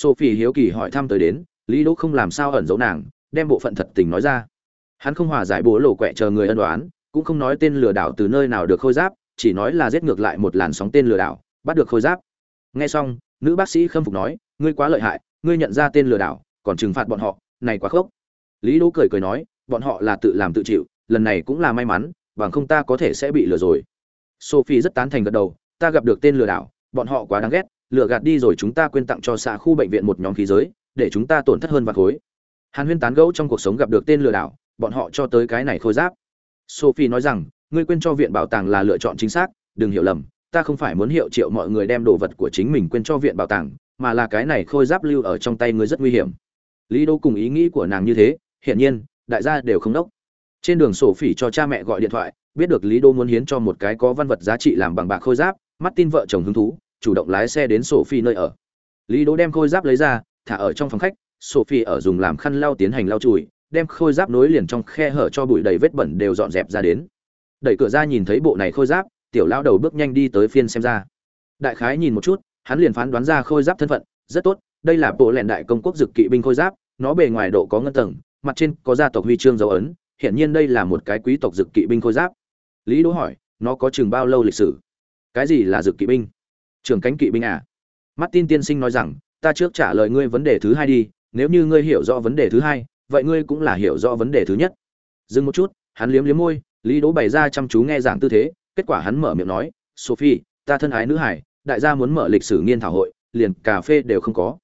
sophie hiếu kỳ hỏi thăm tới đến, lý đỗ không làm sao ẩn giấu nàng, đem bộ phận thật tình nói ra. Hắn không hòa giải bố lộ quẹ chờ người ân đoán cũng không nói tên lừa đảo từ nơi nào được khôi giáp, chỉ nói là giết ngược lại một làn sóng tên lừa đảo, bắt được khôi giáp. Nghe xong, nữ bác sĩ khâm phục nói, ngươi quá lợi hại, ngươi nhận ra tên lừa đảo, còn trừng phạt bọn họ, này quá khốc. Lý đỗ cười cười nói, bọn họ là tự làm tự chịu, lần này cũng là may mắn, bằng không ta có thể sẽ bị lừa rồi. Sophie rất tán thành gật đầu, ta gặp được tên lừa đảo, bọn họ quá đáng ghét lựa gạt đi rồi chúng ta quên tặng cho xã khu bệnh viện một nhóm khí giới, để chúng ta tổn thất hơn vạn khối. Hàn huyên tán gẫu trong cuộc sống gặp được tên lừa đảo, bọn họ cho tới cái này khôi giáp. Sophie nói rằng, ngươi quên cho viện bảo tàng là lựa chọn chính xác, đừng hiểu lầm, ta không phải muốn hiệu triệu mọi người đem đồ vật của chính mình quên cho viện bảo tàng, mà là cái này khôi giáp lưu ở trong tay ngươi rất nguy hiểm. Lý đô cùng ý nghĩ của nàng như thế, hiển nhiên, đại gia đều không đốc. Trên đường sổ phỉ cho cha mẹ gọi điện thoại, biết được lý đô muốn hiến cho một cái có văn vật giá trị làm bằng bạc khôi giáp mắt tin vợ chồng hứng thú chủ động lái xe đến sổ phi nơi ở. Lý Đỗ đem khôi giáp lấy ra, thả ở trong phòng khách, sophie ở dùng làm khăn lau tiến hành lau chùi, đem khôi giáp nối liền trong khe hở cho bụi đầy vết bẩn đều dọn dẹp ra đến. Đẩy cửa ra nhìn thấy bộ này khôi giáp, tiểu lao đầu bước nhanh đi tới phiên xem ra. Đại khái nhìn một chút, hắn liền phán đoán ra khôi giáp thân phận, rất tốt, đây là bộ lẹn đại công quốc dực kỵ binh khôi giáp, nó bề ngoài độ có ngân tầng, mặt trên có gia tộc huy chương dấu ấn, hiển nhiên đây là một cái quý tộc dực kỵ binh khôi giáp. Lý đỗ hỏi, nó có chừng bao lâu lịch sử? Cái gì là dực kỵ binh? Trưởng cánh kỵ binh à. Martin tiên sinh nói rằng, ta trước trả lời ngươi vấn đề thứ hai đi, nếu như ngươi hiểu rõ vấn đề thứ hai, vậy ngươi cũng là hiểu rõ vấn đề thứ nhất. Dừng một chút, hắn liếm liếm môi, lý đỗ bày ra chăm chú nghe giảng tư thế, kết quả hắn mở miệng nói, sophie, ta thân ái nữ hải, đại gia muốn mở lịch sử nghiên thảo hội, liền cà phê đều không có.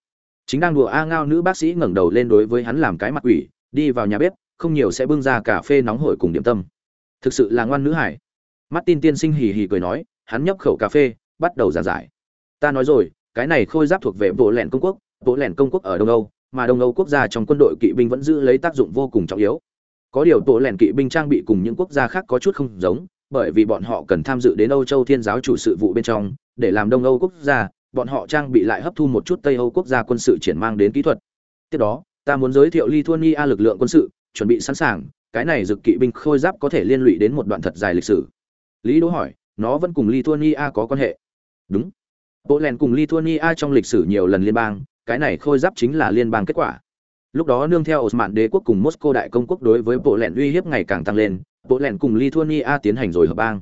Chính đang đùa a ngao nữ bác sĩ ngẩng đầu lên đối với hắn làm cái mặt quỷ, đi vào nhà bếp, không nhiều sẽ bưng ra cà phê nóng hổi cùng điểm tâm. Thực sự là ngoan nữ hải. Martin tiên sinh hì hì cười nói, hắn nhấp khẩu cà phê bắt đầu giảng giải. Ta nói rồi, cái này khôi giáp thuộc về bộ lẻn công quốc, bộ lẻn công quốc ở đông âu, mà đông âu quốc gia trong quân đội kỵ binh vẫn giữ lấy tác dụng vô cùng trọng yếu. Có điều bộ lẻn kỵ binh trang bị cùng những quốc gia khác có chút không giống, bởi vì bọn họ cần tham dự đến âu châu thiên giáo chủ sự vụ bên trong, để làm đông âu quốc gia, bọn họ trang bị lại hấp thu một chút tây âu quốc gia quân sự triển mang đến kỹ thuật. Tiếp đó, ta muốn giới thiệu lithuania lực lượng quân sự, chuẩn bị sẵn sàng, cái này dực kỵ binh khôi giáp có thể liên lụy đến một đoạn thật dài lịch sử. Lý đỗ hỏi, nó vẫn cùng lithuania có quan hệ? Đúng. Bộ lèn cùng lithuania trong lịch sử nhiều lần liên bang cái này khôi giáp chính là liên bang kết quả. Lúc đó nương theo osman đế quốc cùng moscow đại công quốc đối với bộ lèn uy hiếp ngày càng tăng lên bộ lèn cùng lithuania tiến hành rồi hợp bang.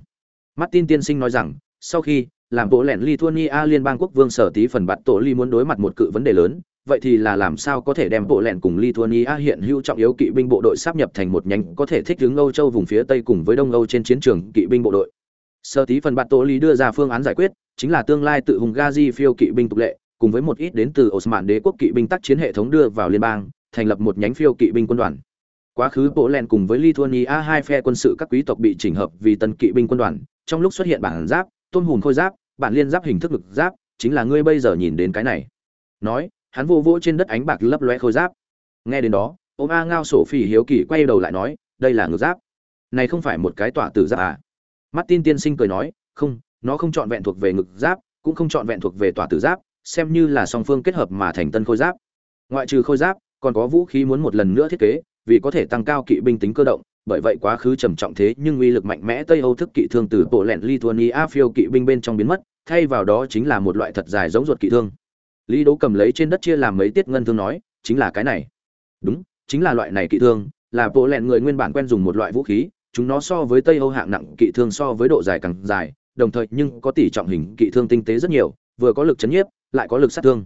Martin tiên sinh nói rằng sau khi làm bộ lẹn Lithuania liên bang quốc vương sở tí phần bạt tổ ly muốn đối mặt một cự vấn đề lớn, vậy thì là làm sao có thể đem bộ lẹn cùng Lithuania hiện hữu trọng yếu kỵ binh bộ đội sáp nhập thành một nhánh có thể thích ứng Âu Châu vùng phía Tây cùng với Đông Âu trên chiến trường kỵ binh bộ đội sơ tí phần bạt tổ lý đưa ra phương án giải quyết, chính là tương lai tự hùng Gazi phiêu kỵ binh tục lệ, cùng với một ít đến từ Osman đế quốc kỵ binh tác chiến hệ thống đưa vào liên bang, thành lập một nhánh phiêu kỵ binh quân đoàn. Quá khứ bộ len cùng với Lithuania hai phe quân sự các quý tộc bị chỉnh hợp vì tân kỵ binh quân đoàn, trong lúc xuất hiện bản giáp, tôn hùn khôi giáp, bản liên giáp hình thức ngực giáp chính là ngươi bây giờ nhìn đến cái này. Nói hắn vô vỗ trên đất ánh bạc lấp loe khôi giáp. Nghe đến đó ôm a ngao sổ phi hiếu kỳ quay đầu lại nói đây là ngực giáp. Này không phải một cái tỏa tử giáp à? Martin tiên sinh cười nói không nó không chọn vẹn thuộc về ngực giáp cũng không chọn vẹn thuộc về tỏa tử giáp xem như là song phương kết hợp mà thành tân khôi giáp ngoại trừ khôi giáp còn có vũ khí muốn một lần nữa thiết kế vì có thể tăng cao kỵ binh tính cơ động bởi vậy quá khứ trầm trọng thế nhưng uy lực mạnh mẽ Tây Âu thức kỵ thương từ bộ lẹn Lithuania phiêu kỵ binh bên trong biến mất, thay vào đó chính là một loại thật dài giống ruột kỵ thương. Lý Đỗ cầm lấy trên đất chia làm mấy tiết ngân thương nói, chính là cái này. Đúng, chính là loại này kỵ thương, là bộ lẹn người nguyên bản quen dùng một loại vũ khí, chúng nó so với Tây Âu hạng nặng kỵ thương so với độ dài càng dài, đồng thời nhưng có tỷ trọng hình kỵ thương tinh tế rất nhiều, vừa có lực chấn nhiếp, lại có lực sát thương.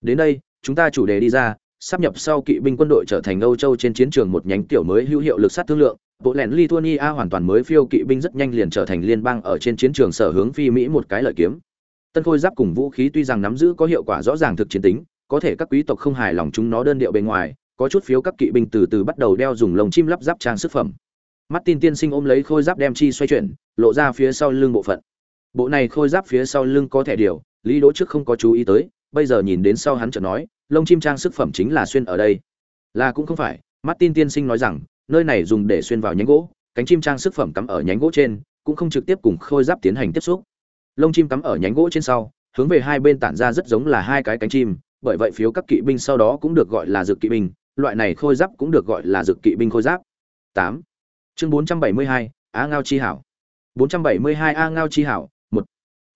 Đến đây, chúng ta chủ đề đi ra, sắp nhập sau kỵ binh quân đội trở thành Âu Châu trên chiến trường một nhánh tiểu mới hữu hiệu lực sát thương lượng, bộ lẻn Lithuania hoàn toàn mới phiêu kỵ binh rất nhanh liền trở thành liên bang ở trên chiến trường sở hướng phi Mỹ một cái lợi kiếm. Tân khôi giáp cùng vũ khí tuy rằng nắm giữ có hiệu quả rõ ràng thực chiến tính, có thể các quý tộc không hài lòng chúng nó đơn điệu bên ngoài, có chút phiếu các kỵ binh từ từ bắt đầu đeo dùng lồng chim lắp giáp trang sức phẩm. Martin tiên sinh ôm lấy khôi giáp đem chi xoay chuyển, lộ ra phía sau lưng bộ phận. Bộ này khôi giáp phía sau lưng có thể điều, Lý Đỗ trước không có chú ý tới, bây giờ nhìn đến sau hắn chợt nói, lông chim trang sức phẩm chính là xuyên ở đây. Là cũng không phải, Martin tiên sinh nói rằng, nơi này dùng để xuyên vào nhánh gỗ cánh chim trang sức phẩm cắm ở nhánh gỗ trên cũng không trực tiếp cùng khôi giáp tiến hành tiếp xúc lông chim cắm ở nhánh gỗ trên sau hướng về hai bên tản ra rất giống là hai cái cánh chim bởi vậy phiếu các kỵ binh sau đó cũng được gọi là dược kỵ binh loại này khôi giáp cũng được gọi là dược kỵ binh khôi giáp tám chương bốn trăm bảy mươi hai a ngao chi hảo. bốn trăm bảy mươi hai a ngao chi hảo một.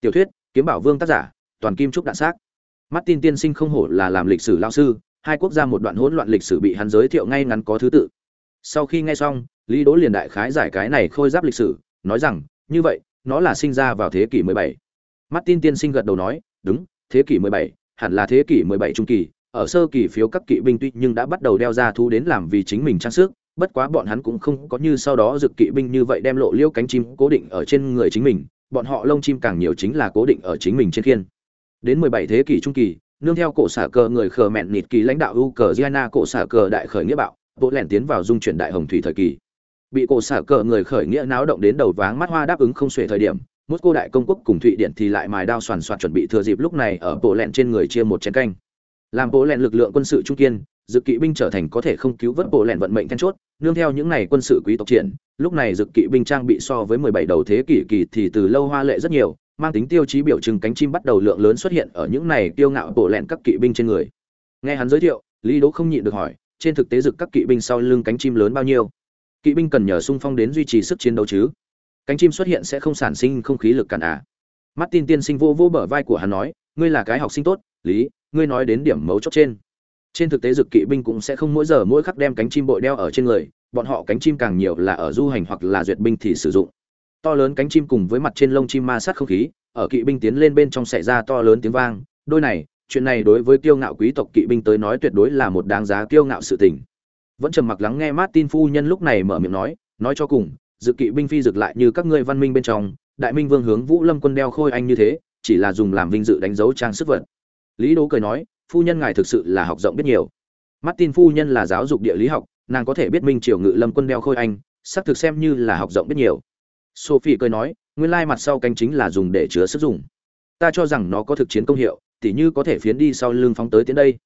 Tiểu thuyết kiếm bảo vương tác giả toàn kim trúc đạn xác. Martin tiên sinh không hổ là làm lịch sử lao sư hai quốc gia một đoạn hỗn loạn lịch sử bị hắn giới thiệu ngay ngắn có thứ tự. Sau khi nghe xong lý đỗ liền đại khái giải cái này khôi giáp lịch sử nói rằng như vậy nó là sinh ra vào thế kỷ 17. martin tiên sinh gật đầu nói đúng thế kỷ 17, hẳn là thế kỷ 17 trung kỳ ở sơ kỳ phiếu các kỵ binh tuy nhưng đã bắt đầu đeo ra thú đến làm vì chính mình trang sức bất quá bọn hắn cũng không có như sau đó dực kỵ binh như vậy đem lộ liêu cánh chim cố định ở trên người chính mình bọn họ lông chim càng nhiều chính là cố định ở chính mình trên khiên đến 17 thế kỷ trung kỳ nương theo cổ xả cờ người khờ mẹn nịt kỳ lãnh đạo u cờ giana cổ xả cờ đại khởi nghĩa bạo bộ lẻn tiến vào dung chuyển đại hồng thủy thời kỳ bị cổ xả cờ người khởi nghĩa náo động đến đầu váng mắt hoa đáp ứng không xuể thời điểm Moscow đại công quốc cùng Thụy Điển thì lại mài đao soàn soạt chuẩn bị thừa dịp lúc này ở bộ lẹn trên người chia một chén canh. Làm bộ lẹn lực lượng quân sự trung kiên, dự kỵ binh trở thành có thể không cứu vớt bộ lẹn vận mệnh then chốt, nương theo những này quân sự quý tộc triển, lúc này dự kỵ binh trang bị so với 17 đầu thế kỷ kỳ thì từ lâu hoa lệ rất nhiều, mang tính tiêu chí biểu trưng cánh chim bắt đầu lượng lớn xuất hiện ở những này tiêu ngạo bộ lẹn các kỵ binh trên người. Nghe hắn giới thiệu, Lý Đỗ không nhịn được hỏi, trên thực tế dực các kỵ binh sau lưng cánh chim lớn bao nhiêu? Kỵ binh cần nhờ sung phong đến duy trì sức chiến đấu chứ? Cánh chim xuất hiện sẽ không sản sinh không khí lực cản à? Martin tiên sinh vô vô bờ vai của hắn nói, ngươi là cái học sinh tốt, Lý, ngươi nói đến điểm mấu chốt trên. Trên thực tế dực kỵ binh cũng sẽ không mỗi giờ mỗi khắc đem cánh chim bội đeo ở trên người, bọn họ cánh chim càng nhiều là ở du hành hoặc là duyệt binh thì sử dụng. To lớn cánh chim cùng với mặt trên lông chim ma sát không khí, ở kỵ binh tiến lên bên trong xảy ra to lớn tiếng vang, đôi này, chuyện này đối với kiêu ngạo quý tộc kỵ binh tới nói tuyệt đối là một đáng giá kiêu ngạo sự tình. Vẫn trầm mặc lắng nghe Martin phu nhân lúc này mở miệng nói, nói cho cùng, dự kỵ binh phi dực lại như các ngươi văn minh bên trong, đại minh vương hướng vũ lâm quân đeo khôi anh như thế chỉ là dùng làm vinh dự đánh dấu trang sức vật lý đố cười nói phu nhân ngài thực sự là học rộng biết nhiều. Martin phu nhân là giáo dục địa lý học, nàng có thể biết minh triều ngự lâm quân đeo khôi anh xác thực xem như là học rộng biết nhiều. Sophie cười nói, nguyên lai mặt sau cánh chính là dùng để chứa sức dùng. Ta cho rằng nó có thực chiến công hiệu, tỉ như có thể phiến đi sau lưng phóng tới tiến đây.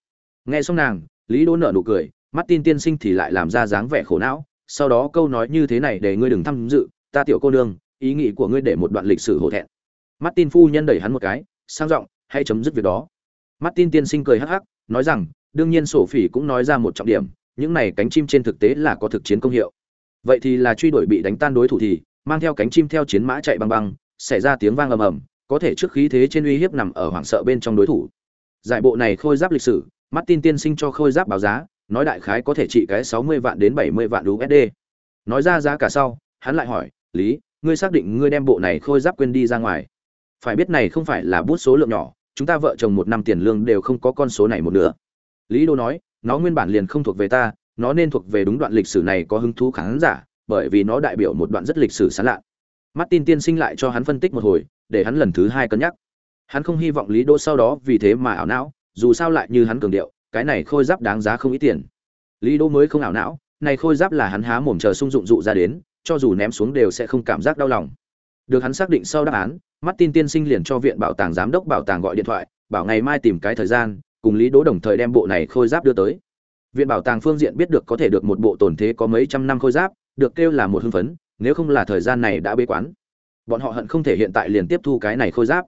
Nghe xong nàng, lý đỗ nợ nụ cười, martin tiên sinh thì lại làm ra dáng vẻ khổ não, sau đó câu nói như thế này để ngươi đừng tham dự, ta tiểu cô nương, ý nghĩ của ngươi để một đoạn lịch sử hổ thẹn. Martin phu nhân đẩy hắn một cái, sang giọng, hãy chấm dứt việc đó martin tiên sinh cười hắc hắc, nói rằng, đương nhiên sổ phỉ cũng nói ra một trọng điểm, những này cánh chim trên thực tế là có thực chiến công hiệu. Vậy thì là truy đuổi bị đánh tan đối thủ thì, mang theo cánh chim theo chiến mã chạy băng băng, xảy ra tiếng vang ầm ầm, có thể trước khí thế trên uy hiếp nằm ở hoảng sợ bên trong đối thủ. Giải bộ này khôi giáp lịch sử, martin tiên sinh cho khôi giáp báo giá, nói đại khái có thể trị cái sáu mươi vạn đến bảy mươi vạn usd nói ra giá cả sau, hắn lại hỏi, lý, ngươi xác định ngươi đem bộ này khôi giáp quên đi ra ngoài? Phải biết này không phải là bút số lượng nhỏ chúng ta vợ chồng một năm tiền lương đều không có con số này một nửa. lý đô nói, nó nguyên bản liền không thuộc về ta, nó nên thuộc về đúng đoạn lịch sử này có hứng thú khán giả, bởi vì nó đại biểu một đoạn rất lịch sử sán lạ. Martin tiên sinh lại cho hắn phân tích một hồi, để hắn lần thứ hai cân nhắc. Hắn không hy vọng lý đô sau đó vì thế mà ảo não, dù sao lại như hắn cường điệu, cái này khôi giáp đáng giá không ít tiền. Lý đô mới không ảo não, này khôi giáp là hắn há mồm chờ sung dụng dụ ra đến, cho dù ném xuống đều sẽ không cảm giác đau lòng. Được hắn xác định sau đáp án martin tiên sinh liền cho viện bảo tàng giám đốc bảo tàng gọi điện thoại bảo ngày mai tìm cái thời gian cùng lý đỗ đồng thời đem bộ này khôi giáp đưa tới. Viện bảo tàng phương diện biết được có thể được một bộ tổn thế có mấy trăm năm khôi giáp được kêu là một hưng phấn nếu không là thời gian này đã bế quán. Bọn họ hận không thể hiện tại liền tiếp thu cái này khôi giáp.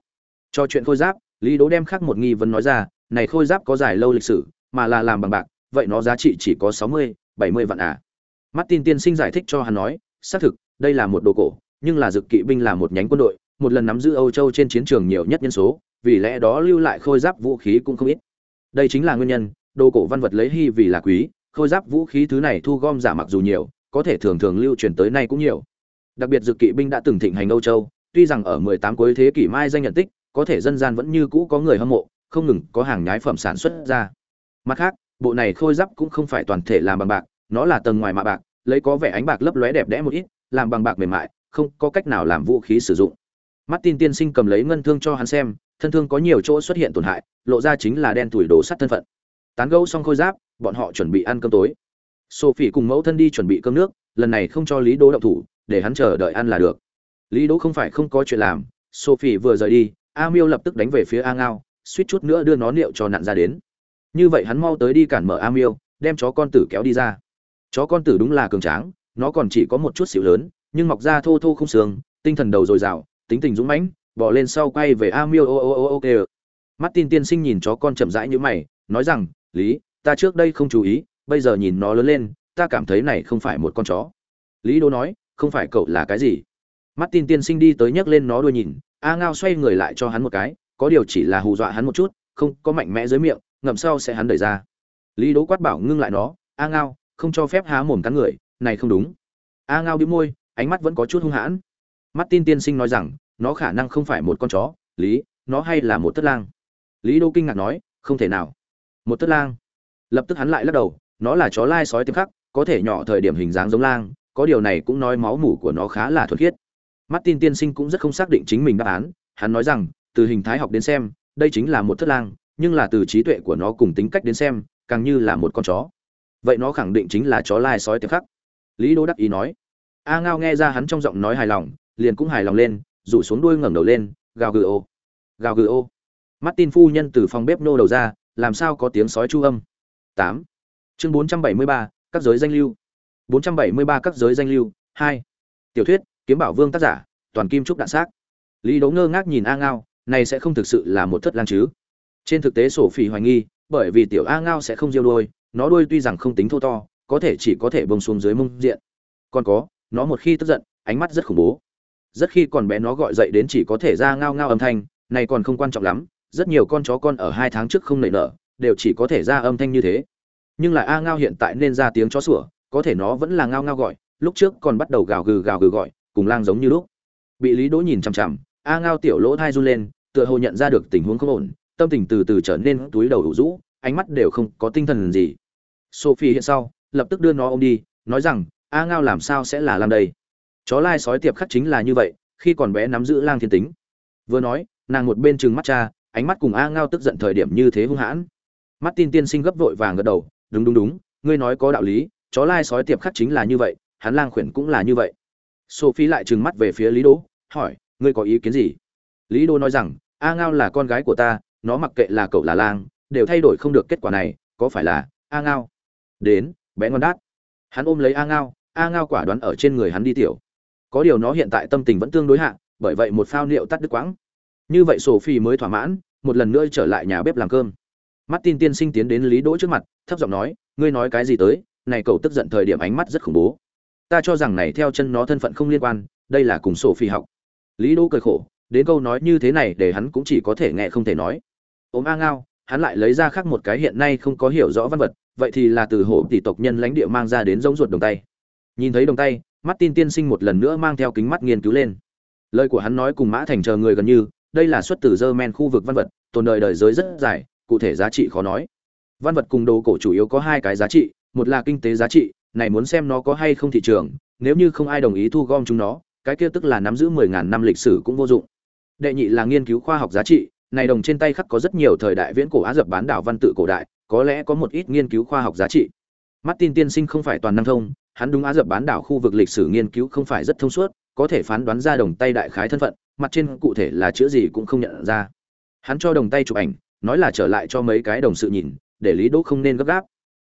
Cho chuyện khôi giáp lý đỗ đem khác một nghi vấn nói ra này khôi giáp có dài lâu lịch sử mà là làm bằng bạc vậy nó giá trị chỉ có sáu mươi, bảy mươi vạn à? Martin tiên sinh giải thích cho hắn nói xác thực đây là một đồ cổ nhưng là dực kỵ binh là một nhánh quân đội một lần nắm giữ âu châu trên chiến trường nhiều nhất nhân số vì lẽ đó lưu lại khôi giáp vũ khí cũng không ít. Đây chính là nguyên nhân đồ cổ văn vật lấy hy vì là quý khôi giáp vũ khí thứ này thu gom giả mặc dù nhiều có thể thường thường lưu truyền tới nay cũng nhiều. Đặc biệt dược kỵ binh đã từng thịnh hành âu châu tuy rằng ở 18 cuối thế kỷ mai danh nhận tích có thể dân gian vẫn như cũ có người hâm mộ không ngừng có hàng nhái phẩm sản xuất ra. Mặt khác bộ này khôi giáp cũng không phải toàn thể làm bằng bạc nó là tầng ngoài mạ bạc lấy có vẻ ánh bạc lấp lóe đẹp đẽ một ít, làm bằng bạc mềm mại, không có cách nào làm vũ khí sử dụng. Martin tiên sinh cầm lấy ngân thương cho hắn xem, thân thương có nhiều chỗ xuất hiện tổn hại, lộ ra chính là đen tuổi đồ sắt thân phận. Tán gẫu xong khôi giáp, bọn họ chuẩn bị ăn cơm tối. Sophie cùng mẫu thân đi chuẩn bị cơm nước, lần này không cho Lý Đỗ động thủ, để hắn chờ đợi ăn là được. Lý Đỗ không phải không có chuyện làm, Sophie vừa rời đi, A Miêu lập tức đánh về phía A Ngao, suýt chút nữa đưa nó liệu cho nặn ra đến. Như vậy hắn mau tới đi cản mở A Miêu, đem chó con tử kéo đi ra chó con tử đúng là cường tráng nó còn chỉ có một chút xíu lớn nhưng mọc ra thô thô không xương tinh thần đầu dồi dào tính tình dũng mãnh, bỏ lên sau quay về a miêu, ô ô ô ô kê martin tiên sinh nhìn chó con chậm rãi như mày, nói rằng, lý, ta trước đây không chú ý, bây giờ nhìn nó lớn lên, ta cảm thấy này không phải một con chó. Lý đô nói, không phải cậu là cái gì? Martin tiên sinh đi tới nhấc lên nó đuôi nhìn, a ngao xoay người lại cho hắn một cái, có điều chỉ là hù dọa hắn một chút, không có mạnh mẽ dưới miệng, ngậm sau sẽ hắn đẩy ra. Lý đỗ quát bảo ngưng lại nó, a ngao, không cho phép há mồm cắn người, này không đúng. A ngao bĩu môi, ánh mắt vẫn có chút hung hãn. Mắt tin tiên sinh nói rằng nó khả năng không phải một con chó, lý, nó hay là một tất lang. Lý đô kinh ngạc nói, không thể nào. Một tất lang. Lập tức hắn lại lắc đầu, nó là chó lai sói tiêm khắc, có thể nhỏ thời điểm hình dáng giống lang, có điều này cũng nói máu mủ của nó khá là thuần khiết. Mắt tin tiên sinh cũng rất không xác định chính mình đáp án, hắn nói rằng, từ hình thái học đến xem, đây chính là một thất lang, nhưng là từ trí tuệ của nó cùng tính cách đến xem, càng như là một con chó. Vậy nó khẳng định chính là chó lai sói tiệp khắc. Lý đô đắc ý nói. A ngao nghe ra hắn trong giọng nói hài lòng, liền cũng hài lòng lên rủ xuống đuôi ngẩng đầu lên, gào gừ ô. Gào gừ ô. Mắt tin phu nhân từ phòng bếp nô đầu ra, làm sao có tiếng sói chu âm? Tám. Chương bốn trăm bảy mươi ba, các giới danh lưu. bốn trăm bảy mươi ba, các giới danh lưu. Hai. Tiểu thuyết, kiếm bảo vương tác giả, toàn kim trúc đạn xác. Lý đố ngơ ngác nhìn a ngao, này sẽ không thực sự là một thất lang chứ? Trên thực tế sổ phỉ hoài nghi, bởi vì tiểu a ngao sẽ không diêu đuôi, nó đuôi tuy rằng không tính thô to, có thể chỉ có thể bông xuống dưới mông diện. Còn có, nó một khi tức giận, ánh mắt rất khủng bố rất khi còn bé nó gọi dậy đến chỉ có thể ra ngao ngao âm thanh, này còn không quan trọng lắm, rất nhiều con chó con ở hai tháng trước không nảy nở, đều chỉ có thể ra âm thanh như thế. Nhưng là a ngao hiện tại nên ra tiếng chó sủa, có thể nó vẫn là ngao ngao gọi, lúc trước còn bắt đầu gào gừ gào gừ gọi, cùng lang giống như lúc. Bị lý đỗ nhìn chằm chằm, a ngao tiểu lỗ thai run lên, tựa hồ nhận ra được tình huống không ổn, tâm tình từ từ trở nên túi đầu đủ rũ, ánh mắt đều không có tinh thần gì. Sophie hiện sau, lập tức đưa nó ôm đi, nói rằng, a ngao làm sao sẽ là làm đây? Chó lai sói tiệp khắc chính là như vậy, khi còn bé nắm giữ lang thiên tính. Vừa nói, nàng một bên trừng mắt cha, ánh mắt cùng a ngao tức giận thời điểm như thế hung hãn. Mắt tin tiên sinh gấp vội vàng gật đầu, đúng đúng đúng, ngươi nói có đạo lý, chó lai sói tiệp khắc chính là như vậy, hắn lang khuyển cũng là như vậy. Sophie lại trừng mắt về phía lý đỗ, hỏi, ngươi có ý kiến gì? Lý đỗ nói rằng, a ngao là con gái của ta, nó mặc kệ là cậu là lang, đều thay đổi không được kết quả này, có phải là a ngao? Đến, bé ngon đát. Hắn ôm lấy a ngao a ngao quả đoán ở trên người hắn đi tiểu có điều nó hiện tại tâm tình vẫn tương đối hạ, bởi vậy một phao liệu tắt đứt quãng. Như vậy sophie mới thỏa mãn, một lần nữa trở lại nhà bếp làm cơm. Martin tiên sinh tiến đến lý đỗ trước mặt, thấp giọng nói, ngươi nói cái gì tới? Này cậu tức giận thời điểm ánh mắt rất khủng bố. Ta cho rằng này theo chân nó thân phận không liên quan, đây là cùng sổ phi học. Lý đỗ cười khổ, đến câu nói như thế này để hắn cũng chỉ có thể nghe không thể nói. Ốm a ngao, hắn lại lấy ra khác một cái hiện nay không có hiểu rõ văn vật, vậy thì là từ hổ tỷ tộc nhân lãnh địa mang ra đến giống ruột đồng tay. Nhìn thấy đồng tay mắt tin tiên sinh một lần nữa mang theo kính mắt nghiên cứu lên. Lời của hắn nói cùng mã thành chờ người gần như, đây là xuất từ dơ men khu vực văn vật, tồn đời đời giới rất dài, cụ thể giá trị khó nói. Văn vật cùng đồ cổ chủ yếu có hai cái giá trị, một là kinh tế giá trị, này muốn xem nó có hay không thị trường, nếu như không ai đồng ý thu gom chúng nó, cái kia tức là nắm giữ mười ngàn năm lịch sử cũng vô dụng. Đệ nhị là nghiên cứu khoa học giá trị, này đồng trên tay khắc có rất nhiều thời đại viễn cổ á dập bán đảo văn tự cổ đại, có lẽ có một ít nghiên cứu khoa học giá trị. Martin tiên sinh không phải toàn năng thông hắn đúng á dập bán đảo khu vực lịch sử nghiên cứu không phải rất thông suốt, có thể phán đoán ra đồng tay đại khái thân phận, mặt trên cụ thể là chữ gì cũng không nhận ra. Hắn cho đồng tay chụp ảnh, nói là trở lại cho mấy cái đồng sự nhìn, để lý đỗ không nên gấp gáp.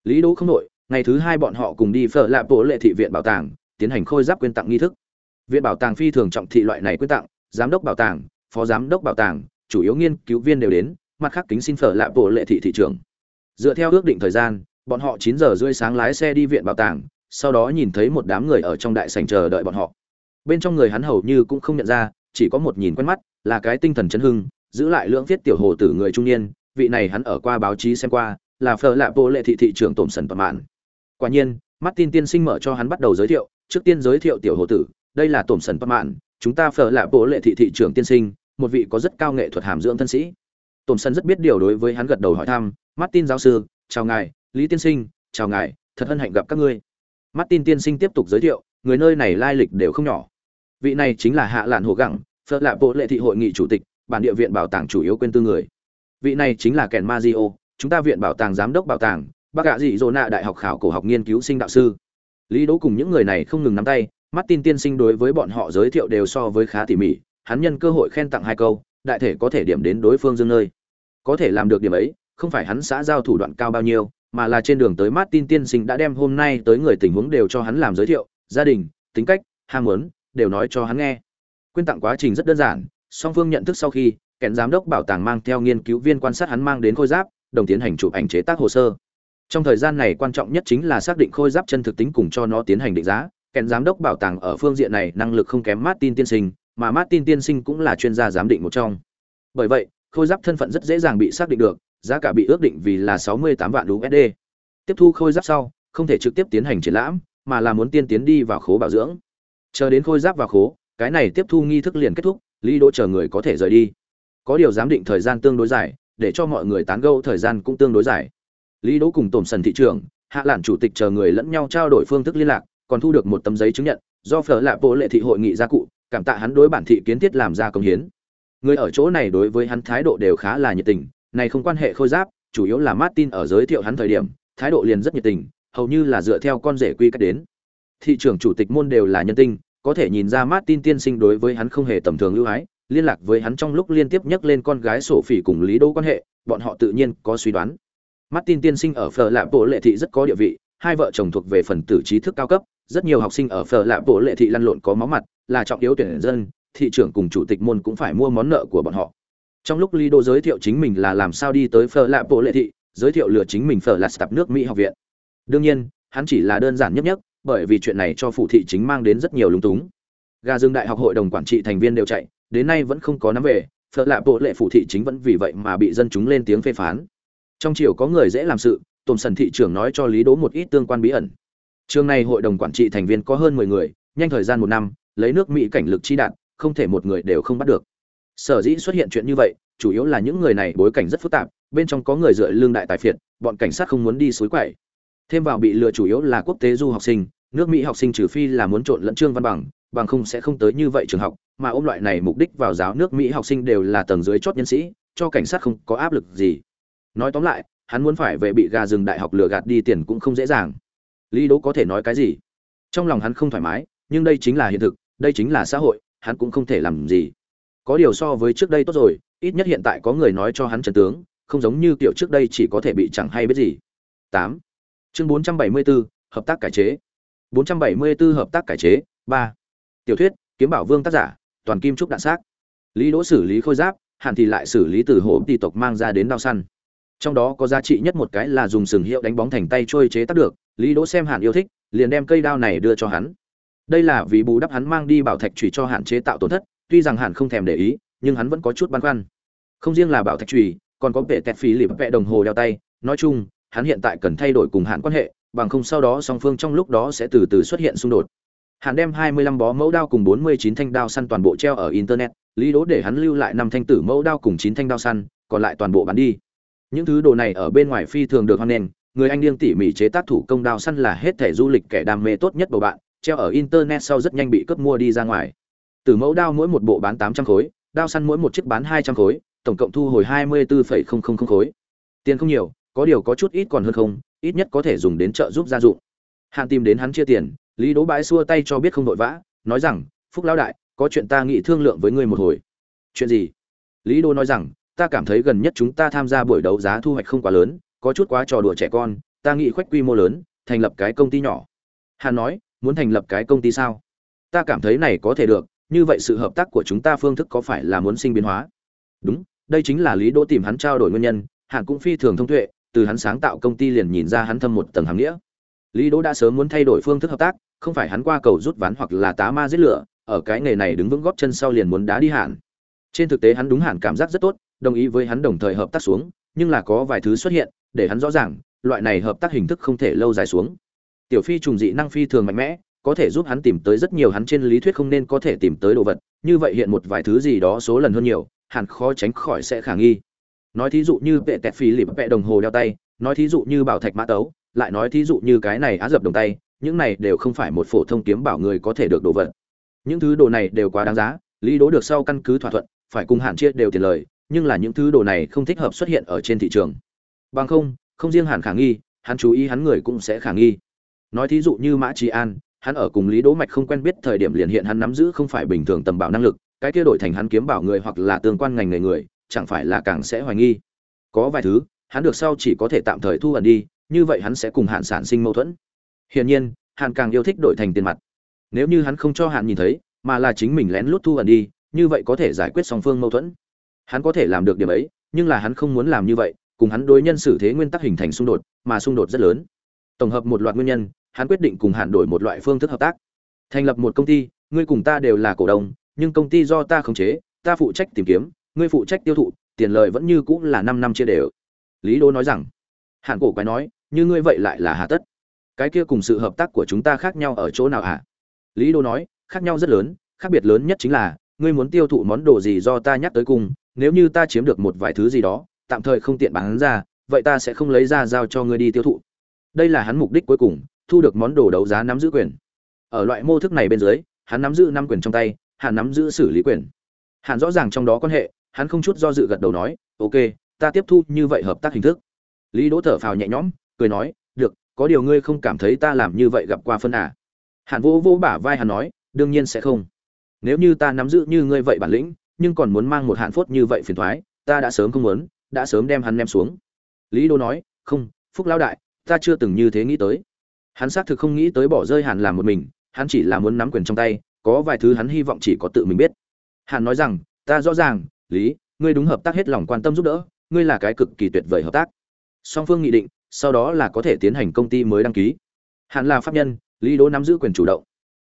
Lý đỗ không nội ngày thứ hai bọn họ cùng đi phở lạp bộ lệ thị viện bảo tàng, tiến hành khôi giáp quyên tặng nghi thức. Viện bảo tàng phi thường trọng thị loại này quyên tặng, giám đốc bảo tàng, phó giám đốc bảo tàng, chủ yếu nghiên cứu viên đều đến, mặt khác kính xin phở lạp bộ lệ thị thị trường dựa theo ước định thời gian, bọn họ chín giờ rưỡi sáng lái xe đi viện bảo tàng sau đó nhìn thấy một đám người ở trong đại sảnh chờ đợi bọn họ. Bên trong người hắn hầu như cũng không nhận ra, chỉ có một nhìn quen mắt, là cái tinh thần chấn hưng, giữ lại lưỡng viết tiểu hồ tử người trung niên, vị này hắn ở qua báo chí xem qua, là phở lạ bộ lệ thị thị trưởng tổn sần toàn mạn. Quả nhiên, martin tiên sinh mở cho hắn bắt đầu giới thiệu, trước tiên giới thiệu tiểu hồ tử, đây là tổn sần toàn mạn, chúng ta phở lạ bộ lệ thị thị trưởng tiên sinh, một vị có rất cao nghệ thuật hàm dưỡng thân sĩ. Tổn sần rất biết điều đối với hắn gật đầu hỏi thăm, martin giáo sư, chào ngài, lý tiên sinh, chào ngài, thật hân hạnh gặp các ngươi martin tiên sinh tiếp tục giới thiệu người nơi này lai lịch đều không nhỏ. Vị này chính là hạ lạn hồ gẳng phở lạ bộ lệ thị hội nghị chủ tịch bản địa viện bảo tàng chủ yếu quên tư người. Vị này chính là kèn Mazio, chúng ta viện bảo tàng giám đốc bảo tàng bác gạ dị dỗ nạ đại học khảo cổ học nghiên cứu sinh đạo sư. Lý đỗ cùng những người này không ngừng nắm tay martin tiên sinh đối với bọn họ giới thiệu đều so với khá tỉ mỉ hắn nhân cơ hội khen tặng hai câu đại thể có thể điểm đến đối phương dương nơi. Có thể làm được điểm ấy không phải hắn xã giao thủ đoạn cao bao nhiêu mà là trên đường tới martin tiên sinh đã đem hôm nay tới người tình huống đều cho hắn làm giới thiệu, gia đình, tính cách, ham muốn, đều nói cho hắn nghe. Quyên tặng quá trình rất đơn giản, song phương nhận thức sau khi kèn giám đốc bảo tàng mang theo nghiên cứu viên quan sát hắn mang đến khôi giáp, đồng tiến hành chụp ảnh chế tác hồ sơ. Trong thời gian này quan trọng nhất chính là xác định khôi giáp chân thực tính cùng cho nó tiến hành định giá. Kèn giám đốc bảo tàng ở phương diện này năng lực không kém martin tiên sinh, mà martin tiên sinh cũng là chuyên gia giám định một trong. Bởi vậy, khôi giáp thân phận rất dễ dàng bị xác định được giá cả bị ước định vì là sáu mươi tám vạn usd tiếp thu khôi giáp sau, không thể trực tiếp tiến hành triển lãm, mà là muốn tiên tiến đi vào khố bảo dưỡng. Chờ đến khôi giáp vào khố, cái này tiếp thu nghi thức liền kết thúc, lý đỗ chờ người có thể rời đi. Có điều giám định thời gian tương đối dài, để cho mọi người tán gẫu thời gian cũng tương đối dài. Lý đỗ cùng tổm sần thị trường hạ Lạn chủ tịch chờ người lẫn nhau trao đổi phương thức liên lạc, còn thu được một tấm giấy chứng nhận, do phở lạ bộ lệ thị hội nghị gia cụ, cảm tạ hắn đối bản thị kiến thiết làm ra công hiến. Người ở chỗ này đối với hắn thái độ đều khá là nhiệt tình này không quan hệ khôi giáp, chủ yếu là martin ở giới thiệu hắn thời điểm, thái độ liền rất nhiệt tình, hầu như là dựa theo con rể quy cách đến. Thị trưởng chủ tịch môn đều là nhân tinh, có thể nhìn ra martin tiên sinh đối với hắn không hề tầm thường ưu ái, liên lạc với hắn trong lúc liên tiếp nhắc lên con gái sổ phỉ cùng lý đỗ quan hệ, bọn họ tự nhiên có suy đoán. Martin tiên sinh ở phở lạ bộ lệ thị rất có địa vị, hai vợ chồng thuộc về phần tử trí thức cao cấp, rất nhiều học sinh ở phở lạ bộ lệ thị lăn lộn có máu mặt, là trọng yếu tuyển dân, thị trưởng cùng chủ tịch môn cũng phải mua món nợ của bọn họ trong lúc lý đỗ giới thiệu chính mình là làm sao đi tới phở lạ bộ lệ thị, giới thiệu lừa chính mình phở là tập nước mỹ học viện. Đương nhiên, hắn chỉ là đơn giản nhất nhất, bởi vì chuyện này cho phụ thị chính mang đến rất nhiều lúng túng. Gà dương đại học hội đồng quản trị thành viên đều chạy, đến nay vẫn không có nắm về, phở lạ bộ lệ phụ thị chính vẫn vì vậy mà bị dân chúng lên tiếng phê phán. Trong chiều có người dễ làm sự, tồn sần thị trưởng nói cho lý đỗ một ít tương quan bí ẩn. Trường này hội đồng quản trị thành viên có hơn mười người, nhanh thời gian một năm, lấy nước mỹ cảnh lực chi đạn, không thể một người đều không bắt được sở dĩ xuất hiện chuyện như vậy, chủ yếu là những người này bối cảnh rất phức tạp, bên trong có người dựa lương đại tài phiệt, bọn cảnh sát không muốn đi suối quậy. Thêm vào bị lừa chủ yếu là quốc tế du học sinh, nước mỹ học sinh trừ phi là muốn trộn lẫn trương văn bằng bằng không sẽ không tới như vậy trường học, mà ôm loại này mục đích vào giáo nước mỹ học sinh đều là tầng dưới chót nhân sĩ, cho cảnh sát không có áp lực gì. Nói tóm lại, hắn muốn phải về bị gà rừng đại học lừa gạt đi tiền cũng không dễ dàng. Lý đỗ có thể nói cái gì? Trong lòng hắn không thoải mái, nhưng đây chính là hiện thực, đây chính là xã hội, hắn cũng không thể làm gì có điều so với trước đây tốt rồi ít nhất hiện tại có người nói cho hắn trần tướng không giống như kiểu trước đây chỉ có thể bị chẳng hay biết gì. Tám. Chương bốn trăm bảy mươi 474, hợp tác cải chế. Bốn trăm bảy mươi 474 hợp tác cải chế. Ba. Tiểu thuyết kiếm bảo vương tác giả toàn kim trúc đạn xác. Lý đỗ xử lý khôi giáp hàn thì lại xử lý từ hổ tỷ tộc mang ra đến đao săn. Trong đó có giá trị nhất một cái là dùng sừng hiệu đánh bóng thành tay trôi chế tác được lý đỗ xem hàn yêu thích liền đem cây đao này đưa cho hắn. Đây là vì bù đắp hắn mang đi bảo thạch trùy cho hạn chế tạo tổn thất tuy rằng hẳn không thèm để ý, nhưng hắn vẫn có chút băn khoăn. Không riêng là bảo thạch trùy còn có vệ tẹt phí lịp vẹ đồng hồ đeo tay. Nói chung, hắn hiện tại cần thay đổi cùng hạn quan hệ, bằng không sau đó song phương trong lúc đó sẽ từ từ xuất hiện xung đột. Hắn đem 25 bó mẫu đao cùng 49 thanh đao săn toàn bộ treo ở internet, lý đố để hắn lưu lại năm thanh tử mẫu đao cùng 9 thanh đao săn, còn lại toàn bộ bán đi. Những thứ đồ này ở bên ngoài phi thường được hoan nghênh, người anh điên tỉ mỉ chế tác thủ công đao săn là hết thể du lịch kẻ đam mê tốt nhất bầu bạn, treo ở internet sau rất nhanh bị cướp mua đi ra ngoài từ mẫu đao mỗi một bộ bán 800 khối đao săn mỗi một chiếc bán 200 khối tổng cộng thu hồi 24,000 khối. Tiền không nhiều có điều có chút ít còn hơn không ít nhất có thể dùng đến trợ giúp gia dụng. Hàn tìm đến hắn chia tiền lý đỗ bãi xua tay cho biết không đội vã nói rằng phúc lão đại có chuyện ta nghị thương lượng với ngươi một hồi. Chuyện gì? Lý đỗ nói rằng ta cảm thấy gần nhất chúng ta tham gia buổi đấu giá thu hoạch không quá lớn có chút quá trò đùa trẻ con ta nghĩ khoách quy mô lớn thành lập cái công ty nhỏ. Hàn nói muốn thành lập cái công ty sao? Ta cảm thấy này có thể được như vậy sự hợp tác của chúng ta phương thức có phải là muốn sinh biến hóa? Đúng, đây chính là lý đỗ tìm hắn trao đổi nguyên nhân, Hạng cũng phi thường thông tuệ, từ hắn sáng tạo công ty liền nhìn ra hắn thâm một tầng hàm nghĩa. Lý đỗ đã sớm muốn thay đổi phương thức hợp tác, không phải hắn qua cầu rút ván hoặc là tá ma giết lửa, ở cái nghề này đứng vững góp chân sau liền muốn đá đi hạn. Trên thực tế hắn đúng hẳn cảm giác rất tốt, đồng ý với hắn đồng thời hợp tác xuống, nhưng là có vài thứ xuất hiện, để hắn rõ ràng, loại này hợp tác hình thức không thể lâu dài xuống. Tiểu phi trùng dị, năng phi thường mạnh mẽ có thể giúp hắn tìm tới rất nhiều hắn trên lý thuyết không nên có thể tìm tới đồ vật, như vậy hiện một vài thứ gì đó số lần hơn nhiều, hẳn khó tránh khỏi sẽ khả nghi. Nói thí dụ như vệ tẹt phí lịp vệ đồng hồ đeo tay, nói thí dụ như bảo thạch mã tấu, lại nói thí dụ như cái này á dập đồng tay, những này đều không phải một phổ thông kiếm bảo người có thể được đồ vật. Những thứ đồ này đều quá đáng giá, lý đố được sau căn cứ thỏa thuận, phải cùng hạn chia đều tiền lời, nhưng là những thứ đồ này không thích hợp xuất hiện ở trên thị trường. Bằng không không riêng hẳn khả nghi, hắn chú ý hắn người cũng sẽ khả nghi. Nói thí dụ như mã trí an hắn ở cùng lý đỗ mạch không quen biết thời điểm liền hiện hắn nắm giữ không phải bình thường tầm bảo năng lực, cái kia đổi thành hắn kiếm bảo người hoặc là tương quan ngành nghề người, chẳng phải là càng sẽ hoài nghi. Có vài thứ, hắn được sau chỉ có thể tạm thời thu ẩn đi, như vậy hắn sẽ cùng hạn sản sinh mâu thuẫn. Hiển nhiên hạn càng yêu thích đổi thành tiền mặt. Nếu như hắn không cho hạn nhìn thấy, mà là chính mình lén lút thu ẩn đi, như vậy có thể giải quyết song phương mâu thuẫn. Hắn có thể làm được điểm ấy, nhưng là hắn không muốn làm như vậy, cùng hắn đối nhân xử thế nguyên tắc hình thành xung đột, mà xung đột rất lớn. Tổng hợp một loạt nguyên nhân hắn quyết định cùng hạn đổi một loại phương thức hợp tác. Thành lập một công ty, ngươi cùng ta đều là cổ đông, nhưng công ty do ta khống chế, ta phụ trách tìm kiếm, ngươi phụ trách tiêu thụ, tiền lời vẫn như cũng là năm năm chia đều. Lý đô nói rằng hạn cổ quái nói, như ngươi vậy lại là hà tất. Cái kia cùng sự hợp tác của chúng ta khác nhau ở chỗ nào hả? À? lý đô nói, khác nhau rất lớn, khác biệt lớn nhất chính là, ngươi muốn tiêu thụ món đồ gì do ta nhắc tới cùng, nếu như ta chiếm được một vài thứ gì đó, tạm thời không tiện bán ra, vậy ta sẽ không lấy ra giao cho ngươi đi tiêu thụ. Đây là hắn mục đích cuối cùng thu được món đồ đấu giá nắm giữ quyền. Ở loại mô thức này bên dưới, hắn nắm giữ năm quyền trong tay, hắn nắm giữ xử lý quyền. Hắn rõ ràng trong đó quan hệ, hắn không chút do dự gật đầu nói, ok, ta tiếp thu như vậy hợp tác hình thức. Lý đỗ thở phào nhẹ nhõm, cười nói, được, có điều ngươi không cảm thấy ta làm như vậy gặp qua phân à? Hàn vỗ vỗ bả vai hắn nói, đương nhiên sẽ không. Nếu như ta nắm giữ như ngươi vậy bản lĩnh, nhưng còn muốn mang một hạn phốt như vậy phiền thoái, ta đã sớm không muốn, đã sớm đem hắn ném xuống. Lý đô nói, không, phúc lão đại, ta chưa từng như thế nghĩ tới hắn xác thực không nghĩ tới bỏ rơi hàn làm một mình, hắn chỉ là muốn nắm quyền trong tay, có vài thứ hắn hy vọng chỉ có tự mình biết. Hàn nói rằng, ta rõ ràng, lý, ngươi đúng hợp tác hết lòng quan tâm giúp đỡ, ngươi là cái cực kỳ tuyệt vời hợp tác. Song phương nghị định, sau đó là có thể tiến hành công ty mới đăng ký. Hàn là pháp nhân, lý đỗ nắm giữ quyền chủ động.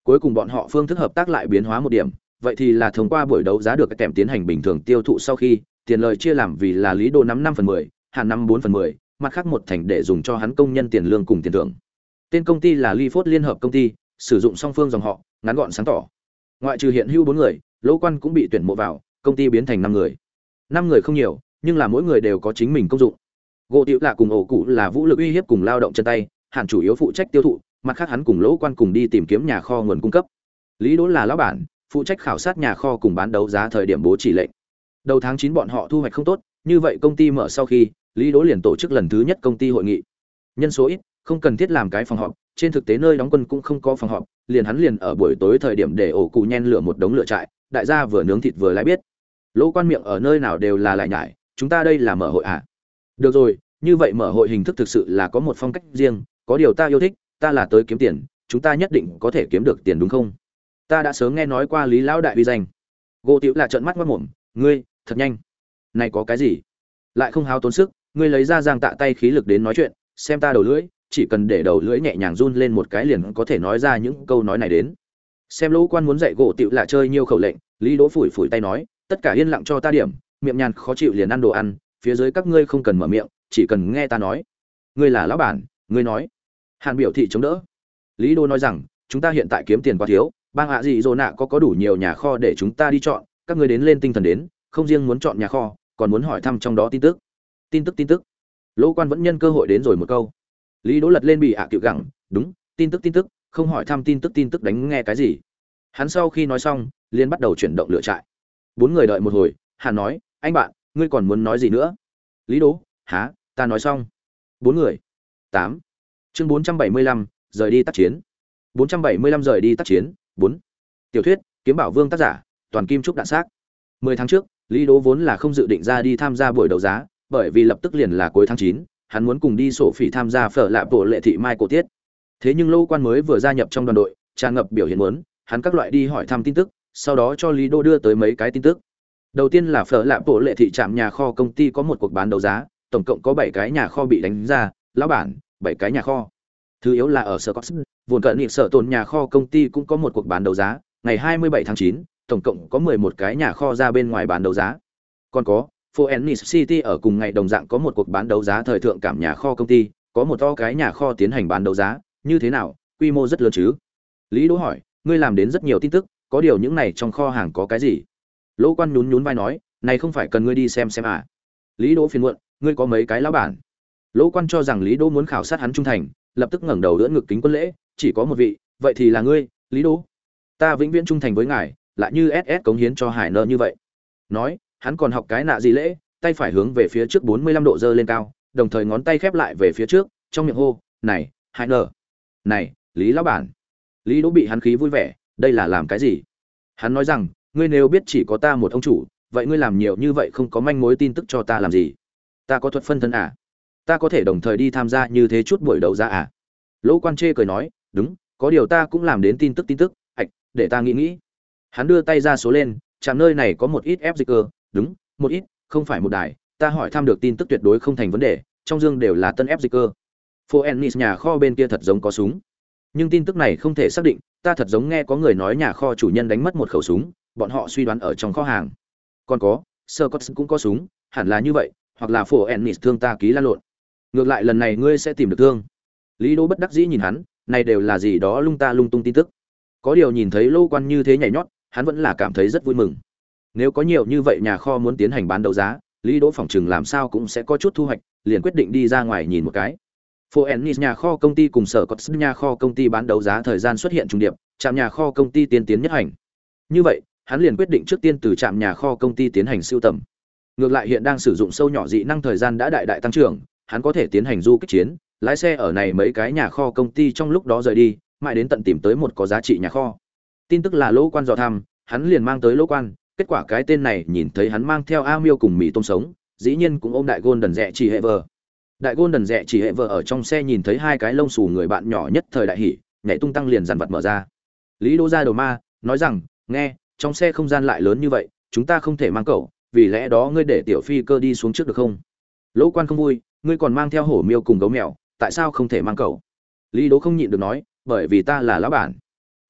Cuối cùng bọn họ phương thức hợp tác lại biến hóa một điểm, vậy thì là thông qua buổi đấu giá được kèm tiến hành bình thường tiêu thụ sau khi, tiền lời chia làm vì là lý đỗ nắm năm phần mười, hàn năm bốn phần mười, mặt khác một thành để dùng cho hắn công nhân tiền lương cùng tiền thưởng tên công ty là ly phốt liên hợp công ty, sử dụng song phương dòng họ, ngắn gọn sáng tỏ. Ngoại trừ hiện hữu bốn người, lỗ quan cũng bị tuyển mộ vào, công ty biến thành năm người. Năm người không nhiều, nhưng là mỗi người đều có chính mình công dụng. Gỗ tiểu lạ cùng ổ cụ là vũ lực uy hiếp cùng lao động chân tay hàn chủ yếu phụ trách tiêu thụ, mặt khác hắn cùng lỗ quan cùng đi tìm kiếm nhà kho nguồn cung cấp. Lý đỗ là lão bản, phụ trách khảo sát nhà kho cùng bán đấu giá thời điểm bố chỉ lệnh. Đầu tháng chín bọn họ thu hoạch không tốt, như vậy công ty mở sau khi, lý đỗ liền tổ chức lần thứ nhất công ty hội nghị. Nhân số ít không cần thiết làm cái phòng họp, trên thực tế nơi đóng quân cũng không có phòng họp, liền hắn liền ở buổi tối thời điểm để ổ cụ nhen lửa một đống lửa trại, đại gia vừa nướng thịt vừa lái biết. Lỗ quan miệng ở nơi nào đều là lại nhải, chúng ta đây là mở hội à? Được rồi, như vậy mở hội hình thức thực sự là có một phong cách riêng, có điều ta yêu thích, ta là tới kiếm tiền, chúng ta nhất định có thể kiếm được tiền đúng không? Ta đã sớm nghe nói qua lý lão đại uy danh. Gỗ tiểu là trợn mắt mất mồm, ngươi, thật nhanh. Này có cái gì? Lại không háo tốn sức, ngươi lấy ra giang tạ tay khí lực đến nói chuyện, xem ta đầu lưỡi chỉ cần để đầu lưỡi nhẹ nhàng run lên một cái liền có thể nói ra những câu nói này đến. Xem lỗ quan muốn dạy gỗ tựu là chơi nhiều khẩu lệnh, lý đỗ phủi phủi tay nói, tất cả yên lặng cho ta điểm, miệng nhàn khó chịu liền ăn đồ ăn, phía dưới các ngươi không cần mở miệng, chỉ cần nghe ta nói. Ngươi là lão bản, ngươi nói. Hàn biểu thị chống đỡ. Lý đô nói rằng, chúng ta hiện tại kiếm tiền quá thiếu, bang hạ gì dồ nạ có có đủ nhiều nhà kho để chúng ta đi chọn, các ngươi đến lên tinh thần đến, không riêng muốn chọn nhà kho, còn muốn hỏi thăm trong đó tin tức. Tin tức tin tức. Lỗ quan vẫn nhân cơ hội đến rồi một câu lý đỗ lật lên bị ạ à cựu gẳng, đúng, tin tức tin tức, không hỏi thăm tin tức tin tức đánh nghe cái gì. Hắn sau khi nói xong liên bắt đầu chuyển động lựa trại. Bốn người đợi một hồi hắn nói, anh bạn, ngươi còn muốn nói gì nữa? Lý đỗ há ta nói xong. Bốn người. Tám. Chương bốn trăm bảy mươi lăm, rời đi tác chiến. Bốn trăm bảy mươi lăm rời đi tác chiến, bốn. Tiểu thuyết, kiếm bảo vương tác giả, toàn kim trúc đạn xác. Mười tháng trước, lý đỗ vốn là không dự định ra đi tham gia buổi đấu giá, bởi vì lập tức liền là cuối tháng chín hắn muốn cùng đi sổ phỉ tham gia phở lạ bộ lệ thị mai cổ tiết. Thế nhưng lâu quan mới vừa gia nhập trong đoàn đội tràn ngập biểu hiện muốn hắn các loại đi hỏi thăm tin tức sau đó cho lý đô đưa tới mấy cái tin tức. Đầu tiên là phở lạ bộ lệ thị trạm nhà kho công ty có một cuộc bán đấu giá tổng cộng có bảy cái nhà kho bị đánh ra lão bản bảy cái nhà kho. Thứ yếu là ở sở cox vốn cận nghị sở tồn nhà kho công ty cũng có một cuộc bán đấu giá ngày 27 tháng 9, tổng cộng có 11 cái nhà kho ra bên ngoài bán đấu giá. Còn có Phoenix City ở cùng ngày đồng dạng có một cuộc bán đấu giá thời thượng cảm nhà kho công ty, có một to cái nhà kho tiến hành bán đấu giá, như thế nào, quy mô rất lớn chứ? Lý Đỗ hỏi, ngươi làm đến rất nhiều tin tức, có điều những này trong kho hàng có cái gì? Lỗ Quan nhún nhún vai nói, này không phải cần ngươi đi xem xem à? Lý Đỗ phiền muộn, ngươi có mấy cái lão bản? Lỗ Quan cho rằng Lý Đỗ muốn khảo sát hắn trung thành, lập tức ngẩng đầu đỡ ngực kính quân lễ, chỉ có một vị, vậy thì là ngươi, Lý Đỗ. Ta vĩnh viễn trung thành với ngài, lại như SS cống hiến cho Hải Nợ như vậy. Nói, hắn còn học cái nạ gì lễ, tay phải hướng về phía trước 45 độ dơ lên cao, đồng thời ngón tay khép lại về phía trước, trong miệng hô, "Này, Hải nở, Này, Lý lão bản." Lý Đỗ bị hắn khí vui vẻ, đây là làm cái gì? Hắn nói rằng, ngươi nếu biết chỉ có ta một ông chủ, vậy ngươi làm nhiều như vậy không có manh mối tin tức cho ta làm gì? Ta có thuật phân thân à? Ta có thể đồng thời đi tham gia như thế chút buổi đấu giá à? Lỗ Quan Trê cười nói, đúng, có điều ta cũng làm đến tin tức tin tức, ạch, để ta nghĩ nghĩ. Hắn đưa tay ra số lên, chạm nơi này có một ít ép dịch cơ, đúng, một ít, không phải một đài, ta hỏi thăm được tin tức tuyệt đối không thành vấn đề, trong dương đều là tân ép dịch cơ. Phoenix nhà kho bên kia thật giống có súng. Nhưng tin tức này không thể xác định, ta thật giống nghe có người nói nhà kho chủ nhân đánh mất một khẩu súng, bọn họ suy đoán ở trong kho hàng. Còn có, Sơ Cốt cũng có súng, hẳn là như vậy hoặc là phố ennis thương ta ký lan lộn ngược lại lần này ngươi sẽ tìm được thương lý đỗ bất đắc dĩ nhìn hắn này đều là gì đó lung ta lung tung tin tức có điều nhìn thấy lô quan như thế nhảy nhót hắn vẫn là cảm thấy rất vui mừng nếu có nhiều như vậy nhà kho muốn tiến hành bán đấu giá lý đỗ phỏng chừng làm sao cũng sẽ có chút thu hoạch liền quyết định đi ra ngoài nhìn một cái Phố Ennis nhà kho công ty cùng sở Cots nhà kho công ty bán đấu giá thời gian xuất hiện trùng điệp, trạm nhà kho công ty tiên tiến nhất hành. Như vậy, hắn liền quyết định trước tiên từ trạm nhà kho công ty tiến hành siêu tầm. Ngược lại hiện đang sử dụng sâu nhỏ dị năng thời gian đã đại đại tăng trưởng, hắn có thể tiến hành du kích chiến, lái xe ở này mấy cái nhà kho công ty trong lúc đó rời đi, mãi đến tận tìm tới một có giá trị nhà kho. Tin tức là lỗ quan dò thăm, hắn liền mang tới lỗ quan, kết quả cái tên này nhìn thấy hắn mang theo A Miêu cùng mì tôm sống, dĩ nhiên cũng ôm đại gôn đần rẽ chỉ hệ vờ. Đại gôn đần rẽ chỉ hệ vợ ở trong xe nhìn thấy hai cái lông xù người bạn nhỏ nhất thời đại hỉ, nhảy tung tăng liền dàn vật mở ra. Lý Đô ra đầu ma, nói rằng, nghe, trong xe không gian lại lớn như vậy, chúng ta không thể mang cậu, vì lẽ đó ngươi để tiểu phi cơ đi xuống trước được không? Lỗ quan không vui, ngươi còn mang theo hổ miêu cùng gấu mèo, tại sao không thể mang cậu? Lý Đỗ không nhịn được nói, bởi vì ta là lão bản.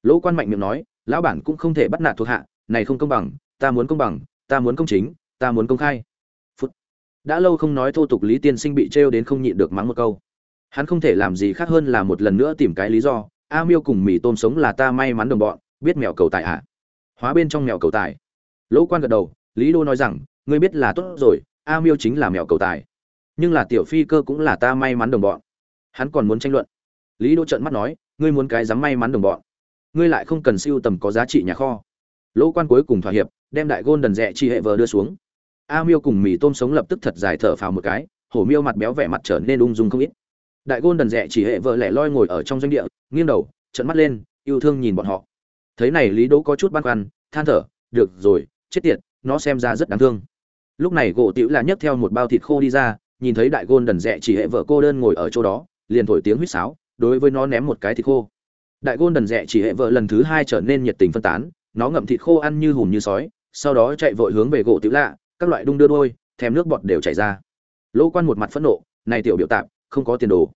Lỗ quan mạnh miệng nói, lão bản cũng không thể bắt nạt thuộc hạ, này không công bằng, ta muốn công bằng, ta muốn công chính, ta muốn công khai. Phút. Đã lâu không nói thô tục lý tiên sinh bị trêu đến không nhịn được mắng một câu. Hắn không thể làm gì khác hơn là một lần nữa tìm cái lý do, a miêu cùng mì tôm sống là ta may mắn đồng bọn, biết mèo cầu tài ạ. À? hóa bên trong mèo cầu tài. Lỗ quan gật đầu, lý đô nói rằng, ngươi biết là tốt rồi, a miêu chính là mèo cầu tài. Nhưng là tiểu phi cơ cũng là ta may mắn đồng bọn. Hắn còn muốn tranh luận. Lý đô trợn mắt nói, ngươi muốn cái dám may mắn đồng bọn. Ngươi lại không cần siêu tầm có giá trị nhà kho. Lỗ quan cuối cùng thỏa hiệp đem đại gôn đần rẽ chi hệ vờ đưa xuống. A miêu cùng mì tôm sống lập tức thật dài thở phào một cái, hổ miêu mặt béo vẻ mặt trở nên ung dung không ít. Đại gôn đần rẽ chỉ hệ vợ lẻ loi ngồi ở trong doanh địa, nghiêng đầu trận mắt lên, yêu thương nhìn bọn họ. Thấy này lý đỗ có chút băn khoăn, than thở, được rồi, chết tiệt, nó xem ra rất đáng thương. Lúc này gỗ tiểu là nhấc theo một bao thịt khô đi ra, nhìn thấy đại gôn đần rẽ chỉ hệ vợ cô đơn ngồi ở chỗ đó, liền thổi tiếng huýt sáo, đối với nó ném một cái thịt khô. Đại gôn đần rẽ chỉ hệ vợ lần thứ hai trở nên nhiệt tình phân tán, nó ngậm thịt khô ăn như hùm như sói sau đó chạy vội hướng về gỗ tiểu lạ, các loại đung đưa đôi, thèm nước bọt đều chảy ra. Lỗ quan một mặt phẫn nộ, này tiểu biểu tạp, không có tiền đồ.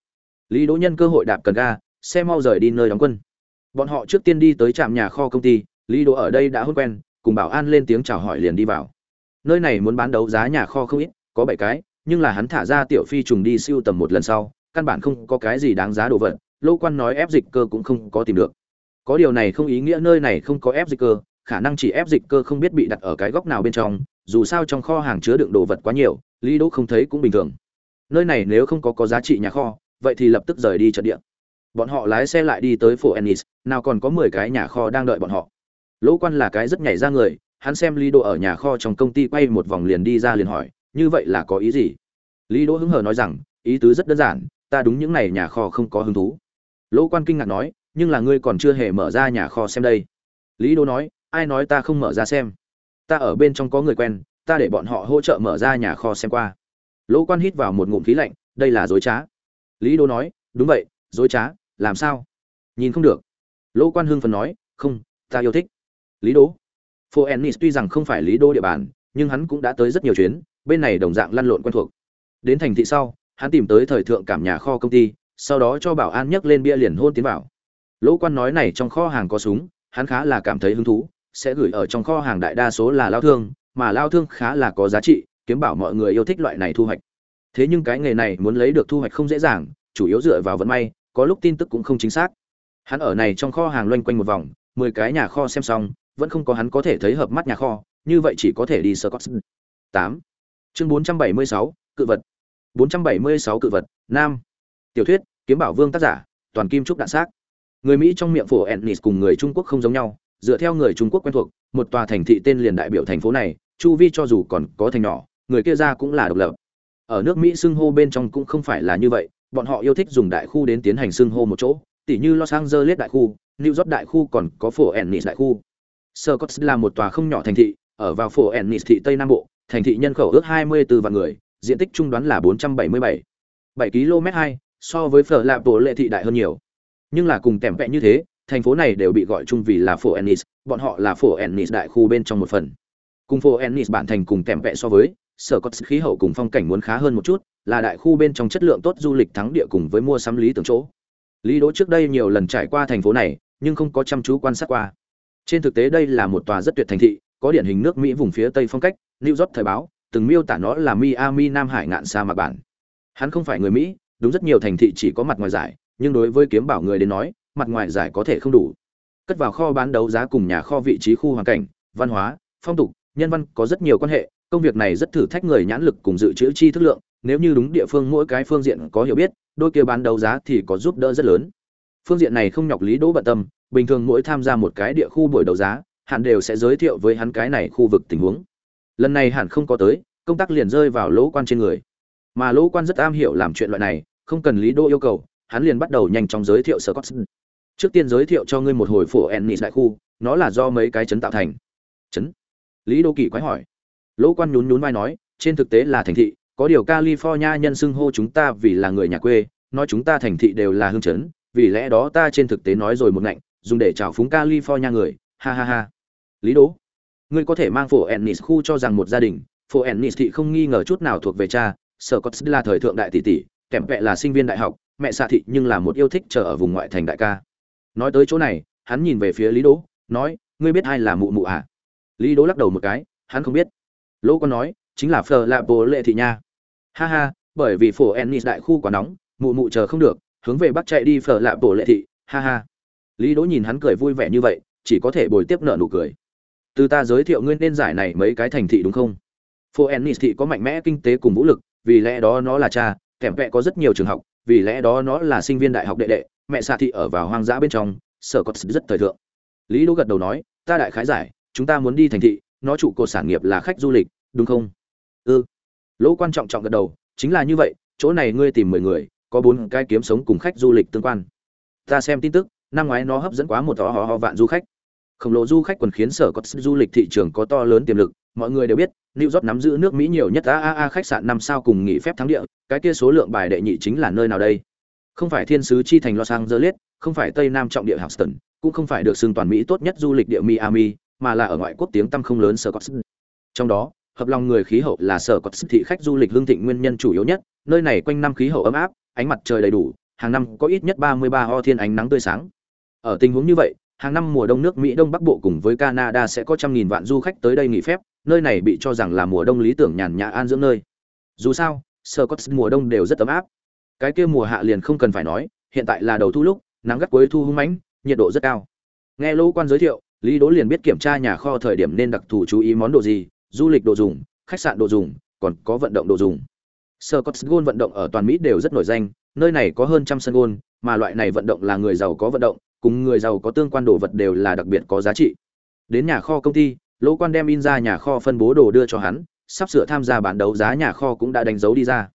Lý đỗ nhân cơ hội đạp cần ga, xe mau rời đi nơi đóng quân. Bọn họ trước tiên đi tới trạm nhà kho công ty, lý đỗ ở đây đã hôn quen, cùng bảo an lên tiếng chào hỏi liền đi vào. Nơi này muốn bán đấu giá nhà kho không ít, có bảy cái, nhưng là hắn thả ra tiểu phi trùng đi siêu tầm một lần sau, căn bản không có cái gì đáng giá đồ vật lỗ quan nói ép dịch cơ cũng không có tìm được. Có điều này không ý nghĩa nơi này không có ép dịch cơ khả năng chỉ ép dịch cơ không biết bị đặt ở cái góc nào bên trong, dù sao trong kho hàng chứa đựng đồ vật quá nhiều, lý đỗ không thấy cũng bình thường. Nơi này nếu không có có giá trị nhà kho, vậy thì lập tức rời đi trận địa. Bọn họ lái xe lại đi tới phố ennis, nào còn có mười cái nhà kho đang đợi bọn họ. Lỗ quan là cái rất nhảy ra người, hắn xem lý đỗ ở nhà kho trong công ty quay một vòng liền đi ra liền hỏi, như vậy là có ý gì? Lý đỗ hứng hờ nói rằng, ý tứ rất đơn giản, ta đúng những này nhà kho không có hứng thú. Lỗ quan kinh ngạc nói, nhưng là ngươi còn chưa hề mở ra nhà kho xem đây. Lý đỗ nói ai nói ta không mở ra xem? Ta ở bên trong có người quen, ta để bọn họ hỗ trợ mở ra nhà kho xem qua. Lỗ quan hít vào một ngụm khí lạnh, đây là dối trá. Lý đô nói, đúng vậy, dối trá, làm sao? Nhìn không được. Lỗ quan hưng phần nói, không, ta yêu thích. Lý đô. Phố ennis tuy rằng không phải lý đô địa bàn, nhưng hắn cũng đã tới rất nhiều chuyến, bên này đồng dạng lăn lộn quen thuộc. Đến thành thị sau, hắn tìm tới thời thượng cảm nhà kho công ty, sau đó cho bảo an nhấc lên bia liền hôn tiến vào. Lỗ quan nói này trong kho hàng có súng, hắn khá là cảm thấy hứng thú sẽ gửi ở trong kho hàng đại đa số là lao thương, mà lao thương khá là có giá trị, kiếm bảo mọi người yêu thích loại này thu hoạch. Thế nhưng cái nghề này muốn lấy được thu hoạch không dễ dàng, chủ yếu dựa vào vận may, có lúc tin tức cũng không chính xác. Hắn ở này trong kho hàng loanh quanh một vòng, mười cái nhà kho xem xong, vẫn không có hắn có thể thấy hợp mắt nhà kho, như vậy chỉ có thể đi sơ cót. Tám. Chương bốn trăm bảy mươi sáu, cự vật. Bốn trăm bảy mươi sáu cự vật, nam. Tiểu thuyết, kiếm bảo vương tác giả, toàn kim trúc đạn xác. Người mỹ trong miệng phổ ennis cùng người trung quốc không giống nhau dựa theo người Trung Quốc quen thuộc, một tòa thành thị tên liền đại biểu thành phố này, chu vi cho dù còn có thành nhỏ, người kia ra cũng là độc lập. Ở nước Mỹ xưng hô bên trong cũng không phải là như vậy, bọn họ yêu thích dùng đại khu đến tiến hành xưng hô một chỗ, tỉ như Los Angeles đại khu, New York đại khu còn có phố Ennis đại khu. Scotts là một tòa không nhỏ thành thị, ở vào phố Ennis thị Tây Nam Bộ, thành thị nhân khẩu ước 24 vạn người, diện tích trung đoán là 477. 7 km 2, so với Phở Lạp Tổ lệ thị đại hơn nhiều. Nhưng là cùng tẻm vẹn như thế, thành phố này đều bị gọi chung vì là phố Ennis, bọn họ là phố Ennis đại khu bên trong một phần. Cùng phố Ennis bản thành cùng kèm vẹ so với, sở có khí hậu cùng phong cảnh muốn khá hơn một chút, là đại khu bên trong chất lượng tốt du lịch thắng địa cùng với mua sắm lý tưởng chỗ. Lý Đỗ trước đây nhiều lần trải qua thành phố này, nhưng không có chăm chú quan sát qua. Trên thực tế đây là một tòa rất tuyệt thành thị, có điển hình nước Mỹ vùng phía Tây phong cách, New York thời báo, từng miêu tả nó là Miami Nam Hải ngạn sa mạc bản. Hắn không phải người Mỹ, đúng rất nhiều thành thị chỉ có mặt ngoài giải, nhưng đối với kiếm bảo người đến nói, mặt ngoài giải có thể không đủ. Cất vào kho bán đấu giá cùng nhà kho vị trí khu hoàn cảnh, văn hóa, phong tục, nhân văn có rất nhiều quan hệ, công việc này rất thử thách người nhãn lực cùng dự trữ chi thức lượng, nếu như đúng địa phương mỗi cái phương diện có hiểu biết, đôi kia bán đấu giá thì có giúp đỡ rất lớn. Phương diện này không nhọc Lý Đỗ bận tâm, bình thường mỗi tham gia một cái địa khu buổi đấu giá, hẳn đều sẽ giới thiệu với hắn cái này khu vực tình huống. Lần này hẳn không có tới, công tác liền rơi vào lỗ quan trên người. Mà lỗ quan rất am hiểu làm chuyện loại này, không cần Lý Đỗ yêu cầu, hắn liền bắt đầu nhanh chóng giới thiệu Scott. Trước tiên giới thiệu cho ngươi một hồi phổ Ennis đại khu, nó là do mấy cái chấn tạo thành. Chấn? Lý Đỗ Kỳ quái hỏi. Lỗ quan nhún nhún vai nói, trên thực tế là thành thị, có điều California nhân xưng hô chúng ta vì là người nhà quê, nói chúng ta thành thị đều là hương chấn, vì lẽ đó ta trên thực tế nói rồi một ngạnh, dùng để chào phúng California người, ha ha ha. Lý Đỗ, ngươi có thể mang phổ Ennis khu cho rằng một gia đình, phổ Ennis thị không nghi ngờ chút nào thuộc về cha, sở cốt là thời thượng đại tỷ tỷ, kèm vẹ là sinh viên đại học, mẹ xạ thị nhưng là một yêu thích chờ ở vùng ngoại thành đại ca. Nói tới chỗ này, hắn nhìn về phía Lý Đỗ, nói, ngươi biết ai là mụ mụ à? Lý Đỗ lắc đầu một cái, hắn không biết. Lỗ con nói, chính là phờ Lạ bồ Lệ thị nha. Ha ha, bởi vì phổ Ennis đại khu quá nóng, mụ mụ chờ không được, hướng về bắc chạy đi phờ Lạ Bố Lệ thị, ha ha. Lý Đỗ nhìn hắn cười vui vẻ như vậy, chỉ có thể bồi tiếp nợ nụ cười. Từ ta giới thiệu ngươi nên giải này mấy cái thành thị đúng không? Phổ Ennis thị có mạnh mẽ kinh tế cùng vũ lực, vì lẽ đó nó là cha, kèm vẹ có rất nhiều trường học, vì lẽ đó nó là sinh viên đại học đệ đệ, mẹ xạ thị ở vào hoang dã bên trong, sở có rất thời thượng. Lý Đỗ gật đầu nói, ta đại khái giải, chúng ta muốn đi thành thị, nó trụ cột sản nghiệp là khách du lịch, đúng không? Ừ. Lỗ quan trọng trọng gật đầu, chính là như vậy, chỗ này ngươi tìm mười người, có bốn cái kiếm sống cùng khách du lịch tương quan. Ta xem tin tức, năm ngoái nó hấp dẫn quá một ho ho vạn du khách khổng lồ du khách còn khiến sở có du lịch thị trường có to lớn tiềm lực mọi người đều biết new york nắm giữ nước mỹ nhiều nhất aaa khách sạn năm sao cùng nghỉ phép thắng địa cái kia số lượng bài đệ nhị chính là nơi nào đây không phải thiên sứ chi thành los angeles không phải tây nam trọng địa houston cũng không phải được xưng toàn mỹ tốt nhất du lịch địa miami mà là ở ngoại quốc tiếng tăm không lớn sở có trong đó hợp lòng người khí hậu là sở có thị khách du lịch hương thịnh nguyên nhân chủ yếu nhất nơi này quanh năm khí hậu ấm áp ánh mặt trời đầy đủ hàng năm có ít nhất 33 ho thiên ánh nắng tươi sáng. Ở tình huống như vậy, hàng năm mùa đông nước Mỹ Đông Bắc Bộ cùng với Canada sẽ có trăm nghìn vạn du khách tới đây nghỉ phép, nơi này bị cho rằng là mùa đông lý tưởng nhàn nhã an dưỡng nơi. Dù sao, Scott mùa đông đều rất ấm áp. Cái kia mùa hạ liền không cần phải nói, hiện tại là đầu thu lúc, nắng gắt cuối thu hung mãnh, nhiệt độ rất cao. Nghe Lỗ Quan giới thiệu, Lý Đỗ liền biết kiểm tra nhà kho thời điểm nên đặc thù chú ý món đồ gì, du lịch đồ dùng, khách sạn đồ dùng, còn có vận động đồ dùng. Scott gôn vận động ở toàn Mỹ đều rất nổi danh, nơi này có hơn trăm sân gôn mà loại này vận động là người giàu có vận động cùng người giàu có tương quan đồ vật đều là đặc biệt có giá trị đến nhà kho công ty lỗ quan đem in ra nhà kho phân bố đồ đưa cho hắn sắp sửa tham gia bán đấu giá nhà kho cũng đã đánh dấu đi ra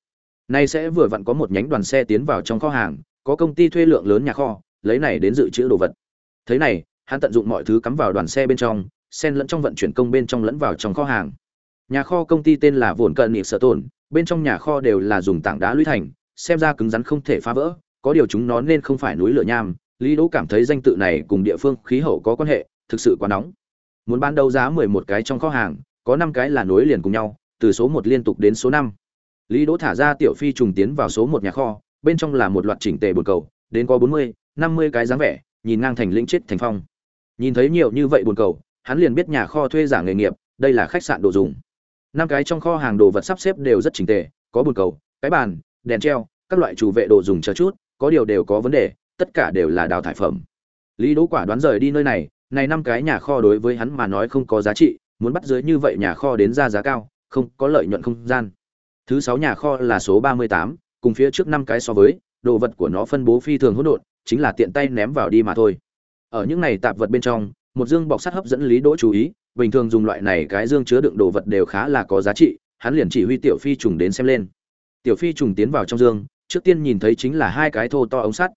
nay sẽ vừa vặn có một nhánh đoàn xe tiến vào trong kho hàng, có công ty thuê lượng lớn nhà kho, lấy này đến dự trữ đồ vật. Thế này, hắn tận dụng mọi thứ cắm vào đoàn xe bên trong, xen lẫn trong vận chuyển công bên trong lẫn vào trong kho hàng. Nhà kho công ty tên là vồn cận nghiệp sở tồn bên trong nhà kho đều là dùng tảng đá lũy thành, xem ra cứng rắn không thể phá vỡ, có điều chúng nó nên không phải núi lửa nham. Lý đỗ cảm thấy danh tự này cùng địa phương khí hậu có quan hệ, thực sự quá nóng. Muốn bán đấu giá mười một cái trong kho hàng, có năm cái là nối liền cùng nhau, từ số một liên tục đến số năm lý đỗ thả ra tiểu phi trùng tiến vào số một nhà kho, bên trong là một loạt chỉnh tề bồn cầu, đến có bốn mươi, năm mươi cái dáng vẻ, nhìn ngang thành lĩnh chết thành phong. Nhìn thấy nhiều như vậy bồn cầu, hắn liền biết nhà kho thuê giả nghề nghiệp, đây là khách sạn đồ dùng. Năm cái trong kho hàng đồ vật sắp xếp đều rất chỉnh tề, có bồn cầu, cái bàn, đèn treo, các loại chủ vệ đồ dùng chờ chút, có điều đều có vấn đề, tất cả đều là đào thải phẩm. Lý đỗ quả đoán rời đi nơi này này năm cái nhà kho đối với hắn mà nói không có giá trị, muốn bắt dưới như vậy nhà kho đến ra giá cao, không có lợi nhuận không gian thứ sáu nhà kho là số ba mươi tám, cùng phía trước năm cái so với đồ vật của nó phân bố phi thường hỗn độn chính là tiện tay ném vào đi mà thôi. Ở những này tạp vật bên trong một dương bọc sắt hấp dẫn lý đỗ chú ý bình thường dùng loại này cái dương chứa đựng đồ vật đều khá là có giá trị hắn liền chỉ huy tiểu phi trùng đến xem lên. Tiểu phi trùng tiến vào trong dương trước tiên nhìn thấy chính là hai cái thô to ống sắt.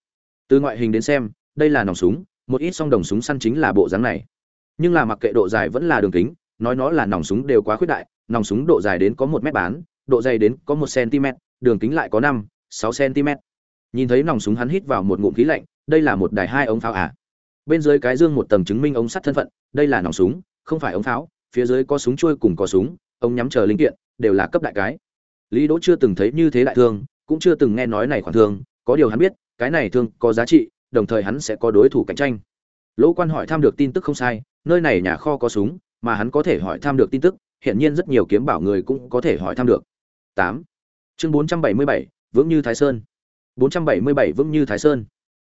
Từ ngoại hình đến xem đây là nòng súng một ít song đồng súng săn chính là bộ dáng này. Nhưng là mặc kệ độ dài vẫn là đường kính nói nó là nòng súng đều quá khuyết đại nòng súng độ dài đến có một mét bán độ dày đến có một cm, đường kính lại có năm, sáu cm nhìn thấy nòng súng hắn hít vào một ngụm khí lạnh, đây là một đài hai ống pháo à. bên dưới cái dương một tầng chứng minh ống sắt thân phận, đây là nòng súng, không phải ống pháo, phía dưới có súng trôi cùng có súng, ống nhắm chờ linh kiện, đều là cấp đại cái lý đỗ chưa từng thấy như thế đại thương, cũng chưa từng nghe nói này khoản thương, có điều hắn biết, cái này thương có giá trị, đồng thời hắn sẽ có đối thủ cạnh tranh lỗ quan hỏi tham được tin tức không sai, nơi này nhà kho có súng, mà hắn có thể hỏi tham được tin tức hiện nhiên rất nhiều kiếm bảo người cũng có thể hỏi thăm được. 8. Chương 477, vững như Thái Sơn. 477 vững như Thái Sơn.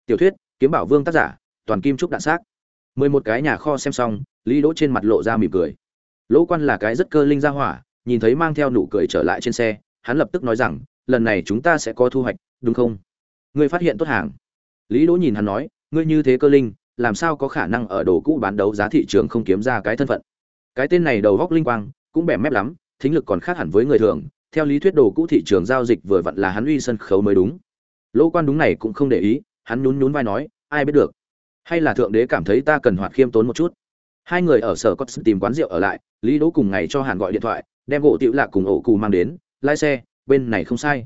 Tiểu thuyết, Kiếm Bảo Vương tác giả, toàn kim trúc đạn xác. 11 cái nhà kho xem xong, Lý Đỗ trên mặt lộ ra mỉm cười. Lỗ Quan là cái rất cơ linh ra hỏa, nhìn thấy mang theo nụ cười trở lại trên xe, hắn lập tức nói rằng, lần này chúng ta sẽ có thu hoạch, đúng không? Ngươi phát hiện tốt hàng. Lý Đỗ nhìn hắn nói, ngươi như thế cơ linh, làm sao có khả năng ở đồ cũ bán đấu giá thị trường không kiếm ra cái thân phận? Cái tên này đầu góc linh quang, cũng bẻ mép lắm, thính lực còn khác hẳn với người thường, theo lý thuyết đồ cũ thị trường giao dịch vừa vặn là hắn uy sân khấu mới đúng. Lỗ Quan đúng này cũng không để ý, hắn nhún nhún vai nói, ai biết được? Hay là thượng đế cảm thấy ta cần hoạt khiêm tốn một chút? Hai người ở sở có tìm quán rượu ở lại, Lý Đỗ cùng ngày cho Hàn gọi điện thoại, đem gỗ tiểu lạc cùng ổ cù mang đến, lái xe, bên này không sai.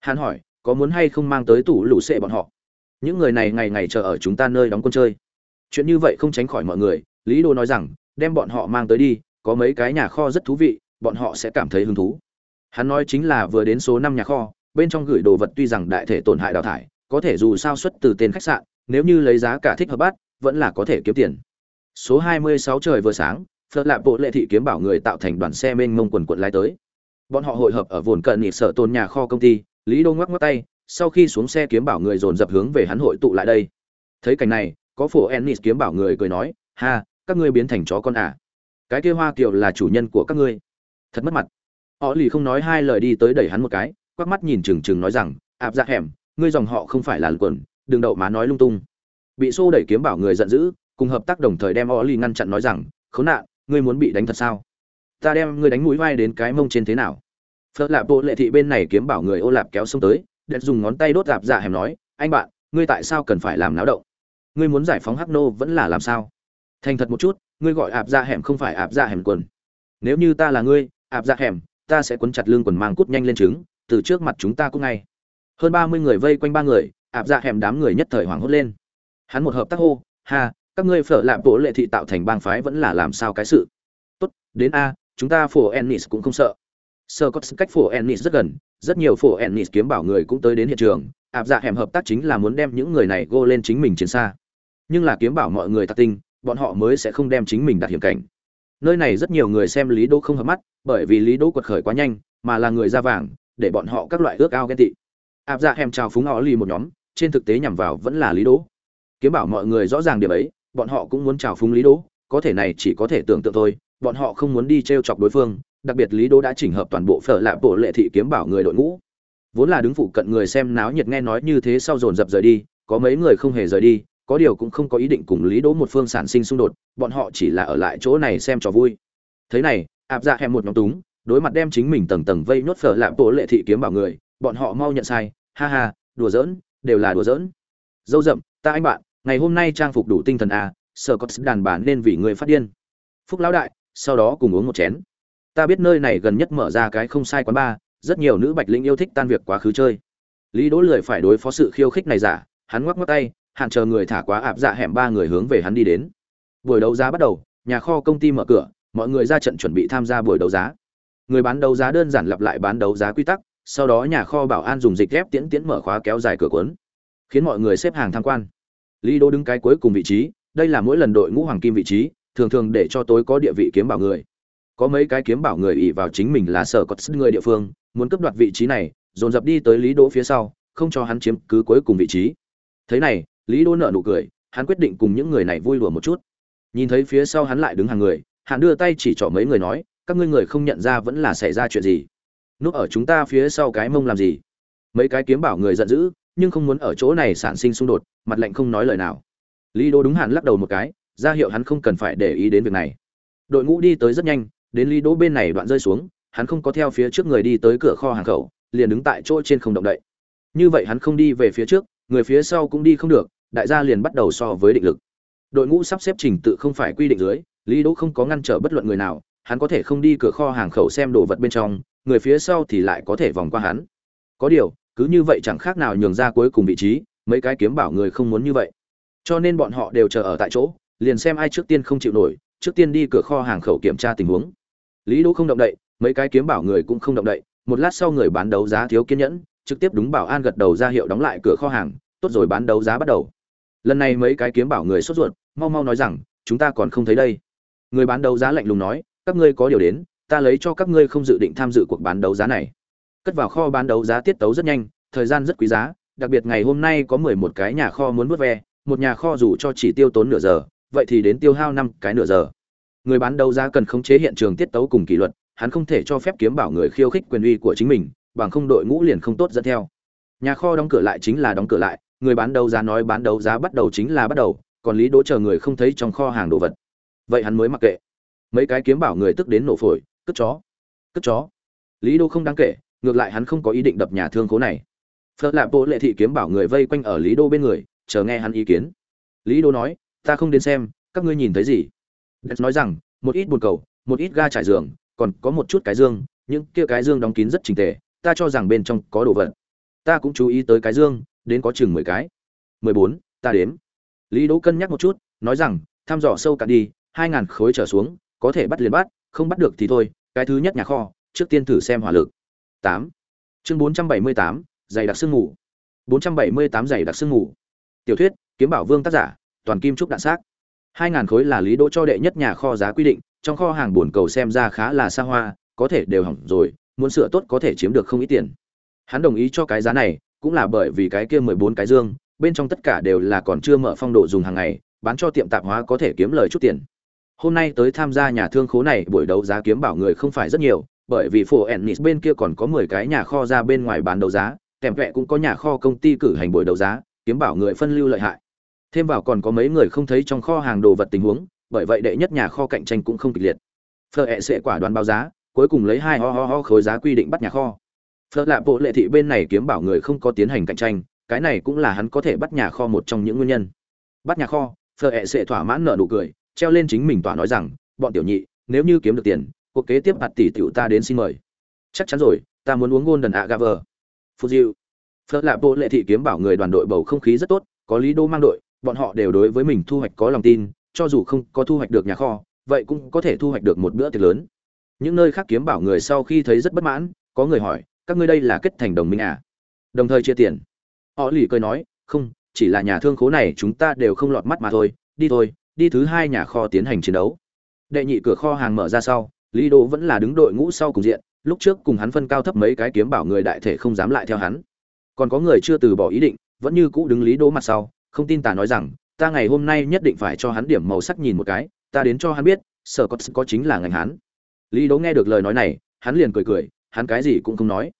Hàn hỏi, có muốn hay không mang tới tủ lũ xệ bọn họ? Những người này ngày ngày chờ ở chúng ta nơi đóng quân chơi. Chuyện như vậy không tránh khỏi mọi người, Lý Đỗ nói rằng, đem bọn họ mang tới đi, có mấy cái nhà kho rất thú vị, bọn họ sẽ cảm thấy hứng thú. Hắn nói chính là vừa đến số năm nhà kho, bên trong gửi đồ vật tuy rằng đại thể tổn hại đào thải, có thể dù sao xuất từ tên khách sạn, nếu như lấy giá cả thích hợp bắt vẫn là có thể kiếm tiền. Số 26 trời vừa sáng, Phật Lạp Bộ Lệ thị kiếm bảo người tạo thành đoàn xe mênh mông quần quần lái tới. Bọn họ hội hợp ở vồn cận nhị sở tôn nhà kho công ty, Lý Đô ngoắc ngoắc tay, sau khi xuống xe kiếm bảo người dồn dập hướng về hắn hội tụ lại đây. Thấy cảnh này, có phổ Ennis kiếm bảo người cười nói, "Ha, các ngươi biến thành chó con à? Cái kia Hoa Kiều là chủ nhân của các ngươi." Thật mất mặt. Họ lì không nói hai lời đi tới đẩy hắn một cái, quắc mắt nhìn trừng trừng nói rằng, "Áp dạ hẻm, ngươi dòng họ không phải là quần, đừng đậu má nói lung tung." Bị xô đẩy kiếm bảo người giận dữ, cùng hợp tác đồng thời đem họ lì ngăn chặn nói rằng, "Khốn nạn, ngươi muốn bị đánh thật sao? Ta đem ngươi đánh mũi vai đến cái mông trên thế nào?" Phớt Lạp Bộ Lệ thị bên này kiếm bảo người ô lạp kéo xông tới, đẹp dùng ngón tay đốt dạp dạ hẻm nói, "Anh bạn, ngươi tại sao cần phải làm náo động? Ngươi muốn giải phóng Hắc Nô vẫn là làm sao?" Thành thật một chút, ngươi gọi ạp dạ hẻm không phải ạp dạ hẻm quần. Nếu như ta là ngươi, ạp dạ hẻm, ta sẽ cuốn chặt lưng quần mang cút nhanh lên trứng, từ trước mặt chúng ta cũng ngay. Hơn ba mươi người vây quanh ba người, ạp dạ hẻm đám người nhất thời hoảng hốt lên. Hắn một hợp tác hô, "Ha, các ngươi phở lạp bộ lệ thị tạo thành bang phái vẫn là làm sao cái sự?" "Tốt, đến a, chúng ta phổ Ennis cũng không sợ." Sơ có cách phổ Ennis rất gần, rất nhiều phổ Ennis kiếm bảo người cũng tới đến hiện trường, ạp dạ hẻm hợp tác chính là muốn đem những người này gô lên chính mình chiến xa. Nhưng là kiếm bảo mọi người tạc tinh, bọn họ mới sẽ không đem chính mình đặt hiểm cảnh. Nơi này rất nhiều người xem Lý Đỗ không hợp mắt, bởi vì Lý Đỗ quật khởi quá nhanh, mà là người da vàng, để bọn họ các loại ước ao ghen tị. Áp dạ hèm chào phúng họ lì một nhóm, trên thực tế nhằm vào vẫn là Lý Đỗ. Kiếm bảo mọi người rõ ràng điểm ấy, bọn họ cũng muốn chào phúng Lý Đỗ, có thể này chỉ có thể tưởng tượng thôi, bọn họ không muốn đi trêu chọc đối phương, đặc biệt Lý Đỗ đã chỉnh hợp toàn bộ phở lạ bộ lệ thị kiếm bảo người đội ngũ. Vốn là đứng phụ cận người xem náo nhiệt nghe nói như thế sau dồn dập rời đi, có mấy người không hề rời đi, có điều cũng không có ý định cùng Lý Đỗ một phương sản sinh xung đột, bọn họ chỉ là ở lại chỗ này xem trò vui. Thế này, áp dạ hẻm một nhóm túng, đối mặt đem chính mình tầng tầng vây nhốt phở lạm bộ lệ thị kiếm bảo người, bọn họ mau nhận sai, ha ha, đùa giỡn, đều là đùa giỡn. Dâu rậm, ta anh bạn, ngày hôm nay trang phục đủ tinh thần à, sở có đàn bản nên vì người phát điên. Phúc lão đại, sau đó cùng uống một chén ta biết nơi này gần nhất mở ra cái không sai quán bar rất nhiều nữ bạch linh yêu thích tan việc quá khứ chơi lý đỗ lười phải đối phó sự khiêu khích này giả hắn ngoắc ngoắc tay hạn chờ người thả quá ạp dạ hẻm ba người hướng về hắn đi đến. Buổi đấu giá bắt đầu, nhà kho công ty mở cửa, mọi người ra trận chuẩn bị tham gia buổi đấu giá. Người bán đấu giá đơn giản lặp lại bán đấu giá quy tắc, sau đó nhà kho bảo an dùng dịch ghép tiễn tiễn mở khóa kéo dài cửa cuốn, khiến mọi người xếp hàng tham quan. Lý đỗ đứng cái cuối cùng vị trí, đây là mỗi lần đội ngũ hoàng kim vị trí, thường thường để cho tối có địa vị kiếm bảo người. Có mấy cái kiếm bảo người ỉ vào chính mình là sở có sức người địa phương, muốn cướp đoạt vị trí này, dồn dập đi tới lý đỗ phía sau, không cho hắn chiếm cứ cuối cùng vị trí. Thế này lý đỗ nợ nụ cười, hắn quyết định cùng những người này vui đùa một chút. Nhìn thấy phía sau hắn lại đứng hàng người, hắn đưa tay chỉ trỏ mấy người nói, các ngươi người không nhận ra vẫn là xảy ra chuyện gì? Núp ở chúng ta phía sau cái mông làm gì? Mấy cái kiếm bảo người giận dữ, nhưng không muốn ở chỗ này sản sinh xung đột, mặt lạnh không nói lời nào. Lý đỗ đúng hẳn lắc đầu một cái, ra hiệu hắn không cần phải để ý đến việc này. Đội ngũ đi tới rất nhanh, đến lý đỗ bên này đoạn rơi xuống, hắn không có theo phía trước người đi tới cửa kho hàng khẩu, liền đứng tại chỗ trên không động đậy. Như vậy hắn không đi về phía trước, người phía sau cũng đi không được đại gia liền bắt đầu so với định lực. Đội ngũ sắp xếp trình tự không phải quy định dưới, lý đỗ không có ngăn trở bất luận người nào, hắn có thể không đi cửa kho hàng khẩu xem đồ vật bên trong, người phía sau thì lại có thể vòng qua hắn. Có điều, cứ như vậy chẳng khác nào nhường ra cuối cùng vị trí, mấy cái kiếm bảo người không muốn như vậy. Cho nên bọn họ đều chờ ở tại chỗ, liền xem ai trước tiên không chịu nổi, trước tiên đi cửa kho hàng khẩu kiểm tra tình huống. Lý đỗ không động đậy, mấy cái kiếm bảo người cũng không động đậy, một lát sau người bán đấu giá thiếu kiên nhẫn, trực tiếp đúng bảo an gật đầu ra hiệu đóng lại cửa kho hàng, tốt rồi bán đấu giá bắt đầu lần này mấy cái kiếm bảo người sốt ruột, mau mau nói rằng, chúng ta còn không thấy đây. Người bán đấu giá lạnh lùng nói, các ngươi có điều đến, ta lấy cho các ngươi không dự định tham dự cuộc bán đấu giá này. Cất vào kho bán đấu giá tiết tấu rất nhanh, thời gian rất quý giá, đặc biệt ngày hôm nay có mười một cái nhà kho muốn vớt ve, một nhà kho dù cho chỉ tiêu tốn nửa giờ, vậy thì đến tiêu hao năm cái nửa giờ. Người bán đấu giá cần khống chế hiện trường tiết tấu cùng kỷ luật, hắn không thể cho phép kiếm bảo người khiêu khích quyền uy của chính mình, bằng không đội ngũ liền không tốt dẫn theo. Nhà kho đóng cửa lại chính là đóng cửa lại người bán đấu giá nói bán đấu giá bắt đầu chính là bắt đầu, còn lý đỗ chờ người không thấy trong kho hàng đồ vật. Vậy hắn mới mặc kệ. Mấy cái kiếm bảo người tức đến nổ phổi, cất chó cất chó. Lý đỗ không đáng kể, ngược lại hắn không có ý định đập nhà thương khố này. Phật lạp bộ lệ thị kiếm bảo người vây quanh ở lý đô bên người, chờ nghe hắn ý kiến. Lý đô nói, ta không đến xem, các ngươi nhìn thấy gì? Đất nói rằng, một ít bồn cầu, một ít ga trải giường, còn có một chút cái dương, những kia cái dương đóng kín rất chỉnh tề, ta cho rằng bên trong có đồ vật. Ta cũng chú ý tới cái dương đến có chừng mười cái. Mười bốn, ta đếm. Lý đỗ cân nhắc một chút, nói rằng, thăm dò sâu cả đi, hai ngàn khối trở xuống, có thể bắt liền bắt, không bắt được thì thôi, cái thứ nhất nhà kho, trước tiên thử xem hỏa lực. Tám. Chương bốn trăm bảy mươi tám, dày đặc sương ngủ bốn trăm bảy mươi tám dày đặc sương ngủ tiểu thuyết, kiếm bảo vương tác giả, toàn kim trúc đạn xác. Hai ngàn khối là lý đỗ cho đệ nhất nhà kho giá quy định, trong kho hàng buồn cầu xem ra khá là xa hoa, có thể đều hỏng rồi, muốn sửa tốt có thể chiếm được không ít tiền. Hắn đồng ý cho cái giá này cũng là bởi vì cái kia mười bốn cái dương, bên trong tất cả đều là còn chưa mở phong độ dùng hàng ngày, bán cho tiệm tạp hóa có thể kiếm lời chút tiền. Hôm nay tới tham gia nhà thương khố này, buổi đấu giá kiếm bảo người không phải rất nhiều, bởi vì phổ ennis bên kia còn có mười cái nhà kho ra bên ngoài bán đấu giá, kèm vẹ cũng có nhà kho công ty cử hành buổi đấu giá, kiếm bảo người phân lưu lợi hại. Thêm vào còn có mấy người không thấy trong kho hàng đồ vật tình huống, bởi vậy đệ nhất nhà kho cạnh tranh cũng không kịch liệt. Phở sẽ quả đoán báo giá, cuối cùng lấy hai ho ho ho khối giá quy định bắt nhà kho phở lạ bộ lệ thị bên này kiếm bảo người không có tiến hành cạnh tranh, cái này cũng là hắn có thể bắt nhà kho một trong những nguyên nhân. Bắt nhà kho, phở ẹ sẽ thỏa mãn nợ nụ cười, treo lên chính mình tỏa nói rằng, bọn tiểu nhị, nếu như kiếm được tiền, cuộc kế tiếp hạt tỷ tiểu ta đến xin mời. Chắc chắn rồi, ta muốn uống golden agaver. Phù diệu phở lạ bộ lệ thị kiếm bảo người đoàn đội bầu không khí rất tốt, có lý đô mang đội, bọn họ đều đối với mình thu hoạch có lòng tin, cho dù không có thu hoạch được nhà kho, vậy cũng có thể thu hoạch được một bữa tiệc lớn. Những nơi khác kiếm bảo người sau khi thấy rất bất mãn, có người hỏi các ngươi đây là kết thành đồng minh à? Đồng thời chia tiền. Họ lì cười nói, không, chỉ là nhà thương khố này chúng ta đều không lọt mắt mà thôi, đi thôi, đi thứ hai nhà kho tiến hành chiến đấu. Đệ nhị cửa kho hàng mở ra sau, lý đô vẫn là đứng đội ngũ sau cùng diện, lúc trước cùng hắn phân cao thấp mấy cái kiếm bảo người đại thể không dám lại theo hắn. Còn có người chưa từ bỏ ý định, vẫn như cũ đứng lý đô mặt sau, không tin tà nói rằng, ta ngày hôm nay nhất định phải cho hắn điểm màu sắc nhìn một cái, ta đến cho hắn biết, sở có có chính là ngành hắn. Lý đỗ nghe được lời nói này, hắn liền cười cười, hắn cái gì cũng không nói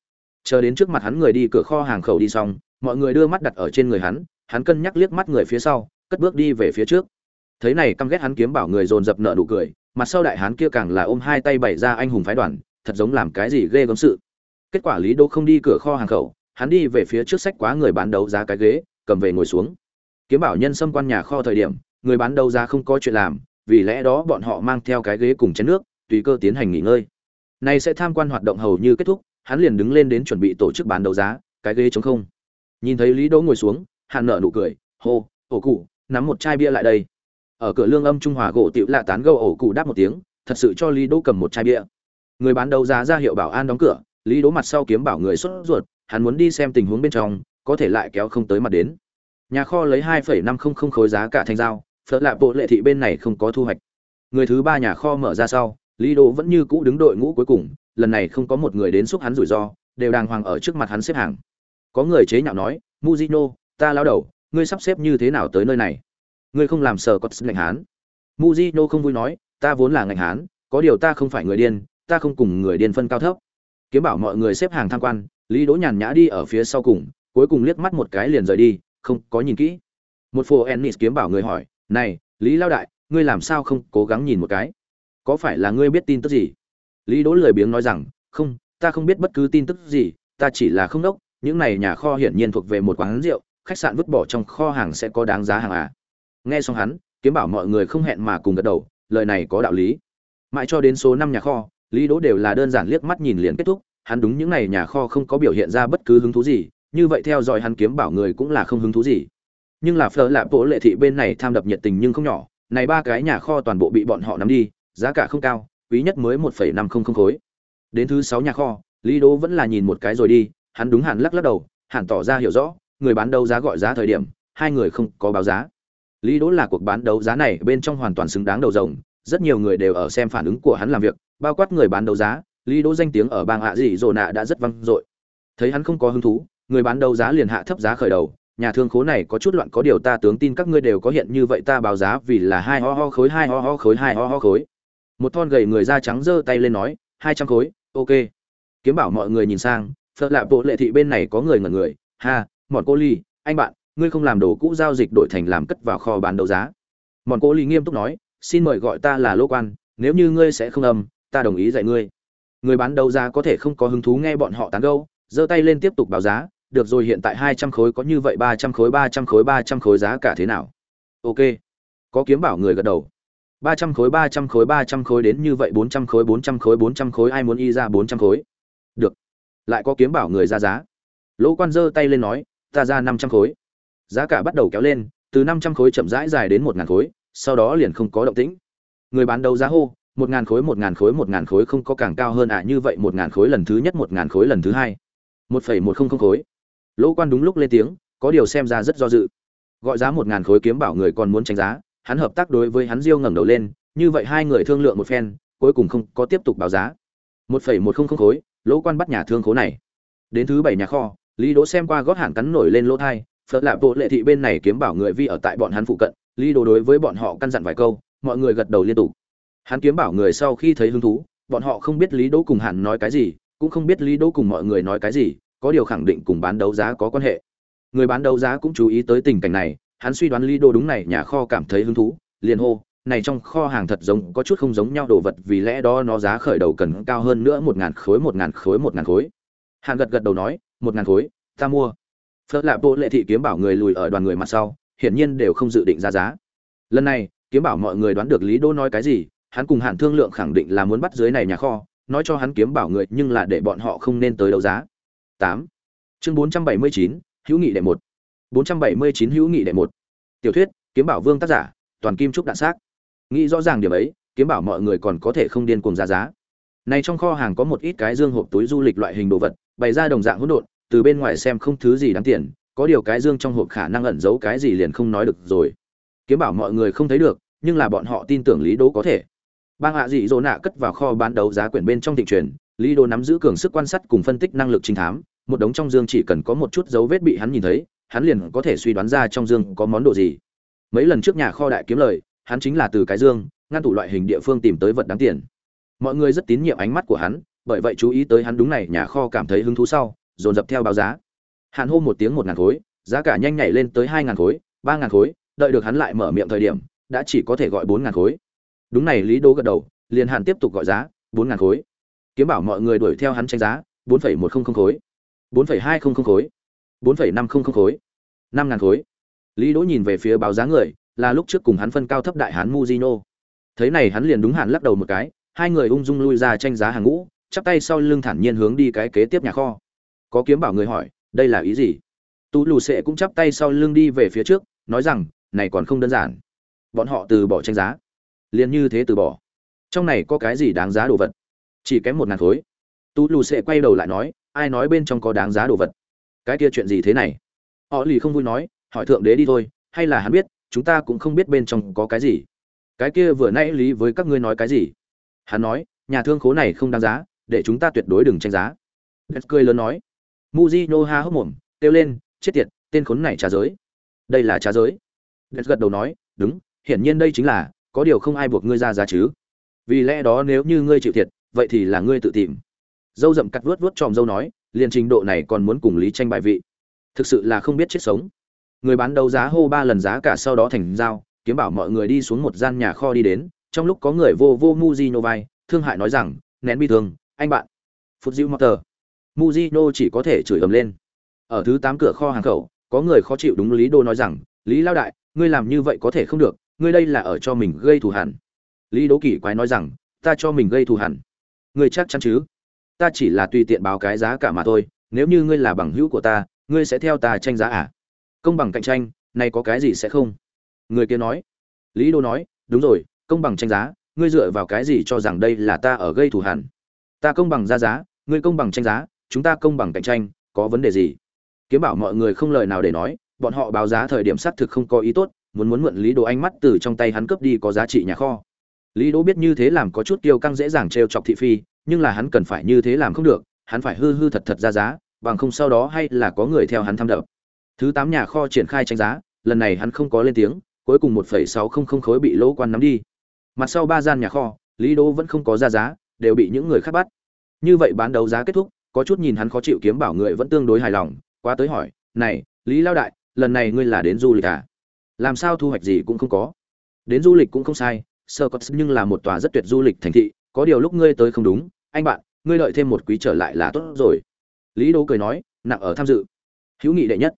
chờ đến trước mặt hắn người đi cửa kho hàng khẩu đi xong, mọi người đưa mắt đặt ở trên người hắn hắn cân nhắc liếc mắt người phía sau, cất bước đi về phía trước. Thấy này căm ghét hắn kiếm bảo người dồn dập nợ nụ cười, mặt sau đại hán kia càng là ôm hai tay bày ra anh hùng phái đoàn, thật giống làm cái gì ghê gớm sự. Kết quả lý Đô không đi cửa kho hàng khẩu, hắn đi về phía trước sách quá người bán đấu giá cái ghế, cầm về ngồi xuống. Kiếm bảo nhân xâm quan nhà kho thời điểm, người bán đấu giá không có chuyện làm, vì lẽ đó bọn họ mang theo cái ghế cùng chén nước, tùy cơ tiến hành nghỉ ngơi. Nay sẽ tham quan hoạt động hầu như kết thúc hắn liền đứng lên đến chuẩn bị tổ chức bán đấu giá cái ghế chống không. Nhìn thấy lý đỗ ngồi xuống hắn nở nụ cười hô ổ cụ nắm một chai bia lại đây. Ở cửa lương âm trung hòa gỗ tiểu lạ tán gâu ổ cụ đáp một tiếng thật sự cho lý đỗ cầm một chai bia. Người bán đấu giá ra hiệu bảo an đóng cửa lý đỗ mặt sau kiếm bảo người xuất ruột hắn muốn đi xem tình huống bên trong có thể lại kéo không tới mặt đến. Nhà kho lấy hai năm không không khối giá cả thành dao, phở lạ bộ lệ thị bên này không có thu hoạch. Người thứ ba nhà kho mở ra sau lý đỗ vẫn như cũ đứng đội ngũ cuối cùng, lần này không có một người đến xúc hắn rủi ro, đều đàng hoàng ở trước mặt hắn xếp hàng. Có người chế nhạo nói muzino ta lao đầu, ngươi sắp xếp như thế nào tới nơi này? Ngươi không làm sợ có ngành hán. Muzino không vui nói, ta vốn là ngành hán, có điều ta không phải người điên, ta không cùng người điên phân cao thấp. Kiếm bảo mọi người xếp hàng tham quan, lý đỗ nhàn nhã đi ở phía sau cùng, cuối cùng liếc mắt một cái liền rời đi, không có nhìn kỹ. Một phù ennis kiếm bảo người hỏi, này, lý lao đại, ngươi làm sao không cố gắng nhìn một cái? Có phải là ngươi biết tin tức gì? Lý đỗ lười biếng nói rằng, không, ta không biết bất cứ tin tức gì, ta chỉ là không đốc, những này nhà kho hiển nhiên thuộc về một quán rượu, khách sạn vứt bỏ trong kho hàng sẽ có đáng giá hàng à. Nghe xong hắn, kiếm bảo mọi người không hẹn mà cùng gật đầu, lời này có đạo lý. Mãi cho đến số năm nhà kho, lý đỗ đều là đơn giản liếc mắt nhìn liền kết thúc, hắn đúng những này nhà kho không có biểu hiện ra bất cứ hứng thú gì, như vậy theo dõi hắn kiếm bảo người cũng là không hứng thú gì. Nhưng là phở lạ bộ lệ thị bên này tham đập nhiệt tình nhưng không nhỏ, này ba cái nhà kho toàn bộ bị bọn họ nắm đi giá cả không cao, quý nhất mới một phẩy năm không không khối. Đến thứ sáu nhà kho, lý đỗ vẫn là nhìn một cái rồi đi, hắn đúng hẳn lắc lắc đầu hẳn tỏ ra hiểu rõ, người bán đấu giá gọi giá thời điểm, hai người không có báo giá. Lý đỗ là cuộc bán đấu giá này bên trong hoàn toàn xứng đáng đầu rồng, rất nhiều người đều ở xem phản ứng của hắn làm việc, bao quát người bán đấu giá, lý đỗ danh tiếng ở bang hạ dị Dồ nạ đã rất vang dội. Thấy hắn không có hứng thú, người bán đấu giá liền hạ thấp giá khởi đầu, nhà thương khố này có chút loạn có điều ta tướng tin các ngươi đều có hiện như vậy ta báo giá vì là hai ho ho khối, hai ho ho khối, hai ho ho khối một thon gầy người da trắng giơ tay lên nói, hai trăm khối, ok. Kiếm bảo mọi người nhìn sang phật lạ bộ lệ thị bên này có người ngẩn người, ha, mọn cô ly, anh bạn, ngươi không làm đồ cũ giao dịch đổi thành làm cất vào kho bán đấu giá. Mọn cô ly nghiêm túc nói, xin mời gọi ta là lô quan, nếu như ngươi sẽ không âm, ta đồng ý dạy ngươi. Người bán đấu giá có thể không có hứng thú nghe bọn họ tán gẫu, giơ tay lên tiếp tục báo giá, được rồi, hiện tại hai trăm khối có như vậy, ba trăm khối, ba trăm khối, ba trăm khối giá cả thế nào? Ok. Có kiếm bảo người gật đầu ba trăm khối, ba trăm khối, ba trăm khối đến như vậy bốn trăm khối, bốn trăm khối, bốn trăm khối, ai muốn y ra bốn trăm khối? Được. Lại có kiếm bảo người ra giá. Lỗ quan giơ tay lên nói, ta ra năm trăm khối. Giá cả bắt đầu kéo lên, từ năm trăm khối chậm rãi dài đến một ngàn khối, sau đó liền không có động tĩnh. Người bán đấu giá hô, một ngàn khối, một ngàn khối, một ngàn khối không có càng cao hơn à như vậy một ngàn khối lần thứ nhất, một ngàn khối lần thứ hai. một phẩy một không không khối. Lỗ quan đúng lúc lên tiếng, có điều xem ra rất do dự. Gọi giá một ngàn khối kiếm bảo người còn muốn tranh giá hắn hợp tác đối với hắn diêu ngẩng đầu lên, như vậy hai người thương lượng một phen, cuối cùng không có tiếp tục báo giá. Một phẩy một không không khối, lỗ quan bắt nhà thương khố này. Đến thứ bảy nhà kho, lý đỗ xem qua gót hàng cắn nổi lên lỗ thai phật lạ bộ lệ thị bên này kiếm bảo người vi ở tại bọn hắn phụ cận, lý đỗ đối với bọn họ căn dặn vài câu, mọi người gật đầu liên tục. Hắn kiếm bảo người sau khi thấy hứng thú, bọn họ không biết lý đỗ cùng hẳn nói cái gì, cũng không biết lý đỗ cùng mọi người nói cái gì, có điều khẳng định cùng bán đấu giá có quan hệ. Người bán đấu giá cũng chú ý tới tình cảnh này hắn suy đoán lý đồ đúng này, nhà kho cảm thấy hứng thú, liền hô, này trong kho hàng thật giống, có chút không giống nhau đồ vật, vì lẽ đó nó giá khởi đầu cần cao hơn nữa một ngàn khối, một ngàn khối, một ngàn khối. Hàn gật gật đầu nói, một ngàn khối, ta mua. Phớt lạ bộ lệ thị kiếm bảo người lùi ở đoàn người mặt sau, hiển nhiên đều không dự định ra giá. Lần này, kiếm bảo mọi người đoán được lý đô nói cái gì, hắn cùng hạn thương lượng khẳng định là muốn bắt dưới này nhà kho, nói cho hắn kiếm bảo người, nhưng là để bọn họ không nên tới đấu giá. Tám. Chương bốn trăm bảy mươi chín, hữu nghị đệ một bốn trăm bảy mươi chín hữu nghị đệ một. Tiểu thuyết, kiếm bảo vương tác giả, toàn kim trúc đạn xác. Nghĩ rõ ràng điểm ấy, kiếm bảo mọi người còn có thể không điên cuồng ra giá. Này trong kho hàng có một ít cái dương hộp túi du lịch loại hình đồ vật, bày ra đồng dạng hỗn độn, từ bên ngoài xem không thứ gì đáng tiền, có điều cái dương trong hộp khả năng ẩn giấu cái gì liền không nói được rồi. Kiếm bảo mọi người không thấy được, nhưng là bọn họ tin tưởng lý đỗ có thể. Bang hạ dị dỗ nạ cất vào kho bán đấu giá quyển bên trong thị truyền, lý đỗ nắm giữ cường sức quan sát cùng phân tích năng lực trinh thám, một đống trong dương chỉ cần có một chút dấu vết bị hắn nhìn thấy hắn liền có thể suy đoán ra trong dương có món đồ gì. Mấy lần trước nhà kho đại kiếm lời, hắn chính là từ cái dương, ngăn tủ loại hình địa phương tìm tới vật đáng tiền. Mọi người rất tín nhiệm ánh mắt của hắn, bởi vậy chú ý tới hắn đúng này, nhà kho cảm thấy hứng thú sau, dồn dập theo báo giá. Hạn hô một tiếng một ngàn khối, giá cả nhanh nhảy lên tới hai ngàn khối, ba ngàn khối, đợi được hắn lại mở miệng thời điểm, đã chỉ có thể gọi bốn ngàn khối. Đúng này, lý Đô gật đầu, liền hạn tiếp tục gọi giá, bốn ngàn khối. Kiếm bảo mọi người đuổi theo hắn tranh giá, bốn phẩy một không không khối. Bốn phẩy hai không không khối bốn phẩy năm không không khối năm ngàn khối lý đỗ nhìn về phía báo giá người là lúc trước cùng hắn phân cao thấp đại hán Mujino. Thấy này hắn liền đúng hạn lắc đầu một cái, hai người ung dung lui ra tranh giá hàng ngũ, chắp tay sau lưng thản nhiên hướng đi cái kế tiếp nhà kho. Có kiếm bảo người hỏi, đây là ý gì? Tú Lù Sệ cũng chắp tay sau lưng đi về phía trước, nói rằng, này còn không đơn giản. Bọn họ từ bỏ tranh giá, liền như thế từ bỏ. Trong này có cái gì đáng giá đồ vật? Chỉ kém một ngàn khối. Tú Lù Sệ quay đầu lại nói, ai nói bên trong có đáng giá đồ vật? Cái kia chuyện gì thế này? Họ lì không vui nói, hỏi thượng đế đi thôi, hay là hắn biết, chúng ta cũng không biết bên trong có cái gì. Cái kia vừa nãy lý với các ngươi nói cái gì? Hắn nói nhà thương khố này không đáng giá để chúng ta tuyệt đối đừng tranh giá. Ghét cười lớn nói. Mujino ha hốc mồm kêu lên chết tiệt tên khốn này trả giới. Đây là trả giới. Ghét gật đầu nói đúng hiển nhiên đây chính là có điều không ai buộc ngươi ra giá chứ. Vì lẽ đó nếu như ngươi chịu thiệt vậy thì là ngươi tự tìm. Dâu rậm cắt vuốt vuốt tròm dâu nói liền trình độ này còn muốn cùng lý tranh bài vị. Thực sự là không biết chết sống. Người bán đấu giá hô ba lần giá cả sau đó thành giao, kiếm bảo mọi người đi xuống một gian nhà kho đi đến, trong lúc có người vô vô muzino vai, thương hại nói rằng, nén bi thương, anh bạn. Phút diệu motor muzino chỉ có thể chửi ầm lên. Ở thứ tám cửa kho hàng khẩu, có người khó chịu đúng lý đô nói rằng, lý lao đại, ngươi làm như vậy có thể không được, ngươi đây là ở cho mình gây thù hẳn lý đố kỳ quái nói rằng, ta cho mình gây thù hẳn ngươi chắc chắn chứ? Ta chỉ là tùy tiện báo cái giá cả mà thôi, nếu như ngươi là bằng hữu của ta, ngươi sẽ theo ta tranh giá à? Công bằng cạnh tranh nay có cái gì sẽ không? Người kia nói. Lý đô nói, đúng rồi, công bằng tranh giá, ngươi dựa vào cái gì cho rằng đây là ta ở gây thù hẳn ta công bằng ra giá, ngươi công bằng tranh giá, chúng ta công bằng cạnh tranh, có vấn đề gì? Kiếm bảo mọi người không lời nào để nói, bọn họ báo giá thời điểm xác thực không có ý tốt, muốn muốn mượn lý đồ ánh mắt từ trong tay hắn cướp đi có giá trị nhà kho. Lý đỗ biết như thế làm có chút tiêu căng dễ dàng trêu chọc thị phi nhưng là hắn cần phải như thế làm không được, hắn phải hư hư thật thật ra giá, bằng không sau đó hay là có người theo hắn thăm đập. Thứ tám nhà kho triển khai tranh giá, lần này hắn không có lên tiếng, cuối cùng một phẩy sáu không không khối bị lỗ quan nắm đi. Mặt sau ba gian nhà kho, lý đỗ vẫn không có ra giá, đều bị những người khác bắt. Như vậy bán đấu giá kết thúc, có chút nhìn hắn khó chịu kiếm bảo người vẫn tương đối hài lòng, quá tới hỏi, này, lý lao đại, lần này ngươi là đến du lịch à? Làm sao thu hoạch gì cũng không có. Đến du lịch cũng không sai sơ nhưng là một tòa rất tuyệt du lịch thành thị, có điều lúc ngươi tới không đúng anh bạn, ngươi đợi thêm một quý trở lại là tốt rồi. Lý đỗ cười nói, nặng ở tham dự. Hữu nghị đệ nhất.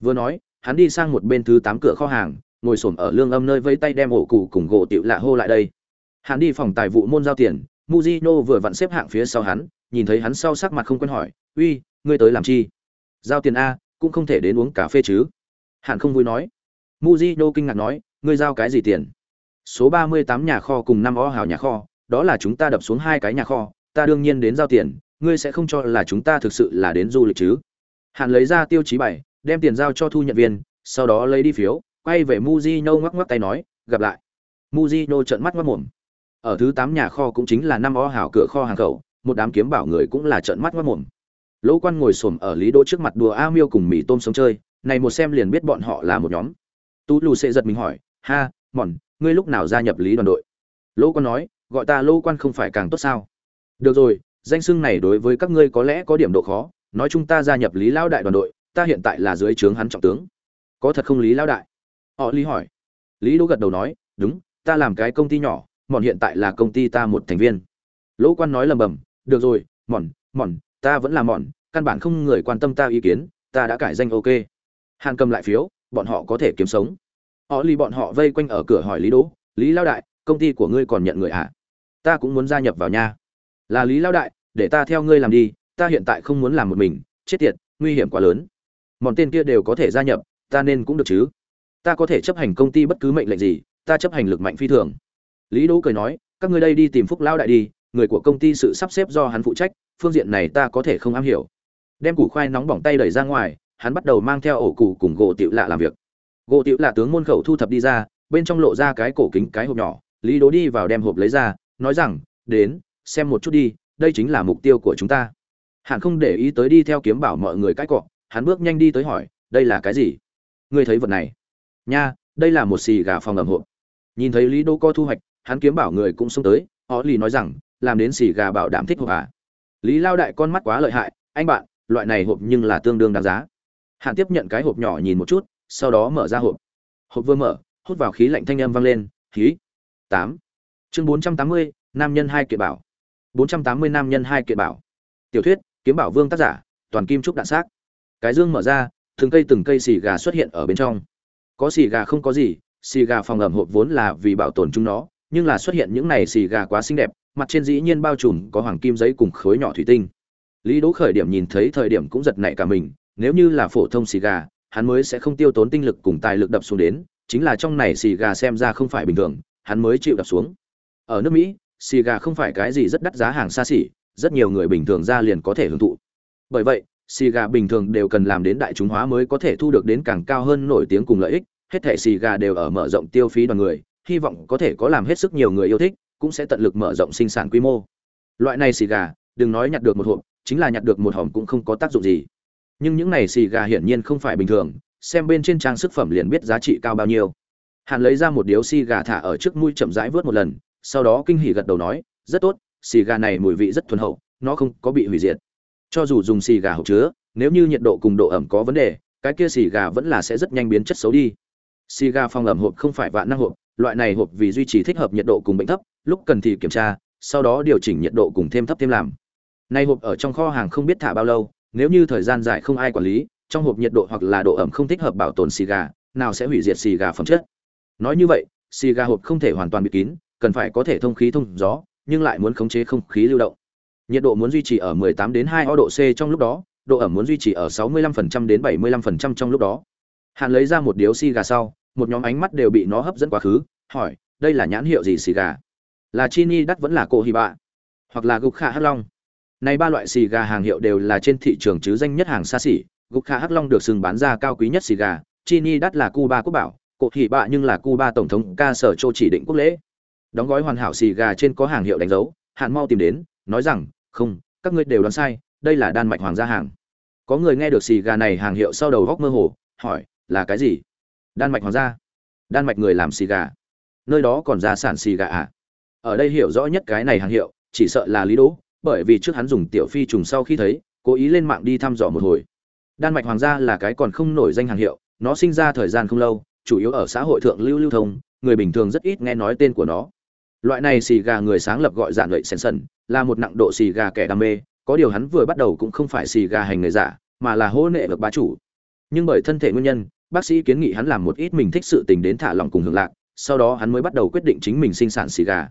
Vừa nói, hắn đi sang một bên thứ tám cửa kho hàng, ngồi xổm ở lương âm nơi vây tay đem ổ cụ cùng gỗ tiểu lạ hô lại đây. Hắn đi phòng tài vụ môn giao tiền muzino vừa vặn xếp hạng phía sau hắn, nhìn thấy hắn sau sắc mặt không quen hỏi, uy, ngươi tới làm chi? Giao tiền a, cũng không thể đến uống cà phê chứ. Hắn không vui nói. Muzino kinh ngạc nói, ngươi giao cái gì tiền? Số ba mươi tám nhà kho cùng năm o hào nhà kho, đó là chúng ta đập xuống hai cái nhà kho ta đương nhiên đến giao tiền, ngươi sẽ không cho là chúng ta thực sự là đến du lịch chứ. Hạn lấy ra tiêu chí bảy, đem tiền giao cho thu nhận viên, sau đó lấy đi phiếu, quay về muzino ngoắc ngoắc tay nói, gặp lại. Muzino trợn mắt ngoắc mồm. Ở thứ tám nhà kho cũng chính là năm o hào cửa kho hàng khẩu, một đám kiếm bảo người cũng là trợn mắt ngoắc mồm. Lỗ quan ngồi xổm ở lý đỗ trước mặt đùa a miêu cùng mì tôm sống chơi, này một xem liền biết bọn họ là một nhóm. Tú lù sẽ giật mình hỏi, ha, mòn, ngươi lúc nào gia nhập lý đoàn đội? Lỗ quan nói, gọi ta lỗ quan không phải càng tốt sao? Được rồi, danh xưng này đối với các ngươi có lẽ có điểm độ khó, nói chúng ta gia nhập lý lão đại đoàn đội, ta hiện tại là dưới trướng hắn trọng tướng. Có thật không lý lão đại? Họ lý hỏi. Lý đỗ gật đầu nói, đúng, ta làm cái công ty nhỏ mòn hiện tại là công ty ta một thành viên. Lỗ quan nói lầm bầm, được rồi mòn mòn ta vẫn là mòn căn bản không người quan tâm ta ý kiến, ta đã cải danh ok. Hàn cầm lại phiếu, bọn họ có thể kiếm sống. Họ lì bọn họ vây quanh ở cửa hỏi lý đỗ, lý lao đại, công ty của ngươi còn nhận người à? ta cũng muốn gia nhập vào nha là lý lao đại, để ta theo ngươi làm đi, ta hiện tại không muốn làm một mình, chết tiệt, nguy hiểm quá lớn. Mọn tên kia đều có thể gia nhập, ta nên cũng được chứ. Ta có thể chấp hành công ty bất cứ mệnh lệnh gì, ta chấp hành lực mạnh phi thường. Lý đỗ cười nói, các ngươi đây đi tìm phúc lao đại đi, người của công ty sự sắp xếp do hắn phụ trách, phương diện này ta có thể không am hiểu. Đem củ khoai nóng bỏng tay đẩy ra ngoài, hắn bắt đầu mang theo ổ củ cùng gỗ tiểu lạ làm việc. Gỗ tiểu lạ tướng môn khẩu thu thập đi ra, bên trong lộ ra cái cổ kính cái hộp nhỏ. Lý đố đi vào đem hộp lấy ra, nói rằng, đến xem một chút đi, đây chính là mục tiêu của chúng ta. Hạn không để ý tới đi theo kiếm bảo mọi người cãi cọ, hắn bước nhanh đi tới hỏi, đây là cái gì? Ngươi thấy vật này? Nha, đây là một xì gà phòng ẩm hộp. Nhìn thấy lý đô co thu hoạch, hắn kiếm bảo người cũng xông tới, họ lì nói rằng, làm đến xì gà bảo đảm thích hộp à? Lý lao đại con mắt quá lợi hại, anh bạn, loại này hộp nhưng là tương đương đáng giá. Hạn tiếp nhận cái hộp nhỏ nhìn một chút, sau đó mở ra hộp. Hộp vừa mở, hút vào khí lạnh thanh âm vang lên khí tám. Chương bốn trăm tám mươi, nam nhân hai kiện bảo bốn trăm tám mươi nam nhân hai kiện bảo. Tiểu thuyết, kiếm bảo vương tác giả, toàn kim trúc đạn xác. Cái dương mở ra, từng cây từng cây xì gà xuất hiện ở bên trong. Có xì gà không có gì, xì gà phòng ẩm hộp vốn là vì bảo tồn chúng nó, nhưng là xuất hiện những này xì gà quá xinh đẹp, mặt trên dĩ nhiên bao trùm có hoàng kim giấy cùng khối nhỏ thủy tinh. Lý đỗ khởi điểm nhìn thấy thời điểm cũng giật nảy cả mình, nếu như là phổ thông xì gà, hắn mới sẽ không tiêu tốn tinh lực cùng tài lực đập xuống đến, chính là trong này xì gà xem ra không phải bình thường, hắn mới chịu đập xuống. Ở nước mỹ xì gà không phải cái gì rất đắt giá hàng xa xỉ, rất nhiều người bình thường ra liền có thể hưởng thụ. Bởi vậy, xì gà bình thường đều cần làm đến đại chúng hóa mới có thể thu được đến càng cao hơn nổi tiếng cùng lợi ích. Hết thẻ xì gà đều ở mở rộng tiêu phí đoàn người, hy vọng có thể có làm hết sức nhiều người yêu thích, cũng sẽ tận lực mở rộng sinh sản quy mô. Loại này xì gà, đừng nói nhặt được một hộp, chính là nhặt được một hòm cũng không có tác dụng gì. Nhưng những này xì gà hiển nhiên không phải bình thường, xem bên trên trang sức phẩm liền biết giá trị cao bao nhiêu. Hàn lấy ra một điếu xì gà thả ở trước mũi chậm rãi vớt một lần sau đó kinh hỉ gật đầu nói, rất tốt, xì gà này mùi vị rất thuần hậu, nó không có bị hủy diệt. Cho dù dùng xì gà hộp chứa, nếu như nhiệt độ cùng độ ẩm có vấn đề, cái kia xì gà vẫn là sẽ rất nhanh biến chất xấu đi. Xì gà phong ẩm hộp không phải vạn năng hộp, loại này hộp vì duy trì thích hợp nhiệt độ cùng bệnh thấp, lúc cần thì kiểm tra, sau đó điều chỉnh nhiệt độ cùng thêm thấp thêm làm. Nay hộp ở trong kho hàng không biết thả bao lâu, nếu như thời gian dài không ai quản lý, trong hộp nhiệt độ hoặc là độ ẩm không thích hợp bảo tồn xì gà, nào sẽ hủy diệt xì gà phẩm chất. Nói như vậy, xì gà hộp không thể hoàn toàn bị kín cần phải có thể thông khí thông gió, nhưng lại muốn khống chế không khí lưu động. Nhiệt độ muốn duy trì ở 18 đến 2 độ C trong lúc đó, độ ẩm muốn duy trì ở 65% đến 75% trong lúc đó. Hàn lấy ra một điếu xì gà sau, một nhóm ánh mắt đều bị nó hấp dẫn quá khứ, hỏi, đây là nhãn hiệu gì xì gà? Là chini đắt vẫn là cổ hỉ bạ hoặc là gục khả hắc long. Này ba loại xì gà hàng hiệu đều là trên thị trường chứ danh nhất hàng xa xỉ, gục khả hắc long được xưng bán ra cao quý nhất xì gà, chini đắt là cuba quốc bảo cổ hỉ bạ nhưng là cuba tổng thống ca sở châu chỉ định quốc lễ đóng gói hoàn hảo xì gà trên có hàng hiệu đánh dấu, hạn mau tìm đến, nói rằng, không, các ngươi đều đoán sai, đây là đan mạch hoàng gia hàng. Có người nghe được xì gà này hàng hiệu sau đầu góc mơ hồ, hỏi, là cái gì? Đan mạch hoàng gia. Đan mạch người làm xì gà. Nơi đó còn ra sản xì gà à? Ở đây hiểu rõ nhất cái này hàng hiệu, chỉ sợ là lý đỗ, bởi vì trước hắn dùng tiểu phi trùng sau khi thấy, cố ý lên mạng đi thăm dò một hồi. Đan mạch hoàng gia là cái còn không nổi danh hàng hiệu, nó sinh ra thời gian không lâu, chủ yếu ở xã hội thượng lưu lưu thông, người bình thường rất ít nghe nói tên của nó loại này xì gà người sáng lập gọi dạn lợi sen sần, là một nặng độ xì gà kẻ đam mê, có điều hắn vừa bắt đầu cũng không phải xì gà hành người giả, mà là hô nệ được bá chủ. Nhưng bởi thân thể nguyên nhân, bác sĩ kiến nghị hắn làm một ít mình thích sự tình đến thả lòng cùng hưởng lạc, sau đó hắn mới bắt đầu quyết định chính mình sinh sản xì gà.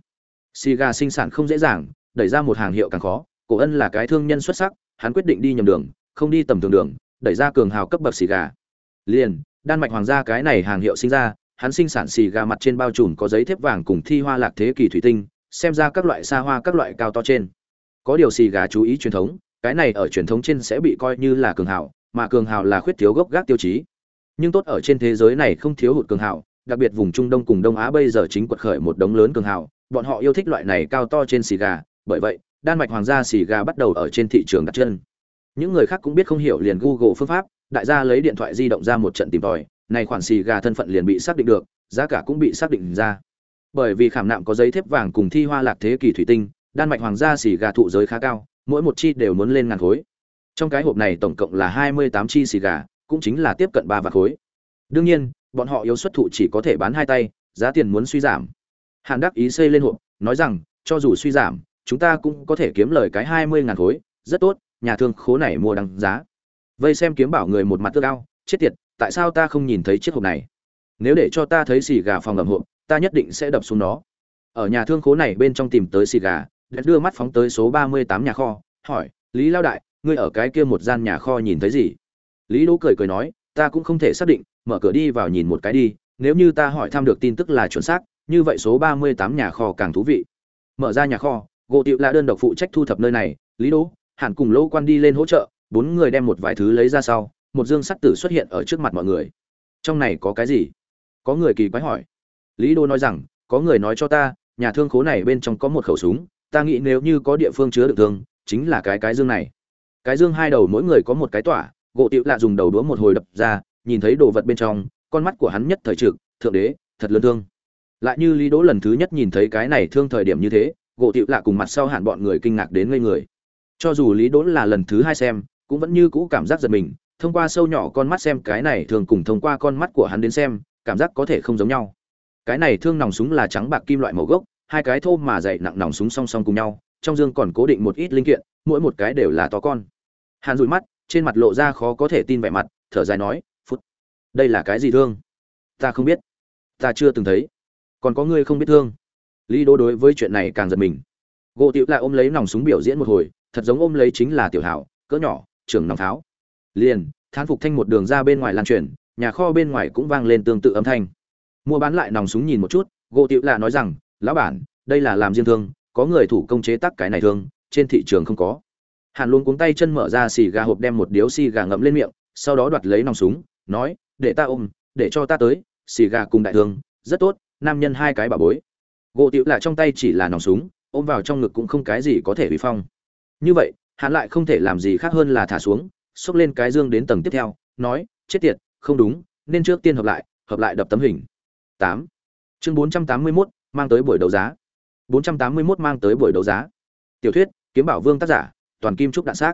Xì gà sinh sản không dễ dàng, đẩy ra một hàng hiệu càng khó, cổ ân là cái thương nhân xuất sắc, hắn quyết định đi nhầm đường, không đi tầm thường đường, đẩy ra cường hào cấp bậc xì gà. Liền, đan mạch hoàng gia cái này hàng hiệu sinh ra hắn sinh sản xì gà mặt trên bao trùm có giấy thép vàng cùng thi hoa lạc thế kỷ thủy tinh, xem ra các loại xa hoa các loại cao to trên. Có điều xì gà chú ý truyền thống, cái này ở truyền thống trên sẽ bị coi như là cường hào mà cường hào là khuyết thiếu gốc gác tiêu chí. Nhưng tốt ở trên thế giới này không thiếu hụt cường hào đặc biệt vùng trung đông cùng đông á bây giờ chính quật khởi một đống lớn cường hào bọn họ yêu thích loại này cao to trên xì gà, bởi vậy, đan mạch hoàng gia xì gà bắt đầu ở trên thị trường đặt chân. Những người khác cũng biết không hiểu liền google phương pháp, đại gia lấy điện thoại di động ra một trận tìm tòi này khoản xì gà thân phận liền bị xác định được, giá cả cũng bị xác định ra. Bởi vì khảm nạm có giấy thép vàng cùng thi hoa lạc thế kỷ thủy tinh, đan mạch hoàng gia xì gà thụ giới khá cao, mỗi một chi đều muốn lên ngàn khối. Trong cái hộp này tổng cộng là hai mươi tám chi xì gà, cũng chính là tiếp cận ba vạn khối. Đương nhiên, bọn họ yếu xuất thụ chỉ có thể bán hai tay, giá tiền muốn suy giảm. Hàn đắc ý xây lên hộp, nói rằng, cho dù suy giảm, chúng ta cũng có thể kiếm lời cái hai mươi ngàn khối, rất tốt, nhà thương khố này mua đăng giá. Vây xem kiếm bảo người một mặt tức ao chết tiệt tại sao ta không nhìn thấy chiếc hộp này? Nếu để cho ta thấy xì gà phòng ngầm hộp, ta nhất định sẽ đập xuống nó. Ở nhà thương khố này bên trong tìm tới xì gà đã đưa mắt phóng tới số ba mươi tám nhà kho, hỏi, lý lao đại, ngươi ở cái kia một gian nhà kho nhìn thấy gì? Lý đỗ cười cười nói, ta cũng không thể xác định, mở cửa đi vào nhìn một cái đi, nếu như ta hỏi thăm được tin tức là chuẩn xác, như vậy số ba mươi tám nhà kho càng thú vị. Mở ra nhà kho, gỗ tiệu là đơn độc phụ trách thu thập nơi này, lý đỗ, hẳn cùng lỗ quan đi lên hỗ trợ, bốn người đem một vài thứ lấy ra sau một dương sắt tử xuất hiện ở trước mặt mọi người. Trong này có cái gì? Có người kỳ quái hỏi. Lý đô nói rằng, có người nói cho ta, nhà thương khố này bên trong có một khẩu súng, ta nghĩ nếu như có địa phương chứa được thương, chính là cái cái dương này. Cái dương hai đầu mỗi người có một cái tỏa, gỗ tiệu lạ dùng đầu đũa một hồi đập ra, nhìn thấy đồ vật bên trong, con mắt của hắn nhất thời trực, thượng đế, thật lớn thương. Lại như lý đỗ lần thứ nhất nhìn thấy cái này thương thời điểm như thế, gỗ tiệu lạ cùng mặt sau hạn bọn người kinh ngạc đến ngây người. Cho dù lý đỗ là lần thứ hai xem, cũng vẫn như cũ cảm giác giật mình thông qua sâu nhỏ con mắt xem, cái này thường cùng thông qua con mắt của hắn đến xem, cảm giác có thể không giống nhau. Cái này thương nòng súng là trắng bạc kim loại màu gốc, hai cái thô mà dày nặng nòng súng song song cùng nhau, trong dương còn cố định một ít linh kiện, mỗi một cái đều là to con. Hàn dụi mắt, trên mặt lộ ra khó có thể tin vẻ mặt, thở dài nói, phút, đây là cái gì thương? Ta không biết. Ta chưa từng thấy. Còn có ngươi không biết thương. Lý đô đối với chuyện này càng giật mình. Gỗ tiểu lại ôm lấy nòng súng biểu diễn một hồi, thật giống ôm lấy chính là tiểu hảo, cỡ nhỏ, trưởng nòng tháo liền, thán phục thanh một đường ra bên ngoài lan truyền, nhà kho bên ngoài cũng vang lên tương tự âm thanh. Mua bán lại nòng súng nhìn một chút, gỗ tiểu lạ nói rằng, lão bản, đây là làm riêng thương, có người thủ công chế tác cái này thương, trên thị trường không có. Hàn luôn cuống tay chân mở ra xì gà hộp đem một điếu xì gà ngậm lên miệng, sau đó đoạt lấy nòng súng, nói, để ta ôm, để cho ta tới, xì gà cùng đại thương, rất tốt, nam nhân hai cái bà bối. Gỗ tiểu lạ trong tay chỉ là nòng súng, ôm vào trong ngực cũng không cái gì có thể bị phong. Như vậy, hắn lại không thể làm gì khác hơn là thả xuống xốc lên cái dương đến tầng tiếp theo nói chết tiệt không đúng nên trước tiên hợp lại hợp lại đập tấm hình. Tám. Chương bốn trăm tám mươi 481, mang tới buổi đấu giá. Bốn trăm tám mươi 481 mang tới buổi đấu giá. Tiểu thuyết kiếm bảo vương tác giả toàn kim trúc đạn xác.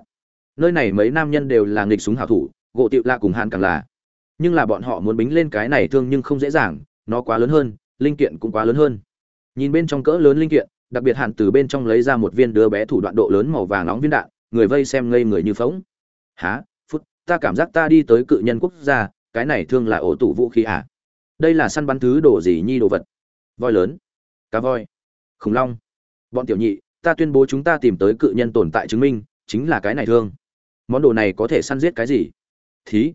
Nơi này mấy nam nhân đều là nghịch súng hảo thủ gỗ tiệu là cùng hàn càng là. Nhưng là bọn họ muốn bính lên cái này thương nhưng không dễ dàng nó quá lớn hơn linh kiện cũng quá lớn hơn. Nhìn bên trong cỡ lớn linh kiện đặc biệt hạn từ bên trong lấy ra một viên đứa bé thủ đoạn độ lớn màu vàng nóng viên đạn người vây xem ngây người như phóng há phút, ta cảm giác ta đi tới cự nhân quốc gia, cái này thương là ổ tủ vũ khí à? Đây là săn bắn thứ đồ gì nhi đồ vật? Voi lớn. Cá voi. Khủng long. Bọn tiểu nhị, ta tuyên bố chúng ta tìm tới cự nhân tồn tại chứng minh, chính là cái này thương. Món đồ này có thể săn giết cái gì? Thí.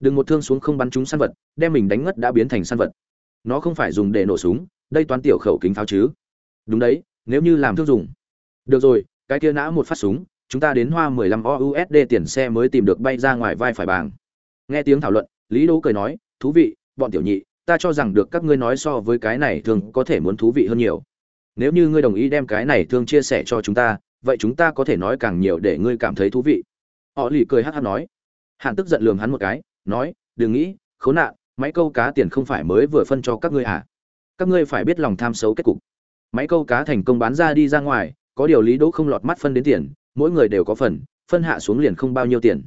Đừng một thương xuống không bắn chúng săn vật, đem mình đánh ngất đã biến thành săn vật. Nó không phải dùng để nổ súng, đây toán tiểu khẩu kính pháo chứ. Đúng đấy, nếu như làm thương dùng. Được rồi, cái kia nã một phát súng chúng ta đến hoa 15 USD tiền xe mới tìm được bay ra ngoài vai phải bảng. Nghe tiếng thảo luận, lý đỗ cười nói, thú vị, bọn tiểu nhị, ta cho rằng được các ngươi nói so với cái này thường có thể muốn thú vị hơn nhiều. Nếu như ngươi đồng ý đem cái này thương chia sẻ cho chúng ta, vậy chúng ta có thể nói càng nhiều để ngươi cảm thấy thú vị. Họ lì cười hắc hắc nói. Hàn tức giận lườm hắn một cái, nói, đừng nghĩ, khốn nạn, máy câu cá tiền không phải mới vừa phân cho các ngươi à? Các ngươi phải biết lòng tham xấu kết cục. Máy câu cá thành công bán ra đi ra ngoài, có điều lý đỗ không lọt mắt phân đến tiền mỗi người đều có phần, phân hạ xuống liền không bao nhiêu tiền.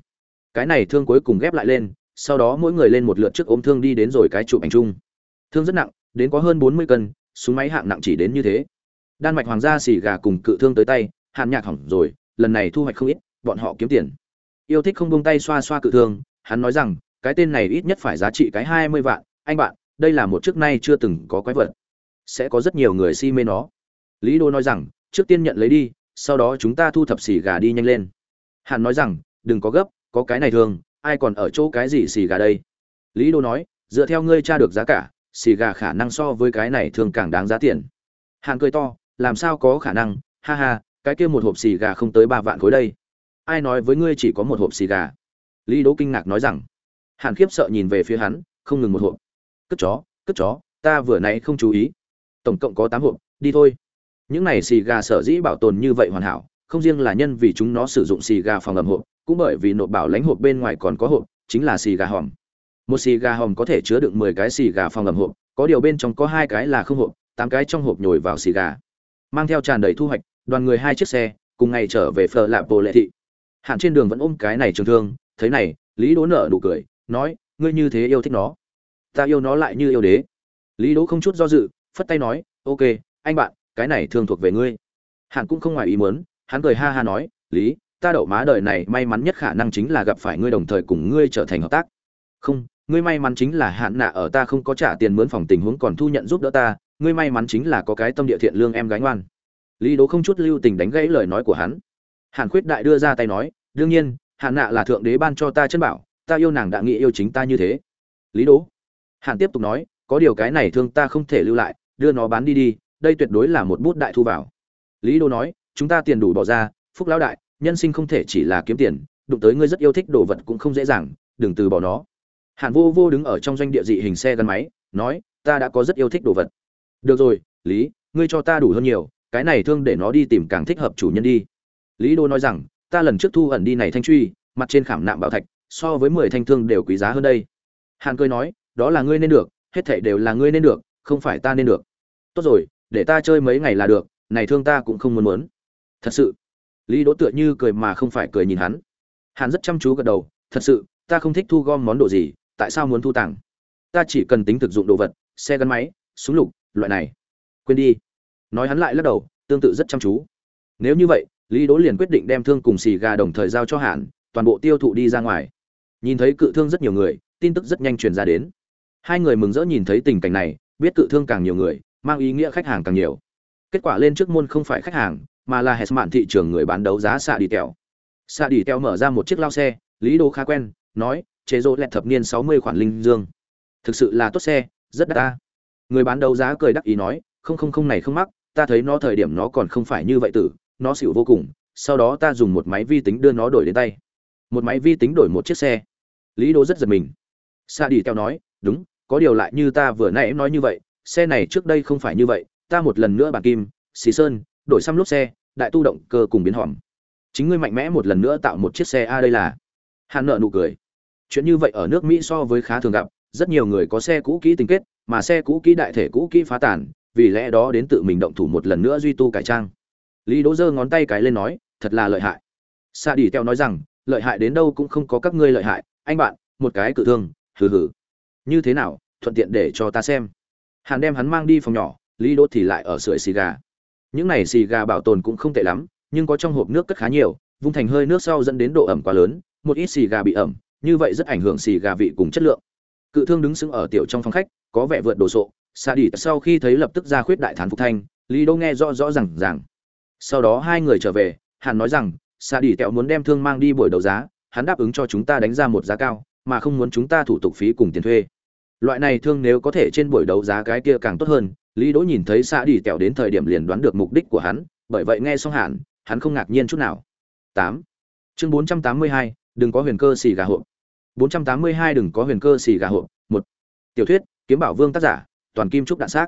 Cái này thương cuối cùng ghép lại lên, sau đó mỗi người lên một lượt trước ôm thương đi đến rồi cái chụp ảnh chung. Thương rất nặng, đến có hơn bốn mươi cân, súng máy hạng nặng chỉ đến như thế. Đan mạch hoàng gia xì gà cùng cự thương tới tay, hạn nhạc hỏng rồi, lần này thu hoạch không ít, bọn họ kiếm tiền. Yêu thích không buông tay xoa xoa cự thương, hắn nói rằng, cái tên này ít nhất phải giá trị cái hai mươi vạn, anh bạn, đây là một trước nay chưa từng có quái vật. Sẽ có rất nhiều người si mê nó. Lý đô nói rằng, trước tiên nhận lấy đi sau đó chúng ta thu thập xì gà đi nhanh lên. Hàn nói rằng, đừng có gấp, có cái này thường, ai còn ở chỗ cái gì xì gà đây? Lý đô nói, dựa theo ngươi tra được giá cả, xì gà khả năng so với cái này thường càng đáng giá tiền. Hàn cười to, làm sao có khả năng? Ha ha, cái kia một hộp xì gà không tới ba vạn khối đây. Ai nói với ngươi chỉ có một hộp xì gà? Lý đỗ kinh ngạc nói rằng. Hàn khiếp sợ nhìn về phía hắn, không ngừng một hộp. Cất chó cất chó, ta vừa nãy không chú ý. Tổng cộng có tám hộp, đi thôi những này xì gà sở dĩ bảo tồn như vậy hoàn hảo, không riêng là nhân vì chúng nó sử dụng xì gà phòng ẩm hộp, cũng bởi vì nộp bảo lãnh hộp bên ngoài còn có hộp, chính là xì gà hòm. Một xì gà hòm có thể chứa được mười cái xì gà phòng ẩm hộp, có điều bên trong có hai cái là không hộp, tám cái trong hộp nhồi vào xì gà. Mang theo tràn đầy thu hoạch, đoàn người hai chiếc xe, cùng ngày trở về phở lạp bồ lệ thị. Hạn trên đường vẫn ôm cái này trường thương, thấy này, lý đỗ nở nụ cười, nói, ngươi như thế yêu thích nó. Ta yêu nó lại như yêu đế. Lý đỗ không chút do dự, phất tay nói, ok, anh bạn cái này thường thuộc về ngươi. Hạng cũng không ngoài ý muốn, hắn cười ha ha nói, lý, ta đậu má đời này may mắn nhất khả năng chính là gặp phải ngươi đồng thời cùng ngươi trở thành hợp tác. Không, ngươi may mắn chính là hạn nạ ở ta không có trả tiền mướn phòng tình huống còn thu nhận giúp đỡ ta, ngươi may mắn chính là có cái tâm địa thiện lương em gái ngoan. Lý đố không chút lưu tình đánh gãy lời nói của hắn. Hàn khuyết đại đưa ra tay nói, đương nhiên, hạn nạ là thượng đế ban cho ta chân bảo, ta yêu nàng đã nghĩ yêu chính ta như thế. Lý đố hàn tiếp tục nói, có điều cái này thương ta không thể lưu lại, đưa nó bán đi đi đây tuyệt đối là một bút đại thu vào. Lý đô nói, chúng ta tiền đủ bỏ ra, phúc lão đại, nhân sinh không thể chỉ là kiếm tiền, đụng tới ngươi rất yêu thích đồ vật cũng không dễ dàng, đừng từ bỏ nó. Hàn vô vô đứng ở trong doanh địa dị hình xe gắn máy, nói, ta đã có rất yêu thích đồ vật. Được rồi, lý, ngươi cho ta đủ hơn nhiều, cái này thương để nó đi tìm càng thích hợp chủ nhân đi. Lý đô nói rằng, ta lần trước thu ẩn đi này thanh truy, mặt trên khảm nạm bảo thạch, so với mười thanh thương đều quý giá hơn đây. Hàn cười nói, đó là ngươi nên được, hết thảy đều là ngươi nên được, không phải ta nên được. Tốt rồi để ta chơi mấy ngày là được, này thương ta cũng không muốn muốn. Thật sự. Lý đỗ tựa như cười mà không phải cười nhìn hắn. Hắn rất chăm chú gật đầu, thật sự, ta không thích thu gom món đồ gì, tại sao muốn thu tặng? Ta chỉ cần tính thực dụng đồ vật, xe gắn máy, súng lục, loại này. Quên đi. Nói hắn lại lắc đầu, tương tự rất chăm chú. Nếu như vậy, lý đỗ liền quyết định đem thương cùng xì gà đồng thời giao cho hạn toàn bộ tiêu thụ đi ra ngoài. Nhìn thấy cự thương rất nhiều người, tin tức rất nhanh truyền ra đến. Hai người mừng rỡ nhìn thấy tình cảnh này, biết cự thương càng nhiều người mang ý nghĩa khách hàng càng nhiều. Kết quả lên trước môn không phải khách hàng, mà là hệ mạn thị trường người bán đấu giá xạ đi tèo. Xạ đi tèo mở ra một chiếc lao xe, lý đô khá quen, nói, chế rỗ lẹt thập niên sáu mươi khoản linh dương. Thực sự là tốt xe, rất đắt ta. Người bán đấu giá cười đắc ý nói, không không không này không mắc, ta thấy nó thời điểm nó còn không phải như vậy tử, nó xỉu vô cùng, sau đó ta dùng một máy vi tính đưa nó đổi đến tay. Một máy vi tính đổi một chiếc xe. Lý đô rất giật mình. Sa đi theo nói, đúng, có điều lại như ta vừa nãy nói như vậy xe này trước đây không phải như vậy, ta một lần nữa bàn kim, xì sơn, đổi xăm lốp xe, đại tu động cơ cùng biến hòm chính ngươi mạnh mẽ một lần nữa tạo một chiếc xe a đây là. Hàn nợ nụ cười. Chuyện như vậy ở nước mỹ so với khá thường gặp, rất nhiều người có xe cũ kỹ tình kết, mà xe cũ kỹ đại thể cũ kỹ phá tản, vì lẽ đó đến tự mình động thủ một lần nữa duy tu cải trang. Lý đỗ giơ ngón tay cái lên nói, thật là lợi hại. Sa đi teo nói rằng, lợi hại đến đâu cũng không có các ngươi lợi hại, anh bạn, một cái cự thương, hừ hừ. Như thế nào, thuận tiện để cho ta xem hàn đem hắn mang đi phòng nhỏ, lý đỗ thì lại ở sưởi xì gà. Những này xì gà bảo tồn cũng không tệ lắm, nhưng có trong hộp nước cất khá nhiều, vung thành hơi nước sau dẫn đến độ ẩm quá lớn, một ít xì gà bị ẩm, như vậy rất ảnh hưởng xì gà vị cùng chất lượng. Cự thương đứng sững ở tiểu trong phòng khách, có vẻ vượt đồ sộ xa đi sau khi thấy lập tức ra khuyết đại thán phục thanh, lý đỗ nghe rõ rõ rằng rằng sau đó hai người trở về, hàn nói rằng xa đi tẹo muốn đem thương mang đi buổi đấu giá, hắn đáp ứng cho chúng ta đánh ra một giá cao, mà không muốn chúng ta thủ tục phí cùng tiền thuê loại này thương nếu có thể trên buổi đấu giá cái kia càng tốt hơn, lý đỗ nhìn thấy xã đi tẹo đến thời điểm liền đoán được mục đích của hắn, bởi vậy nghe xong hạn hắn không ngạc nhiên chút nào. Tám. Chương bốn trăm tám mươi hai, đừng có huyền cơ xì gà hộp. bốn trăm tám mươi hai, đừng có huyền cơ xì gà hộp. Một. Tiểu thuyết, kiếm bảo vương tác giả, toàn kim trúc đạn xác.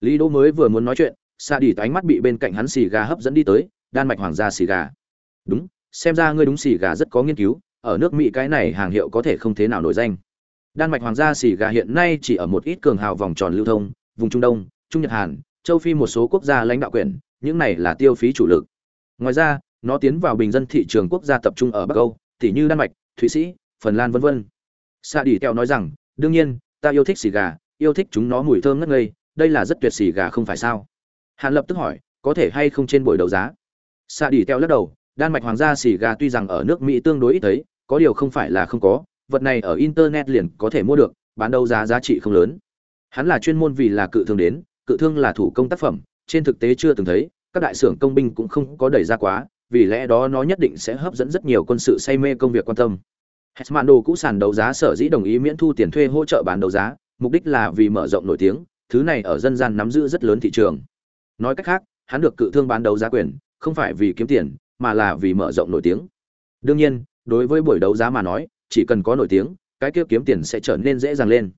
Lý đỗ mới vừa muốn nói chuyện xa đi ánh mắt bị bên cạnh hắn xì gà hấp dẫn đi tới, đan mạch hoàng gia xì gà. Đúng, xem ra ngươi đúng xì gà rất có nghiên cứu, ở nước mỹ cái này hàng hiệu có thể không thế nào nổi danh đan mạch hoàng gia xỉ gà hiện nay chỉ ở một ít cường hào vòng tròn lưu thông, vùng trung đông, trung nhật hàn, châu phi một số quốc gia lãnh đạo quyền, những này là tiêu phí chủ lực. Ngoài ra, nó tiến vào bình dân thị trường quốc gia tập trung ở bắc âu tỷ như đan mạch, thụy sĩ, phần lan vân vân. Sa Đỉ Tèo nói rằng, đương nhiên, ta yêu thích xì gà, yêu thích chúng nó mùi thơm ngất ngây, đây là rất tuyệt xì gà không phải sao? Hàn lập tức hỏi, có thể hay không trên buổi đấu giá? Sa Đỉ Tèo lắc đầu, đan mạch hoàng gia xì gà tuy rằng ở nước mỹ tương đối ít thấy, có điều không phải là không có vật này ở internet liền có thể mua được, bán đấu giá giá trị không lớn. Hắn là chuyên môn vì là cự thương đến, cự thương là thủ công tác phẩm, trên thực tế chưa từng thấy, các đại xưởng công binh cũng không có đẩy ra quá, vì lẽ đó nó nhất định sẽ hấp dẫn rất nhiều quân sự say mê công việc quan tâm. Hetman đồ cũ sàn đấu giá sở dĩ đồng ý miễn thu tiền thuê hỗ trợ bán đấu giá, mục đích là vì mở rộng nổi tiếng, thứ này ở dân gian nắm giữ rất lớn thị trường. Nói cách khác, hắn được cự thương bán đấu giá quyền, không phải vì kiếm tiền, mà là vì mở rộng nổi tiếng. Đương nhiên, đối với buổi đấu giá mà nói chỉ cần có nổi tiếng, cái kia kiếm tiền sẽ trở nên dễ dàng lên.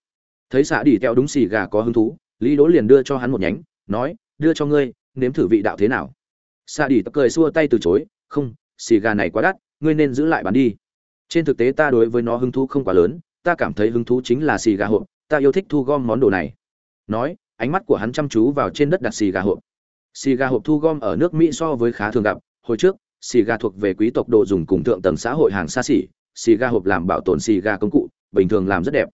Thấy xạ đi theo đúng xì gà có hứng thú, lý đỗ liền đưa cho hắn một nhánh, nói, đưa cho ngươi, nếm thử vị đạo thế nào? Xạ đi cười xua tay từ chối, không, xì gà này quá đắt, ngươi nên giữ lại bán đi. Trên thực tế ta đối với nó hứng thú không quá lớn, ta cảm thấy hứng thú chính là xì gà hộp, ta yêu thích thu gom món đồ này. Nói, ánh mắt của hắn chăm chú vào trên đất đặt xì gà hộp. Xì gà hộp thu gom ở nước mỹ so với khá thường gặp, hồi trước, xì gà thuộc về quý tộc đồ dùng cùng thượng tầng xã hội hàng xa xỉ xì ga hộp làm bảo tồn xì ga công cụ, bình thường làm rất đẹp.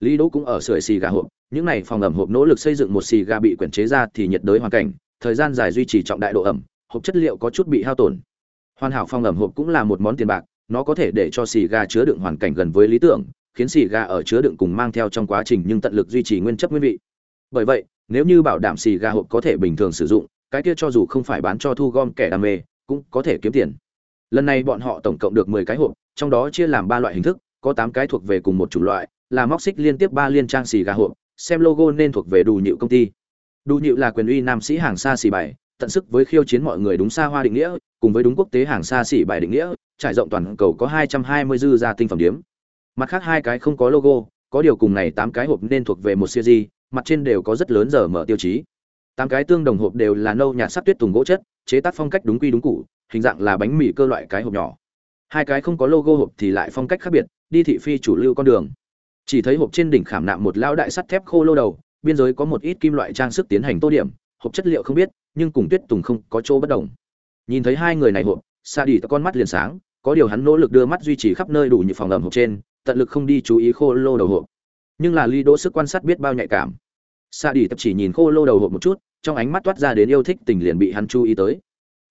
Lý đỗ cũng ở sưởi xì ga hộp, những này phòng ẩm hộp nỗ lực xây dựng một xì ga bị quyển chế ra thì nhiệt đới hoàn cảnh, thời gian dài duy trì trọng đại độ ẩm, hộp chất liệu có chút bị hao tổn. Hoàn hảo phòng ẩm hộp cũng là một món tiền bạc, nó có thể để cho xì ga chứa đựng hoàn cảnh gần với lý tưởng, khiến xì ga ở chứa đựng cùng mang theo trong quá trình nhưng tận lực duy trì nguyên chất nguyên vị. Bởi vậy, nếu như bảo đảm xì ga hộp có thể bình thường sử dụng, cái kia cho dù không phải bán cho thu gom kẻ đam mê, cũng có thể kiếm tiền lần này bọn họ tổng cộng được mười cái hộp, trong đó chia làm ba loại hình thức, có tám cái thuộc về cùng một chủng loại, là móc xích liên tiếp ba liên trang xì gà hộp, xem logo nên thuộc về đủ nhịu công ty đủ nhịu là quyền uy nam sĩ hàng xa xì bảy tận sức với khiêu chiến mọi người đúng xa hoa định nghĩa, cùng với đúng quốc tế hàng xa xỉ bài định nghĩa, trải rộng toàn cầu có 220 dư gia tinh phẩm điếm mặt khác hai cái không có logo, có điều cùng này tám cái hộp nên thuộc về một series, mặt trên đều có rất lớn giờ mở tiêu chí tám cái tương đồng hộp đều là nâu nhạt sắt tuyết tùng gỗ chất, chế tác phong cách đúng quy đúng cũ hình dạng là bánh mì cơ loại cái hộp nhỏ. Hai cái không có logo hộp thì lại phong cách khác biệt, đi thị phi chủ lưu con đường. Chỉ thấy hộp trên đỉnh khảm nạm một lão đại sắt thép khô lô đầu, biên giới có một ít kim loại trang sức tiến hành tô điểm, hộp chất liệu không biết, nhưng cùng tuyết tùng không có chỗ bất đồng. Nhìn thấy hai người này hộp, sa đi con mắt liền sáng, có điều hắn nỗ lực đưa mắt duy trì khắp nơi đủ như phòng ẩm hộp trên, tận lực không đi chú ý khô lô đầu hộp. Nhưng là ly đỗ sức quan sát biết bao nhạy cảm. Sa đi tập chỉ nhìn khô lô đầu hộp một chút, trong ánh mắt toát ra đến yêu thích tình liền bị hắn chú ý tới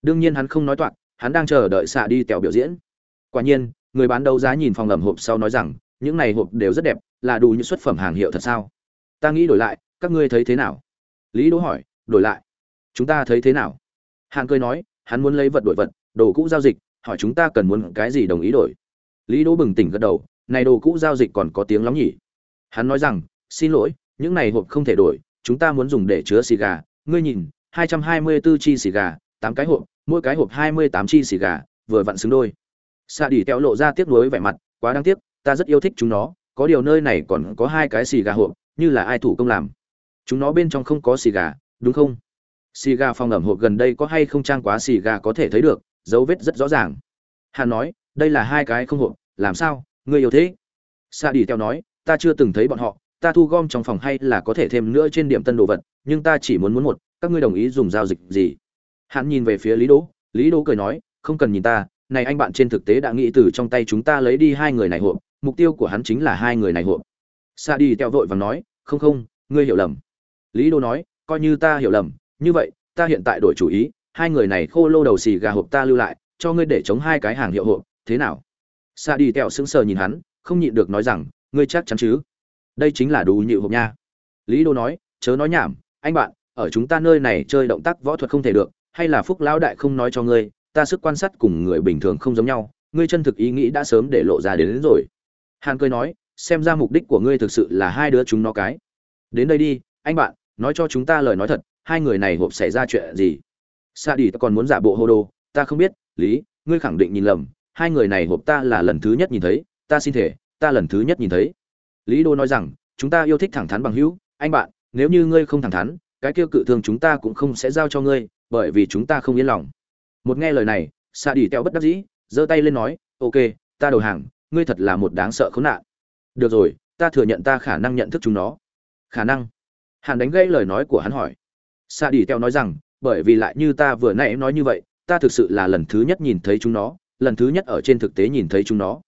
đương nhiên hắn không nói toạc, hắn đang chờ đợi xạ đi tèo biểu diễn. Quả nhiên, người bán đấu giá nhìn phòng ẩm hộp sau nói rằng, những này hộp đều rất đẹp, là đủ những xuất phẩm hàng hiệu thật sao? Ta nghĩ đổi lại, các ngươi thấy thế nào? Lý đỗ hỏi, đổi lại. Chúng ta thấy thế nào? Hạng cười nói, hắn muốn lấy vật đổi vật, đồ cũ giao dịch, hỏi chúng ta cần muốn cái gì đồng ý đổi. Lý đỗ bừng tỉnh gật đầu, này đồ cũ giao dịch còn có tiếng lắm nhỉ. Hắn nói rằng, xin lỗi, những này hộp không thể đổi, chúng ta muốn dùng để chứa xì gà. Ngươi nhìn, hai trăm hai mươi 224 chi xì gà tám cái hộp, mỗi cái hộp hai mươi tám chi xì gà, vừa vặn xứng đôi. Xạ đi kéo lộ ra tiếc nuối vẻ mặt, quá đáng tiếc, ta rất yêu thích chúng nó, có điều nơi này còn có hai cái xì gà hộp, như là ai thủ công làm. Chúng nó bên trong không có xì gà, đúng không? Xì gà phòng ẩm hộp gần đây có hay không trang quá xì gà có thể thấy được, dấu vết rất rõ ràng. Hà nói, đây là hai cái không hộp, làm sao ngươi yêu thế? Sa đi theo nói, ta chưa từng thấy bọn họ, ta thu gom trong phòng hay là có thể thêm nữa trên điểm tân đồ vật, nhưng ta chỉ muốn muốn một, các ngươi đồng ý dùng giao dịch gì? Hắn nhìn về phía lý đỗ lý đỗ cười nói, không cần nhìn ta, này anh bạn trên thực tế đã nghĩ từ trong tay chúng ta lấy đi hai người này hộp, mục tiêu của hắn chính là hai người này hộp. Sa đi theo vội và nói, không không, ngươi hiểu lầm. Lý đỗ nói, coi như ta hiểu lầm, như vậy, ta hiện tại đổi chủ ý, hai người này khô lô đầu xì gà hộp ta lưu lại, cho ngươi để chống hai cái hàng hiệu hộp, thế nào? Sa đi tẹo sững sờ nhìn hắn, không nhịn được nói rằng, ngươi chắc chắn chứ? Đây chính là đủ nhịu hộp nha. Lý đô nói, chớ nói nhảm, anh bạn, ở chúng ta nơi này chơi động tác võ thuật không thể được hay là phúc lão đại không nói cho ngươi ta sức quan sát cùng người bình thường không giống nhau ngươi chân thực ý nghĩ đã sớm để lộ ra đến, đến rồi. Hàn cười nói xem ra mục đích của ngươi thực sự là hai đứa chúng nó cái. Đến đây đi anh bạn nói cho chúng ta lời nói thật hai người này hộp xảy ra chuyện gì? Sa đi ta còn muốn giả bộ hô đồ ta không biết lý ngươi khẳng định nhìn lầm hai người này hộp ta là lần thứ nhất nhìn thấy ta xin thể ta lần thứ nhất nhìn thấy. Lý đô nói rằng chúng ta yêu thích thẳng thắn bằng hữu anh bạn nếu như ngươi không thẳng thắn cái kia cự thường chúng ta cũng không sẽ giao cho ngươi bởi vì chúng ta không yên lòng. Một nghe lời này xạ đi teo bất đắc dĩ, giơ tay lên nói, ok, ta đầu hàng, ngươi thật là một đáng sợ khốn nạn. Được rồi, ta thừa nhận ta khả năng nhận thức chúng nó. Khả năng? Hàn đánh gây lời nói của hắn hỏi. Xạ đi teo nói rằng, bởi vì lại như ta vừa nãy nói như vậy, ta thực sự là lần thứ nhất nhìn thấy chúng nó, lần thứ nhất ở trên thực tế nhìn thấy chúng nó.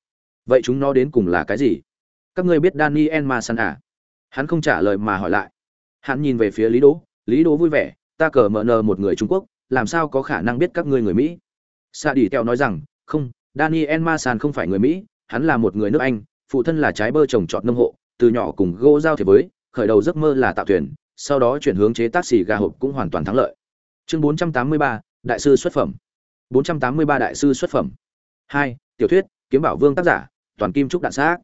Vậy chúng nó đến cùng là cái gì? Các ngươi biết daniel ma san à? Hắn không trả lời mà hỏi lại. Hắn nhìn về phía lý đỗ lý đỗ vui vẻ ta cờ mờ nờ một người trung quốc làm sao có khả năng biết các ngươi người mỹ? Sa đi teo nói rằng không daniel ma san không phải người mỹ hắn là một người nước anh phụ thân là trái bơ trồng trọt nông hộ từ nhỏ cùng gỗ giao thiệp với khởi đầu giấc mơ là tạo thuyền sau đó chuyển hướng chế tác xì gà hộp cũng hoàn toàn thắng lợi. Chương 483, đại sư xuất phẩm. 483 đại sư xuất phẩm. Hai tiểu thuyết kiếm bảo vương tác giả toàn kim trúc đạn xác.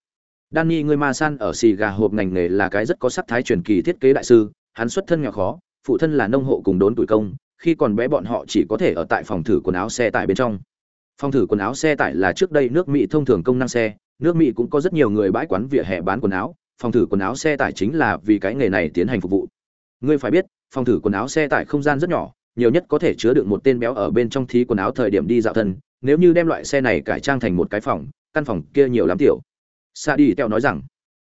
Danny người Ma San ở xì gà hộp ngành nghề là cái rất có sắc thái truyền kỳ thiết kế đại sư, hắn xuất thân nghèo khó, phụ thân là nông hộ cùng đốn tuổi công, khi còn bé bọn họ chỉ có thể ở tại phòng thử quần áo xe tải bên trong. Phòng thử quần áo xe tải là trước đây nước Mỹ thông thường công năng xe, nước Mỹ cũng có rất nhiều người bãi quán vỉa hè bán quần áo, phòng thử quần áo xe tải chính là vì cái nghề này tiến hành phục vụ. Ngươi phải biết, phòng thử quần áo xe tải không gian rất nhỏ, nhiều nhất có thể chứa được một tên béo ở bên trong thí quần áo thời điểm đi dạo thân, nếu như đem loại xe này cải trang thành một cái phòng, căn phòng kia nhiều lắm tiểu sa đi teo nói rằng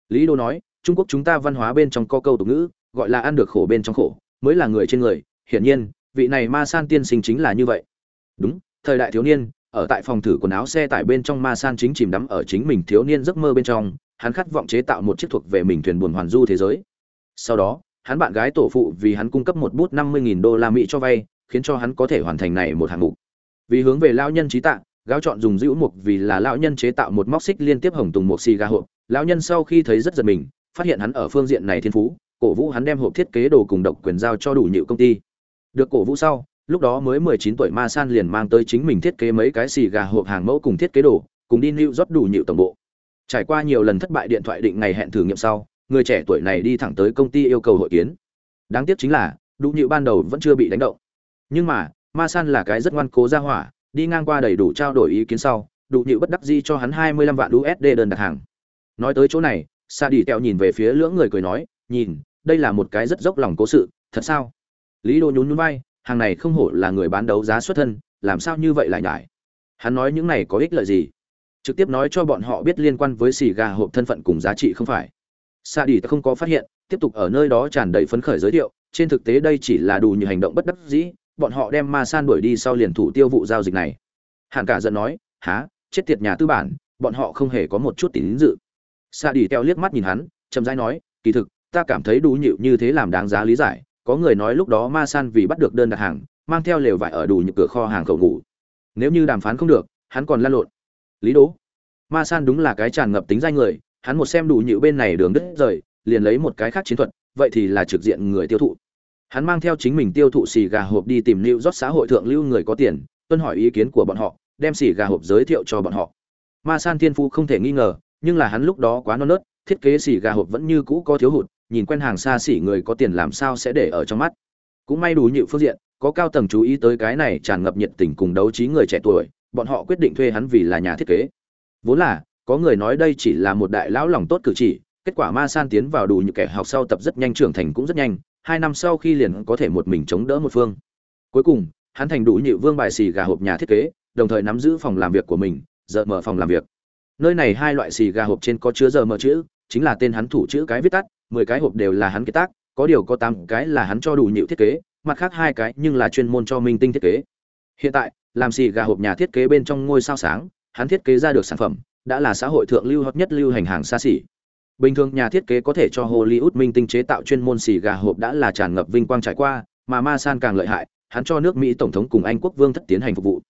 lý đô nói trung quốc chúng ta văn hóa bên trong có câu tục ngữ gọi là ăn được khổ bên trong khổ mới là người trên người, hiển nhiên, vị này ma san tiên sinh chính là như vậy. Đúng, thời đại thiếu niên, ở tại phòng thử quần áo xe tải bên trong ma san chính chìm đắm ở chính mình thiếu niên giấc mơ bên trong, hắn khát vọng chế tạo một chiếc thuộc về mình thuyền buồn hoàn du thế giới. Sau đó, hắn bạn gái tổ phụ vì hắn cung cấp một bút năm mươi nghìn đô la mỹ cho vay, khiến cho hắn có thể hoàn thành này một hạng mục. Vì hướng về lao nhân trí tạng gáo chọn dùng dữ mục vì là lão nhân chế tạo một móc xích liên tiếp hồng tùng một xì gà hộp. Lão nhân sau khi thấy rất giật mình, phát hiện hắn ở phương diện này thiên phú cổ vũ hắn đem hộp thiết kế đồ cùng độc quyền giao cho đủ nhiều công ty. Được cổ vũ sau, lúc đó mới mười chín tuổi ma san liền mang tới chính mình thiết kế mấy cái xì gà hộp hàng mẫu cùng thiết kế đồ, cùng đi lưu rót đủ nhiều tổng bộ. Trải qua nhiều lần thất bại điện thoại định ngày hẹn thử nghiệm sau, người trẻ tuổi này đi thẳng tới công ty yêu cầu hội kiến. Đáng tiếc chính là, đủ nhiều ban đầu vẫn chưa bị đánh động. Nhưng mà, ma san là cái rất ngoan cố ra hỏa, đi ngang qua đầy đủ trao đổi ý kiến sau, đủ nhiều bất đắc dĩ cho hắn hai mươi lăm vạn usd đơn đặt hàng. Nói tới chỗ này, sa đi tẹo nhìn về phía lưỡng người cười nói, nhìn đây là một cái rất dốc lòng cố sự, thật sao? Lý đô nhún nhún vai, hàng này không hổ là người bán đấu giá xuất thân, làm sao như vậy lại nhải? Hắn nói những này có ích lợi gì? Trực tiếp nói cho bọn họ biết liên quan với xì gà hộp thân phận cùng giá trị không phải. Sa đi không có phát hiện, tiếp tục ở nơi đó tràn đầy phấn khởi giới thiệu, trên thực tế đây chỉ là đủ như hành động bất đắc dĩ, bọn họ đem ma san đuổi đi sau liền thủ tiêu vụ giao dịch này. Hàn cả giận nói, há, chết tiệt nhà tư bản, bọn họ không hề có một chút tín dự. Sa đi teo liếc mắt nhìn hắn, chậm rãi nói, kỳ thực ta cảm thấy đủ nhịu như thế làm đáng giá lý giải có người nói lúc đó ma san vì bắt được đơn đặt hàng mang theo lều vải ở đủ những cửa kho hàng khẩu ngủ. Nếu như đàm phán không được hắn còn lăn lộn. Lý đố ma san đúng là cái tràn ngập tính danh người hắn một xem đủ nhịu bên này đường đứt rời liền lấy một cái khác chiến thuật vậy thì là trực diện người tiêu thụ. Hắn mang theo chính mình tiêu thụ xì gà hộp đi tìm lưu rót xã hội thượng lưu người có tiền, tuân hỏi ý kiến của bọn họ, đem xì gà hộp giới thiệu cho bọn họ. Ma San Thiên Phu không thể nghi ngờ, nhưng là hắn lúc đó quá non nớt, thiết kế xì gà hộp vẫn như cũ có thiếu hụt, nhìn quen hàng xa xỉ người có tiền làm sao sẽ để ở trong mắt. Cũng may đủ nhịu phương diện, có cao tầng chú ý tới cái này tràn ngập nhiệt tình cùng đấu trí người trẻ tuổi, bọn họ quyết định thuê hắn vì là nhà thiết kế. Vốn là, có người nói đây chỉ là một đại lão lòng tốt cử chỉ, kết quả Ma San tiến vào đủ những kẻ học sau tập rất nhanh trưởng thành cũng rất nhanh, hai năm sau khi liền có thể một mình chống đỡ một phương cuối cùng hắn thành đủ nhịu vương bài xì gà hộp nhà thiết kế đồng thời nắm giữ phòng làm việc của mình giờ mở phòng làm việc nơi này hai loại xì gà hộp trên có chứa giờ mở chữ chính là tên hắn thủ chữ cái viết tắt mười cái hộp đều là hắn kế tác có điều có tám cái là hắn cho đủ nhịu thiết kế mặt khác hai cái nhưng là chuyên môn cho minh tinh thiết kế hiện tại làm xì gà hộp nhà thiết kế bên trong ngôi sao sáng hắn thiết kế ra được sản phẩm đã là xã hội thượng lưu hot nhất lưu hành hàng xa xỉ Bình thường nhà thiết kế có thể cho Hollywood minh tinh chế tạo chuyên môn xì gà hộp đã là tràn ngập vinh quang trải qua, mà Ma San càng lợi hại, hắn cho nước Mỹ tổng thống cùng Anh quốc vương thất tiến hành phục vụ.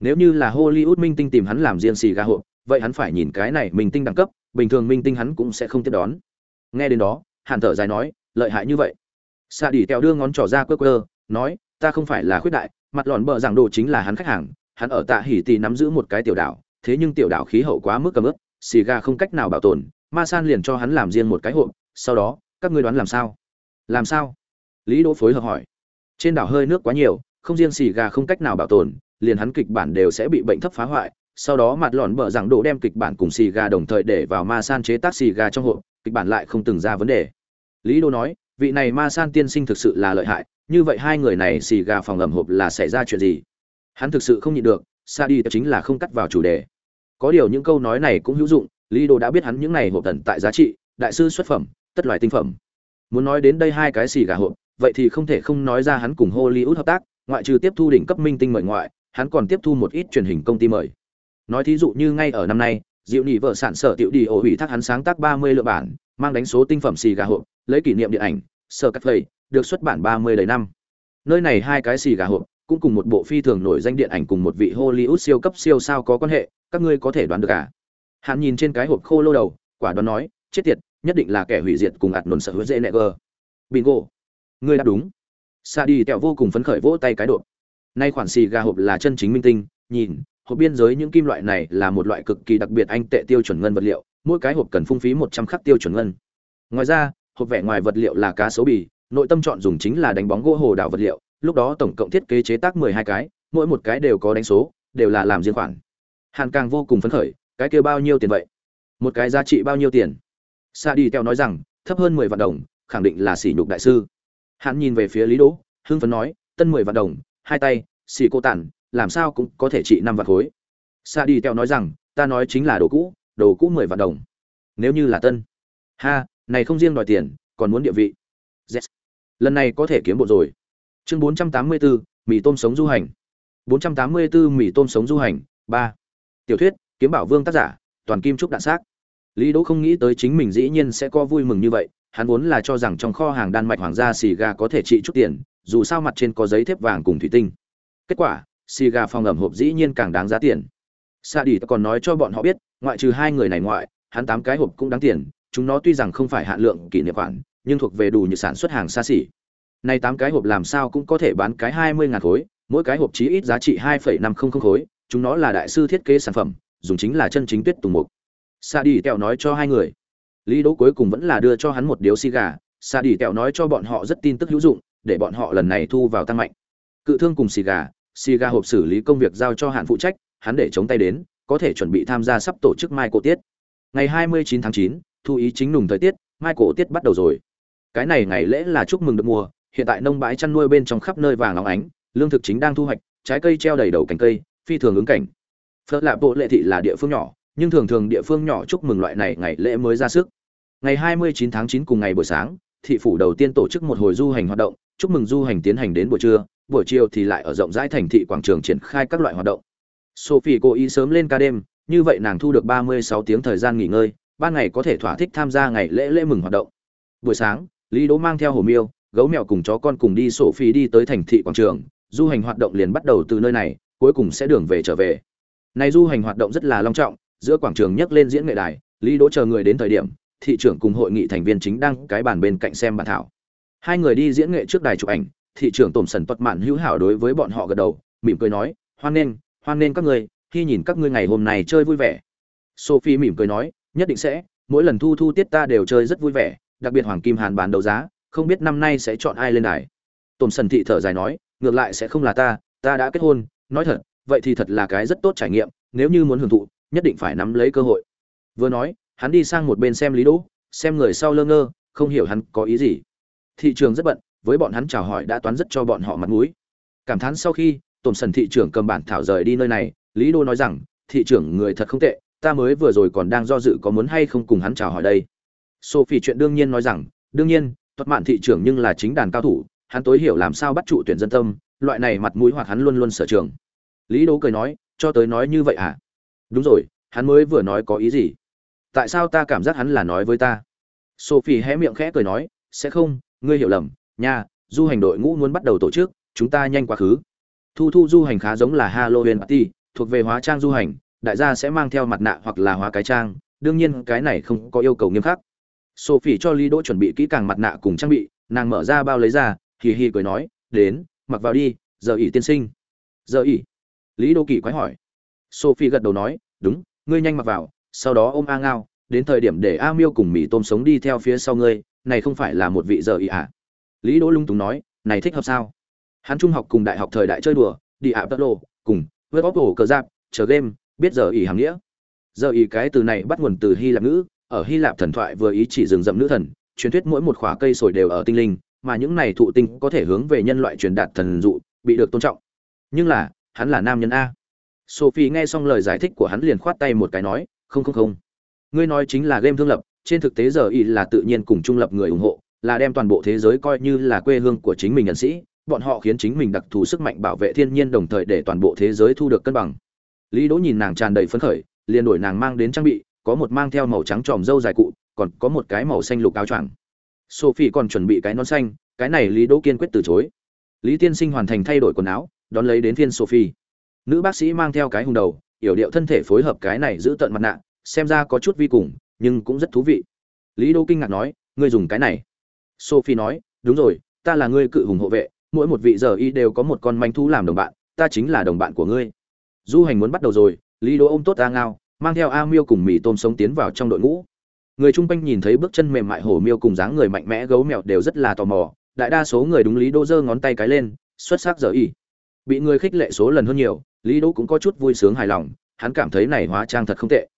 Nếu như là Hollywood minh tinh tìm hắn làm riêng xì gà hộp, vậy hắn phải nhìn cái này minh tinh đẳng cấp, bình thường minh tinh hắn cũng sẽ không tiếp đón. Nghe đến đó, Hàn thở dài nói, lợi hại như vậy. Sa đi tèo đưa ngón trỏ ra quơ quơ, nói, ta không phải là khuyết đại, mặt lọn bờ giảng đồ chính là hắn khách hàng, hắn ở Tạ Hỉ tì nắm giữ một cái tiểu đảo, thế nhưng tiểu đảo khí hậu quá mức cầm ướp, xì gà không cách nào bảo tồn, ma san liền cho hắn làm riêng một cái hộp sau đó các ngươi đoán làm sao? Làm sao? Lý đỗ phối hợp hỏi. Trên đảo hơi nước quá nhiều không riêng xì gà không cách nào bảo tồn liền hắn kịch bản đều sẽ bị bệnh thấp phá hoại sau đó mặt lọn bờ giảng độ đem kịch bản cùng xì gà đồng thời để vào ma san chế tác xì gà trong hộp kịch bản lại không từng ra vấn đề. Lý đô nói, vị này ma san tiên sinh thực sự là lợi hại, như vậy hai người này xì gà phòng ẩm hộp là xảy ra chuyện gì? Hắn thực sự không nhịn được, sa đi chính là không cắt vào chủ đề. Có điều những câu nói này cũng hữu dụng, lý đồ đã biết hắn những này hộp thần tại giá trị, đại sư xuất phẩm, tất loại tinh phẩm. Muốn nói đến đây hai cái xì gà hộp, vậy thì không thể không nói ra hắn cùng hollywood hợp tác, ngoại trừ tiếp thu đỉnh cấp minh tinh mời ngoại, hắn còn tiếp thu một ít truyền hình công ty mời. Nói thí dụ như ngay ở năm nay diệu Nỉ vợ sản sở tiểu đi ổ hủy thác hắn sáng tác ba mươi lượng bản, mang đánh số tinh phẩm xì gà hộp, lấy kỷ niệm điện ảnh, sở cắt phầy, được xuất bản ba mươi năm. Nơi này hai cái xì gà hộp, cũng cùng một bộ phi thường nổi danh điện ảnh cùng một vị hollywood siêu cấp siêu sao có quan hệ, các ngươi có thể đoán được à? Hắn nhìn trên cái hộp khô lô đầu, quả đoán nói, chết tiệt, nhất định là kẻ hủy diệt cùng ạt nồn sở hứa dễ nẹ gờ. Bingo. Ngươi đã đúng. Sa đi tẹo vô cùng phấn khởi vỗ tay cái độ. Nay khoản xì gà hộp là chân chính minh tinh, nhìn hộp biên giới những kim loại này là một loại cực kỳ đặc biệt anh tệ tiêu chuẩn ngân vật liệu, mỗi cái hộp cần phung phí một trăm khắc tiêu chuẩn ngân. Ngoài ra, hộp vẽ ngoài vật liệu là cá sấu bì, nội tâm chọn dùng chính là đánh bóng gỗ hồ đào vật liệu, lúc đó tổng cộng thiết kế chế tác mười hai cái, mỗi một cái đều có đánh số, đều là làm riêng khoản. Hàn càng vô cùng phấn khởi, cái kia bao nhiêu tiền vậy? Một cái giá trị bao nhiêu tiền? Sa đi teo nói rằng, thấp hơn mười vạn đồng, khẳng định là sỉ nhục đại sư. Hắn nhìn về phía lý đỗ, hưng phấn nói, tân mười vạn đồng, hai tay xì cô tản làm sao cũng có thể trị năm vạn khối. Sa đi teo nói rằng, ta nói chính là đồ cũ đồ cũ mười vạn đồng. Nếu như là tân. Ha, này không riêng đòi tiền, còn muốn địa vị. Yes. lần này có thể kiếm bộ rồi. Chương bốn trăm tám mươi bốn mì tôm sống du hành. bốn trăm tám mươi bốn mì tôm sống du hành, ba. Tiểu thuyết, kiếm bảo vương tác giả, toàn kim trúc đạn xác. Lý đỗ không nghĩ tới chính mình dĩ nhiên sẽ có vui mừng như vậy, hắn vốn là cho rằng trong kho hàng đan mạch hoàng gia xì gà có thể trị chút tiền, dù sao mặt trên có giấy thép vàng cùng thủy tinh. Kết quả xì gà phòng ẩm hộp dĩ nhiên càng đáng giá tiền. Sa đi còn nói cho bọn họ biết, ngoại trừ hai người này ngoại, hắn tám cái hộp cũng đáng tiền, chúng nó tuy rằng không phải hạn lượng kỷ niệm khoản, nhưng thuộc về đủ như sản xuất hàng xa xỉ. Nay tám cái hộp làm sao cũng có thể bán cái hai mươi ngàn khối, mỗi cái hộp chí ít giá trị hai phẩy năm không không khối, chúng nó là đại sư thiết kế sản phẩm, dùng chính là chân chính tuyết tùng mục. Sa đi tẹo nói cho hai người. Lý đỗ cuối cùng vẫn là đưa cho hắn một điếu xì gà. Sa đi tẹo nói cho bọn họ rất tin tức hữu dụng, để bọn họ lần này thu vào tăng mạnh. Cự thương cùng xì gà Si Ga hộp xử lý công việc giao cho hạn phụ trách hắn để chống tay đến có thể chuẩn bị tham gia sắp tổ chức mai cổ tiết. Ngày 29 tháng 9, thu ý chính nùng thời tiết mai cổ tiết bắt đầu rồi. Cái này ngày lễ là chúc mừng được mùa hiện tại nông bãi chăn nuôi bên trong khắp nơi vàng óng ánh lương thực chính đang thu hoạch trái cây treo đầy đầu cành cây phi thường ứng cảnh. Phật lạp bộ lệ thị là địa phương nhỏ nhưng thường thường địa phương nhỏ chúc mừng loại này ngày lễ mới ra sức. Ngày 29 tháng 9 cùng ngày buổi sáng thị phủ đầu tiên tổ chức một hồi du hành hoạt động chúc mừng du hành tiến hành đến buổi trưa buổi chiều thì lại ở rộng rãi thành thị quảng trường triển khai các loại hoạt động. Sophie cố ý sớm lên ca đêm, như vậy nàng thu được 36 tiếng thời gian nghỉ ngơi, ban ngày có thể thỏa thích tham gia ngày lễ lễ mừng hoạt động. Buổi sáng, lý đỗ mang theo hồ miêu, gấu mèo cùng chó con cùng đi sophie đi tới thành thị quảng trường. Du hành hoạt động liền bắt đầu từ nơi này, cuối cùng sẽ đường về trở về. Này du hành hoạt động rất là long trọng, giữa quảng trường nhấc lên diễn nghệ đài, lý đỗ chờ người đến thời điểm, thị trưởng cùng hội nghị thành viên chính đang cái bàn bên cạnh xem bản thảo. Hai người đi diễn nghệ trước đài chụp ảnh thị trưởng tổm sần tuật mạn hữu hảo đối với bọn họ gật đầu, mỉm cười nói, hoan nghênh hoan nghênh các ngươi, khi nhìn các ngươi ngày hôm nay chơi vui vẻ. Sophie mỉm cười nói, nhất định sẽ, mỗi lần thu thu tiết ta đều chơi rất vui vẻ, đặc biệt hoàng kim hàn bán đấu giá, không biết năm nay sẽ chọn ai lên đài. Tổm sần thị thở dài nói, ngược lại sẽ không là ta ta đã kết hôn, nói thật, vậy thì thật là cái rất tốt trải nghiệm, nếu như muốn hưởng thụ, nhất định phải nắm lấy cơ hội. Vừa nói, hắn đi sang một bên xem lý đỗ, xem người sau lơ ngơ, không hiểu hắn có ý gì. Thị trường rất bận với bọn hắn chào hỏi đã toán rất cho bọn họ mặt mũi. Cảm thán sau khi, tổn sần thị trưởng cầm bản thảo rời đi nơi này, lý đô nói rằng, thị trưởng, người thật không tệ, ta mới vừa rồi còn đang do dự có muốn hay không cùng hắn chào hỏi đây. Sophie chuyện đương nhiên nói rằng, đương nhiên thuật mạn thị trưởng nhưng là chính đàn cao thủ, hắn tối hiểu làm sao bắt trụ tuyển dân tâm, loại này mặt mũi hoặc hắn luôn luôn sở trường. Lý đô cười nói, cho tới nói như vậy à? Đúng rồi, hắn mới vừa nói có ý gì? Tại sao ta cảm giác hắn là nói với ta? Sophie hé miệng khẽ cười nói, sẽ không, ngươi hiểu lầm nha, du hành đội ngũ muốn bắt đầu tổ chức, chúng ta nhanh quá khứ. Thu thu du hành khá giống là halloween party, thuộc về hóa trang du hành, đại gia sẽ mang theo mặt nạ hoặc là hóa cái trang, đương nhiên cái này không có yêu cầu nghiêm khắc. Sophie cho lý đỗ chuẩn bị kỹ càng mặt nạ cùng trang bị, nàng mở ra bao lấy ra, hì hì cười nói, đến, mặc vào đi, giờ ỉ tiên sinh. Giờ ỉ lý đô kỳ quái hỏi. Sophie gật đầu nói, đúng, ngươi nhanh mặc vào, sau đó ôm a ngao, đến thời điểm để a miêu cùng mì tôm sống đi theo phía sau ngươi, này không phải là một vị giờ ỷ à? Lý đỗ lung túng nói, này thích hợp sao? Hắn trung học cùng đại học thời đại chơi đùa, đi ạ tất lô cùng với bóp cổ cờ giáp, chờ game, biết giờ ỷ hàm nghĩa. Giờ ỷ cái từ này bắt nguồn từ hy lạp ngữ, ở hy lạp thần thoại vừa ý chỉ rừng rậm nữ thần, truyền thuyết mỗi một khỏa cây sồi đều ở tinh linh, mà những này thụ tinh có thể hướng về nhân loại truyền đạt thần dụ, bị được tôn trọng. Nhưng là, hắn là nam nhân a. Sophie nghe xong lời giải thích của hắn liền khoát tay một cái nói, không không không. Ngươi nói chính là game thương lập, trên thực tế giờ Ý là tự nhiên cùng trung lập người ủng hộ là đem toàn bộ thế giới coi như là quê hương của chính mình nhân sĩ, bọn họ khiến chính mình đặc thù sức mạnh bảo vệ thiên nhiên đồng thời để toàn bộ thế giới thu được cân bằng. Lý đỗ nhìn nàng tràn đầy phấn khởi, liền đổi nàng mang đến trang bị, có một mang theo màu trắng tròm dâu dài cụ, còn có một cái màu xanh lục áo choàng. Sophie còn chuẩn bị cái nón xanh, cái này lý đỗ kiên quyết từ chối. Lý tiên sinh hoàn thành thay đổi quần áo, đón lấy đến phiên sophie. Nữ bác sĩ mang theo cái hùng đầu, yểu điệu thân thể phối hợp cái này giữ tận mặt nạ, xem ra có chút vi cùng, nhưng cũng rất thú vị. Lý đỗ kinh ngạc nói, ngươi dùng cái này? Sophie nói, đúng rồi, ta là ngươi cự hùng hộ vệ, mỗi một vị giờ y đều có một con manh thú làm đồng bạn, ta chính là đồng bạn của ngươi. Du hành muốn bắt đầu rồi, lý đỗ ôm tốt a ngao, mang theo a miêu cùng mì tôm sống tiến vào trong đội ngũ. Người chung quanh nhìn thấy bước chân mềm mại hổ miêu cùng dáng người mạnh mẽ gấu mèo đều rất là tò mò, đại đa số người đúng lý đỗ giơ ngón tay cái lên, xuất sắc giờ y. Bị người khích lệ số lần hơn nhiều, lý đỗ cũng có chút vui sướng hài lòng, hắn cảm thấy này hóa trang thật không tệ.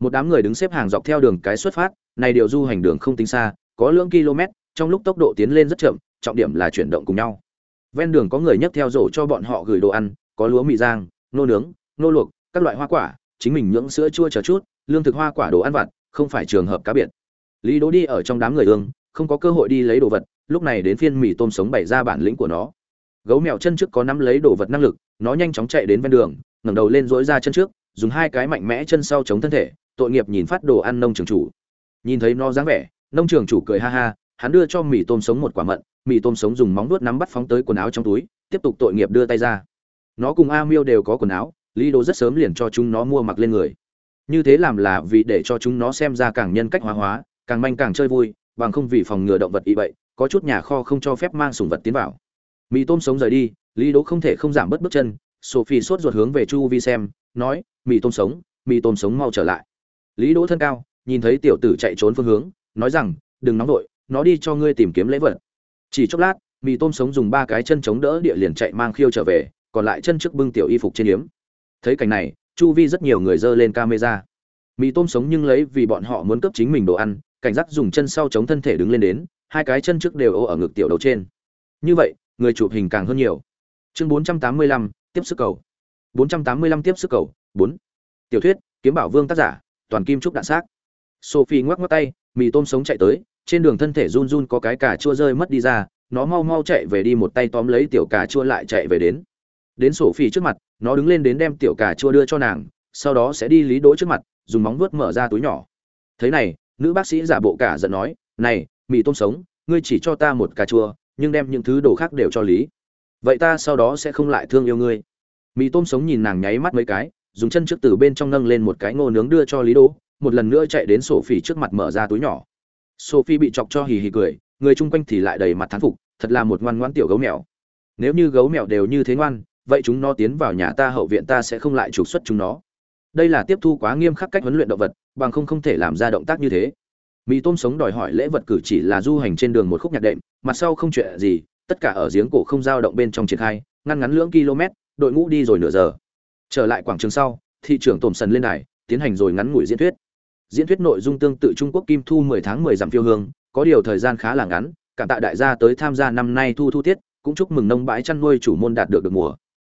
Một đám người đứng xếp hàng dọc theo đường cái xuất phát, này điều du hành đường không tính xa, có lưỡng km trong lúc tốc độ tiến lên rất chậm, trọng điểm là chuyển động cùng nhau. Ven đường có người nhấc theo rổ cho bọn họ gửi đồ ăn, có lúa mì rang, nô nướng, nô luộc, các loại hoa quả, chính mình nhưỡng sữa chua chờ chút, lương thực hoa quả đồ ăn vặt, không phải trường hợp cá biệt. Lý đỗ đi ở trong đám người ương, không có cơ hội đi lấy đồ vật, lúc này đến phiên mì tôm sống bày ra bản lĩnh của nó. Gấu mèo chân trước có nắm lấy đồ vật năng lực, nó nhanh chóng chạy đến ven đường, ngẩng đầu lên dỗi ra chân trước, dùng hai cái mạnh mẽ chân sau chống thân thể, tội nghiệp nhìn phát đồ ăn nông trường chủ. Nhìn thấy nó dáng vẻ, nông trường chủ cười ha ha hắn đưa cho mì tôm sống một quả mận, mì tôm sống dùng móng nuốt nắm bắt phóng tới quần áo trong túi, tiếp tục tội nghiệp đưa tay ra. Nó cùng a miêu đều có quần áo, lý đồ rất sớm liền cho chúng nó mua mặc lên người. Như thế làm là vì để cho chúng nó xem ra càng nhân cách hóa hóa, càng manh càng chơi vui, bằng không vì phòng ngừa động vật y vậy có chút nhà kho không cho phép mang sùng vật tiến vào. Mì tôm sống rời đi, lý đỗ không thể không giảm bớt bước chân, sophie sốt ruột hướng về chu vi xem, nói, mì tôm sống, mì tôm sống mau trở lại. Lý đỗ thân cao, nhìn thấy tiểu tử chạy trốn phương hướng, nói rằng, đừng nóng vội nó đi cho ngươi tìm kiếm lễ vật. Chỉ chốc lát mì tôm sống dùng ba cái chân chống đỡ địa liền chạy mang khiêu trở về còn lại chân trước bưng tiểu y phục trên yếm. Thấy cảnh này chu vi rất nhiều người dơ lên camera. Mì tôm sống nhưng lấy vì bọn họ muốn cướp chính mình đồ ăn cảnh giác dùng chân sau chống thân thể đứng lên đến hai cái chân trước đều ô ở ngực tiểu đầu trên. Như vậy người chụp hình càng hơn nhiều. Chương 485, tiếp sức cầu. 485 tiếp sức cầu bốn. tiểu thuyết kiếm bảo vương tác giả toàn kim trúc đạn xác. Sophie ngoắc ngoắc tay mì tôm sống chạy tới trên đường thân thể run run có cái cà chua rơi mất đi ra, nó mau mau chạy về đi một tay tóm lấy tiểu cà chua lại chạy về đến. Đến sổ phi trước mặt, nó đứng lên đến đem tiểu cà chua đưa cho nàng, sau đó sẽ đi lý đỗ trước mặt, dùng móng vuốt mở ra túi nhỏ. Thế này, nữ bác sĩ giả bộ cả giận nói, này, mì tôm sống, ngươi chỉ cho ta một cà chua, nhưng đem những thứ đồ khác đều cho lý. Vậy ta sau đó sẽ không lại thương yêu ngươi. Mì tôm sống nhìn nàng nháy mắt mấy cái, dùng chân trước từ bên trong nâng lên một cái ngô nướng đưa cho lý đỗ, một lần nữa chạy đến sổ phỉ trước mặt mở ra túi nhỏ sophie bị chọc cho hì hì cười, người chung quanh thì lại đầy mặt thán phục, thật là một ngoan ngoãn tiểu gấu mèo. Nếu như gấu mèo đều như thế ngoan, vậy chúng nó tiến vào nhà ta hậu viện ta sẽ không lại trục xuất chúng nó. Đây là tiếp thu quá nghiêm khắc cách huấn luyện động vật, bằng không không thể làm ra động tác như thế. Mì tôm sống đòi hỏi lễ vật cử chỉ là du hành trên đường một khúc nhạc đệm, mặt sau không chuyện gì, tất cả ở giếng cổ không dao động bên trong triển khai, ngăn ngắn lưỡng km, đội ngũ đi rồi nửa giờ. Trở lại quảng trường sau, thị trưởng tổm sần lên đài, tiến hành rồi ngắn ngủi diễn thuyết diễn thuyết nội dung tương tự trung quốc kim thu 10 tháng 10 giảm phiêu hương, có điều thời gian khá là ngắn, cảm tạ đại gia tới tham gia năm nay thu thu tiết, cũng chúc mừng nông bãi chăn nuôi chủ môn đạt được được mùa.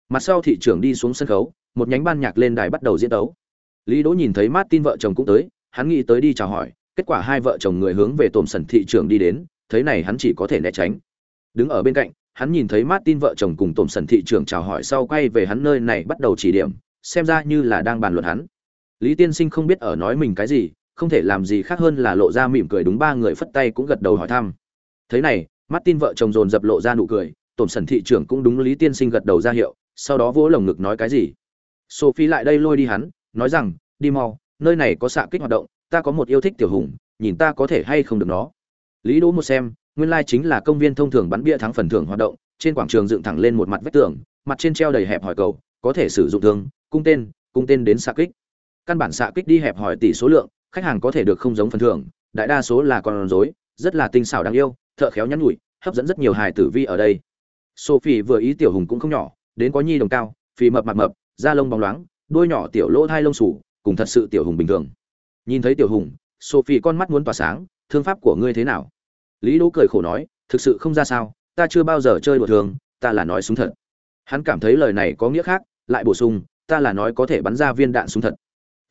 Mặt sau thị trưởng đi xuống sân khấu, một nhánh ban nhạc lên đài bắt đầu diễn đấu lý đỗ nhìn thấy martin vợ chồng cũng tới, hắn nghĩ tới đi chào hỏi, kết quả hai vợ chồng người hướng về tổm sẩn thị trưởng đi đến, thấy này hắn chỉ có thể né tránh. Đứng ở bên cạnh, hắn nhìn thấy martin vợ chồng cùng tổm sẩn thị trưởng chào hỏi sau quay về hắn nơi này bắt đầu chỉ điểm, xem ra như là đang bàn luận hắn lý tiên sinh không biết ở nói mình cái gì, không thể làm gì khác hơn là lộ ra mỉm cười đúng ba người phất tay cũng gật đầu hỏi thăm. Thế này, martin vợ chồng dồn dập lộ ra nụ cười Tổn sần thị trưởng cũng đúng lý tiên sinh gật đầu ra hiệu, sau đó vỗ lồng ngực nói cái gì. Sophie lại đây lôi đi hắn, nói rằng, đi mau, nơi này có xạ kích hoạt động, ta có một yêu thích tiểu hùng, nhìn ta có thể hay không được nó. Lý đỗ một xem, nguyên lai chính là công viên thông thường bắn bia thắng phần thưởng hoạt động, trên quảng trường dựng thẳng lên một mặt vách tường, mặt trên treo đầy hẹp hỏi cầu, có thể sử dụng thương, cung tên cung tên đến xạ kích căn bản xạ kích đi hẹp hỏi tỷ số lượng, khách hàng có thể được không giống phần thưởng, đại đa số là con rối, rất là tinh xảo đáng yêu, thợ khéo nhắn nhủi, hấp dẫn rất nhiều hài tử vi ở đây. Sophie vừa ý tiểu hùng cũng không nhỏ, đến có nhi đồng cao, phì mập mặt mập, da lông bóng loáng, đuôi nhỏ tiểu lỗ thai lông sủ cùng thật sự tiểu hùng bình thường. Nhìn thấy tiểu hùng, sophie con mắt muốn tỏa sáng, thương pháp của ngươi thế nào? Lý đỗ cười khổ nói, thực sự không ra sao, ta chưa bao giờ chơi đùa thường, ta là nói súng thật. Hắn cảm thấy lời này có nghĩa khác, lại bổ sung, ta là nói có thể bắn ra viên đạn súng thật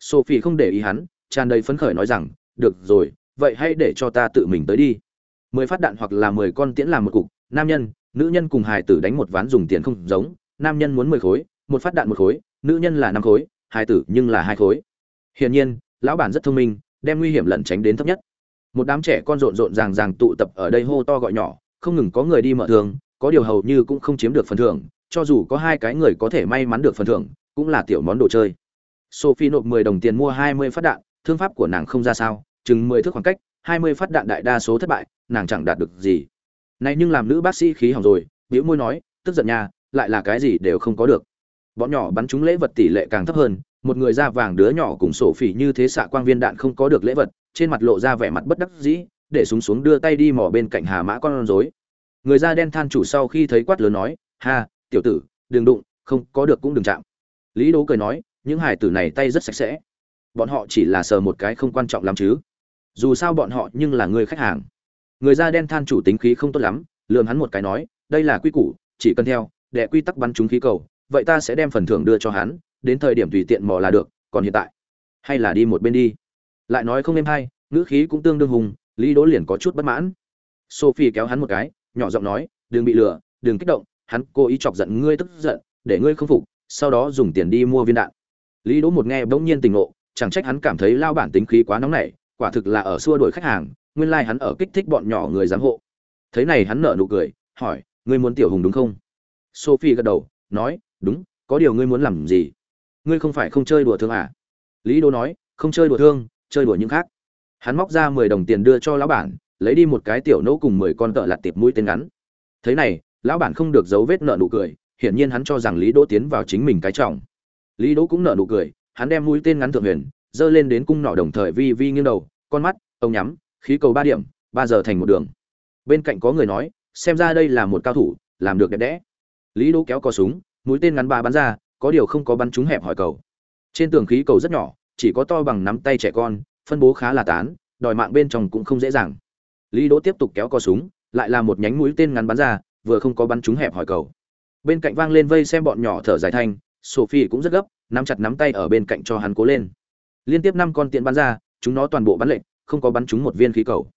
sophie không để ý hắn, tràn đầy phấn khởi nói rằng, được rồi, vậy hãy để cho ta tự mình tới đi. Mười phát đạn hoặc là mười con tiễn làm một cục, nam nhân, nữ nhân cùng hài tử đánh một ván dùng tiền không giống, nam nhân muốn mười khối, một phát đạn một khối, nữ nhân là năm khối, hài tử nhưng là hai khối. Hiển nhiên, lão bản rất thông minh, đem nguy hiểm lẩn tránh đến thấp nhất. Một đám trẻ con rộn rộn ràng ràng tụ tập ở đây hô to gọi nhỏ, không ngừng có người đi mở thường có điều hầu như cũng không chiếm được phần thưởng, cho dù có hai cái người có thể may mắn được phần thưởng, cũng là tiểu món đồ chơi sophie nộp mười đồng tiền mua hai mươi phát đạn, thương pháp của nàng không ra sao, chừng mười thước khoảng cách, hai mươi phát đạn đại đa số thất bại, nàng chẳng đạt được gì. Này nhưng làm nữ bác sĩ khí hỏng rồi, bĩu môi nói, tức giận nha, lại là cái gì đều không có được. Bọn nhỏ bắn trúng lễ vật tỷ lệ càng thấp hơn, một người da vàng đứa nhỏ cùng sổ phỉ như thế xạ quang viên đạn không có được lễ vật, trên mặt lộ ra vẻ mặt bất đắc dĩ, để súng xuống đưa tay đi mò bên cạnh hà mã con rối. Người da đen than chủ sau khi thấy quát lớn nói, ha, tiểu tử, đừng đụng, không có được cũng đừng chạm. Lý Đỗ cười nói những hải tử này tay rất sạch sẽ. Bọn họ chỉ là sờ một cái không quan trọng lắm chứ. Dù sao bọn họ nhưng là người khách hàng. Người da đen than chủ tính khí không tốt lắm, lườm hắn một cái nói, đây là quy củ, chỉ cần theo, đệ quy tắc bắn trúng khí cầu, vậy ta sẽ đem phần thưởng đưa cho hắn, đến thời điểm tùy tiện mò là được, còn hiện tại, hay là đi một bên đi. Lại nói không êm hay, ngữ khí cũng tương đương hùng, lý đỗ liền có chút bất mãn. Sophie kéo hắn một cái, nhỏ giọng nói, đừng bị lừa, đừng kích động, hắn cố ý chọc giận ngươi tức giận, để ngươi không phục, sau đó dùng tiền đi mua viên đạn lý đỗ một nghe bỗng nhiên tình ngộ, chẳng trách hắn cảm thấy lao bản tính khí quá nóng nảy, quả thực là ở xua đuổi khách hàng, nguyên lai like hắn ở kích thích bọn nhỏ người giám hộ. Thế này hắn nở nụ cười, hỏi, ngươi muốn tiểu hùng đúng không? Sophie gật đầu, nói, đúng, có điều ngươi muốn làm gì? Ngươi không phải không chơi đùa thương à? Lý Đỗ nói, không chơi đùa thương, chơi đùa những khác. Hắn móc ra mười đồng tiền đưa cho lão bản, lấy đi một cái tiểu nỗ cùng mười con tợ lặt tiệp mũi tên ngắn. Thế này, lão bản không được giấu vết nợ nụ cười, hiển nhiên hắn cho rằng lý đỗ tiến vào chính mình cái trọng lý đỗ cũng nở nụ cười, hắn đem mũi tên ngắn thượng huyền dơ lên đến cung nỏ đồng thời vi vi nghiêng đầu, con mắt, ông nhắm, khí cầu ba điểm, ba giờ thành một đường. Bên cạnh có người nói, xem ra đây là một cao thủ, làm được đẹp đẽ. Lý đỗ kéo cò súng, mũi tên ngắn ba bắn ra, có điều không có bắn trúng hẹp hỏi cầu. Trên tường khí cầu rất nhỏ, chỉ có to bằng nắm tay trẻ con, phân bố khá là tán, đòi mạng bên trong cũng không dễ dàng. Lý đỗ tiếp tục kéo cò súng, lại là một nhánh mũi tên ngắn bắn ra, vừa không có bắn trúng hẹp hỏi cầu. Bên cạnh vang lên vây xem bọn nhỏ thở dài thanh sophie cũng rất gấp, nắm chặt nắm tay ở bên cạnh cho hắn cố lên. Liên tiếp năm con tiện bắn ra, chúng nó toàn bộ bắn lệnh không có bắn trúng một viên khí cầu.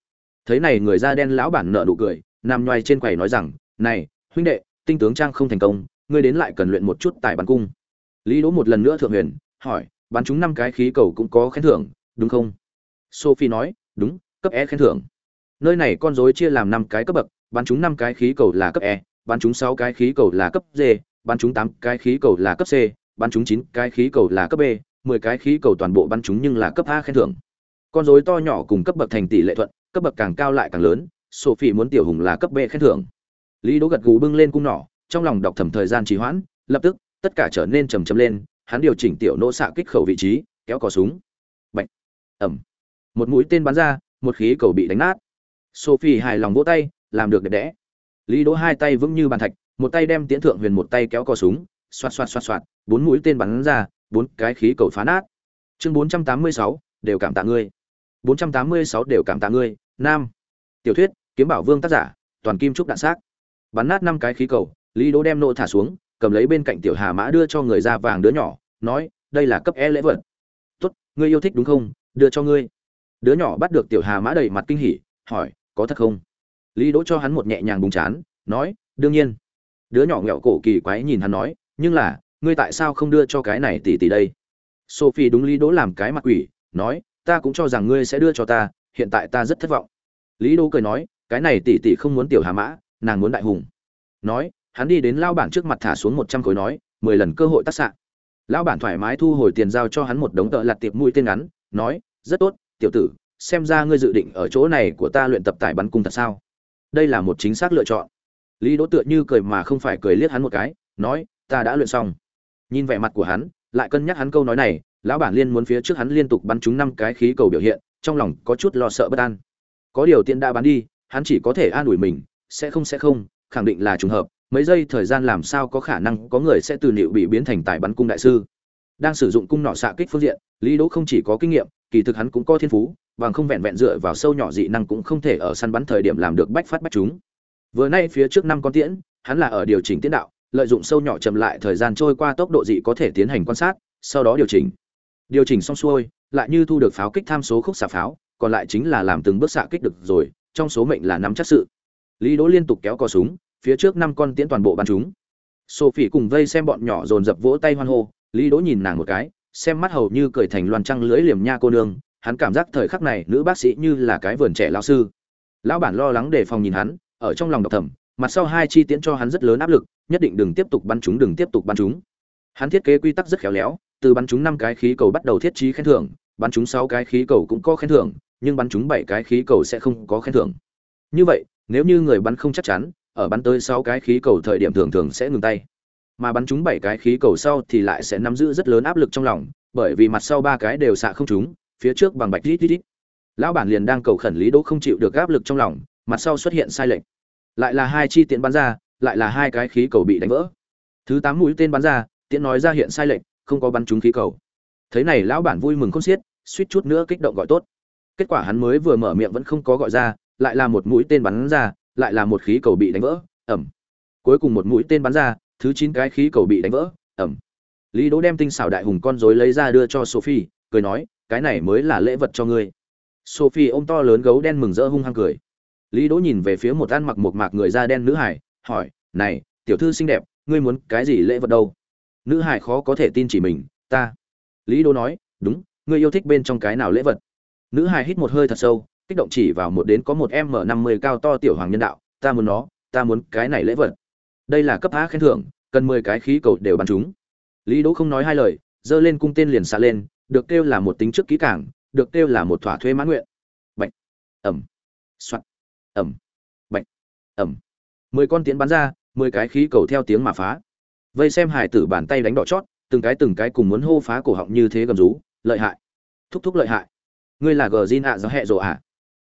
Thấy này, người da đen lão bản nợ nụ cười, nằm nhoài trên quầy nói rằng, này, huynh đệ, tinh tướng trang không thành công, ngươi đến lại cần luyện một chút tại bắn cung. Lý đỗ một lần nữa thượng huyền, hỏi, bắn chúng năm cái khí cầu cũng có khen thưởng, đúng không? Sophie nói, đúng, cấp e khen thưởng. Nơi này con rối chia làm năm cái cấp bậc, bắn chúng năm cái khí cầu là cấp e bắn chúng sáu cái khí cầu là cấp d bắn chúng tám cái khí cầu là cấp c, bắn chúng chín cái khí cầu là cấp b, mười cái khí cầu toàn bộ bắn chúng nhưng là cấp a khen thưởng. Con rối to nhỏ cùng cấp bậc thành tỷ lệ thuận, cấp bậc càng cao lại càng lớn, sophie muốn tiểu hùng là cấp b khen thưởng. Lý đỗ gật gù bưng lên cung nỏ, trong lòng đọc thầm thời gian trì hoãn, lập tức, tất cả trở nên trầm trầm lên, hắn điều chỉnh tiểu nỗ xạ kích khẩu vị trí, kéo cò súng. Bạch. Ầm một mũi tên bắn ra, một khí cầu bị đánh nát. Sophie hài lòng vỗ tay, làm được đẹp đẽ. Lý đỗ hai tay vững như bàn thạch một tay đem tiễn thượng huyền một tay kéo cò súng, xoạt xoạt xoạt xoạt, bốn mũi tên bắn ra, bốn cái khí cầu phá nát. Chương bốn trăm tám mươi sáu, đều cảm tạ ngươi. Bốn trăm tám mươi sáu, đều cảm tạ ngươi, nam. Tiểu thuyết, kiếm bảo vương tác giả, toàn kim trúc đạn xác. Bắn nát năm cái khí cầu, lý đỗ đem nộ thả xuống, cầm lấy bên cạnh tiểu hà mã đưa cho người da vàng đứa nhỏ, nói, đây là cấp e lễ vật. Tốt, ngươi yêu thích đúng không? Đưa cho ngươi. Đứa nhỏ bắt được tiểu hà mã đầy mặt kinh hỉ, hỏi, có thật không? Lý đỗ cho hắn một nhẹ nhàng bùng chán, nói, đương nhiên đứa nhỏ nghẹo cổ kỳ quái nhìn hắn nói, nhưng là, ngươi tại sao không đưa cho cái này tỷ tỷ đây? Sophie đúng lý đỗ làm cái mặt quỷ, nói, ta cũng cho rằng ngươi sẽ đưa cho ta, hiện tại ta rất thất vọng. Lý đỗ cười nói, cái này tỷ tỷ không muốn tiểu hà mã, nàng muốn đại hùng. Nói, hắn đi đến lao bản trước mặt thả xuống một trăm khối nói, mười lần cơ hội tác xạ. Lão bản thoải mái thu hồi tiền giao cho hắn một đống tợ lặt tiệp mũi tên ngắn, nói, rất tốt, tiểu tử, xem ra ngươi dự định ở chỗ này của ta luyện tập tại bắn cung thật sao? Đây là một chính xác lựa chọn lý đỗ tựa như cười mà không phải cười liếc hắn một cái, nói, ta đã luyện xong. Nhìn vẻ mặt của hắn, lại cân nhắc hắn câu nói này, lão bản liên muốn phía trước hắn liên tục bắn trúng năm cái khí cầu biểu hiện, trong lòng có chút lo sợ bất an. Có điều tiện đã bắn đi, hắn chỉ có thể an ủi mình, sẽ không sẽ không, khẳng định là trùng hợp, mấy giây thời gian làm sao có khả năng có người sẽ từ liệu bị biến thành tài bắn cung đại sư. Đang sử dụng cung nỏ xạ kích phương diện, lý đỗ không chỉ có kinh nghiệm, kỳ thực hắn cũng có thiên phú, bằng không vẹn vẹn dựa vào sâu nhỏ dị năng cũng không thể ở săn bắn thời điểm làm được bách phát bách chúng vừa nay phía trước năm con tiễn, hắn là ở điều chỉnh tiến đạo, lợi dụng sâu nhỏ chậm lại thời gian trôi qua tốc độ dị có thể tiến hành quan sát, sau đó điều chỉnh. Điều chỉnh xong xuôi, lại như thu được pháo kích tham số khúc xạ pháo, còn lại chính là làm từng bước xạ kích được rồi, trong số mệnh là nắm chắc sự. Lý đỗ liên tục kéo cò súng, phía trước năm con tiễn toàn bộ bắn chúng. Sophie cùng vây xem bọn nhỏ dồn dập vỗ tay hoan hô, lý đỗ nhìn nàng một cái, xem mắt hầu như cười thành loàn trăng lưỡi liềm nha cô nương, hắn cảm giác thời khắc này nữ bác sĩ như là cái vườn trẻ lao sư. Lão bản lo lắng đề phòng nhìn hắn ở trong lòng độc thầm, mặt sau hai chi tiễn cho hắn rất lớn áp lực, nhất định đừng tiếp tục bắn chúng, đừng tiếp tục bắn chúng. Hắn thiết kế quy tắc rất khéo léo, từ bắn chúng năm cái khí cầu bắt đầu thiết trí khen thưởng, bắn chúng sáu cái khí cầu cũng có khen thưởng, nhưng bắn chúng bảy cái khí cầu sẽ không có khen thưởng. Như vậy, nếu như người bắn không chắc chắn, ở bắn tới sáu cái khí cầu thời điểm thường thường sẽ ngừng tay. Mà bắn chúng bảy cái khí cầu sau thì lại sẽ nắm giữ rất lớn áp lực trong lòng, bởi vì mặt sau ba cái đều xạ không trúng phía trước bằng bạch rít rít. Lão bản liền đang cầu khẩn lý đỗ không chịu được áp lực trong lòng mặt sau xuất hiện sai lệch. Lại là hai chi tiện bắn ra, lại là hai cái khí cầu bị đánh vỡ. Thứ tám mũi tên bắn ra tiện nói ra hiện sai lệch, không có bắn trúng khí cầu. Thế này lão bản vui mừng không xiết, suýt chút nữa kích động gọi tốt. Kết quả hắn mới vừa mở miệng vẫn không có gọi ra, lại là một mũi tên bắn ra, lại là một khí cầu bị đánh vỡ ẩm cuối cùng một mũi tên bắn ra, thứ chín cái khí cầu bị đánh vỡ ẩm lý đỗ đem tinh xảo đại hùng con rối lấy ra đưa cho sophie, cười nói, cái này mới là lễ vật cho ngươi. Sophie ôm to lớn gấu đen mừng rỡ hung hăng cười lý đỗ nhìn về phía một ăn mặc một mạc người da đen nữ hải, hỏi, này, tiểu thư xinh đẹp, ngươi muốn cái gì lễ vật đâu? Nữ hải khó có thể tin chỉ mình, ta. Lý đỗ nói, đúng, ngươi yêu thích bên trong cái nào lễ vật? Nữ hải hít một hơi thật sâu, kích động chỉ vào một đến có một m năm mươi cao to tiểu hoàng nhân đạo, ta muốn nó, ta muốn cái này lễ vật. Đây là cấp á khen thưởng, cần mười cái khí cầu đều bắn chúng. Lý đỗ không nói hai lời, giơ lên cung tên liền xạ lên, được kêu là một tính trước kỹ cảng được kêu là một thỏa thuê mãn nguyện. Bệnh ẩm. Soạt ẩm. Bệnh ẩm. Mười con tiến bắn ra, mười cái khí cầu theo tiếng mà phá. Vây xem hải tử bàn tay đánh đỏ chót, từng cái từng cái cùng muốn hô phá cổ họng như thế gầm rú, lợi hại. Thúc thúc lợi hại. Ngươi là gờ zin ạ, do hẹ rộ ạ?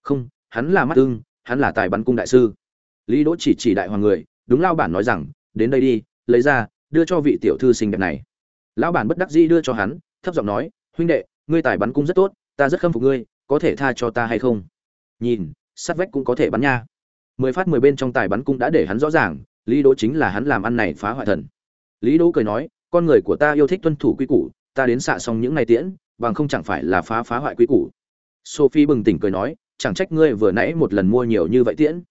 Không, hắn là mắt tương hắn là tài bắn cung đại sư. Lý đỗ chỉ chỉ đại hoàng người, đúng lao bản nói rằng, đến đây đi, lấy ra, đưa cho vị tiểu thư xinh đẹp này. Lão bản bất đắc dĩ đưa cho hắn, thấp giọng nói, huynh đệ, ngươi tài bắn cung rất tốt, ta rất khâm phục ngươi, có thể tha cho ta hay không? Nhìn sát vách cũng có thể bắn nha. Mười phát mười bên trong tài bắn cung đã để hắn rõ ràng, lý đỗ chính là hắn làm ăn này phá hoại thần. Lý đỗ cười nói, con người của ta yêu thích tuân thủ quy củ, ta đến xạ xong những ngày tiễn, bằng không chẳng phải là phá phá hoại quy củ. Sophie bừng tỉnh cười nói, chẳng trách ngươi vừa nãy một lần mua nhiều như vậy tiễn.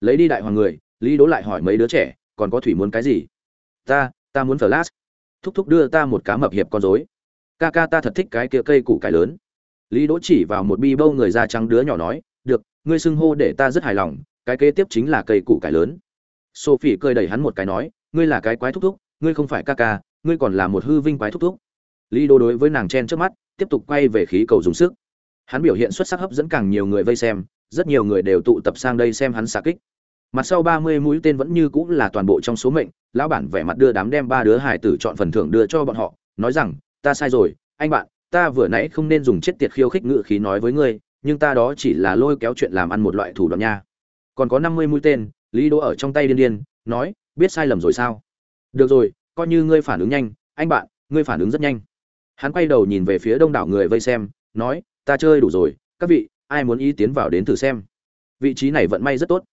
Lấy đi đại hoàng người, lý đỗ lại hỏi mấy đứa trẻ, còn có thủy muốn cái gì? Ta ta muốn flash thúc thúc đưa ta một cá mập hiệp con rối. Ca ca ta thật thích cái kia cây củ cải lớn. Lý đỗ chỉ vào một bi bâu người da trắng đứa nhỏ nói, được ngươi xưng hô để ta rất hài lòng, cái kế tiếp chính là cây củ cải lớn. Sophie cười đẩy hắn một cái nói, ngươi là cái quái thúc thúc, ngươi không phải ca ca, ngươi còn là một hư vinh quái thúc thúc. Lý Đô đối với nàng chen trước mắt, tiếp tục quay về khí cầu dùng sức. Hắn biểu hiện xuất sắc hấp dẫn càng nhiều người vây xem, rất nhiều người đều tụ tập sang đây xem hắn xạ kích. Mặt sau ba mươi mũi tên vẫn như cũng là toàn bộ trong số mệnh, lão bản vẻ mặt đưa đám đem ba đứa hải tử chọn phần thưởng đưa cho bọn họ, nói rằng, ta sai rồi, anh bạn, ta vừa nãy không nên dùng chết tiệt khiêu khích ngự khí nói với ngươi nhưng ta đó chỉ là lôi kéo chuyện làm ăn một loại thủ đoạn nha. Còn có năm mươi mũi tên, lý đỗ ở trong tay điên điên, nói, biết sai lầm rồi sao? Được rồi, coi như ngươi phản ứng nhanh, anh bạn, ngươi phản ứng rất nhanh. Hắn quay đầu nhìn về phía đông đảo người vây xem, nói, ta chơi đủ rồi, các vị, ai muốn ý tiến vào đến thử xem. Vị trí này vận may rất tốt.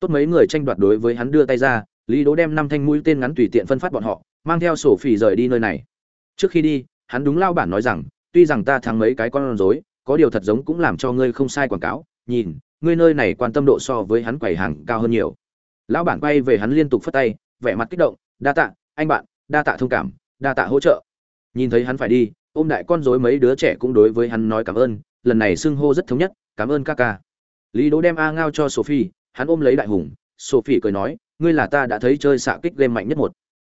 Tốt mấy người tranh đoạt đối với hắn đưa tay ra, lý đỗ đem năm thanh mũi tên ngắn tùy tiện phân phát bọn họ, mang theo sổ phỉ rời đi nơi này. Trước khi đi, hắn đúng lao bản nói rằng, tuy rằng ta thắng mấy cái con rối có điều thật giống cũng làm cho ngươi không sai quảng cáo, nhìn, ngươi nơi này quan tâm độ so với hắn quầy hàng cao hơn nhiều. Lão bản quay về hắn liên tục phất tay, vẻ mặt kích động, đa tạ, anh bạn, đa tạ thông cảm, đa tạ hỗ trợ. Nhìn thấy hắn phải đi, ôm đại con rối mấy đứa trẻ cũng đối với hắn nói cảm ơn, lần này xưng hô rất thống nhất, cảm ơn ca ca. Lý đỗ đem a ngao cho sophie, hắn ôm lấy đại hùng, sophie cười nói, ngươi là ta đã thấy chơi xạ kích game mạnh nhất một.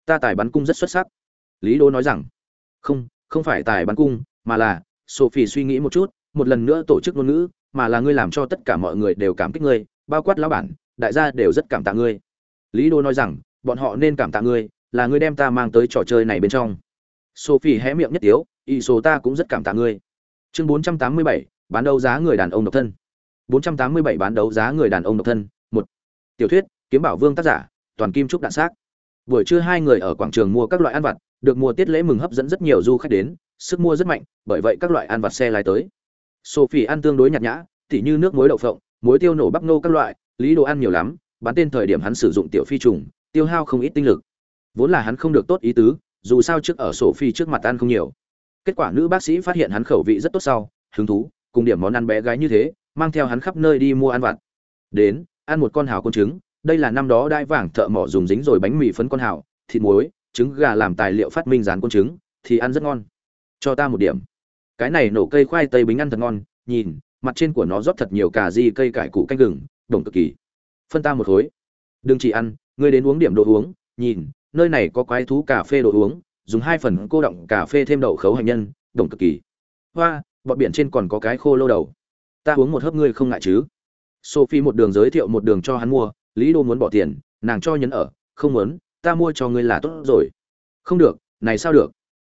Ta tài bắn cung rất xuất sắc. Lý đỗ nói rằng, không không phải tài bắn cung, mà là sophie suy nghĩ một chút một lần nữa tổ chức ngôn ngữ mà là ngươi làm cho tất cả mọi người đều cảm kích ngươi bao quát lão bản đại gia đều rất cảm tạ ngươi. Lý Đô nói rằng bọn họ nên cảm tạ ngươi là ngươi đem ta mang tới trò chơi này bên trong. Sophie hé miệng nhất tiếu y số ta cũng rất cảm tạ ngươi. Chương 487, bán đấu giá người đàn ông độc thân. 487 bán đấu giá người đàn ông độc thân một. Tiểu thuyết kiếm bảo vương tác giả toàn kim trúc đạn xác buổi trưa hai người ở quảng trường mua các loại ăn vặt, được mua tiết lễ mừng hấp dẫn rất nhiều du khách đến, sức mua rất mạnh, bởi vậy các loại ăn vặt xe lái tới. Sophie ăn tương đối nhạt nhã, tỉ như nước muối đậu phộng, muối tiêu nổ bắp nô các loại, lý đồ ăn nhiều lắm, bán tên thời điểm hắn sử dụng tiểu phi trùng, tiêu hao không ít tinh lực. Vốn là hắn không được tốt ý tứ, dù sao trước ở sổ phi trước mặt ăn không nhiều. Kết quả nữ bác sĩ phát hiện hắn khẩu vị rất tốt sau, hứng thú, cùng điểm món ăn bé gái như thế, mang theo hắn khắp nơi đi mua ăn vặt. Đến, ăn một con hào côn trứng đây là năm đó đai vàng thợ mỏ dùng dính rồi bánh mì phấn con hào, thịt muối, trứng gà làm tài liệu phát minh rán con trứng, thì ăn rất ngon. Cho ta một điểm. Cái này nổ cây khoai tây bính ăn thật ngon, nhìn, mặt trên của nó rót thật nhiều cà di cây cải củ canh gừng, đồng cực kỳ. Phân ta một khối đừng chỉ ăn, ngươi đến uống điểm đồ uống, nhìn, nơi này có quái thú cà phê đồ uống, dùng hai phần cô động cà phê thêm đậu khấu hành nhân, đồng cực kỳ. Hoa bọt biển trên còn có cái khô lâu đầu. Ta uống một hớp ngươi không ngại chứ? Sophie một đường giới thiệu một đường cho hắn mua lý đô muốn bỏ tiền, nàng cho nhấn ở, không muốn, ta mua cho ngươi là tốt rồi. Không được, này sao được?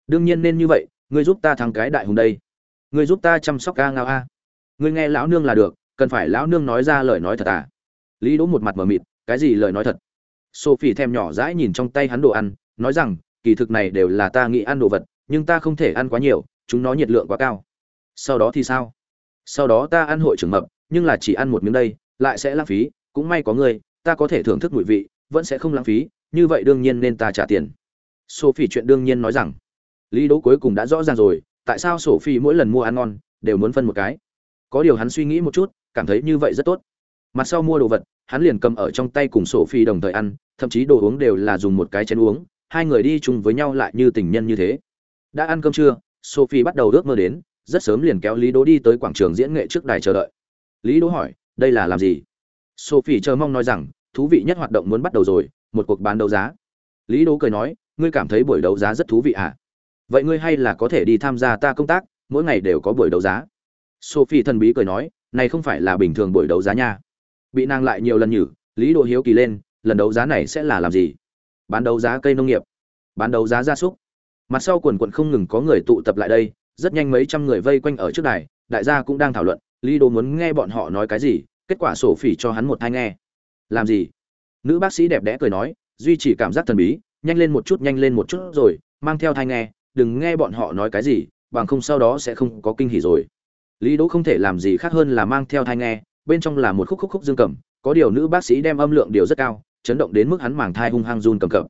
Đương nhiên nên như vậy, ngươi giúp ta thắng cái đại hùng đây. Ngươi giúp ta chăm sóc ca ngao a. Ngươi nghe lão nương là được, cần phải lão nương nói ra lời nói thật à? Lý đỗ một mặt mờ mịt, cái gì lời nói thật? Sophie thèm nhỏ dãi nhìn trong tay hắn đồ ăn, nói rằng, kỳ thực này đều là ta nghĩ ăn đồ vật, nhưng ta không thể ăn quá nhiều, chúng nó nhiệt lượng quá cao. Sau đó thì sao? Sau đó ta ăn hội trưởng mập, nhưng là chỉ ăn một miếng đây, lại sẽ lãng phí, cũng may có ngươi ta có thể thưởng thức mùi vị, vẫn sẽ không lãng phí, như vậy đương nhiên nên ta trả tiền. Sophie chuyện đương nhiên nói rằng, lý đỗ cuối cùng đã rõ ràng rồi, tại sao sophie mỗi lần mua ăn ngon, đều muốn phân một cái? Có điều hắn suy nghĩ một chút, cảm thấy như vậy rất tốt. Mặt sau mua đồ vật, hắn liền cầm ở trong tay cùng sophie đồng thời ăn, thậm chí đồ uống đều là dùng một cái chén uống, hai người đi chung với nhau lại như tình nhân như thế. Đã ăn cơm trưa, sophie bắt đầu ước mơ đến, rất sớm liền kéo lý đỗ đi tới quảng trường diễn nghệ trước đài chờ đợi. Lý đỗ hỏi, đây là làm gì? Sophie chờ mong nói rằng thú vị nhất hoạt động muốn bắt đầu rồi, một cuộc bán đấu giá. Lý đỗ cười nói, ngươi cảm thấy buổi đấu giá rất thú vị à? Vậy ngươi hay là có thể đi tham gia ta công tác, mỗi ngày đều có buổi đấu giá. Sophie thần bí cười nói, này không phải là bình thường buổi đấu giá nha. Bị nàng lại nhiều lần nhử, lý đỗ hiếu kỳ lên, lần đấu giá này sẽ là làm gì? Bán đấu giá cây nông nghiệp. Bán đấu giá gia súc. Mặt sau quần quận không ngừng có người tụ tập lại đây, rất nhanh mấy trăm người vây quanh ở trước đài, đại gia cũng đang thảo luận, lý đỗ muốn nghe bọn họ nói cái gì, kết quả sổ phỉ cho hắn một thai nghe làm gì? Nữ bác sĩ đẹp đẽ cười nói, duy trì cảm giác thần bí, nhanh lên một chút, nhanh lên một chút rồi, mang theo thai nghe, đừng nghe bọn họ nói cái gì, bằng không sau đó sẽ không có kinh hỉ rồi. Lý đỗ không thể làm gì khác hơn là mang theo thai nghe, bên trong là một khúc khúc khúc dương cầm, có điều nữ bác sĩ đem âm lượng điều rất cao, chấn động đến mức hắn màng thai hung hăng run cầm cập.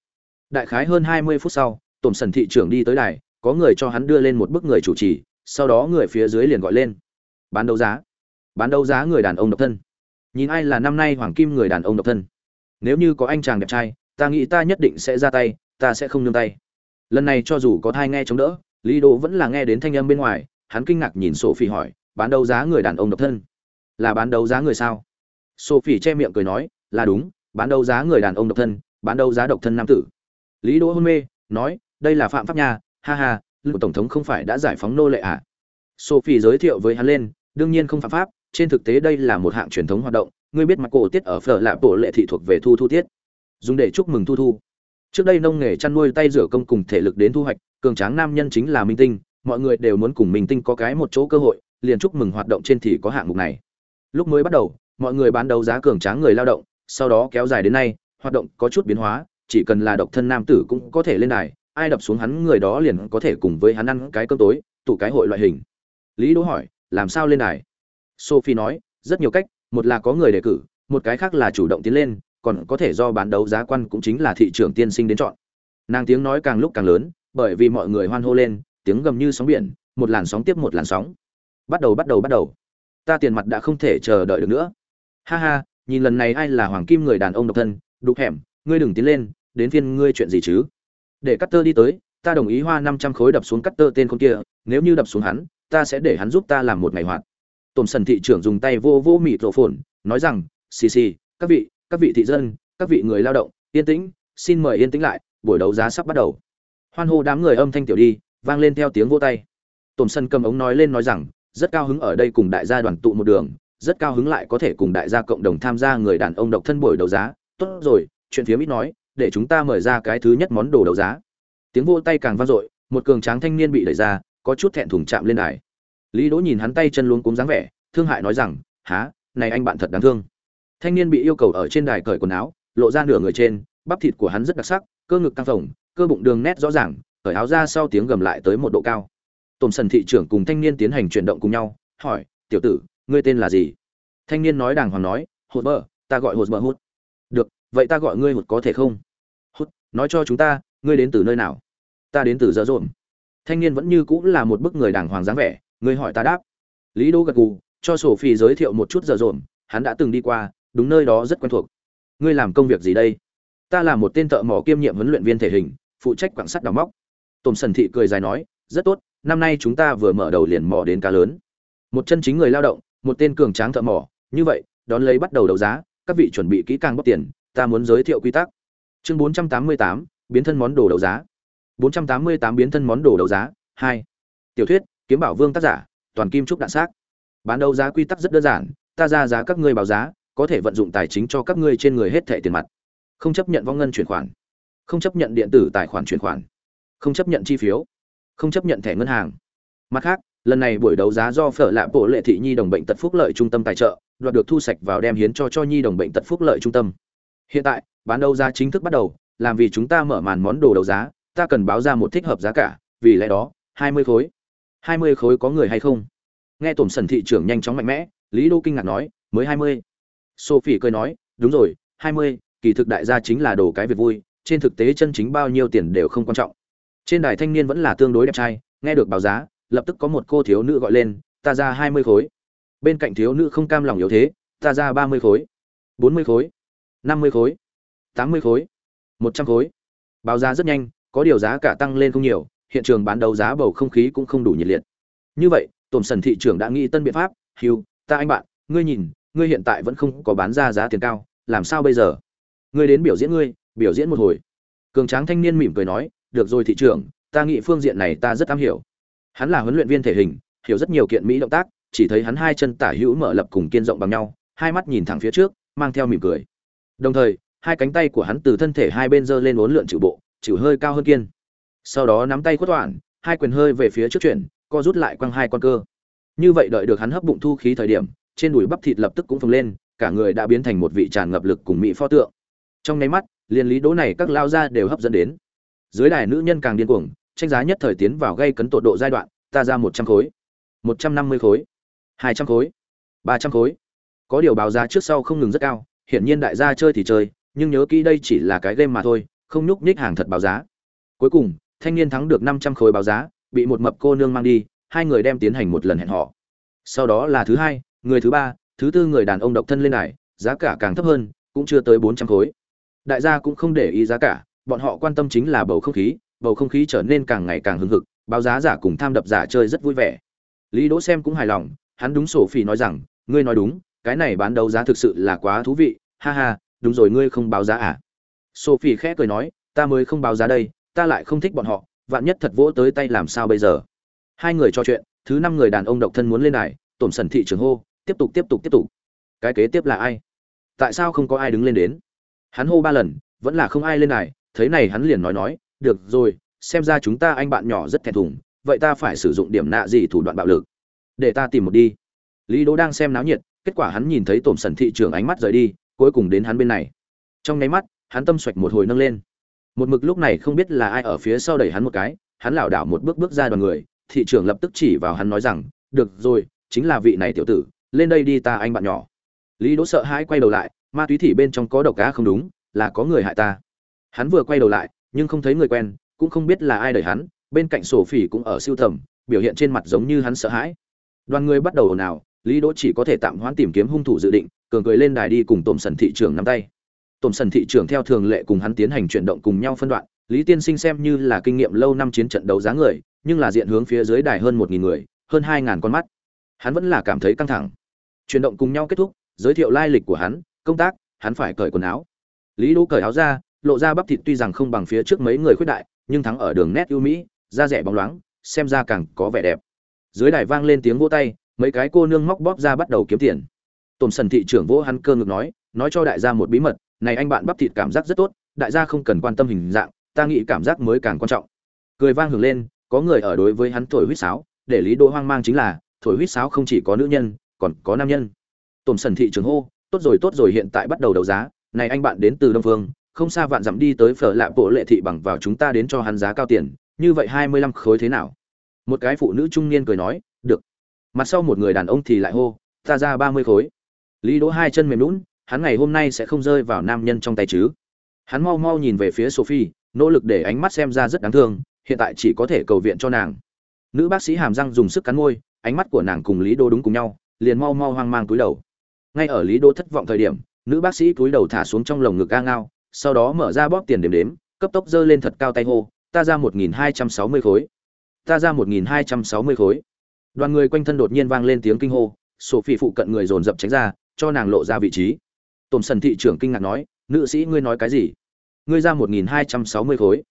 Đại khái hơn hai mươi phút sau tổn sần thị trưởng đi tới đài, có người cho hắn đưa lên một bức người chủ trì, sau đó người phía dưới liền gọi lên. Bán đấu giá. Bán đấu giá người đàn ông độc thân nhìn ai là năm nay hoàng kim người đàn ông độc thân. Nếu như có anh chàng đẹp trai, ta nghĩ ta nhất định sẽ ra tay, ta sẽ không nương tay. Lần này cho dù có thai nghe chống đỡ, lý đỗ vẫn là nghe đến thanh âm bên ngoài, hắn kinh ngạc nhìn sophie hỏi, bán đấu giá người đàn ông độc thân, là bán đấu giá người sao? Sophie che miệng cười nói, là đúng, bán đấu giá người đàn ông độc thân, bán đấu giá độc thân nam tử. Lý đỗ hôn mê, nói, đây là phạm pháp nha, ha ha lưu tổng thống không phải đã giải phóng nô lệ à? Sophie giới thiệu với hắn lên, đương nhiên không phạm pháp trên thực tế đây là một hạng truyền thống hoạt động, ngươi biết mặt cổ tiết ở phở lạ bộ lệ thị thuộc về thu thu tiết. Dùng để chúc mừng thu thu. Trước đây nông nghề chăn nuôi tay rửa công cùng thể lực đến thu hoạch, cường tráng nam nhân chính là minh tinh, mọi người đều muốn cùng minh tinh có cái một chỗ cơ hội, liền chúc mừng hoạt động trên thì có hạng mục này. Lúc mới bắt đầu, mọi người bán đấu giá cường tráng người lao động, sau đó kéo dài đến nay, hoạt động có chút biến hóa, chỉ cần là độc thân nam tử cũng có thể lên đài, ai đập xuống hắn người đó liền có thể cùng với hắn ăn cái cơm tối, tụ cái hội loại hình. Lý đỗ hỏi, làm sao lên đài? Sophie nói, rất nhiều cách, một là có người đề cử, một cái khác là chủ động tiến lên, còn có thể do bán đấu giá quan cũng chính là thị trường tiên sinh đến chọn. Nàng tiếng nói càng lúc càng lớn, bởi vì mọi người hoan hô lên, tiếng gầm như sóng biển, một làn sóng tiếp một làn sóng. Bắt đầu bắt đầu bắt đầu. Ta tiền mặt đã không thể chờ đợi được nữa. Ha ha, nhìn lần này ai là hoàng kim người đàn ông độc thân, đục hẻm, ngươi đừng tiến lên, đến phiên ngươi chuyện gì chứ? Để Cutter đi tới, ta đồng ý hoa năm trăm khối đập xuống Cutter tên con kia, nếu như đập xuống hắn, ta sẽ để hắn giúp ta làm một ngày hoạt tổn sần thị trưởng dùng tay vô vô mịt rộ phồn nói rằng, xì xì, các vị các vị thị dân, các vị người lao động, yên tĩnh, xin mời yên tĩnh lại, buổi đấu giá sắp bắt đầu. Hoan hô đám người âm thanh tiểu đi, vang lên theo tiếng vô tay. Tổn sân cầm ống nói lên nói rằng, rất cao hứng ở đây cùng đại gia đoàn tụ một đường, rất cao hứng lại có thể cùng đại gia cộng đồng tham gia người đàn ông độc thân buổi đấu giá. Tốt rồi, chuyện phía ít nói, để chúng ta mời ra cái thứ nhất món đồ đấu giá. Tiếng vô tay càng vang dội, một cường tráng thanh niên bị đẩy ra, có chút thẹn thùng chạm lên đài lý đỗ nhìn hắn tay chân luống cuống dáng vẻ, thương hại nói rằng, há, này anh bạn thật đáng thương. Thanh niên bị yêu cầu ở trên đài cởi quần áo, lộ ra nửa người trên, bắp thịt của hắn rất đặc sắc, cơ ngực căng phồng, cơ bụng đường nét rõ ràng, cởi áo ra sau tiếng gầm lại tới một độ cao. Tổn sần thị trưởng cùng thanh niên tiến hành chuyển động cùng nhau, hỏi, tiểu tử, ngươi tên là gì? Thanh niên nói đàng hoàng nói hột bờ, ta gọi hột bờ hút được, vậy ta gọi ngươi hột có thể không? Hút nói cho chúng ta, ngươi đến từ nơi nào? Ta đến từ dở dộn. thanh niên vẫn như cũng là một bức người đàng hoàng dáng vẻ ngươi hỏi ta đáp. Lý đỗ gật gù cho sổ phi giới thiệu một chút giờ dồn hắn đã từng đi qua đúng nơi đó rất quen thuộc. Ngươi làm công việc gì đây? Ta là một tên thợ mỏ kiêm nhiệm huấn luyện viên thể hình phụ trách quảng sắt đào móc. Tôm sần thị cười dài nói rất tốt năm nay chúng ta vừa mở đầu liền mỏ đến cá lớn. Một chân chính người lao động một tên cường tráng thợ mỏ như vậy đón lấy bắt đầu đấu giá các vị chuẩn bị kỹ càng bóc tiền ta muốn giới thiệu quy tắc. Chương 488, biến thân món đồ đấu giá. 488 biến thân món đồ đấu giá 2. tiểu thuyết kiếm bảo vương tác giả, toàn kim trúc đạn xác. Bán đấu giá quy tắc rất đơn giản, ta ra giá các ngươi báo giá, có thể vận dụng tài chính cho các ngươi trên người hết thẻ tiền mặt. Không chấp nhận vong ngân chuyển khoản. Không chấp nhận điện tử tài khoản chuyển khoản. Không chấp nhận chi phiếu. Không chấp nhận thẻ ngân hàng. Mặt khác, lần này buổi đấu giá do phở lạ bộ lệ thị nhi đồng bệnh tật phúc lợi trung tâm tài trợ, đoạt được thu sạch vào đem hiến cho cho nhi đồng bệnh tật phúc lợi trung tâm. Hiện tại, bán đấu giá chính thức bắt đầu, làm vì chúng ta mở màn món đồ đấu giá, ta cần báo ra một thích hợp giá cả, vì lẽ đó, hai mươi khối hai mươi khối có người hay không? Nghe tổn sần thị trưởng nhanh chóng mạnh mẽ, lý đô kinh ngạc nói, mới hai mươi. Sophie cười nói, đúng rồi, hai mươi, kỳ thực đại gia chính là đồ cái việc vui, trên thực tế chân chính bao nhiêu tiền đều không quan trọng. Trên đài thanh niên vẫn là tương đối đẹp trai, nghe được báo giá, lập tức có một cô thiếu nữ gọi lên, ta ra hai mươi khối. Bên cạnh thiếu nữ không cam lòng yếu thế, ta ra ba mươi khối. Bốn mươi khối. Năm mươi khối. Tám mươi khối. Một trăm khối. Báo giá rất nhanh, có điều giá cả tăng lên không nhiều hiện trường bán đấu giá bầu không khí cũng không đủ nhiệt liệt. Như vậy Tổm sần thị trưởng đã nghĩ tân biện pháp "Hưu, ta anh bạn ngươi nhìn ngươi hiện tại vẫn không có bán ra giá tiền cao làm sao bây giờ? Ngươi đến biểu diễn ngươi biểu diễn một hồi. Cường tráng thanh niên mỉm cười nói được rồi thị trưởng ta nghĩ phương diện này ta rất am hiểu. Hắn là huấn luyện viên thể hình hiểu rất nhiều kiện mỹ động tác chỉ thấy hắn hai chân tả hữu mở lập cùng kiên rộng bằng nhau hai mắt nhìn thẳng phía trước mang theo mỉm cười. Đồng thời hai cánh tay của hắn từ thân thể hai bên giơ lên uốn lượn chịu bộ chịu hơi cao hơn kiên sau đó nắm tay khuất toản hai quyền hơi về phía trước chuyển, co rút lại quăng hai con cơ. Như vậy đợi được hắn hấp bụng thu khí thời điểm, trên đùi bắp thịt lập tức cũng phồng lên, cả người đã biến thành một vị tràn ngập lực cùng mỹ pho tượng. Trong nháy mắt liên lý đố này các lao ra đều hấp dẫn đến. Dưới đài nữ nhân càng điên cuồng, tranh giá nhất thời tiến vào gây cấn tột độ giai đoạn, ta ra một trăm khối. Một trăm năm mươi khối. Hai trăm khối. Ba trăm khối. Có điều báo giá trước sau không ngừng rất cao, hiển nhiên đại gia chơi thì chơi, nhưng nhớ kỹ đây chỉ là cái game mà thôi, không nhúc nhích hàng thật báo giá. Cuối cùng thanh niên thắng được năm trăm khối báo giá, bị một mập cô nương mang đi, hai người đem tiến hành một lần hẹn họ sau đó là thứ hai, người thứ ba, thứ tư người đàn ông độc thân lên này giá cả càng thấp hơn, cũng chưa tới bốn trăm khối. Đại gia cũng không để ý giá cả, bọn họ quan tâm chính là bầu không khí, bầu không khí trở nên càng ngày càng hưng hực, báo giá giả cùng tham đập giả chơi rất vui vẻ. Lý đỗ xem cũng hài lòng, hắn đúng sổ phỉ nói rằng, ngươi nói đúng, cái này bán đấu giá thực sự là quá thú vị, ha ha, đúng rồi, ngươi không báo giá à? Sophie khẽ cười nói, ta mới không báo giá đây ta lại không thích bọn họ, vạn nhất thật vỗ tới tay làm sao bây giờ? Hai người trò chuyện, thứ năm người đàn ông độc thân muốn lên đài, tổn sần thị trường hô, tiếp tục tiếp tục tiếp tục. Cái kế tiếp là ai? Tại sao không có ai đứng lên đến? Hắn hô ba lần, vẫn là không ai lên đài, thấy này hắn liền nói nói, được rồi, xem ra chúng ta anh bạn nhỏ rất thẹn thùng, vậy ta phải sử dụng điểm nạ gì thủ đoạn bạo lực? Để ta tìm một đi. Lý đỗ đang xem náo nhiệt, kết quả hắn nhìn thấy tổn sần thị trường ánh mắt rời đi, cuối cùng đến hắn bên này. Trong nháy mắt, hắn tâm xoạch một hồi nâng lên một mực lúc này không biết là ai ở phía sau đẩy hắn một cái, hắn lảo đảo một bước bước ra đoàn người, thị trưởng lập tức chỉ vào hắn nói rằng, được rồi, chính là vị này tiểu tử, lên đây đi ta anh bạn nhỏ. Lý đỗ sợ hãi quay đầu lại, ma túy thị bên trong có độc cá không đúng, là có người hại ta. Hắn vừa quay đầu lại, nhưng không thấy người quen, cũng không biết là ai đẩy hắn, bên cạnh sổ phỉ cũng ở siêu thầm, biểu hiện trên mặt giống như hắn sợ hãi. Đoàn người bắt đầu ồn ào, lý đỗ chỉ có thể tạm hoãn tìm kiếm hung thủ dự định, cường cười lên đài đi cùng tôm sần thị trưởng nắm tay. Tổn sần thị trưởng theo thường lệ cùng hắn tiến hành chuyển động cùng nhau phân đoạn, lý tiên sinh xem như là kinh nghiệm lâu năm chiến trận đấu giá người, nhưng là diện hướng phía dưới đài hơn một nghìn người, hơn hai ngàn con mắt. Hắn vẫn là cảm thấy căng thẳng. Chuyển động cùng nhau kết thúc, giới thiệu lai lịch của hắn, công tác, hắn phải cởi quần áo. Lý đỗ cởi áo ra, lộ ra bắp thịt tuy rằng không bằng phía trước mấy người khuyết đại, nhưng thắng ở đường nét ưu mỹ, da rẻ bóng loáng, xem ra càng có vẻ đẹp. Dưới đài vang lên tiếng vỗ tay, mấy cái cô nương móc bóp ra bắt đầu kiếm tiền. Tổn sần thị trưởng vỗ hắn cơ ngực nói nói cho đại gia một bí mật này anh bạn bắp thịt cảm giác rất tốt, đại gia không cần quan tâm hình dạng, ta nghĩ cảm giác mới càng quan trọng. Cười vang hưởng lên, có người ở đối với hắn thổi huýt sáo, để lý đỗ hoang mang chính là, thổi huýt sáo không chỉ có nữ nhân, còn có nam nhân. Tổn sần thị trường hô, tốt rồi tốt rồi hiện tại bắt đầu đấu giá, này anh bạn đến từ đông phương, không xa vạn dặm đi tới phở lạ bộ lệ thị bằng vào chúng ta đến cho hắn giá cao tiền, như vậy hai mươi lăm khối thế nào? Một cái phụ nữ trung niên cười nói, được. Mặt sau một người đàn ông thì lại hô, ta ra ba mươi khối. Lý đỗ hai chân mềm lún hắn ngày hôm nay sẽ không rơi vào nam nhân trong tay chứ. Hắn mau mau nhìn về phía sophie, nỗ lực để ánh mắt xem ra rất đáng thương, hiện tại chỉ có thể cầu viện cho nàng. Nữ bác sĩ hàm răng dùng sức cắn môi, ánh mắt của nàng cùng lý đô đúng cùng nhau, liền mau mau hoang mang túi đầu. Ngay ở lý đô thất vọng thời điểm, nữ bác sĩ túi đầu thả xuống trong lồng ngực ga ngao, sau đó mở ra bóp tiền đếm đếm, cấp tốc giơ lên thật cao tay hô, ta ra một nghìn hai trăm sáu mươi khối. Ta ra một nghìn hai trăm sáu mươi khối. Đoàn người quanh thân đột nhiên vang lên tiếng kinh hô, sophie phụ cận người dồn dập tránh ra, cho nàng lộ ra vị trí tổn sần thị trưởng kinh ngạc nói, nữ sĩ ngươi nói cái gì? Ngươi ra một nghìn hai trăm sáu mươi khối.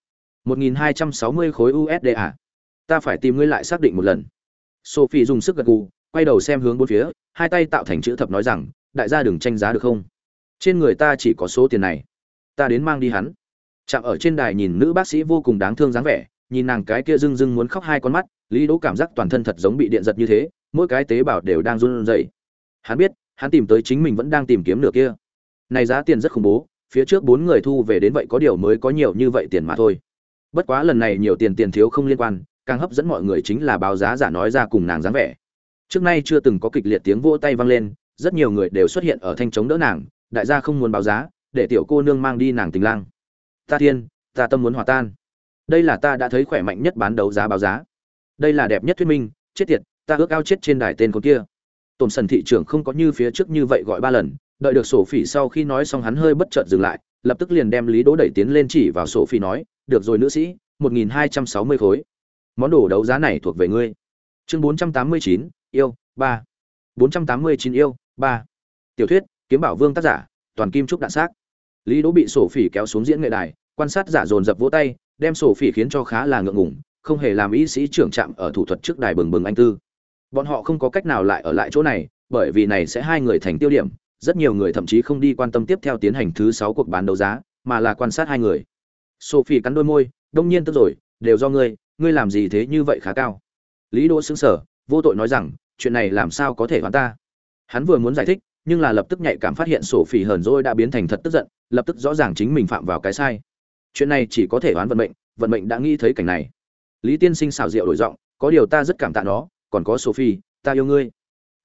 Một nghìn hai trăm sáu mươi khối usd à? Ta phải tìm ngươi lại xác định một lần. Sophie dùng sức gật gù, quay đầu xem hướng bốn phía, hai tay tạo thành chữ thập nói rằng, đại gia đừng tranh giá được không? Trên người ta chỉ có số tiền này. Ta đến mang đi hắn. Chạm ở trên đài nhìn nữ bác sĩ vô cùng đáng thương dáng vẻ, nhìn nàng cái kia rưng rưng muốn khóc hai con mắt, lý đỗ cảm giác toàn thân thật giống bị điện giật như thế, mỗi cái tế bào đều đang run rẩy. Hắn biết, hắn tìm tới chính mình vẫn đang tìm kiếm nửa kia này giá tiền rất khủng bố, phía trước bốn người thu về đến vậy có điều mới có nhiều như vậy tiền mà thôi. Bất quá lần này nhiều tiền tiền thiếu không liên quan, càng hấp dẫn mọi người chính là báo giá giả nói ra cùng nàng dáng vẻ. Trước nay chưa từng có kịch liệt tiếng vỗ tay vang lên, rất nhiều người đều xuất hiện ở thanh chống đỡ nàng, đại gia không muốn báo giá, để tiểu cô nương mang đi nàng tình lang. Ta thiên, ta tâm muốn hòa tan. Đây là ta đã thấy khỏe mạnh nhất bán đấu giá báo giá. Đây là đẹp nhất thuyết minh, chết tiệt, ta ước ao chết trên đài tên con kia. Tổn sần thị trưởng không có như phía trước như vậy gọi ba lần đợi được sổ phỉ sau khi nói xong hắn hơi bất chợt dừng lại, lập tức liền đem lý đỗ đẩy tiến lên chỉ vào sổ phỉ nói, được rồi nữ sĩ, một nghìn hai trăm sáu mươi khối. Món đồ đấu giá này thuộc về ngươi. Chương bốn trăm tám mươi chín, yêu, ba. bốn trăm tám mươi chín, yêu, ba. Tiểu thuyết, kiếm bảo vương tác giả, toàn kim trúc đạn xác. Lý đỗ bị sổ phỉ kéo xuống diễn nghệ đài, quan sát giả dồn dập vỗ tay, đem sổ phỉ khiến cho khá là ngượng ngùng, không hề làm ý sĩ trưởng trạm ở thủ thuật trước đài bừng bừng anh tư. Bọn họ không có cách nào lại ở lại chỗ này, bởi vì này sẽ hai người thành tiêu điểm rất nhiều người thậm chí không đi quan tâm tiếp theo tiến hành thứ sáu cuộc bán đấu giá mà là quan sát hai người. Sophie cắn đôi môi đông nhiên tức rồi đều do ngươi ngươi làm gì thế như vậy khá cao? Lý đỗ sững sờ, vô tội nói rằng chuyện này làm sao có thể hoàn ta? Hắn vừa muốn giải thích nhưng là lập tức nhạy cảm phát hiện Sophie hờn dỗi đã biến thành thật tức giận lập tức rõ ràng chính mình phạm vào cái sai. Chuyện này chỉ có thể oán vận mệnh vận mệnh đã nghĩ thấy cảnh này. Lý tiên sinh xảo diệu đổi giọng có điều ta rất cảm tạ nó còn có sophie ta yêu ngươi.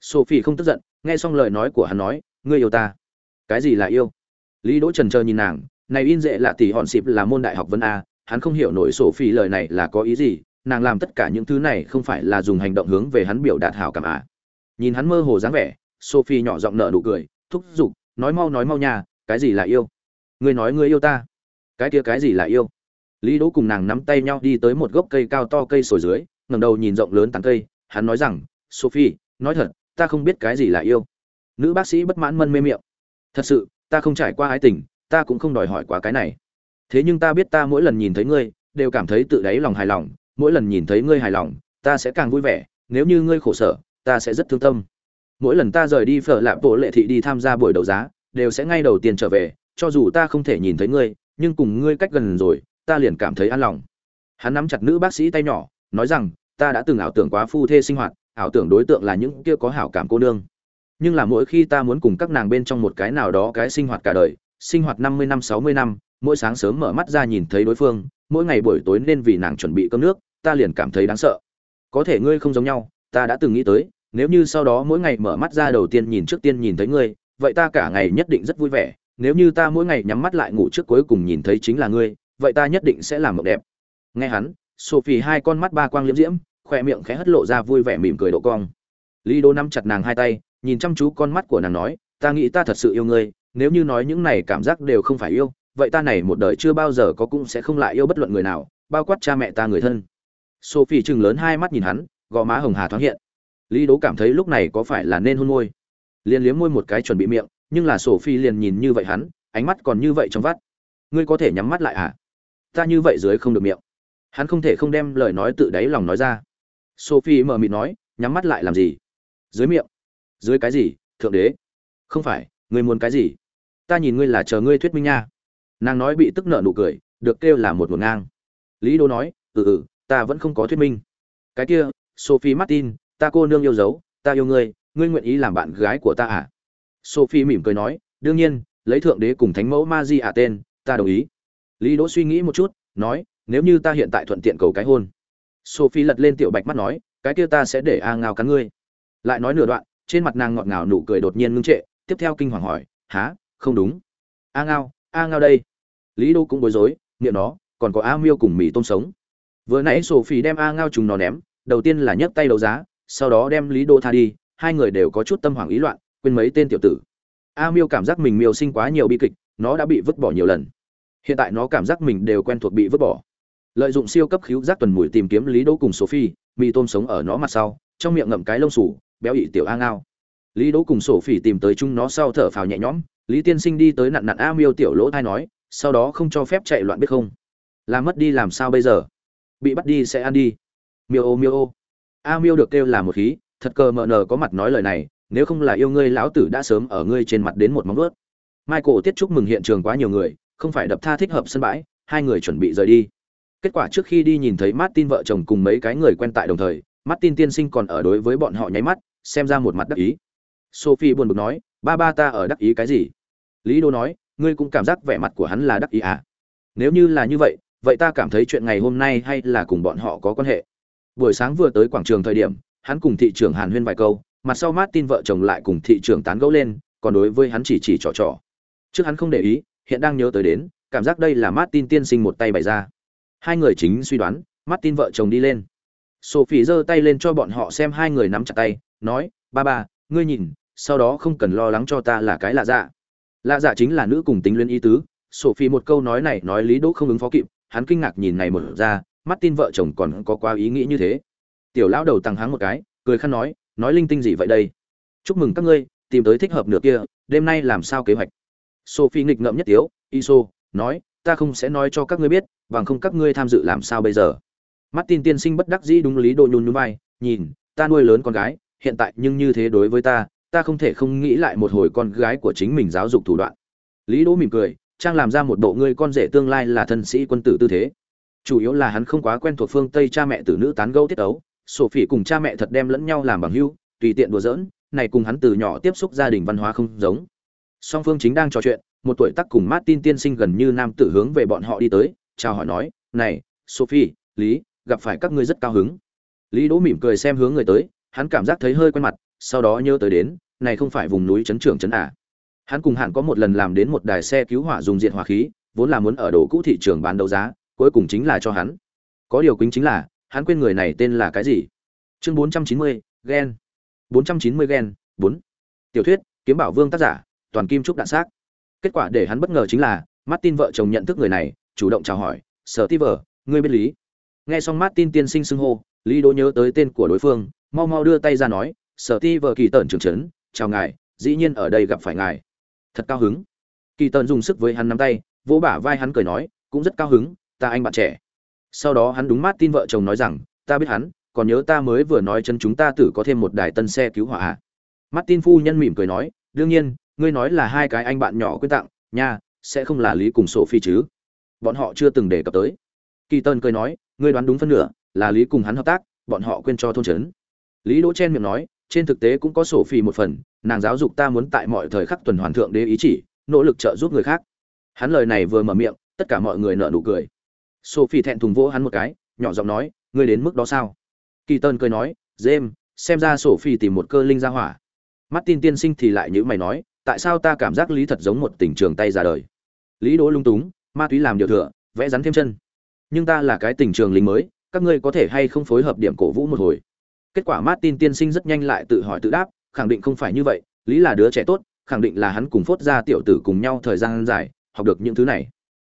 Sophie không tức giận nghe xong lời nói của hắn nói ngươi yêu ta. Cái gì là yêu? Lý đỗ trần chờ nhìn nàng, này in dễ là tỷ hòn xịp là môn đại học vân a, hắn không hiểu nổi phi lời này là có ý gì, nàng làm tất cả những thứ này không phải là dùng hành động hướng về hắn biểu đạt hảo cảm à nhìn hắn mơ hồ dáng vẻ, sophie nhỏ giọng nở nụ cười, thúc giục, nói mau nói mau nha, cái gì là yêu? Ngươi nói ngươi yêu ta. Cái kia cái gì là yêu? Lý đỗ cùng nàng nắm tay nhau đi tới một gốc cây cao to cây sồi dưới, ngẩng đầu nhìn rộng lớn tán cây, hắn nói rằng, sophie, nói thật, ta không biết cái gì là yêu nữ bác sĩ bất mãn mân mê miệng. Thật sự, ta không trải qua ái tình, ta cũng không đòi hỏi quá cái này. Thế nhưng ta biết ta mỗi lần nhìn thấy ngươi, đều cảm thấy tự đáy lòng hài lòng, mỗi lần nhìn thấy ngươi hài lòng, ta sẽ càng vui vẻ, nếu như ngươi khổ sở, ta sẽ rất thương tâm. Mỗi lần ta rời đi phở lạp bộ lệ thị đi tham gia buổi đấu giá, đều sẽ ngay đầu tiên trở về, cho dù ta không thể nhìn thấy ngươi, nhưng cùng ngươi cách gần rồi, ta liền cảm thấy an lòng. Hắn nắm chặt nữ bác sĩ tay nhỏ, nói rằng, ta đã từng ảo tưởng quá phu thê sinh hoạt, ảo tưởng đối tượng là những kia có hảo cảm cô nương nhưng là mỗi khi ta muốn cùng các nàng bên trong một cái nào đó cái sinh hoạt cả đời, sinh hoạt năm mươi năm, sáu mươi năm, mỗi sáng sớm mở mắt ra nhìn thấy đối phương, mỗi ngày buổi tối nên vì nàng chuẩn bị cơm nước, ta liền cảm thấy đáng sợ. Có thể ngươi không giống nhau, ta đã từng nghĩ tới, nếu như sau đó mỗi ngày mở mắt ra đầu tiên nhìn trước tiên nhìn thấy ngươi, vậy ta cả ngày nhất định rất vui vẻ, nếu như ta mỗi ngày nhắm mắt lại ngủ trước cuối cùng nhìn thấy chính là ngươi, vậy ta nhất định sẽ làm mộng đẹp. Nghe hắn, sophie hai con mắt ba quang liễm diễm, khoe miệng khẽ hất lộ ra vui vẻ mỉm cười độ cong. Lý đô nắm chặt nàng hai tay nhìn chăm chú con mắt của nàng nói, ta nghĩ ta thật sự yêu ngươi, nếu như nói những này cảm giác đều không phải yêu, vậy ta này một đời chưa bao giờ có cũng sẽ không lại yêu bất luận người nào, bao quát cha mẹ ta người thân. Sophie chừng lớn hai mắt nhìn hắn, gò má hồng hà thoáng hiện. Lý đố cảm thấy lúc này có phải là nên hôn môi. Liền liếm môi một cái chuẩn bị miệng, nhưng là sophie liền nhìn như vậy hắn, ánh mắt còn như vậy trong vắt. Ngươi có thể nhắm mắt lại à? Ta như vậy dưới không được miệng. Hắn không thể không đem lời nói tự đáy lòng nói ra. Sophie mờ mịt nói, nhắm mắt lại làm gì? Dưới miệng dưới cái gì, thượng đế? Không phải, ngươi muốn cái gì? Ta nhìn ngươi là chờ ngươi thuyết minh nha. Nàng nói bị tức nợ nụ cười, được kêu là một ngột ngang. Lý đô nói ừ ừ ta vẫn không có thuyết minh. Cái kia, sophie martin, ta cô nương yêu dấu, ta yêu ngươi ngươi nguyện ý làm bạn gái của ta à? Sophie mỉm cười nói, đương nhiên, lấy thượng đế cùng thánh mẫu ma di ạ à tên, ta đồng ý. Lý đỗ suy nghĩ một chút, nói, nếu như ta hiện tại thuận tiện cầu cái hôn. Sophie lật lên tiểu bạch mắt nói, cái kia ta sẽ để a ngao cắn ngươi. Lại nói nửa đoạn trên mặt nàng ngọt ngào nụ cười đột nhiên ngưng trệ, tiếp theo kinh hoàng hỏi há không đúng. A ngao a ngao đây. Lý đô cũng bối rối miệng nó, còn có a miêu cùng mì tôm sống. Vừa nãy sổ phi đem a ngao chúng nó ném, đầu tiên là nhấc tay đấu giá, sau đó đem lý đô tha đi, hai người đều có chút tâm hoảng ý loạn, quên mấy tên tiểu tử. A miêu cảm giác mình miêu sinh quá nhiều bi kịch, nó đã bị vứt bỏ nhiều lần. Hiện tại nó cảm giác mình đều quen thuộc bị vứt bỏ. Lợi dụng siêu cấp khíu giác tuần mùi tìm kiếm lý đô cùng sophie, mì tôm sống ở nó mặt sau, trong miệng ngậm cái lông sủ béo ị tiểu a ngao. Lý đỗ cùng sổ phỉ tìm tới chúng nó sau thở phào nhẹ nhõm, lý tiên sinh đi tới nặn nặn a miêu tiểu lỗ thai nói, sau đó không cho phép chạy loạn biết không? Làm mất đi làm sao bây giờ? Bị bắt đi sẽ ăn đi. Miêu ô miêu ô. A miêu được kêu là một khí, thật cờ mờ nờ có mặt nói lời này, nếu không là yêu ngươi lão tử đã sớm ở ngươi trên mặt đến một móng vuốt. Michael tiết chúc mừng hiện trường quá nhiều người, không phải đập tha thích hợp sân bãi, hai người chuẩn bị rời đi. Kết quả trước khi đi nhìn thấy martin vợ chồng cùng mấy cái người quen tại đồng thời, martin tiên sinh còn ở đối với bọn họ nháy mắt xem ra một mặt đắc ý. Sophie buồn bực nói, ba ba ta ở đắc ý cái gì? Lý đô nói, ngươi cũng cảm giác vẻ mặt của hắn là đắc ý à? Nếu như là như vậy vậy ta cảm thấy chuyện ngày hôm nay hay là cùng bọn họ có quan hệ? Buổi sáng vừa tới quảng trường thời điểm, hắn cùng thị trưởng hàn huyên vài câu, mặt sau martin vợ chồng lại cùng thị trưởng tán gẫu lên, còn đối với hắn chỉ chỉ trò trò. Trước hắn không để ý, hiện đang nhớ tới đến, cảm giác đây là martin tiên sinh một tay bày ra. Hai người chính suy đoán, martin vợ chồng đi lên. Sophie giơ tay lên cho bọn họ xem, hai người nắm chặt tay nói, ba ba, ngươi nhìn, sau đó không cần lo lắng cho ta là cái lạ dạ. Lạ dạ chính là nữ cùng tính luyến ý tứ. Sophie một câu nói này nói lý đỗ không ứng phó kịp, hắn kinh ngạc nhìn này một ra, mắt tin vợ chồng còn có quá ý nghĩ như thế. Tiểu lão đầu tăng háng một cái, cười khăn nói nói linh tinh gì vậy đây? Chúc mừng các ngươi, tìm tới thích hợp nửa kia, đêm nay làm sao kế hoạch? Sophie nghịch ngợm nhất tiếu, iso, nói, ta không sẽ nói cho các ngươi biết, bằng không các ngươi tham dự làm sao bây giờ? Martin tiên sinh bất đắc dĩ đúng lý độ nhún nhún vai, nhìn, ta nuôi lớn con gái hiện tại nhưng như thế đối với ta ta không thể không nghĩ lại một hồi con gái của chính mình giáo dục thủ đoạn. Lý đỗ mỉm cười, trang làm ra một bộ ngươi con rể tương lai là thân sĩ quân tử tư thế. Chủ yếu là hắn không quá quen thuộc phương tây cha mẹ tử nữ tán gẫu tiết ấu, sophie cùng cha mẹ thật đem lẫn nhau làm bằng hữu, tùy tiện đùa giỡn, này cùng hắn từ nhỏ tiếp xúc gia đình văn hóa không giống. Song phương chính đang trò chuyện, một tuổi tác cùng martin tiên sinh gần như nam tử hướng về bọn họ đi tới, chào hỏi nói, này, sophie, lý, gặp phải các ngươi rất cao hứng. Lý đỗ mỉm cười xem hướng người tới hắn cảm giác thấy hơi quen mặt sau đó nhớ tới đến này không phải vùng núi trấn trưởng trấn à. Hắn cùng hạn có một lần làm đến một đài xe cứu hỏa dùng diện hỏa khí vốn là muốn ở đồ cũ thị trường bán đấu giá cuối cùng chính là cho hắn. Có điều kính chính là hắn quên người này tên là cái gì? Chương 490, gen. 490 gen 4. tiểu thuyết kiếm bảo vương tác giả toàn kim trúc đạn xác. Kết quả để hắn bất ngờ chính là martin vợ chồng nhận thức người này chủ động chào hỏi sở ti người ngươi biết lý? Nghe xong martin tiên sinh xưng hô lý đỗ nhớ tới tên của đối phương, mau mau đưa tay ra nói, sở ti vợ kỳ tần trưởng trấn, chào ngài, dĩ nhiên ở đây gặp phải ngài. Thật cao hứng. Kỳ tần dùng sức với hắn nắm tay, vỗ bả vai hắn cười nói, cũng rất cao hứng, ta anh bạn trẻ. Sau đó hắn đúng Martin vợ chồng nói rằng, ta biết hắn, còn nhớ ta mới vừa nói chân chúng ta tử có thêm một đài tân xe cứu hỏa à. Martin phu nhân mỉm cười nói, đương nhiên, ngươi nói là hai cái anh bạn nhỏ quyên tặng, nha, sẽ không là lý cùng phi chứ. Bọn họ chưa từng đề cập tới. Kỳ tân cười nói, ngươi đoán đúng phân nửa là lý cùng hắn hợp tác, bọn họ quên cho thôn trấn. Lý đỗ chen miệng nói, trên thực tế cũng có sophie một phần, nàng giáo dục ta muốn tại mọi thời khắc tuần hoàn thượng đế ý chỉ, nỗ lực trợ giúp người khác. Hắn lời này vừa mở miệng, tất cả mọi người nở nụ cười. Sophie thẹn thùng vỗ hắn một cái, nhỏ giọng nói, ngươi đến mức đó sao? Kỳ tân cười nói, james, xem ra sophie tìm một cơ linh ra hỏa. Martin tiên sinh thì lại như mày nói, tại sao ta cảm giác lý thật giống một tình trường tay ra đời? Lý đỗ lung túng, ma túy làm điều thừa, vẽ rắn thêm chân. Nhưng ta là cái tình trường lính mới các ngươi có thể hay không phối hợp điểm cổ vũ một hồi? Kết quả martin tiên sinh rất nhanh lại tự hỏi tự đáp, khẳng định không phải như vậy, lý là đứa trẻ tốt, khẳng định là hắn cùng phốt ra tiểu tử cùng nhau thời gian dài, học được những thứ này.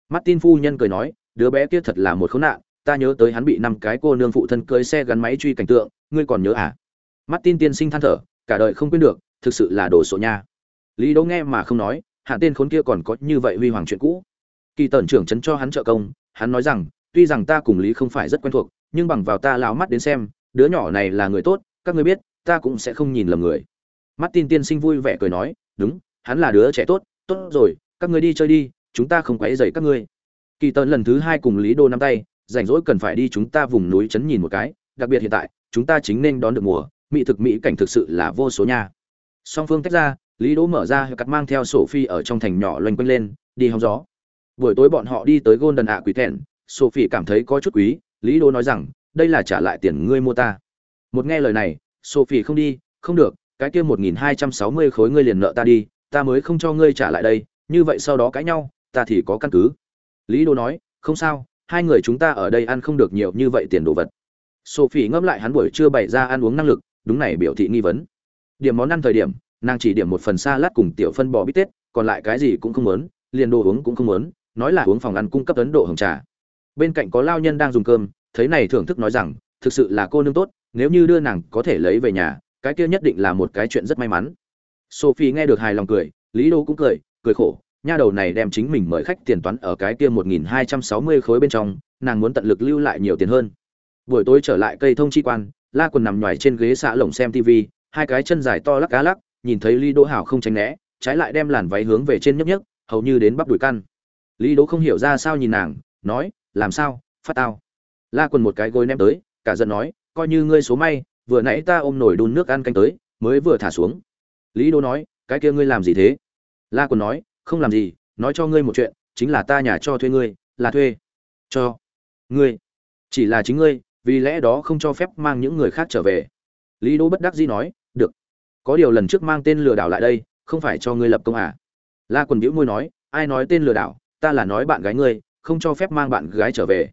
Martin phu nhân cười nói, đứa bé kia thật là một khốn nạn, ta nhớ tới hắn bị năm cái cô nương phụ thân cưới xe gắn máy truy cảnh tượng, ngươi còn nhớ à? Martin tiên sinh than thở, cả đời không quên được, thực sự là đồ sộ nha. Lý đỗ nghe mà không nói, hạ tên khốn kia còn có như vậy huy hoàng chuyện cũ. Kỳ tần trưởng chấn cho hắn trợ công, hắn nói rằng tuy rằng ta cùng lý không phải rất quen thuộc, nhưng bằng vào ta lão mắt đến xem, đứa nhỏ này là người tốt, các ngươi biết, ta cũng sẽ không nhìn lầm người. Martin tiên sinh vui vẻ cười nói, đúng, hắn là đứa trẻ tốt tốt rồi, các ngươi đi chơi đi, chúng ta không quấy rầy các ngươi. Kỳ tần lần thứ hai cùng lý đô nắm tay, rảnh rỗi cần phải đi chúng ta vùng núi chấn nhìn một cái, đặc biệt hiện tại, chúng ta chính nên đón được mùa, mỹ thực mỹ cảnh thực sự là vô số nha. Song phương tách ra, lý đỗ mở ra cắt mang theo sổ phi ở trong thành nhỏ loanh quanh lên, đi hóng gió. Buổi tối bọn họ đi tới golden ạ quỷ thẹn sophie cảm thấy có chút quý, lý Đô nói rằng, đây là trả lại tiền ngươi mua ta. Một nghe lời này, sophie không đi, không được, cái kia một nghìn hai trăm sáu mươi khối ngươi liền nợ ta đi, ta mới không cho ngươi trả lại đây, như vậy sau đó cãi nhau, ta thì có căn cứ. Lý đô nói, không sao, hai người chúng ta ở đây ăn không được nhiều như vậy tiền đồ vật. Sophie ngẫm lại hắn buổi trưa bày ra ăn uống năng lực, đúng này biểu thị nghi vấn. Điểm món ăn thời điểm, nàng chỉ điểm một phần xa lát cùng tiểu phân bò bít tết, còn lại cái gì cũng không muốn, liền đồ uống cũng không muốn, nói là uống phòng ăn cung cấp ấn độ hồng trà bên cạnh có lao nhân đang dùng cơm, thấy này thưởng thức nói rằng, thực sự là cô nương tốt, nếu như đưa nàng có thể lấy về nhà, cái kia nhất định là một cái chuyện rất may mắn. Sophie nghe được hài lòng cười, lý đô cũng cười cười khổ, nha đầu này đem chính mình mời khách tiền toán ở cái kia một nghìn hai trăm sáu mươi khối bên trong, nàng muốn tận lực lưu lại nhiều tiền hơn. Buổi tối trở lại cây thông chi quan, la quần nằm nhoài trên ghế xạ lồng xem tv hai cái chân dài to lắc cá lắc, nhìn thấy lý đỗ hảo không tránh né, trái lại đem làn váy hướng về trên nhấp nhấp hầu như đến bắp đùi căn. Lý đỗ không hiểu ra sao nhìn nàng, nói làm sao, phát tao. La quần một cái gối ném tới, cả giận nói, coi như ngươi số may, vừa nãy ta ôm nổi đun nước ăn canh tới, mới vừa thả xuống. Lý Đô nói, cái kia ngươi làm gì thế? La quần nói, không làm gì, nói cho ngươi một chuyện, chính là ta nhà cho thuê ngươi, là thuê. Cho ngươi. Chỉ là chính ngươi, vì lẽ đó không cho phép mang những người khác trở về. Lý Đô bất đắc dĩ nói, được. Có điều lần trước mang tên lừa đảo lại đây, không phải cho ngươi lập công à? La quần bĩu môi nói, ai nói tên lừa đảo, ta là nói bạn gái ngươi không cho phép mang bạn gái trở về.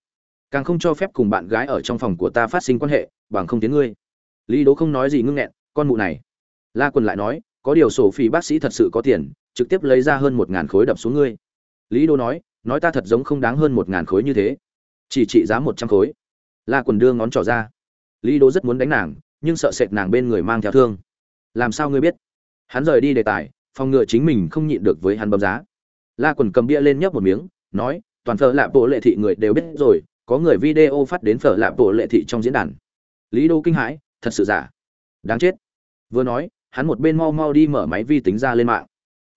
Càng không cho phép cùng bạn gái ở trong phòng của ta phát sinh quan hệ, bằng không tiếng ngươi. Lý đỗ không nói gì ngưng nghẹn, con mụ này. La quần lại nói, có điều sổ phi bác sĩ thật sự có tiền, trực tiếp lấy ra hơn một ngàn khối đập xuống ngươi. Lý đỗ nói nói ta thật giống không đáng hơn một ngàn khối như thế. Chỉ trị giá một trăm khối. La quần đưa ngón trỏ ra. Lý đỗ rất muốn đánh nàng, nhưng sợ sệt nàng bên người mang theo thương. Làm sao ngươi biết? Hắn rời đi đề tài, phòng ngựa chính mình không nhịn được với hắn bấm giá. La quần cầm bia lên nhấp một miếng, nói toàn phở lạp bộ lệ thị người đều biết rồi, có người video phát đến phở lạp bộ lệ thị trong diễn đàn. Lý đô kinh hãi, thật sự giả. Đáng chết. Vừa nói, hắn một bên mau mau đi mở máy vi tính ra lên mạng.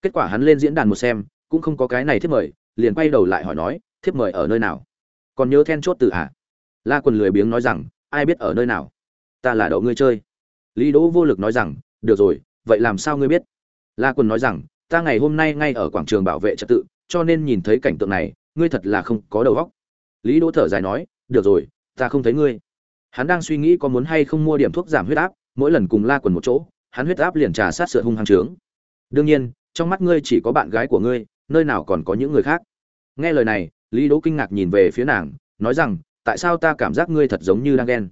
Kết quả hắn lên diễn đàn một xem, cũng không có cái này thiếp mời, liền quay đầu lại hỏi nói, thiếp mời ở nơi nào? Còn nhớ then chốt từ ạ à? la quần lười biếng nói rằng, ai biết ở nơi nào? Ta là đậu ngươi chơi. Lý đỗ vô lực nói rằng, được rồi, vậy làm sao ngươi biết? La quần nói rằng, ta ngày hôm nay ngay ở quảng trường bảo vệ trật tự, cho nên nhìn thấy cảnh tượng này ngươi thật là không có đầu óc. Lý đỗ thở dài nói, được rồi, ta không thấy ngươi. Hắn đang suy nghĩ có muốn hay không mua điểm thuốc giảm huyết áp, mỗi lần cùng la quần một chỗ, hắn huyết áp liền trà sát sửa hung hăng trướng. Đương nhiên, trong mắt ngươi chỉ có bạn gái của ngươi, nơi nào còn có những người khác. Nghe lời này, lý đỗ kinh ngạc nhìn về phía nàng, nói rằng, tại sao ta cảm giác ngươi thật giống như đang ghen?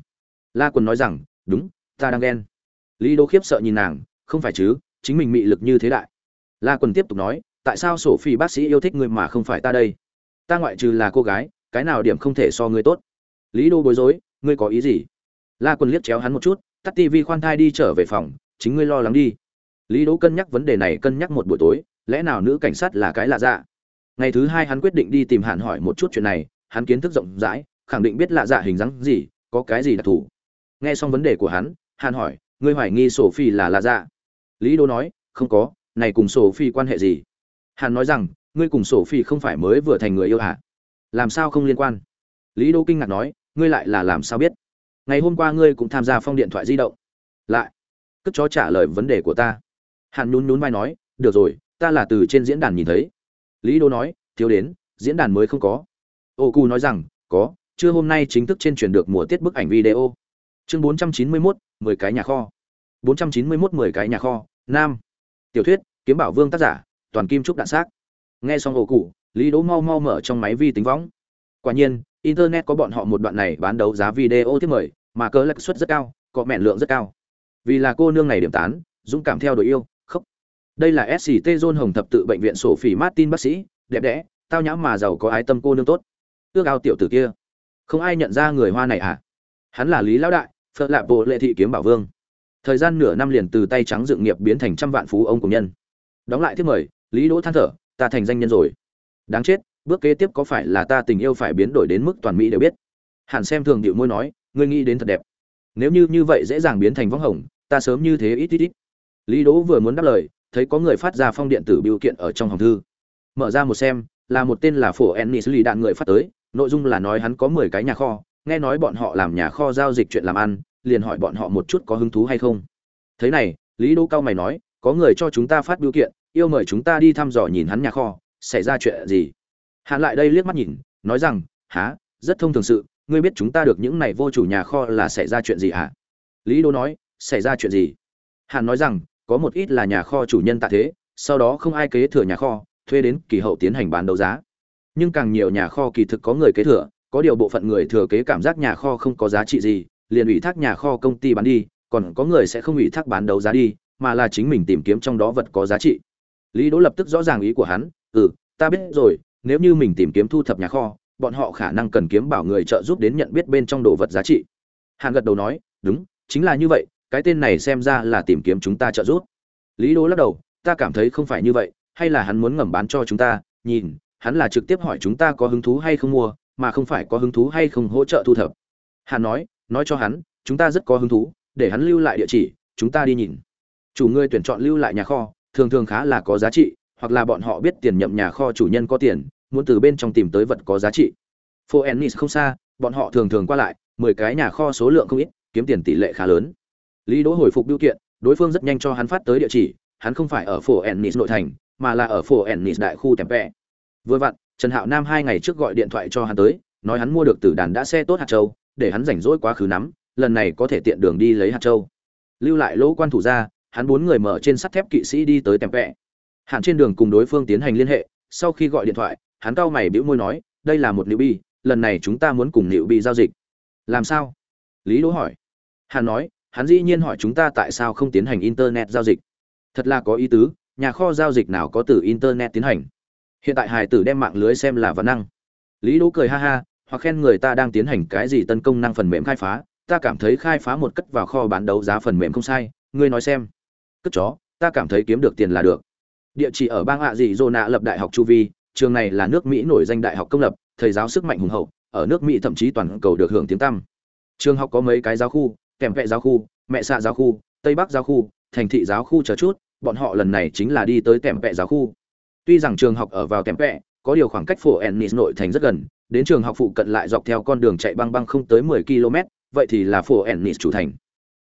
La quần nói rằng, đúng, ta đang ghen. Lý đỗ khiếp sợ nhìn nàng, không phải chứ, chính mình mị lực như thế đại. La quần tiếp tục nói, tại sao sổ phi bác sĩ yêu thích ngươi mà không phải ta đây? Ta ngoại trừ là cô gái, cái nào điểm không thể so ngươi tốt. Lý đô bối rối, ngươi có ý gì? La Quân liếc chéo hắn một chút, tắt tivi khoan thai đi trở về phòng, chính ngươi lo lắng đi. Lý đỗ cân nhắc vấn đề này cân nhắc một buổi tối, lẽ nào nữ cảnh sát là cái lạ dạ? Ngày thứ hai hắn quyết định đi tìm hạn hỏi một chút chuyện này, hắn kiến thức rộng rãi, khẳng định biết lạ dạ hình dáng gì, có cái gì đặc thù. Nghe xong vấn đề của hắn hạn hỏi, ngươi hoài nghi sổ phi là lạ dạ? Lý đỗ nói, không có, này cùng sổ phi quan hệ gì? Hàn nói rằng ngươi cùng sổ phi không phải mới vừa thành người yêu hả làm sao không liên quan? Lý đô kinh ngạc nói ngươi lại là làm sao biết? Ngày hôm qua ngươi cũng tham gia phong điện thoại di động. Lại. Cất chó trả lời vấn đề của ta. Hắn nhún nhún vai nói được rồi ta là từ trên diễn đàn nhìn thấy. Lý đô nói thiếu đến diễn đàn mới không có. Ô cu nói rằng có chưa hôm nay chính thức trên truyền được mùa tiết bức ảnh video. Chương 491, 10 cái nhà kho. 491 10 cái nhà kho nam. Tiểu thuyết kiếm bảo vương tác giả toàn kim trúc đạn xác nghe xong ổ cụ, lý đỗ mau mau mở trong máy vi tính võng. Quả nhiên, internet có bọn họ một đoạn này bán đấu giá video tiếp mời, mà cớ lắc suất rất cao, có mẹn lượng rất cao. Vì là cô nương này điểm tán, dũng cảm theo đội yêu, khóc. Đây là sct john hồng thập tự bệnh viện sổ phỉ martin bác sĩ, đẹp đẽ, tao nhã mà giàu có ái tâm cô nương tốt. Ước ao tiểu tử kia. Không ai nhận ra người hoa này à? Hắn là lý lão đại, phật lạp bộ lệ thị kiếm bảo vương. Thời gian nửa năm liền từ tay trắng dựng nghiệp biến thành trăm vạn phú ông của nhân. Đóng lại thiết mời, lý đỗ than thở ta thành danh nhân rồi. Đáng chết, bước kế tiếp có phải là ta tình yêu phải biến đổi đến mức toàn mỹ đều biết. Hàn xem thường điệu môi nói, ngươi nghĩ đến thật đẹp. Nếu như như vậy dễ dàng biến thành võng hồng, ta sớm như thế ít ít ít. Lý đỗ vừa muốn đáp lời, thấy có người phát ra phong điện tử biểu kiện ở trong hòm thư. Mở ra một xem, là một tên là phổ ennis lì đạn người phát tới, nội dung là nói hắn có mười cái nhà kho, nghe nói bọn họ làm nhà kho giao dịch chuyện làm ăn, liền hỏi bọn họ một chút có hứng thú hay không. Thế này, lý đỗ cao mày nói, có người cho chúng ta phát biểu kiện yêu mời chúng ta đi thăm dò nhìn hắn nhà kho, xảy ra chuyện gì? Hắn lại đây liếc mắt nhìn, nói rằng há rất thông thường sự, ngươi biết chúng ta được những này vô chủ nhà kho là xảy ra chuyện gì hả? Lý đô nói, xảy ra chuyện gì? Hàn nói rằng, có một ít là nhà kho chủ nhân tạ thế, sau đó không ai kế thừa nhà kho, thuê đến kỳ hậu tiến hành bán đấu giá. Nhưng càng nhiều nhà kho kỳ thực có người kế thừa, có điều bộ phận người thừa kế cảm giác nhà kho không có giá trị gì, liền ủy thác nhà kho công ty bán đi, còn có người sẽ không ủy thác bán đấu giá đi, mà là chính mình tìm kiếm trong đó vật có giá trị lý đỗ lập tức rõ ràng ý của hắn ừ ta biết rồi, nếu như mình tìm kiếm thu thập nhà kho, bọn họ khả năng cần kiếm bảo người trợ giúp đến nhận biết bên trong đồ vật giá trị. Hàn gật đầu nói, đúng, chính là như vậy, cái tên này xem ra là tìm kiếm chúng ta trợ giúp. Lý đỗ lắc đầu, ta cảm thấy không phải như vậy, hay là hắn muốn ngầm bán cho chúng ta, nhìn, hắn là trực tiếp hỏi chúng ta có hứng thú hay không mua, mà không phải có hứng thú hay không hỗ trợ thu thập. Hàn nói nói cho hắn, chúng ta rất có hứng thú, để hắn lưu lại địa chỉ, chúng ta đi nhìn. Chủ ngươi tuyển chọn lưu lại nhà kho thường thường khá là có giá trị, hoặc là bọn họ biết tiền nhậm nhà kho chủ nhân có tiền, muốn từ bên trong tìm tới vật có giá trị. Phố ennis không xa, bọn họ thường thường qua lại, mười cái nhà kho số lượng không ít, kiếm tiền tỷ lệ khá lớn. Lý đỗ hồi phục biểu kiện, đối phương rất nhanh cho hắn phát tới địa chỉ, hắn không phải ở phố ennis nội thành, mà là ở phố ennis đại khu tempe. Vừa vặn, trần hạo nam hai ngày trước gọi điện thoại cho hắn tới, nói hắn mua được từ đàn đã xe tốt hạt châu, để hắn rảnh rỗi quá khứ nắm, lần này có thể tiện đường đi lấy hạt châu. Lưu lại lỗ quan thủ ra hắn bốn người mở trên sắt thép kỵ sĩ đi tới tempe hạn trên đường cùng đối phương tiến hành liên hệ, sau khi gọi điện thoại, hắn cao mày bĩu môi nói, đây là một liệu bi, lần này chúng ta muốn cùng liệu bi giao dịch. Làm sao? Lý đỗ hỏi. Hắn nói, hắn dĩ nhiên hỏi chúng ta tại sao không tiến hành internet giao dịch. Thật là có ý tứ, nhà kho giao dịch nào có từ internet tiến hành? Hiện tại hải tử đem mạng lưới xem là văn năng. Lý đỗ cười ha ha, hoặc khen người ta đang tiến hành cái gì tấn công năng phần mềm khai phá, ta cảm thấy khai phá một cất vào kho bán đấu giá phần mềm không sai, ngươi nói xem cất chó, ta cảm thấy kiếm được tiền là được. Địa chỉ ở bang hạ dị dô nạ lập đại học chu vi, trường này là nước mỹ nổi danh đại học công lập, thầy giáo sức mạnh hùng hậu, ở nước mỹ thậm chí toàn cầu được hưởng tiếng tăm. Trường học có mấy cái giáo khu, kèm vẹ giáo khu, mẹ xạ giáo khu, tây bắc giáo khu, thành thị giáo khu chờ chút, bọn họ lần này chính là đi tới kèm vẹ giáo khu. Tuy rằng trường học ở vào kèm vẹ, có điều khoảng cách phổ ennis nội thành rất gần, đến trường học phụ cận lại dọc theo con đường chạy băng băng không tới 10 km vậy thì là phổ ennis chủ thành.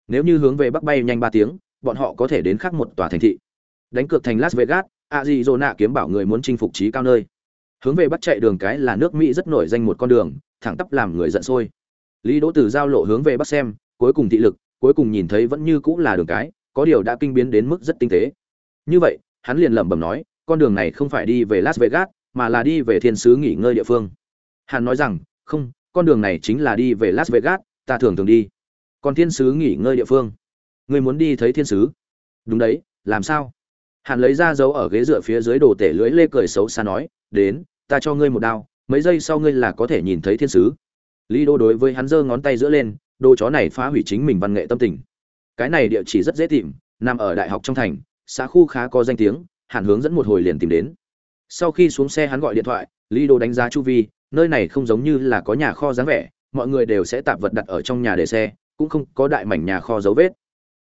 Nếu như hướng về bắc bay nhanh ba tiếng bọn họ có thể đến khác một tòa thành thị. Đánh cược thành las vegas, arizona kiếm bảo người muốn chinh phục trí cao nơi. Hướng về bắt chạy đường cái là nước mỹ rất nổi danh một con đường, thẳng tắp làm người giận sôi. Lý đỗ từ giao lộ hướng về bắc xem, cuối cùng thị lực, cuối cùng nhìn thấy vẫn như cũng là đường cái, có điều đã kinh biến đến mức rất tinh tế. Như vậy, hắn liền lẩm bẩm nói, con đường này không phải đi về las vegas, mà là đi về thiên sứ nghỉ ngơi địa phương. Hắn nói rằng, không, con đường này chính là đi về las vegas, ta thường thường đi. Còn thiên sứ nghỉ ngơi địa phương ngươi muốn đi thấy thiên sứ. Đúng đấy, làm sao? Hàn lấy ra dấu ở ghế dựa phía dưới đồ tể lưỡi lê cười xấu xa nói, đến, ta cho ngươi một đao, mấy giây sau ngươi là có thể nhìn thấy thiên sứ. Lý đô đối với hắn giơ ngón tay giữa lên, đồ chó này phá hủy chính mình văn nghệ tâm tình. Cái này địa chỉ rất dễ tìm, nằm ở đại học trong thành, xã khu khá có danh tiếng, hàn hướng dẫn một hồi liền tìm đến. Sau khi xuống xe hắn gọi điện thoại, lý đô đánh giá chu vi, nơi này không giống như là có nhà kho dáng vẻ, mọi người đều sẽ tạp vật đặt ở trong nhà để xe, cũng không có đại mảnh nhà kho dấu vết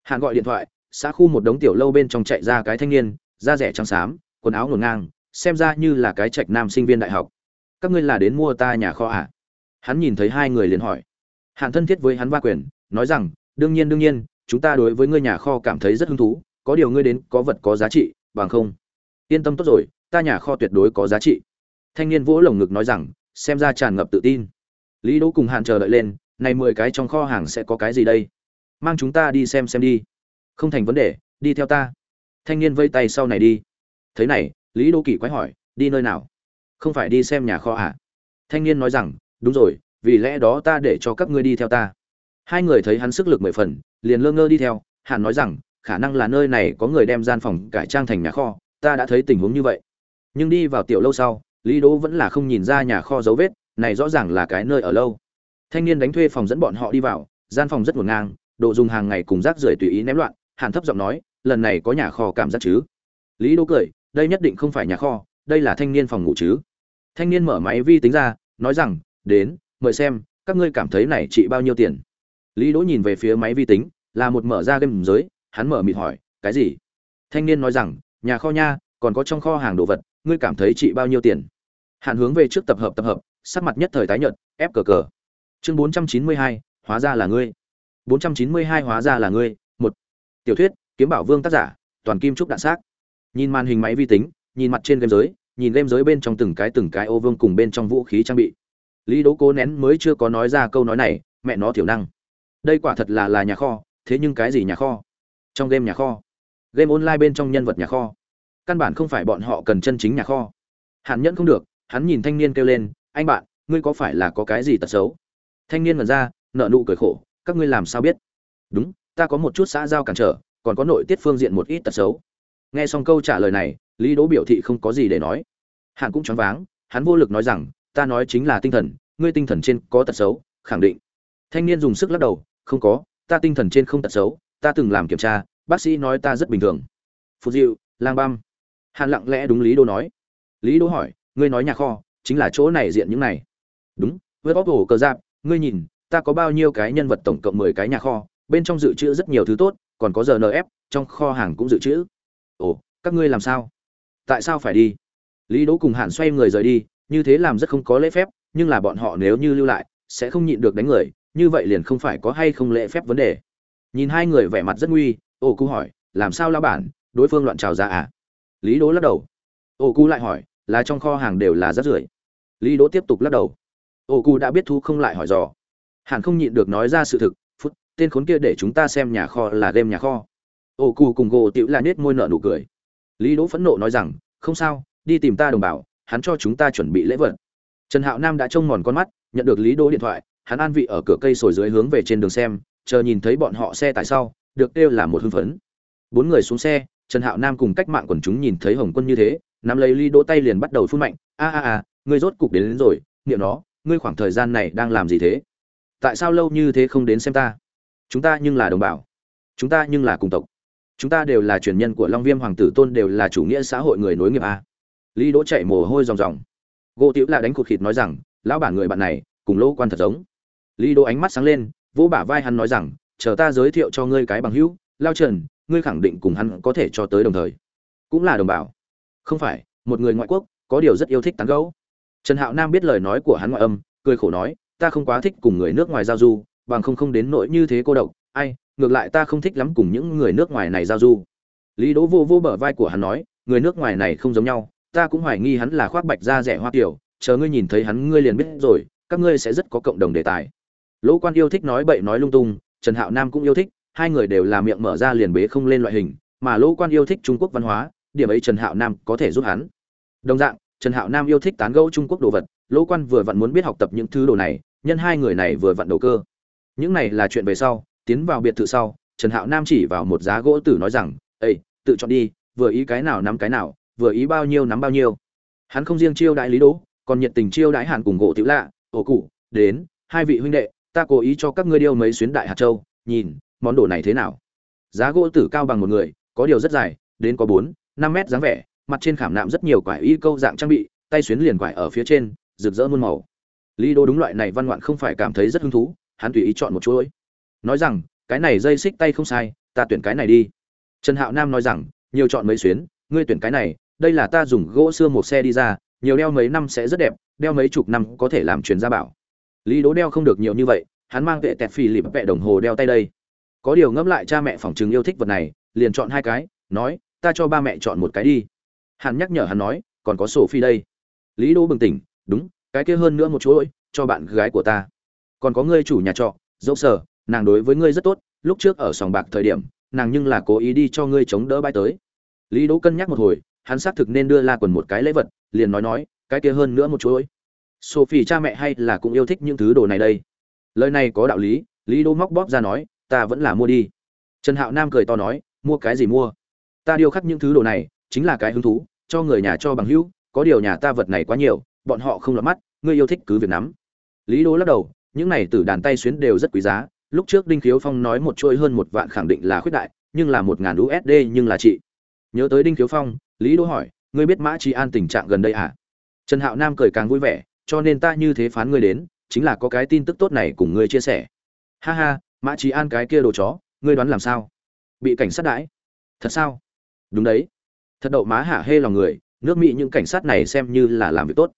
hàn gọi điện thoại, xã khu một đống tiểu lâu bên trong chạy ra cái thanh niên, da rẻ trắng xám, quần áo ngổn ngang, xem ra như là cái trạch nam sinh viên đại học. Các ngươi là đến mua ta nhà kho à? Hắn nhìn thấy hai người liền hỏi. Hàn thân thiết với hắn va quyền, nói rằng, đương nhiên đương nhiên, chúng ta đối với ngươi nhà kho cảm thấy rất hứng thú, có điều ngươi đến có vật có giá trị, bằng không? Yên tâm tốt rồi, ta nhà kho tuyệt đối có giá trị. Thanh niên vỗ lồng ngực nói rằng, xem ra tràn ngập tự tin. Lý đỗ cùng hạn chờ đợi lên, này mười cái trong kho hàng sẽ có cái gì đây? Mang chúng ta đi xem xem đi. Không thành vấn đề, đi theo ta. Thanh niên vây tay sau này đi. Thế này, lý đô kỳ quái hỏi, đi nơi nào? Không phải đi xem nhà kho à? Thanh niên nói rằng, đúng rồi, vì lẽ đó ta để cho các ngươi đi theo ta. Hai người thấy hắn sức lực mười phần, liền lơ ngơ đi theo hàn nói rằng, khả năng là nơi này có người đem gian phòng cải trang thành nhà kho, ta đã thấy tình huống như vậy. Nhưng đi vào tiểu lâu sau, lý đỗ vẫn là không nhìn ra nhà kho dấu vết, này rõ ràng là cái nơi ở lâu. Thanh niên đánh thuê phòng dẫn bọn họ đi vào, gian phòng rất ngổn ngang đồ dùng hàng ngày cùng rác rưởi tùy ý ném loạn, hàn thấp giọng nói, lần này có nhà kho cảm giác chứ? Lý đỗ cười, đây nhất định không phải nhà kho, đây là thanh niên phòng ngủ chứ? Thanh niên mở máy vi tính ra, nói rằng, đến, mời xem, các ngươi cảm thấy này trị bao nhiêu tiền? Lý đỗ nhìn về phía máy vi tính, là một mở ra game giới, hắn mở mịt hỏi, cái gì? Thanh niên nói rằng, nhà kho nha, còn có trong kho hàng đồ vật, ngươi cảm thấy trị bao nhiêu tiền? Hạn hướng về trước tập hợp tập hợp, sắc mặt nhất thời tái nhợt, ép cờ cờ. Chương bốn trăm chín mươi hai, hóa ra là ngươi bốn trăm chín mươi hai hóa ra là ngươi, một. Tiểu thuyết, kiếm bảo vương tác giả, toàn kim trúc đạn xác. Nhìn màn hình máy vi tính, nhìn mặt trên game giới, nhìn game giới bên trong từng cái từng cái ô vương cùng bên trong vũ khí trang bị. Lý Đỗ cố nén mới chưa có nói ra câu nói này, mẹ nó thiểu năng. Đây quả thật là là nhà kho, thế nhưng cái gì nhà kho? Trong game nhà kho. Game online bên trong nhân vật nhà kho. Căn bản không phải bọn họ cần chân chính nhà kho. Hàn nhẫn không được, hắn nhìn thanh niên kêu lên, anh bạn, ngươi có phải là có cái gì tật xấu? Thanh niên mở ra, nở nụ cười khổ các ngươi làm sao biết? Đúng, ta có một chút xã giao cản trở, còn có nội tiết phương diện một ít tật xấu. Nghe xong câu trả lời này, lý đỗ biểu thị không có gì để nói. Hàn cũng choáng váng, hắn vô lực nói rằng, ta nói chính là tinh thần, ngươi tinh thần trên có tật xấu, khẳng định. Thanh niên dùng sức lắc đầu, không có, ta tinh thần trên không tật xấu, ta từng làm kiểm tra, bác sĩ nói ta rất bình thường. Phù diệu, lang băm. Hàn lặng lẽ đúng lý đô nói. Lý đô hỏi, ngươi nói nhà kho, chính là chỗ này diện những này. Đúng với bóp ổ cờ giáp, ngươi nhìn ta có bao nhiêu cái nhân vật tổng cộng mười cái nhà kho, bên trong dự trữ rất nhiều thứ tốt, còn có giờ trong kho hàng cũng dự trữ. Ồ, các ngươi làm sao? Tại sao phải đi? Lý đỗ cùng hàn xoay người rời đi, như thế làm rất không có lễ phép, nhưng là bọn họ nếu như lưu lại, sẽ không nhịn được đánh người, như vậy liền không phải có hay không lễ phép vấn đề. Nhìn hai người vẻ mặt rất nguy Ổ cu hỏi, làm sao lão bản? Đối phương loạn trào ra à? Lý đỗ lắc đầu. Ổ cu lại hỏi, là trong kho hàng đều là rác rưởi? Lý đỗ tiếp tục lắc đầu. Ổ cu đã biết thu không lại hỏi dò hẳn không nhịn được nói ra sự thực phút tên khốn kia để chúng ta xem nhà kho là game nhà kho. Ô cù cùng gỗ tiểu là nết môi nợ nụ cười. Lý đỗ phẫn nộ nói rằng không sao đi tìm ta đồng bào hắn cho chúng ta chuẩn bị lễ vật. Trần hạo nam đã trông mòn con mắt nhận được lý đỗ điện thoại hắn an vị ở cửa cây sồi dưới hướng về trên đường xem chờ nhìn thấy bọn họ xe tại sau được kêu là một hưng phấn. Bốn người xuống xe trần hạo nam cùng cách mạng quần chúng nhìn thấy hồng quân như thế nắm lấy lý đỗ tay liền bắt đầu phun mạnh. A a a ngươi rốt cục đến, đến rồi niệm nó ngươi khoảng thời gian này đang làm gì thế? Tại sao lâu như thế không đến xem ta? Chúng ta nhưng là đồng bào. Chúng ta nhưng là cùng tộc. Chúng ta đều là truyền nhân của long viêm hoàng tử tôn đều là chủ nghĩa xã hội người nối nghiệp a. Lý đỗ chạy mồ hôi ròng ròng. Gỗ tiểu là đánh cột khịt nói rằng, lão bản người bạn này, cùng lỗ quan thật giống. Lý đỗ ánh mắt sáng lên, vỗ bả vai hắn nói rằng, chờ ta giới thiệu cho ngươi cái bằng hữu, lao trần, ngươi khẳng định cùng hắn có thể cho tới đồng thời. Cũng là đồng bào. Không phải, một người ngoại quốc có điều rất yêu thích tán gẫu. Trần hạo nam biết lời nói của hắn ngoại âm, cười khổ nói ta không quá thích cùng người nước ngoài giao du, bằng không không đến nỗi như thế cô độc, ai, ngược lại ta không thích lắm cùng những người nước ngoài này giao du. Lý đỗ vô vô bờ vai của hắn nói, người nước ngoài này không giống nhau, ta cũng hoài nghi hắn là khoác bạch da rẻ hoa kiểu, chờ ngươi nhìn thấy hắn ngươi liền biết rồi, các ngươi sẽ rất có cộng đồng đề tài. Lỗ quan yêu thích nói bậy nói lung tung, trần hạo nam cũng yêu thích, hai người đều là miệng mở ra liền bế không lên loại hình, mà lỗ quan yêu thích trung quốc văn hóa, điểm ấy trần hạo nam có thể giúp hắn. Đồng dạng, trần hạo nam yêu thích tán gẫu trung quốc đồ vật, lỗ quan vừa vặn muốn biết học tập những thứ đồ này nhân hai người này vừa vặn đầu cơ. Những này là chuyện về sau, tiến vào biệt thự sau, trần hạo nam chỉ vào một giá gỗ tử nói rằng ây tự chọn đi, vừa ý cái nào nắm cái nào, vừa ý bao nhiêu nắm bao nhiêu. Hắn không riêng chiêu đại lý đỗ còn nhiệt tình chiêu đãi hàn cùng gỗ tiểu lạ ổ cụ, đến, hai vị huynh đệ, ta cố ý cho các ngươi điêu mấy xuyến đại hạt châu, nhìn, món đồ này thế nào. Giá gỗ tử cao bằng một người, có điều rất dài, đến có bốn, năm mét dáng vẻ, mặt trên khảm nạm rất nhiều quải y câu dạng trang bị, tay xuyến liền quải ở phía trên, rực rỡ muôn màu lý đô đúng loại này văn ngoạn không phải cảm thấy rất hứng thú, hắn tùy ý chọn một chuỗi. Nói rằng, cái này dây xích tay không sai, ta tuyển cái này đi. Trần hạo nam nói rằng, nhiều chọn mấy xuyến, ngươi tuyển cái này, đây là ta dùng gỗ xưa một xe đi ra, nhiều đeo mấy năm sẽ rất đẹp, đeo mấy chục năm có thể làm truyền gia bảo. Lý đố đeo không được nhiều như vậy, hắn mang vệ tẹt phì lịp vẹ đồng hồ đeo tay đây. Có điều ngẫm lại cha mẹ phỏng chừng yêu thích vật này, liền chọn hai cái, nói, ta cho ba mẹ chọn một cái đi. Hắn nhắc nhở hắn nói, còn có sổ phi đây. Lý Đô bừng tỉnh, đúng cái kia hơn nữa một chuỗi, cho bạn gái của ta. Còn có ngươi chủ nhà trọ, dẫu sở, nàng đối với ngươi rất tốt, lúc trước ở sòng bạc thời điểm, nàng nhưng là cố ý đi cho ngươi chống đỡ bãi tới. Lý đỗ cân nhắc một hồi, hắn xác thực nên đưa la quần một cái lễ vật, liền nói nói, cái kia hơn nữa một chuỗi. Sophie cha mẹ hay là cũng yêu thích những thứ đồ này đây. Lời này có đạo lý lý đỗ móc bóp ra nói, ta vẫn là mua đi. Trần hạo nam cười to nói, mua cái gì mua? Ta điêu khắc những thứ đồ này, chính là cái hứng thú, cho người nhà cho bằng hữu, có điều nhà ta vật này quá nhiều bọn họ không lọt mắt, ngươi yêu thích cứ việc nắm. Lý đỗ lắc đầu, những này từ đàn tay xuyến đều rất quý giá, lúc trước đinh khiếu phong nói một chuỗi hơn một vạn khẳng định là khuyết đại, nhưng là một ngàn usd nhưng là chị nhớ tới đinh khiếu phong, lý đỗ hỏi, ngươi biết mã trí an tình trạng gần đây à? Trần hạo nam cười càng vui vẻ, cho nên ta như thế phán ngươi đến, chính là có cái tin tức tốt này cùng ngươi chia sẻ. Ha ha, mã trí an cái kia đồ chó, ngươi đoán làm sao? Bị cảnh sát đãi. Thật sao? Đúng đấy. Thật đậu má hả hê lòng người, nước mỹ những cảnh sát này xem như là làm việc tốt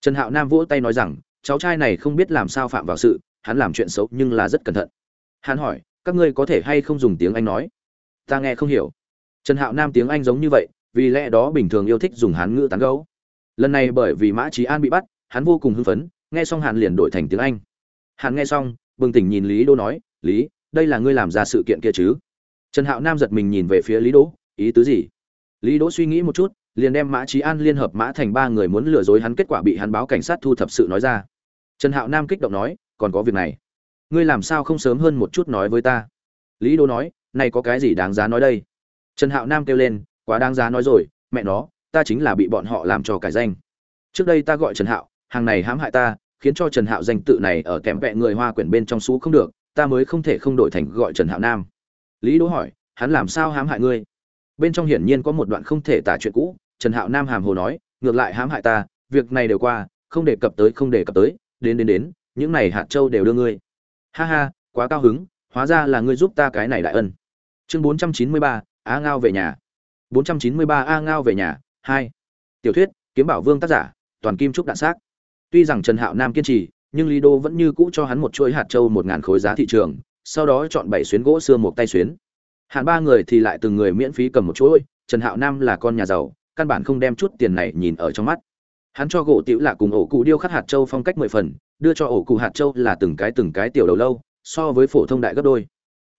trần hạo nam vỗ tay nói rằng, cháu trai này không biết làm sao phạm vào sự, hắn làm chuyện xấu nhưng là rất cẩn thận. Hắn hỏi, các ngươi có thể hay không dùng tiếng anh nói? Ta nghe không hiểu. Trần hạo nam tiếng anh giống như vậy, vì lẽ đó bình thường yêu thích dùng hán ngữ tán gấu lần này bởi vì mã trí an bị bắt, hắn vô cùng hưng phấn, nghe xong hàn liền đổi thành tiếng anh. Hàn nghe xong, bừng tỉnh nhìn lý đô nói, lý, đây là ngươi làm ra sự kiện kia chứ? Trần hạo nam giật mình nhìn về phía lý đỗ, ý tứ gì? Lý đỗ suy nghĩ một chút liền đem mã trí an liên hợp mã thành ba người muốn lừa dối hắn, kết quả bị hắn báo cảnh sát thu thập sự nói ra. Trần hạo nam kích động nói, còn có việc này? Ngươi làm sao không sớm hơn một chút nói với ta? Lý đô nói, này có cái gì đáng giá nói đây? Trần hạo nam kêu lên, quá đáng giá nói rồi, mẹ nó, ta chính là bị bọn họ làm cho cải danh. Trước đây ta gọi trần hạo, hàng này hãm hại ta, khiến cho trần hạo danh tự này ở kèm vẹ người hoa quyển bên trong xú không được, ta mới không thể không đổi thành gọi trần hạo nam. Lý đỗ hỏi, hắn làm sao hãm hại ngươi? Bên trong hiển nhiên có một đoạn không thể tả chuyện cũ trần hạo nam hàm hồ nói, ngược lại hãm hại ta, việc này đều qua, không đề cập tới, không đề cập tới, đến đến đến, những này hạt châu đều đưa ngươi. Ha ha, quá cao hứng, hóa ra là ngươi giúp ta cái này đại ân. Chương bốn trăm chín mươi ba, a ngao về nhà. bốn trăm chín mươi ba, a ngao về nhà, hai. Tiểu thuyết, kiếm bảo vương tác giả, toàn kim trúc đạn xác. Tuy rằng trần hạo nam kiên trì, nhưng lý đô vẫn như cũ cho hắn một chuỗi hạt châu một ngàn khối giá thị trường, sau đó chọn bảy xuyến gỗ xưa một tay xuyến. Hạn ba người thì lại từng người miễn phí cầm một chuỗi, trần hạo nam là con nhà giàu căn bản không đem chút tiền này nhìn ở trong mắt. Hắn cho gỗ tiểu lạ cùng ổ cụ điêu khắc hạt châu phong cách mười phần, đưa cho ổ cụ hạt châu là từng cái từng cái tiểu đầu lâu, so với phổ thông đại gấp đôi.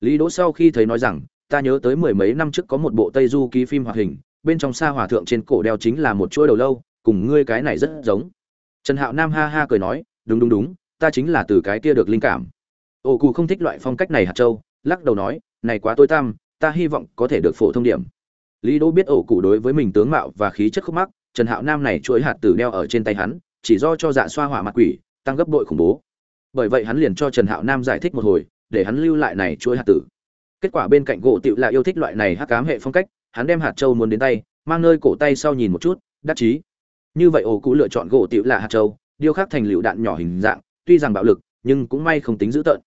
Lý đỗ sau khi thấy nói rằng, ta nhớ tới mười mấy năm trước có một bộ tây du ký phim hoạt hình, bên trong xa hòa thượng trên cổ đeo chính là một chuỗi đầu lâu, cùng ngươi cái này rất giống. Trần hạo nam ha ha cười nói, đúng đúng đúng, ta chính là từ cái kia được linh cảm. Ổ cụ không thích loại phong cách này hạt châu, lắc đầu nói, này quá tối tăm, ta hy vọng có thể được phổ thông điểm lý đỗ biết ổ cụ đối với mình tướng mạo và khí chất khúc mắc, trần hạo nam này chuỗi hạt tử đeo ở trên tay hắn, chỉ do cho dạ xoa hỏa mặt quỷ, tăng gấp bội khủng bố. Bởi vậy hắn liền cho trần hạo nam giải thích một hồi, để hắn lưu lại này chuỗi hạt tử. Kết quả bên cạnh gỗ tựu là yêu thích loại này hắc cám hệ phong cách, hắn đem hạt châu muốn đến tay, mang nơi cổ tay sau nhìn một chút, đắc chí. Như vậy ổ cụ lựa chọn gỗ tựu là hạt châu, điêu khắc thành lựu đạn nhỏ hình dạng, tuy rằng bạo lực, nhưng cũng may không tính dữ tợn.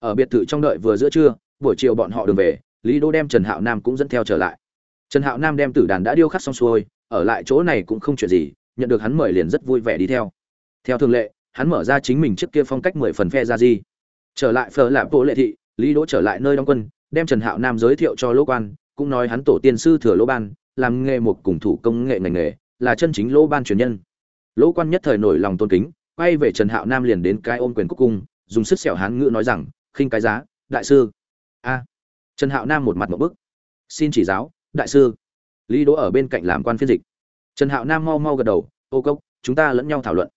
Ở biệt thự trong đợi vừa giữa trưa, buổi chiều bọn họ đường về, lý đô đem trần hạo nam cũng dẫn theo trở lại trần hạo nam đem tử đàn đã điêu khắc xong xuôi, ở lại chỗ này cũng không chuyện gì, nhận được hắn mời liền rất vui vẻ đi theo. Theo thường lệ, hắn mở ra chính mình trước kia phong cách mười phần phe ra gì. Trở lại phở lạp bộ lệ thị, lý đỗ trở lại nơi đóng quân, đem trần hạo nam giới thiệu cho lỗ quan cũng nói hắn tổ tiên sư thừa lỗ ban, làm nghề một cùng thủ công nghệ ngành nghề, là chân chính lỗ ban truyền nhân. Lỗ quan nhất thời nổi lòng tôn kính, quay về trần hạo nam liền đến cái ôm quyền quốc cung dùng sức sẹo hán ngữ nói rằng, khinh cái giá, đại sư. A. Trần hạo nam một mặt một bức. Xin chỉ giáo đại sư. Lý đỗ ở bên cạnh làm quan phiên dịch. Trần hạo nam mau mau gật đầu, ô cốc, chúng ta lẫn nhau thảo luận.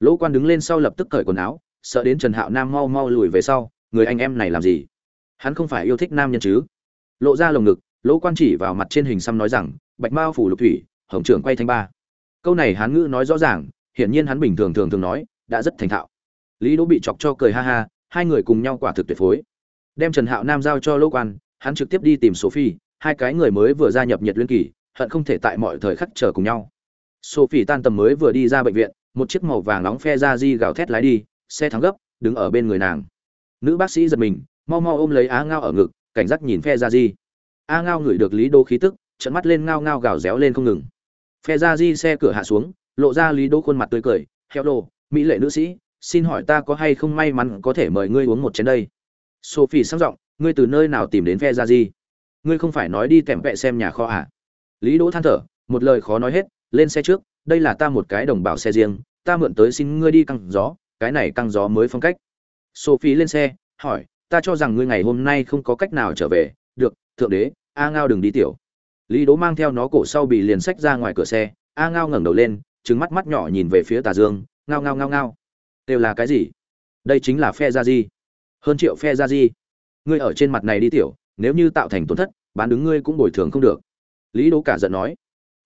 Lỗ quan đứng lên sau lập tức cởi quần áo, sợ đến trần hạo nam mau mau lùi về sau, người anh em này làm gì? Hắn không phải yêu thích nam nhân chứ? Lộ ra lồng ngực, lỗ quan chỉ vào mặt trên hình xăm nói rằng, bạch mao phủ lục thủy, hồng trưởng quay thanh ba. Câu này hán ngữ nói rõ ràng, hiển nhiên hắn bình thường thường thường nói, đã rất thành thạo. Lý đỗ bị chọc cho cười ha ha, hai người cùng nhau quả thực tuyệt phối. Đem trần hạo nam giao cho lỗ quan, hắn trực tiếp đi tìm sophie hai cái người mới vừa gia nhập nhiệt liên kỳ, hận không thể tại mọi thời khắc chờ cùng nhau. Sophie tan tầm mới vừa đi ra bệnh viện, một chiếc màu vàng nóng phe ra di gào thét lái đi, xe thắng gấp, đứng ở bên người nàng. Nữ bác sĩ giật mình, mau mau ôm lấy á ngao ở ngực, cảnh giác nhìn phe ra di. A ngao ngửi được lý đô khí tức trận mắt lên ngao ngao gào réo lên không ngừng. Phe ra di xe cửa hạ xuống, lộ ra lý đô khuôn mặt tươi cười heo đồ mỹ lệ nữ sĩ, xin hỏi ta có hay không may mắn có thể mời ngươi uống một chén đây? Sophie sang giọng, ngươi từ nơi nào tìm đến phe ra di? Ngươi không phải nói đi tèm vẹ xem nhà kho à? Lý đỗ than thở, một lời khó nói hết, lên xe trước, đây là ta một cái đồng bào xe riêng, ta mượn tới xin ngươi đi căng gió, cái này căng gió mới phong cách. Sophie lên xe, hỏi, ta cho rằng ngươi ngày hôm nay không có cách nào trở về, được, thượng đế, a ngao đừng đi tiểu. Lý đỗ mang theo nó cổ sau bị liền sách ra ngoài cửa xe, a ngao ngẩng đầu lên, trừng mắt mắt nhỏ nhìn về phía tà dương, ngao ngao ngao ngao. Đều là cái gì? Đây chính là phe gia di. Hơn triệu phe gia di. Ngươi ở trên mặt này đi tiểu nếu như tạo thành tổn thất, bán đứng ngươi cũng bồi thường không được. Lý đỗ cả giận nói,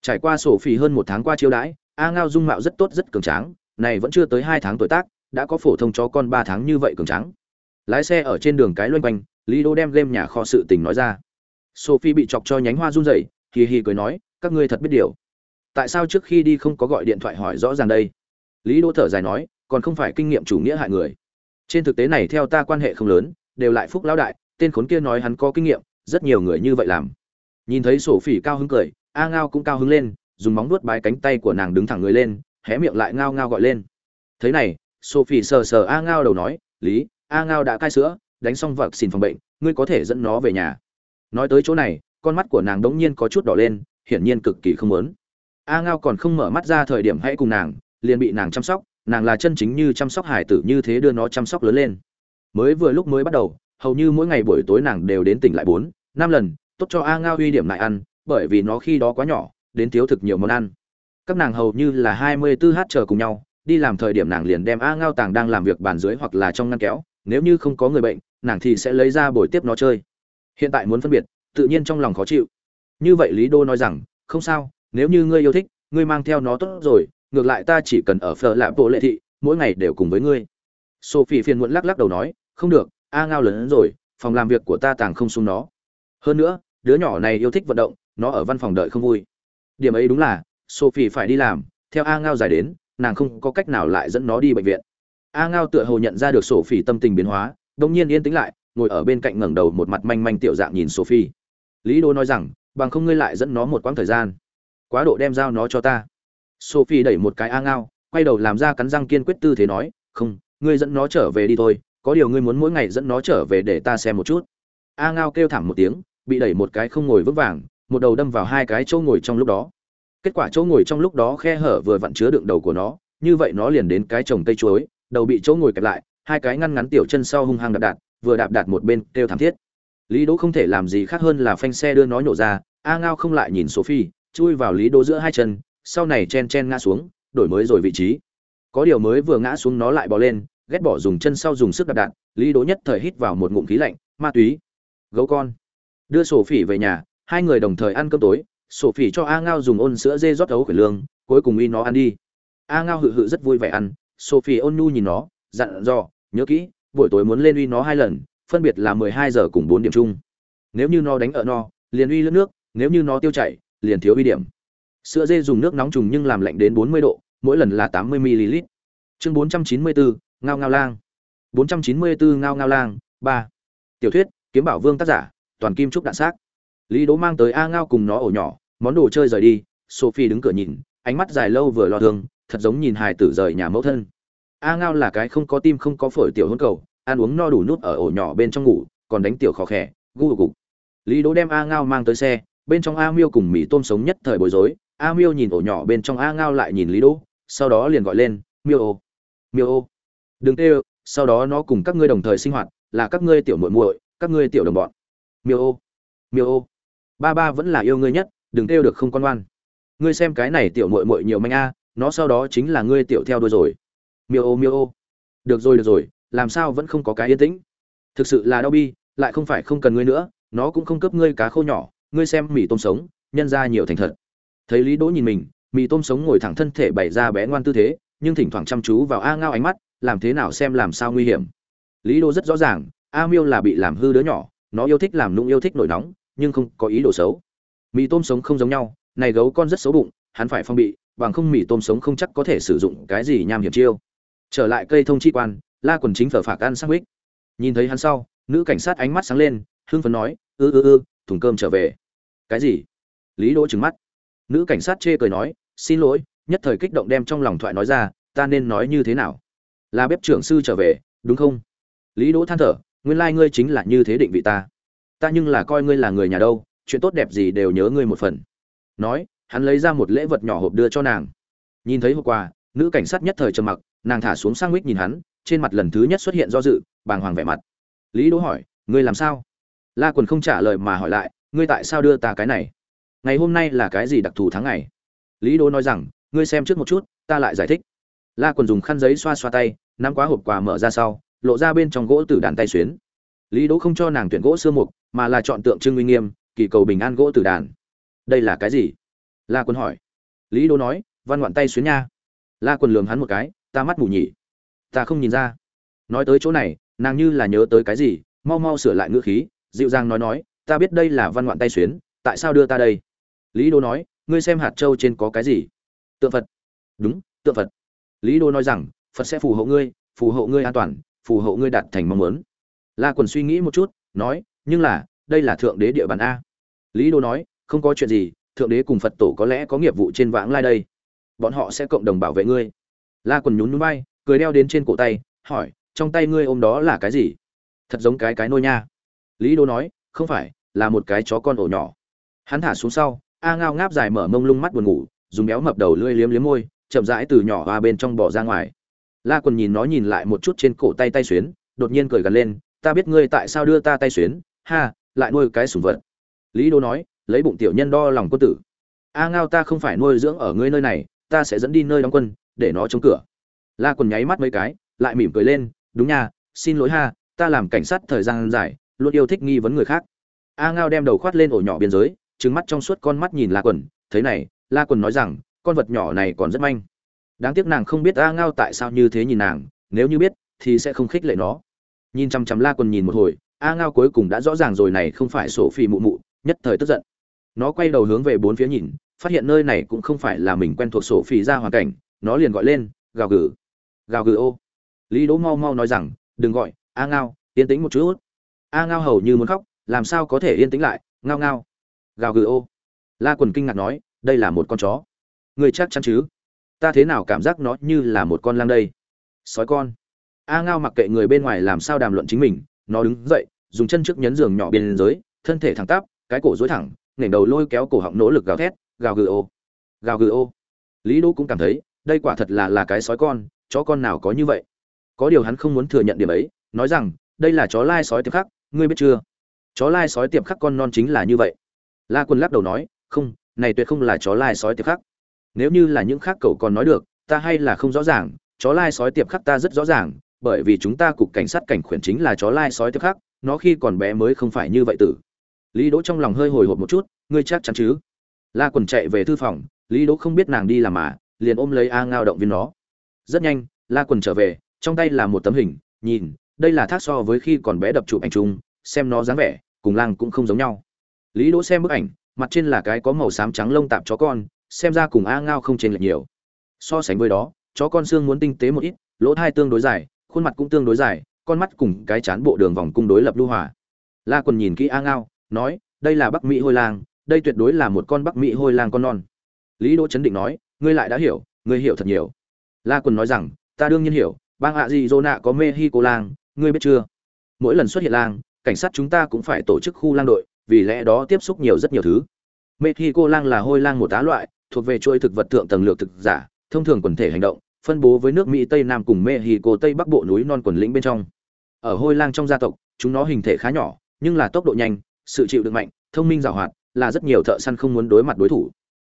trải qua sổ phỉ hơn một tháng qua chiêu đãi, a ngao dung mạo rất tốt, rất cường tráng, này vẫn chưa tới hai tháng tuổi tác, đã có phổ thông chó con ba tháng như vậy cường tráng. Lái xe ở trên đường cái loanh quanh, lý đỗ đem game nhà kho sự tình nói ra. Sophie bị chọc cho nhánh hoa run rẩy, hì hì cười nói, các ngươi thật biết điều. Tại sao trước khi đi không có gọi điện thoại hỏi rõ ràng đây? Lý đỗ thở dài nói, còn không phải kinh nghiệm chủ nghĩa hại người. Trên thực tế này theo ta quan hệ không lớn, đều lại phúc lão đại tên khốn kia nói hắn có kinh nghiệm, rất nhiều người như vậy làm. Nhìn thấy sổ phỉ cao hứng cười, a ngao cũng cao hứng lên, dùng móng nuốt bái cánh tay của nàng đứng thẳng người lên, hé miệng lại ngao ngao gọi lên. Thế này sophie sờ sờ a ngao đầu nói, lý, a ngao đã cai sữa, đánh xong vật xin phòng bệnh, ngươi có thể dẫn nó về nhà. Nói tới chỗ này, con mắt của nàng đống nhiên có chút đỏ lên, hiển nhiên cực kỳ không muốn. A ngao còn không mở mắt ra thời điểm hãy cùng nàng, liền bị nàng chăm sóc, nàng là chân chính như chăm sóc hải tử như thế đưa nó chăm sóc lớn lên. Mới vừa lúc mới bắt đầu hầu như mỗi ngày buổi tối nàng đều đến tỉnh lại bốn, năm lần, tốt cho a ngao uy điểm lại ăn, bởi vì nó khi đó quá nhỏ, đến thiếu thực nhiều món ăn. Các nàng hầu như là hai mươi 24 h chờ cùng nhau, đi làm thời điểm nàng liền đem a ngao tàng đang làm việc bàn dưới hoặc là trong ngăn kéo, nếu như không có người bệnh, nàng thì sẽ lấy ra buổi tiếp nó chơi. Hiện tại muốn phân biệt, tự nhiên trong lòng khó chịu. Như vậy lý đô nói rằng, không sao, nếu như ngươi yêu thích, ngươi mang theo nó tốt rồi, ngược lại ta chỉ cần ở phở lạ bộ lệ thị, mỗi ngày đều cùng với ngươi. Sophie phiền muộn lắc lắc đầu nói, không được a ngao lớn hơn rồi, phòng làm việc của ta tàng không xuống nó. Hơn nữa, đứa nhỏ này yêu thích vận động, nó ở văn phòng đợi không vui. Điểm ấy đúng là, sophie phải đi làm, theo a ngao dài đến, nàng không có cách nào lại dẫn nó đi bệnh viện. A ngao tựa hồ nhận ra được sophie tâm tình biến hóa đông nhiên yên tĩnh lại, ngồi ở bên cạnh ngẩng đầu một mặt manh manh tiểu dạng nhìn sophie. Lý đô nói rằng, bằng không ngươi lại dẫn nó một quãng thời gian. Quá độ đem giao nó cho ta. Sophie đẩy một cái a ngao, quay đầu làm ra cắn răng kiên quyết tư thế nói, không, ngươi dẫn nó trở về đi thôi có điều ngươi muốn mỗi ngày dẫn nó trở về để ta xem một chút. A ngao kêu thảm một tiếng, bị đẩy một cái không ngồi vững vàng, một đầu đâm vào hai cái chỗ ngồi trong lúc đó. Kết quả chỗ ngồi trong lúc đó khe hở vừa vặn chứa đựng đầu của nó, như vậy nó liền đến cái trồng cây chuối, đầu bị chỗ ngồi kẹp lại, hai cái ngăn ngắn tiểu chân sau hung hăng đạp đạp, vừa đạp đạp một bên kêu thảm thiết. Lý đỗ không thể làm gì khác hơn là phanh xe đưa nó nhổ ra, a ngao không lại nhìn sophie, chui vào lý đỗ giữa hai chân, sau này chen chen ngã xuống, đổi mới rồi vị trí. Có điều mới vừa ngã xuống nó lại bò lên ghét bỏ dùng chân sau dùng sức đạp đạn, lý đỗ nhất thời hít vào một ngụm khí lạnh, ma túy, gấu con. Đưa sổ phỉ về nhà, hai người đồng thời ăn cơm tối, sổ phỉ cho a ngao dùng ôn sữa dê rót ấu khởi lương, cuối cùng y nó ăn đi. A ngao hự hự rất vui vẻ ăn sophie ôn nhu nhìn nó, dặn dò, nhớ kỹ, buổi tối muốn lên uy nó hai lần, phân biệt là mười hai giờ cùng bốn điểm chung. Nếu như nó đánh ở no, liền uy lướt nước, nếu như nó tiêu chảy, liền thiếu uy điểm. Sữa dê dùng nước nóng trùng nhưng làm lạnh đến bốn mươi độ, mỗi lần là tám mươi ml chương bốn trăm chín mươi bốn ngao ngao lang. 494 ngao ngao lang, ba. Tiểu thuyết, kiếm bảo vương tác giả, toàn kim trúc đạn xác. Lý đỗ mang tới a ngao cùng nó ổ nhỏ, món đồ chơi rời đi, sophie đứng cửa nhìn, ánh mắt dài lâu vừa lo thương thật giống nhìn hài tử rời nhà mẫu thân. A ngao là cái không có tim không có phổi tiểu hôn cầu, ăn uống no đủ nút ở ổ nhỏ bên trong ngủ, còn đánh tiểu khó khẽ gu gục lý đỗ đem a ngao mang tới xe, bên trong a miêu cùng mì tôm sống nhất thời bối rối, a miêu nhìn ổ nhỏ bên trong a ngao lại nhìn lý đỗ, sau đó liền gọi lên, miêu ô miêu ô đừng tê sau đó nó cùng các ngươi đồng thời sinh hoạt, là các ngươi tiểu muội muội, các ngươi tiểu đồng bọn. Miêu ô miêu ô. Ba ba vẫn là yêu ngươi nhất, đừng têu được không con ngoan. Ngươi xem cái này tiểu muội muội nhiều manh a, nó sau đó chính là ngươi tiểu theo đuôi rồi. Miêu ô miêu ô. Được rồi được rồi, làm sao vẫn không có cái yên tĩnh? Thực sự là đau bi, lại không phải không cần ngươi nữa, nó cũng không cấp ngươi cá khô nhỏ, ngươi xem mì tôm sống, nhân ra nhiều thành thật. Thấy lý đỗ nhìn mình, mì tôm sống ngồi thẳng thân thể bày ra bé ngoan tư thế, nhưng thỉnh thoảng chăm chú vào a ngao ánh mắt làm thế nào xem làm sao nguy hiểm. Lý đô rất rõ ràng, a miêu là bị làm hư đứa nhỏ, nó yêu thích làm nung yêu thích nổi nóng, nhưng không có ý đồ xấu. Mì tôm sống không giống nhau, này gấu con rất xấu bụng, hắn phải phong bị, bằng không mì tôm sống không chắc có thể sử dụng cái gì nham hiểm chiêu. Trở lại cây thông chi quan, la quần chính phở phạc ăn sang huyết nhìn thấy hắn sau, nữ cảnh sát ánh mắt sáng lên, hưng phấn nói, ư ư ư, thùng cơm trở về. Cái gì? Lý đỗ trừng mắt. Nữ cảnh sát chê cười nói, xin lỗi, nhất thời kích động đem trong lòng thoại nói ra, ta nên nói như thế nào? Là bếp trưởng sư trở về, đúng không? Lý đỗ than thở, nguyên lai ngươi chính là như thế định vị ta. Ta nhưng là coi ngươi là người nhà đâu, chuyện tốt đẹp gì đều nhớ ngươi một phần. Nói, hắn lấy ra một lễ vật nhỏ hộp đưa cho nàng. Nhìn thấy hộp quà, nữ cảnh sát nhất thời trầm mặc, nàng thả xuống sang mít nhìn hắn, trên mặt lần thứ nhất xuất hiện do dự, bàng hoàng vẻ mặt. Lý đỗ hỏi, ngươi làm sao? La quần không trả lời mà hỏi lại, ngươi tại sao đưa ta cái này? Ngày hôm nay là cái gì đặc thù tháng ngày? Lý đỗ nói rằng, ngươi xem trước một chút, ta lại giải thích la quần dùng khăn giấy xoa xoa tay, nắm quá hộp quà mở ra sau, lộ ra bên trong gỗ tử đàn tay xuyến. Lý đỗ không cho nàng tuyển gỗ xưa mục, mà là chọn tượng trưng uy nghiêm, kỳ cầu bình an gỗ tử đàn. Đây là cái gì? La quân hỏi. Lý đỗ nói, văn ngoạn tay xuyến nha. La quân lường hắn một cái, ta mắt mù nhỉ. Ta không nhìn ra. Nói tới chỗ này, nàng như là nhớ tới cái gì, mau mau sửa lại ngữ khí, dịu dàng nói nói, ta biết đây là văn ngoạn tay xuyến, tại sao đưa ta đây? Lý đỗ nói, ngươi xem hạt châu trên có cái gì? Tượng phật. Đúng, tượng phật lý đô nói rằng, phật sẽ phù hộ ngươi, phù hộ ngươi an toàn, phù hộ ngươi đạt thành mong muốn. La quần suy nghĩ một chút, nói, nhưng là, đây là thượng đế địa bàn a. Lý đô nói, không có chuyện gì, thượng đế cùng phật tổ có lẽ có nghiệp vụ trên vãng lai đây. Bọn họ sẽ cộng đồng bảo vệ ngươi. La quần nhún nhún bay cười đeo đến trên cổ tay, hỏi, trong tay ngươi ôm đó là cái gì? Thật giống cái cái nôi nha. Lý đô nói, không phải, là một cái chó con ổ nhỏ. Hắn thả xuống sau, a ngao ngáp dài mở mông lung mắt buồn ngủ, dùng béo mập đầu lưỡi liếm liếm môi chậm rãi từ nhỏ hoa bên trong bỏ ra ngoài. La quần nhìn nó nhìn lại một chút trên cổ tay tay xuyến, đột nhiên cười gần lên, ta biết ngươi tại sao đưa ta tay xuyến, ha, lại nuôi cái sủng vật. Lý đô nói, lấy bụng tiểu nhân đo lòng quân tử. A ngao, ta không phải nuôi dưỡng ở ngươi nơi này, ta sẽ dẫn đi nơi đóng quân, để nó chống cửa. La quần nháy mắt mấy cái, lại mỉm cười lên, đúng nha, xin lỗi ha, ta làm cảnh sát thời gian dài, luôn yêu thích nghi vấn người khác. A ngao đem đầu khoát lên ổ nhỏ biên giới trứng mắt trong suốt con mắt nhìn la quần thấy này, la quần nói rằng con vật nhỏ này còn rất manh. Đáng tiếc nàng không biết a ngao tại sao như thế nhìn nàng, nếu như biết, thì sẽ không khích lệ nó. Nhìn chăm chăm la quần nhìn một hồi, a ngao cuối cùng đã rõ ràng rồi này không phải sổ phi mụ mụ, nhất thời tức giận. Nó quay đầu hướng về bốn phía nhìn, phát hiện nơi này cũng không phải là mình quen thuộc sổ phi ra hoàn cảnh, nó liền gọi lên, gào gừ. Gào gừ ô. Lý đỗ mau mau nói rằng, đừng gọi, a ngao, yên tĩnh một chút. A ngao hầu như muốn khóc, làm sao có thể yên tĩnh lại, ngao ngao. Gào gừ ô. La quần kinh ngạc nói, đây là một con chó người chắc chắn chứ? Ta thế nào cảm giác nó như là một con lang đây? Sói con. A ngao mặc kệ người bên ngoài làm sao đàm luận chính mình, nó đứng dậy, dùng chân trước nhấn giường nhỏ bên dưới, thân thể thẳng tắp, cái cổ dối thẳng nghển đầu lôi kéo cổ họng nỗ lực gào thét, gào gừ ô. Gào gừ ô. Lý đỗ cũng cảm thấy, đây quả thật là là cái sói con, chó con nào có như vậy? Có điều hắn không muốn thừa nhận điểm ấy, nói rằng, đây là chó lai sói tiệp khắc, ngươi biết chưa? Chó lai sói tiệp khắc con non chính là như vậy. La quân lắc đầu nói, không, này tuyệt không là chó lai sói tiệp khắc nếu như là những khác cậu còn nói được, ta hay là không rõ ràng, chó lai sói tiệp khắc ta rất rõ ràng, bởi vì chúng ta cục cảnh sát cảnh khuyển chính là chó lai sói tiệp khắc, nó khi còn bé mới không phải như vậy tử. Lý đỗ trong lòng hơi hồi hộp một chút, ngươi chắc chắn chứ? La quần chạy về thư phòng, lý đỗ không biết nàng đi làm mà, liền ôm lấy a ngao động viên nó. Rất nhanh, la quần trở về, trong tay là một tấm hình, nhìn, đây là thác so với khi còn bé đập chụp ảnh chung, xem nó dáng vẻ, cùng lang cũng không giống nhau. Lý đỗ xem bức ảnh, mặt trên là cái có màu xám trắng lông tạp chó con xem ra cùng a ngao không chênh lệch nhiều. So sánh với đó, chó con xương muốn tinh tế một ít, lỗ thai tương đối dài, khuôn mặt cũng tương đối dài, con mắt cùng cái chán bộ đường vòng cung đối lập lưu hòa. La quần nhìn kỹ a ngao, nói, đây là bắc mỹ hôi lang, đây tuyệt đối là một con bắc mỹ hôi lang con non. Lý đỗ chấn định nói, ngươi lại đã hiểu, ngươi hiểu thật nhiều. La quần nói rằng, ta đương nhiên hiểu, bang hạ gì dô nạ có mê hi cô lang, ngươi biết chưa? Mỗi lần xuất hiện lang, cảnh sát chúng ta cũng phải tổ chức khu lang đội, vì lẽ đó tiếp xúc nhiều rất nhiều thứ. Mê hi cô lang là hôi lang một tá loại thuộc về chuỗi thực vật thượng tầng lược thực giả thông thường quần thể hành động phân bố với nước mỹ tây nam cùng Mexico tây bắc bộ núi non quần lĩnh bên trong. Ở hôi lang trong gia tộc chúng nó hình thể khá nhỏ nhưng là tốc độ nhanh sự chịu đựng mạnh thông minh giàu hoạt là rất nhiều thợ săn không muốn đối mặt đối thủ.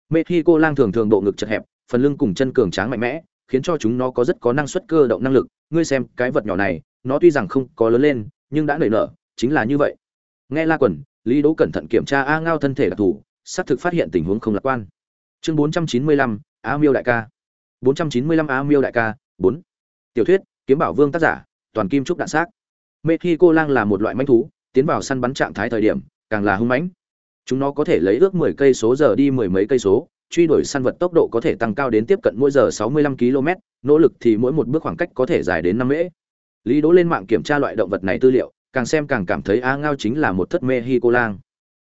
Mexico lang thường thường độ ngực chật hẹp phần lưng cùng chân cường tráng mạnh mẽ khiến cho chúng nó có rất có năng suất cơ động năng lực. Ngươi xem cái vật nhỏ này nó tuy rằng không có lớn lên nhưng đã nảy nở chính là như vậy. Nghe la quần lý đỗ cẩn thận kiểm tra a ngao thân thể đặc thủ, xác thực phát hiện tình huống không lạc quan chương 495, a miêu đại ca 495 a miêu đại ca 4. tiểu thuyết kiếm bảo vương tác giả toàn kim trúc đạn xác cô lang là một loại manh thú tiến vào săn bắn trạng thái thời điểm càng là hung mãnh chúng nó có thể lấy ước 10 cây số giờ đi mười mấy cây số truy đuổi săn vật tốc độ có thể tăng cao đến tiếp cận mỗi giờ 65 km, nỗ lực thì mỗi một bước khoảng cách có thể dài đến 5 mễ. Lý Đỗ lên mạng kiểm tra loại động vật này tư liệu, càng xem càng cảm thấy A Ngao chính là một thất Mexico lang.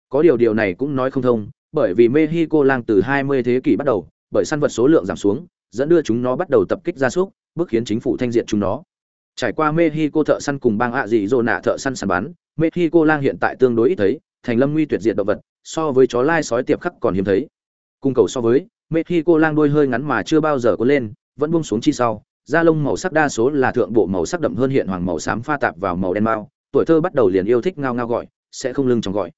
Có điều điều này cũng nói không thông, bởi vì Mexico lang từ 20 thế kỷ bắt đầu, bởi săn vật số lượng giảm xuống, dẫn đưa chúng nó bắt đầu tập kích gia súc, bước khiến chính phủ thanh diện chúng nó. Trải qua Mexico thợ săn cùng bang ạ dị dồ nạ thợ săn săn bắn, Mexico lang hiện tại tương đối ít thấy, thành lâm nguy tuyệt diệt động vật, so với chó lai sói tiệp khắc còn hiếm thấy. Cung cầu so với, Mexico lang đuôi hơi ngắn mà chưa bao giờ có lên, vẫn buông xuống chi sau, da lông màu sắc đa số là thượng bộ màu sắc đậm hơn hiện hoàng màu xám pha tạp vào màu đen mao, tuổi thơ bắt đầu liền yêu thích ngao ngao gọi, sẽ không lưng trong gọi.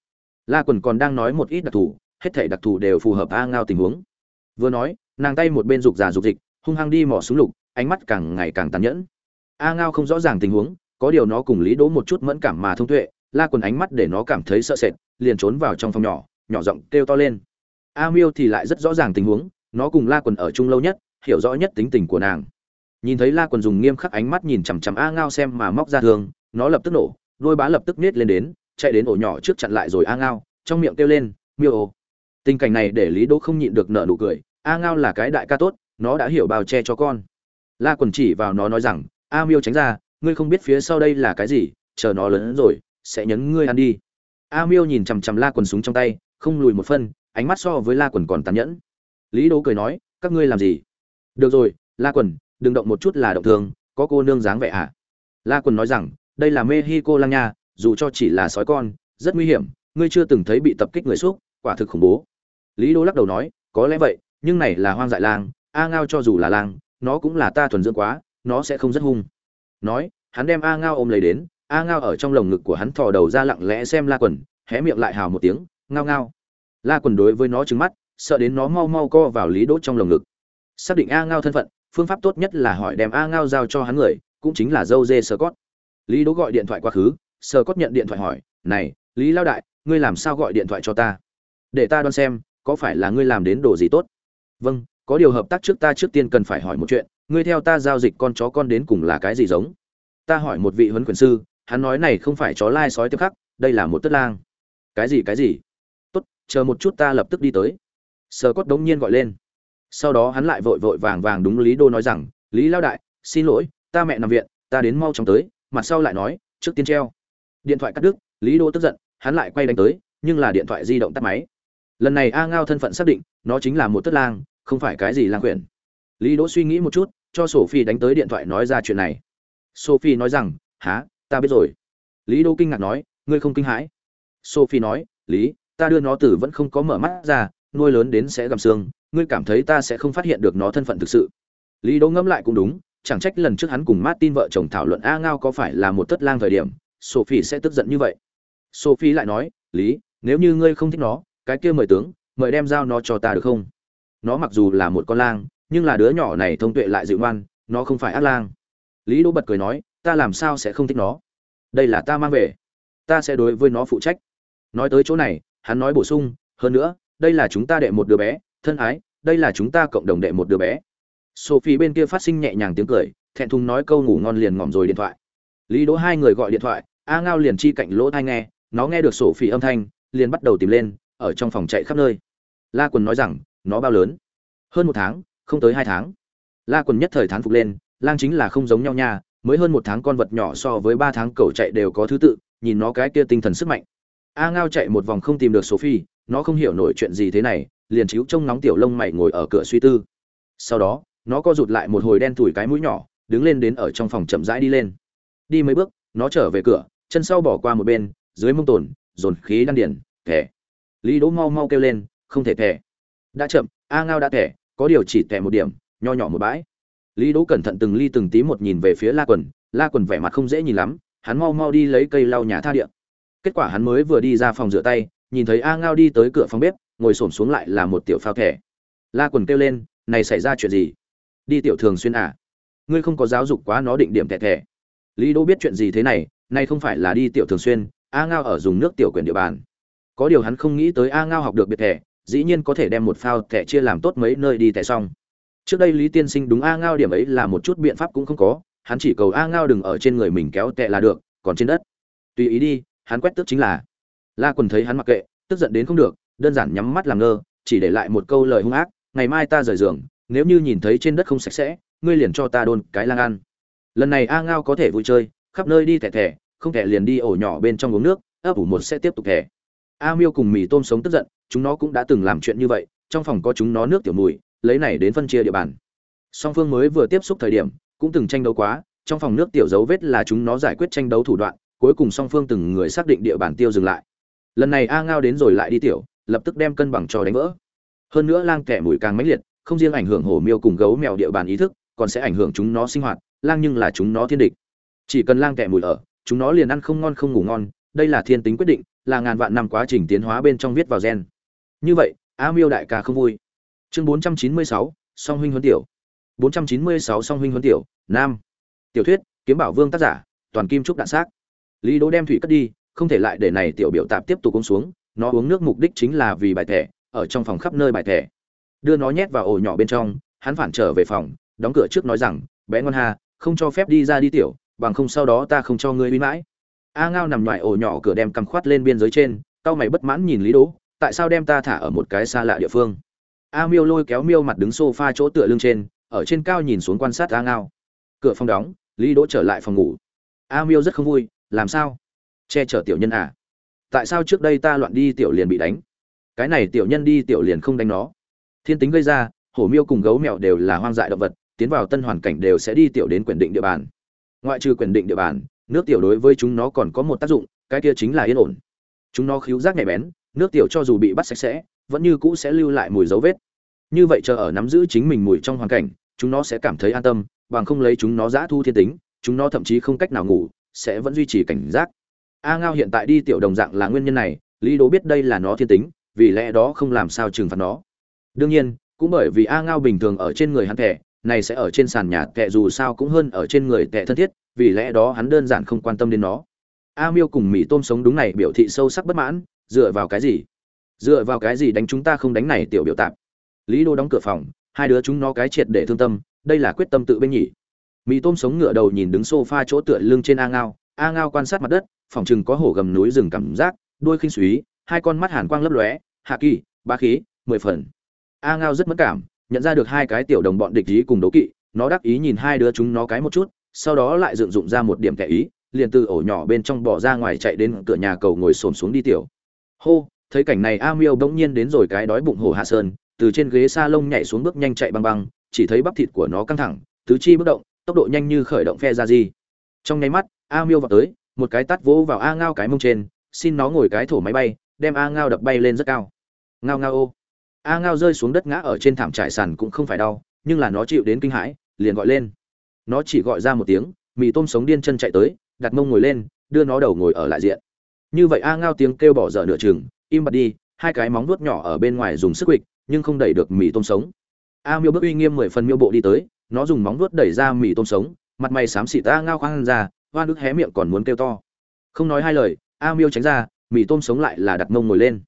La Quần còn đang nói một ít đặc thù, hết thảy đặc thù đều phù hợp A Ngao tình huống. Vừa nói, nàng tay một bên dục giả dục dịch, hung hăng đi mò xuống lục, ánh mắt càng ngày càng tàn nhẫn. A Ngao không rõ ràng tình huống, có điều nó cùng Lý Đỗ một chút mẫn cảm mà thông tuệ, La Quần ánh mắt để nó cảm thấy sợ sệt, liền trốn vào trong phòng nhỏ, nhỏ giọng kêu to lên a miêu thì lại rất rõ ràng tình huống nó cùng la quần ở chung lâu nhất hiểu rõ nhất tính tình của nàng nhìn thấy la quần dùng nghiêm khắc ánh mắt nhìn chằm chằm a ngao xem mà móc ra thường nó lập tức nổ đôi bá lập tức nết lên đến chạy đến ổ nhỏ trước chặn lại rồi a ngao trong miệng kêu lên miêu ô tình cảnh này để lý đỗ không nhịn được nợ nụ cười a ngao là cái đại ca tốt nó đã hiểu bao che cho con. La quần chỉ vào nó nói rằng a miêu tránh ra ngươi không biết phía sau đây là cái gì chờ nó lớn rồi sẽ nhấn ngươi ăn đi. A miêu nhìn chằm chằm la quần súng trong tay không lùi một phân ánh mắt so với la quần còn tàn nhẫn. Lý đỗ cười nói các ngươi làm gì? Được rồi la quần đừng động một chút là động thường, có cô nương dáng vẻ ạ à? la quần nói rằng đây là mexico lang nha dù cho chỉ là sói con rất nguy hiểm ngươi chưa từng thấy bị tập kích người xúc quả thực khủng bố lý đỗ lắc đầu nói, có lẽ vậy, nhưng này là hoang dại lang, a ngao cho dù là lang, nó cũng là ta thuần dưỡng quá, nó sẽ không rất hung. Nói, hắn đem a ngao ôm lấy đến, a ngao ở trong lồng ngực của hắn thò đầu ra lặng lẽ xem la quần, hé miệng lại hào một tiếng, ngao ngao. La quần đối với nó trứng mắt, sợ đến nó mau mau co vào lý đỗ trong lồng ngực. Xác định a ngao thân phận, phương pháp tốt nhất là hỏi đem a ngao giao cho hắn người, cũng chính là dâu dê sơ cót lý đỗ gọi điện thoại quá khứ sơ cót nhận điện thoại hỏi, này, lý lao đại, ngươi làm sao gọi điện thoại cho ta? Để ta đoán xem có phải là ngươi làm đến đồ gì tốt? Vâng có điều hợp tác trước ta trước tiên cần phải hỏi một chuyện, ngươi theo ta giao dịch con chó con đến cùng là cái gì giống? Ta hỏi một vị huấn quyền sư, hắn nói này không phải chó lai sói tiếp khắc, đây là một tất lang. Cái gì cái gì? Tốt, chờ một chút ta lập tức đi tới. Sơ cốt đống nhiên gọi lên. Sau đó hắn lại vội vội vàng vàng đúng lý đô nói rằng, lý lao đại, xin lỗi, ta mẹ nằm viện, ta đến mau chóng tới. Mặt sau lại nói, trước tiên treo. Điện thoại cắt đứt, lý đô tức giận, hắn lại quay đánh tới, nhưng là điện thoại di động tắt máy lần này a ngao thân phận xác định, nó chính là một tất lang, không phải cái gì lang quyển lý đỗ suy nghĩ một chút, cho sophie đánh tới điện thoại nói ra chuyện này. Sophie nói rằng há ta biết rồi. Lý đỗ kinh ngạc nói, ngươi không kinh hãi? Sophie nói, lý, ta đưa nó từ vẫn không có mở mắt ra, nuôi lớn đến sẽ gầm xương, ngươi cảm thấy ta sẽ không phát hiện được nó thân phận thực sự. Lý đỗ ngẫm lại cũng đúng, chẳng trách lần trước hắn cùng martin vợ chồng thảo luận a ngao có phải là một tất lang thời điểm, sophie sẽ tức giận như vậy. Sophie lại nói, lý, nếu như ngươi không thích nó cái kia mời tướng, mời đem giao nó cho ta được không? Nó mặc dù là một con lang, nhưng là đứa nhỏ này thông tuệ lại dịu ngoan, nó không phải ác lang. Lý đỗ bật cười nói, ta làm sao sẽ không thích nó? Đây là ta mang về. Ta sẽ đối với nó phụ trách. Nói tới chỗ này, hắn nói bổ sung, hơn nữa, đây là chúng ta đệ một đứa bé, thân ái, đây là chúng ta cộng đồng đệ một đứa bé. Sophie bên kia phát sinh nhẹ nhàng tiếng cười, thẹn thùng nói câu ngủ ngon liền ngỏm rồi điện thoại. Lý đỗ hai người gọi điện thoại, a ngao liền chi cạnh lỗ thai nghe, nó nghe được sophie âm thanh, liền bắt đầu tìm lên ở trong phòng chạy khắp nơi. La quần nói rằng nó bao lớn? Hơn một tháng không tới hai tháng. La quần nhất thời thán phục lên lang chính là không giống nhau nha mới hơn một tháng con vật nhỏ so với ba tháng cầu chạy đều có thứ tự nhìn nó cái kia tinh thần sức mạnh. A ngao chạy một vòng không tìm được số phi, nó không hiểu nổi chuyện gì thế này liền chiếu trông nóng tiểu lông mày ngồi ở cửa suy tư. Sau đó nó co rụt lại một hồi đen thủi cái mũi nhỏ đứng lên đến ở trong phòng chậm rãi đi lên. Đi mấy bước nó trở về cửa chân sau bỏ qua một bên dưới mông tồn dồn khí đan điển thẻ lý đỗ mau mau kêu lên, không thể thẻ. Đã chậm, a ngao đã thẻ, có điều chỉ thẻ một điểm, nho nhỏ một bãi. Lý đỗ cẩn thận từng ly từng tí một nhìn về phía la quần la quần vẻ mặt không dễ nhìn lắm, hắn mau mau đi lấy cây lau nhà tha điện kết quả hắn mới vừa đi ra phòng rửa tay, nhìn thấy a ngao đi tới cửa phòng bếp, ngồi xổm xuống lại là một tiểu phao thẻ. La quần kêu lên, này xảy ra chuyện gì? Đi tiểu thường xuyên à? Ngươi không có giáo dục quá nó định điểm thẻ thẻ. Lý đỗ biết chuyện gì thế này, nay không phải là đi tiểu thường xuyên, a ngao ở dùng nước tiểu quyền địa bàn có điều hắn không nghĩ tới a ngao học được biệt thẻ, dĩ nhiên có thể đem một phao thẻ chia làm tốt mấy nơi đi thẻ xong. Trước đây lý tiên sinh đúng a ngao điểm ấy là một chút biện pháp cũng không có, hắn chỉ cầu a ngao đừng ở trên người mình kéo tệ là được, còn trên đất. Tùy ý đi, hắn quét tức chính là. La quần thấy hắn mặc kệ, tức giận đến không được, đơn giản nhắm mắt làm ngơ, chỉ để lại một câu lời hung ác, ngày mai ta rời giường, nếu như nhìn thấy trên đất không sạch sẽ, ngươi liền cho ta đôn cái lang ăn. Lần này a ngao có thể vui chơi, khắp nơi đi thẻ thẻ, không thẻ liền đi ổ nhỏ bên trong uống nước, ấp ủ một sẽ tiếp tục thẻ a miêu cùng mì tôm sống tức giận, chúng nó cũng đã từng làm chuyện như vậy, trong phòng có chúng nó nước tiểu mùi, lấy này đến phân chia địa bàn. Song phương mới vừa tiếp xúc thời điểm, cũng từng tranh đấu quá, trong phòng nước tiểu dấu vết là chúng nó giải quyết tranh đấu thủ đoạn, cuối cùng song phương từng người xác định địa bàn tiêu dừng lại. Lần này a ngao đến rồi lại đi tiểu, lập tức đem cân bằng cho đánh vỡ. Hơn nữa lang kẻ mùi càng mãnh liệt, không riêng ảnh hưởng hổ miêu cùng gấu mèo địa bàn ý thức, còn sẽ ảnh hưởng chúng nó sinh hoạt, lang nhưng là chúng nó thiên địch. Chỉ cần lang kẻ mùi ở, chúng nó liền ăn không ngon không ngủ ngon, đây là thiên tính quyết định là ngàn vạn năm quá trình tiến hóa bên trong viết vào gen. Như vậy a miêu đại ca không vui. Chương 496, song huynh huấn tiểu. 496 song huynh huấn tiểu nam. Tiểu thuyết kiếm bảo vương tác giả toàn kim trúc đạn xác. Lý đỗ đem thủy cất đi không thể lại để này tiểu biểu tạp tiếp tục uống xuống nó uống nước mục đích chính là vì bài thẻ ở trong phòng khắp nơi bài thẻ. Đưa nó nhét vào ổ nhỏ bên trong hắn phản trở về phòng đóng cửa trước nói rằng bé ngon ha không cho phép đi ra đi tiểu bằng không sau đó ta không cho ngươi uy mãi a ngao nằm ngoài ổ nhỏ cửa đem cầm khoát lên biên giới trên tao mày bất mãn nhìn lý đỗ, tại sao đem ta thả ở một cái xa lạ địa phương? A miêu lôi kéo miêu mặt đứng sofa chỗ tựa lưng trên, ở trên cao nhìn xuống quan sát a ngao. Cửa phòng đóng, lý đỗ trở lại phòng ngủ. A miêu rất không vui, làm sao? Che chở tiểu nhân à? Tại sao trước đây ta loạn đi tiểu liền bị đánh? Cái này tiểu nhân đi tiểu liền không đánh nó. Thiên tính gây ra, hổ miêu cùng gấu mèo đều là hoang dại động vật, tiến vào tân hoàn cảnh đều sẽ đi tiểu đến quyền định địa bàn. Ngoại trừ quyền định địa bàn nước tiểu đối với chúng nó còn có một tác dụng, cái kia chính là yên ổn. Chúng nó khíu giác nhạy bén, nước tiểu cho dù bị bắt sạch sẽ, vẫn như cũ sẽ lưu lại mùi dấu vết. Như vậy chờ ở nắm giữ chính mình mùi trong hoàn cảnh, chúng nó sẽ cảm thấy an tâm, bằng không lấy chúng nó giã thu thiên tính, chúng nó thậm chí không cách nào ngủ, sẽ vẫn duy trì cảnh giác. A ngao hiện tại đi tiểu đồng dạng là nguyên nhân này, lý đỗ biết đây là nó thiên tính, vì lẽ đó không làm sao trừng phạt nó. Đương nhiên, cũng bởi vì a ngao bình thường ở trên người hắn thẻ này sẽ ở trên sàn nhà tệ dù sao cũng hơn ở trên người tệ thân thiết vì lẽ đó hắn đơn giản không quan tâm đến nó. A miêu cùng mì tôm sống đúng này, biểu thị sâu sắc bất mãn, dựa vào cái gì? Dựa vào cái gì đánh chúng ta không đánh này tiểu biểu tạp? Lý đô đóng cửa phòng, hai đứa chúng nó cái triệt để thương tâm, đây là quyết tâm tự bên nhỉ. Mì tôm sống ngựa đầu nhìn đứng sofa chỗ tựa lưng trên a ngao a ngao quan sát mặt đất, phòng chừng có hổ gầm núi rừng cảm giác, đuôi khinh suý, hai con mắt hàn quang lấp lóe, hạ kỳ, ba khí, mười phần. A ngao rất mất cảm, nhận ra được hai cái tiểu đồng bọn địch ý cùng đấu kỵ, nó đắc ý nhìn hai đứa chúng nó cái một chút sau đó lại dựng dụng ra một điểm kẻ ý, liền từ ổ nhỏ bên trong bỏ ra ngoài chạy đến cửa nhà cầu ngồi xổm xuống đi tiểu. Hô, thấy cảnh này a miêu bỗng nhiên đến rồi cái đói bụng hổ hạ sơn, từ trên ghế sa lông nhảy xuống bước nhanh chạy băng băng, chỉ thấy bắp thịt của nó căng thẳng, tứ chi bất động, tốc độ nhanh như khởi động phe ra gì trong nháy mắt, a miêu vào tới, một cái tát vỗ vào a ngao cái mông trên, xin nó ngồi cái thổ máy bay, đem a ngao đập bay lên rất cao. Ngao ngao ô. A ngao rơi xuống đất ngã ở trên thảm trải sàn cũng không phải đau, nhưng là nó chịu đến kinh hãi, liền gọi lên nó chỉ gọi ra một tiếng, mì tôm sống điên chân chạy tới, đặt mông ngồi lên, đưa nó đầu ngồi ở lại diện. Như vậy a ngao tiếng kêu bỏ dở nửa chừng, im bặt đi, hai cái móng vuốt nhỏ ở bên ngoài dùng sức quịch, nhưng không đẩy được mì tôm sống. A miêu bước uy nghiêm mười phần miêu bộ đi tới, nó dùng móng vuốt đẩy ra mì tôm sống, mặt mày xám xịt a ngao khoang ra, hoa nước hé miệng còn muốn kêu to. Không nói hai lời, a miêu tránh ra, mì tôm sống lại là đặt mông ngồi lên.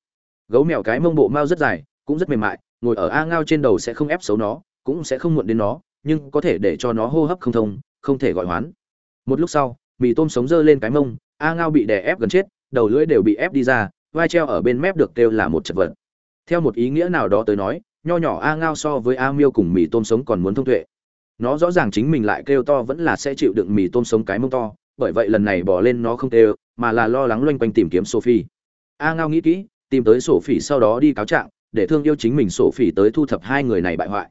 Gấu mèo cái mông bộ mao rất dài, cũng rất mềm mại, ngồi ở a ngao trên đầu sẽ không ép xấu nó, cũng sẽ không muộn đến nó nhưng có thể để cho nó hô hấp không thông, không thể gọi hoán. Một lúc sau, mì tôm sống dơ lên cái mông, a ngao bị đè ép gần chết, đầu lưỡi đều bị ép đi ra, vai treo ở bên mép được kêu là một chật vật. Theo một ý nghĩa nào đó tới nói, nho nhỏ a ngao so với a miêu cùng mì tôm sống còn muốn thông tuệ. Nó rõ ràng chính mình lại kêu to vẫn là sẽ chịu đựng mì tôm sống cái mông to, bởi vậy lần này bỏ lên nó không kêu mà là lo lắng loanh quanh tìm kiếm sophie. A ngao nghĩ kỹ, tìm tới sổ phỉ sau đó đi cáo trạng, để thương yêu chính mình sổ phỉ tới thu thập hai người này bại hoại.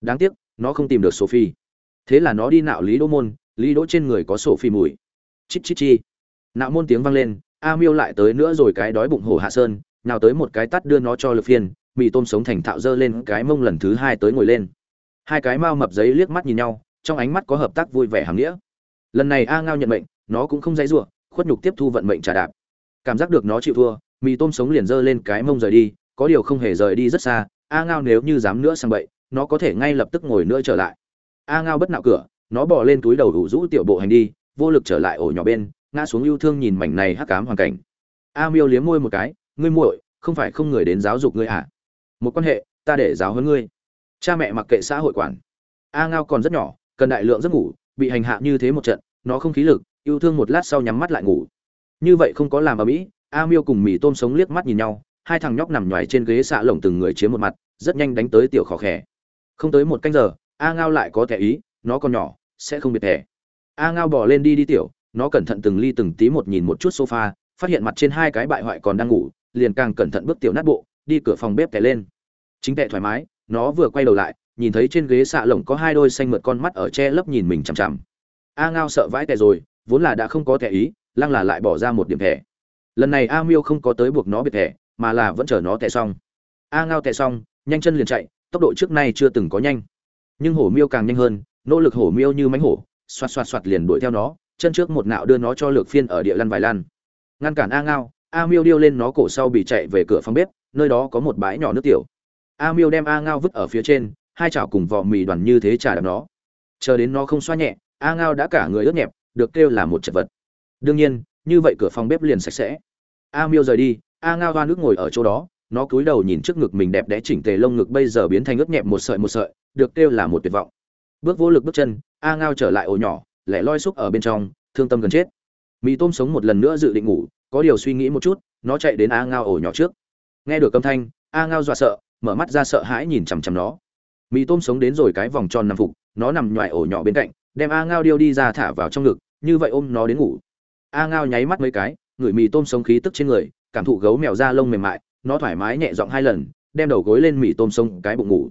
Đáng tiếc nó không tìm được sophie. Thế là nó đi nạo lý đỗ môn, lý đỗ trên người có sophie mùi. Chít chít chi. Nạo môn tiếng vang lên, a miêu lại tới nữa rồi cái đói bụng hổ hạ sơn, nào tới một cái tắt đưa nó cho lực phiên, mì tôm sống thành thạo dơ lên cái mông lần thứ hai tới ngồi lên. Hai cái mao mập giấy liếc mắt nhìn nhau, trong ánh mắt có hợp tác vui vẻ hàm nghĩa. Lần này a ngao nhận mệnh, nó cũng không dãy giụa khuất nhục tiếp thu vận mệnh trả đạp. Cảm giác được nó chịu thua, mì tôm sống liền dơ lên cái mông rời đi, có điều không hề rời đi rất xa, a ngao nếu như dám nữa sang bậy nó có thể ngay lập tức ngồi nữa trở lại. A ngao bất nạo cửa, nó bò lên túi đầu đủ rũ tiểu bộ hành đi, vô lực trở lại ổ nhỏ bên, ngã xuống yêu thương nhìn mảnh này hắc cám hoàn cảnh. A miêu liếm môi một cái, ngươi muội, không phải không người đến giáo dục ngươi à? Một quan hệ, ta để giáo hơn ngươi. Cha mẹ mặc kệ xã hội quản. A ngao còn rất nhỏ, cần đại lượng giấc ngủ, bị hành hạ như thế một trận, nó không khí lực, yêu thương một lát sau nhắm mắt lại ngủ. Như vậy không có làm ở mỹ a miêu cùng mì tôm sống liếc mắt nhìn nhau, hai thằng nhóc nằm nhoài trên ghế xạ lồng từng người chiếm một mặt, rất nhanh đánh tới tiểu khó khẻ không tới một canh giờ, a ngao lại có thẻ ý, nó còn nhỏ, sẽ không biệt thẻ. A ngao bỏ lên đi đi tiểu, nó cẩn thận từng ly từng tí một nhìn một chút sofa, phát hiện mặt trên hai cái bại hoại còn đang ngủ, liền càng cẩn thận bước tiểu nát bộ, đi cửa phòng bếp tè lên. Chính tệ thoải mái, nó vừa quay đầu lại, nhìn thấy trên ghế xạ lồng có hai đôi xanh mượt con mắt ở che lấp nhìn mình chằm chằm. A ngao sợ vãi tệ rồi, vốn là đã không có thẻ ý, lăng là lại bỏ ra một điểm thẻ. Lần này a miêu không có tới buộc nó biệt thẻ, mà là vẫn chờ nó tệ xong. A ngao tệ xong, nhanh chân liền chạy tốc độ trước nay chưa từng có nhanh. Nhưng hổ miêu càng nhanh hơn, nỗ lực hổ miêu như mánh hổ, xoạt xoạt xoạt liền đuổi theo nó, chân trước một nạo đưa nó cho lược phiên ở địa lăn vài lăn. Ngăn cản a ngao, a miêu điêu lên nó cổ sau bị chạy về cửa phòng bếp, nơi đó có một bãi nhỏ nước tiểu. A miêu đem a ngao vứt ở phía trên, hai chảo cùng vỏ mì đoàn như thế trả đạp nó. Chờ đến nó không xoa nhẹ, a ngao đã cả người ướt nhẹp, được kêu là một chật vật. Đương nhiên, như vậy cửa phòng bếp liền sạch sẽ. A miêu rời đi, a ngao hoa nước ngồi ở chỗ đó nó cúi đầu nhìn trước ngực mình đẹp đẽ chỉnh tề lông ngực bây giờ biến thành ướt nhẹp một sợi một sợi, được kêu là một tuyệt vọng. Bước vô lực bước chân, a ngao trở lại ổ nhỏ, lẻ loi xúc ở bên trong, thương tâm gần chết. Mì tôm sống một lần nữa dự định ngủ, có điều suy nghĩ một chút, nó chạy đến a ngao ổ nhỏ trước. Nghe được âm thanh, a ngao dọa sợ, mở mắt ra sợ hãi nhìn chằm chằm nó. Mì tôm sống đến rồi cái vòng tròn nằm phục, nó nằm ngoài ổ nhỏ bên cạnh, đem a ngao điêu đi ra thả vào trong ngực, như vậy ôm nó đến ngủ. A ngao nháy mắt mấy cái, ngửi mì tôm sống khí tức trên người, cảm thụ gấu mèo da lông mềm mại nó thoải mái nhẹ giọng hai lần, đem đầu gối lên mì tôm sống cái bụng ngủ.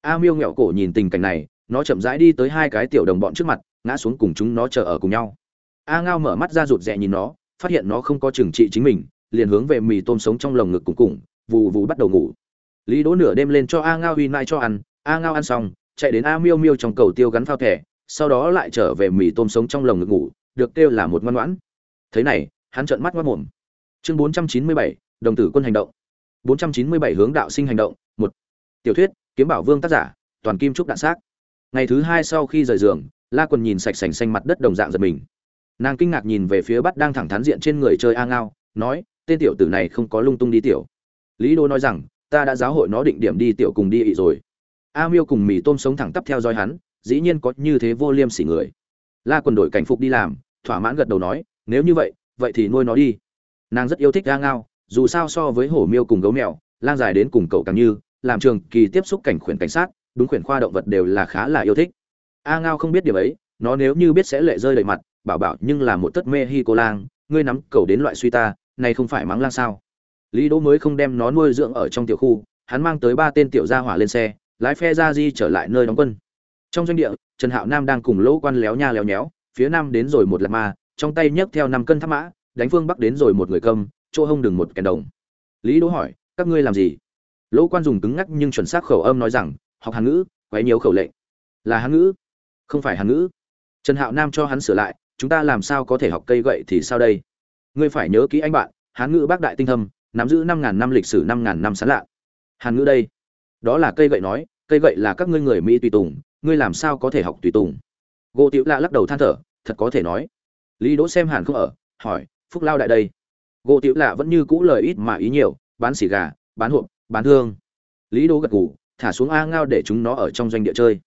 A miêu nghẹo cổ nhìn tình cảnh này, nó chậm rãi đi tới hai cái tiểu đồng bọn trước mặt, ngã xuống cùng chúng nó chờ ở cùng nhau. A ngao mở mắt ra rụt rè nhìn nó, phát hiện nó không có trừng trị chính mình, liền hướng về mì tôm sống trong lồng ngực cùng cùng, vù vù bắt đầu ngủ. Lý đỗ nửa đêm lên cho a ngao huy nai cho ăn, a ngao ăn xong, chạy đến a miêu miêu trong cầu tiêu gắn phao thẻ, sau đó lại trở về mì tôm sống trong lồng ngực ngủ, được kêu là một ngoan ngoãn. Thế này, hắn trợn mắt ngoắt mồm. Chương bốn trăm chín mươi bảy, đồng tử quân hành động. 497 hướng đạo sinh hành động, một. Tiểu thuyết, kiếm bảo vương tác giả, toàn kim trúc đạn xác. Ngày thứ hai sau khi rời giường, la quần nhìn sạch sành xanh mặt đất đồng dạng giật mình. Nàng kinh ngạc nhìn về phía bắt đang thẳng thắn diện trên người chơi a ngao, nói, tên tiểu tử này không có lung tung đi tiểu. Lý đô nói rằng, ta đã giáo hội nó định điểm đi tiểu cùng đi ị rồi. A miêu cùng mì tôm sống thẳng tắp theo dõi hắn, dĩ nhiên có như thế vô liêm sỉ người. La quần đổi cảnh phục đi làm, thỏa mãn gật đầu nói, nếu như vậy vậy thì nuôi nó đi. Nàng rất yêu thích a ngao dù sao so với hổ miêu cùng gấu mèo, lang dài đến cùng cậu càng như, làm trường kỳ tiếp xúc cảnh khuyển cảnh sát, đúng khuyển khoa động vật đều là khá là yêu thích. A ngao không biết điều ấy, nó nếu như biết sẽ lệ rơi đầy mặt, bảo bảo nhưng là một tất mê hi cô lang, ngươi nắm cầu đến loại suy ta, này không phải mắng lang sao? Lý đỗ mới không đem nó nuôi dưỡng ở trong tiểu khu, hắn mang tới ba tên tiểu gia hỏa lên xe, lái phe ra di trở lại nơi đóng quân. Trong doanh địa, trần hạo nam đang cùng lỗ quan léo nha léo nhéo, phía nam đến rồi một lạt ma, trong tay nhấc theo năm cân tháp mã, đánh phương bắc đến rồi một người công chỗ hông đừng một kèn đồng. Lý đỗ hỏi, các ngươi làm gì? Lỗ quan dùng cứng ngắc nhưng chuẩn xác khẩu âm nói rằng, học hán ngữ, quấy nhiều khẩu lệnh. Là hán ngữ? Không phải hán ngữ. Trần hạo nam cho hắn sửa lại, chúng ta làm sao có thể học cây gậy thì sao đây? Ngươi phải nhớ kỹ anh bạn, hán ngữ bác đại tinh thâm, nắm giữ năm ngàn năm lịch sử, năm ngàn năm sán lạ. Hàn ngữ đây. Đó là cây gậy nói, cây gậy là các ngươi người mỹ tùy tùng, ngươi làm sao có thể học tùy tùng? Gỗ tiểu lạ lắc đầu than thở, thật có thể nói. Lý đỗ xem hàn không ở, hỏi, phúc lao đại đây? Gỗ tiểu lạ vẫn như cũ lời ít mà ý nhiều, bán xì gà, bán hộp, bán thương lý đố gật gù, thả xuống a ngao để chúng nó ở trong doanh địa chơi.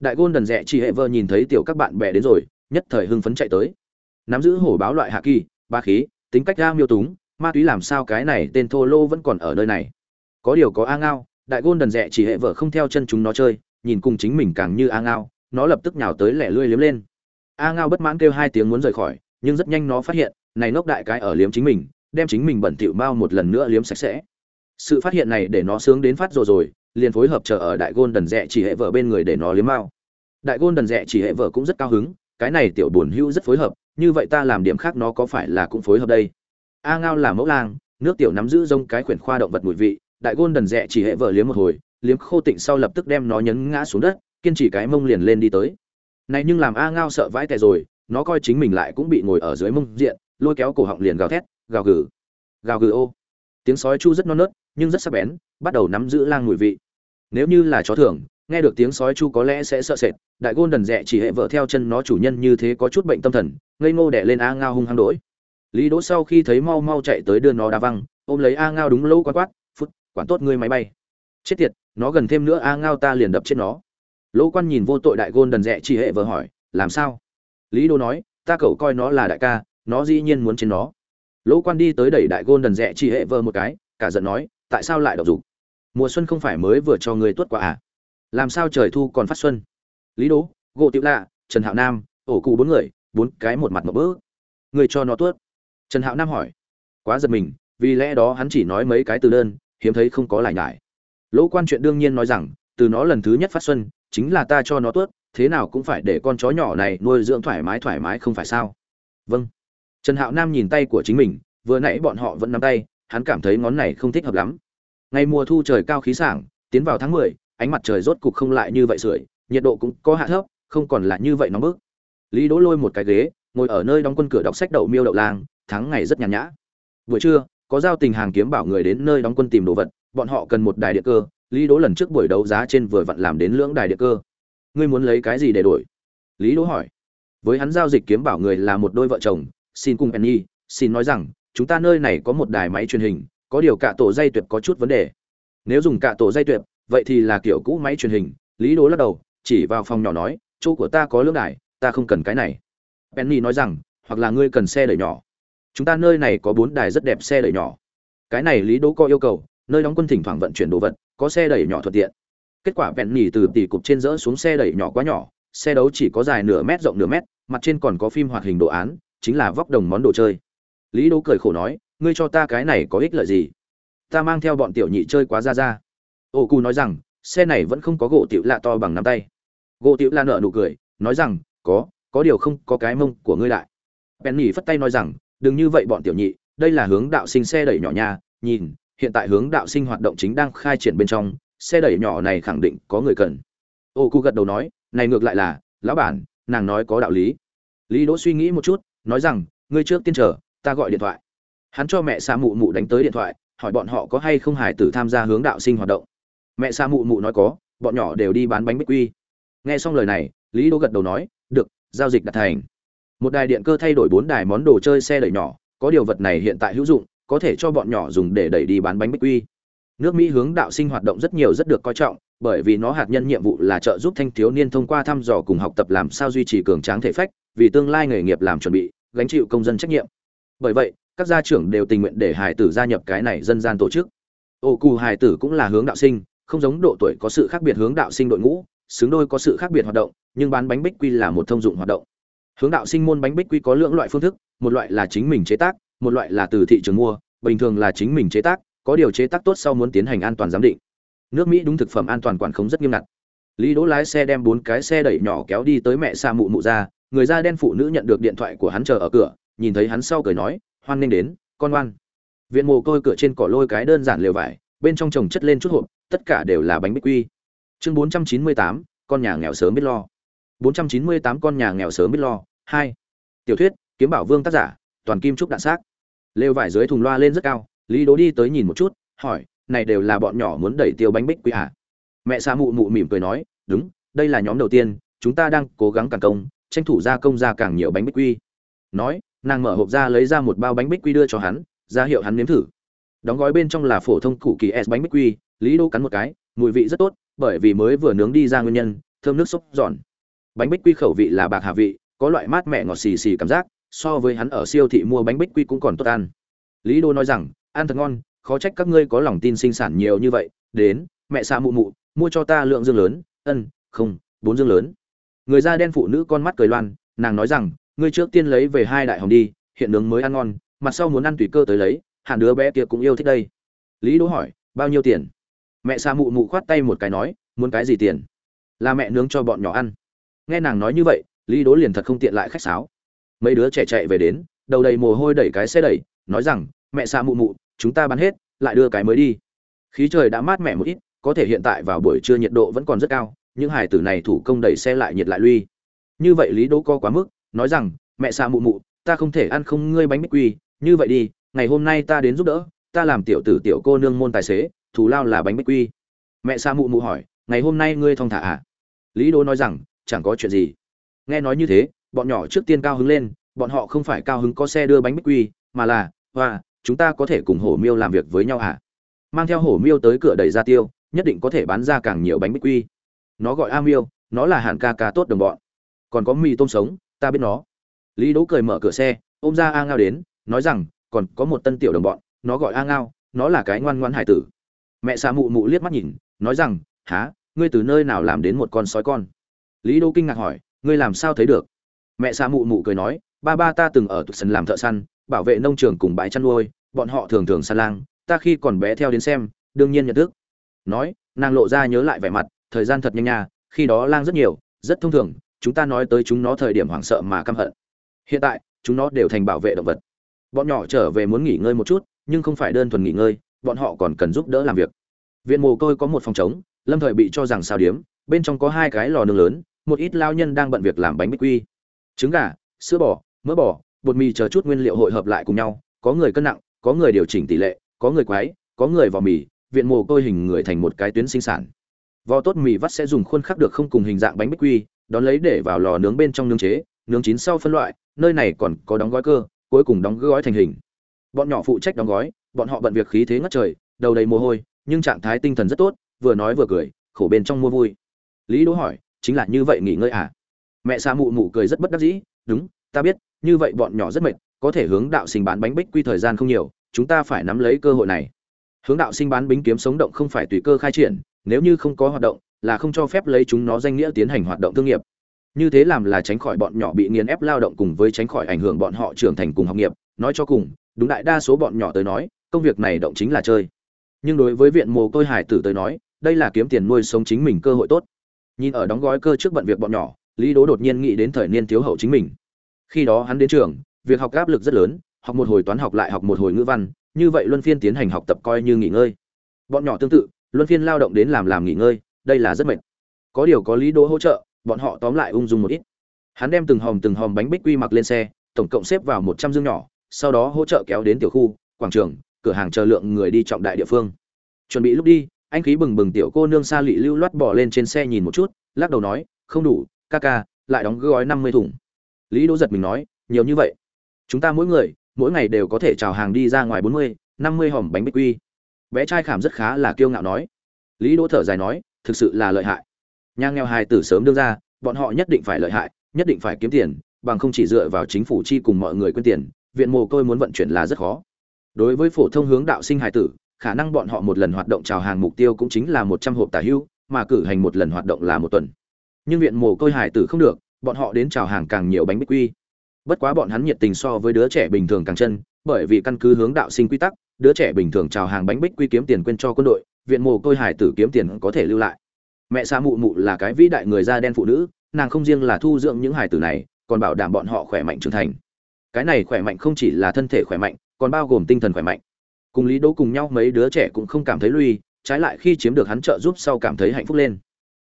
Đại gôn đần rẽ chỉ hệ vợ nhìn thấy tiểu các bạn bè đến rồi, nhất thời hưng phấn chạy tới. Nắm giữ hổ báo loại hạ kỳ, ba khí, tính cách ga miêu túng, ma túy làm sao cái này tên thô lô vẫn còn ở nơi này. Có điều có a ngao, đại gôn đần rẽ chỉ hệ vợ không theo chân chúng nó chơi, nhìn cùng chính mình càng như a ngao, nó lập tức nhào tới lẻ lươi liếm lên. A ngao bất mãn kêu hai tiếng muốn rời khỏi, nhưng rất nhanh nó phát hiện, này nốc đại cái ở liếm chính mình đem chính mình bẩn thỉu mau một lần nữa liếm sạch sẽ. Sự phát hiện này để nó sướng đến phát rồi rồi, liền phối hợp chờ ở đại gôn đần rẽ chỉ hệ vợ bên người để nó liếm mau. Đại gôn đần rẽ chỉ hệ vợ cũng rất cao hứng, cái này tiểu buồn hữu rất phối hợp, như vậy ta làm điểm khác nó có phải là cũng phối hợp đây? A ngao là mẫu lang, nước tiểu nắm giữ rông cái quyển khoa động vật mùi vị, đại gôn đần rẽ chỉ hệ vợ liếm một hồi, liếm khô tịnh sau lập tức đem nó nhấn ngã xuống đất, kiên trì cái mông liền lên đi tới. Này nhưng làm a ngao sợ vãi tè rồi, nó coi chính mình lại cũng bị ngồi ở dưới mông diện, lôi kéo cổ họng liền gào thét gào gừ. Gào gừ ô. Tiếng sói chu rất non nớt, nhưng rất sắc bén, bắt đầu nắm giữ lang mùi vị. Nếu như là chó thường, nghe được tiếng sói chu có lẽ sẽ sợ sệt, đại gôn đần rẽ chỉ hệ vợ theo chân nó chủ nhân như thế có chút bệnh tâm thần, ngây ngô đẻ lên a ngao hung hăng đỗi lý đỗ sau khi thấy mau mau chạy tới đưa nó đá văng, ôm lấy a ngao đúng lâu quát quát, phút, quản tốt ngươi máy bay. Chết tiệt, nó gần thêm nữa a ngao ta liền đập chết nó. Lỗ quan nhìn vô tội đại gôn đần rẽ chỉ hệ vợ hỏi, làm sao? Lý đỗ nói, ta cậu coi nó là đại ca, nó dĩ nhiên muốn trên nó lỗ quan đi tới đẩy đại gôn đần rẽ chỉ hệ vơ một cái, cả giận nói, tại sao lại đậu dục? Mùa xuân không phải mới vừa cho người tuất quả à? Làm sao trời thu còn phát xuân? Lý đỗ, gỗ tiểu lạ, trần hạo nam, ổ cụ bốn người, bốn cái một mặt một bỡ người cho nó tuốt. Trần hạo nam hỏi. Quá giật mình, vì lẽ đó hắn chỉ nói mấy cái từ đơn, hiếm thấy không có lại nhải. Lỗ quan chuyện đương nhiên nói rằng, từ nó lần thứ nhất phát xuân, chính là ta cho nó tuốt, thế nào cũng phải để con chó nhỏ này nuôi dưỡng thoải mái thoải mái không phải sao? Vâng trần hạo nam nhìn tay của chính mình, vừa nãy bọn họ vẫn nắm tay, hắn cảm thấy ngón này không thích hợp lắm. Ngày mùa thu trời cao khí sảng, tiến vào tháng mười, ánh mặt trời rốt cục không lại như vậy sưởi, nhiệt độ cũng có hạ thấp, không còn là như vậy nóng bức. Lý đỗ lôi một cái ghế, ngồi ở nơi đóng quân cửa đọc sách đậu miêu đậu lang tháng ngày rất nhàn nhã. Buổi trưa, có giao tình hàng kiếm bảo người đến nơi đóng quân tìm đồ vật, bọn họ cần một đài điện cơ, lý đỗ lần trước buổi đấu giá trên vừa vặn làm đến lưỡng đài điện cơ. Ngươi muốn lấy cái gì để đổi? Lý đỗ hỏi. Với hắn giao dịch kiếm bảo người là một đôi vợ chồng xin cùng penny, xin nói rằng, chúng ta nơi này có một đài máy truyền hình, có điều cả tổ dây tuyệt có chút vấn đề. Nếu dùng cả tổ dây tuyệt, vậy thì là kiểu cũ máy truyền hình. Lý đố lắc đầu, chỉ vào phòng nhỏ nói, chỗ của ta có lưỡng đài, ta không cần cái này. Penny nói rằng, hoặc là ngươi cần xe đẩy nhỏ. Chúng ta nơi này có bốn đài rất đẹp xe đẩy nhỏ. Cái này lý đố có yêu cầu, nơi đóng quân thỉnh thoảng vận chuyển đồ vật, có xe đẩy nhỏ thuận tiện. Kết quả penny từ tỷ cục trên dỡ xuống xe đẩy nhỏ quá nhỏ, xe đấu chỉ có dài nửa mét rộng nửa mét, mặt trên còn có phim hoạt hình đồ án chính là vóc đồng món đồ chơi. Lý Đỗ cười khổ nói, ngươi cho ta cái này có ích lợi gì? Ta mang theo bọn tiểu nhị chơi quá ra ra. Ô cù nói rằng, xe này vẫn không có gỗ tiểu lạ to bằng nắm tay. Gỗ tiểu lạ nợ nụ cười, nói rằng, có có điều không có cái mông của ngươi lại. Penny phất tay nói rằng, đừng như vậy bọn tiểu nhị, đây là hướng đạo sinh xe đẩy nhỏ nha, nhìn, hiện tại hướng đạo sinh hoạt động chính đang khai triển bên trong, xe đẩy nhỏ này khẳng định có người cần. Ô cu gật đầu nói, này ngược lại là, lão bản, nàng nói có đạo lý. Lý đỗ suy nghĩ một chút nói rằng, ngươi trước tiên chờ, ta gọi điện thoại. Hắn cho mẹ xa mụ mụ đánh tới điện thoại, hỏi bọn họ có hay không hải tử tham gia hướng đạo sinh hoạt động. Mẹ xa mụ mụ nói có, bọn nhỏ đều đi bán bánh bích quy. Nghe xong lời này, lý Đô gật đầu nói, được, giao dịch đặt thành. Một đài điện cơ thay đổi bốn đài món đồ chơi xe đẩy nhỏ, có điều vật này hiện tại hữu dụng, có thể cho bọn nhỏ dùng để đẩy đi bán bánh bích quy. Nước mỹ hướng đạo sinh hoạt động rất nhiều rất được coi trọng, bởi vì nó hạt nhân nhiệm vụ là trợ giúp thanh thiếu niên thông qua thăm dò cùng học tập làm sao duy trì cường tráng thể phách vì tương lai nghề nghiệp làm chuẩn bị, gánh chịu công dân trách nhiệm. Bởi vậy, các gia trưởng đều tình nguyện để hải tử gia nhập cái này dân gian tổ chức. Ô cù hải tử cũng là hướng đạo sinh, không giống độ tuổi có sự khác biệt hướng đạo sinh đội ngũ, xứng đôi có sự khác biệt hoạt động, nhưng bán bánh bích quy là một thông dụng hoạt động. Hướng đạo sinh môn bánh bích quy có lượng loại phương thức, một loại là chính mình chế tác, một loại là từ thị trường mua, bình thường là chính mình chế tác, có điều chế tác tốt sau muốn tiến hành an toàn giám định. Nước mỹ đúng thực phẩm an toàn quản khống rất nghiêm ngặt. Lý đỗ lái xe đem bốn cái xe đẩy nhỏ kéo đi tới mẹ xa mụ mụ ra người da đen phụ nữ nhận được điện thoại của hắn chờ ở cửa, nhìn thấy hắn sau cười nói, hoan nghênh đến, con oan viện mồ côi cửa trên cỏ lôi cái đơn giản lều vải, bên trong trồng chất lên chút hộp, tất cả đều là bánh bích quy. Chương bốn trăm chín mươi tám, con nhà nghèo sớm biết lo. bốn trăm chín mươi tám, con nhà nghèo sớm biết lo. Hai. Tiểu thuyết, kiếm bảo vương tác giả, toàn kim trúc đạn xác. Lều vải dưới thùng loa lên rất cao, lý đố đi tới nhìn một chút, hỏi, này đều là bọn nhỏ muốn đẩy tiêu bánh bích quy à? mẹ xa mụ mụ mỉm cười nói, đúng, đây là nhóm đầu tiên, chúng ta đang cố gắng càng công tranh thủ gia công ra càng nhiều bánh bích quy. Nói, nàng mở hộp ra lấy ra một bao bánh bích quy đưa cho hắn, ra hiệu hắn nếm thử. Đóng gói bên trong là phổ thông củ kỳ s bánh bích quy, lý đô cắn một cái, mùi vị rất tốt, bởi vì mới vừa nướng đi ra nguyên nhân, thơm nước xúc giòn. Bánh bích quy khẩu vị là bạc hà vị, có loại mát mẻ ngọt xì xì cảm giác, so với hắn ở siêu thị mua bánh bích quy cũng còn tốt ăn. Lý đô nói rằng, ăn thật ngon, khó trách các ngươi có lòng tin sinh sản nhiều như vậy, đến, mẹ xa mụ mụ, mua cho ta lượng dương lớn, ân, không, bốn dương lớn người da đen phụ nữ con mắt cười loan, nàng nói rằng, ngươi trước tiên lấy về hai đại hồng đi, hiện nướng mới ăn ngon, mặt sau muốn ăn tùy cơ tới lấy, hẳn đứa bé kia cũng yêu thích đây. Lý đỗ hỏi, bao nhiêu tiền? Mẹ xa mụ mụ khoát tay một cái nói, muốn cái gì tiền? Là mẹ nướng cho bọn nhỏ ăn. Nghe nàng nói như vậy, lý đỗ liền thật không tiện lại khách sáo. Mấy đứa trẻ chạy về đến, đầu đầy mồ hôi đẩy cái xe đẩy, nói rằng, mẹ xa mụ mụ, chúng ta bán hết, lại đưa cái mới đi. Khí trời đã mát mẻ một ít, có thể hiện tại vào buổi trưa nhiệt độ vẫn còn rất cao những hải tử này thủ công đẩy xe lại nhiệt lại lui. Như vậy lý đỗ co quá mức, nói rằng, mẹ xa mụ mụ, ta không thể ăn không ngươi bánh bích quy, như vậy đi, ngày hôm nay ta đến giúp đỡ, ta làm tiểu tử tiểu cô nương môn tài xế, thù lao là bánh bích quy. Mẹ xa mụ mụ hỏi, ngày hôm nay ngươi thong thả à? Lý đỗ nói rằng, chẳng có chuyện gì. Nghe nói như thế, bọn nhỏ trước tiên cao hứng lên, bọn họ không phải cao hứng có xe đưa bánh bích quy, mà là, hoa, chúng ta có thể cùng hổ miêu làm việc với nhau à? Mang theo hổ miêu tới cửa đẩy ra tiêu, nhất định có thể bán ra càng nhiều bánh bích quy nó gọi a miêu, nó là hàn ca ca tốt đồng bọn. Còn có mì tôm sống, ta biết nó. Lý đỗ cười mở cửa xe, ôm ra a ngao đến, nói rằng, còn có một tân tiểu đồng bọn, nó gọi a ngao, nó là cái ngoan ngoan hải tử. Mẹ xà mụ mụ liếc mắt nhìn, nói rằng há ngươi từ nơi nào làm đến một con sói con? Lý đỗ kinh ngạc hỏi, ngươi làm sao thấy được? Mẹ xà mụ mụ cười nói, ba ba ta từng ở tụt sân làm thợ săn, bảo vệ nông trường cùng bãi chăn nuôi, bọn họ thường thường săn lang, ta khi còn bé theo đến xem, đương nhiên nhận thức. Nói, nàng lộ ra nhớ lại vẻ mặt thời gian thật nhanh nha, khi đó lang rất nhiều, rất thông thường, chúng ta nói tới chúng nó thời điểm hoảng sợ mà căm hận. Hiện tại, chúng nó đều thành bảo vệ động vật. Bọn nhỏ trở về muốn nghỉ ngơi một chút, nhưng không phải đơn thuần nghỉ ngơi, bọn họ còn cần giúp đỡ làm việc. Viện mồ côi có một phòng trống, lâm thời bị cho rằng sao điếm, bên trong có hai cái lò nướng lớn, một ít lao nhân đang bận việc làm bánh bích quy. Trứng gà, sữa bò, mỡ bò, bột mì chờ chút nguyên liệu hội hợp lại cùng nhau, có người cân nặng, có người điều chỉnh tỷ lệ, có người quái, có người vào mì, viện mồ côi hình người thành một cái tuyến sinh sản vò tốt mì vắt sẽ dùng khuôn khắc được không cùng hình dạng bánh bích quy, đón lấy để vào lò nướng bên trong nướng chế, nướng chín sau phân loại, nơi này còn có đóng gói cơ, cuối cùng đóng gói thành hình. Bọn nhỏ phụ trách đóng gói, bọn họ bận việc khí thế ngất trời, đầu đầy mồ hôi, nhưng trạng thái tinh thần rất tốt, vừa nói vừa cười, khổ bên trong mua vui. Lý đỗ hỏi, chính là như vậy nghỉ ngơi à? Mẹ Sa mụ mụ cười rất bất đắc dĩ, đúng, ta biết, như vậy bọn nhỏ rất mệt, có thể hướng đạo sinh bán bánh bích quy thời gian không nhiều, chúng ta phải nắm lấy cơ hội này. Hướng đạo sinh bán bính kiếm sống động không phải tùy cơ khai triển nếu như không có hoạt động, là không cho phép lấy chúng nó danh nghĩa tiến hành hoạt động thương nghiệp. Như thế làm là tránh khỏi bọn nhỏ bị nghiền ép lao động cùng với tránh khỏi ảnh hưởng bọn họ trưởng thành cùng học nghiệp. Nói cho cùng, đúng đại đa số bọn nhỏ tới nói, công việc này động chính là chơi. Nhưng đối với viện mồ côi hải tử tới nói, đây là kiếm tiền nuôi sống chính mình cơ hội tốt. Nhìn ở đóng gói cơ trước bận việc bọn nhỏ, lý đố đột nhiên nghĩ đến thời niên thiếu hậu chính mình. Khi đó hắn đến trường, việc học áp lực rất lớn, học một hồi toán học lại học một hồi ngữ văn, như vậy luân phiên tiến hành học tập coi như nghỉ ngơi. Bọn nhỏ tương tự luân phiên lao động đến làm làm nghỉ ngơi, đây là rất mệt. Có điều có lý đỗ hỗ trợ, bọn họ tóm lại ung dung một ít. Hắn đem từng hòm từng hòm bánh bích quy mặc lên xe, tổng cộng xếp vào một trăm dương nhỏ, sau đó hỗ trợ kéo đến tiểu khu, quảng trường, cửa hàng chờ lượng người đi trọng đại địa phương. Chuẩn bị lúc đi, anh khí bừng bừng tiểu cô nương xa lị lưu loát bỏ lên trên xe nhìn một chút, lắc đầu nói, không đủ, ca ca, lại đóng gói năm mươi thùng. Lý đỗ giật mình nói, nhiều như vậy. Chúng ta mỗi người, mỗi ngày đều có thể chào hàng đi ra ngoài bốn mươi, năm mươi hòm bánh bích quy bé trai khảm rất khá là kiêu ngạo nói. Lý đỗ thở dài nói, thực sự là lợi hại. Nhà nghèo hài tử sớm đương ra, bọn họ nhất định phải lợi hại, nhất định phải kiếm tiền, bằng không chỉ dựa vào chính phủ chi cùng mọi người quyên tiền, viện mồ côi muốn vận chuyển là rất khó. Đối với phổ thông hướng đạo sinh hài tử, khả năng bọn họ một lần hoạt động chào hàng mục tiêu cũng chính là một trăm hộp tả hưu, mà cử hành một lần hoạt động là một tuần. Nhưng viện mồ côi hài tử không được, bọn họ đến chào hàng càng nhiều bánh bích quy bất quá bọn hắn nhiệt tình so với đứa trẻ bình thường càng chân, bởi vì căn cứ hướng đạo sinh quy tắc, đứa trẻ bình thường chào hàng bánh bích quy kiếm tiền quên cho quân đội, viện mồ côi hải tử kiếm tiền có thể lưu lại. Mẹ xa mụ mụ là cái vĩ đại người da đen phụ nữ, nàng không riêng là thu dưỡng những hải tử này, còn bảo đảm bọn họ khỏe mạnh trưởng thành. Cái này khỏe mạnh không chỉ là thân thể khỏe mạnh, còn bao gồm tinh thần khỏe mạnh. Cùng lý đỗ cùng nhau mấy đứa trẻ cũng không cảm thấy lui, trái lại khi chiếm được hắn trợ giúp sau cảm thấy hạnh phúc lên.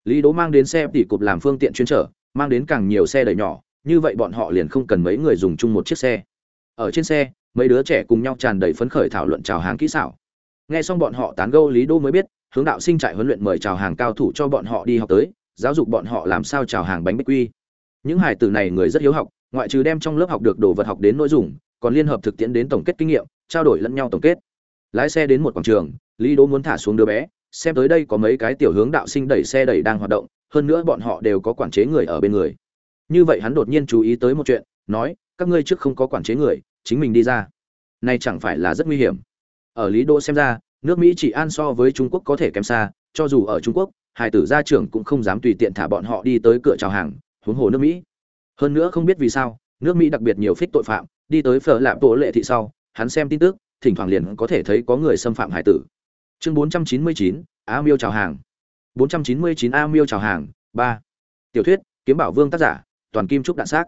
Lý đỗ mang đến xe tỉ cục làm phương tiện chuyên trở mang đến càng nhiều xe đẩy nhỏ như vậy bọn họ liền không cần mấy người dùng chung một chiếc xe. Ở trên xe, mấy đứa trẻ cùng nhau tràn đầy phấn khởi thảo luận chào hàng kỹ xảo. Nghe xong bọn họ tán gẫu, lý đô mới biết, hướng đạo sinh trại huấn luyện mời chào hàng cao thủ cho bọn họ đi học tới, giáo dục bọn họ làm sao chào hàng bánh bích quy. Những hải tử này người rất hiếu học, ngoại trừ đem trong lớp học được đồ vật học đến nội dung, còn liên hợp thực tiễn đến tổng kết kinh nghiệm, trao đổi lẫn nhau tổng kết. Lái xe đến một quảng trường, lý Đô muốn thả xuống đứa bé, xem tới đây có mấy cái tiểu hướng đạo sinh đẩy xe đẩy đang hoạt động, hơn nữa bọn họ đều có quản chế người ở bên người như vậy hắn đột nhiên chú ý tới một chuyện nói các ngươi trước không có quản chế người chính mình đi ra. Nay chẳng phải là rất nguy hiểm. Ở lý đô xem ra nước mỹ chỉ an so với trung quốc có thể kém xa cho dù ở trung quốc hải tử gia trưởng cũng không dám tùy tiện thả bọn họ đi tới cửa chào hàng huống hồ nước mỹ. Hơn nữa không biết vì sao nước mỹ đặc biệt nhiều phích tội phạm đi tới phở lạp tổ lệ thị sau hắn xem tin tức thỉnh thoảng liền có thể thấy có người xâm phạm hải tử. Chương 499, a miêu chào hàng. 499 a miêu chào hàng ba. Tiểu thuyết kiếm bảo vương tác giả toàn kim trúc đạn xác.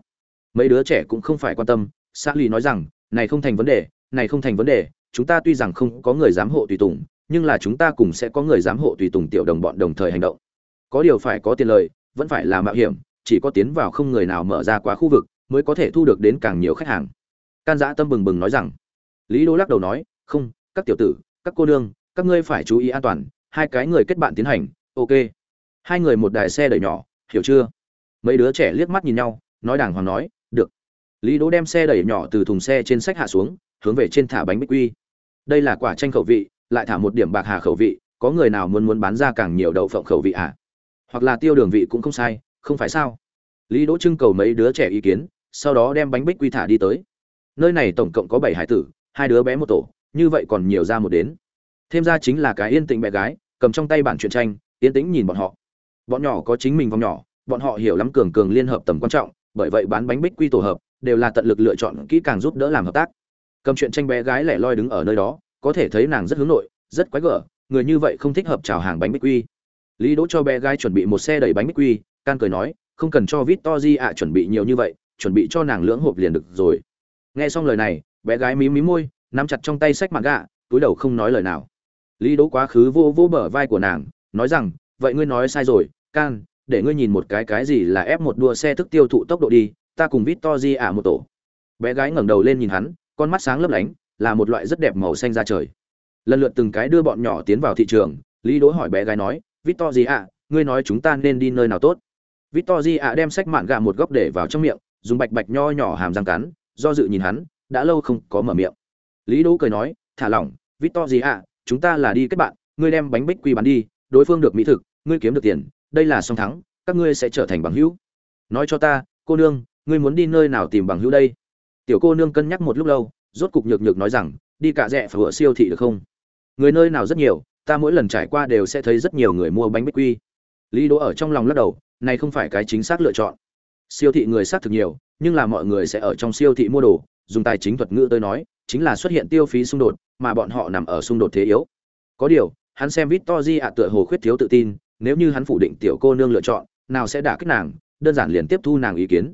Mấy đứa trẻ cũng không phải quan tâm xác lì nói rằng, này không thành vấn đề, này không thành vấn đề, chúng ta tuy rằng không có người giám hộ tùy tùng, nhưng là chúng ta cùng sẽ có người giám hộ tùy tùng tiểu đồng bọn đồng thời hành động. Có điều phải có tiền lời, vẫn phải là mạo hiểm, chỉ có tiến vào không người nào mở ra quá khu vực, mới có thể thu được đến càng nhiều khách hàng. Can giã tâm bừng bừng nói rằng, lý đô lắc đầu nói, không, các tiểu tử, các cô nương, các ngươi phải chú ý an toàn, hai cái người kết bạn tiến hành, ok. Hai người một đài xe đẩy nhỏ, hiểu chưa? Mấy đứa trẻ liếc mắt nhìn nhau, nói đàng hoàng nói, được. Lý đỗ đem xe đẩy nhỏ từ thùng xe trên sách hạ xuống, hướng về trên thả bánh bích quy. Đây là quả tranh khẩu vị, lại thả một điểm bạc hà khẩu vị, có người nào muốn muốn bán ra càng nhiều đậu phộng khẩu vị à? hoặc là tiêu đường vị cũng không sai, không phải sao? Lý đỗ trưng cầu mấy đứa trẻ ý kiến, sau đó đem bánh bích quy thả đi tới. Nơi này tổng cộng có bảy hải tử, hai đứa bé một tổ, như vậy còn nhiều ra một đến. Thêm ra chính là cái yên tĩnh bé gái, cầm trong tay bản truyện tranh, yên tĩnh nhìn bọn họ. Bọn nhỏ có chính mình vòng nhỏ bọn họ hiểu lắm cường cường liên hợp tầm quan trọng, bởi vậy bán bánh bích quy tổ hợp, đều là tận lực lựa chọn kỹ càng giúp đỡ làm hợp tác. Cầm chuyện tranh bé gái lẻ loi đứng ở nơi đó, có thể thấy nàng rất hướng nội, rất quái gở, người như vậy không thích hợp chào hàng bánh bích quy. Lý đỗ cho bé gái chuẩn bị một xe đầy bánh bích quy, can cười nói, không cần cho vít to di ạ à, chuẩn bị nhiều như vậy, chuẩn bị cho nàng lưỡng hộp liền được rồi. Nghe xong lời này, bé gái mí mí môi, nắm chặt trong tay sách mặt gạ, túi đầu không nói lời nào. Lý đỗ quá khứ vô vô bờ vai của nàng, nói rằng, vậy ngươi nói sai rồi, can để ngươi nhìn một cái cái gì là ép một đua xe thức tiêu thụ tốc độ đi, ta cùng vít to di ạ một tổ. Bé gái ngẩng đầu lên nhìn hắn, con mắt sáng lấp lánh, là một loại rất đẹp màu xanh ra trời. Lần lượt từng cái đưa bọn nhỏ tiến vào thị trường, lý đỗ hỏi bé gái nói victor ạ, ngươi nói chúng ta nên đi nơi nào tốt? Victor ạ đem sách mạn gà một góc để vào trong miệng, dùng bạch bạch nho nhỏ hàm răng cắn, do dự nhìn hắn, đã lâu không có mở miệng. Lý đỗ cười nói, thả lỏng victor ạ, chúng ta là đi kết bạn, ngươi đem bánh bích quy bán đi, đối phương được mỹ thực, ngươi kiếm được tiền đây là song thắng, các ngươi sẽ trở thành bằng hữu. Nói cho ta, cô nương, ngươi muốn đi nơi nào tìm bằng hữu đây? Tiểu cô nương cân nhắc một lúc lâu, rốt cục nhược nhược nói rằng, đi cả rẽ phở siêu thị được không? Người nơi nào rất nhiều, ta mỗi lần trải qua đều sẽ thấy rất nhiều người mua bánh bích quy. Lý đỗ ở trong lòng lắc đầu, này không phải cái chính xác lựa chọn. Siêu thị người xác thực nhiều, nhưng là mọi người sẽ ở trong siêu thị mua đồ, dùng tài chính thuật ngữ tới nói, chính là xuất hiện tiêu phí xung đột, mà bọn họ nằm ở xung đột thế yếu. Có điều, hắn xem Victory ạ tựa hồ khuyết thiếu tự tin nếu như hắn phủ định tiểu cô nương lựa chọn, nào sẽ đả kích nàng, đơn giản liền tiếp thu nàng ý kiến.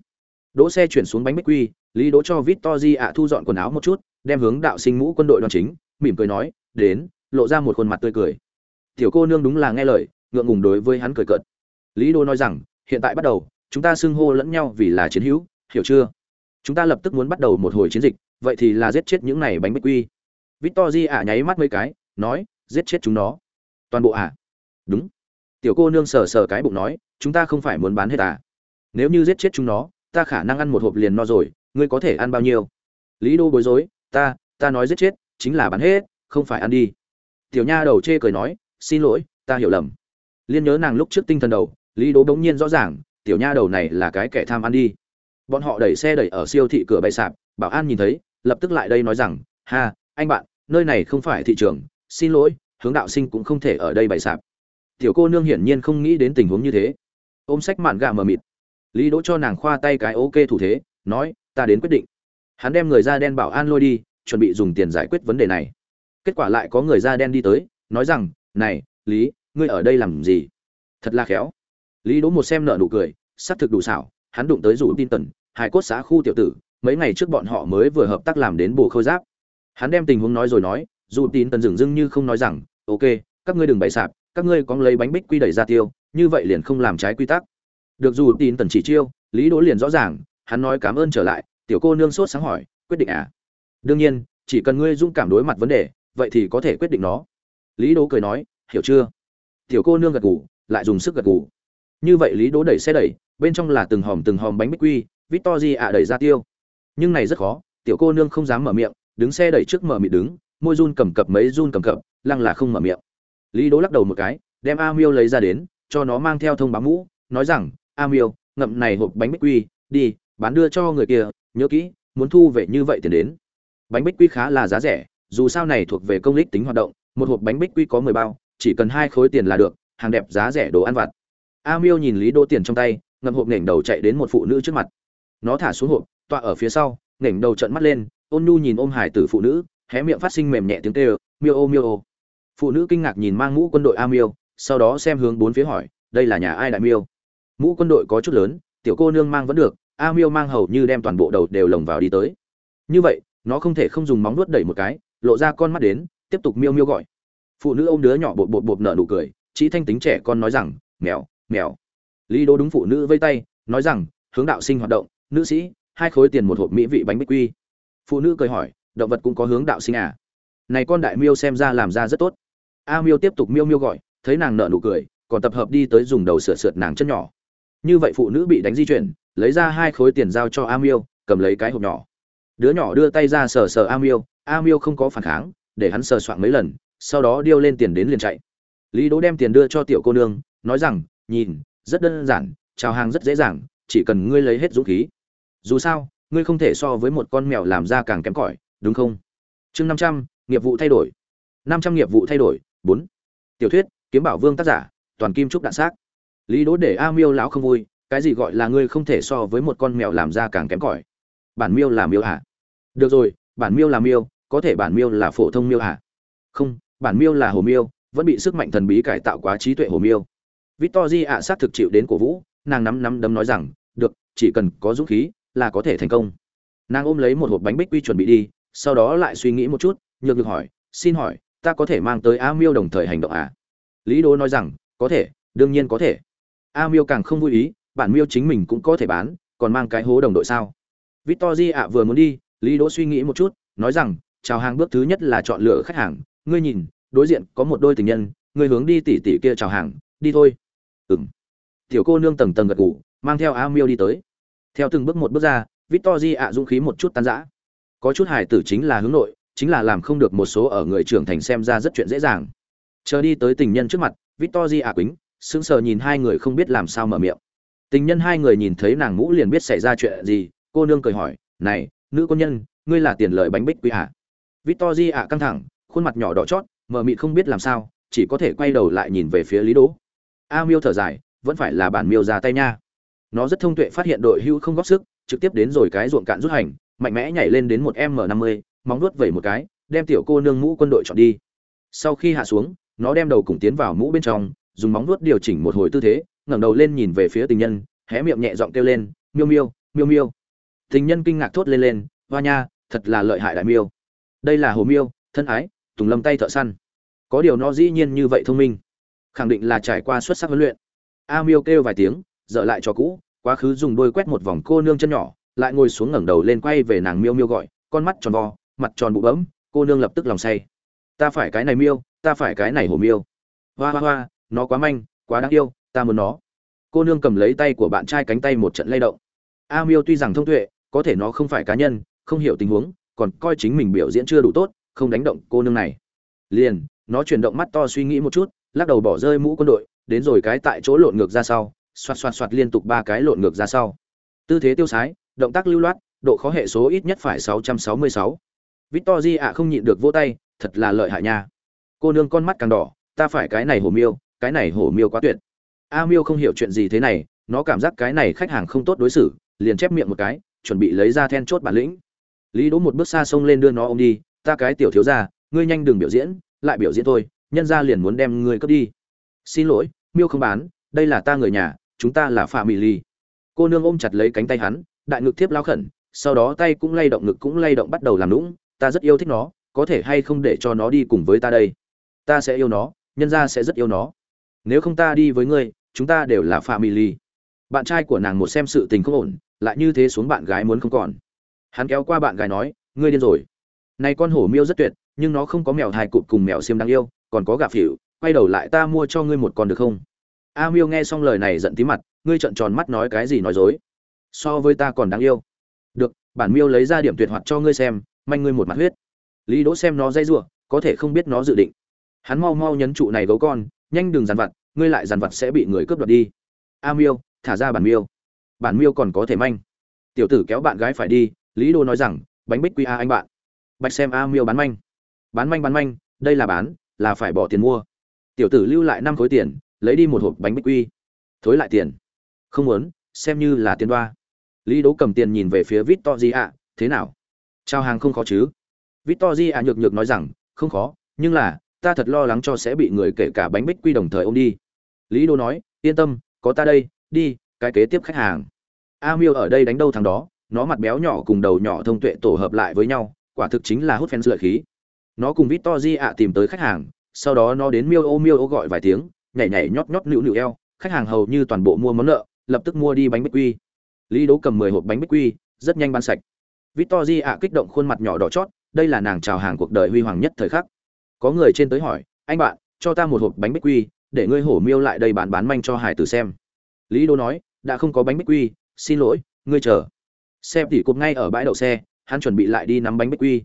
Đỗ xe chuyển xuống bánh bích quy, lý đỗ cho victorji ạ thu dọn quần áo một chút, đem hướng đạo sinh mũ quân đội đoàn chính, mỉm cười nói, đến, lộ ra một khuôn mặt tươi cười. Tiểu cô nương đúng là nghe lời, ngượng ngùng đối với hắn cười cợt. Lý đỗ nói rằng, hiện tại bắt đầu, chúng ta xưng hô lẫn nhau vì là chiến hữu, hiểu chưa? Chúng ta lập tức muốn bắt đầu một hồi chiến dịch, vậy thì là giết chết những này bánh bích quy. Victor ạ nháy mắt mấy cái, nói, giết chết chúng nó. Toàn bộ à đúng tiểu cô nương sờ sờ cái bụng nói, chúng ta không phải muốn bán hết à? Nếu như giết chết chúng nó, ta khả năng ăn một hộp liền no rồi, ngươi có thể ăn bao nhiêu? Lý đô bối rối, ta ta nói giết chết, chính là bán hết, không phải ăn đi. Tiểu nha đầu chê cười nói, xin lỗi, ta hiểu lầm. Liên nhớ nàng lúc trước tinh thần đầu, lý đố bỗng nhiên rõ ràng, tiểu nha đầu này là cái kẻ tham ăn đi. Bọn họ đẩy xe đẩy ở siêu thị cửa bày sạp, bảo an nhìn thấy, lập tức lại đây nói rằng, ha, anh bạn, nơi này không phải thị trường, xin lỗi, hướng đạo sinh cũng không thể ở đây bày sạp tiểu cô nương hiển nhiên không nghĩ đến tình huống như thế. Ôm sách mạn gà mờ mịt. Lý đỗ cho nàng khoa tay cái ok thủ thế, nói, ta đến quyết định. Hắn đem người da đen bảo an lôi đi, chuẩn bị dùng tiền giải quyết vấn đề này. Kết quả lại có người da đen đi tới, nói rằng, này, lý, ngươi ở đây làm gì? Thật là khéo. Lý đỗ một xem nợ nụ cười, xác thực đủ xảo, hắn đụng tới rủ tin tần hải cốt xã khu tiểu tử, mấy ngày trước bọn họ mới vừa hợp tác làm đến bồ khôi giáp. Hắn đem tình huống nói rồi nói dù tin tần dừng dưng như không nói rằng, ok, các ngươi đừng bày sạp các ngươi có lấy bánh bích quy đẩy ra tiêu, như vậy liền không làm trái quy tắc. Được dù tin tần chỉ chiêu, lý đỗ liền rõ ràng, hắn nói cảm ơn trở lại, tiểu cô nương sốt sáng hỏi, quyết định à? Đương nhiên, chỉ cần ngươi dũng cảm đối mặt vấn đề, vậy thì có thể quyết định nó. Lý đỗ cười nói, hiểu chưa? Tiểu cô nương gật gù, lại dùng sức gật gù. Như vậy lý đỗ đẩy xe đẩy, bên trong là từng hòm từng hòm bánh bích quy, victory ạ đẩy ra tiêu. Nhưng này rất khó, tiểu cô nương không dám mở miệng, đứng xe đẩy trước mở miệng đứng, môi run cầm cập mấy run cầm cập, lăng là không mở miệng lý đỗ lắc đầu một cái, đem a miêu lấy ra đến, cho nó mang theo thông báo mũ, nói rằng, a miêu, ngậm này hộp bánh bích quy, đi, bán đưa cho người kia, nhớ kỹ, muốn thu về như vậy tiền đến. Bánh bích quy khá là giá rẻ, dù sao này thuộc về công lích tính hoạt động, một hộp bánh bích quy có mười bao, chỉ cần hai khối tiền là được, hàng đẹp giá rẻ đồ ăn vặt. A miêu nhìn lý đỗ tiền trong tay, ngậm hộp nghển đầu chạy đến một phụ nữ trước mặt. Nó thả xuống hộp, tọa ở phía sau, nghển đầu trận mắt lên, ôn nhu nhìn ôm hải tử phụ nữ, hé miệng phát sinh mềm nhẹ tiếng kêu, miêu ô miêu ô phụ nữ kinh ngạc nhìn mang mũ quân đội a miêu, sau đó xem hướng bốn phía hỏi, đây là nhà ai đại miêu? Mũ quân đội có chút lớn, tiểu cô nương mang vẫn được, a miêu mang hầu như đem toàn bộ đầu đều lồng vào đi tới. Như vậy, nó không thể không dùng móng nuốt đẩy một cái, lộ ra con mắt đến, tiếp tục miêu miêu gọi. Phụ nữ ôm đứa nhỏ bột bột bột nở nụ cười chỉ thanh tính trẻ con nói rằng, mèo mèo. Lý đô đúng phụ nữ vây tay, nói rằng, hướng đạo sinh hoạt động, nữ sĩ, hai khối tiền một hộp mỹ vị bánh bích quy. Phụ nữ cười hỏi, động vật cũng có hướng đạo sinh à? Này con đại miêu xem ra làm ra rất tốt a miêu tiếp tục miêu miêu gọi, thấy nàng nở nụ cười, còn tập hợp đi tới dùng đầu sửa sượt nàng chân nhỏ. Như vậy phụ nữ bị đánh di chuyển, lấy ra hai khối tiền giao cho a miêu, cầm lấy cái hộp nhỏ. Đứa nhỏ đưa tay ra sờ sờ a miêu a miêu không có phản kháng, để hắn sờ soạn mấy lần, sau đó điêu lên tiền đến liền chạy. Lý đỗ đem tiền đưa cho tiểu cô nương, nói rằng, nhìn, rất đơn giản, chào hàng rất dễ dàng, chỉ cần ngươi lấy hết dũng khí. Dù sao, ngươi không thể so với một con mèo làm ra càng kém cỏi, đúng không? Chương năm trăm, nghiệp vụ thay đổi. Năm trăm nghiệp vụ thay đổi bốn. Tiểu thuyết, kiếm bảo vương tác giả, toàn kim trúc đạn xác. Lý đỗ để a miêu lão không vui, cái gì gọi là ngươi không thể so với một con mèo làm ra càng kém cỏi. Bản miêu là miêu hả? Được rồi, bản miêu là miêu, có thể bản miêu là phổ thông miêu hả? Không, bản miêu là hồ miêu, vẫn bị sức mạnh thần bí cải tạo quá trí tuệ hồ miêu. Victory ạ sát thực chịu đến cổ vũ, nàng nắm nắm đấm nói rằng, được, chỉ cần có dũng khí là có thể thành công. Nàng ôm lấy một hộp bánh bích quy chuẩn bị đi, sau đó lại suy nghĩ một chút, nhược được hỏi, xin hỏi ta có thể mang tới a miêu đồng thời hành động à? Lý đố nói rằng, có thể, đương nhiên có thể. A miêu càng không vui ý, bản miêu chính mình cũng có thể bán, còn mang cái hố đồng đội sao? Victory ạ, vừa muốn đi, lý đỗ suy nghĩ một chút, nói rằng, chào hàng bước thứ nhất là chọn lựa khách hàng. Ngươi nhìn, đối diện có một đôi tình nhân, ngươi hướng đi tỉ tỉ kia chào hàng, đi thôi. Ừng tiểu cô nương tầng tầng gật gù, mang theo a miêu đi tới. Theo từng bước một bước ra, victory ạ, dũng khí một chút tan rã. Có chút hài tử chính là hướng nội chính là làm không được một số ở người trưởng thành xem ra rất chuyện dễ dàng. Chờ đi tới tình nhân trước mặt, victory ạ quýnh sững sờ nhìn hai người không biết làm sao mở miệng. Tình nhân hai người nhìn thấy nàng mũ liền biết xảy ra chuyện gì, cô nương cười hỏi, này, nữ quân nhân, ngươi là tiền lợi bánh bích quý ạ? Victory ạ căng thẳng, khuôn mặt nhỏ đỏ chót, mờ mịt không biết làm sao, chỉ có thể quay đầu lại nhìn về phía lý đỗ. A miêu thở dài, vẫn phải là bản miêu ra tay nha. Nó rất thông tuệ phát hiện đội hưu không góp sức, trực tiếp đến rồi cái ruộng cạn rút hành, mạnh mẽ nhảy lên đến một m năm mươi móng nuốt vẩy một cái, đem tiểu cô nương mũ quân đội chọn đi. Sau khi hạ xuống, nó đem đầu cùng tiến vào mũ bên trong, dùng móng nuốt điều chỉnh một hồi tư thế, ngẩng đầu lên nhìn về phía tình nhân, hé miệng nhẹ giọng kêu lên, miêu miêu miêu miêu. Tình nhân kinh ngạc thốt lên lên, hoa nha, thật là lợi hại đại miêu. Đây là hồ miêu, thân ái, tùng lâm tay thợ săn. Có điều nó dĩ nhiên như vậy thông minh, khẳng định là trải qua xuất sắc huấn luyện. A miêu kêu vài tiếng, dở lại cho cũ, quá khứ dùng đôi quét một vòng cô nương chân nhỏ, lại ngồi xuống ngẩng đầu lên quay về nàng miêu miêu gọi, con mắt tròn vo mặt tròn bụ bẫm, cô nương lập tức lòng say. Ta phải cái này miêu, ta phải cái này hổ miêu. Hoa hoa hoa, nó quá manh, quá đáng yêu, ta muốn nó. Cô nương cầm lấy tay của bạn trai cánh tay một trận lay động. A miêu tuy rằng thông tuệ, có thể nó không phải cá nhân, không hiểu tình huống, còn coi chính mình biểu diễn chưa đủ tốt, không đánh động cô nương này. Liền, nó chuyển động mắt to suy nghĩ một chút, lắc đầu bỏ rơi mũ quân đội, đến rồi cái tại chỗ lộn ngược ra sau, xoạt xoạt xoạt liên tục ba cái lộn ngược ra sau. Tư thế tiêu sái, động tác lưu loát, độ khó hệ số ít nhất phải 666. Victory ạ không nhịn được vỗ tay, thật là lợi hại nha. Cô nương con mắt càng đỏ, ta phải cái này hổ miêu, cái này hổ miêu quá tuyệt. A miêu không hiểu chuyện gì thế này, nó cảm giác cái này khách hàng không tốt đối xử, liền chép miệng một cái, chuẩn bị lấy ra then chốt bản lĩnh. Lý Đỗ một bước xa xông lên đưa nó ôm đi, ta cái tiểu thiếu gia, ngươi nhanh đừng biểu diễn, lại biểu diễn thôi, nhân gia liền muốn đem ngươi cướp đi. Xin lỗi, miêu không bán, đây là ta người nhà, chúng ta là family. Cô nương ôm chặt lấy cánh tay hắn, đại ngực tiếp lao khẩn, sau đó tay cũng lay động ngực cũng lay động bắt đầu làm lũng ta rất yêu thích nó, có thể hay không để cho nó đi cùng với ta đây? Ta sẽ yêu nó, nhân gia sẽ rất yêu nó. Nếu không ta đi với ngươi, chúng ta đều là family. Bạn trai của nàng một xem sự tình không ổn, lại như thế xuống bạn gái muốn không còn. Hắn kéo qua bạn gái nói, ngươi điên rồi. Này con hổ miêu rất tuyệt, nhưng nó không có mèo hài cụt cùng mèo xiêm đáng yêu, còn có gà phỉu, quay đầu lại ta mua cho ngươi một con được không? A miêu nghe xong lời này giận tí mặt, ngươi trợn tròn mắt nói cái gì nói dối. So với ta còn đáng yêu. Được, bản miêu lấy ra điểm tuyệt hoạt cho ngươi xem manh ngươi một mặt huyết. Lý đỗ xem nó dây giụa có thể không biết nó dự định. Hắn mau mau nhấn trụ này gấu con, nhanh đừng dàn vặt, ngươi lại dàn vặt sẽ bị người cướp đoạt đi. A miêu, thả ra bản miêu. Bản miêu còn có thể manh. Tiểu tử kéo bạn gái phải đi, lý đô nói rằng, bánh bích quy a anh bạn. Bạch xem a miêu bán manh. Bán manh bán manh, đây là bán, là phải bỏ tiền mua. Tiểu tử lưu lại năm khối tiền, lấy đi một hộp bánh bích quy. Thối lại tiền. Không muốn, xem như là tiền đoa. Lý đỗ cầm tiền nhìn về phía victoria, thế nào? Trao hàng không khó chứ? Victoria à, nhược nhược nói rằng không khó nhưng là ta thật lo lắng cho sẽ bị người kể cả bánh bích quy đồng thời ôm đi. Lý đô nói yên tâm có ta đây đi cái kế tiếp khách hàng. A miêu ở đây đánh đâu thằng đó nó mặt béo nhỏ cùng đầu nhỏ thông tuệ tổ hợp lại với nhau quả thực chính là hút phèn lợi khí. Nó cùng victoria à tìm tới khách hàng sau đó nó đến miêu ô miêu ô gọi vài tiếng nhảy nhảy nhót nhót nịu nịu eo khách hàng hầu như toàn bộ mua món nợ lập tức mua đi bánh bích quy. Lý Đỗ cầm 10 hộp bánh bích quy, rất nhanh bán sạch. Victory ạ kích động khuôn mặt nhỏ đỏ chót, đây là nàng chào hàng cuộc đời huy hoàng nhất thời khắc. Có người trên tới hỏi, "Anh bạn, cho ta một hộp bánh bích quy, để ngươi hổ miêu lại đây bán bán manh cho hải tử xem." Lý Đô nói, "Đã không có bánh bích quy, xin lỗi, ngươi chờ." Xe tỉ cột ngay ở bãi đậu xe, hắn chuẩn bị lại đi nắm bánh bích quy.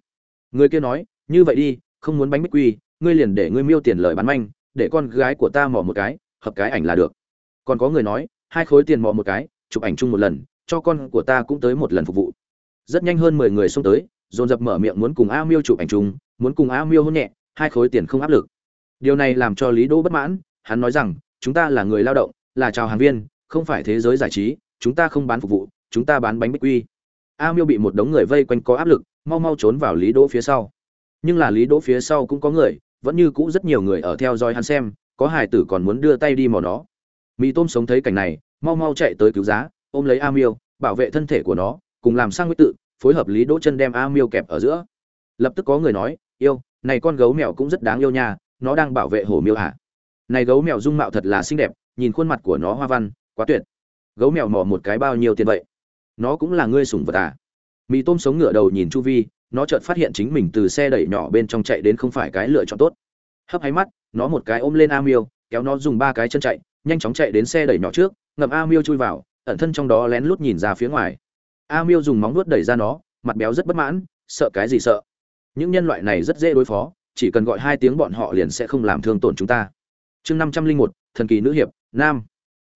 Người kia nói, "Như vậy đi, không muốn bánh bích quy, ngươi liền để ngươi miêu tiền lời bán manh, để con gái của ta mò một cái, hợp cái ảnh là được." Còn có người nói, hai khối tiền mò một cái, chụp ảnh chung một lần, cho con của ta cũng tới một lần phục vụ rất nhanh hơn mười người xông tới, dồn dập mở miệng muốn cùng a miêu chụp ảnh chung, muốn cùng a miêu hôn nhẹ, hai khối tiền không áp lực. Điều này làm cho lý đỗ bất mãn, hắn nói rằng, chúng ta là người lao động, là chào hàng viên, không phải thế giới giải trí, chúng ta không bán phục vụ, chúng ta bán bánh bích quy. A miêu bị một đống người vây quanh có áp lực, mau mau trốn vào lý đỗ phía sau. Nhưng là lý đỗ phía sau cũng có người, vẫn như cũ rất nhiều người ở theo dõi hắn xem, có hài tử còn muốn đưa tay đi mò nó. Mì tôm sống thấy cảnh này, mau mau chạy tới cứu giá, ôm lấy a miêu, bảo vệ thân thể của nó cùng làm sang với tự, phối hợp lý đỗ chân đem a miêu kẹp ở giữa. Lập tức có người nói, yêu, này con gấu mèo cũng rất đáng yêu nha, nó đang bảo vệ hổ miêu hả? Này gấu mèo dung mạo thật là xinh đẹp, nhìn khuôn mặt của nó hoa văn, quá tuyệt. Gấu mèo mò một cái bao nhiêu tiền vậy? Nó cũng là ngươi sủng vật à? Mì tôm sống ngửa đầu nhìn chu vi, nó chợt phát hiện chính mình từ xe đẩy nhỏ bên trong chạy đến không phải cái lựa chọn tốt. Hấp hay mắt, nó một cái ôm lên a miêu, kéo nó dùng ba cái chân chạy, nhanh chóng chạy đến xe đẩy nhỏ trước, ngậm a miêu chui vào, ẩn thân trong đó lén lút nhìn ra phía ngoài a miêu dùng móng vuốt đẩy ra nó, mặt béo rất bất mãn, sợ cái gì sợ? Những nhân loại này rất dễ đối phó, chỉ cần gọi hai tiếng bọn họ liền sẽ không làm thương tổn chúng ta. Chương năm trăm linh một, thần kỳ nữ hiệp, nam.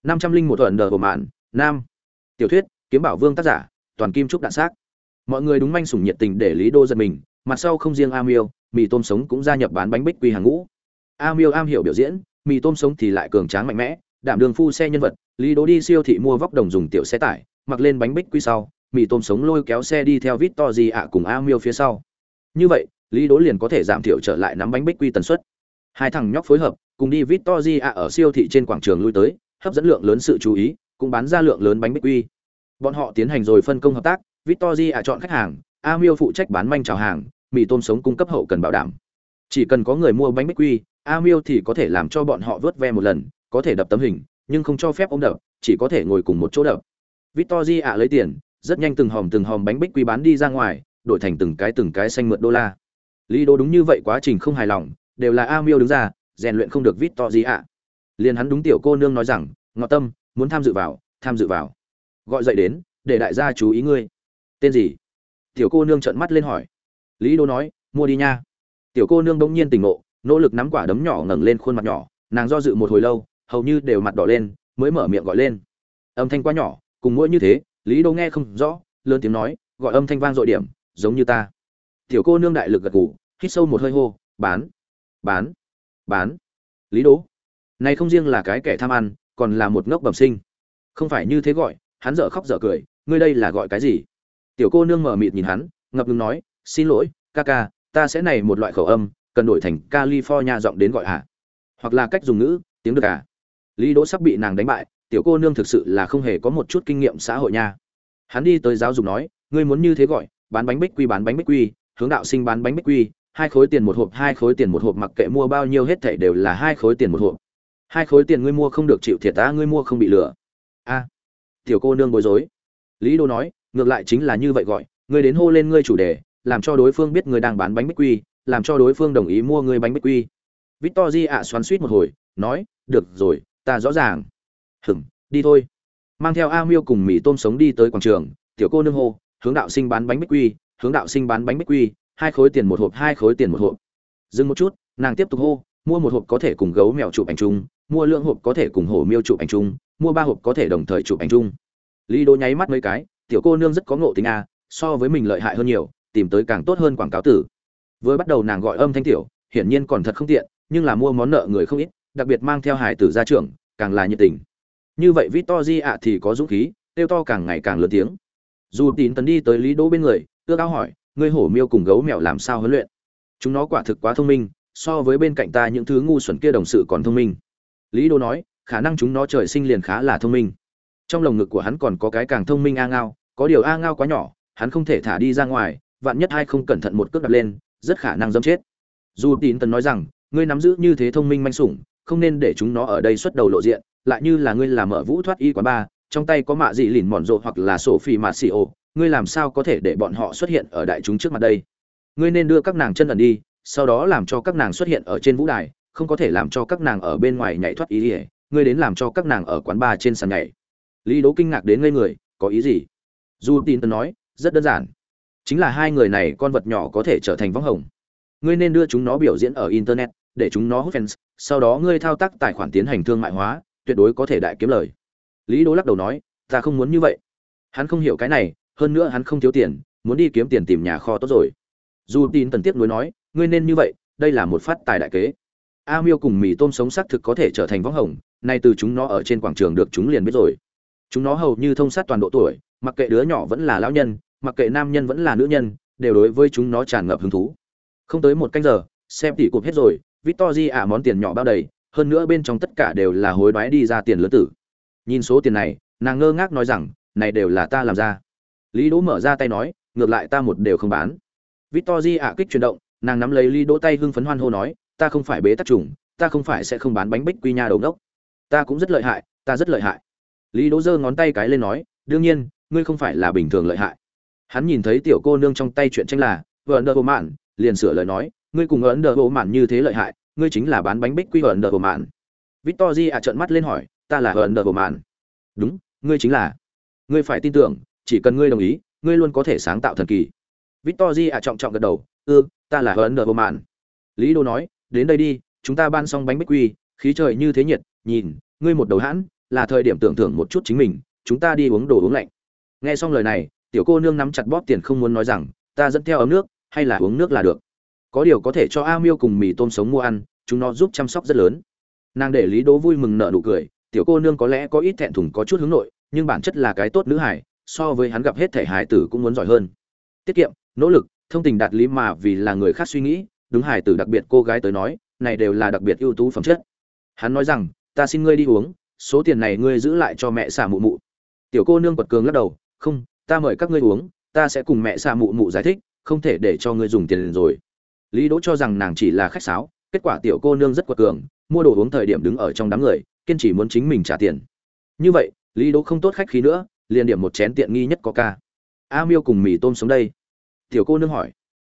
năm trăm linh một thuận đờ của mạn, nam. Tiểu thuyết, kiếm bảo vương tác giả, toàn kim trúc đạn xác. Mọi người đúng manh sủng nhiệt tình để lý đô giật mình, mặt sau không riêng a miêu, mì tôm sống cũng gia nhập bán bánh bích quy hàng ngũ. A miêu am hiểu biểu diễn, mì tôm sống thì lại cường tráng mạnh mẽ, đảm đường phu xe nhân vật, lý đô đi siêu thị mua vóc đồng dùng tiểu xe tải, mặc lên bánh bích quy sau mì tôm sống lôi kéo xe đi theo vít to gì ạ cùng a miêu phía sau. Như vậy, lý đỗ liền có thể giảm thiểu trở lại nắm bánh bích quy tần suất. Hai thằng nhóc phối hợp, cùng đi vít to gì ạ ở siêu thị trên quảng trường lui tới, hấp dẫn lượng lớn sự chú ý, cũng bán ra lượng lớn bánh bích quy. Bọn họ tiến hành rồi phân công hợp tác vít to gì ạ chọn khách hàng a miêu phụ trách bán manh chào hàng, mì tôm sống cung cấp hậu cần bảo đảm. Chỉ cần có người mua bánh bích quy a miêu thì có thể làm cho bọn họ vớt ve một lần, có thể đập tấm hình, nhưng không cho phép ôm đập, chỉ có thể ngồi cùng một chỗ đập. Victory ạ lấy tiền rất nhanh từng hòm từng hòm bánh bích quy bán đi ra ngoài, đổi thành từng cái từng cái xanh mượn đô la. Lý đô đúng như vậy quá trình không hài lòng, đều là a miêu đứng ra, rèn luyện không được vít to gì ạ. Liền hắn đúng tiểu cô nương nói rằng, ngọ tâm, muốn tham dự vào, tham dự vào. Gọi dậy đến, để đại gia chú ý ngươi. Tên gì? Tiểu cô nương trợn mắt lên hỏi. Lý đô nói, mua đi nha. Tiểu cô nương bỗng nhiên tỉnh ngộ, nỗ lực nắm quả đấm nhỏ ngẩng lên khuôn mặt nhỏ, nàng do dự một hồi lâu, hầu như đều mặt đỏ lên, mới mở miệng gọi lên. Âm thanh quá nhỏ, cùng mũi như thế lý đô nghe không rõ lớn tiếng nói gọi âm thanh vang dội điểm giống như ta. Tiểu cô nương đại lực gật gù hít sâu một hơi hô bán bán bán. Lý Đỗ, này không riêng là cái kẻ tham ăn còn là một ngốc bẩm sinh. Không phải như thế gọi. Hắn dở khóc dở cười ngươi đây là gọi cái gì? Tiểu cô nương mở mịt nhìn hắn ngập ngừng nói xin lỗi ca ca ta sẽ này một loại khẩu âm cần đổi thành california giọng đến gọi hả hoặc là cách dùng ngữ tiếng được à? Lý đỗ sắp bị nàng đánh bại tiểu cô nương thực sự là không hề có một chút kinh nghiệm xã hội nha. Hắn đi tới giáo dục nói, ngươi muốn như thế gọi, bán bánh bích quy, bán bánh bích quy, hướng đạo sinh bán bánh bích quy, hai khối tiền một hộp, hai khối tiền một hộp, mặc kệ mua bao nhiêu hết thảy đều là hai khối tiền một hộp. Hai khối tiền ngươi mua không được chịu thiệt ta ngươi mua không bị lừa. A, tiểu cô nương bối rối. Lý đô nói, ngược lại chính là như vậy gọi, ngươi đến hô lên ngươi chủ đề, làm cho đối phương biết ngươi đang bán bánh bích quy, làm cho đối phương đồng ý mua ngươi bánh bích quy. Victor di ạ xoắn suýt một hồi, nói, được rồi, ta rõ ràng hửng đi thôi. Mang theo a miêu cùng mì tôm sống đi tới quảng trường, tiểu cô nương hô, hướng đạo sinh bán bánh bích quy, hướng đạo sinh bán bánh bích quy, hai khối tiền một hộp, hai khối tiền một hộp. Dừng một chút, nàng tiếp tục hô, mua một hộp có thể cùng gấu mèo chụp ảnh chung, mua lượng hộp có thể cùng hổ miêu chụp ảnh chung, mua ba hộp có thể đồng thời chụp ảnh chung. Lý đỗ nháy mắt mấy cái, tiểu cô nương rất có ngộ tính a, so với mình lợi hại hơn nhiều, tìm tới càng tốt hơn quảng cáo tử. Vừa bắt đầu nàng gọi âm thanh tiểu, hiển nhiên còn thật không tiện, nhưng là mua món nợ người không ít, đặc biệt mang theo hải tử gia trưởng càng là nhiệt tình như vậy victor di ạ thì có dũng khí tiêu to càng ngày càng lớn tiếng. Dù tín tấn đi tới lý đỗ bên người, ước ao hỏi, ngươi hổ miêu cùng gấu mèo làm sao huấn luyện? Chúng nó quả thực quá thông minh, so với bên cạnh ta những thứ ngu xuẩn kia đồng sự còn thông minh. Lý đỗ nói, khả năng chúng nó trời sinh liền khá là thông minh. Trong lồng ngực của hắn còn có cái càng thông minh a ngao, có điều a ngao quá nhỏ, hắn không thể thả đi ra ngoài, vạn nhất hai không cẩn thận một cước đặt lên, rất khả năng dâm chết. Dù tín tấn nói rằng, ngươi nắm giữ như thế thông minh manh sủng, không nên để chúng nó ở đây xuất đầu lộ diện lại như là ngươi làm mở vũ thoát y quán ba, trong tay có mạ dị lìn mòn rộ hoặc là sổ phi mạ xì ô ngươi làm sao có thể để bọn họ xuất hiện ở đại chúng trước mặt đây? Ngươi nên đưa các nàng chân ẩn đi, sau đó làm cho các nàng xuất hiện ở trên vũ đài, không có thể làm cho các nàng ở bên ngoài nhảy thoát ý ỉa ngươi đến làm cho các nàng ở quán bar trên sàn nhảy. Lý đố kinh ngạc đến ngây người, có ý gì? Dù tin tân nói, rất đơn giản. Chính là hai người này con vật nhỏ có thể trở thành võng hồng. Ngươi nên đưa chúng nó biểu diễn ở internet, để chúng nó hút fans, sau đó ngươi thao tác tài khoản tiến hành thương mại hóa tuyệt đối có thể đại kiếm lời. Lý đỗ lắc đầu nói, ta không muốn như vậy. Hắn không hiểu cái này, hơn nữa hắn không thiếu tiền, muốn đi kiếm tiền tìm nhà kho tốt rồi. Dù tin tần tiếc nuối nói, ngươi nên như vậy, đây là một phát tài đại kế. A miêu cùng mì tôm sống xác thực có thể trở thành võng hồng, nay từ chúng nó ở trên quảng trường được chúng liền biết rồi. Chúng nó hầu như thông sát toàn độ tuổi, mặc kệ đứa nhỏ vẫn là lão nhân, mặc kệ nam nhân vẫn là nữ nhân, đều đối với chúng nó tràn ngập hứng thú. Không tới một canh giờ, xem tỷ cụp hết rồi victor ả món tiền nhỏ bao đầy hơn nữa bên trong tất cả đều là hối đoái đi ra tiền lớn tử. Nhìn số tiền này, nàng ngơ ngác nói rằng, này đều là ta làm ra. Lý đỗ mở ra tay nói, ngược lại ta một đều không bán. Victor ạ kích chuyển động, nàng nắm lấy lý đỗ tay hưng phấn hoan hô nói, ta không phải bế tắc trùng, ta không phải sẽ không bán bánh bích quy nha đầu đốc ta cũng rất lợi hại, ta rất lợi hại. Lý đỗ giơ ngón tay cái lên nói, đương nhiên, ngươi không phải là bình thường lợi hại. Hắn nhìn thấy tiểu cô nương trong tay chuyện tranh là, vợ nợ bộ mạn, liền sửa lời nói, ngươi cùng ấn đờ bộ mạn như thế lợi hại ngươi chính là bán bánh bích quy hờn đờ bộ mạn. Victor di ạ trợn mắt lên hỏi, ta là hờn đờ bộ mạn. Đúng, ngươi chính là. Ngươi phải tin tưởng, chỉ cần ngươi đồng ý, ngươi luôn có thể sáng tạo thần kỳ. Victor di ạ trọng trọng gật đầu ư ta là hờn đờ bộ mạn. Lý đô nói, đến đây đi, chúng ta ban xong bánh bích quy, khí trời như thế nhiệt, nhìn, ngươi một đầu hãn, là thời điểm tưởng thưởng một chút chính mình, chúng ta đi uống đồ uống lạnh. Nghe xong lời này, tiểu cô nương nắm chặt bóp tiền không muốn nói rằng, ta dẫn theo ấm nước, hay là uống nước là được có điều có thể cho a miêu cùng mì tôm sống mua ăn, chúng nó giúp chăm sóc rất lớn. Nàng để lý đố vui mừng nợ nụ cười, tiểu cô nương có lẽ có ít thẹn thùng có chút hướng nội, nhưng bản chất là cái tốt nữ hải so với hắn gặp hết thể hải tử cũng muốn giỏi hơn. Tiết kiệm, nỗ lực, thông tình đạt lý mà vì là người khác suy nghĩ, đúng hải tử đặc biệt cô gái tới nói, này đều là đặc biệt ưu tú phẩm chất. Hắn nói rằng, ta xin ngươi đi uống, số tiền này ngươi giữ lại cho mẹ xả mụ mụ. Tiểu cô nương quật cường lắc đầu, không, ta mời các ngươi uống, ta sẽ cùng mẹ xả mụ mụ giải thích, không thể để cho ngươi dùng tiền rồi lý đỗ cho rằng nàng chỉ là khách sáo, kết quả tiểu cô nương rất quật cường, mua đồ uống thời điểm đứng ở trong đám người, kiên trì muốn chính mình trả tiền. Như vậy, lý đỗ không tốt khách khí nữa, liền điểm một chén tiện nghi nhất có ca a miêu cùng mì tôm sống đây. Tiểu cô nương hỏi.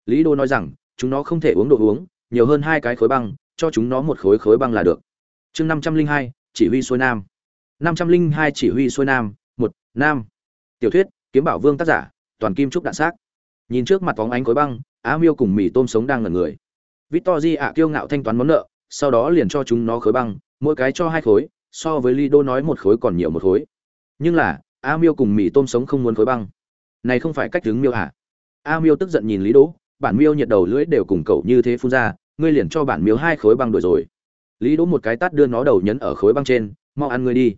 Lý đỗ nói rằng, chúng nó không thể uống đồ uống, nhiều hơn hai cái khối băng, cho chúng nó một khối khối băng là được. Chương năm trăm linh hai, chỉ huy xuôi nam. năm trăm linh hai, chỉ huy xuôi nam, một, nam. Tiểu thuyết, kiếm bảo vương tác giả, toàn kim trúc đạn xác. Nhìn trước mặt vóng ánh khối băng á miêu cùng mì tôm sống đang ngẩn người. Victor ạ kiêu ngạo thanh toán món nợ, sau đó liền cho chúng nó khối băng, mỗi cái cho hai khối, so với lido nói một khối còn nhiều một khối. Nhưng là a miêu cùng mì tôm sống không muốn khối băng. Này không phải cách đứng miêu ạ. a miêu tức giận nhìn lý đỗ bản miêu nhiệt đầu lưỡi đều cùng cậu như thế phun ra, ngươi liền cho bản miêu hai khối băng đổi rồi. Lý đỗ một cái tát đưa nó đầu nhấn ở khối băng trên, mau ăn ngươi đi.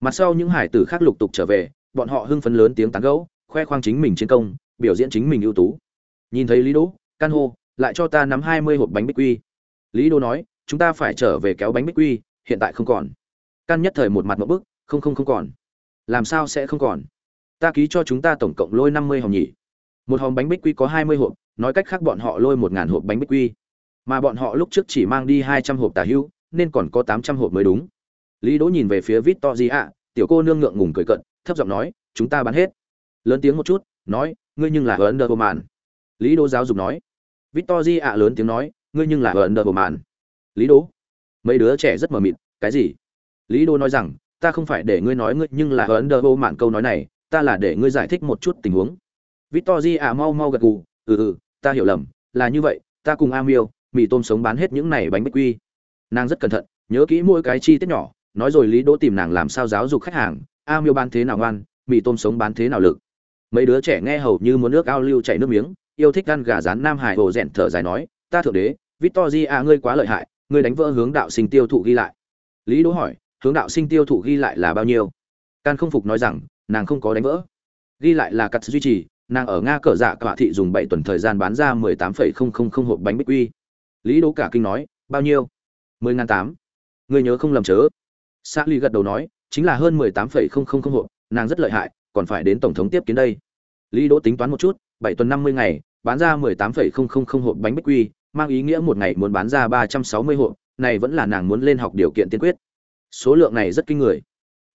Mặt sau những hải tử khác lục tục trở về, bọn họ hưng phấn lớn tiếng tán gẫu, khoe khoang chính mình chiến công, biểu diễn chính mình ưu tú nhìn thấy lý đỗ, can hô, lại cho ta nắm hai mươi hộp bánh bích quy. Lý đỗ nói, chúng ta phải trở về kéo bánh bích quy, hiện tại không còn. Can nhất thời một mặt một bức, không không không còn. Làm sao sẽ không còn? Ta ký cho chúng ta tổng cộng lôi năm mươi hòm nhỉ. Một hòm bánh bích quy có hai mươi hộp, nói cách khác bọn họ lôi một ngàn hộp bánh bích quy. Mà bọn họ lúc trước chỉ mang đi hai trăm hộp tà hữu nên còn có tám trăm hộp mới đúng. Lý đỗ nhìn về phía vít to gì ạ, tiểu cô nương ngượng ngùng cười cận thấp giọng nói, chúng ta bán hết. Lớn tiếng một chút, nói, ngươi nhưng là ấn đờ màn lý đỗ giáo dục nói. Victory ạ lớn tiếng nói ngươi nhưng là ấn đờ màn lý đỗ mấy đứa trẻ rất mờ mịt cái gì? Lý đỗ nói rằng ta không phải để ngươi nói ngươi nhưng là ấn đờ màn câu nói này ta là để ngươi giải thích một chút tình huống. Victory ạ mau mau gật gù, ừ ừ, ta hiểu lầm, là như vậy, ta cùng Amiel, mì tôm sống bán hết những này bánh bích quy. Nàng rất cẩn thận, nhớ kỹ mỗi cái chi tiết nhỏ, nói rồi Lý Đỗ tìm nàng làm sao giáo dục khách hàng, Amiel bán thế nào ngoan, mì tôm sống bán thế nào lực. Mấy đứa trẻ nghe hầu như muốn nước ao lưu chảy nước miếng, yêu thích ăn gà rán Nam Hải hồ rèn thở dài nói, ta thượng đế, Victory a ngươi quá lợi hại, ngươi đánh vỡ hướng đạo sinh tiêu thụ ghi lại. Lý Đỗ hỏi, hướng đạo sinh tiêu thụ ghi lại là bao nhiêu? Can không phục nói rằng, nàng không có đánh vỡ. Ghi lại là cắt duy trì, nàng ở nga cờ dạ cọa thị dùng bảy tuần thời gian bán ra mười tám phẩy không không không hộp bánh bích quy lý đỗ cả kinh nói bao nhiêu mười ngàn tám ngươi nhớ không lầm chớ sa ly gật đầu nói chính là hơn mười tám phẩy không không không hộp nàng rất lợi hại còn phải đến tổng thống tiếp kiến đây lý đỗ tính toán một chút bảy tuần năm mươi ngày bán ra mười tám phẩy không không không hộp bánh bích quy, mang ý nghĩa một ngày muốn bán ra ba trăm sáu mươi hộp, này vẫn là nàng muốn lên học điều kiện tiên quyết. Số lượng này rất kinh người.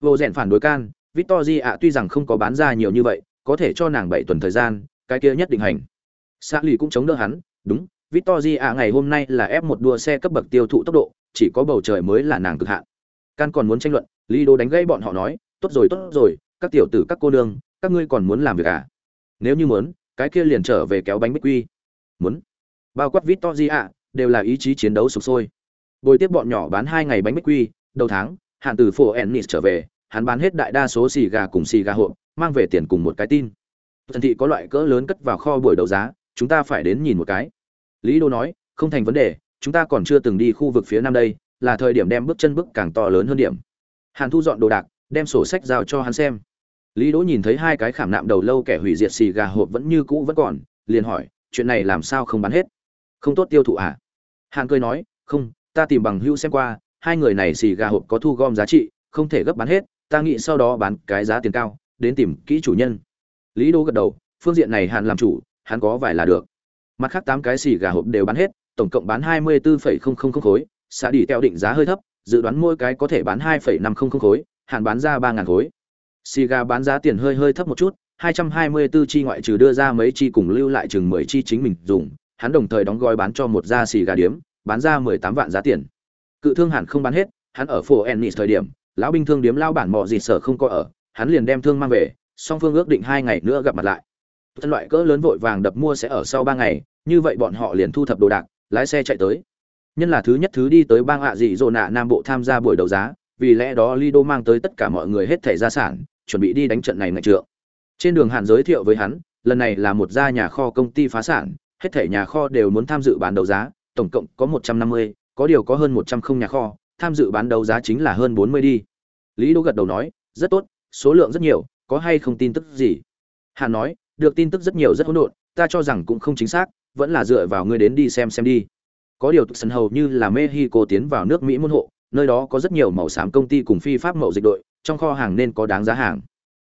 Vô rèn phản đối can Victory ạ tuy rằng không có bán ra nhiều như vậy, có thể cho nàng bảy tuần thời gian, cái kia nhất định hành. Xã lì cũng chống đỡ hắn, đúng victory ạ ngày hôm nay là ép một đua xe cấp bậc tiêu thụ tốc độ, chỉ có bầu trời mới là nàng cực hạn. Can còn muốn tranh luận Lido đô đánh gây bọn họ nói, tốt rồi tốt rồi, các tiểu tử, các cô nương, các ngươi còn muốn làm việc à? Nếu như muốn cái kia liền trở về kéo bánh bích quy. Muốn. Bao quát vít to di ạ đều là ý chí chiến đấu sục sôi. Bồi tiếp bọn nhỏ bán hai ngày bánh bích quy, đầu tháng, hạn từ phố ennis trở về, hắn bán hết đại đa số xì gà cùng xì gà hộp, mang về tiền cùng một cái tin. Thần thị có loại cỡ lớn cất vào kho buổi đấu giá, chúng ta phải đến nhìn một cái. Lý đô nói, không thành vấn đề, chúng ta còn chưa từng đi khu vực phía nam đây, là thời điểm đem bước chân bước càng to lớn hơn điểm. Hàn thu dọn đồ đạc, đem sổ sách giao cho hắn xem lý đỗ nhìn thấy hai cái khảm nạm đầu lâu kẻ hủy diệt xì gà hộp vẫn như cũ vẫn còn, liền hỏi, chuyện này làm sao không bán hết? Không tốt tiêu thụ à? Hàn cười nói, không, ta tìm bằng hữu xem qua, hai người này xì gà hộp có thu gom giá trị, không thể gấp bán hết, ta nghĩ sau đó bán cái giá tiền cao, đến tìm kỹ chủ nhân. Lý Đỗ gật đầu, phương diện này hàn làm chủ, hắn có vài là được. Mặt khác tám cái xì gà hộp đều bán hết, tổng cộng bán hai mươi bốn khối, xã đi theo định giá hơi thấp, dự đoán mỗi cái có thể bán hai năm trăm khối, hạn bán ra ba ngàn khối xì gà bán giá tiền hơi hơi thấp một chút, hai trăm hai mươi 224 chi ngoại trừ đưa ra mấy chi cùng lưu lại chừng mười chi chính mình dùng, hắn đồng thời đóng gói bán cho một gia xì gà điếm, bán ra mười tám vạn giá tiền. Cự thương hẳn không bán hết, hắn ở phố ennis thời điểm, lão binh thương điếm lao bản mọ gì sở không có ở, hắn liền đem thương mang về, song phương ước định hai ngày nữa gặp mặt lại. Thân loại cỡ lớn vội vàng đập mua sẽ ở sau ba ngày, như vậy bọn họ liền thu thập đồ đạc, lái xe chạy tới. Nhân là thứ nhất thứ đi tới bang hạ dị dỗ nạ nam bộ tham gia buổi đấu giá, vì lẽ đó lido mang tới tất cả mọi người hết thẻ gia sản chuẩn bị đi đánh trận này ngạch trượng. Trên đường Hàn giới thiệu với hắn, lần này là một gia nhà kho công ty phá sản, hết thể nhà kho đều muốn tham dự bán đấu giá, tổng cộng có một trăm năm mươi, có điều có hơn một trăm không nhà kho, tham dự bán đấu giá chính là hơn bốn mươi đi. Lý đô gật đầu nói, rất tốt, số lượng rất nhiều, có hay không tin tức gì? Hàn nói, được tin tức rất nhiều rất hỗn độn, ta cho rằng cũng không chính xác, vẫn là dựa vào ngươi đến đi xem xem đi. Có điều sân hầu như là mexico tiến vào nước mỹ môn hộ, nơi đó có rất nhiều màu xám công ty cùng phi pháp mậu dịch đội trong kho hàng nên có đáng giá hàng.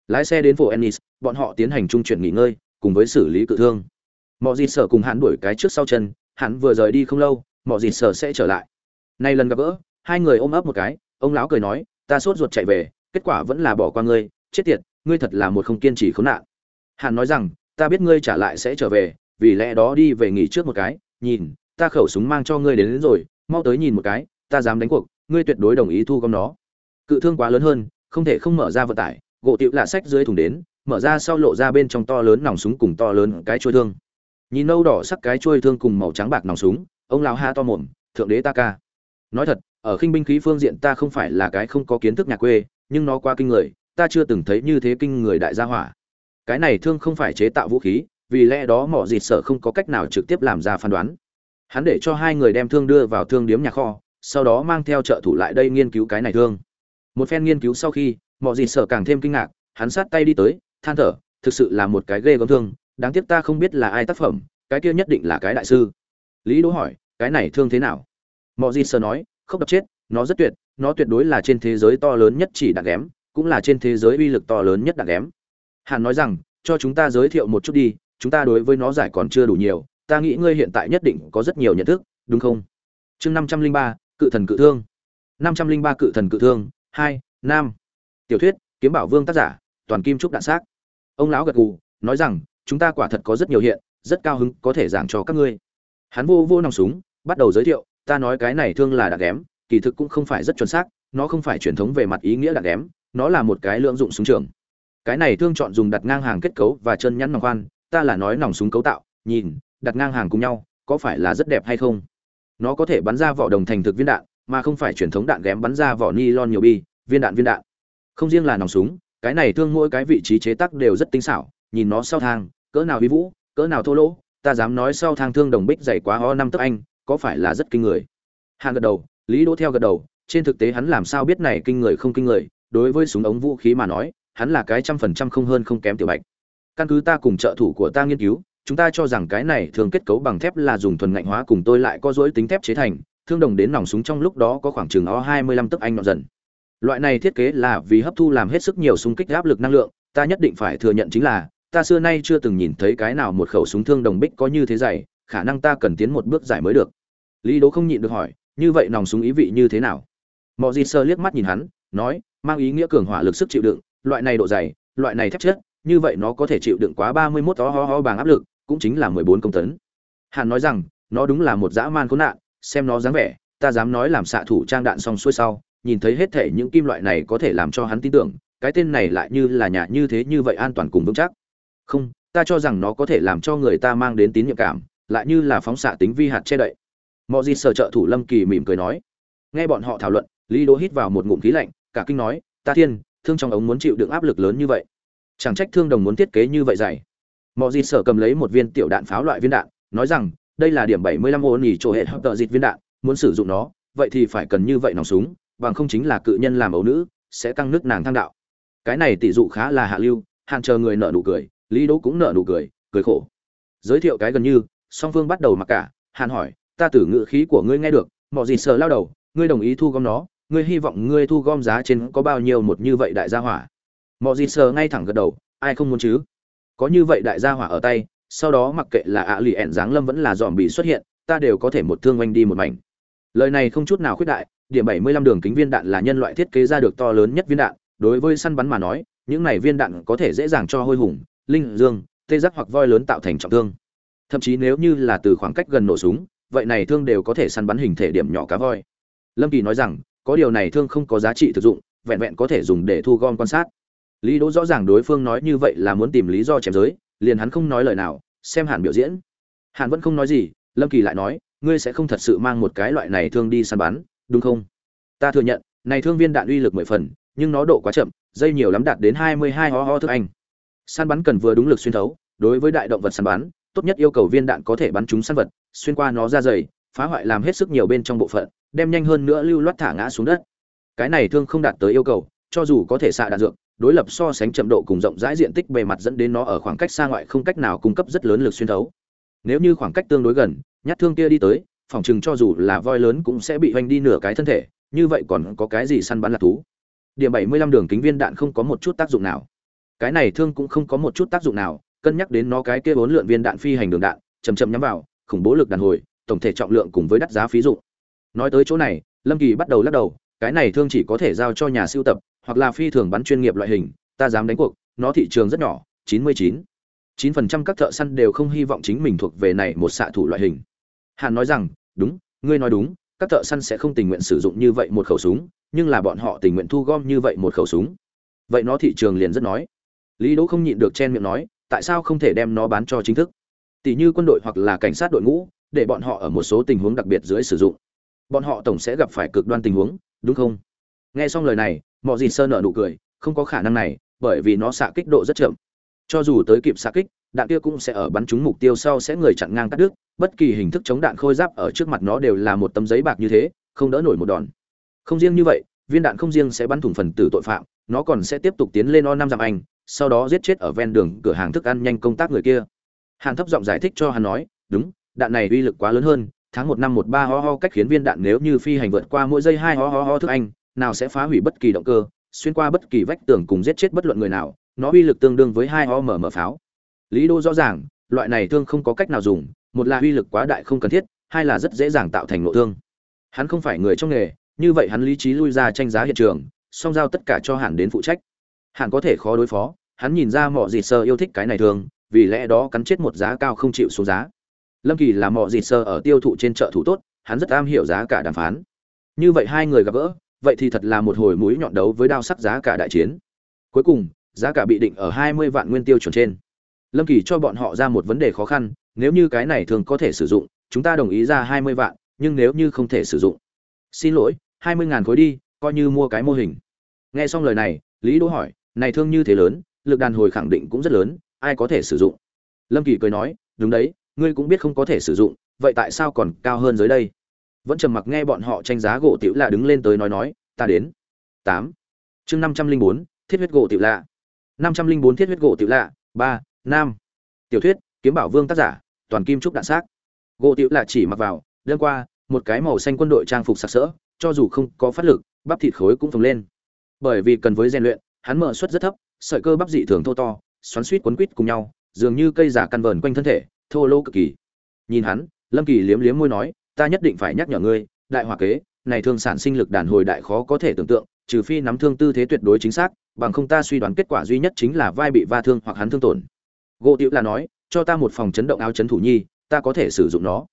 Lái xe đến phố ennis bọn họ tiến hành trung chuyển nghỉ ngơi cùng với xử lý cự thương. Mọi gì sở cùng hắn đuổi cái trước sau chân hắn vừa rời đi không lâu mọi gì sở sẽ trở lại. Nay lần gặp gỡ hai người ôm ấp một cái ông lão cười nói ta sốt ruột chạy về kết quả vẫn là bỏ qua ngươi chết tiệt ngươi thật là một không kiên trì khốn nạn. Hắn nói rằng ta biết ngươi trả lại sẽ trở về vì lẽ đó đi về nghỉ trước một cái nhìn ta khẩu súng mang cho ngươi đến, đến rồi mau tới nhìn một cái ta dám đánh cuộc ngươi tuyệt đối đồng ý thu gom nó. Cự thương quá lớn hơn không thể không mở ra vận tải, gỗ tiệu lạ sách dưới thùng đến, mở ra sau lộ ra bên trong to lớn nòng súng cùng to lớn cái chuôi thương. Nhìn nâu đỏ sắc cái chuôi thương cùng màu trắng bạc nòng súng, ông lão ha to mồm, thượng đế ta ca. Nói thật, ở khinh binh khí phương diện ta không phải là cái không có kiến thức nhà quê, nhưng nó qua kinh người, ta chưa từng thấy như thế kinh người đại gia hỏa. Cái này thương không phải chế tạo vũ khí, vì lẽ đó mỏ dịt sợ không có cách nào trực tiếp làm ra phán đoán. Hắn để cho hai người đem thương đưa vào thương điếm nhà kho, sau đó mang theo trợ thủ lại đây nghiên cứu cái này thương một phen nghiên cứu sau khi mọi gì sợ càng thêm kinh ngạc, hắn sát tay đi tới, than thở, thực sự là một cái ghê gớm thương, đáng tiếc ta không biết là ai tác phẩm, cái kia nhất định là cái đại sư. Lý đỗ hỏi, cái này thương thế nào? Mọi gì sơ nói không đập chết, nó rất tuyệt, nó tuyệt đối là trên thế giới to lớn nhất chỉ đạn ghém, cũng là trên thế giới uy lực to lớn nhất đạn ghém. Hàn nói rằng, cho chúng ta giới thiệu một chút đi, chúng ta đối với nó giải còn chưa đủ nhiều, ta nghĩ ngươi hiện tại nhất định có rất nhiều nhận thức, đúng không? Chương năm trăm linh ba, cự thần cự thương. Năm trăm linh ba cự thần cự thương hai, nam. Tiểu thuyết, kiếm bảo vương tác giả, toàn kim trúc đạn xác. Ông lão gật gù, nói rằng, chúng ta quả thật có rất nhiều hiện, rất cao hứng có thể giảng cho các ngươi. Hắn vô vô nòng súng, bắt đầu giới thiệu, ta nói cái này thương là đạn ghém, kỳ thực cũng không phải rất chuẩn xác, nó không phải truyền thống về mặt ý nghĩa đạn ghém, nó là một cái lượng dụng súng trường. Cái này thương chọn dùng đặt ngang hàng kết cấu và chân nhắn nòng khoan, ta là nói nòng súng cấu tạo, nhìn, đặt ngang hàng cùng nhau, có phải là rất đẹp hay không? Nó có thể bắn ra vỏ đồng thành thực viên đạn mà không phải truyền thống đạn ghém bắn ra vỏ ni lon nhiều bi, viên đạn viên đạn. Không riêng là nòng súng, cái này thương mỗi cái vị trí chế tác đều rất tinh xảo, nhìn nó sau thang, cỡ nào vi vũ, cỡ nào thô lỗ, ta dám nói sau thang thương đồng bích dày quá ho năm tấc anh, có phải là rất kinh người? Hàng gật đầu, lý đỗ theo gật đầu, trên thực tế hắn làm sao biết này kinh người không kinh người, đối với súng ống vũ khí mà nói, hắn là cái trăm phần trăm không hơn không kém tiểu bạch. Căn cứ ta cùng trợ thủ của ta nghiên cứu, chúng ta cho rằng cái này thường kết cấu bằng thép là dùng thuần ngạnh hóa cùng tôi lại có dối tính thép chế thành thương đồng đến nòng súng trong lúc đó có khoảng chừng o 25 tức anh nọ dần. Loại này thiết kế là vì hấp thu làm hết sức nhiều xung kích áp lực năng lượng, ta nhất định phải thừa nhận chính là, ta xưa nay chưa từng nhìn thấy cái nào một khẩu súng thương đồng bích có như thế dày, khả năng ta cần tiến một bước giải mới được. Lý đố không nhịn được hỏi, như vậy nòng súng ý vị như thế nào? Mọi gì sơ liếc mắt nhìn hắn, nói, mang ý nghĩa cường hỏa lực sức chịu đựng, loại này độ dày, loại này thép chất, như vậy nó có thể chịu đựng quá ba mươi mốt ho ho ho bằng áp lực, cũng chính là mười bốn công tấn. Hàn nói rằng, nó đúng là một dã man khốn nạn xem nó dáng vẻ, ta dám nói làm xạ thủ trang đạn xong xuôi sau, nhìn thấy hết thể những kim loại này có thể làm cho hắn tin tưởng, cái tên này lại như là nhà như thế như vậy an toàn cùng vững chắc. Không, ta cho rằng nó có thể làm cho người ta mang đến tín nhiệm cảm, lại như là phóng xạ tính vi hạt che đậy. Mọi gì sở trợ thủ lâm kỳ mỉm cười nói. Nghe bọn họ thảo luận, lý đỗ hít vào một ngụm khí lạnh, cả kinh nói, ta thiên, thương trong ống muốn chịu đựng áp lực lớn như vậy. Chẳng trách thương đồng muốn thiết kế như vậy dày mọi gì sở cầm lấy một viên tiểu đạn pháo loại viên đạn, nói rằng đây là điểm 75 ổn nhỉ chỗ hệ hợp tợ dịch viên đạn, muốn sử dụng nó, vậy thì phải cần như vậy nòng súng, bằng không chính là cự nhân làm ấu nữ, sẽ căng nước nàng thang đạo. Cái này tỷ dụ khá là hạ lưu hàng chờ người nợ nụ cười, lý đỗ cũng nợ nụ cười cười khổ. Giới thiệu cái gần như, song Vương bắt đầu mặc cả, hàn hỏi, ta tử ngữ khí của ngươi nghe được, mọ gì sợ lao đầu, ngươi đồng ý thu gom nó, ngươi hy vọng ngươi thu gom giá trên có bao nhiêu một như vậy đại gia hỏa? Mọ gì sợ ngay thẳng gật đầu, ai không muốn chứ? Có như vậy đại gia hỏa ở tay sau đó mặc kệ là ạ lì ẹn giáng lâm vẫn là dòm bị xuất hiện, ta đều có thể một thương oanh đi một mảnh. Lời này không chút nào khuyết đại, điểm 75 đường kính viên đạn là nhân loại thiết kế ra được to lớn nhất viên đạn, đối với săn bắn mà nói, những này viên đạn có thể dễ dàng cho hôi hùng, linh, dương, tê giác hoặc voi lớn tạo thành trọng thương. Thậm chí nếu như là từ khoảng cách gần nổ súng, vậy này thương đều có thể săn bắn hình thể điểm nhỏ cá voi. Lâm kỳ nói rằng, có điều này thương không có giá trị thực dụng, vẹn vẹn có thể dùng để thu gom quan sát. Lý đỗ rõ ràng đối phương nói như vậy là muốn tìm lý do chém giới liền hắn không nói lời nào, xem hàn biểu diễn. Hàn vẫn không nói gì, lâm kỳ lại nói, ngươi sẽ không thật sự mang một cái loại này thương đi săn bắn, đúng không? Ta thừa nhận, này thương viên đạn uy lực mười phần, nhưng nó độ quá chậm, dây nhiều lắm đạt đến hai mươi hai ho ho thức anh. Săn bắn cần vừa đúng lực xuyên thấu, đối với đại động vật săn bắn, tốt nhất yêu cầu viên đạn có thể bắn trúng săn vật, xuyên qua nó ra dày, phá hoại làm hết sức nhiều bên trong bộ phận, đem nhanh hơn nữa lưu loát thả ngã xuống đất. Cái này thương không đạt tới yêu cầu, cho dù có thể xạ đạn dược đối lập so sánh chậm độ cùng rộng rãi diện tích bề mặt dẫn đến nó ở khoảng cách xa ngoại không cách nào cung cấp rất lớn lực xuyên thấu. Nếu như khoảng cách tương đối gần, nhát thương kia đi tới, phòng chừng cho dù là voi lớn cũng sẽ bị hoành đi nửa cái thân thể, như vậy còn có cái gì săn bắn là thú? Điểm 75 đường kính viên đạn không có một chút tác dụng nào. Cái này thương cũng không có một chút tác dụng nào, cân nhắc đến nó cái kia bốn lượn viên đạn phi hành đường đạn, chậm chậm nhắm vào, khủng bố lực đàn hồi, tổng thể trọng lượng cùng với đắt giá phí dụng. Nói tới chỗ này, lâm kỳ bắt đầu lắc đầu, cái này thương chỉ có thể giao cho nhà siêu tập hoặc là phi thường bắn chuyên nghiệp loại hình, ta dám đánh cuộc, nó thị trường rất nhỏ 99. 9% các thợ săn đều không hy vọng chính mình thuộc về này một xạ thủ loại hình. Hàn nói rằng, đúng, ngươi nói đúng, các thợ săn sẽ không tình nguyện sử dụng như vậy một khẩu súng, nhưng là bọn họ tình nguyện thu gom như vậy một khẩu súng. Vậy nó thị trường liền rất nói. Lý đỗ không nhịn được chen miệng nói, tại sao không thể đem nó bán cho chính thức? Tỷ như quân đội hoặc là cảnh sát đội ngũ, để bọn họ ở một số tình huống đặc biệt dưới sử dụng. Bọn họ tổng sẽ gặp phải cực đoan tình huống, đúng không? Nghe xong lời này mọi gì sơ nợ nụ cười, không có khả năng này, bởi vì nó xạ kích độ rất chậm. Cho dù tới kịp xạ kích, đạn kia cũng sẽ ở bắn trúng mục tiêu sau sẽ người chặn ngang cắt đứt, bất kỳ hình thức chống đạn khôi giáp ở trước mặt nó đều là một tấm giấy bạc như thế, không đỡ nổi một đòn. Không riêng như vậy, viên đạn không riêng sẽ bắn thủng phần tử tội phạm, nó còn sẽ tiếp tục tiến lên o năm dặm anh, sau đó giết chết ở ven đường cửa hàng thức ăn nhanh công tác người kia. Hàn thấp giọng giải thích cho hắn nói, đúng, đạn này uy lực quá lớn hơn, tháng một năm một ba ho ho cách khiến viên đạn nếu như phi hành vượt qua mỗi giây hai ho ho ho thức anh nào sẽ phá hủy bất kỳ động cơ, xuyên qua bất kỳ vách tường cùng giết chết bất luận người nào, nó uy lực tương đương với hai ho mở mở pháo. Lý đô rõ ràng, loại này thương không có cách nào dùng, một là uy lực quá đại không cần thiết, hai là rất dễ dàng tạo thành nội thương. Hắn không phải người trong nghề, như vậy hắn lý trí lui ra tranh giá hiện trường, song giao tất cả cho hẳn đến phụ trách. Hẳn có thể khó đối phó, hắn nhìn ra mọi gì sơ yêu thích cái này thường vì lẽ đó cắn chết một giá cao không chịu xuống giá. Lâm kỳ là mọi gì sơ ở tiêu thụ trên chợ thủ tốt, hắn rất am hiểu giá cả đàm phán. Như vậy hai người gặp gỡ vậy thì thật là một hồi mũi nhọn đấu với đao sắc giá cả đại chiến. Cuối cùng, giá cả bị định ở hai mươi vạn nguyên tiêu chuẩn trên. Lâm kỳ cho bọn họ ra một vấn đề khó khăn, nếu như cái này thường có thể sử dụng, chúng ta đồng ý ra hai mươi vạn, nhưng nếu như không thể sử dụng. Xin lỗi, hai mươi ngàn khối đi, coi như mua cái mô hình. Nghe xong lời này, lý đỗ hỏi, này thương như thế lớn, lực đàn hồi khẳng định cũng rất lớn, ai có thể sử dụng? Lâm kỳ cười nói, đúng đấy, ngươi cũng biết không có thể sử dụng, vậy tại sao còn cao hơn dưới đây? Vẫn trầm mặc nghe bọn họ tranh giá gỗ tiểu lạ đứng lên tới nói nói, ta đến. Tám. Chương năm trăm linh bốn, thiết huyết gỗ tiểu lạ. Năm trăm linh bốn thiết huyết gỗ tiểu lạ, ba, nam. Tiểu thuyết, kiếm bảo vương tác giả, toàn kim trúc đạn xác. Gỗ tiểu lạ chỉ mặc vào, đơn qua, một cái màu xanh quân đội trang phục sặc sỡ, cho dù không có phát lực, bắp thịt khối cũng phồng lên. Bởi vì cần với rèn luyện, hắn mở suất rất thấp, sợi cơ bắp dị thường thô to, xoắn suýt quấn quít cùng nhau, dường như cây giả căn vờn quanh thân thể, thô lô cực kỳ. Nhìn hắn, lâm kỳ liếm liếm môi nói ta nhất định phải nhắc nhở ngươi, đại hỏa kế, này thương sản sinh lực đàn hồi đại khó có thể tưởng tượng, trừ phi nắm thương tư thế tuyệt đối chính xác, bằng không ta suy đoán kết quả duy nhất chính là vai bị va thương hoặc hắn thương tổn. Gỗ tiểu là nói, cho ta một phòng chấn động áo chấn thủ nhi, ta có thể sử dụng nó.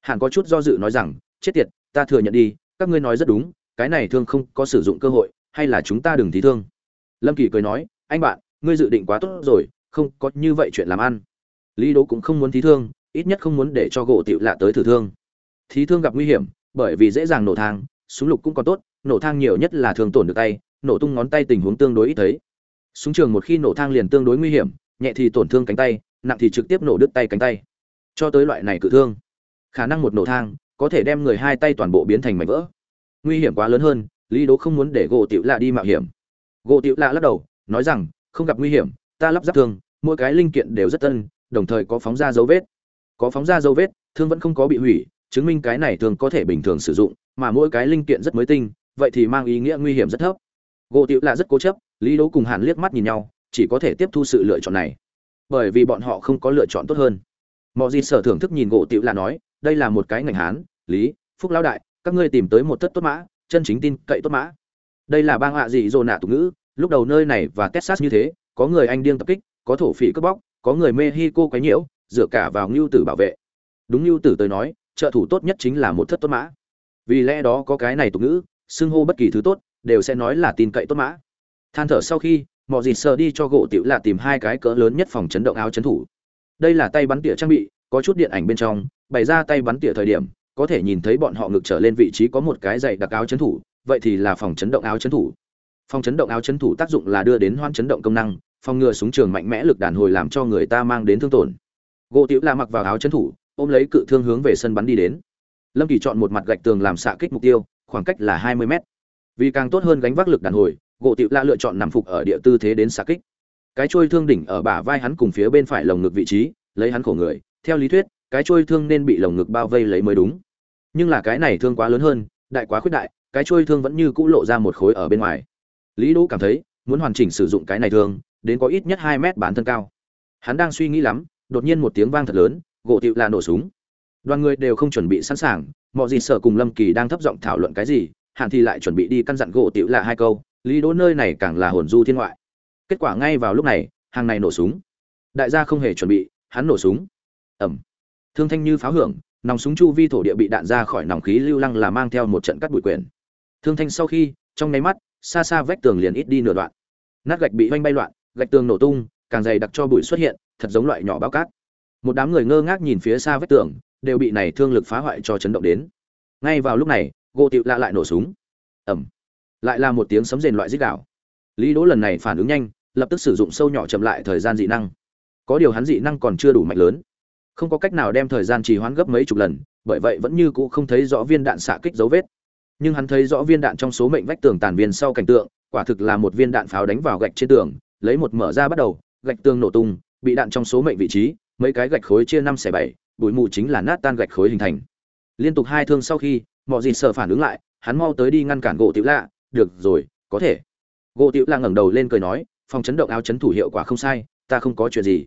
Hàn có chút do dự nói rằng, chết tiệt, ta thừa nhận đi, các ngươi nói rất đúng, cái này thương không có sử dụng cơ hội, hay là chúng ta đừng thí thương. Lâm kỳ cười nói, anh bạn, ngươi dự định quá tốt rồi, không có như vậy chuyện làm ăn. Lý đỗ cũng không muốn thí thương, ít nhất không muốn để cho gỗ tiểu lạ tới thử thương thí thương gặp nguy hiểm, bởi vì dễ dàng nổ thang, súng lục cũng còn tốt, nổ thang nhiều nhất là thường tổn được tay, nổ tung ngón tay tình huống tương đối ít thấy. Súng trường một khi nổ thang liền tương đối nguy hiểm, nhẹ thì tổn thương cánh tay, nặng thì trực tiếp nổ đứt tay cánh tay. Cho tới loại này cự thương, khả năng một nổ thang có thể đem người hai tay toàn bộ biến thành mảnh vỡ. Nguy hiểm quá lớn hơn, lý đố không muốn để gỗ tiểu lạ đi mạo hiểm. Gỗ tiểu lạ lắc đầu, nói rằng, không gặp nguy hiểm, ta lắp ráp thương, mỗi cái linh kiện đều rất tân, đồng thời có phóng ra dấu vết. Có phóng ra dấu vết, thương vẫn không có bị hủy chứng minh cái này thường có thể bình thường sử dụng, mà mỗi cái linh kiện rất mới tinh, vậy thì mang ý nghĩa nguy hiểm rất thấp. Gỗ tiểu là rất cố chấp, lý đố cùng hàn liếc mắt nhìn nhau, chỉ có thể tiếp thu sự lựa chọn này. Bởi vì bọn họ không có lựa chọn tốt hơn. Mọi gì sở thưởng thức nhìn gỗ tiểu là nói, đây là một cái ngành hán, lý, phúc lão đại, các ngươi tìm tới một thất tốt mã, chân chính tin cậy tốt mã. Đây là bang hạ dị dồ nạ tục ngữ, lúc đầu nơi này và texas như thế, có người anh điên tập kích, có thổ phỉ cướp bóc, có người mexico quấy nhiễu, dựa cả vào ngưu tử bảo vệ. Đúng ngưu tử tới nói trợ thủ tốt nhất chính là một thất tốt mã. Vì lẽ đó có cái này tục ngữ, xưng hô bất kỳ thứ tốt, đều sẽ nói là tin cậy tốt mã. Than thở sau khi, mọi gì sờ đi cho gỗ tiểu là tìm hai cái cỡ lớn nhất phòng chấn động áo chấn thủ. Đây là tay bắn tỉa trang bị, có chút điện ảnh bên trong, bày ra tay bắn tỉa thời điểm, có thể nhìn thấy bọn họ ngực trở lên vị trí có một cái dày đặc áo chấn thủ, vậy thì là phòng chấn động áo chấn thủ. Phòng chấn động áo chấn thủ tác dụng là đưa đến hoan chấn động công năng, phòng ngừa súng trường mạnh mẽ lực đàn hồi làm cho người ta mang đến thương tổn. Gỗ tiểu la mặc vào áo chấn thủ ôm lấy cự thương hướng về sân bắn đi đến. Lâm kỳ chọn một mặt gạch tường làm xạ kích mục tiêu, khoảng cách là hai mươi mét. Vì càng tốt hơn gánh vác lực đàn hồi, gỗ Tự la lựa chọn nằm phục ở địa tư thế đến xạ kích. Cái trôi thương đỉnh ở bả vai hắn cùng phía bên phải lồng ngực vị trí, lấy hắn khổ người. Theo lý thuyết, cái trôi thương nên bị lồng ngực bao vây lấy mới đúng. Nhưng là cái này thương quá lớn hơn, đại quá khuyết đại, cái trôi thương vẫn như cũ lộ ra một khối ở bên ngoài. Lý đỗ cảm thấy, muốn hoàn chỉnh sử dụng cái này thương, đến có ít nhất hai mét bán thân cao. Hắn đang suy nghĩ lắm, đột nhiên một tiếng vang thật lớn gỗ tiệu là nổ súng. Đoàn người đều không chuẩn bị sẵn sàng mọi gì sợ cùng lâm kỳ đang thấp giọng thảo luận cái gì hạn thì lại chuẩn bị đi căn dặn gỗ tiệu là hai câu, lý đỗ nơi này càng là hồn du thiên ngoại. Kết quả ngay vào lúc này, hàng này nổ súng. Đại gia không hề chuẩn bị, hắn nổ súng. Ẩm. Thương thanh như pháo hưởng, nòng súng chu vi thổ địa bị đạn ra khỏi nòng khí lưu lăng là mang theo một trận cắt bụi quyền thương thanh sau khi, trong nháy mắt, xa xa vách tường liền ít đi nửa đoạn. Nát gạch bị oanh bay loạn, gạch tường nổ tung, càng dày đặc cho bụi xuất hiện, thật giống loại nhỏ bao cát một đám người ngơ ngác nhìn phía xa vách tường, đều bị này thương lực phá hoại cho chấn động đến. Ngay vào lúc này, gỗ tiệu lạ lại nổ súng. Ẩm lại là một tiếng sấm rền loại dích đạo lý đỗ lần này phản ứng nhanh, lập tức sử dụng sâu nhỏ chậm lại thời gian dị năng. Có điều hắn dị năng còn chưa đủ mạnh lớn. Không có cách nào đem thời gian trì hoãn gấp mấy chục lần, bởi vậy vẫn như cũ không thấy rõ viên đạn xạ kích dấu vết. Nhưng hắn thấy rõ viên đạn trong số mệnh vách tường tàn viên sau cảnh tượng, quả thực là một viên đạn pháo đánh vào gạch trên tường, lấy một mở ra bắt đầu, gạch tường nổ tung, bị đạn trong số mệnh vị trí mấy cái gạch khối chia năm xẻ bảy, bụi mù chính là nát tan gạch khối hình thành. Liên tục hai thương sau khi, mọi gì sợ phản ứng lại, hắn mau tới đi ngăn cản gỗ tiểu lạ, được rồi, có thể. Gỗ tiểu lạ ngẩng đầu lên cười nói, phòng chấn động áo chấn thủ hiệu quả không sai, ta không có chuyện gì.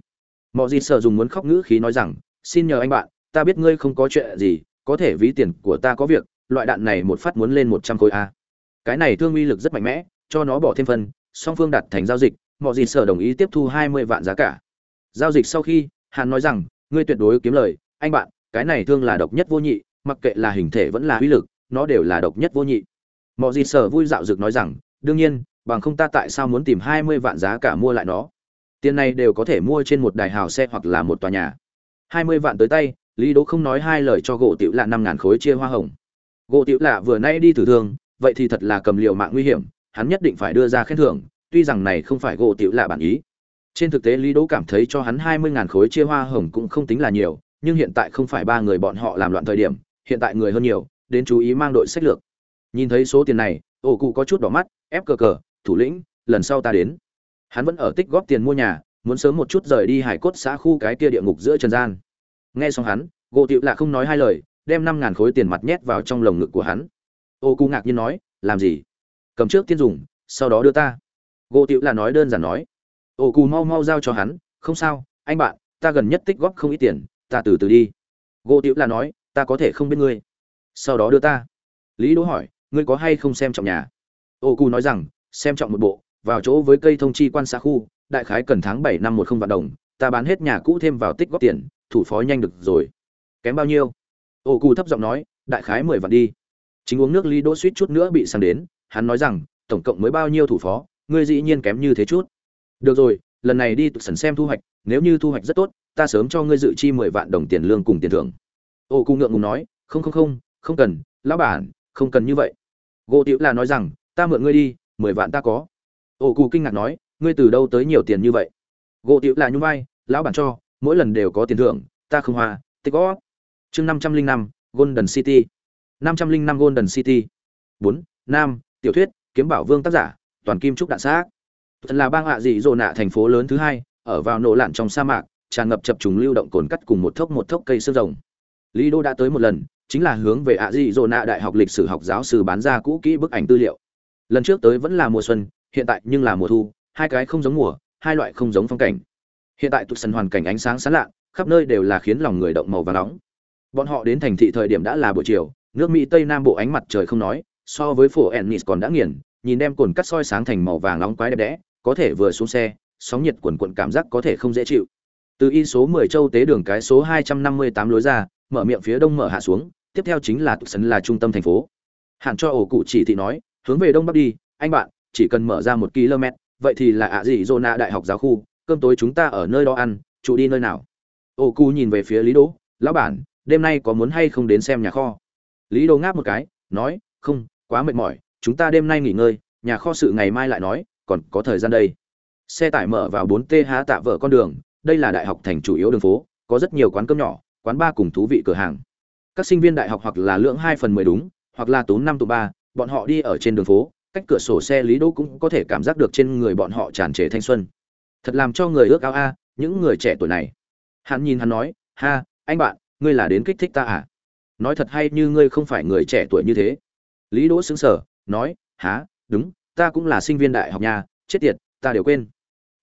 Mọi gì sợ dùng muốn khóc ngữ khí nói rằng, xin nhờ anh bạn, ta biết ngươi không có chuyện gì, có thể ví tiền của ta có việc, loại đạn này một phát muốn lên một trăm khối a. Cái này thương uy lực rất mạnh mẽ, cho nó bỏ thêm phân song phương đặt thành giao dịch, mọi gì sợ đồng ý tiếp thu hai mươi vạn giá cả. Giao dịch sau khi hắn nói rằng, ngươi tuyệt đối kiếm lời, anh bạn, cái này thương là độc nhất vô nhị, mặc kệ là hình thể vẫn là uy lực, nó đều là độc nhất vô nhị. Mọi gì sở vui dạo dực nói rằng, đương nhiên, bằng không ta tại sao muốn tìm hai mươi vạn giá cả mua lại nó? Tiền này đều có thể mua trên một đài hào xe hoặc là một tòa nhà. hai mươi vạn tới tay, lý đỗ không nói hai lời cho gỗ tiểu lạ năm ngàn khối chia hoa hồng. Gỗ tiểu lạ vừa nay đi thử thương, vậy thì thật là cầm liều mạng nguy hiểm, hắn nhất định phải đưa ra khen thưởng, tuy rằng này không phải gỗ tiểu lạ bản ý trên thực tế lý đỗ cảm thấy cho hắn hai mươi ngàn khối chia hoa hồng cũng không tính là nhiều, nhưng hiện tại không phải ba người bọn họ làm loạn thời điểm, hiện tại người hơn nhiều, đến chú ý mang đội sách lược. Nhìn thấy số tiền này, ổ cụ có chút đỏ mắt, ép cờ cờ, thủ lĩnh, lần sau ta đến. Hắn vẫn ở tích góp tiền mua nhà, muốn sớm một chút rời đi hải cốt xã khu cái kia địa ngục giữa trần gian. Nghe xong hắn gỗ tiệu lạ không nói hai lời, đem năm ngàn khối tiền mặt nhét vào trong lồng ngực của hắn. Ô cụ ngạc nhiên nói, làm gì? Cầm trước tiên dùng, sau đó đưa ta. Gỗ tiệu là nói đơn giản nói ô cù mau mau giao cho hắn, không sao, anh bạn, ta gần nhất tích góp không ít tiền, ta từ từ đi. Gỗ tiểu là nói, ta có thể không biết ngươi. Sau đó đưa ta. Lý đỗ hỏi, ngươi có hay không xem trọng nhà? Ô cù nói rằng, xem trọng một bộ, vào chỗ với cây thông chi quan xã khu, đại khái cần tháng bảy năm một không vạn đồng, ta bán hết nhà cũ thêm vào tích góp tiền, thủ phó nhanh được rồi. Kém bao nhiêu? Ô cù thấp giọng nói, đại khái mười vạn đi. Chính uống nước lý đỗ suýt chút nữa bị sang đến, hắn nói rằng, tổng cộng mới bao nhiêu thủ phó, ngươi dĩ nhiên kém như thế chút được rồi, lần này đi tự sần xem thu hoạch, nếu như thu hoạch rất tốt, ta sớm cho ngươi dự chi mười vạn đồng tiền lương cùng tiền thưởng. Ô cụ ngượng ngùng nói, không không không không cần, lão bản, không cần như vậy. Gỗ tiểu là nói rằng, ta mượn ngươi đi, mười vạn ta có. Ô cụ kinh ngạc nói, ngươi từ đâu tới nhiều tiền như vậy? Gỗ tiểu là nhung vai, lão bản cho, mỗi lần đều có tiền thưởng, ta không hoa, tích có chương năm trăm linh năm, golden city. Năm trăm linh năm golden city. Bốn, nam, tiểu thuyết, kiếm bảo vương tác giả, toàn kim trúc đạn xác thật là bang ạ dị dỗ nạ thành phố lớn thứ hai, ở vào nổ lạn trong sa mạc, tràn ngập chập trùng lưu động cồn cắt cùng một thốc một thốc cây xương rồng. Lý đô đã tới một lần, chính là hướng về ạ dị dỗ nạ đại học lịch sử học giáo sư bán ra cũ kỹ bức ảnh tư liệu. Lần trước tới vẫn là mùa xuân, hiện tại nhưng là mùa thu, hai cái không giống mùa, hai loại không giống phong cảnh. Hiện tại tụt sân hoàn cảnh ánh sáng sáng lạ, khắp nơi đều là khiến lòng người động màu và nóng. Bọn họ đến thành thị thời điểm đã là buổi chiều, nước mỹ tây nam bộ ánh mặt trời không nói, so với phổ ennis còn đã nghiền, nhìn đem cồn cắt soi sáng thành màu vàng nóng quái đẹp đẽ có thể vừa xuống xe, sóng nhiệt quần quận cảm giác có thể không dễ chịu. Từ y số 10 châu tế đường cái số 258 lối ra, mở miệng phía đông mở hạ xuống, tiếp theo chính là tụt sân là trung tâm thành phố. Hạn cho ổ cụ chỉ thị nói, hướng về đông bắc đi, anh bạn, chỉ cần mở ra một km, vậy thì là ạ gì zona đại học giáo khu, cơm tối chúng ta ở nơi đó ăn, trụ đi nơi nào? Ổ cụ nhìn về phía lý đỗ, lão bản, đêm nay có muốn hay không đến xem nhà kho? Lý đỗ ngáp một cái, nói, không, quá mệt mỏi, chúng ta đêm nay nghỉ ngơi, nhà kho sự ngày mai lại nói còn có thời gian đây. Xe tải mở vào 4 t há tạ vợ con đường, đây là đại học thành chủ yếu đường phố, có rất nhiều quán cơm nhỏ, quán bar cùng thú vị cửa hàng. Các sinh viên đại học hoặc là lượng hai phần mười đúng, hoặc là tốn năm tụ ba, bọn họ đi ở trên đường phố, cách cửa sổ xe lý đỗ cũng có thể cảm giác được trên người bọn họ tràn trề thanh xuân. Thật làm cho người ước ao a, những người trẻ tuổi này. Hắn nhìn hắn nói, ha, anh bạn, ngươi là đến kích thích ta à? Nói thật hay như ngươi không phải người trẻ tuổi như thế? Lý đỗ xứng sở nói há đúng ta cũng là sinh viên đại học nhà chết tiệt, ta đều quên.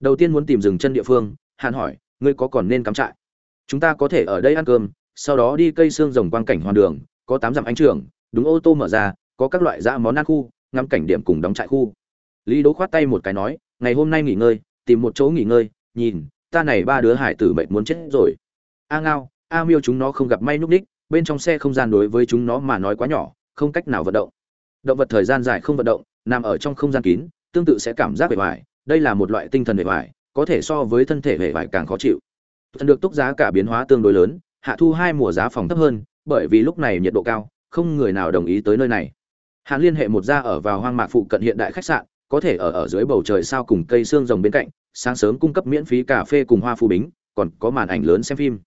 Đầu tiên muốn tìm dừng chân địa phương, hàn hỏi, ngươi có còn nên cắm trại? Chúng ta có thể ở đây ăn cơm, sau đó đi cây xương rồng quang cảnh hoàn đường, có tám dặm ánh trường, đúng ô tô mở ra, có các loại dã món ăn khu, ngắm cảnh điểm cùng đóng trại khu. Lý đỗ khoát tay một cái nói, ngày hôm nay nghỉ ngơi, tìm một chỗ nghỉ ngơi, nhìn, ta này ba đứa hải tử mệt muốn chết rồi. A ngao, a miêu chúng nó không gặp may núp ních, bên trong xe không gian đối với chúng nó mà nói quá nhỏ, không cách nào vận động. Động vật thời gian dài không vận động nằm ở trong không gian kín, tương tự sẽ cảm giác bề ngoài, đây là một loại tinh thần bề ngoài, có thể so với thân thể bề ngoài càng khó chịu. Thần được túc giá cả biến hóa tương đối lớn, hạ thu hai mùa giá phòng thấp hơn, bởi vì lúc này nhiệt độ cao, không người nào đồng ý tới nơi này. Hắn liên hệ một gia ở vào hoang mạc phụ cận hiện đại khách sạn, có thể ở ở dưới bầu trời sao cùng cây xương rồng bên cạnh, sáng sớm cung cấp miễn phí cà phê cùng hoa phu bính, còn có màn ảnh lớn xem phim.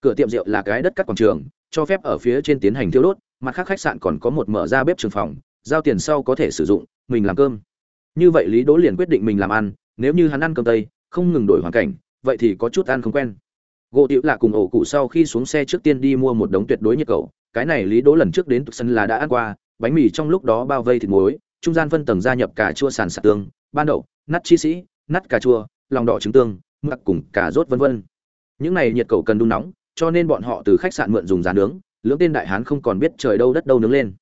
Cửa tiệm rượu là cái đất cắt quảng trường, cho phép ở phía trên tiến hành thiêu đốt, mặt khác khách sạn còn có một mở ra bếp trường phòng, giao tiền sau có thể sử dụng mình làm cơm. Như vậy lý đỗ liền quyết định mình làm ăn, nếu như hắn ăn cơm tây, không ngừng đổi hoàn cảnh, vậy thì có chút ăn không quen. Gỗ tiểu lạ cùng ổ cụ sau khi xuống xe trước tiên đi mua một đống tuyệt đối nhiệt cầu, cái này lý đỗ lần trước đến sân là đã ăn qua, bánh mì trong lúc đó bao vây thịt muối, trung gian phân tầng gia nhập cà chua sàn sạt tương, ban đậu, nát chi sĩ, nát cà chua, lòng đỏ trứng tương mặc cùng cà rốt vân vân. Những này nhiệt cầu cần đun nóng, cho nên bọn họ từ khách sạn mượn dùng giá nướng, lưỡng tên đại hán không còn biết trời đâu đất đâu nướng lên.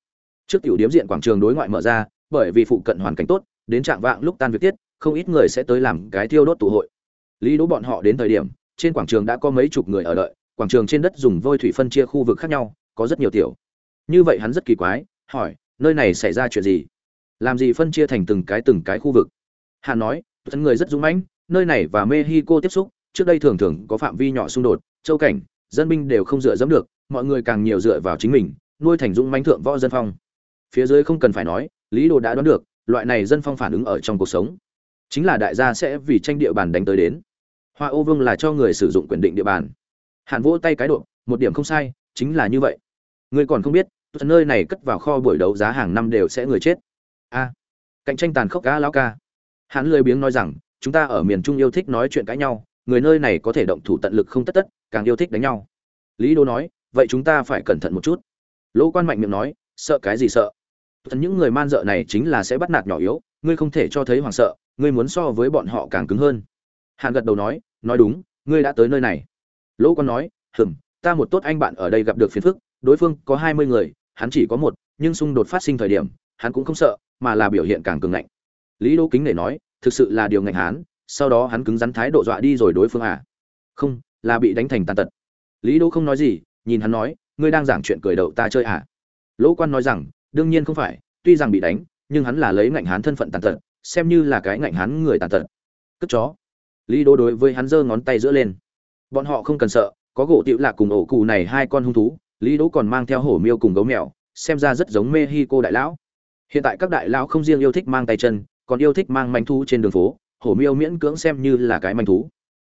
Trước tiểu điếm diện quảng trường đối ngoại mở ra bởi vì phụ cận hoàn cảnh tốt, đến trạng vạng lúc tan việc tiết, không ít người sẽ tới làm cái thiêu đốt tụ hội. Lý đỗ bọn họ đến thời điểm, trên quảng trường đã có mấy chục người ở đợi, quảng trường trên đất dùng vôi thủy phân chia khu vực khác nhau, có rất nhiều tiểu. Như vậy hắn rất kỳ quái, hỏi, nơi này xảy ra chuyện gì? Làm gì phân chia thành từng cái từng cái khu vực? Hắn nói, thân người rất dũng mãnh, nơi này và mexico tiếp xúc, trước đây thường thường có phạm vi nhỏ xung đột, châu cảnh, dân binh đều không dựa dẫm được, mọi người càng nhiều dựa vào chính mình, nuôi thành dũng mãnh thượng võ dân phong. Phía dưới không cần phải nói lý đồ đã đoán được, loại này dân phong phản ứng ở trong cuộc sống, chính là đại gia sẽ vì tranh địa bàn đánh tới đến. Hoa ô vương là cho người sử dụng quyền định địa bàn. Hàn vỗ tay cái độ, một điểm không sai, chính là như vậy. Người còn không biết nơi này cất vào kho buổi đấu giá hàng năm đều sẽ người chết. A, cạnh tranh tàn khốc cá lão ca. Hắn lười biếng nói rằng, chúng ta ở miền trung yêu thích nói chuyện cãi nhau, người nơi này có thể động thủ tận lực không tất tất, càng yêu thích đánh nhau. Lý đô nói, vậy chúng ta phải cẩn thận một chút. Lỗ quan mạnh miệng nói, sợ cái gì sợ? Thần những người man dợ này chính là sẽ bắt nạt nhỏ yếu, ngươi không thể cho thấy hoảng sợ, ngươi muốn so với bọn họ càng cứng hơn. Hàn gật đầu nói nói đúng, ngươi đã tới nơi này. Lỗ quan nói, hừm, ta một tốt anh bạn ở đây gặp được phiền phức, đối phương có hai mươi người, hắn chỉ có một, nhưng xung đột phát sinh thời điểm, hắn cũng không sợ, mà là biểu hiện càng cường ngạnh. Lý đỗ kính để nói, thực sự là điều ngạnh hắn sau đó hắn cứng rắn thái độ dọa đi rồi đối phương à. Không, là bị đánh thành tàn tật. Lý đỗ không nói gì, nhìn hắn nói, ngươi đang giảng chuyện cười đậu ta chơi à? Lỗ quan nói rằng đương nhiên không phải, tuy rằng bị đánh, nhưng hắn là lấy ngạnh hắn thân phận tàn tật, xem như là cái ngạnh hắn người tàn tật. Cất chó. Lý đỗ đối với hắn giơ ngón tay giữa lên. Bọn họ không cần sợ, có gỗ tiểu lạc cùng ổ cụ này hai con hung thú, lý đỗ còn mang theo hổ miêu cùng gấu mèo, xem ra rất giống mexico đại lão. Hiện tại các đại lão không riêng yêu thích mang tay chân, còn yêu thích mang manh thú trên đường phố, hổ miêu miễn cưỡng xem như là cái manh thú.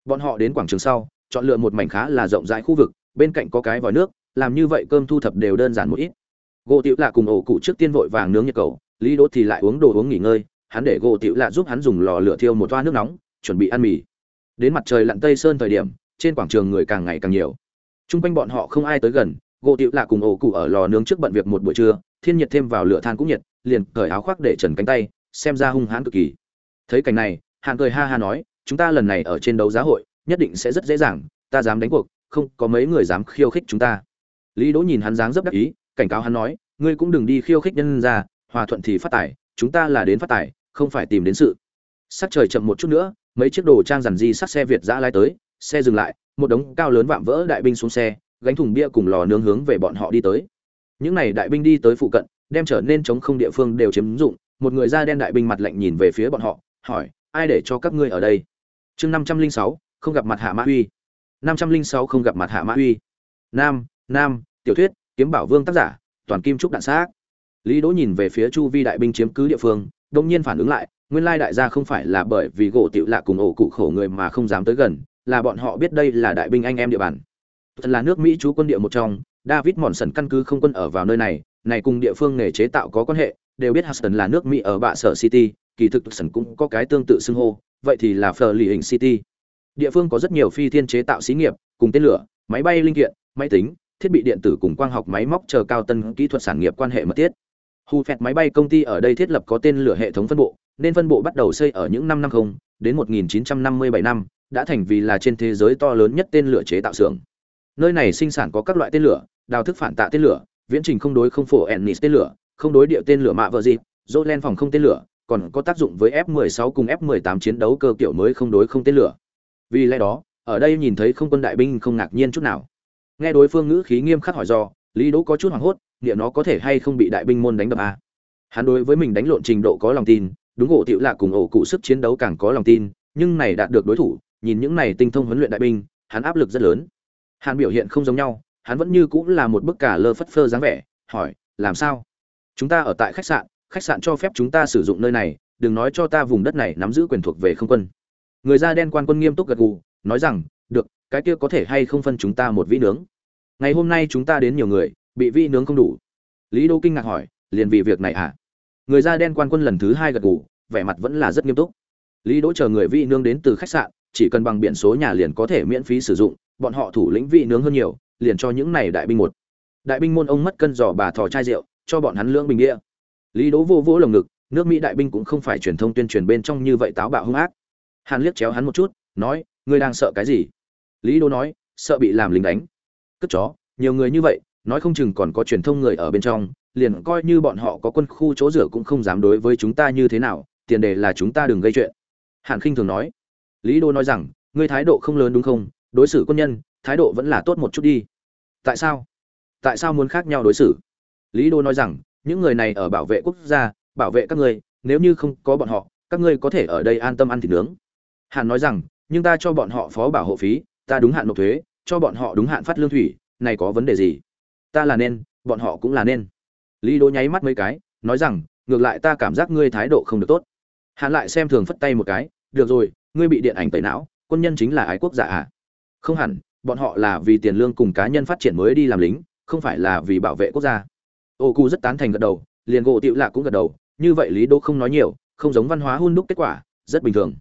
Bọn họ đến quảng trường sau, chọn lựa một mảnh khá là rộng rãi khu vực, bên cạnh có cái vòi nước, làm như vậy cơm thu thập đều đơn giản một ít gỗ tiểu lạ cùng ổ cụ trước tiên vội vàng nướng nhiệt cầu lý đỗ thì lại uống đồ uống nghỉ ngơi hắn để gỗ tiểu lạ giúp hắn dùng lò lửa thiêu một toa nước nóng chuẩn bị ăn mì đến mặt trời lặn tây sơn thời điểm trên quảng trường người càng ngày càng nhiều Trung quanh bọn họ không ai tới gần, gỗ tiểu lạ cùng ổ cụ ở lò nướng trước bận việc một buổi trưa, thiên nhiệt thêm vào lửa than cũng nhiệt, liền cởi áo khoác để trần cánh tay, xem ra hung hãn cực kỳ. Thấy cảnh này, Hạng cười ha ha nói, chúng ta lần này ở trên đấu giá hội, nhất định sẽ rất dễ dàng, ta dám đánh cuộc, không có mấy người dám khiêu khích chúng ta. Lý Đỗ nhìn hắn dáng dấp đắc ý, cảnh cáo hắn nói, ngươi cũng đừng đi khiêu khích nhân ra, hòa thuận thì phát tài, chúng ta là đến phát tài, không phải tìm đến sự. Sắc trời chậm một chút nữa, mấy chiếc đồ trang dàn di sắc xe Việt dã lái tới, xe dừng lại, một đống cao lớn vạm vỡ đại binh xuống xe gánh thùng bia cùng lò nướng hướng về bọn họ đi tới. Những này đại binh đi tới phụ cận đem trở nên chống không địa phương đều chiếm dụng một người da đen đại binh mặt lạnh nhìn về phía bọn họ hỏi ai để cho các ngươi ở đây? Chương năm trăm linh sáu không gặp mặt hạ mã uy. Năm trăm linh sáu không gặp mặt hạ mã uy. Nam nam tiểu thuyết kiếm bảo vương tác giả, toàn kim trúc đạn xác. Lý đỗ nhìn về phía chu vi đại binh chiếm cứ địa phương đông nhiên phản ứng lại, nguyên lai đại gia không phải là bởi vì gỗ tiểu lạ cùng ổ cụ khổ người mà không dám tới gần, là bọn họ biết đây là đại binh anh em địa bàn. Thật là nước mỹ chú quân địa một trong, david mòn sần căn cứ không quân ở vào nơi này này cùng địa phương nghề chế tạo có quan hệ, đều biết hudson là nước mỹ ở bạ sở city, kỳ thực sần cũng có cái tương tự xưng hô, vậy thì là phờ lì hình city. Địa phương có rất nhiều phi thiên chế tạo xí nghiệp, cùng tên lửa, máy bay linh kiện, máy tính thiết bị điện tử cùng quang học máy móc chờ cao tân kỹ thuật sản nghiệp quan hệ mật thiết hu phẹt máy bay công ty ở đây thiết lập có tên lửa hệ thống phân bộ nên phân bộ bắt đầu xây ở những năm năm không đến 1957 năm đã thành vì là trên thế giới to lớn nhất tên lửa chế tạo xưởng. Nơi này sinh sản có các loại tên lửa, đào thức phản tạ tên lửa, viễn trình không đối không phổ Ennis tên lửa, không đối địa tên lửa mạ vợ gì, Jolen phòng không tên lửa, còn có tác dụng với F16 cùng F18 chiến đấu cơ kiểu mới không đối không tên lửa. Vì lẽ đó, ở đây nhìn thấy không quân đại binh không ngạc nhiên chút nào. Nghe đối phương ngữ khí nghiêm khắc hỏi do, lý đỗ có chút hoảng hốt liệu nó có thể hay không bị đại binh môn đánh đập à. hắn đối với mình đánh lộn trình độ có lòng tin đúng ổ tiểu lạ cùng ổ cụ sức chiến đấu càng có lòng tin nhưng này đạt được đối thủ nhìn những này tinh thông huấn luyện đại binh hắn áp lực rất lớn. Hắn biểu hiện không giống nhau hắn vẫn như cũng là một bức cả lơ phất phơ dáng vẻ hỏi làm sao? Chúng ta ở tại khách sạn khách sạn cho phép chúng ta sử dụng nơi này đừng nói cho ta vùng đất này nắm giữ quyền thuộc về không quân. Người da đen quan quân nghiêm túc gật gù nói rằng được cái kia có thể hay không phân chúng ta một vĩ nướng? Ngày hôm nay chúng ta đến nhiều người, bị vi nướng không đủ. Lý đô kinh ngạc hỏi, liền vì việc này à người da đen quan quân lần thứ hai gật gù, vẻ mặt vẫn là rất nghiêm túc. Lý đỗ chờ người vi nướng đến từ khách sạn, chỉ cần bằng biển số nhà liền có thể miễn phí sử dụng, bọn họ thủ lĩnh vị nướng hơn nhiều, liền cho những này đại binh một. Đại binh môn ông mất cân giò bà thò chai rượu, cho bọn hắn lưỡng bình đĩa lý đỗ vô vỗ lồng ngực, nước mỹ đại binh cũng không phải truyền thông tuyên truyền bên trong như vậy táo bạo hung ác. Hàn liếc chéo hắn một chút, nói, ngươi đang sợ cái gì? Lý đỗ nói, sợ bị làm lính đánh cất chó, nhiều người như vậy, nói không chừng còn có truyền thông người ở bên trong, liền coi như bọn họ có quân khu chỗ rửa cũng không dám đối với chúng ta như thế nào, tiền đề là chúng ta đừng gây chuyện. Hàn khinh thường nói. Lý đô nói rằng, ngươi thái độ không lớn đúng không? Đối xử quân nhân, thái độ vẫn là tốt một chút đi. Tại sao? Tại sao muốn khác nhau đối xử? Lý đô nói rằng, những người này ở bảo vệ quốc gia, bảo vệ các ngươi, nếu như không có bọn họ, các ngươi có thể ở đây an tâm ăn thịt nướng. Hàn nói rằng, nhưng ta cho bọn họ phó bảo hộ phí, ta đúng hạn nộp thuế cho bọn họ đúng hạn phát lương thủy, này có vấn đề gì? Ta là nên, bọn họ cũng là nên. Lý đô nháy mắt mấy cái, nói rằng, ngược lại ta cảm giác ngươi thái độ không được tốt. Hàn lại xem thường phất tay một cái, được rồi, ngươi bị điện ảnh tẩy não, quân nhân chính là ái quốc giả à? Không hẳn, bọn họ là vì tiền lương cùng cá nhân phát triển mới đi làm lính, không phải là vì bảo vệ quốc gia. Ô cu rất tán thành gật đầu, liền gỗ tịu lạ cũng gật đầu, như vậy lý đô không nói nhiều, không giống văn hóa hun đúc kết quả, rất bình thường.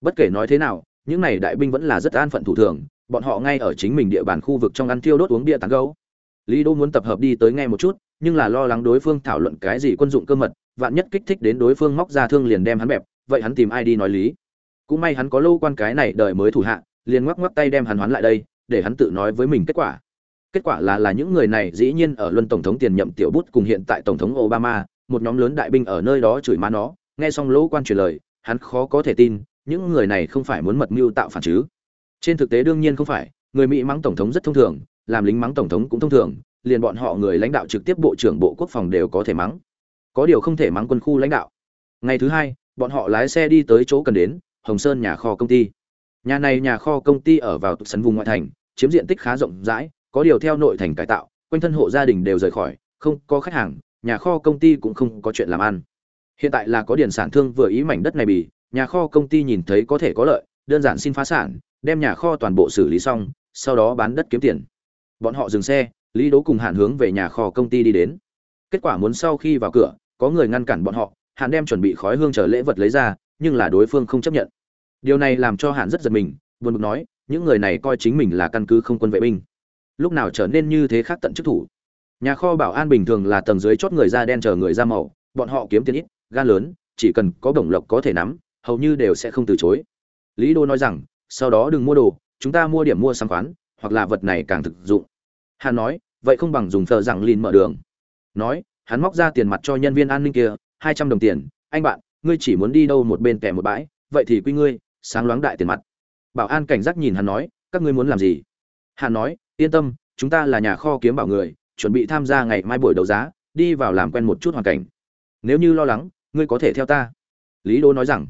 Bất kể nói thế nào, những này đại binh vẫn là rất an phận thủ thường bọn họ ngay ở chính mình địa bàn khu vực trong ăn tiêu đốt uống bia tán gấu. Lý đô muốn tập hợp đi tới nghe một chút, nhưng là lo lắng đối phương thảo luận cái gì quân dụng cơ mật, vạn nhất kích thích đến đối phương móc ra thương liền đem hắn bẹp, vậy hắn tìm ai đi nói lý? Cũng may hắn có lâu quan cái này đời mới thủ hạ, liền ngoắc ngoắc tay đem hắn hoán lại đây, để hắn tự nói với mình kết quả. Kết quả là là những người này dĩ nhiên ở luân tổng thống tiền nhậm tiểu bút cùng hiện tại tổng thống obama, một nhóm lớn đại binh ở nơi đó chửi má nó. Nghe xong lỗ quan truyền lời, hắn khó có thể tin, những người này không phải muốn mật mưu tạo phản chứ trên thực tế đương nhiên không phải, người mỹ mắng tổng thống rất thông thường, làm lính mắng tổng thống cũng thông thường, liền bọn họ người lãnh đạo trực tiếp bộ trưởng bộ quốc phòng đều có thể mắng. Có điều không thể mắng quân khu lãnh đạo. Ngày thứ hai, bọn họ lái xe đi tới chỗ cần đến, hồng sơn nhà kho công ty. Nhà này nhà kho công ty ở vào sân vùng ngoại thành, chiếm diện tích khá rộng rãi, có điều theo nội thành cải tạo, quanh thân hộ gia đình đều rời khỏi, không có khách hàng, nhà kho công ty cũng không có chuyện làm ăn. Hiện tại là có điển sản thương vừa ý mảnh đất này bì, nhà kho công ty nhìn thấy có thể có lợi, đơn giản xin phá sản đem nhà kho toàn bộ xử lý xong, sau đó bán đất kiếm tiền. Bọn họ dừng xe, lý Đỗ cùng Hàn hướng về nhà kho công ty đi đến. Kết quả muốn sau khi vào cửa, có người ngăn cản bọn họ, Hàn đem chuẩn bị khói hương chờ lễ vật lấy ra, nhưng là đối phương không chấp nhận. Điều này làm cho Hàn rất giật mình, buồn bực nói, những người này coi chính mình là căn cứ không quân vệ binh. Lúc nào trở nên như thế khác tận chức thủ? Nhà kho bảo an bình thường là tầng dưới chót người da đen chờ người da màu, bọn họ kiếm tiền ít, gan lớn, chỉ cần có bổng lộc có thể nắm, hầu như đều sẽ không từ chối. Lý đô nói rằng sau đó đừng mua đồ, chúng ta mua điểm mua sắm khoán, hoặc là vật này càng thực dụng. Hắn nói, vậy không bằng dùng thờ rằng lìn mở đường. Nói, hắn móc ra tiền mặt cho nhân viên an ninh kia, hai trăm đồng tiền. Anh bạn, ngươi chỉ muốn đi đâu một bên kẻ một bãi, vậy thì quy ngươi, sáng loáng đại tiền mặt. Bảo an cảnh giác nhìn hắn nói, các ngươi muốn làm gì? Hắn nói, yên tâm, chúng ta là nhà kho kiếm bảo người, chuẩn bị tham gia ngày mai buổi đấu giá, đi vào làm quen một chút hoàn cảnh. Nếu như lo lắng, ngươi có thể theo ta. Lý đô nói rằng,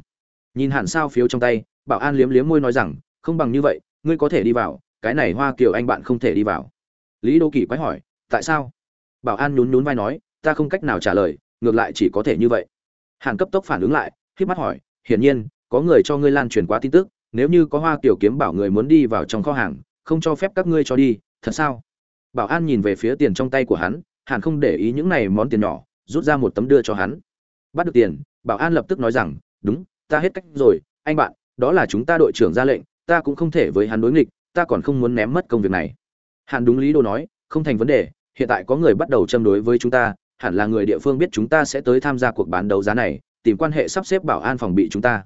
nhìn hẳn sao phiếu trong tay bảo an liếm liếm môi nói rằng, không bằng như vậy, ngươi có thể đi vào, cái này hoa kiều anh bạn không thể đi vào. Lý đô kỳ quái hỏi, tại sao? Bảo an nhún nhún vai nói, ta không cách nào trả lời, ngược lại chỉ có thể như vậy. Hàn cấp tốc phản ứng lại khi mắt hỏi, hiển nhiên, có người cho ngươi lan truyền quá tin tức, nếu như có hoa Kiều kiếm bảo người muốn đi vào trong kho hàng, không cho phép các ngươi cho đi, thật sao? Bảo an nhìn về phía tiền trong tay của hắn, hàn không để ý những này món tiền nhỏ, rút ra một tấm đưa cho hắn. Bắt được tiền, bảo an lập tức nói rằng, đúng, ta hết cách rồi, anh bạn đó là chúng ta đội trưởng ra lệnh, ta cũng không thể với hắn đối nghịch, ta còn không muốn ném mất công việc này. Hàn đúng lý đồ nói, không thành vấn đề, hiện tại có người bắt đầu châm đối với chúng ta, hẳn là người địa phương biết chúng ta sẽ tới tham gia cuộc bán đấu giá này, tìm quan hệ sắp xếp bảo an phòng bị chúng ta.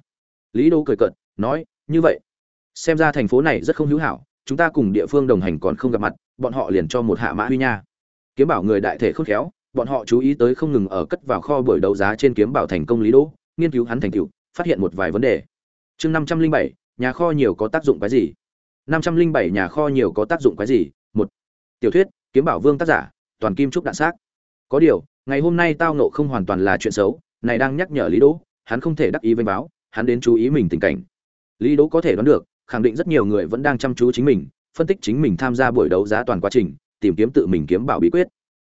Lý đô cười cợt, nói, như vậy, xem ra thành phố này rất không hữu hảo, chúng ta cùng địa phương đồng hành còn không gặp mặt, bọn họ liền cho một hạ mã huy nha. Kiếm bảo người đại thể khôn khéo, bọn họ chú ý tới không ngừng ở cất vào kho buổi đấu giá trên kiếm bảo thành công lý đỗ nghiên cứu hắn thành tựu, phát hiện một vài vấn đề chương năm trăm linh bảy, nhà kho nhiều có tác dụng cái gì? năm trăm linh bảy, nhà kho nhiều có tác dụng cái gì? Một. Tiểu thuyết, kiếm bảo vương tác giả, toàn kim trúc đạn xác. Có điều, ngày hôm nay tao nộ không hoàn toàn là chuyện xấu, này đang nhắc nhở lý đỗ, hắn không thể đắc ý vênh báo, hắn đến chú ý mình tình cảnh. Lý đỗ có thể đoán được, khẳng định rất nhiều người vẫn đang chăm chú chính mình, phân tích chính mình tham gia buổi đấu giá toàn quá trình, tìm kiếm tự mình kiếm bảo bí quyết.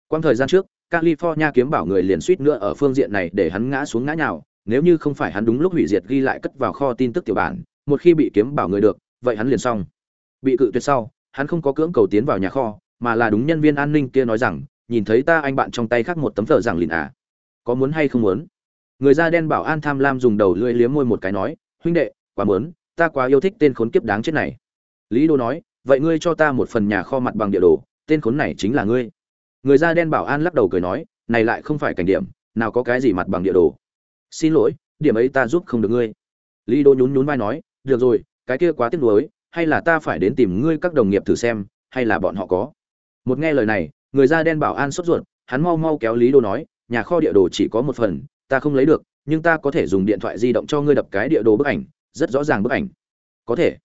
Quang thời gian trước, california kiếm bảo người liền suýt nữa ở phương diện này để hắn ngã xuống ngã nhào nếu như không phải hắn đúng lúc hủy diệt ghi lại cất vào kho tin tức tiểu bản, một khi bị kiếm bảo người được, vậy hắn liền xong. Bị cự tuyệt sau, hắn không có cưỡng cầu tiến vào nhà kho, mà là đúng nhân viên an ninh kia nói rằng, nhìn thấy ta anh bạn trong tay khác một tấm thờ rằng lìn à có muốn hay không muốn? Người da đen bảo an tham lam dùng đầu lưỡi liếm môi một cái nói, huynh đệ, quá muốn, ta quá yêu thích tên khốn kiếp đáng chết này. Lý đô nói, vậy ngươi cho ta một phần nhà kho mặt bằng địa đồ, tên khốn này chính là ngươi. Người da đen bảo an lắc đầu cười nói, này lại không phải cảnh điểm, nào có cái gì mặt bằng địa đồ xin lỗi, điểm ấy ta giúp không được ngươi. Lý đô nhún nhún vai nói, được rồi, cái kia quá tiếc nuối, hay là ta phải đến tìm ngươi các đồng nghiệp thử xem, hay là bọn họ có? Một nghe lời này, người da đen bảo an sốt ruột, hắn mau mau kéo lý đô nói, nhà kho địa đồ chỉ có một phần, ta không lấy được, nhưng ta có thể dùng điện thoại di động cho ngươi đập cái địa đồ bức ảnh, rất rõ ràng bức ảnh. Có thể.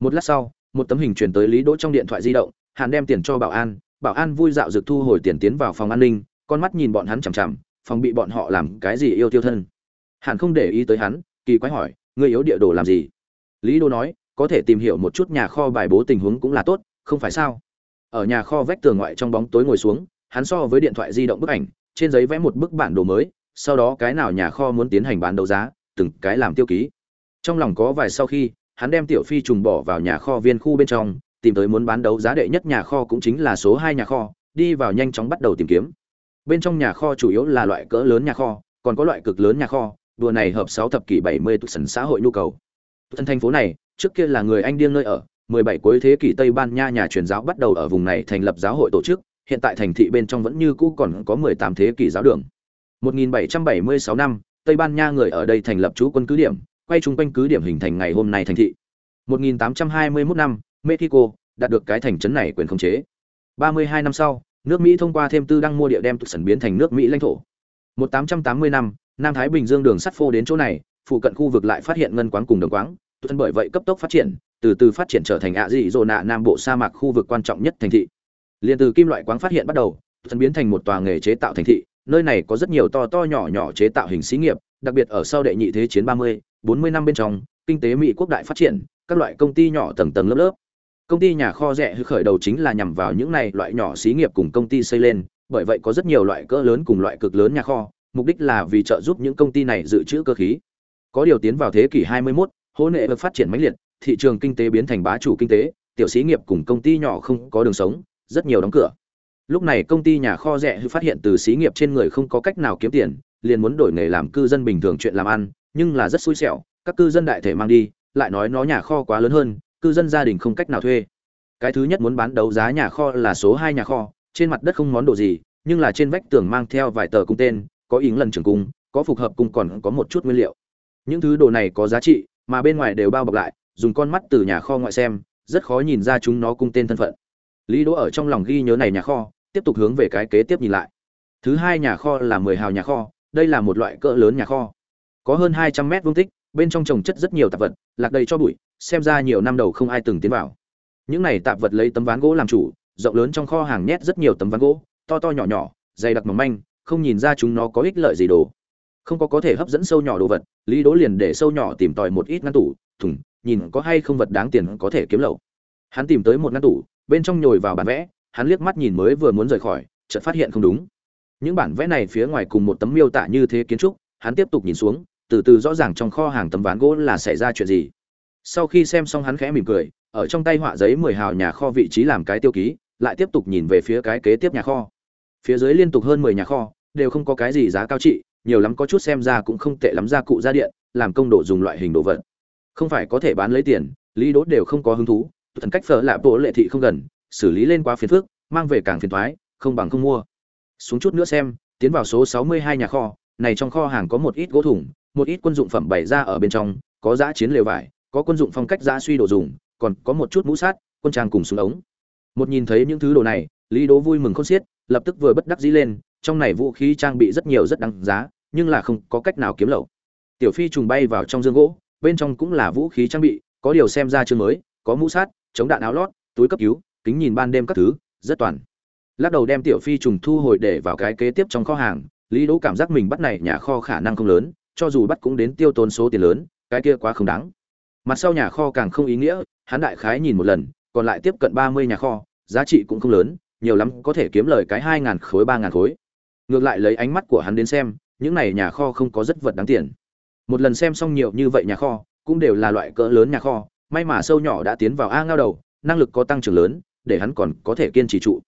Một lát sau, một tấm hình truyền tới lý đỗ trong điện thoại di động hàn đem tiền cho bảo an bảo an vui dạo rực thu hồi tiền tiến vào phòng an ninh, con mắt nhìn bọn hắn chằm chằm, phòng bị bọn họ làm cái gì yêu tiêu thân hàn không để ý tới hắn, kỳ quái hỏi, ngươi yếu địa đồ làm gì? Lý đô nói, có thể tìm hiểu một chút nhà kho bài bố tình huống cũng là tốt, không phải sao? Ở nhà kho vách tường ngoại trong bóng tối ngồi xuống, hắn so với điện thoại di động bức ảnh, trên giấy vẽ một bức bản đồ mới, sau đó cái nào nhà kho muốn tiến hành bán đấu giá, từng cái làm tiêu ký. Trong lòng có vài sau khi, hắn đem tiểu phi trùng bỏ vào nhà kho viên khu bên trong, tìm tới muốn bán đấu giá đệ nhất nhà kho cũng chính là số hai nhà kho, đi vào nhanh chóng bắt đầu tìm kiếm. Bên trong nhà kho chủ yếu là loại cỡ lớn nhà kho, còn có loại cực lớn nhà kho đùa này hợp sáu thập kỷ bảy mươi tụ sần xã hội nhu cầu thân thành phố này trước kia là người anh điên nơi ở 17 cuối thế kỷ Tây Ban Nha nhà truyền giáo bắt đầu ở vùng này thành lập giáo hội tổ chức, hiện tại thành thị bên trong vẫn như cũ còn có 18 thế kỷ giáo đường. 1776 năm, Tây Ban Nha người ở đây thành lập trú quân cứ điểm, quay chung quanh cứ điểm hình thành ngày hôm nay thành thị. 1821 năm, Mexico đạt được cái thành trấn này quyền khống chế. 32 năm sau, nước Mỹ thông qua thêm tư đăng mua địa đem tụ sần biến thành nước Mỹ lãnh thổ. 1880 năm, Nam Thái Bình Dương đường sắt phô đến chỗ này, phụ cận khu vực lại phát hiện ngân quáng cùng đồng quáng, thân bởi vậy cấp tốc phát triển, từ từ phát triển trở thành ạ dị dỗ nạ nam bộ sa mạc khu vực quan trọng nhất thành thị. Liên từ kim loại quáng phát hiện bắt đầu, thân biến thành một tòa nghề chế tạo thành thị, nơi này có rất nhiều to to nhỏ nhỏ chế tạo hình xí nghiệp, đặc biệt ở sau đệ nhị thế chiến 30, 40 năm bên trong, kinh tế Mỹ quốc đại phát triển, các loại công ty nhỏ tầng tầng lớp lớp. Công ty nhà kho rẻ khởi đầu chính là nhằm vào những này loại nhỏ xí nghiệp cùng công ty xây lên, bởi vậy có rất nhiều loại cỡ lớn cùng loại cực lớn nhà kho, mục đích là vì trợ giúp những công ty này dự trữ cơ khí. Có điều tiến vào thế kỷ 21, hỗn hệ phát triển mãnh liệt, thị trường kinh tế biến thành bá chủ kinh tế, tiểu xí nghiệp cùng công ty nhỏ không có đường sống, rất nhiều đóng cửa. Lúc này công ty nhà kho rẻ phát hiện từ xí nghiệp trên người không có cách nào kiếm tiền, liền muốn đổi nghề làm cư dân bình thường chuyện làm ăn, nhưng là rất xui xẻo, các cư dân đại thể mang đi, lại nói nó nhà kho quá lớn hơn, cư dân gia đình không cách nào thuê. Cái thứ nhất muốn bán đấu giá nhà kho là số 2 nhà kho, trên mặt đất không món đồ gì, nhưng là trên vách tường mang theo vài tờ cung tên, có ính lần trường cung, có phục hợp cung còn có một chút nguyên liệu. Những thứ đồ này có giá trị, mà bên ngoài đều bao bọc lại, dùng con mắt từ nhà kho ngoại xem, rất khó nhìn ra chúng nó cung tên thân phận. Lý Đỗ ở trong lòng ghi nhớ này nhà kho, tiếp tục hướng về cái kế tiếp nhìn lại. Thứ hai nhà kho là 10 hào nhà kho, đây là một loại cỡ lớn nhà kho. Có hơn 200 mét vương tích, bên trong trồng chất rất nhiều tạp vật, lạc đầy cho bụi, xem ra nhiều năm đầu không ai từng tiến vào. Những này tạp vật lấy tấm ván gỗ làm chủ, rộng lớn trong kho hàng nhét rất nhiều tấm ván gỗ, to to nhỏ nhỏ, dày đặc mỏng manh, không nhìn ra chúng nó có ích lợi gì đồ. Không có có thể hấp dẫn sâu nhỏ đồ vật, Lý đố liền để sâu nhỏ tìm tòi một ít ngăn tủ, thùng, nhìn có hay không vật đáng tiền có thể kiếm lậu. Hắn tìm tới một ngăn tủ, bên trong nhồi vào bản vẽ, hắn liếc mắt nhìn mới vừa muốn rời khỏi, chợt phát hiện không đúng. Những bản vẽ này phía ngoài cùng một tấm miêu tả như thế kiến trúc, hắn tiếp tục nhìn xuống, từ từ rõ ràng trong kho hàng tấm ván gỗ là xảy ra chuyện gì. Sau khi xem xong hắn khẽ mỉm cười, ở trong tay họa giấy mười hào nhà kho vị trí làm cái tiêu ký, lại tiếp tục nhìn về phía cái kế tiếp nhà kho. Phía dưới liên tục hơn mười nhà kho, đều không có cái gì giá cao trị, nhiều lắm có chút xem ra cũng không tệ lắm gia cụ gia điện, làm công đồ dùng loại hình đồ vật. Không phải có thể bán lấy tiền, Lý đốt đều không có hứng thú, thần cách phở lạ bộ lệ thị không gần, xử lý lên quá phiền phức, mang về càng phiền thoái, không bằng không mua. Xuống chút nữa xem, tiến vào số 62 nhà kho, này trong kho hàng có một ít gỗ thủng, một ít quân dụng phẩm bày ra ở bên trong, có giã chiến lều vải, có quân dụng phong cách giã suy đồ dùng, còn có một chút mũ sát, quân trang cùng súng ống. Một nhìn thấy những thứ đồ này, Lý Đố vui mừng khôn xiết, lập tức vừa bất đắc dĩ lên, trong này vũ khí trang bị rất nhiều rất đáng giá, nhưng là không có cách nào kiếm lậu. Tiểu Phi trùng bay vào trong dương gỗ, bên trong cũng là vũ khí trang bị, có điều xem ra chưa mới, có mũ sát, chống đạn áo lót, túi cấp cứu, kính nhìn ban đêm các thứ, rất toàn. lắc đầu đem tiểu phi trùng thu hồi để vào cái kế tiếp trong kho hàng lý đỗ cảm giác mình bắt này nhà kho khả năng không lớn cho dù bắt cũng đến tiêu tốn số tiền lớn cái kia quá không đáng mặt sau nhà kho càng không ý nghĩa hắn đại khái nhìn một lần còn lại tiếp cận ba mươi nhà kho giá trị cũng không lớn nhiều lắm có thể kiếm lời cái hai ngàn khối ba ngàn khối ngược lại lấy ánh mắt của hắn đến xem, những này nhà kho không có rất vật đáng tiền. Một lần xem xong nhiều như vậy nhà kho, cũng đều là loại cỡ lớn nhà kho, may mà sâu nhỏ đã tiến vào a ngao đầu, năng lực có tăng trưởng lớn, để hắn còn có thể kiên trì trụ.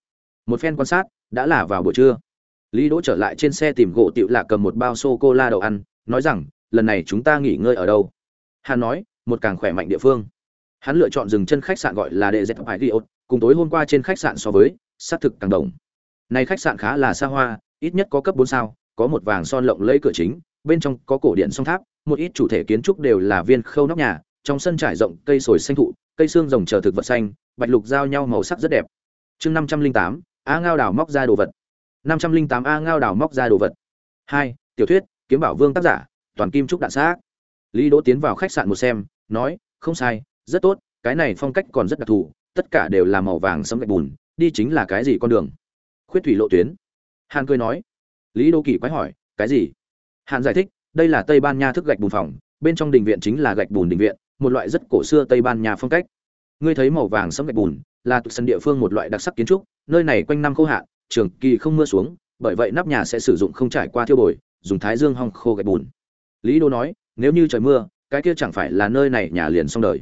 Một phen quan sát, đã là vào buổi trưa. Lý đỗ trở lại trên xe tìm gỗ tựu lạ cầm một bao sô cô la đậu ăn, nói rằng, lần này chúng ta nghỉ ngơi ở đâu? Hắn nói, một càng khỏe mạnh địa phương. Hắn lựa chọn dừng chân khách sạn gọi là đệ dẹp hải ghi cùng tối hôm qua trên khách sạn so với, xác thực càng đồng. Này khách sạn khá là xa hoa ít nhất có cấp bốn sao, có một vàng son lộng lẫy cửa chính, bên trong có cổ điện song tháp, một ít chủ thể kiến trúc đều là viên khâu nóc nhà, trong sân trải rộng cây sồi xanh thụ, cây xương rồng chờ thực vật xanh, bạch lục giao nhau màu sắc rất đẹp. Chương năm trăm linh tám, a ngao đào móc ra đồ vật. Năm trăm linh tám, a ngao đào móc ra đồ vật. Hai, tiểu thuyết, kiếm bảo vương tác giả, toàn kim trúc đạn xác. Lý đỗ tiến vào khách sạn một xem, nói, không sai, rất tốt, cái này phong cách còn rất đặc thù, tất cả đều là màu vàng sẫm gạch bùn, đi chính là cái gì con đường? Khuyết thủy lộ tuyến hàn cười nói. Lý đô kỳ quái hỏi, cái gì? Hàn giải thích, đây là tây ban nha thức gạch bùn phòng, bên trong đình viện chính là gạch bùn đình viện, một loại rất cổ xưa tây ban nha phong cách. Ngươi thấy màu vàng sẫm gạch bùn, là thuộc sân địa phương một loại đặc sắc kiến trúc, nơi này quanh năm khô hạn, trường kỳ không mưa xuống, bởi vậy nắp nhà sẽ sử dụng không trải qua thiêu bồi, dùng thái dương hong khô gạch bùn. Lý đô nói, nếu như trời mưa, cái kia chẳng phải là nơi này nhà liền xong đời.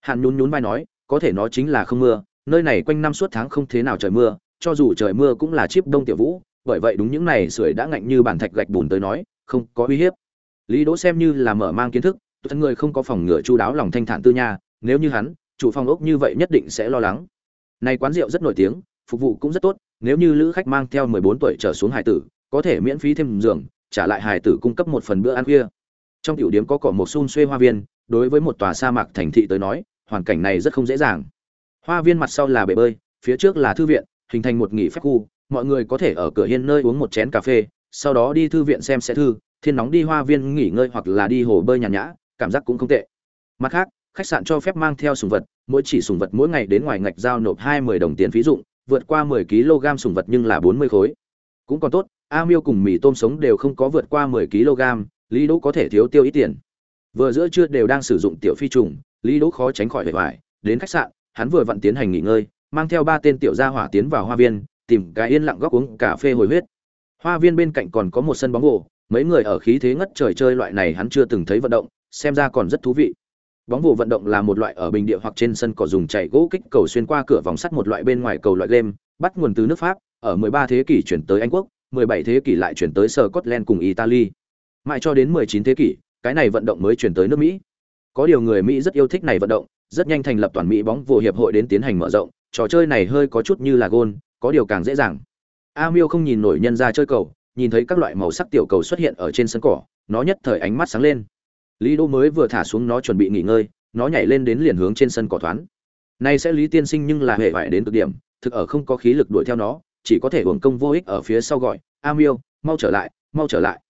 Hàn nhún nhún vai nói, có thể nó chính là không mưa, nơi này quanh năm suốt tháng không thế nào trời mưa, cho dù trời mưa cũng là chip đông tiểu vũ bởi vậy đúng những này sưởi đã ngạnh như bản thạch gạch bùn tới nói, không có uy hiếp. Lý đỗ xem như là mở mang kiến thức thân người không có phòng ngừa chu đáo lòng thanh thản tư nha, nếu như hắn, chủ phòng ốc như vậy nhất định sẽ lo lắng. Này quán rượu rất nổi tiếng, phục vụ cũng rất tốt, nếu như lữ khách mang theo 14 tuổi trở xuống hải tử, có thể miễn phí thêm giường, trả lại hải tử cung cấp một phần bữa ăn khuya. Trong tiểu điểm có cỏ một xun xuê hoa viên, đối với một tòa sa mạc thành thị tới nói, hoàn cảnh này rất không dễ dàng. Hoa viên mặt sau là bể bơi, phía trước là thư viện, hình thành một nghỉ phép khu mọi người có thể ở cửa hiên nơi uống một chén cà phê, sau đó đi thư viện xem xe thư, thiên nóng đi hoa viên nghỉ ngơi hoặc là đi hồ bơi nhàn nhã, cảm giác cũng không tệ. Mặt khác, khách sạn cho phép mang theo sùng vật, mỗi chỉ sùng vật mỗi ngày đến ngoài ngạch giao nộp hai mươi đồng tiền phí dụng, vượt qua mười kg sùng vật nhưng là bốn mươi khối. Cũng còn tốt, a miêu cùng mì tôm sống đều không có vượt qua mười kg, lý đỗ có thể thiếu tiêu ít tiền. Vừa giữa trưa đều đang sử dụng tiểu phi trùng, lý đỗ khó tránh khỏi vẻ vải, đến khách sạn, hắn vừa vặn tiến hành nghỉ ngơi, mang theo ba tên tiểu gia hỏa tiến vào hoa viên tìm cái yên lặng góc uống cà phê hồi huyết. Hoa viên bên cạnh còn có một sân bóng rổ mấy người ở khí thế ngất trời chơi loại này hắn chưa từng thấy vận động, xem ra còn rất thú vị. Bóng rổ vận động là một loại ở bình địa hoặc trên sân cỏ dùng chạy gỗ kích cầu xuyên qua cửa vòng sắt một loại bên ngoài cầu loại game, bắt nguồn từ nước pháp, ở 13 thế kỷ chuyển tới anh quốc 17 thế kỷ lại chuyển tới Scotland cùng Italy. Mãi cho đến 19 thế kỷ, cái này vận động mới chuyển tới nước Mỹ. Có điều người Mỹ rất yêu thích này vận động, rất nhanh thành lập toàn Mỹ bóng vồ hiệp hội đến tiến hành mở rộng, trò chơi này hơi có chút như là gôn có điều càng dễ dàng. A miêu không nhìn nổi nhân ra chơi cầu, nhìn thấy các loại màu sắc tiểu cầu xuất hiện ở trên sân cỏ, nó nhất thời ánh mắt sáng lên. Lý đỗ mới vừa thả xuống nó chuẩn bị nghỉ ngơi, nó nhảy lên đến liền hướng trên sân cỏ thoáng nay sẽ lý tiên sinh nhưng là hệ vải đến cực điểm, thực ở không có khí lực đuổi theo nó, chỉ có thể hưởng công vô ích ở phía sau gọi, a miêu, mau trở lại, mau trở lại.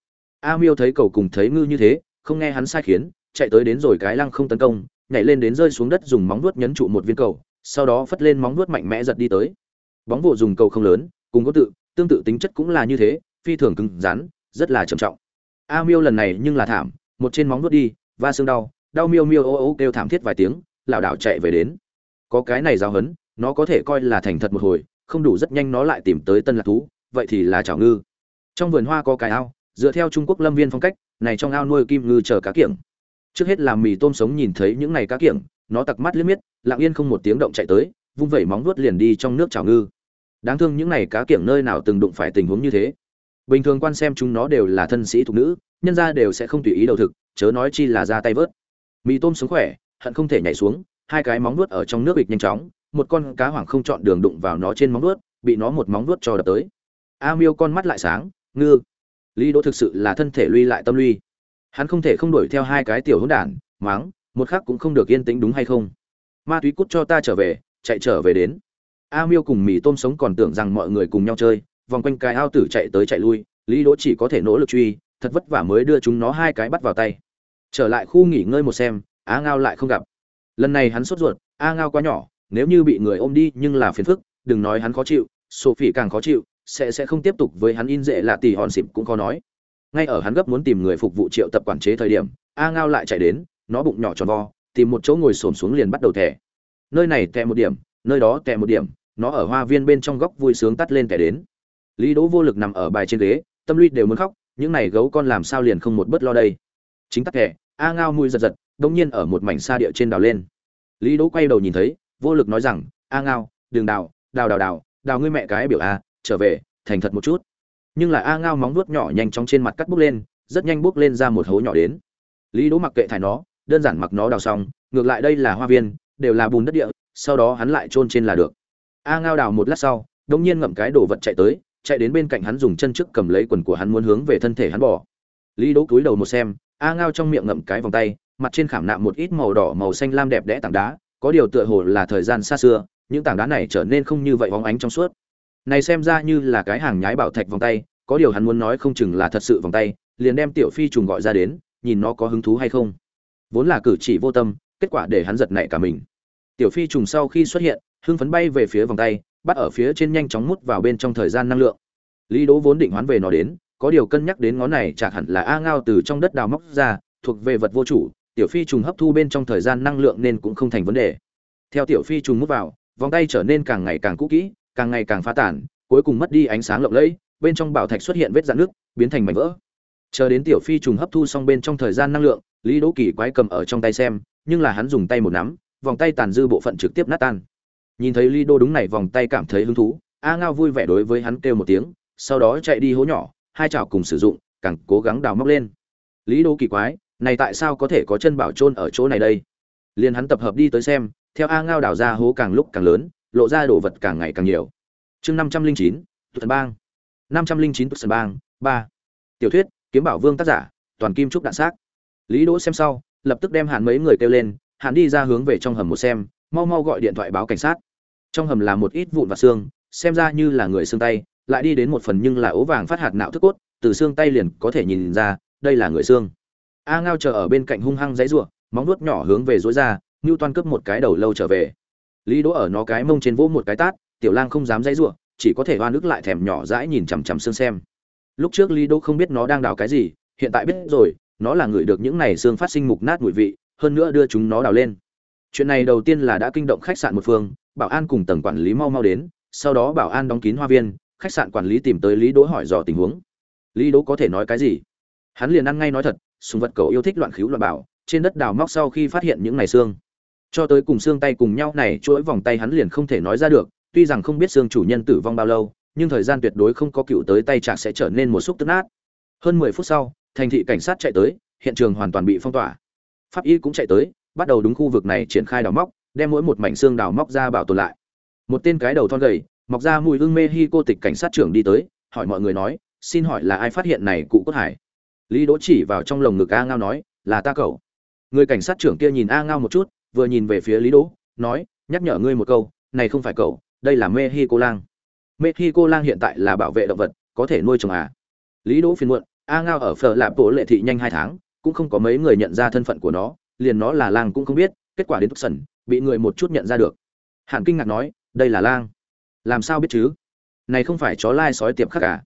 A miêu thấy cầu cùng thấy ngư như thế, không nghe hắn sai khiến, chạy tới đến rồi cái lăng không tấn công, nhảy lên đến rơi xuống đất dùng móng vuốt nhấn trụ một viên cầu, sau đó phất lên móng vuốt mạnh mẽ giật đi tới bóng vụ dùng cầu không lớn, cùng có tự, tương tự tính chất cũng là như thế, phi thường cứng rắn, rất là trầm trọng. A miêu lần này nhưng là thảm, một trên móng vuốt đi, va xương đau đau miêu miêu ô ô kêu thảm thiết vài tiếng, lảo đảo chạy về đến. Có cái này giao hấn nó có thể coi là thành thật một hồi, không đủ rất nhanh nó lại tìm tới tân lạc thú, vậy thì là chảo ngư. Trong vườn hoa có cái ao, dựa theo trung quốc lâm viên phong cách, này trong ao nuôi kim ngư chờ cá kiểng. Trước hết làm mì tôm sống nhìn thấy những này cá kiểng, nó tặc mắt liếc miết, lặng yên không một tiếng động chạy tới, vung vẩy móng vuốt liền đi trong nước chảo ngư đáng thương những này cá kiểng nơi nào từng đụng phải tình huống như thế. Bình thường quan xem chúng nó đều là thân sĩ thuộc nữ, nhân ra đều sẽ không tùy ý đầu thực, chớ nói chi là ra tay vớt. Mì tôm sống khỏe, hận không thể nhảy xuống, hai cái móng nuốt ở trong nước bịch nhanh chóng, một con cá hoảng không chọn đường đụng vào nó trên móng nuốt bị nó một móng nuốt cho đập tới. A miêu con mắt lại sáng, ngư. Lý đỗ thực sự là thân thể lui lại tâm lui. Hắn không thể không đuổi theo hai cái tiểu hỗn đản mắng một khắc cũng không được yên tĩnh đúng hay không. Ma túy cút cho ta trở về, chạy trở về đến a miêu cùng mì tôm sống còn tưởng rằng mọi người cùng nhau chơi, vòng quanh cái ao tử chạy tới chạy lui, lý đỗ chỉ có thể nỗ lực truy, thật vất vả mới đưa chúng nó hai cái bắt vào tay. Trở lại khu nghỉ ngơi một xem á ngao lại không gặp. Lần này hắn sốt ruột, a ngao quá nhỏ, nếu như bị người ôm đi nhưng là phiền phức, đừng nói hắn khó chịu, sophie càng khó chịu, sẽ sẽ không tiếp tục với hắn in dễ là tỷ hòn xịp cũng có nói. Ngay ở hắn gấp muốn tìm người phục vụ triệu tập quản chế thời điểm, a ngao lại chạy đến, nó bụng nhỏ tròn vo, tìm một chỗ ngồi xổm xuống liền bắt đầu thẻ. Nơi này tè một điểm, nơi đó tè một điểm nó ở hoa viên bên trong góc vui sướng tắt lên kẻ đến. Lý đỗ vô lực nằm ở bài trên ghế, tâm lý đều muốn khóc, những này gấu con làm sao liền không một bớt lo đây? Chính tắc kẻ, a ngao mùi giật giật đông nhiên ở một mảnh xa địa trên đào lên. Lý đỗ quay đầu nhìn thấy, vô lực nói rằng, a ngao đường đào đào đào đào đào ngươi mẹ cái biểu a, trở về, thành thật một chút. Nhưng là a ngao móng vuốt nhỏ nhanh chóng trên mặt cắt bút lên, rất nhanh bút lên ra một hố nhỏ đến. Lý đỗ mặc kệ thải nó, đơn giản mặc nó đào xong, ngược lại đây là hoa viên, đều là bùn đất địa, sau đó hắn lại chôn trên là được a ngao đào một lát sau đông nhiên ngậm cái đồ vật chạy tới, chạy đến bên cạnh hắn dùng chân trước cầm lấy quần của hắn muốn hướng về thân thể hắn bỏ. Lý đỗ cúi đầu một xem, a ngao trong miệng ngậm cái vòng tay, mặt trên khảm nạm một ít màu đỏ, màu xanh lam đẹp đẽ tảng đá, có điều tựa hồ là thời gian xa xưa, những tảng đá này trở nên không như vậy óng ánh trong suốt. Này xem ra như là cái hàng nhái bảo thạch vòng tay, có điều hắn muốn nói không chừng là thật sự vòng tay, liền đem tiểu phi trùng gọi ra đến, nhìn nó có hứng thú hay không. Vốn là cử chỉ vô tâm, kết quả để hắn giật nảy cả mình tiểu phi trùng sau khi xuất hiện, hưng phấn bay về phía vòng tay, bắt ở phía trên nhanh chóng mút vào bên trong thời gian năng lượng. Lý đỗ vốn định hoán về nó đến, có điều cân nhắc đến ngón này chả hẳn là a ngao từ trong đất đào móc ra, thuộc về vật vô chủ, tiểu phi trùng hấp thu bên trong thời gian năng lượng nên cũng không thành vấn đề. Theo tiểu phi trùng mút vào, vòng tay trở nên càng ngày càng cũ kỹ, càng ngày càng phá tản, cuối cùng mất đi ánh sáng lộng lẫy, bên trong bảo thạch xuất hiện vết dạn nước biến thành mảnh vỡ. Chờ đến tiểu phi trùng hấp thu xong bên trong thời gian năng lượng, lý đỗ kỳ quái cầm ở trong tay xem, nhưng là hắn dùng tay một nắm vòng tay tàn dư bộ phận trực tiếp nát tan. Nhìn thấy Ly đô đúng này vòng tay cảm thấy hứng thú, a ngao vui vẻ đối với hắn kêu một tiếng, sau đó chạy đi hố nhỏ, hai chảo cùng sử dụng, càng cố gắng đào móc lên. Lý đô kỳ quái, này tại sao có thể có chân bảo trôn ở chỗ này đây? Liền hắn tập hợp đi tới xem, theo a ngao đào ra hố càng lúc càng lớn, lộ ra đồ vật càng ngày càng nhiều. Chương năm trăm linh chín tuần bang. năm trăm linh chín tuần bang, ba. Tiểu thuyết, kiếm bảo vương tác giả, toàn kim trúc đạn xác. Lý đỗ xem sau, lập tức đem hẳn mấy người kêu lên hắn đi ra hướng về trong hầm một xem, mau mau gọi điện thoại báo cảnh sát. Trong hầm là một ít vụn và xương, xem ra như là người xương tay, lại đi đến một phần nhưng là ố vàng phát hạt não thức cốt, từ xương tay liền có thể nhìn ra, đây là người xương. A ngao chờ ở bên cạnh hung hăng dãy ruộng móng nuốt nhỏ hướng về dối ra ngưu toan cướp một cái đầu lâu trở về. Lý đỗ ở nó cái mông trên vỗ một cái tát, tiểu lang không dám dãy ruộng chỉ có thể oan ức lại thèm nhỏ dãi nhìn chằm chằm xương xem. Lúc trước lý đỗ không biết nó đang đào cái gì, hiện tại biết rồi, nó là người được những này xương phát sinh mục nát mùi vị hơn nữa đưa chúng nó đào lên. Chuyện này đầu tiên là đã kinh động khách sạn một phương, bảo an cùng tầng quản lý mau mau đến, sau đó bảo an đóng kín hoa viên, khách sạn quản lý tìm tới lý đỗ hỏi dò tình huống. Lý đỗ có thể nói cái gì? Hắn liền ăn ngay nói thật, sùng vật cầu yêu thích loạn khíu loạn bảo trên đất đào móc sau khi phát hiện những ngày xương. Cho tới cùng xương tay cùng nhau này, chuỗi vòng tay hắn liền không thể nói ra được, tuy rằng không biết xương chủ nhân tử vong bao lâu, nhưng thời gian tuyệt đối không có cựu tới tay chạc sẽ trở nên một xúc tức nát. Hơn mười phút sau, thành thị cảnh sát chạy tới, hiện trường hoàn toàn bị phong tỏa pháp y cũng chạy tới, bắt đầu đúng khu vực này triển khai đào móc, đem mỗi một mảnh xương đào móc ra bảo tồn lại. Một tên cái đầu thon gầy, mọc ra mùi hương mê hi cô tịch cảnh sát trưởng đi tới, hỏi mọi người nói, xin hỏi là ai phát hiện này cụ cốt hải? Lý đỗ chỉ vào trong lồng ngực a ngao nói, là ta cậu. Người cảnh sát trưởng kia nhìn a ngao một chút, vừa nhìn về phía lý đỗ, nói, nhắc nhở ngươi một câu, này không phải cậu, đây là mê hi cô lang. Mê hi cô lang hiện tại là bảo vệ động vật, có thể nuôi trồng à? Lý đỗ phiền muộn, a ngao ở phở lạp bộ lệ thị nhanh hai tháng cũng không có mấy người nhận ra thân phận của nó, liền nó là lang cũng không biết, kết quả đến tức sần, bị người một chút nhận ra được. Hạn kinh ngạc nói, đây là lang? Làm sao biết chứ? Này không phải chó lai sói tiệp khắc cả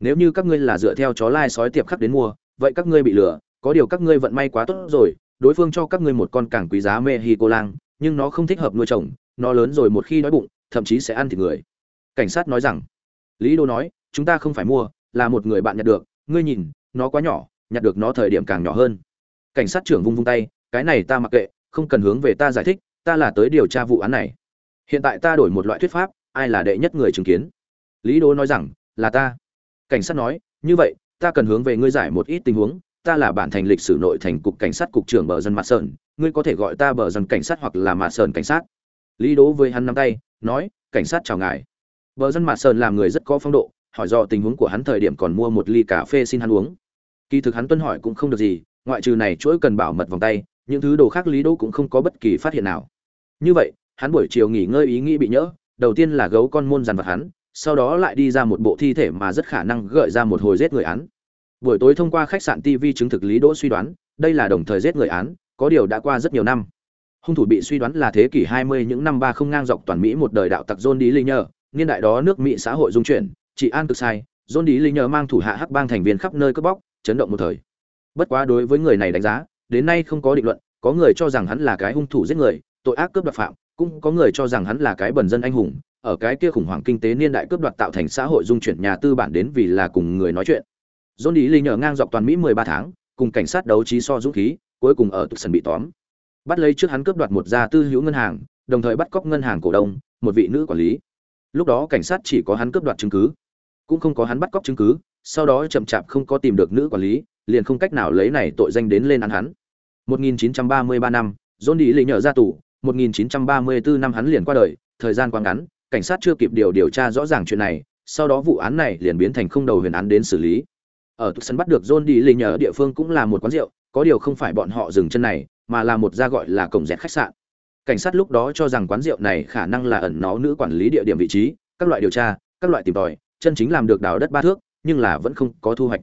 nếu như các ngươi là dựa theo chó lai sói tiệp khắc đến mua, vậy các ngươi bị lừa, có điều các ngươi vận may quá tốt rồi, đối phương cho các ngươi một con càng quý giá mê hi cô lang, nhưng nó không thích hợp nuôi trồng nó lớn rồi một khi đói bụng, thậm chí sẽ ăn thịt người. Cảnh sát nói rằng. Lý đô nói, chúng ta không phải mua, là một người bạn nhận được, ngươi nhìn, nó quá nhỏ nhặt được nó thời điểm càng nhỏ hơn. Cảnh sát trưởng vung vung tay, cái này ta mặc kệ, không cần hướng về ta giải thích, ta là tới điều tra vụ án này. Hiện tại ta đổi một loại thuyết pháp, ai là đệ nhất người chứng kiến? Lý đỗ nói rằng, là ta. Cảnh sát nói, như vậy, ta cần hướng về ngươi giải một ít tình huống, ta là bản thành lịch sử nội thành cục cảnh sát cục trưởng bờ dân mặt sơn, ngươi có thể gọi ta bờ dân cảnh sát hoặc là mặt sơn cảnh sát. Lý đỗ với hắn nắm tay, nói, cảnh sát chào ngài. Bờ dân mặt sơn làm người rất có phong độ, hỏi do tình huống của hắn thời điểm còn mua một ly cà phê xin hắn uống kỳ thực hắn tuân hỏi cũng không được gì, ngoại trừ này chuỗi cần bảo mật vòng tay, những thứ đồ khác lý đỗ cũng không có bất kỳ phát hiện nào. Như vậy, hắn buổi chiều nghỉ ngơi ý nghĩ bị nhỡ, đầu tiên là gấu con môn dằn vặt hắn, sau đó lại đi ra một bộ thi thể mà rất khả năng gợi ra một hồi giết người án. Buổi tối thông qua khách sạn tv chứng thực lý đỗ suy đoán, đây là đồng thời giết người án, có điều đã qua rất nhiều năm. Hung thủ bị suy đoán là thế kỷ 20 những năm ba không ngang dọc toàn mỹ một đời đạo tặc john đi linh nhờ niên đại đó nước mỹ xã hội dung chuyển chị an cực sai, john đi linh nhờ mang thủ hạ hắc bang thành viên khắp nơi cướp bóc chấn động một thời. Bất quá đối với người này đánh giá, đến nay không có định luận, có người cho rằng hắn là cái hung thủ giết người, tội ác cướp đoạt phạm, cũng có người cho rằng hắn là cái bần dân anh hùng, ở cái kia khủng hoảng kinh tế niên đại cướp đoạt tạo thành xã hội dung chuyển nhà tư bản đến vì là cùng người nói chuyện. John đi lý nhờ ngang dọc toàn mỹ 13 tháng, cùng cảnh sát đấu trí so dũng khí, cuối cùng ở tucson bị tóm. Bắt lấy trước hắn cướp đoạt một gia tư hữu ngân hàng, đồng thời bắt cóc ngân hàng cổ đông, một vị nữ quản lý. Lúc đó cảnh sát chỉ có hắn cướp đoạt chứng cứ, cũng không có hắn bắt cóc chứng cứ sau đó chậm chạp không có tìm được nữ quản lý, liền không cách nào lấy này tội danh đến lên án hắn. 1933 năm, John đi lì nhờ ra tù 1934 năm hắn liền qua đời, thời gian quá ngắn, cảnh sát chưa kịp điều điều tra rõ ràng chuyện này, sau đó vụ án này liền biến thành không đầu huyền án đến xử lý. Ở sân bắt được John đi lì nhờ địa phương cũng là một quán rượu, có điều không phải bọn họ dừng chân này, mà là một gia gọi là cổng dẹt khách sạn. Cảnh sát lúc đó cho rằng quán rượu này khả năng là ẩn nó nữ quản lý địa điểm vị trí, các loại điều tra, các loại tìm tòi, chân chính làm được đào đất ba thước nhưng là vẫn không có thu hoạch.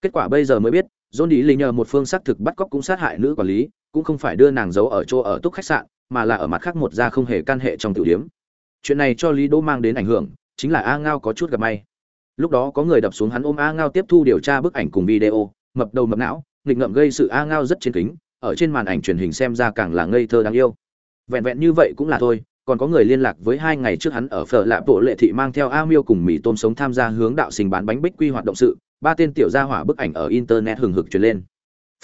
Kết quả bây giờ mới biết, john đi lì nhờ một phương xác thực bắt cóc cũng sát hại nữ quản lý, cũng không phải đưa nàng giấu ở chỗ ở túc khách sạn, mà là ở mặt khác một gia không hề can hệ trong tiểu điếm chuyện này cho lý đỗ mang đến ảnh hưởng, chính là a ngao có chút gặp may. Lúc đó có người đập xuống hắn ôm a ngao tiếp thu điều tra bức ảnh cùng video, mập đầu mập não, nghịch ngợm gây sự a ngao rất trên kính, ở trên màn ảnh truyền hình xem ra càng là ngây thơ đáng yêu. Vẹn vẹn như vậy cũng là thôi còn có người liên lạc với hai ngày trước hắn ở phở lạ bộ lệ thị mang theo a miêu cùng mì tôm sống tham gia hướng đạo sinh bán bánh bích quy hoạt động sự, ba tên tiểu gia hỏa bức ảnh ở internet hừng hực truyền lên.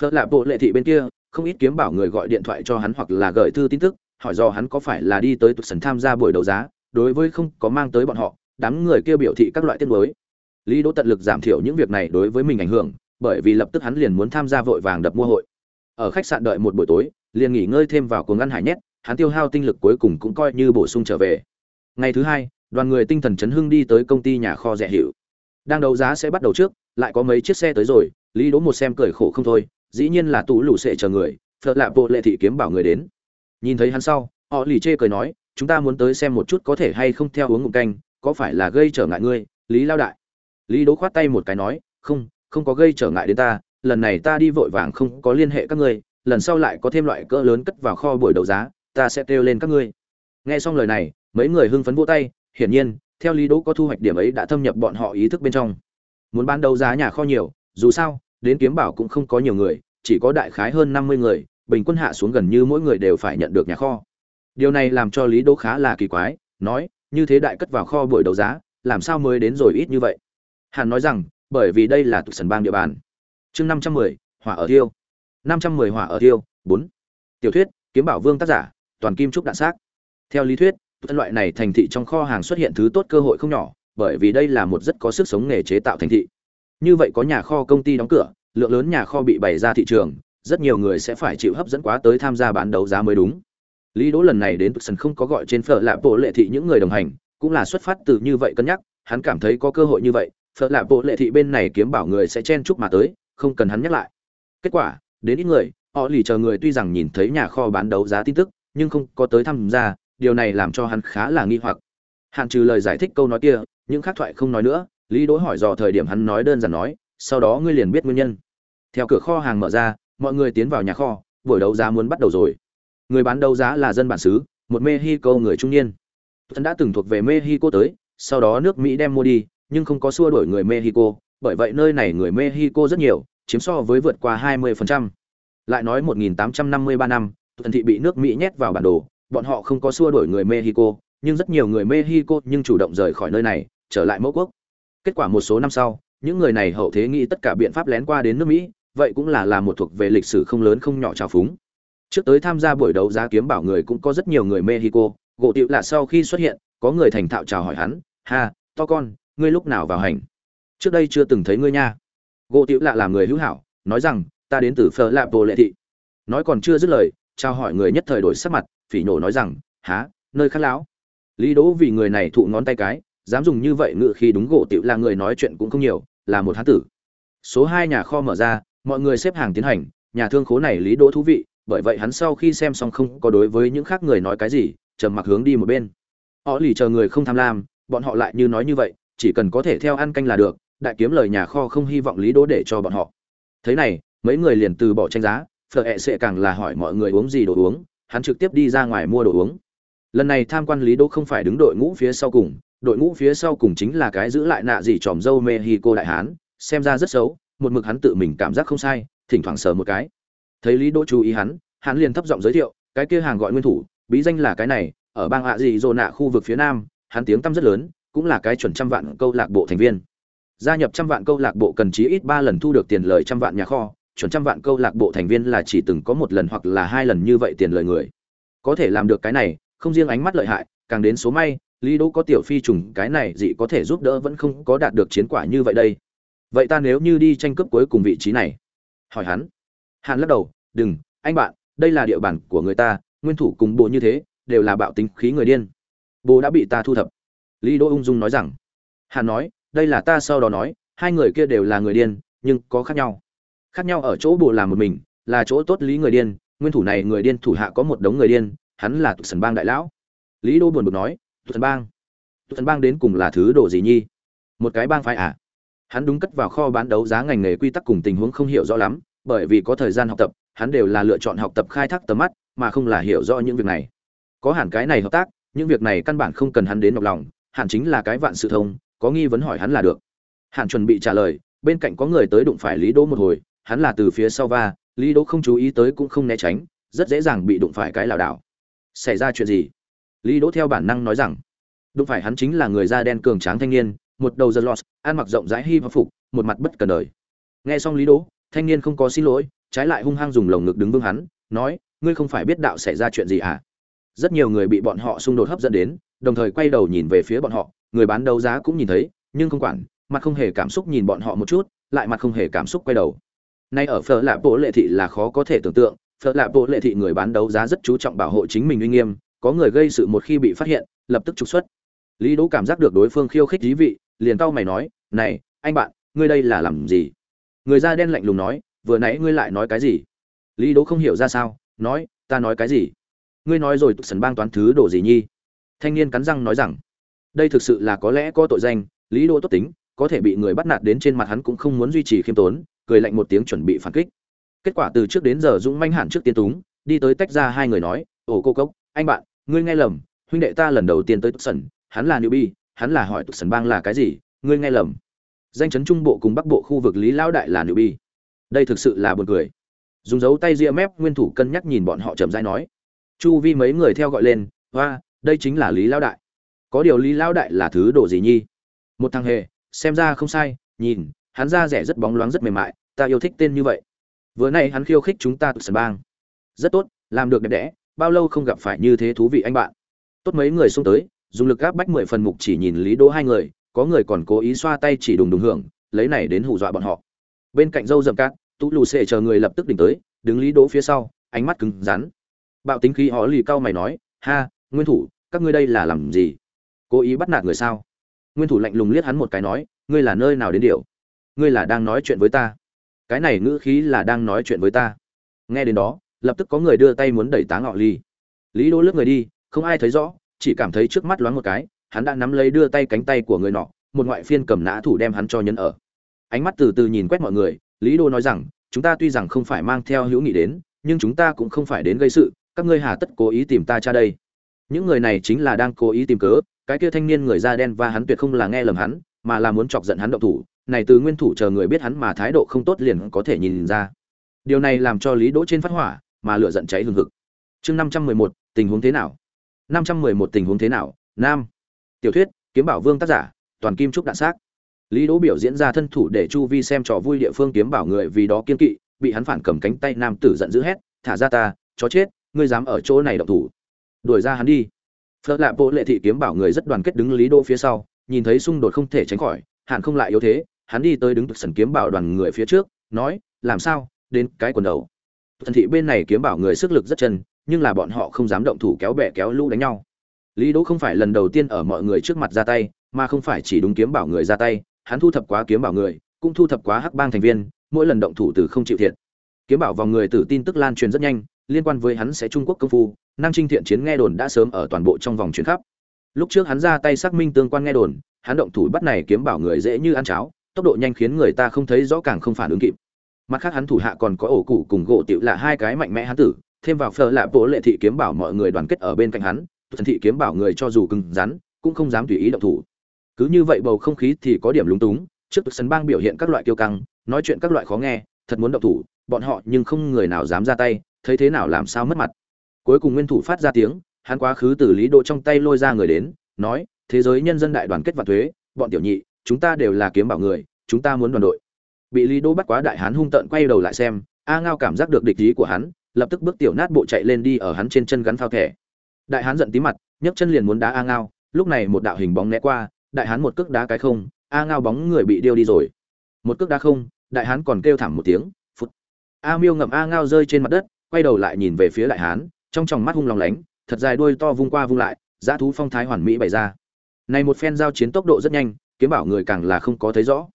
Phở lạ bộ lệ thị bên kia, không ít kiếm bảo người gọi điện thoại cho hắn hoặc là gửi thư tin tức, hỏi do hắn có phải là đi tới tụt sần tham gia buổi đấu giá, đối với không có mang tới bọn họ, đám người kia biểu thị các loại tiết mới lý đỗ tận lực giảm thiểu những việc này đối với mình ảnh hưởng, bởi vì lập tức hắn liền muốn tham gia vội vàng đập mua hội. Ở khách sạn đợi một buổi tối, liền nghỉ ngơi thêm vào cuồng ăn hải nhét hắn tiêu hao tinh lực cuối cùng cũng coi như bổ sung trở về. Ngày thứ hai, đoàn người tinh thần chấn hưng đi tới công ty nhà kho rẻ hiệu đang đấu giá sẽ bắt đầu trước, lại có mấy chiếc xe tới rồi, lý đỗ một xem cười khổ không thôi, dĩ nhiên là tủ lũ sẽ chờ người phật lạ bộ lệ thị kiếm bảo người đến. Nhìn thấy hắn sau, họ lì chê cười nói, chúng ta muốn tới xem một chút có thể hay không theo uống ngụm canh, có phải là gây trở ngại ngươi, lý lao đại? Lý đỗ khoát tay một cái nói, không không có gây trở ngại đến ta, lần này ta đi vội vàng không có liên hệ các ngươi, lần sau lại có thêm loại cỡ lớn cất vào kho buổi đấu giá ta sẽ kêu lên các ngươi. Nghe xong lời này, mấy người hưng phấn vỗ tay, hiển nhiên, theo lý đỗ có thu hoạch điểm ấy đã thâm nhập bọn họ ý thức bên trong. Muốn bán đấu giá nhà kho nhiều, dù sao, đến kiếm bảo cũng không có nhiều người, chỉ có đại khái hơn năm mươi người, bình quân hạ xuống gần như mỗi người đều phải nhận được nhà kho. Điều này làm cho lý đỗ khá là kỳ quái, nói, như thế đại cất vào kho buổi đấu giá, làm sao mới đến rồi ít như vậy? Hàn nói rằng, bởi vì đây là tục sần bang địa bàn. Chương năm trăm mười, hỏa ở thiêu. Năm trăm mười hỏa ở thiêu, bốn. Tiểu thuyết, kiếm bảo vương tác giả toàn kim trúc đạn xác. Theo lý thuyết thân loại này thành thị trong kho hàng xuất hiện thứ tốt cơ hội không nhỏ, bởi vì đây là một rất có sức sống nghề chế tạo thành thị. Như vậy có nhà kho công ty đóng cửa, lượng lớn nhà kho bị bày ra thị trường, rất nhiều người sẽ phải chịu hấp dẫn quá tới tham gia bán đấu giá mới đúng. Lý đỗ lần này đến sân không có gọi trên phở lạ bộ lệ thị những người đồng hành, cũng là xuất phát từ như vậy cân nhắc, hắn cảm thấy có cơ hội như vậy, phở lạ bộ lệ thị bên này kiếm bảo người sẽ chen chúc mà tới, không cần hắn nhắc lại. Kết quả, đến ít người, họ lì chờ người tuy rằng nhìn thấy nhà kho bán đấu giá tin tức nhưng không có tới tham gia điều này làm cho hắn khá là nghi hoặc. Hạn trừ lời giải thích câu nói kia, những khác thoại không nói nữa, lý đỗ hỏi dò thời điểm hắn nói đơn giản nói, sau đó ngươi liền biết nguyên nhân. Theo cửa kho hàng mở ra, mọi người tiến vào nhà kho, buổi đấu giá muốn bắt đầu rồi. Người bán đấu giá là dân bản xứ, một mexico người trung niên. Hắn đã từng thuộc về mexico tới, sau đó nước mỹ đem mua đi, nhưng không có xua đuổi người mexico, bởi vậy nơi này người mexico rất nhiều, chiếm so với vượt qua 20%. lại nói 1853 năm thần thị bị nước Mỹ nhét vào bản đồ, bọn họ không có xua đuổi người Mexico, nhưng rất nhiều người Mexico nhưng chủ động rời khỏi nơi này, trở lại mẫu quốc. Kết quả một số năm sau, những người này hậu thế nghĩ tất cả biện pháp lén qua đến nước Mỹ, vậy cũng là là một thuộc về lịch sử không lớn không nhỏ trào phúng. Trước tới tham gia buổi đấu giá kiếm bảo người cũng có rất nhiều người Mexico, gỗ tiểu là sau khi xuất hiện, có người thành thạo chào hỏi hắn, "Ha, to con, ngươi lúc nào vào hành? Trước đây chưa từng thấy ngươi nha." Gỗ tiểu lạ làm người hữu hảo, nói rằng, "Ta đến từ Phở Lạp Bồ Lệ thị." Nói còn chưa dứt lời, trao hỏi người nhất thời đổi sắc mặt, phỉ nhổ nói rằng há nơi khác lão? Lý đỗ vì người này thụ ngón tay cái, dám dùng như vậy ngự khi đúng gỗ tiểu là người nói chuyện cũng không nhiều, là một hán tử. Số hai nhà kho mở ra, mọi người xếp hàng tiến hành, nhà thương khố này lý đỗ thú vị, bởi vậy hắn sau khi xem xong không có đối với những khác người nói cái gì, trầm mặc hướng đi một bên. Họ lì chờ người không tham lam, bọn họ lại như nói như vậy, chỉ cần có thể theo ăn canh là được, đại kiếm lời nhà kho không hy vọng lý đỗ để cho bọn họ. Thế này, mấy người liền từ bỏ tranh giá phở ẹ sẽ càng là hỏi mọi người uống gì đồ uống, hắn trực tiếp đi ra ngoài mua đồ uống. Lần này tham quan lý đô không phải đứng đội ngũ phía sau cùng, đội ngũ phía sau cùng chính là cái giữ lại nạ gì tròm dâu mexico đại hán, xem ra rất xấu, một mực hắn tự mình cảm giác không sai, thỉnh thoảng sờ một cái. Thấy lý đô chú ý hắn hắn liền thấp giọng giới thiệu, cái kia hàng gọi nguyên thủ, bí danh là cái này, ở bang hạ gì dồ nạ khu vực phía nam, hắn tiếng tăm rất lớn, cũng là cái chuẩn trăm vạn câu lạc bộ thành viên. Gia nhập trăm vạn câu lạc bộ cần chí ít ba lần thu được tiền lời trăm vạn nhà kho chuẩn trăm vạn câu lạc bộ thành viên là chỉ từng có một lần hoặc là hai lần như vậy tiền lời người. Có thể làm được cái này, không riêng ánh mắt lợi hại, càng đến số may, lý đỗ có tiểu phi trùng, cái này dị có thể giúp đỡ vẫn không có đạt được chiến quả như vậy đây. Vậy ta nếu như đi tranh cướp cuối cùng vị trí này? Hỏi hắn. Hàn lắc đầu, đừng, anh bạn, đây là địa bàn của người ta, nguyên thủ cùng bộ như thế, đều là bạo tính khí người điên. Bố đã bị ta thu thập. Lý đỗ ung dung nói rằng. Hàn nói, đây là ta sau đó nói, hai người kia đều là người điên, nhưng có khác nhau khác nhau ở chỗ bộ làm một mình, là chỗ tốt lý người điên, nguyên thủ này người điên thủ hạ có một đống người điên, hắn là tụt sần bang đại lão. Lý Đô buồn bực nói tụt sần bang tụt sần bang đến cùng là thứ đồ gì nhi? Một cái bang phái à? Hắn đúng cất vào kho bán đấu giá ngành nghề quy tắc cùng tình huống không hiểu rõ lắm, bởi vì có thời gian học tập, hắn đều là lựa chọn học tập khai thác tầm mắt, mà không là hiểu rõ những việc này. Có hẳn cái này hợp tác, những việc này căn bản không cần hắn đến nhọc lòng, hẳn chính là cái vạn sự thông, có nghi vấn hỏi hắn là được. Hẳn chuẩn bị trả lời, bên cạnh có người tới đụng phải lý đỗ một hồi hắn là từ phía sau va, lý đỗ không chú ý tới cũng không né tránh, rất dễ dàng bị đụng phải cái lảo đảo. Xảy ra chuyện gì? Lý đỗ theo bản năng nói rằng, đụng phải hắn chính là người da đen cường tráng thanh niên, một đầu giật lọt, ăn mặc rộng rãi hy và phục, một mặt bất cần đời. Nghe xong lý đỗ, thanh niên không có xin lỗi, trái lại hung hăng dùng lồng ngực đứng vững hắn, nói, ngươi không phải biết đạo xảy ra chuyện gì à? Rất nhiều người bị bọn họ xung đột hấp dẫn đến, đồng thời quay đầu nhìn về phía bọn họ, người bán đấu giá cũng nhìn thấy, nhưng không quản, mặt không hề cảm xúc nhìn bọn họ một chút, lại mặt không hề cảm xúc quay đầu nay ở phở lạ bộ lệ thị là khó có thể tưởng tượng, phở lạ bộ lệ thị người bán đấu giá rất chú trọng bảo hộ chính mình uy nghiêm, có người gây sự một khi bị phát hiện, lập tức trục xuất. Lý đỗ cảm giác được đối phương khiêu khích dí vị, liền cau mày nói, này, anh bạn, ngươi đây là làm gì? Người da đen lạnh lùng nói, vừa nãy ngươi lại nói cái gì? Lý đỗ không hiểu ra sao, nói, ta nói cái gì? Ngươi nói rồi sần bang toán thứ đồ gì nhi? Thanh niên cắn răng nói rằng, đây thực sự là có lẽ có tội danh, lý đỗ tốt tính, có thể bị người bắt nạt đến trên mặt hắn cũng không muốn duy trì khiêm tốn cười lạnh một tiếng chuẩn bị phản kích. Kết quả từ trước đến giờ dũng manh hẳn trước tiên túng đi tới tách ra hai người nói ồ cô cốc anh bạn ngươi nghe lầm huynh đệ ta lần đầu tiên tới tức sần hắn là bi, hắn là hỏi tức sần bang là cái gì ngươi nghe lầm. Danh chấn trung bộ cùng bắc bộ khu vực lý lão đại là bi, đây thực sự là buồn cười. Dùng dấu tay ria mép nguyên thủ cân nhắc nhìn bọn họ chậm rãi nói. Chu vi mấy người theo gọi lên hoa đây chính là lý lão đại. Có điều lý lão đại là thứ đồ gì nhi? Một thằng hề xem ra không sai nhìn hắn da rẻ rất bóng loáng rất mềm mại, ta yêu thích tên như vậy. Vừa nay hắn khiêu khích chúng ta từ sân bang. Rất tốt, làm được đẹp đẽ, bao lâu không gặp phải như thế thú vị anh bạn. Tốt mấy người xông tới, dùng lực gáp bách mười phần mục chỉ nhìn lý đỗ hai người, có người còn cố ý xoa tay chỉ đùng đùng hưởng, lấy này đến hù dọa bọn họ. Bên cạnh dâu dậm cát, tú lù xệ chờ người lập tức đỉnh tới, đứng lý đỗ phía sau, ánh mắt cứng rắn. Bạo tính khí họ lì cao mày nói, ha, nguyên thủ, các ngươi đây là làm gì? Cố ý bắt nạt người sao? Nguyên thủ lạnh lùng liếc hắn một cái nói, ngươi là nơi nào đến điều ngươi là đang nói chuyện với ta. Cái này ngữ khí là đang nói chuyện với ta. Nghe đến đó, lập tức có người đưa tay muốn đẩy táng họ ly. Lý đỗ lướt người đi, không ai thấy rõ, chỉ cảm thấy trước mắt loáng một cái, hắn đã nắm lấy đưa tay cánh tay của người nọ, một ngoại phiên cầm nã thủ đem hắn cho nhấn ở. Ánh mắt từ từ nhìn quét mọi người, lý đô nói rằng, chúng ta tuy rằng không phải mang theo hữu nghị đến, nhưng chúng ta cũng không phải đến gây sự, các ngươi hà tất cố ý tìm ta cha đây. Những người này chính là đang cố ý tìm cớ, cái kia thanh niên người da đen và hắn tuyệt không là nghe lầm hắn, mà là muốn chọc giận hắn động thủ này từ nguyên thủ chờ người biết hắn mà thái độ không tốt liền có thể nhìn ra. Điều này làm cho lý đỗ trên phát hỏa mà lửa giận cháy hừng hực. Chương năm trăm mười một, tình huống thế nào? năm trăm mười một, tình huống thế nào? Nam. Tiểu thuyết, kiếm bảo vương tác giả, toàn kim trúc đạn xác. Lý đỗ biểu diễn ra thân thủ để chu vi xem trò vui địa phương kiếm bảo người vì đó kiên kỵ, bị hắn phản cầm cánh tay nam tử giận dữ hét, thả ra ta, chó chết, ngươi dám ở chỗ này động thủ. Đuổi ra hắn đi. Phật lạ bộ lệ thị kiếm bảo người rất đoàn kết đứng lý đỗ phía sau, nhìn thấy xung đột không thể tránh khỏi hạn không lại yếu thế hắn đi tới đứng sần kiếm bảo đoàn người phía trước, nói, làm sao? Đến cái quần đầu. Thần thị bên này kiếm bảo người sức lực rất chân, nhưng là bọn họ không dám động thủ kéo bè kéo lũ đánh nhau. Lý đỗ không phải lần đầu tiên ở mọi người trước mặt ra tay, mà không phải chỉ đúng kiếm bảo người ra tay, hắn thu thập quá kiếm bảo người, cũng thu thập quá hắc bang thành viên, mỗi lần động thủ từ không chịu thiệt. Kiếm bảo vòng người từ tin tức lan truyền rất nhanh, liên quan với hắn sẽ trung quốc công phu năng trinh thiện chiến nghe đồn đã sớm ở toàn bộ trong vòng chuyến khắp. Lúc trước hắn ra tay xác minh tương quan nghe đồn, hắn động thủ bắt này kiếm bảo người dễ như ăn cháo tốc độ nhanh khiến người ta không thấy rõ càng không phản ứng kịp. Mặt khác hắn thủ hạ còn có ổ cụ cùng gỗ tiểu là hai cái mạnh mẽ hắn tử, thêm vào phở lạ bộ lệ thị kiếm bảo mọi người đoàn kết ở bên cạnh hắn thần thị kiếm bảo người cho dù cứng rắn, cũng không dám tùy ý động thủ. Cứ như vậy bầu không khí thì có điểm lúng túng, trước sân bang biểu hiện các loại kiêu căng, nói chuyện các loại khó nghe, thật muốn động thủ, bọn họ nhưng không người nào dám ra tay, thấy thế nào làm sao mất mặt. Cuối cùng nguyên thủ phát ra tiếng, hắn quá khứ từ lý độ trong tay lôi ra người đến, nói, thế giới nhân dân đại đoàn kết và thuế, bọn tiểu nhị chúng ta đều là kiếm bảo người, chúng ta muốn đoàn đội. Bị lý đô bắt quá đại hán hung tợn quay đầu lại xem, a ngao cảm giác được địch ý của hắn, lập tức bước tiểu nát bộ chạy lên đi ở hắn trên chân gắn phao thẻ. Đại hán giận tí mặt, nhấc chân liền muốn đá a ngao, lúc này một đạo hình bóng né qua, đại hán một cước đá cái không, a ngao bóng người bị điêu đi rồi. Một cước đá không, đại hán còn kêu thảm một tiếng phút a miêu ngậm a ngao rơi trên mặt đất, quay đầu lại nhìn về phía đại hán, trong tròng mắt hung lòng lánh, thật dài đuôi to vung qua vung lại dã thú phong thái hoàn mỹ bày ra. Này một phen giao chiến tốc độ rất nhanh kiếm bảo người càng là không có thấy rõ.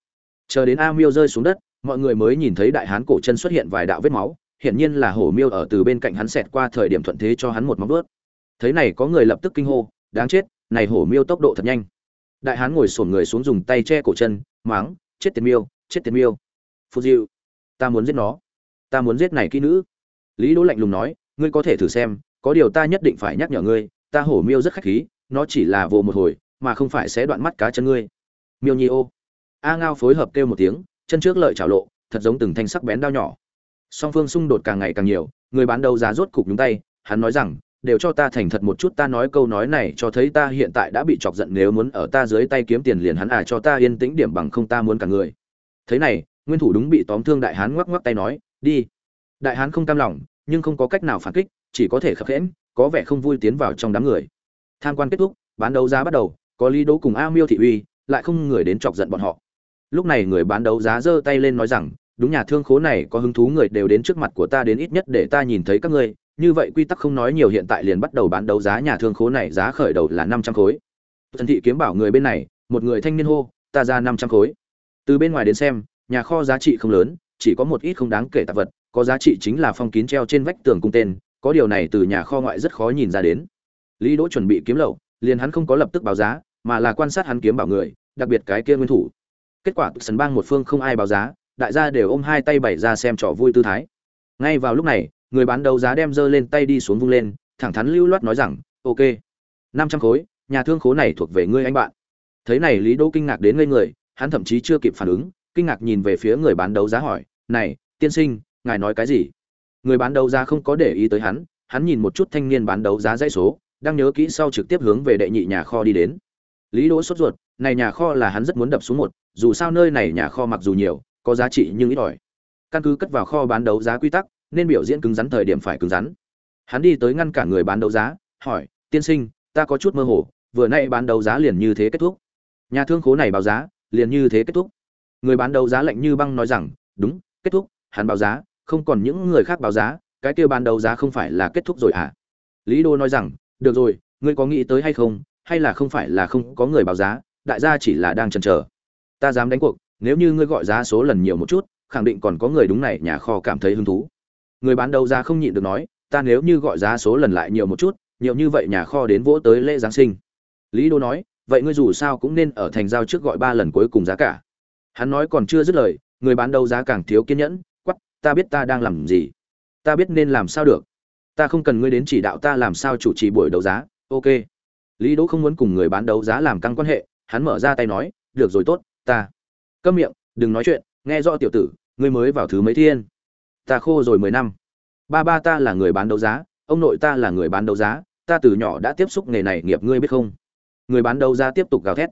Chờ đến a miêu rơi xuống đất, mọi người mới nhìn thấy đại hán cổ chân xuất hiện vài đạo vết máu, hiển nhiên là hổ miêu ở từ bên cạnh hắn xẹt qua thời điểm thuận thế cho hắn một móng vuốt. Thấy này có người lập tức kinh hô, đáng chết, này hổ miêu tốc độ thật nhanh. Đại hán ngồi sổn người xuống dùng tay che cổ chân máng chết tiệt miêu, chết tiệt miêu. Phù diệu, ta muốn giết nó, ta muốn giết này kỹ nữ. Lý đỗ lạnh lùng nói, ngươi có thể thử xem, có điều ta nhất định phải nhắc nhở ngươi, ta hổ miêu rất khách khí, nó chỉ là vồ một hồi, mà không phải sẽ đoạn mắt cá chân ngươi miêu nhi ô. A ngao phối hợp kêu một tiếng, chân trước lợi chảo lộ, thật giống từng thanh sắc bén đao nhỏ. Song phương xung đột càng ngày càng nhiều, người bán đấu giá rốt cục nhúng tay, hắn nói rằng, đều cho ta thành thật một chút, ta nói câu nói này cho thấy ta hiện tại đã bị chọc giận, nếu muốn ở ta dưới tay kiếm tiền liền hắn à cho ta yên tĩnh điểm bằng không ta muốn cả người. Thế này, nguyên thủ đúng bị tóm thương đại hán ngoắc ngoắc tay nói, đi. Đại hán không cam lòng, nhưng không có cách nào phản kích, chỉ có thể khập khẽn, có vẻ không vui tiến vào trong đám người. Tham quan kết thúc, bán đấu giá bắt đầu, có lý đỗ cùng a miêu thị uy lại không người đến chọc giận bọn họ. Lúc này người bán đấu giá giơ tay lên nói rằng, đúng nhà thương khố này có hứng thú người đều đến trước mặt của ta đến ít nhất để ta nhìn thấy các ngươi, như vậy quy tắc không nói nhiều hiện tại liền bắt đầu bán đấu giá nhà thương khố này giá khởi đầu là năm trăm khối. Thần thị kiếm bảo người bên này, một người thanh niên hô, ta ra năm trăm khối. Từ bên ngoài đến xem, nhà kho giá trị không lớn, chỉ có một ít không đáng kể tạp vật, có giá trị chính là phong kín treo trên vách tường cung tên, có điều này từ nhà kho ngoại rất khó nhìn ra đến. Lý đỗ chuẩn bị kiếm lậu, liền hắn không có lập tức báo giá, mà là quan sát hắn kiếm bảo người đặc biệt cái kia nguyên thủ. Kết quả sân bang một phương không ai báo giá, đại gia đều ôm hai tay bày ra xem trò vui tư thái. Ngay vào lúc này, người bán đấu giá đem dơ lên tay đi xuống vung lên, thẳng thắn lưu loát nói rằng, ok, năm trăm khối, nhà thương khố này thuộc về ngươi anh bạn. Thấy này lý đỗ kinh ngạc đến ngây người, hắn thậm chí chưa kịp phản ứng, kinh ngạc nhìn về phía người bán đấu giá hỏi, này, tiên sinh, ngài nói cái gì? Người bán đấu giá không có để ý tới hắn hắn nhìn một chút thanh niên bán đấu giá dãy số, đang nhớ kỹ sau trực tiếp hướng về đệ nhị nhà kho đi đến. Lý đỗ sốt ruột này nhà kho là hắn rất muốn đập xuống một, dù sao nơi này nhà kho mặc dù nhiều, có giá trị nhưng ít ỏi. Căn cứ cất vào kho bán đấu giá quy tắc, nên biểu diễn cứng rắn thời điểm phải cứng rắn. Hắn đi tới ngăn cả người bán đấu giá, hỏi, tiên sinh, ta có chút mơ hồ, vừa nay bán đấu giá liền như thế kết thúc. Nhà thương khố này báo giá, liền như thế kết thúc. Người bán đấu giá lạnh như băng nói rằng, đúng, kết thúc, hắn báo giá, không còn những người khác báo giá, cái kia bán đấu giá không phải là kết thúc rồi à? Lý đô nói rằng, được rồi, ngươi có nghĩ tới hay không? Hay là không phải là không có người báo giá? Đại gia chỉ là đang chần chờ. Ta dám đánh cuộc, nếu như ngươi gọi giá số lần nhiều một chút, khẳng định còn có người đúng này nhà kho cảm thấy hứng thú. Người bán đấu giá không nhịn được nói, ta nếu như gọi giá số lần lại nhiều một chút, nhiều như vậy nhà kho đến vỗ tới lễ giáng sinh. Lý đô nói, vậy ngươi dù sao cũng nên ở thành giao trước gọi ba lần cuối cùng giá cả. Hắn nói còn chưa dứt lời, người bán đấu giá càng thiếu kiên nhẫn quắp ta biết ta đang làm gì. Ta biết nên làm sao được. Ta không cần ngươi đến chỉ đạo ta làm sao chủ trì buổi đấu giá. Ok. Lý đỗ không muốn cùng người bán đấu giá làm căng quan hệ hắn mở ra tay nói, được rồi, tốt, ta. Câm miệng, đừng nói chuyện, nghe rõ tiểu tử, ngươi mới vào thứ mấy thiên? Ta khô rồi mười năm. Ba ba ta là người bán đấu giá, ông nội ta là người bán đấu giá, ta từ nhỏ đã tiếp xúc nghề này, nghiệp ngươi biết không? Người bán đấu giá tiếp tục gào thét.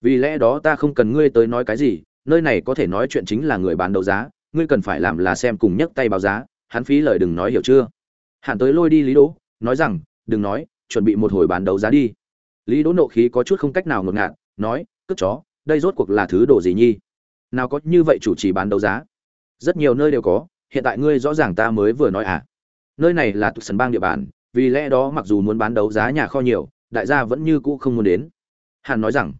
Vì lẽ đó ta không cần ngươi tới nói cái gì, nơi này có thể nói chuyện chính là người bán đấu giá, ngươi cần phải làm là xem cùng nhấc tay báo giá, hắn phí lời đừng nói hiểu chưa? Hạn tới lôi đi lý đỗ, nói rằng, đừng nói, chuẩn bị một hồi bán đấu giá đi. Lý đỗ nộ khí có chút không cách nào ngột ngạt nói, cướp chó, đây rốt cuộc là thứ đồ gì nhi? Nào có như vậy chủ trì bán đấu giá? Rất nhiều nơi đều có, hiện tại ngươi rõ ràng ta mới vừa nói à. Nơi này là tụ sân bang địa bàn, vì lẽ đó mặc dù muốn bán đấu giá nhà kho nhiều, đại gia vẫn như cũ không muốn đến. Hàn nói rằng,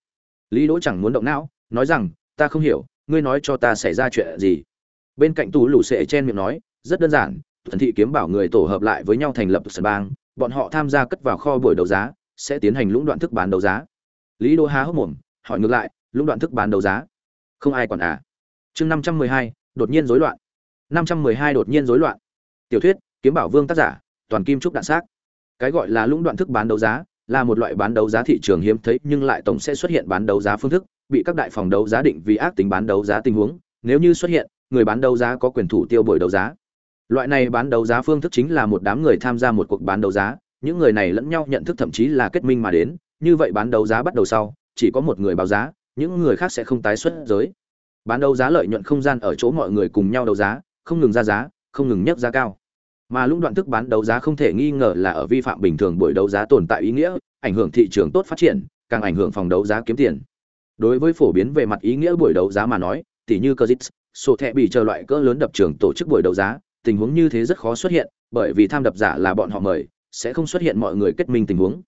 lý đỗ chẳng muốn động não, nói rằng, ta không hiểu, ngươi nói cho ta xảy ra chuyện gì? Bên cạnh tù lù sệ chen miệng nói, rất đơn giản thần thị kiếm bảo người tổ hợp lại với nhau thành lập tụ sân bang, bọn họ tham gia cất vào kho buổi đấu giá, sẽ tiến hành lũng đoạn thức bán đấu giá lý đỗ há hốc mồm hỏi ngược lại lũng đoạn thức bán đấu giá. Không ai còn à. Chương năm trăm mười hai đột nhiên rối loạn. năm trăm mười hai đột nhiên rối loạn. Tiểu thuyết kiếm bảo vương tác giả toàn kim trúc đạn xác. Cái gọi là lũng đoạn thức bán đấu giá là một loại bán đấu giá thị trường hiếm thấy nhưng lại tổng sẽ xuất hiện bán đấu giá phương thức, bị các đại phòng đấu giá định vì ác tính bán đấu giá tình huống, nếu như xuất hiện, người bán đấu giá có quyền thủ tiêu buổi đấu giá. Loại này bán đấu giá phương thức chính là một đám người tham gia một cuộc bán đấu giá, những người này lẫn nhau nhận thức thậm chí là kết minh mà đến, như vậy bán đấu giá bắt đầu sau, chỉ có một người báo giá, những người khác sẽ không tái xuất giới. Bán đấu giá lợi nhuận không gian ở chỗ mọi người cùng nhau đấu giá, không ngừng ra giá, không ngừng nhấc giá cao. Mà lũng đoạn thức bán đấu giá không thể nghi ngờ là ở vi phạm bình thường buổi đấu giá tồn tại ý nghĩa, ảnh hưởng thị trường tốt phát triển, càng ảnh hưởng phòng đấu giá kiếm tiền. Đối với phổ biến về mặt ý nghĩa buổi đấu giá mà nói, tỉ như Cazits, sổ thẻ bị chờ loại cỡ lớn đập trường tổ chức buổi đấu giá, tình huống như thế rất khó xuất hiện, bởi vì tham đập giả là bọn họ mời, sẽ không xuất hiện mọi người kết minh tình huống.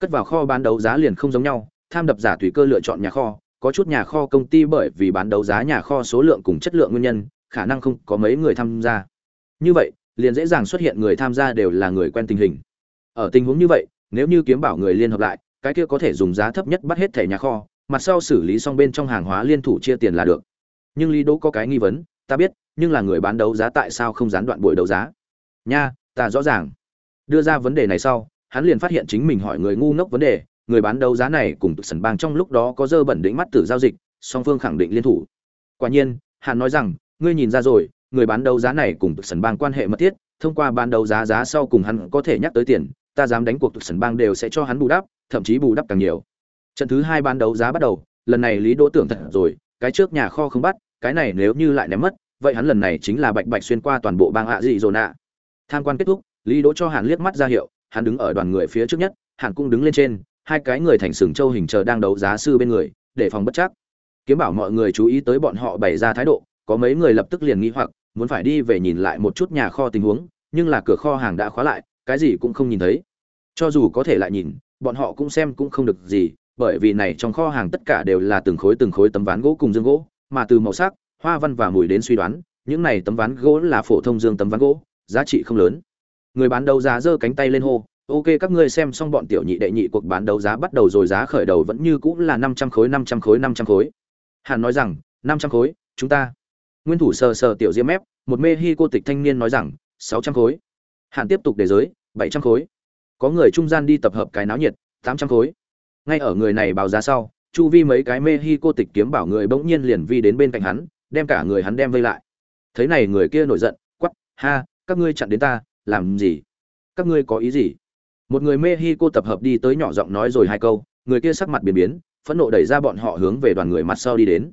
Cất vào kho bán đấu giá liền không giống nhau, tham đập giả tùy cơ lựa chọn nhà kho, có chút nhà kho công ty bởi vì bán đấu giá nhà kho số lượng cùng chất lượng nguyên nhân, khả năng không có mấy người tham gia. Như vậy, liền dễ dàng xuất hiện người tham gia đều là người quen tình hình. Ở tình huống như vậy, nếu như kiếm bảo người liên hợp lại, cái kia có thể dùng giá thấp nhất bắt hết thẻ nhà kho, mặt sau xử lý xong bên trong hàng hóa liên thủ chia tiền là được. Nhưng Lý Đỗ có cái nghi vấn, ta biết, nhưng là người bán đấu giá tại sao không gián đoạn buổi đấu giá? Nha, ta rõ ràng. Đưa ra vấn đề này sau, hắn liền phát hiện chính mình hỏi người ngu ngốc vấn đề, người bán đấu giá này cùng tự sần bang trong lúc đó có dơ bẩn đỉnh mắt tử giao dịch, song phương khẳng định liên thủ. Quả nhiên, hắn nói rằng, ngươi nhìn ra rồi, người bán đấu giá này cùng tự sần bang quan hệ mật thiết, thông qua bán đấu giá giá sau cùng hắn có thể nhắc tới tiền, ta dám đánh cuộc tự sần bang đều sẽ cho hắn bù đắp, thậm chí bù đắp càng nhiều. Trận thứ hai bán đấu giá bắt đầu, lần này Lý Đỗ tưởng thật rồi, cái trước nhà kho không bắt, cái này nếu như lại ném mất, vậy hắn lần này chính là bạch bạch xuyên qua toàn bộ bang ạ dị dồn ạ. Tham quan kết thúc, Lý Đỗ cho Hàn liếc mắt ra hiệu, hắn đứng ở đoàn người phía trước nhất, hắn cũng đứng lên trên, hai cái người thành sừng châu hình chờ đang đấu giá sư bên người, để phòng bất chắc. Kiếm bảo mọi người chú ý tới bọn họ bày ra thái độ, có mấy người lập tức liền nghi hoặc, muốn phải đi về nhìn lại một chút nhà kho tình huống, nhưng là cửa kho hàng đã khóa lại, cái gì cũng không nhìn thấy. Cho dù có thể lại nhìn, bọn họ cũng xem cũng không được gì, bởi vì này trong kho hàng tất cả đều là từng khối từng khối tấm ván gỗ cùng dương gỗ, mà từ màu sắc, hoa văn và mùi đến suy đoán, những này tấm ván gỗ là phổ thông dương tấm ván gỗ, giá trị không lớn. Người bán đấu giá giơ cánh tay lên hô, "Ok các ngươi xem xong bọn tiểu nhị đệ nhị cuộc bán đấu giá bắt đầu rồi giá khởi đầu vẫn như cũ là 500 khối 500 khối 500 khối." Hàn nói rằng, "500 khối, chúng ta." Nguyên thủ sờ sờ tiểu diêm mép, một mê hi cô tịch thanh niên nói rằng, "600 khối." Hàn tiếp tục đề giới, "700 khối." Có người trung gian đi tập hợp cái náo nhiệt, "800 khối." Ngay ở người này báo giá sau, chu vi mấy cái mê hi cô tịch kiếm bảo người bỗng nhiên liền vi đến bên cạnh hắn, đem cả người hắn đem vây lại. Thấy này người kia nổi giận, quắp "Ha, các ngươi chặn đến ta, làm gì? Các ngươi có ý gì?" Một người Mexico tập hợp đi tới nhỏ giọng nói rồi hai câu, người kia sắc mặt biến biến, phẫn nộ đẩy ra bọn họ hướng về đoàn người mặt sau đi đến.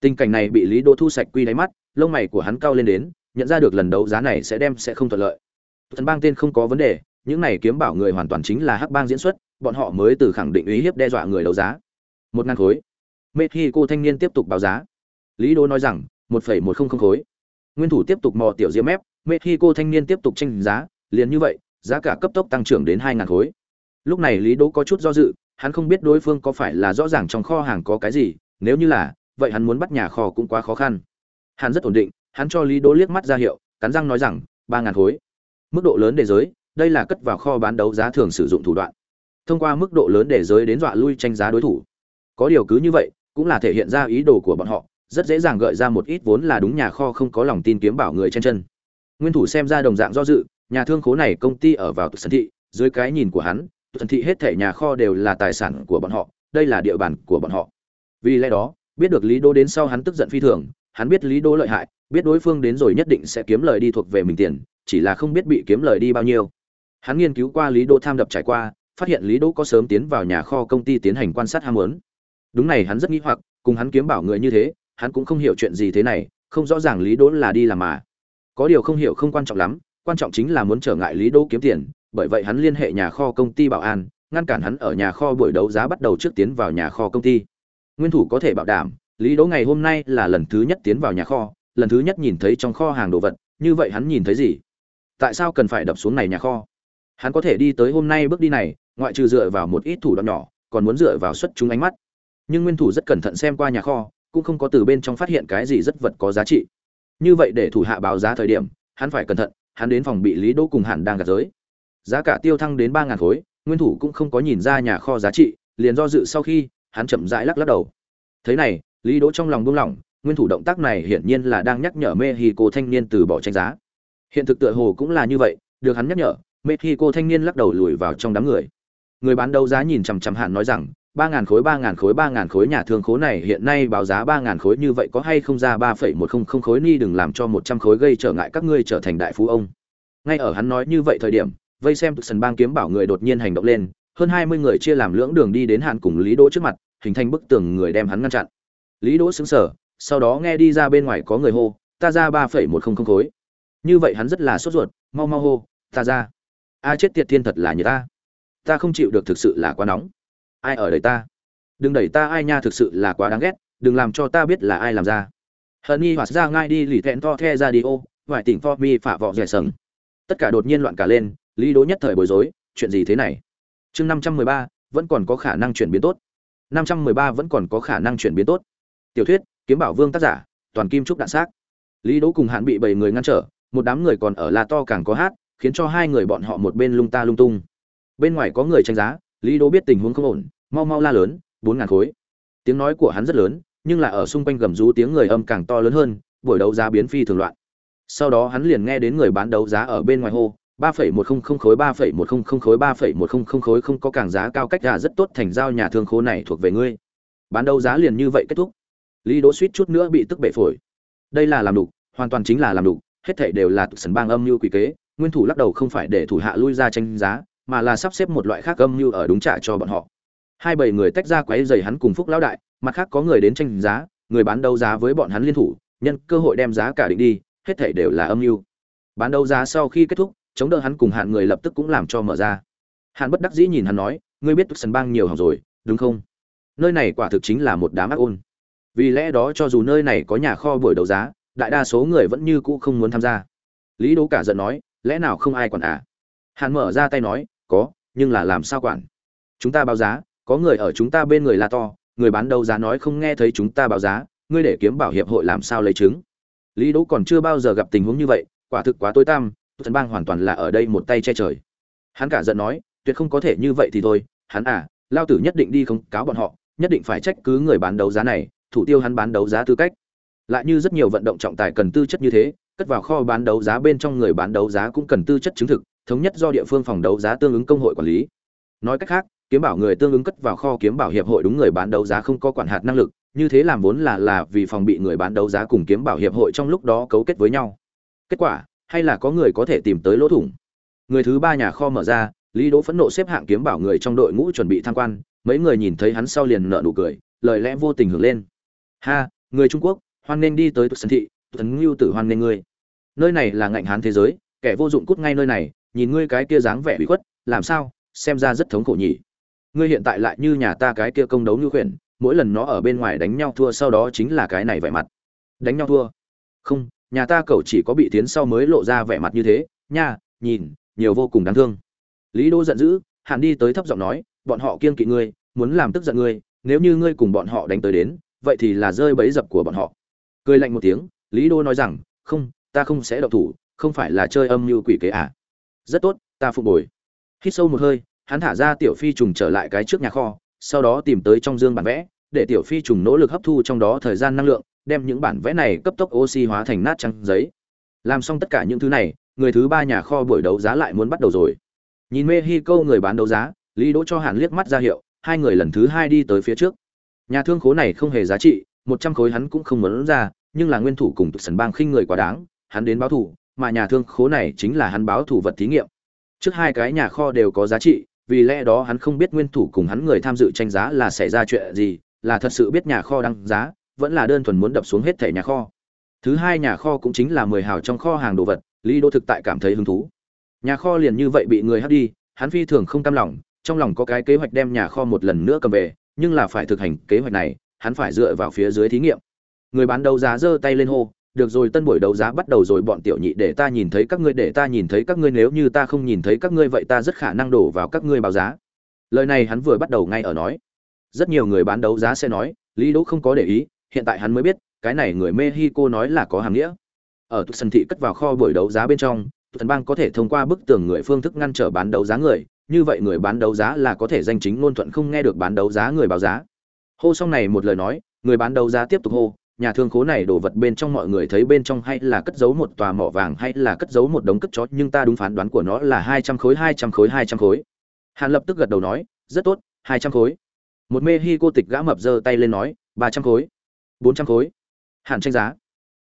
Tình cảnh này bị Lý Đỗ thu sạch quy đáy mắt, lông mày của hắn cao lên đến, nhận ra được lần đấu giá này sẽ đem sẽ không thuận lợi. Thần bang tên không có vấn đề, những này kiếm bảo người hoàn toàn chính là hắc bang diễn xuất, bọn họ mới từ khẳng định uy hiếp đe dọa người đấu giá. Một ngàn khối. Mexico thanh niên tiếp tục báo giá. Lý Đỗ nói rằng, một phẩy một không không khối. Nguyên thủ tiếp tục mò tiểu diêm mép, Mexico thanh niên tiếp tục tranh giá, liền như vậy, giá cả cấp tốc tăng trưởng đến hai ngàn khối. Lúc này Lý Đỗ có chút do dự, hắn không biết đối phương có phải là rõ ràng trong kho hàng có cái gì, nếu như là, vậy hắn muốn bắt nhà kho cũng quá khó khăn. Hắn rất ổn định, hắn cho Lý Đỗ liếc mắt ra hiệu, cắn răng nói rằng, ba ngàn khối. Mức độ lớn để giới, đây là cất vào kho bán đấu giá thường sử dụng thủ đoạn. Thông qua mức độ lớn để giới đến dọa lui tranh giá đối thủ. Có điều cứ như vậy, cũng là thể hiện ra ý đồ của bọn họ, rất dễ dàng gợi ra một ít vốn là đúng nhà kho không có lòng tin kiếm bảo người trên chân. Nguyên thủ xem ra đồng dạng do dự, nhà thương khố này công ty ở vào sân thị, dưới cái nhìn của hắn, sân thị hết thảy nhà kho đều là tài sản của bọn họ, đây là địa bàn của bọn họ. Vì lẽ đó, biết được Lý Đô đến sau hắn tức giận phi thường, hắn biết Lý Đô lợi hại, biết đối phương đến rồi nhất định sẽ kiếm lời đi thuộc về mình tiền, chỉ là không biết bị kiếm lời đi bao nhiêu. Hắn nghiên cứu qua Lý Đô tham đập trải qua, phát hiện Lý Đô có sớm tiến vào nhà kho công ty tiến hành quan sát ham muốn. Đúng này hắn rất nghi hoặc, cùng hắn kiếm bảo người như thế, hắn cũng không hiểu chuyện gì thế này, không rõ ràng Lý Đỗ là đi làm mà. Có điều không hiểu không quan trọng lắm, quan trọng chính là muốn trở ngại Lý Đỗ kiếm tiền, bởi vậy hắn liên hệ nhà kho công ty bảo an, ngăn cản hắn ở nhà kho buổi đấu giá bắt đầu trước tiến vào nhà kho công ty. Nguyên thủ có thể bảo đảm, Lý Đỗ ngày hôm nay là lần thứ nhất tiến vào nhà kho, lần thứ nhất nhìn thấy trong kho hàng đồ vật, như vậy hắn nhìn thấy gì? Tại sao cần phải đập xuống này nhà kho? Hắn có thể đi tới hôm nay bước đi này, ngoại trừ dựa vào một ít thủ đoạn nhỏ, còn muốn dựa vào xuất chúng ánh mắt. Nhưng nguyên thủ rất cẩn thận xem qua nhà kho, cũng không có từ bên trong phát hiện cái gì rất vật có giá trị. Như vậy để thủ hạ báo giá thời điểm, hắn phải cẩn thận, hắn đến phòng bị Lý Đỗ cùng hẳn đang gạt giới. Giá cả tiêu thăng đến ba ngàn khối, nguyên thủ cũng không có nhìn ra nhà kho giá trị, liền do dự sau khi, hắn chậm rãi lắc lắc đầu. Thế này, Lý Đỗ trong lòng buông lỏng, nguyên thủ động tác này hiển nhiên là đang nhắc nhở Mexico thanh niên từ bỏ tranh giá. Hiện thực tựa hồ cũng là như vậy, được hắn nhắc nhở, Mexico thanh niên lắc đầu lùi vào trong đám người. người bán đấu giá nhìn chằm chằm hạn nói rằng ba ngàn khối, ba ngàn khối, ba ngàn khối nhà thương khố này, hiện nay báo giá ba ngàn khối như vậy có hay không ra ba phẩy một không không khối ni đừng làm cho một trăm khối gây trở ngại các ngươi trở thành đại phú ông. Ngay ở hắn nói như vậy thời điểm vây xem sân bang kiếm bảo người đột nhiên hành động lên, hơn hai mươi người chia làm lưỡng đường đi đến hạn cùng lý đỗ trước mặt, hình thành bức tường người đem hắn ngăn chặn. Lý đỗ xứng sở sau đó nghe đi ra bên ngoài có người hô, ta ra ba phẩy một không không khối. Như vậy hắn rất là sốt ruột, mau mau hô, ta ra. A chết tiệt thiên thật là như ta. Ta không chịu được thực sự là quá nóng ai ở đây ta? Đừng đẩy ta, ai nha, thực sự là quá đáng ghét, đừng làm cho ta biết là ai làm ra. Hận nghi hoạt ra ngay đi, lì thẹn to the ra đi ô, vài tỉnh for mi phả vọ rẻ sừng. Tất cả đột nhiên loạn cả lên, lý đố nhất thời bối rối, chuyện gì thế này? Chương năm trăm mười ba, vẫn còn có khả năng chuyển biến tốt. năm trăm mười ba vẫn còn có khả năng chuyển biến tốt. Tiểu thuyết, kiếm bảo vương tác giả, toàn kim trúc đạn xác. Lý đỗ cùng hạn bị bảy người ngăn trở, một đám người còn ở la to càng có hát, khiến cho hai người bọn họ một bên lung ta lung tung. Bên ngoài có người tranh giá lý đỗ biết tình huống không ổn, mau mau la lớn, bốn ngàn khối. Tiếng nói của hắn rất lớn, nhưng là ở xung quanh gầm rú tiếng người âm càng to lớn hơn, buổi đấu giá biến phi thường loạn. Sau đó hắn liền nghe đến người bán đấu giá ở bên ngoài hô, ba phẩy một không không khối, ba phẩy một không không khối, ba phẩy một không không khối, không có càng giá cao cách ra rất tốt, thành giao nhà thương khố này thuộc về ngươi. Bán đấu giá liền như vậy kết thúc. Lý đỗ suýt chút nữa bị tức bể phổi. Đây là làm đục, hoàn toàn chính là làm đục, hết thảy đều là sần bang âm mưu quỷ kế, nguyên thủ lắc đầu không phải để thủ hạ lui ra tranh giá mà là sắp xếp một loại khác âm mưu ở đúng trả cho bọn họ. Hai bảy người tách ra quấy giày hắn cùng phúc lão đại, mặt khác có người đến tranh giá, người bán đấu giá với bọn hắn liên thủ, nhân cơ hội đem giá cả định đi, hết thảy đều là âm mưu. Bán đấu giá sau khi kết thúc, chống đỡ hắn cùng hạn người lập tức cũng làm cho mở ra. Hạn bất đắc dĩ nhìn hắn nói, ngươi biết sân bang nhiều hỏng rồi, đúng không? Nơi này quả thực chính là một đám ác ôn. Vì lẽ đó cho dù nơi này có nhà kho buổi đấu giá, đại đa số người vẫn như cũ không muốn tham gia. Lý đố cả giận nói, lẽ nào không ai quản à? Hạn mở ra tay nói có, nhưng là làm sao quản? Chúng ta báo giá, có người ở chúng ta bên người là to, người bán đấu giá nói không nghe thấy chúng ta báo giá, ngươi để kiếm bảo hiệp hội làm sao lấy chứng lý đỗ còn chưa bao giờ gặp tình huống như vậy, quả thực quá tối tăm, Thần bang hoàn toàn là ở đây một tay che trời. Hắn cả giận nói, tuyệt không có thể như vậy thì thôi, hắn à lao tử nhất định đi không cáo bọn họ, nhất định phải trách cứ người bán đấu giá này, thủ tiêu hắn bán đấu giá tư cách. Lại như rất nhiều vận động trọng tài cần tư chất như thế, cất vào kho bán đấu giá bên trong người bán đấu giá cũng cần tư chất chứng thực thống nhất do địa phương phòng đấu giá tương ứng công hội quản lý. Nói cách khác, kiếm bảo người tương ứng cất vào kho kiếm bảo hiệp hội đúng người bán đấu giá không có quản hạt năng lực, như thế làm vốn là là vì phòng bị người bán đấu giá cùng kiếm bảo hiệp hội trong lúc đó cấu kết với nhau. Kết quả, hay là có người có thể tìm tới lỗ thủng? Người thứ ba nhà kho mở ra, lý đỗ phẫn nộ xếp hạng kiếm bảo người trong đội ngũ chuẩn bị tham quan, mấy người nhìn thấy hắn sau liền nợ nụ cười, lời lẽ vô tình hưởng lên. Ha, người trung quốc, hoan nên đi tới sân thị tấn ngưu tử hoan nên ngươi. Nơi này là ngạnh hán thế giới, kẻ vô dụng cút ngay nơi này nhìn ngươi cái kia dáng vẻ bị khuất, làm sao, xem ra rất thống khổ nhỉ. Ngươi hiện tại lại như nhà ta cái kia công đấu như khuyển, mỗi lần nó ở bên ngoài đánh nhau thua sau đó chính là cái này vẻ mặt. Đánh nhau thua. Không, nhà ta cậu chỉ có bị tiến sau mới lộ ra vẻ mặt như thế, nha, nhìn, nhiều vô cùng đáng thương. Lý đô giận dữ hạn đi tới thấp giọng nói, bọn họ kiên kỵ ngươi, muốn làm tức giận ngươi, nếu như ngươi cùng bọn họ đánh tới đến, vậy thì là rơi bẫy dập của bọn họ. Cười lạnh một tiếng, lý đô nói rằng, không, ta không sẽ độc thủ, không phải là chơi âm như quỷ kế à rất tốt, ta phục bồi hít sâu một hơi, hắn thả ra tiểu phi trùng trở lại cái trước nhà kho, sau đó tìm tới trong dương bản vẽ, để tiểu phi trùng nỗ lực hấp thu trong đó thời gian năng lượng, đem những bản vẽ này cấp tốc oxy hóa thành nát trắng giấy. Làm xong tất cả những thứ này, người thứ ba nhà kho buổi đấu giá lại muốn bắt đầu rồi. Nhìn mê hi câu người bán đấu giá, lý đỗ cho hàn liếc mắt ra hiệu, hai người lần thứ hai đi tới phía trước. Nhà thương khố này không hề giá trị, một trăm khối hắn cũng không muốn ra, nhưng là nguyên thủ cùng tụ sần bang khinh người quá đáng, hắn đến báo thủ mà nhà thương khố này chính là hắn báo thủ vật thí nghiệm. Trước hai cái nhà kho đều có giá trị, vì lẽ đó hắn không biết nguyên thủ cùng hắn người tham dự tranh giá là xảy ra chuyện gì, là thật sự biết nhà kho đăng giá, vẫn là đơn thuần muốn đập xuống hết thẻ nhà kho. Thứ hai nhà kho cũng chính là mười hào trong kho hàng đồ vật, lý đô thực tại cảm thấy hứng thú. Nhà kho liền như vậy bị người hắt đi, hắn phi thường không cam lòng, trong lòng có cái kế hoạch đem nhà kho một lần nữa cầm về, nhưng là phải thực hành kế hoạch này, hắn phải dựa vào phía dưới thí nghiệm. Người bán đấu giá giơ tay lên hô được rồi, tân buổi đấu giá bắt đầu rồi, bọn tiểu nhị để ta nhìn thấy các ngươi, để ta nhìn thấy các ngươi, nếu như ta không nhìn thấy các ngươi, vậy ta rất khả năng đổ vào các ngươi báo giá. Lời này hắn vừa bắt đầu ngay ở nói. Rất nhiều người bán đấu giá sẽ nói, lý đỗ không có để ý, hiện tại hắn mới biết, cái này người mexico nói là có hàm nghĩa. Ở sân thị cất vào kho buổi đấu giá bên trong thần bang có thể thông qua bức tường người phương thức ngăn trở bán đấu giá người, như vậy người bán đấu giá là có thể danh chính ngôn thuận không nghe được bán đấu giá người báo giá. Hô xong này một lời nói, người bán đấu giá tiếp tục hô nhà thương khố này đổ vật bên trong mọi người thấy bên trong hay là cất giấu một tòa mỏ vàng hay là cất giấu một đống cất chó, nhưng ta đúng phán đoán của nó là hai trăm khối, hai trăm khối, hai trăm khối. Hàn lập tức gật đầu nói, rất tốt, hai trăm khối. Một mê hi cô tịch gã mập giơ tay lên nói, ba trăm khối. Bốn trăm khối. Hàn tranh giá.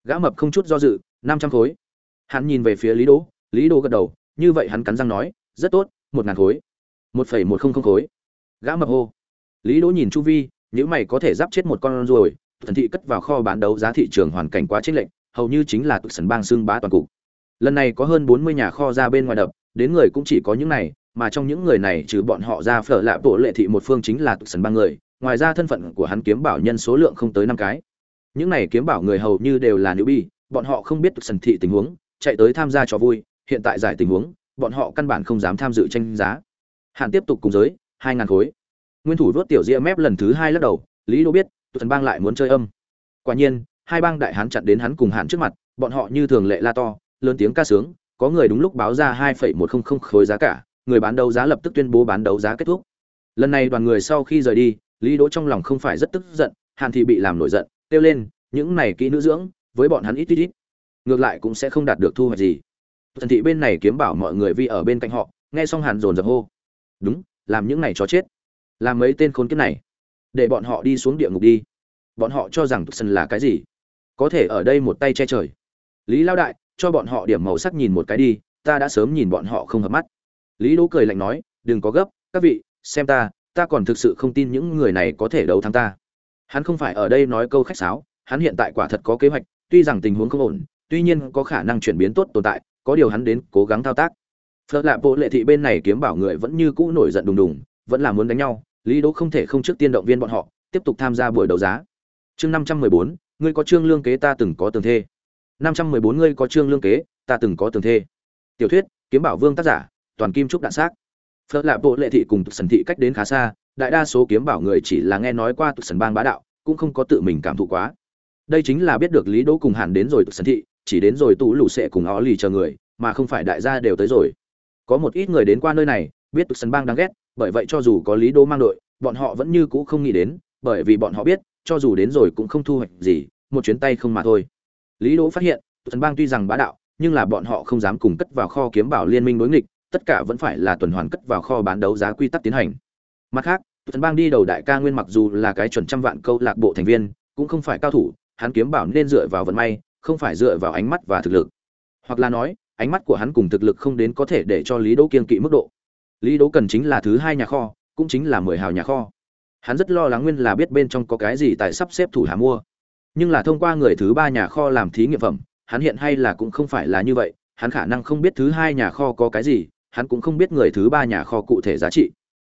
Gã mập không chút do dự, năm trăm khối. Hắn nhìn về phía lý đỗ lý đỗ gật đầu, như vậy hắn cắn răng nói, rất tốt, một ngàn khối. Một phẩy một không không khối. Gã mập hô. Lý đỗ nhìn chu vi nếu mày có thể giáp chết một con ruồi thần thị cất vào kho bán đấu giá thị trường hoàn cảnh quá chênh lệch, hầu như chính là tụt sần bang xương bá toàn cục. Lần này có hơn bốn mươi nhà kho ra bên ngoài đập, đến người cũng chỉ có những này, mà trong những người này trừ bọn họ ra phở lạ bộ lệ thị một phương chính là tụt sần bang người, ngoài ra thân phận của hắn kiếm bảo nhân số lượng không tới năm cái. Những này kiếm bảo người hầu như đều là nữ bi bọn họ không biết tụt sần thị tình huống, chạy tới tham gia trò vui, hiện tại giải tình huống, bọn họ căn bản không dám tham dự tranh giá. Hạn tiếp tục cùng giới, hai ngàn khối. Nguyên thủ vớt tiểu diệp mép lần thứ hai lắc đầu, lý đô biết thần bang lại muốn chơi âm. Quả nhiên, hai bang đại hán chặn đến hắn cùng hạn trước mặt, bọn họ như thường lệ la to, lớn tiếng ca sướng, có người đúng lúc báo ra hai phẩy một không không khối giá cả, người bán đấu giá lập tức tuyên bố bán đấu giá kết thúc. Lần này đoàn người sau khi rời đi, lý đỗ trong lòng không phải rất tức giận, hàn thì bị làm nổi giận, kêu lên, những này kỹ nữ dưỡng, với bọn hắn ít ít ít, ngược lại cũng sẽ không đạt được thu hoạch gì. Thần thị bên này kiếm bảo mọi người vi ở bên cạnh họ, nghe xong hàn dồn dập hô, đúng, làm những này chó chết, làm mấy tên khốn kiếp này để bọn họ đi xuống địa ngục đi. Bọn họ cho rằng sân là cái gì? Có thể ở đây một tay che trời. Lý lao đại, cho bọn họ điểm màu sắc nhìn một cái đi, ta đã sớm nhìn bọn họ không hợp mắt. Lý đỗ cười lạnh nói, đừng có gấp, các vị, xem ta ta còn thực sự không tin những người này có thể đấu thắng ta. Hắn không phải ở đây nói câu khách sáo, hắn hiện tại quả thật có kế hoạch, tuy rằng tình huống không ổn, tuy nhiên có khả năng chuyển biến tốt tồn tại, có điều hắn đến cố gắng thao tác. Phật lạ bộ lệ thị bên này kiếm bảo người vẫn như cũ nổi giận đùng đùng, vẫn là muốn đánh nhau lý đỗ không thể không trước tiên động viên bọn họ, tiếp tục tham gia buổi đấu giá. Chương năm trăm mười bốn, ngươi có trương lương kế ta từng có tường thê. Năm trăm mười bốn, ngươi có trương lương kế, ta từng có tường thê. Tiểu thuyết, kiếm bảo vương tác giả, toàn kim trúc đạn xác. Phật lạ bộ lệ thị cùng sần thị cách đến khá xa, đại đa số kiếm bảo người chỉ là nghe nói qua tục sần bang bá đạo, cũng không có tự mình cảm thụ quá. Đây chính là biết được lý đỗ cùng hàn đến rồi tục sần thị, chỉ đến rồi tụ lũ sẽ cùng ó lì chờ người, mà không phải đại gia đều tới rồi. Có một ít người đến qua nơi này, biết tục sần bang đáng ghét bởi vậy cho dù có lý đỗ mang đội, bọn họ vẫn như cũ không nghĩ đến, bởi vì bọn họ biết, cho dù đến rồi cũng không thu hoạch gì, một chuyến tay không mà thôi. Lý đỗ phát hiện, Tuần bang tuy rằng bá đạo, nhưng là bọn họ không dám cùng cất vào kho kiếm bảo liên minh đối nghịch, tất cả vẫn phải là tuần hoàn cất vào kho bán đấu giá quy tắc tiến hành. Mặt khác, Tuần bang đi đầu đại ca nguyên mặc dù là cái chuẩn trăm vạn câu lạc bộ thành viên, cũng không phải cao thủ, hắn kiếm bảo nên dựa vào vận may, không phải dựa vào ánh mắt và thực lực. Hoặc là nói, ánh mắt của hắn cùng thực lực không đến có thể để cho lý đỗ kiên kỵ mức độ lý đỗ cần chính là thứ hai nhà kho, cũng chính là mười hào nhà kho. Hắn rất lo lắng nguyên là biết bên trong có cái gì tại sắp xếp thủ hạ mua. Nhưng là thông qua người thứ ba nhà kho làm thí nghiệm phẩm, hắn hiện hay là cũng không phải là như vậy, hắn khả năng không biết thứ hai nhà kho có cái gì, hắn cũng không biết người thứ ba nhà kho cụ thể giá trị.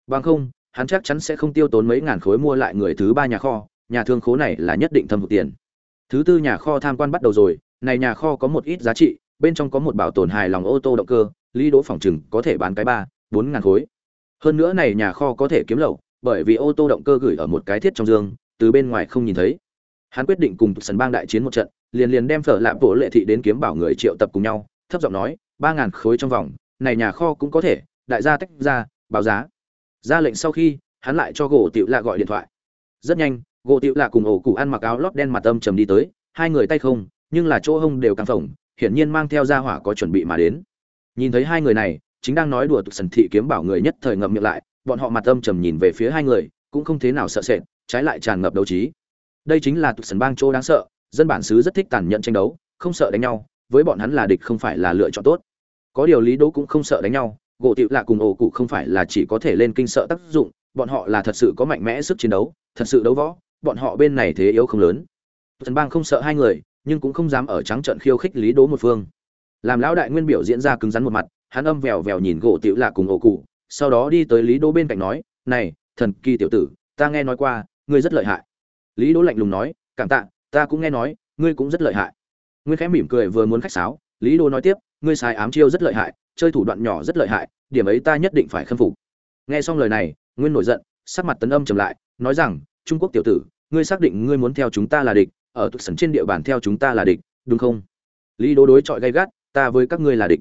Bằng không, hắn chắc chắn sẽ không tiêu tốn mấy ngàn khối mua lại người thứ ba nhà kho, nhà thương khố này là nhất định thâm hụt tiền. Thứ tư nhà kho tham quan bắt đầu rồi, này nhà kho có một ít giá trị, bên trong có một bảo tồn hài lòng ô tô động cơ, lý đỗ phòng chừng có thể bán cái ba bốn ngàn khối. Hơn nữa này nhà kho có thể kiếm lậu, bởi vì ô tô động cơ gửi ở một cái thiết trong dương, từ bên ngoài không nhìn thấy. Hắn quyết định cùng sân bang đại chiến một trận, liền liền đem phở lạp bộ lệ thị đến kiếm bảo người triệu tập cùng nhau, thấp giọng nói, ba ngàn khối trong vòng, này nhà kho cũng có thể, đại gia tách ra, báo giá. Ra lệnh sau khi, hắn lại cho gỗ tiểu lạ gọi điện thoại. Rất nhanh, gỗ tiểu lạ cùng ổ cụ ăn mặc áo lót đen mặt âm trầm đi tới, hai người tay không, nhưng là chỗ hông đều căng phồng, hiển nhiên mang theo gia hỏa có chuẩn bị mà đến. Nhìn thấy hai người này chính đang nói đùa tục sần thị kiếm bảo người nhất thời ngậm miệng lại, bọn họ mặt âm trầm nhìn về phía hai người, cũng không thế nào sợ sệt, trái lại tràn ngập đấu trí. Đây chính là tục sần bang chỗ đáng sợ, dân bản xứ rất thích tàn nhẫn tranh đấu, không sợ đánh nhau, với bọn hắn là địch không phải là lựa chọn tốt. Có điều lý đỗ cũng không sợ đánh nhau, gỗ tịu lạ cùng ổ cụ không phải là chỉ có thể lên kinh sợ tác dụng, bọn họ là thật sự có mạnh mẽ sức chiến đấu, thật sự đấu võ, bọn họ bên này thế yếu không lớn. Trần bang không sợ hai người, nhưng cũng không dám ở trắng trận khiêu khích lý đỗ một phương. Làm lão đại nguyên biểu diễn ra cứng rắn một mặt hắn âm vèo vèo nhìn gỗ tiểu lạ cùng ổ cụ, sau đó đi tới lý đỗ bên cạnh nói, này, thần kỳ tiểu tử, ta nghe nói qua, ngươi rất lợi hại. Lý đỗ lạnh lùng nói, cảm tạ, ta cũng nghe nói, ngươi cũng rất lợi hại. Nguyên khẽ mỉm cười vừa muốn khách sáo, lý đỗ nói tiếp, ngươi sai ám chiêu rất lợi hại, chơi thủ đoạn nhỏ rất lợi hại, điểm ấy ta nhất định phải khâm phục. Nghe xong lời này, nguyên nổi giận, sắc mặt tấn âm trầm lại, nói rằng, trung quốc tiểu tử, ngươi xác định ngươi muốn theo chúng ta là địch, ở tụ sần trên địa bàn theo chúng ta là địch, đúng không? Lý Đỗ đối chọi gay gắt, ta với các ngươi là địch.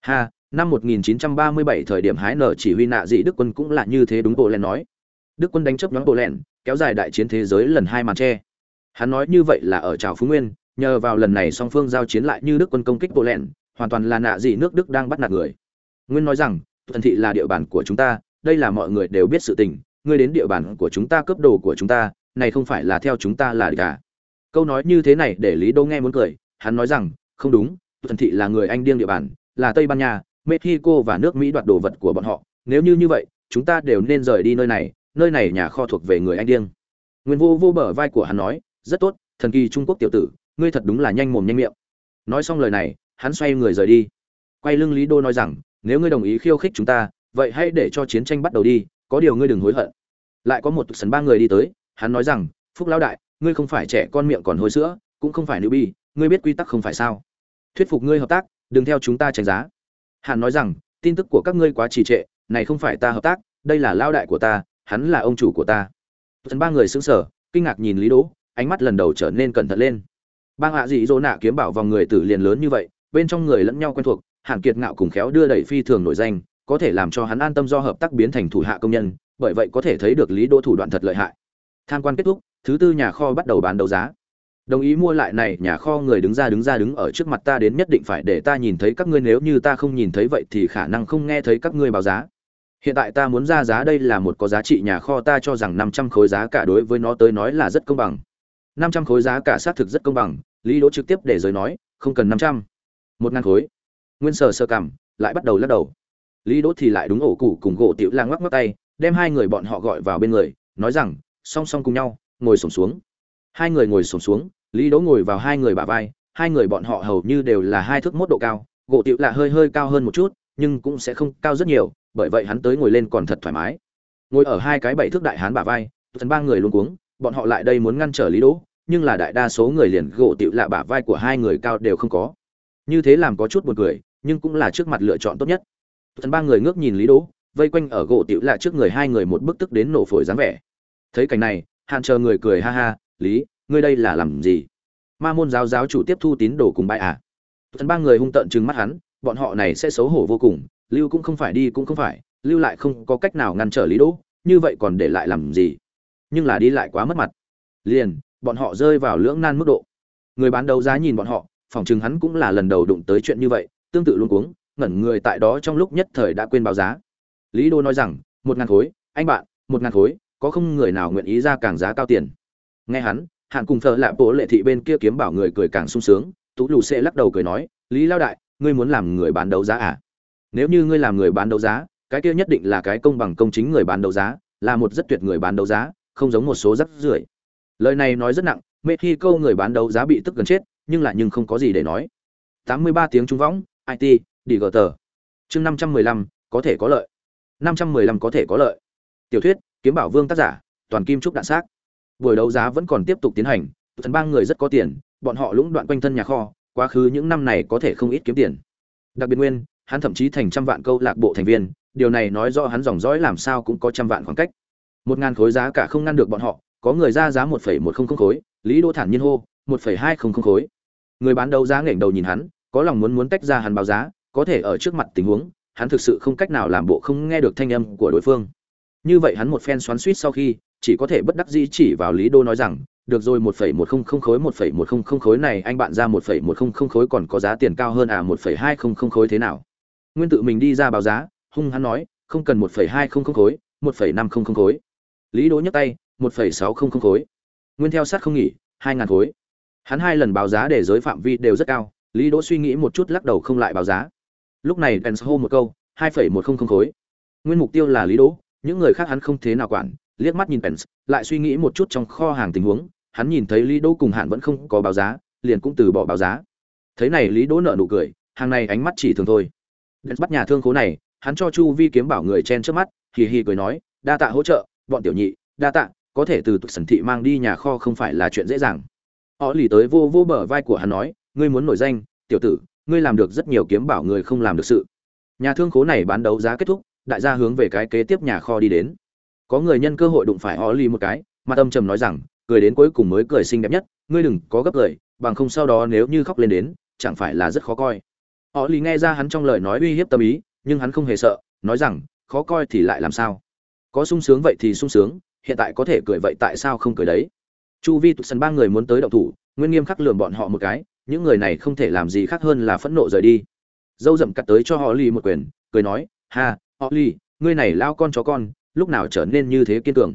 Ha năm 1937 thời điểm hái nở chỉ huy nạ dị đức quân cũng là như thế đúng bộ len nói. Đức quân đánh chấp nhóm bộ len kéo dài đại chiến thế giới lần hai màn tre. Hắn nói như vậy là ở trào phú nguyên, nhờ vào lần này song phương giao chiến lại như đức quân công kích bộ len hoàn toàn là nạ dị nước đức đang bắt nạt người. Nguyên nói rằng, thần thị là địa bàn của chúng ta, đây là mọi người đều biết sự tình, ngươi đến địa bàn của chúng ta cướp đồ của chúng ta, này không phải là theo chúng ta là cả à? câu nói như thế này để lý đô nghe muốn cười, hắn nói rằng, không đúng, thần thị là người anh điên địa bàn, là tây ban nha mexico và nước mỹ đoạt đồ vật của bọn họ. Nếu như như vậy, chúng ta đều nên rời đi nơi này. Nơi này nhà kho thuộc về người anh điên. Nguyên vô vô bờ vai của hắn nói, rất tốt, thần kỳ trung quốc tiểu tử, ngươi thật đúng là nhanh mồm nhanh miệng. Nói xong lời này, hắn xoay người rời đi. Quay lưng lý đô nói rằng, nếu ngươi đồng ý khiêu khích chúng ta, vậy hãy để cho chiến tranh bắt đầu đi, có điều ngươi đừng hối hận. Lại có một sần ba người đi tới, hắn nói rằng, phúc lão đại, ngươi không phải trẻ con miệng còn hôi sữa, cũng không phải nữ bi ngươi biết quy tắc không phải sao? Thuyết phục ngươi hợp tác, đừng theo chúng ta tranh giá hắn nói rằng, tin tức của các ngươi quá trì trệ, này không phải ta hợp tác, đây là lao đại của ta, hắn là ông chủ của ta. Thần ba người xứng sở kinh ngạc nhìn lý đỗ, ánh mắt lần đầu trở nên cẩn thận lên. Bang hạ dị dỗ nạ kiếm bảo vòng người tử liền lớn như vậy, bên trong người lẫn nhau quen thuộc, hàn kiệt ngạo cùng khéo đưa đẩy phi thường nổi danh, có thể làm cho hắn an tâm do hợp tác biến thành thủ hạ công nhân, bởi vậy có thể thấy được lý đỗ thủ đoạn thật lợi hại. Tham quan kết thúc, thứ tư nhà kho bắt đầu bán đấu giá đồng ý mua lại này, nhà kho người đứng ra đứng ra đứng ở trước mặt ta đến nhất định phải để ta nhìn thấy các ngươi, nếu như ta không nhìn thấy vậy thì khả năng không nghe thấy các ngươi báo giá. Hiện tại ta muốn ra giá đây là một có giá trị, nhà kho ta cho rằng năm trăm khối giá cả đối với nó tới nói là rất công bằng. Năm trăm khối giá cả xác thực rất công bằng, lý đỗ trực tiếp để giới nói, không cần năm trăm, một ngàn khối. Nguyên sở sơ cảm, lại bắt đầu lắc đầu. Lý đỗ thì lại đúng ổ cụ cùng gỗ tiểu lang ngoắc ngoắc tay, đem hai người bọn họ gọi vào bên người, nói rằng, song song cùng nhau, ngồi sổm xuống. Hai người ngồi sổm xuống lý đỗ ngồi vào hai người bả vai, hai người bọn họ hầu như đều là hai thước mốt độ cao, gỗ tiểu là hơi hơi cao hơn một chút, nhưng cũng sẽ không cao rất nhiều, bởi vậy hắn tới ngồi lên còn thật thoải mái. Ngồi ở hai cái bảy thước đại hán bả vai thần ba người luôn cuống, bọn họ lại đây muốn ngăn trở lý đỗ, nhưng là đại đa số người liền gỗ tiểu lạ bả vai của hai người cao đều không có. Như thế làm có chút buồn cười, nhưng cũng là trước mặt lựa chọn tốt nhất. Thần ba người ngước nhìn lý đỗ, vây quanh ở gỗ tiểu lạ trước người hai người một bức tức đến nổ phổi dáng vẻ. Thấy cảnh này hạn chờ người cười ha ha, lý ngươi đây là làm gì? Ma môn giáo giáo chủ tiếp thu tín đồ cùng bại à? Thần ba người hung tợn trừng mắt hắn, bọn họ này sẽ xấu hổ vô cùng, lưu cũng không phải đi cũng không phải, lưu lại không có cách nào ngăn trở lý đỗ, như vậy còn để lại làm gì? Nhưng là đi lại quá mất mặt. Liền, bọn họ rơi vào lưỡng nan mức độ. Người bán đấu giá nhìn bọn họ phòng chừng hắn cũng là lần đầu đụng tới chuyện như vậy, tương tự luôn cuống, ngẩn người tại đó trong lúc nhất thời đã quên báo giá. Lý đô nói rằng, một ngàn khối, anh bạn, một ngàn khối, có không người nào nguyện ý ra càng giá cao tiền? Nghe hắn hạn cùng thợ lạ bộ lệ thị bên kia kiếm bảo người cười càng sung sướng tú lù xê lắc đầu cười nói lý lao đại ngươi muốn làm người bán đấu giá à? Nếu như ngươi làm người bán đấu giá cái kia nhất định là cái công bằng công chính người bán đấu giá là một rất tuyệt người bán đấu giá không giống một số rắc rưởi. Lời này nói rất nặng mê khi câu người bán đấu giá bị tức gần chết nhưng lại nhưng không có gì để nói. 83 tiếng trung võng it đi gờ tờ. Chương 515, có thể có lợi. 515 có thể có lợi. Tiểu thuyết kiếm bảo vương tác giả toàn kim trúc đạn xác buổi đấu giá vẫn còn tiếp tục tiến hành, thần ba người rất có tiền, bọn họ lũng đoạn quanh thân nhà kho, quá khứ những năm này có thể không ít kiếm tiền. Đặc biệt nguyên, hắn thậm chí thành trăm vạn câu lạc bộ thành viên, điều này nói rõ hắn dòng dõi làm sao cũng có trăm vạn khoảng cách. Một ngàn khối giá cả không ngăn được bọn họ, có người ra giá một phẩy một không không khối, lý đỗ thản nhiên hô, một phẩy hai không không khối. Người bán đấu giá nghển đầu nhìn hắn, có lòng muốn muốn tách ra hắn báo giá, có thể ở trước mặt tình huống, hắn thực sự không cách nào làm bộ không nghe được thanh âm của đối phương như vậy hắn một phen xoắn suýt sau khi, chỉ có thể bất đắc dĩ chỉ vào lý đô nói rằng, được rồi, một phẩy một không không khối, một phẩy một không không khối này, anh bạn ra một phẩy một không không khối còn có giá tiền cao hơn à một phẩy hai không không khối thế nào? Nguyên tự mình đi ra báo giá, hung hắn nói, không cần một phẩy hai không không khối, một phẩy năm không không khối. Lý đỗ nhấc tay, một phẩy sáu không không khối. Nguyên theo sát không nghỉ, hai ngàn khối. Hắn hai lần báo giá để giới phạm vi đều rất cao, lý đỗ suy nghĩ một chút lắc đầu không lại báo giá. Lúc này pence hô một câu, hai phẩy một không không khối. Nguyên mục tiêu là lý đỗ những người khác hắn không thế nào quản, liếc mắt nhìn pence, lại suy nghĩ một chút trong kho hàng tình huống. Hắn nhìn thấy lý đỗ cùng hạn vẫn không có báo giá, liền cũng từ bỏ báo giá. Thấy này, lý đỗ nợ nụ cười, hàng này ánh mắt chỉ thường thôi. Pence bắt nhà thương khố này, hắn cho chu vi kiếm bảo người chen trước mắt, hì hì cười nói, đa tạ hỗ trợ, bọn tiểu nhị, đa tạ, có thể từ tụi sần thị mang đi nhà kho không phải là chuyện dễ dàng. Họ lì tới vô vô bờ vai của hắn nói, ngươi muốn nổi danh, tiểu tử, ngươi làm được rất nhiều kiếm bảo người không làm được sự. Nhà thương khố này bán đấu giá kết thúc đại gia hướng về cái kế tiếp nhà kho đi đến. Có người nhân cơ hội đụng phải họ ly một cái, mà tâm trầm nói rằng, cười đến cuối cùng mới cười xinh đẹp nhất, ngươi đừng có gấp cười bằng không sau đó nếu như khóc lên đến, chẳng phải là rất khó coi. Họ ly nghe ra hắn trong lời nói uy hiếp tâm ý, nhưng hắn không hề sợ, nói rằng, khó coi thì lại làm sao? Có sung sướng vậy thì sung sướng, hiện tại có thể cười vậy tại sao không cười đấy? Chu vi tụt sân ba người muốn tới động thủ, nguyên nghiêm khắc lườm bọn họ một cái, những người này không thể làm gì khác hơn là phẫn nộ rời đi. Dâu dậm cắt tới cho họ ly một quyền, cười nói, ha họ ly ngươi này lao con chó con, lúc nào trở nên như thế kiên cường?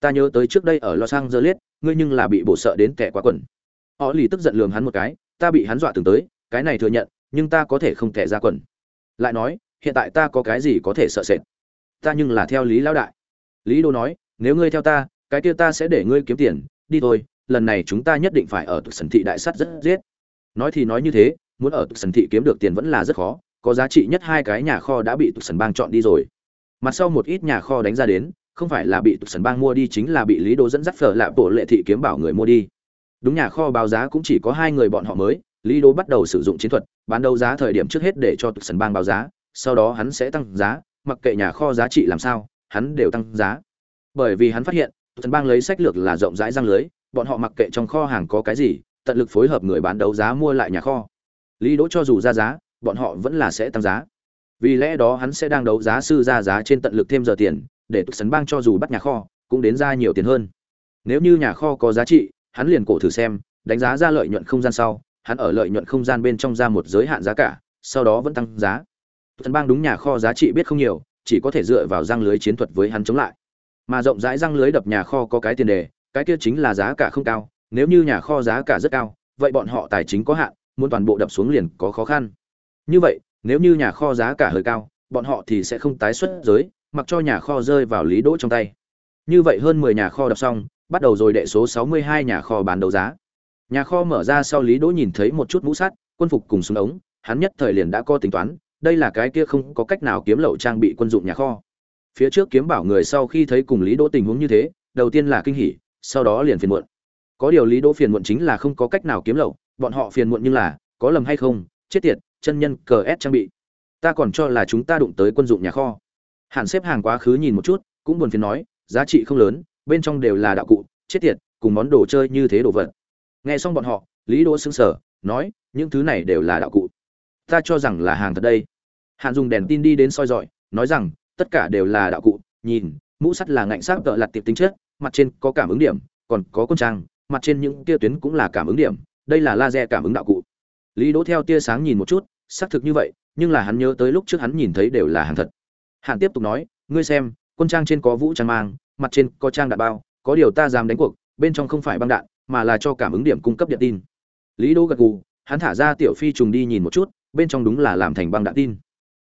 Ta nhớ tới trước đây ở los angeles, ngươi nhưng là bị bổ sợ đến kẻ quá quần. Họ ly tức giận lường hắn một cái, ta bị hắn dọa từng tới, cái này thừa nhận, nhưng ta có thể không kẻ ra quần. Lại nói, hiện tại ta có cái gì có thể sợ sệt? Ta nhưng là theo lý lão đại. Lý đô nói, nếu ngươi theo ta, cái kia ta sẽ để ngươi kiếm tiền. Đi thôi, lần này chúng ta nhất định phải ở Tục sần thị đại sắt rất giết. Nói thì nói như thế, muốn ở Tục sần thị kiếm được tiền vẫn là rất khó có giá trị nhất hai cái nhà kho đã bị tực sần bang chọn đi rồi. Mặt sau một ít nhà kho đánh ra đến, không phải là bị tực sần bang mua đi chính là bị lý đô dẫn dắt phở lạ bộ lệ thị kiếm bảo người mua đi. Đúng nhà kho báo giá cũng chỉ có hai người bọn họ mới, lý đô bắt đầu sử dụng chiến thuật, bán đấu giá thời điểm trước hết để cho tực sần bang báo giá, sau đó hắn sẽ tăng giá, mặc kệ nhà kho giá trị làm sao, hắn đều tăng giá. Bởi vì hắn phát hiện tần bang lấy sách lược là rộng rãi răng lưới, bọn họ mặc kệ trong kho hàng có cái gì, tận lực phối hợp người bán đấu giá mua lại nhà kho. Lý đỗ cho dù ra giá bọn họ vẫn là sẽ tăng giá. Vì lẽ đó hắn sẽ đang đấu giá sư ra giá trên tận lực thêm giờ tiền, để tụt sấn bang cho dù bắt nhà kho, cũng đến ra nhiều tiền hơn. Nếu như nhà kho có giá trị, hắn liền cổ thử xem, đánh giá ra lợi nhuận không gian sau, hắn ở lợi nhuận không gian bên trong ra một giới hạn giá cả, sau đó vẫn tăng giá. Thần bang đúng nhà kho giá trị biết không nhiều, chỉ có thể dựa vào răng lưới chiến thuật với hắn chống lại. Mà rộng rãi răng lưới đập nhà kho có cái tiền đề, cái kia chính là giá cả không cao, nếu như nhà kho giá cả rất cao, vậy bọn họ tài chính có hạn, muốn toàn bộ đập xuống liền có khó khăn như vậy, nếu như nhà kho giá cả hơi cao, bọn họ thì sẽ không tái xuất giới, mặc cho nhà kho rơi vào lý đỗ trong tay. Như vậy hơn mười nhà kho đập xong, bắt đầu rồi đệ số sáu mươi hai nhà kho bán đấu giá. Nhà kho mở ra sau lý đỗ nhìn thấy một chút mũ sắt, quân phục cùng súng ống, hắn nhất thời liền đã có tính toán, đây là cái kia không có cách nào kiếm lậu trang bị quân dụng nhà kho. Phía trước kiếm bảo người sau khi thấy cùng lý đỗ tình huống như thế, đầu tiên là kinh hỉ, sau đó liền phiền muộn. Có điều lý đỗ phiền muộn chính là không có cách nào kiếm lậu, bọn họ phiền muộn nhưng là, có lầm hay không, chết tiệt chân nhân cờ ép trang bị. Ta còn cho là chúng ta đụng tới quân dụng nhà kho. Hàn xếp hàng quá khứ nhìn một chút, cũng buồn phiền nói, giá trị không lớn, bên trong đều là đạo cụ, chết tiệt, cùng món đồ chơi như thế đồ vật. Nghe xong bọn họ, lý đỗ sững sờ, nói, những thứ này đều là đạo cụ. Ta cho rằng là hàng thật đây. Hàn dùng đèn tin đi đến soi dọi, nói rằng, tất cả đều là đạo cụ, nhìn, mũ sắt là ngạnh sắc tợ lặt tiệp tính chất, mặt trên có cảm ứng điểm, còn có con trang, mặt trên những tia tuyến cũng là cảm ứng điểm, đây là laser cảm ứng đạo cụ. Lý đỗ theo tia sáng nhìn một chút xác thực như vậy, nhưng là hắn nhớ tới lúc trước hắn nhìn thấy đều là hàng thật. Hàn tiếp tục nói, ngươi xem, quân trang trên có vũ trang mang, mặt trên có trang đạn bao, có điều ta dám đánh cuộc, bên trong không phải băng đạn, mà là cho cảm ứng điểm cung cấp điện tin. Lý đỗ gật gù, hắn thả ra tiểu phi trùng đi nhìn một chút, bên trong đúng là làm thành băng đạn tin.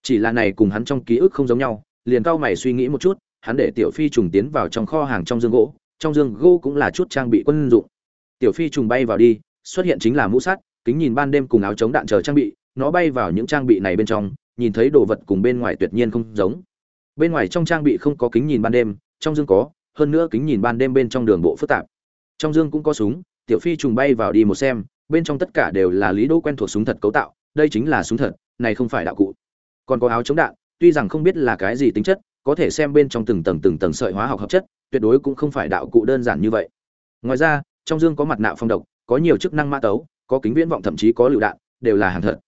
Chỉ là này cùng hắn trong ký ức không giống nhau, liền cao mày suy nghĩ một chút, hắn để tiểu phi trùng tiến vào trong kho hàng trong dương gỗ, trong dương gỗ cũng là chút trang bị quân dụng. Tiểu phi trùng bay vào đi, xuất hiện chính là mũ sắt, kính nhìn ban đêm cùng áo chống đạn chờ trang bị nó bay vào những trang bị này bên trong, nhìn thấy đồ vật cùng bên ngoài tuyệt nhiên không giống. Bên ngoài trong trang bị không có kính nhìn ban đêm, trong dương có, hơn nữa kính nhìn ban đêm bên trong đường bộ phức tạp. Trong dương cũng có súng, tiểu phi trùng bay vào đi một xem, bên trong tất cả đều là lý đỗ quen thuộc súng thật cấu tạo, đây chính là súng thật, này không phải đạo cụ. Còn có áo chống đạn, tuy rằng không biết là cái gì tính chất, có thể xem bên trong từng tầng từng tầng sợi hóa học hợp chất, tuyệt đối cũng không phải đạo cụ đơn giản như vậy. Ngoài ra, trong dương có mặt nạ phong độc, có nhiều chức năng mã tấu, có kính viễn vọng thậm chí có lựu đạn, đều là hàng thật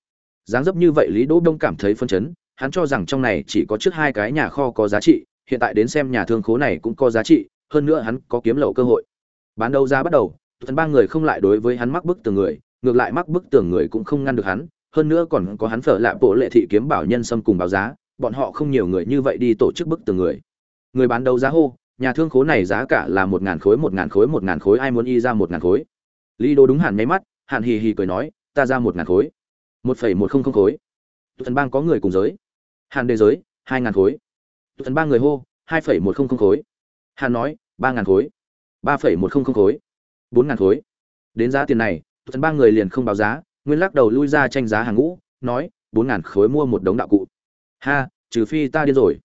dáng dấp như vậy lý đỗ đông cảm thấy phân chấn, hắn cho rằng trong này chỉ có trước hai cái nhà kho có giá trị, hiện tại đến xem nhà thương khố này cũng có giá trị, hơn nữa hắn có kiếm lậu cơ hội. Bán đấu giá bắt đầu, thần ba người không lại đối với hắn mắc bức tường người, ngược lại mắc bức tường người cũng không ngăn được hắn, hơn nữa còn có hắn phở lạ bộ lệ thị kiếm bảo nhân xâm cùng báo giá, bọn họ không nhiều người như vậy đi tổ chức bức tường người. Người bán đấu giá hô, nhà thương khố này giá cả là một ngàn khối, một ngàn khối, một ngàn khối, ai muốn y ra một ngàn khối? Lý đô đúng hẳn nháy mắt, hạn hì hì cười nói, ta ra một ngàn khối một phẩy một không không khối. Thần bang có người cùng giới. Hàn đề giới, hai ngàn khối. Thần ba người hô, hai phẩy một không không khối. Hàn nói, ba ngàn khối. ba phẩy một không không khối. bốn ngàn khối. Đến giá tiền này thần ba người liền không báo giá, nguyên lắc đầu lui ra tranh giá hàng ngũ, nói, bốn ngàn khối mua một đống đạo cụ. Ha, trừ phi ta điên rồi.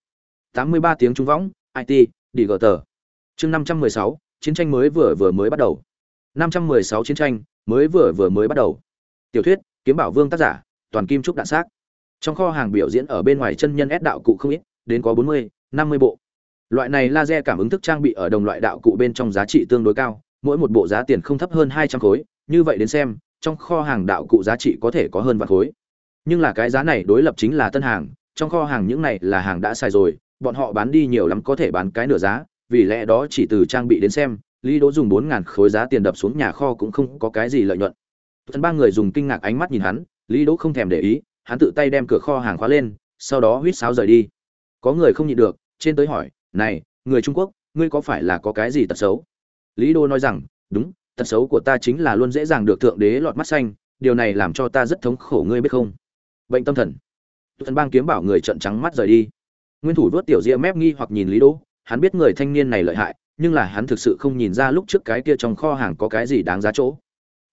tám mươi ba tiếng trung võng it đi gở tờ. Chương năm trăm mười sáu, chiến tranh mới vừa vừa mới bắt đầu. năm trăm mười sáu chiến tranh mới vừa vừa mới bắt đầu. Tiểu thuyết kiếm bảo vương tác giả, toàn kim trúc đạn xác. Trong kho hàng biểu diễn ở bên ngoài chân nhân ép đạo cụ không ít, đến có bốn mươi, năm mươi bộ. Loại này laser cảm ứng thức trang bị ở đồng loại đạo cụ bên trong giá trị tương đối cao, mỗi một bộ giá tiền không thấp hơn hai trăm khối, như vậy đến xem, trong kho hàng đạo cụ giá trị có thể có hơn vạn khối. Nhưng là cái giá này đối lập chính là tân hàng, trong kho hàng những này là hàng đã xài rồi, bọn họ bán đi nhiều lắm có thể bán cái nửa giá, vì lẽ đó chỉ từ trang bị đến xem, lý đỗ dùng bốn ngàn khối giá tiền đập xuống nhà kho cũng không có cái gì lợi nhuận thần ba người dùng kinh ngạc ánh mắt nhìn hắn, lý đỗ không thèm để ý, hắn tự tay đem cửa kho hàng khóa lên, sau đó huýt sáo rời đi. Có người không nhịn được, trên tới hỏi, này, người trung quốc, ngươi có phải là có cái gì tật xấu? Lý đô nói rằng, đúng, tật xấu của ta chính là luôn dễ dàng được thượng đế lọt mắt xanh, điều này làm cho ta rất thống khổ, ngươi biết không? Bệnh tâm thần. Thần bang kiếm bảo người trợn trắng mắt rời đi. Nguyên thủ vớt tiểu ria mép nghi hoặc nhìn lý đô hắn biết người thanh niên này lợi hại, nhưng là hắn thực sự không nhìn ra lúc trước cái kia trong kho hàng có cái gì đáng giá chỗ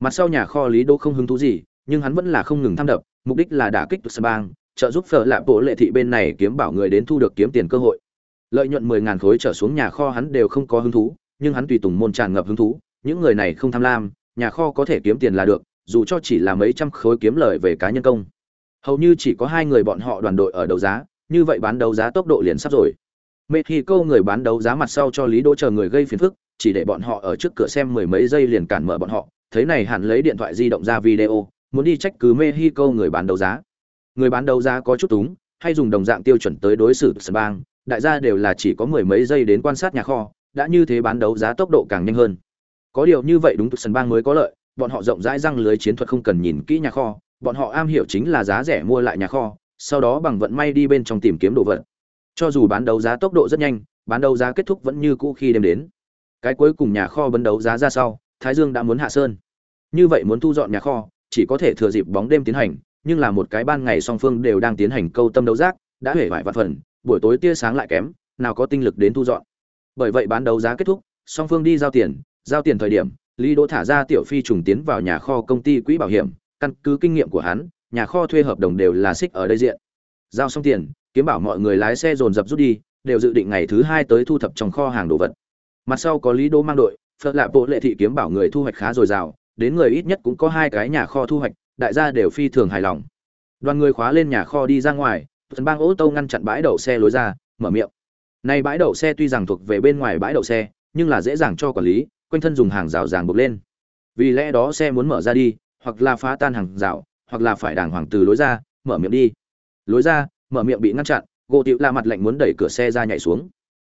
mặt sau nhà kho lý đô không hứng thú gì, nhưng hắn vẫn là không ngừng tham đập, mục đích là đả kích sân bang trợ giúp phở lạ bộ lệ thị bên này kiếm bảo người đến thu được kiếm tiền cơ hội. Lợi nhuận mười ngàn khối trở xuống nhà kho hắn đều không có hứng thú, nhưng hắn tùy tùng môn tràn ngập hứng thú, những người này không tham lam, nhà kho có thể kiếm tiền là được, dù cho chỉ là mấy trăm khối kiếm lời về cá nhân công. Hầu như chỉ có hai người bọn họ đoàn đội ở đấu giá, như vậy bán đấu giá tốc độ liền sắp rồi. Mệt khi câu người bán đấu giá mặt sau cho lý đỗ chờ người gây phiền phức, chỉ để bọn họ ở trước cửa xem mười mấy giây liền cản mở bọn họ thấy này hẳn lấy điện thoại di động ra video, muốn đi trách cứ Mexico người bán đấu giá. Người bán đấu giá có chút túng, hay dùng đồng dạng tiêu chuẩn tới đối xử sân bang đại gia đều là chỉ có mười mấy giây đến quan sát nhà kho, đã như thế bán đấu giá tốc độ càng nhanh hơn. Có điều như vậy đúng sân bang mới có lợi, bọn họ rộng rãi răng lưới chiến thuật không cần nhìn kỹ nhà kho, bọn họ am hiểu chính là giá rẻ mua lại nhà kho, sau đó bằng vận may đi bên trong tìm kiếm đồ vật. Cho dù bán đấu giá tốc độ rất nhanh, bán đấu giá kết thúc vẫn như cũ khi đêm đến. Cái cuối cùng nhà kho bấn đấu giá ra sau thái dương đã muốn hạ sơn. Như vậy muốn thu dọn nhà kho, chỉ có thể thừa dịp bóng đêm tiến hành, nhưng là một cái ban ngày song phương đều đang tiến hành câu tâm đấu giác, đã hể vải vạn phần, buổi tối tia sáng lại kém, nào có tinh lực đến thu dọn. Bởi vậy bán đấu giá kết thúc, song phương đi giao tiền giao tiền thời điểm, lý đỗ thả ra tiểu phi trùng tiến vào nhà kho công ty quỹ bảo hiểm, căn cứ kinh nghiệm của hắn, nhà kho thuê hợp đồng đều là xích ở đây diện. Giao xong tiền, kiếm bảo mọi người lái xe dồn dập rút đi, đều dự định ngày thứ hai tới thu thập trong kho hàng đồ vật. Mặt sau có lý đỗ mang đội phật lạ bộ lệ thị kiếm bảo người thu hoạch khá dồi dào, đến người ít nhất cũng có hai cái nhà kho thu hoạch, đại gia đều phi thường hài lòng. Đoàn người khóa lên nhà kho đi ra ngoài thần bang ô tô ngăn chặn bãi đậu xe lối ra, mở miệng. Này bãi đậu xe tuy rằng thuộc về bên ngoài bãi đậu xe, nhưng là dễ dàng cho quản lý, quanh thân dùng hàng rào ràng buộc lên. Vì lẽ đó xe muốn mở ra đi, hoặc là phá tan hàng rào, hoặc là phải đàng hoàng từ lối ra, mở miệng đi. Lối ra, mở miệng bị ngăn chặn, gỗ tiệu la mặt lạnh muốn đẩy cửa xe ra nhảy xuống.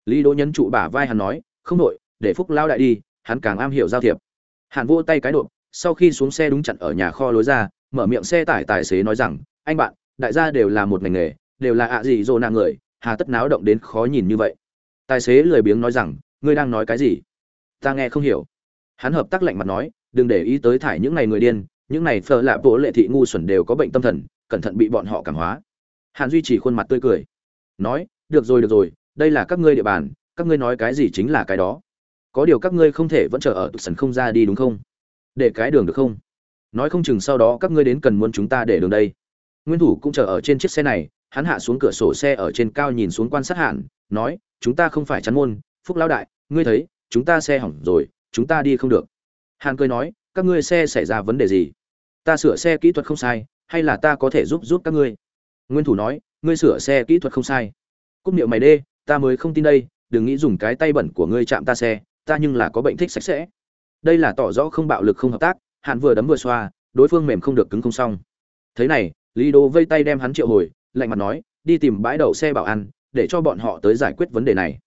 Lý đỗ nhấn trụ bả vai hắn nói, không đội, để phúc lao đại đi hắn càng am hiểu giao thiệp. Hàn vô tay cái độ sau khi xuống xe đúng chặn ở nhà kho lối ra, mở miệng xe tải tài xế nói rằng, anh bạn, đại gia đều là một ngành nghề, đều là ạ gì dồ nạ người, hà tất náo động đến khó nhìn như vậy. Tài xế lười biếng nói rằng, ngươi đang nói cái gì? Ta nghe không hiểu. Hắn hợp tác lạnh mặt nói, đừng để ý tới thải những này người điên, những này phờ lạ bộ lệ thị ngu xuẩn đều có bệnh tâm thần, cẩn thận bị bọn họ cảm hóa. Hàn duy trì khuôn mặt tươi cười, nói, được rồi được rồi, đây là các ngươi địa bàn, các ngươi nói cái gì chính là cái đó có điều các ngươi không thể vẫn chờ ở tụ sần không ra đi đúng không? Để cái đường được không? Nói không chừng sau đó các ngươi đến cần muốn chúng ta để đường đây. Nguyên thủ cũng chờ ở trên chiếc xe này, hắn hạ xuống cửa sổ xe ở trên cao nhìn xuống quan sát hạn, nói, chúng ta không phải chắn môn, phúc lão đại, ngươi thấy, chúng ta xe hỏng rồi, chúng ta đi không được. Hàn cười nói, các ngươi xe xảy ra vấn đề gì? Ta sửa xe kỹ thuật không sai, hay là ta có thể giúp giúp các ngươi? Nguyên thủ nói, ngươi sửa xe kỹ thuật không sai. Cúc miệng mày đê, ta mới không tin đây, đừng nghĩ dùng cái tay bẩn của ngươi chạm ta xe ta nhưng là có bệnh thích sạch sẽ. Đây là tỏ rõ không bạo lực không hợp tác, hạn vừa đấm vừa xoa, đối phương mềm không được cứng không xong. Thế này, lý đô vây tay đem hắn triệu hồi, lạnh mặt nói, đi tìm bãi đậu xe bảo an, để cho bọn họ tới giải quyết vấn đề này.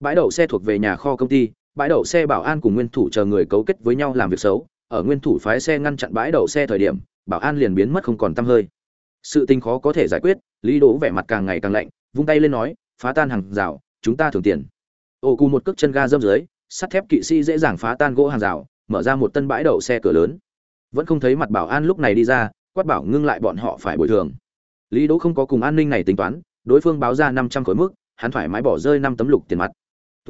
Bãi đậu xe thuộc về nhà kho công ty, bãi đậu xe bảo an cùng nguyên thủ chờ người cấu kết với nhau làm việc xấu. Ở nguyên thủ phái xe ngăn chặn bãi đậu xe thời điểm, bảo an liền biến mất không còn tăm hơi. Sự tình khó có thể giải quyết, lý đỗ vẻ mặt càng ngày càng lạnh, vung tay lên nói, phá tan hàng rào, chúng ta thưởng tiền. Ô cù một cước chân ga dâm dưới sắt thép kỵ sĩ dễ dàng phá tan gỗ hàng rào, mở ra một tân bãi đậu xe cửa lớn. Vẫn không thấy mặt bảo an lúc này đi ra, quát bảo ngưng lại bọn họ phải bồi thường. Lý đỗ không có cùng an ninh này tính toán, đối phương báo ra năm trăm khối mức, hắn thoải mái bỏ rơi năm tấm lục tiền mặt.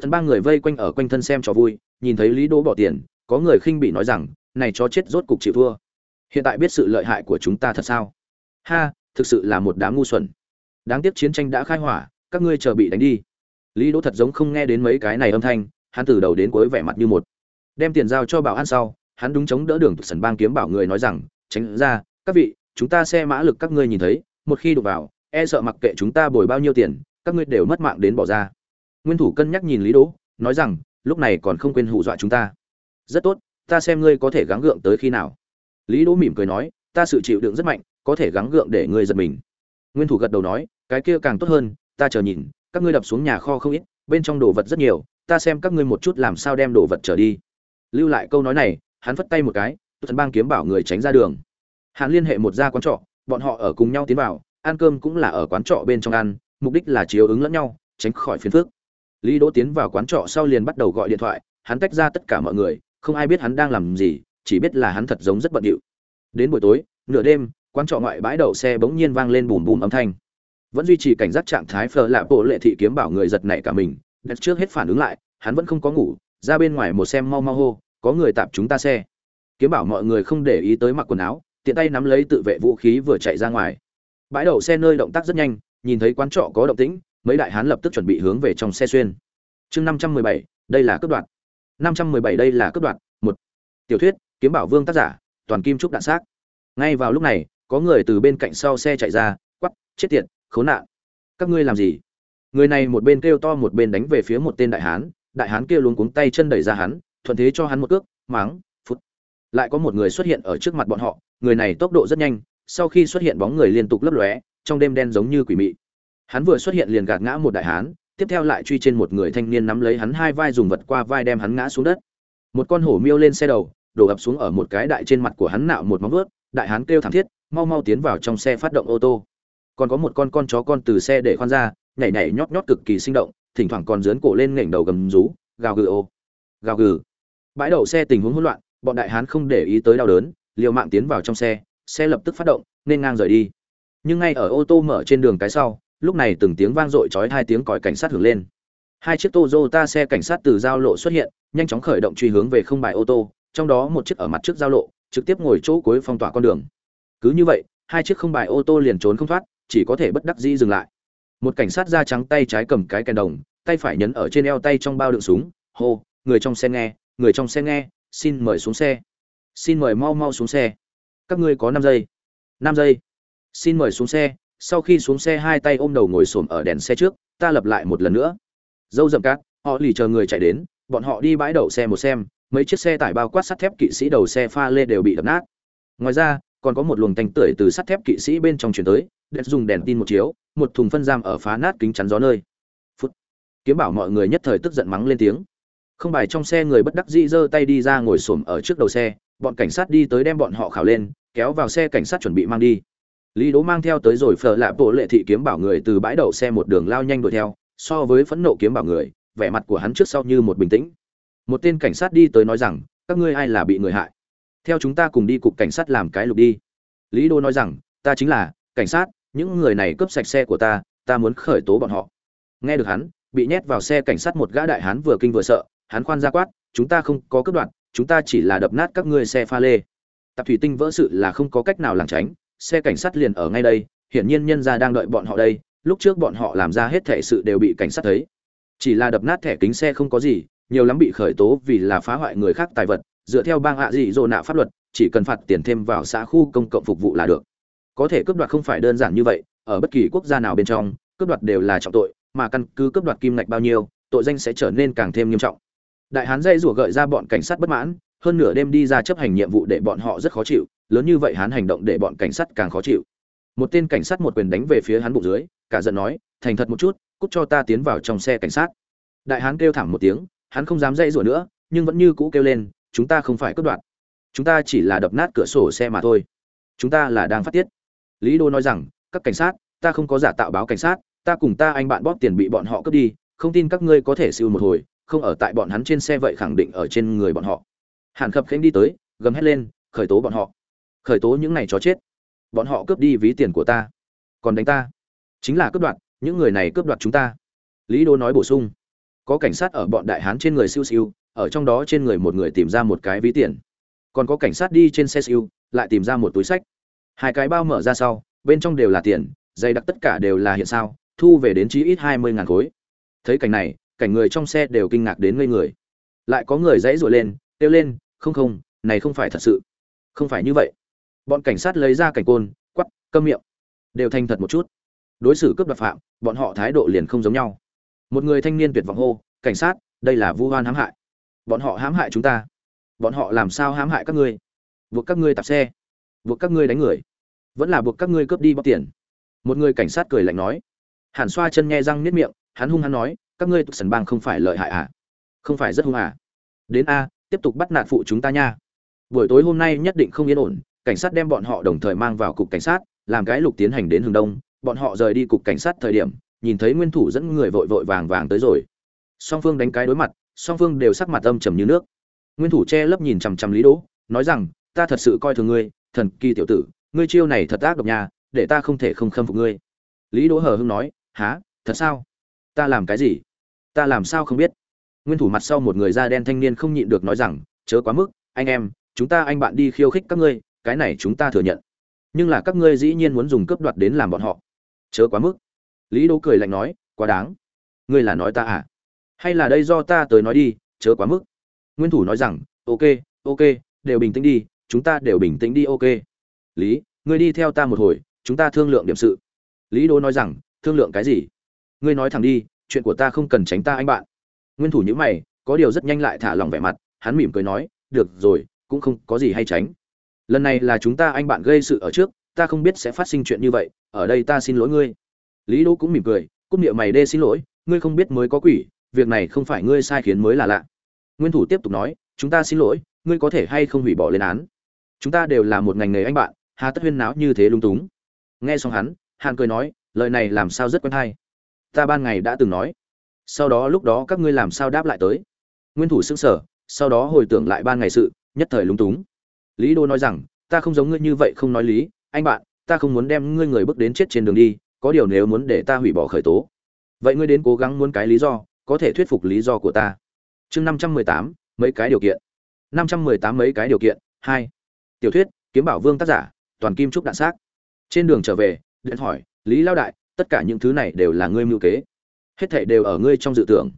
Thần ba người vây quanh ở quanh thân xem cho vui, nhìn thấy lý đỗ bỏ tiền, có người khinh bị nói rằng, này cho chết rốt cục chịu thua. Hiện tại biết sự lợi hại của chúng ta thật sao? Ha, thực sự là một đám ngu xuẩn. Đáng tiếc chiến tranh đã khai hỏa, các ngươi chờ bị đánh đi. Lý đỗ thật giống không nghe đến mấy cái này âm thanh hắn từ đầu đến cuối vẻ mặt như một. Đem tiền giao cho bảo an sau, hắn đúng chống đỡ đường sần bang kiếm bảo người nói rằng, tránh ra, các vị, chúng ta xe mã lực các ngươi nhìn thấy, một khi đụng vào e sợ mặc kệ chúng ta bồi bao nhiêu tiền, các ngươi đều mất mạng đến bỏ ra. Nguyên thủ cân nhắc nhìn lý đỗ, nói rằng, lúc này còn không quên hù dọa chúng ta. Rất tốt, ta xem ngươi có thể gắng gượng tới khi nào. Lý đỗ mỉm cười nói, ta sự chịu đựng rất mạnh, có thể gắng gượng để ngươi giật mình. Nguyên thủ gật đầu nói, cái kia càng tốt hơn, ta chờ nhìn, các ngươi đập xuống nhà kho không ít, bên trong đồ vật rất nhiều ta xem các ngươi một chút làm sao đem đồ vật trở đi. Lưu lại câu nói này, hắn phất tay một cái thần bang kiếm bảo người tránh ra đường. Hắn liên hệ một gia quán trọ, bọn họ ở cùng nhau tiến vào, ăn cơm cũng là ở quán trọ bên trong ăn, mục đích là chiếu ứng lẫn nhau, tránh khỏi phiền phức. Lý đỗ tiến vào quán trọ sau liền bắt đầu gọi điện thoại, hắn tách ra tất cả mọi người, không ai biết hắn đang làm gì, chỉ biết là hắn thật giống rất bận rộn đến buổi tối, nửa đêm, quán trọ ngoại bãi đậu xe bỗng nhiên vang lên bùm bùm âm thanh. Vẫn duy trì cảnh giác trạng thái phờ lạ bộ lệ thị kiếm bảo người giật nảy cả mình đặt trước hết phản ứng lại, hắn vẫn không có ngủ, ra bên ngoài một xem mau mau hô, có người tạp chúng ta xe. Kiếm bảo mọi người không để ý tới mặc quần áo, tiện tay nắm lấy tự vệ vũ khí vừa chạy ra ngoài. Bãi đậu xe nơi động tác rất nhanh, nhìn thấy quán trọ có động tĩnh, mấy đại hán lập tức chuẩn bị hướng về trong xe xuyên. Chương năm trăm mười bảy, đây là cướp đoạt. Năm trăm mười bảy, đây là cướp đoạt, một. Tiểu thuyết, kiếm bảo vương tác giả, toàn kim trúc đạn xác. Ngay vào lúc này, có người từ bên cạnh sau xe chạy ra quắp chết tiệt, khốn nạn. Các ngươi làm gì? Người này một bên kêu to một bên đánh về phía một tên đại hán đại hán kia luống cuống tay chân đẩy ra hắn, thuận thế cho hắn một cước, máng, phút. Lại có một người xuất hiện ở trước mặt bọn họ, người này tốc độ rất nhanh, sau khi xuất hiện bóng người liên tục lấp lóe, trong đêm đen giống như quỷ mị. Hắn vừa xuất hiện liền gạt ngã một đại hán, tiếp theo lại truy trên một người thanh niên nắm lấy hắn hai vai dùng vật qua vai đem hắn ngã xuống đất. Một con hổ miêu lên xe đầu, đổ ập xuống ở một cái đại trên mặt của hắn nạo một móng vuốt, đại hán kêu thảm thiết, mau mau tiến vào trong xe phát động ô tô. Còn có một con con chó con từ xe để khoan ra nhảy nhảy nhót nhót cực kỳ sinh động, thỉnh thoảng còn dướn cổ lên nghển đầu gầm rú, gào gừ ô, gào gừ. Bãi đậu xe tình huống hỗn loạn, bọn đại hán không để ý tới đau đớn, liều mạng tiến vào trong xe xe lập tức phát động, nên ngang rời đi. Nhưng ngay ở ô tô mở trên đường cái sau, lúc này từng tiếng vang dội chói hai tiếng còi cảnh sát hưởng lên. Hai chiếc Toyota xe cảnh sát từ giao lộ xuất hiện, nhanh chóng khởi động truy hướng về không bài ô tô, trong đó một chiếc ở mặt trước giao lộ, trực tiếp ngồi chỗ cuối phong tỏa con đường. Cứ như vậy, hai chiếc không bài ô tô liền trốn không thoát, chỉ có thể bất đắc dĩ dừng lại một cảnh sát da trắng tay trái cầm cái kèn đồng, tay phải nhấn ở trên eo tay trong bao đựng súng, hô, người trong xe nghe, người trong xe nghe, xin mời xuống xe. Xin mời mau mau xuống xe. Các ngươi có năm giây. Năm giây. Xin mời xuống xe. Sau khi xuống xe, hai tay ôm đầu ngồi xổm ở đèn xe trước, ta lập lại một lần nữa. Dâu dậm cát, họ lì chờ người chạy đến, bọn họ đi bãi đậu xe một xem, mấy chiếc xe tải bao quát sắt thép kỵ sĩ đầu xe pha lê đều bị đập nát. Ngoài ra còn có một luồng tanh tưởi từ sắt thép kỵ sĩ bên trong chuyển tới đẹp dùng đèn tin một chiếu, một thùng phân giam ở phá nát kính chắn gió nơi. Phút. Kiếm bảo mọi người nhất thời tức giận mắng lên tiếng. Không bài trong xe người bất đắc dĩ giơ tay đi ra ngồi xổm ở trước đầu xe, bọn cảnh sát đi tới đem bọn họ khảo lên, kéo vào xe cảnh sát chuẩn bị mang đi. Lý đố mang theo tới rồi phở lạ bộ lệ thị kiếm bảo người từ bãi đậu xe một đường lao nhanh đuổi theo, so với phẫn nộ kiếm bảo người, vẻ mặt của hắn trước sau như một bình tĩnh. Một tên cảnh sát đi tới nói rằng, các ngươi ai là bị người hại? Theo chúng ta cùng đi cục cảnh sát làm cái lục đi. Lý đô nói rằng, ta chính là, cảnh sát, những người này cướp sạch xe của ta ta muốn khởi tố bọn họ. Nghe được hắn, bị nhét vào xe cảnh sát một gã đại hán vừa kinh vừa sợ, hắn khoan ra quát, chúng ta không có cướp đoạt, chúng ta chỉ là đập nát các ngươi xe pha lê. Tạp thủy tinh vỡ sự là không có cách nào lảng tránh, xe cảnh sát liền ở ngay đây, hiển nhiên nhân gia đang đợi bọn họ đây, lúc trước bọn họ làm ra hết thẻ sự đều bị cảnh sát thấy. Chỉ là đập nát thẻ kính xe không có gì, nhiều lắm bị khởi tố vì là phá hoại người khác tài vật dựa theo bang ạ dị dỗ nạ pháp luật, chỉ cần phạt tiền thêm vào xã khu công cộng phục vụ là được. Có thể cướp đoạt không phải đơn giản như vậy, ở bất kỳ quốc gia nào bên trong, cướp đoạt đều là trọng tội, mà căn cứ cướp đoạt kim ngạch bao nhiêu, tội danh sẽ trở nên càng thêm nghiêm trọng. Đại hán dây rủa gợi ra bọn cảnh sát bất mãn, hơn nửa đêm đi ra chấp hành nhiệm vụ để bọn họ rất khó chịu, lớn như vậy hán hành động để bọn cảnh sát càng khó chịu. Một tên cảnh sát một quyền đánh về phía hắn bụng dưới, cả giận nói, thành thật một chút, cút cho ta tiến vào trong xe cảnh sát. Đại hán kêu thảm một tiếng, hắn không dám dây rủa nữa, nhưng vẫn như cũ kêu lên chúng ta không phải cướp đoạt. Chúng ta chỉ là đập nát cửa sổ xe mà thôi. Chúng ta là đang phát tiết. Lý đô nói rằng, các cảnh sát, ta không có giả tạo báo cảnh sát, ta cùng ta anh bạn bóp tiền bị bọn họ cướp đi, không tin các ngươi có thể siêu một hồi, không ở tại bọn hắn trên xe vậy khẳng định ở trên người bọn họ. Hàn khập khánh đi tới, gầm hét lên, khởi tố bọn họ. Khởi tố những này chó chết. Bọn họ cướp đi ví tiền của ta. Còn đánh ta. Chính là cướp đoạt, những người này cướp đoạt chúng ta. Lý đô nói bổ sung, có cảnh sát ở bọn đại hán trên người siêu siêu ở trong đó trên người một người tìm ra một cái ví tiền. Còn có cảnh sát đi trên xe siêu, lại tìm ra một túi sách. Hai cái bao mở ra sau, bên trong đều là tiền dây đặc tất cả đều là hiện sao, thu về đến chí ít hai mươi ngàn khối. Thấy cảnh này, cảnh người trong xe đều kinh ngạc đến ngây người. Lại có người dãy rủa lên, kêu lên, không không, này không phải thật sự. Không phải như vậy. Bọn cảnh sát lấy ra cảnh côn, quắp, câm miệng. Đều thành thật một chút. Đối xử cướp đoạt phạm, bọn họ thái độ liền không giống nhau. Một người thanh niên tuyệt vọng hô, cảnh sát, đây là vu hoan hãm hại bọn họ hãm hại chúng ta. Bọn họ làm sao hãm hại các ngươi? Buộc các ngươi tạp xe. Buộc các ngươi đánh người. Vẫn là buộc các ngươi cướp đi bóc tiền. Một người cảnh sát cười lạnh nói. Hàn xoa chân nghe răng niết miệng, hắn hung hắn nói, các ngươi tục sần bang không phải lợi hại à? Không phải rất hung à? Đến a, tiếp tục bắt nạt phụ chúng ta nha. Buổi tối hôm nay nhất định không yên ổn, cảnh sát đem bọn họ đồng thời mang vào cục cảnh sát, làm cái lục tiến hành đến hướng đông. Bọn họ rời đi cục cảnh sát thời điểm, nhìn thấy nguyên thủ dẫn người vội vội vàng vàng tới rồi. Song phương đánh cái đối mặt song phương đều sắc mặt âm trầm như nước. Nguyên thủ che lấp nhìn chằm chằm lý đỗ, nói rằng, ta thật sự coi thường ngươi, thần kỳ tiểu tử, ngươi chiêu này thật ác độc nhà để ta không thể không khâm phục ngươi. Lý đỗ hờ hưng nói há thật sao? Ta làm cái gì? Ta làm sao không biết? Nguyên thủ mặt sau một người da đen thanh niên không nhịn được nói rằng, chớ quá mức, anh em, chúng ta anh bạn đi khiêu khích các ngươi, cái này chúng ta thừa nhận. Nhưng là các ngươi dĩ nhiên muốn dùng cướp đoạt đến làm bọn họ. Chớ quá mức. Lý đỗ cười lạnh nói, quá đáng. Ngươi là nói ta à? Hay là đây do ta tới nói đi, chớ quá mức. Nguyên thủ nói rằng, ok ok, đều bình tĩnh đi, chúng ta đều bình tĩnh đi, ok. Lý, ngươi đi theo ta một hồi, chúng ta thương lượng điểm sự. Lý đỗ nói rằng, thương lượng cái gì? Ngươi nói thẳng đi, chuyện của ta không cần tránh ta anh bạn. Nguyên thủ nhữ mày, có điều rất nhanh lại thả lòng vẻ mặt, hắn mỉm cười nói, được rồi, cũng không có gì hay tránh. Lần này là chúng ta anh bạn gây sự ở trước, ta không biết sẽ phát sinh chuyện như vậy, ở đây ta xin lỗi ngươi. Lý đỗ cũng mỉm cười cúc miệng mày đê xin lỗi, ngươi không biết mới có quỷ việc này không phải ngươi sai khiến mới là lạ. Nguyên thủ tiếp tục nói, chúng ta xin lỗi, ngươi có thể hay không hủy bỏ lên án? Chúng ta đều là một ngành nghề anh bạn, hà tất huyên náo như thế lung túng. Nghe xong hắn, hàn cười nói, lời này làm sao rất quen hay? Ta ban ngày đã từng nói. Sau đó lúc đó các ngươi làm sao đáp lại tới? Nguyên thủ xưng sở sau đó hồi tưởng lại ban ngày sự, nhất thời lung túng. Lý đô nói rằng, ta không giống ngươi như vậy không nói lý, anh bạn, ta không muốn đem ngươi người bước đến chết trên đường đi, có điều nếu muốn để ta hủy bỏ khởi tố. Vậy ngươi đến cố gắng muốn cái lý do có thể thuyết phục lý do của ta. Chương năm trăm mười tám, mấy cái điều kiện. năm trăm mười tám mấy cái điều kiện. Hai. Tiểu thuyết, kiếm bảo vương tác giả, toàn kim trúc đạn xác. Trên đường trở về, điện hỏi lý lao đại, tất cả những thứ này đều là ngươi mưu kế. Hết thảy đều ở ngươi trong dự tưởng.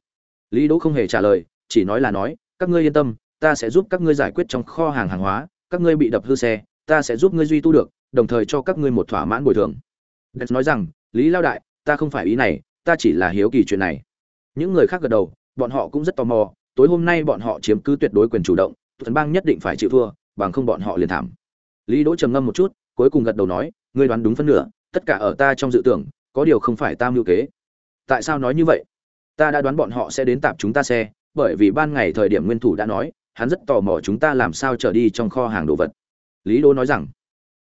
Lý đỗ không hề trả lời, chỉ nói là nói, các ngươi yên tâm, ta sẽ giúp các ngươi giải quyết trong kho hàng hàng hóa, các ngươi bị đập hư xe, ta sẽ giúp ngươi duy tu được, đồng thời cho các ngươi một thỏa mãn bồi thường. Đệt nói rằng, lý lao đại, ta không phải ý này, ta chỉ là hiếu kỳ chuyện này những người khác gật đầu, bọn họ cũng rất tò mò, tối hôm nay bọn họ chiếm cứ tuyệt đối quyền chủ động thần bang nhất định phải chịu thua, bằng không bọn họ liền thảm. Lý đỗ trầm ngâm một chút, cuối cùng gật đầu nói, ngươi đoán đúng phân nửa, tất cả ở ta trong dự tưởng, có điều không phải ta mưu kế. Tại sao nói như vậy? Ta đã đoán bọn họ sẽ đến tạp chúng ta xe, bởi vì ban ngày thời điểm nguyên thủ đã nói, hắn rất tò mò chúng ta làm sao trở đi trong kho hàng đồ vật. Lý đỗ nói rằng,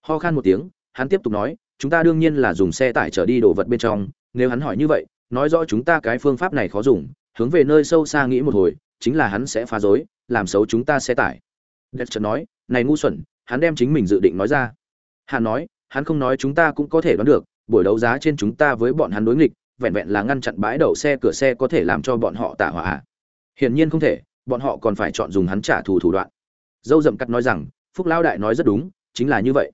ho khan một tiếng, hắn tiếp tục nói, chúng ta đương nhiên là dùng xe tải trở đi đồ vật bên trong, nếu hắn hỏi như vậy nói rõ chúng ta cái phương pháp này khó dùng, hướng về nơi sâu xa nghĩ một hồi, chính là hắn sẽ phá rối, làm xấu chúng ta sẽ tải. Đẹp chợt nói, này ngu xuẩn, hắn đem chính mình dự định nói ra. Hắn nói, hắn không nói chúng ta cũng có thể đoán được, buổi đấu giá trên chúng ta với bọn hắn đối nghịch, vẹn vẹn là ngăn chặn bãi đậu xe cửa xe có thể làm cho bọn họ tả hỏa. Hiển nhiên không thể, bọn họ còn phải chọn dùng hắn trả thù thủ đoạn. Dâu dậm cắt nói rằng, phúc lão đại nói rất đúng, chính là như vậy.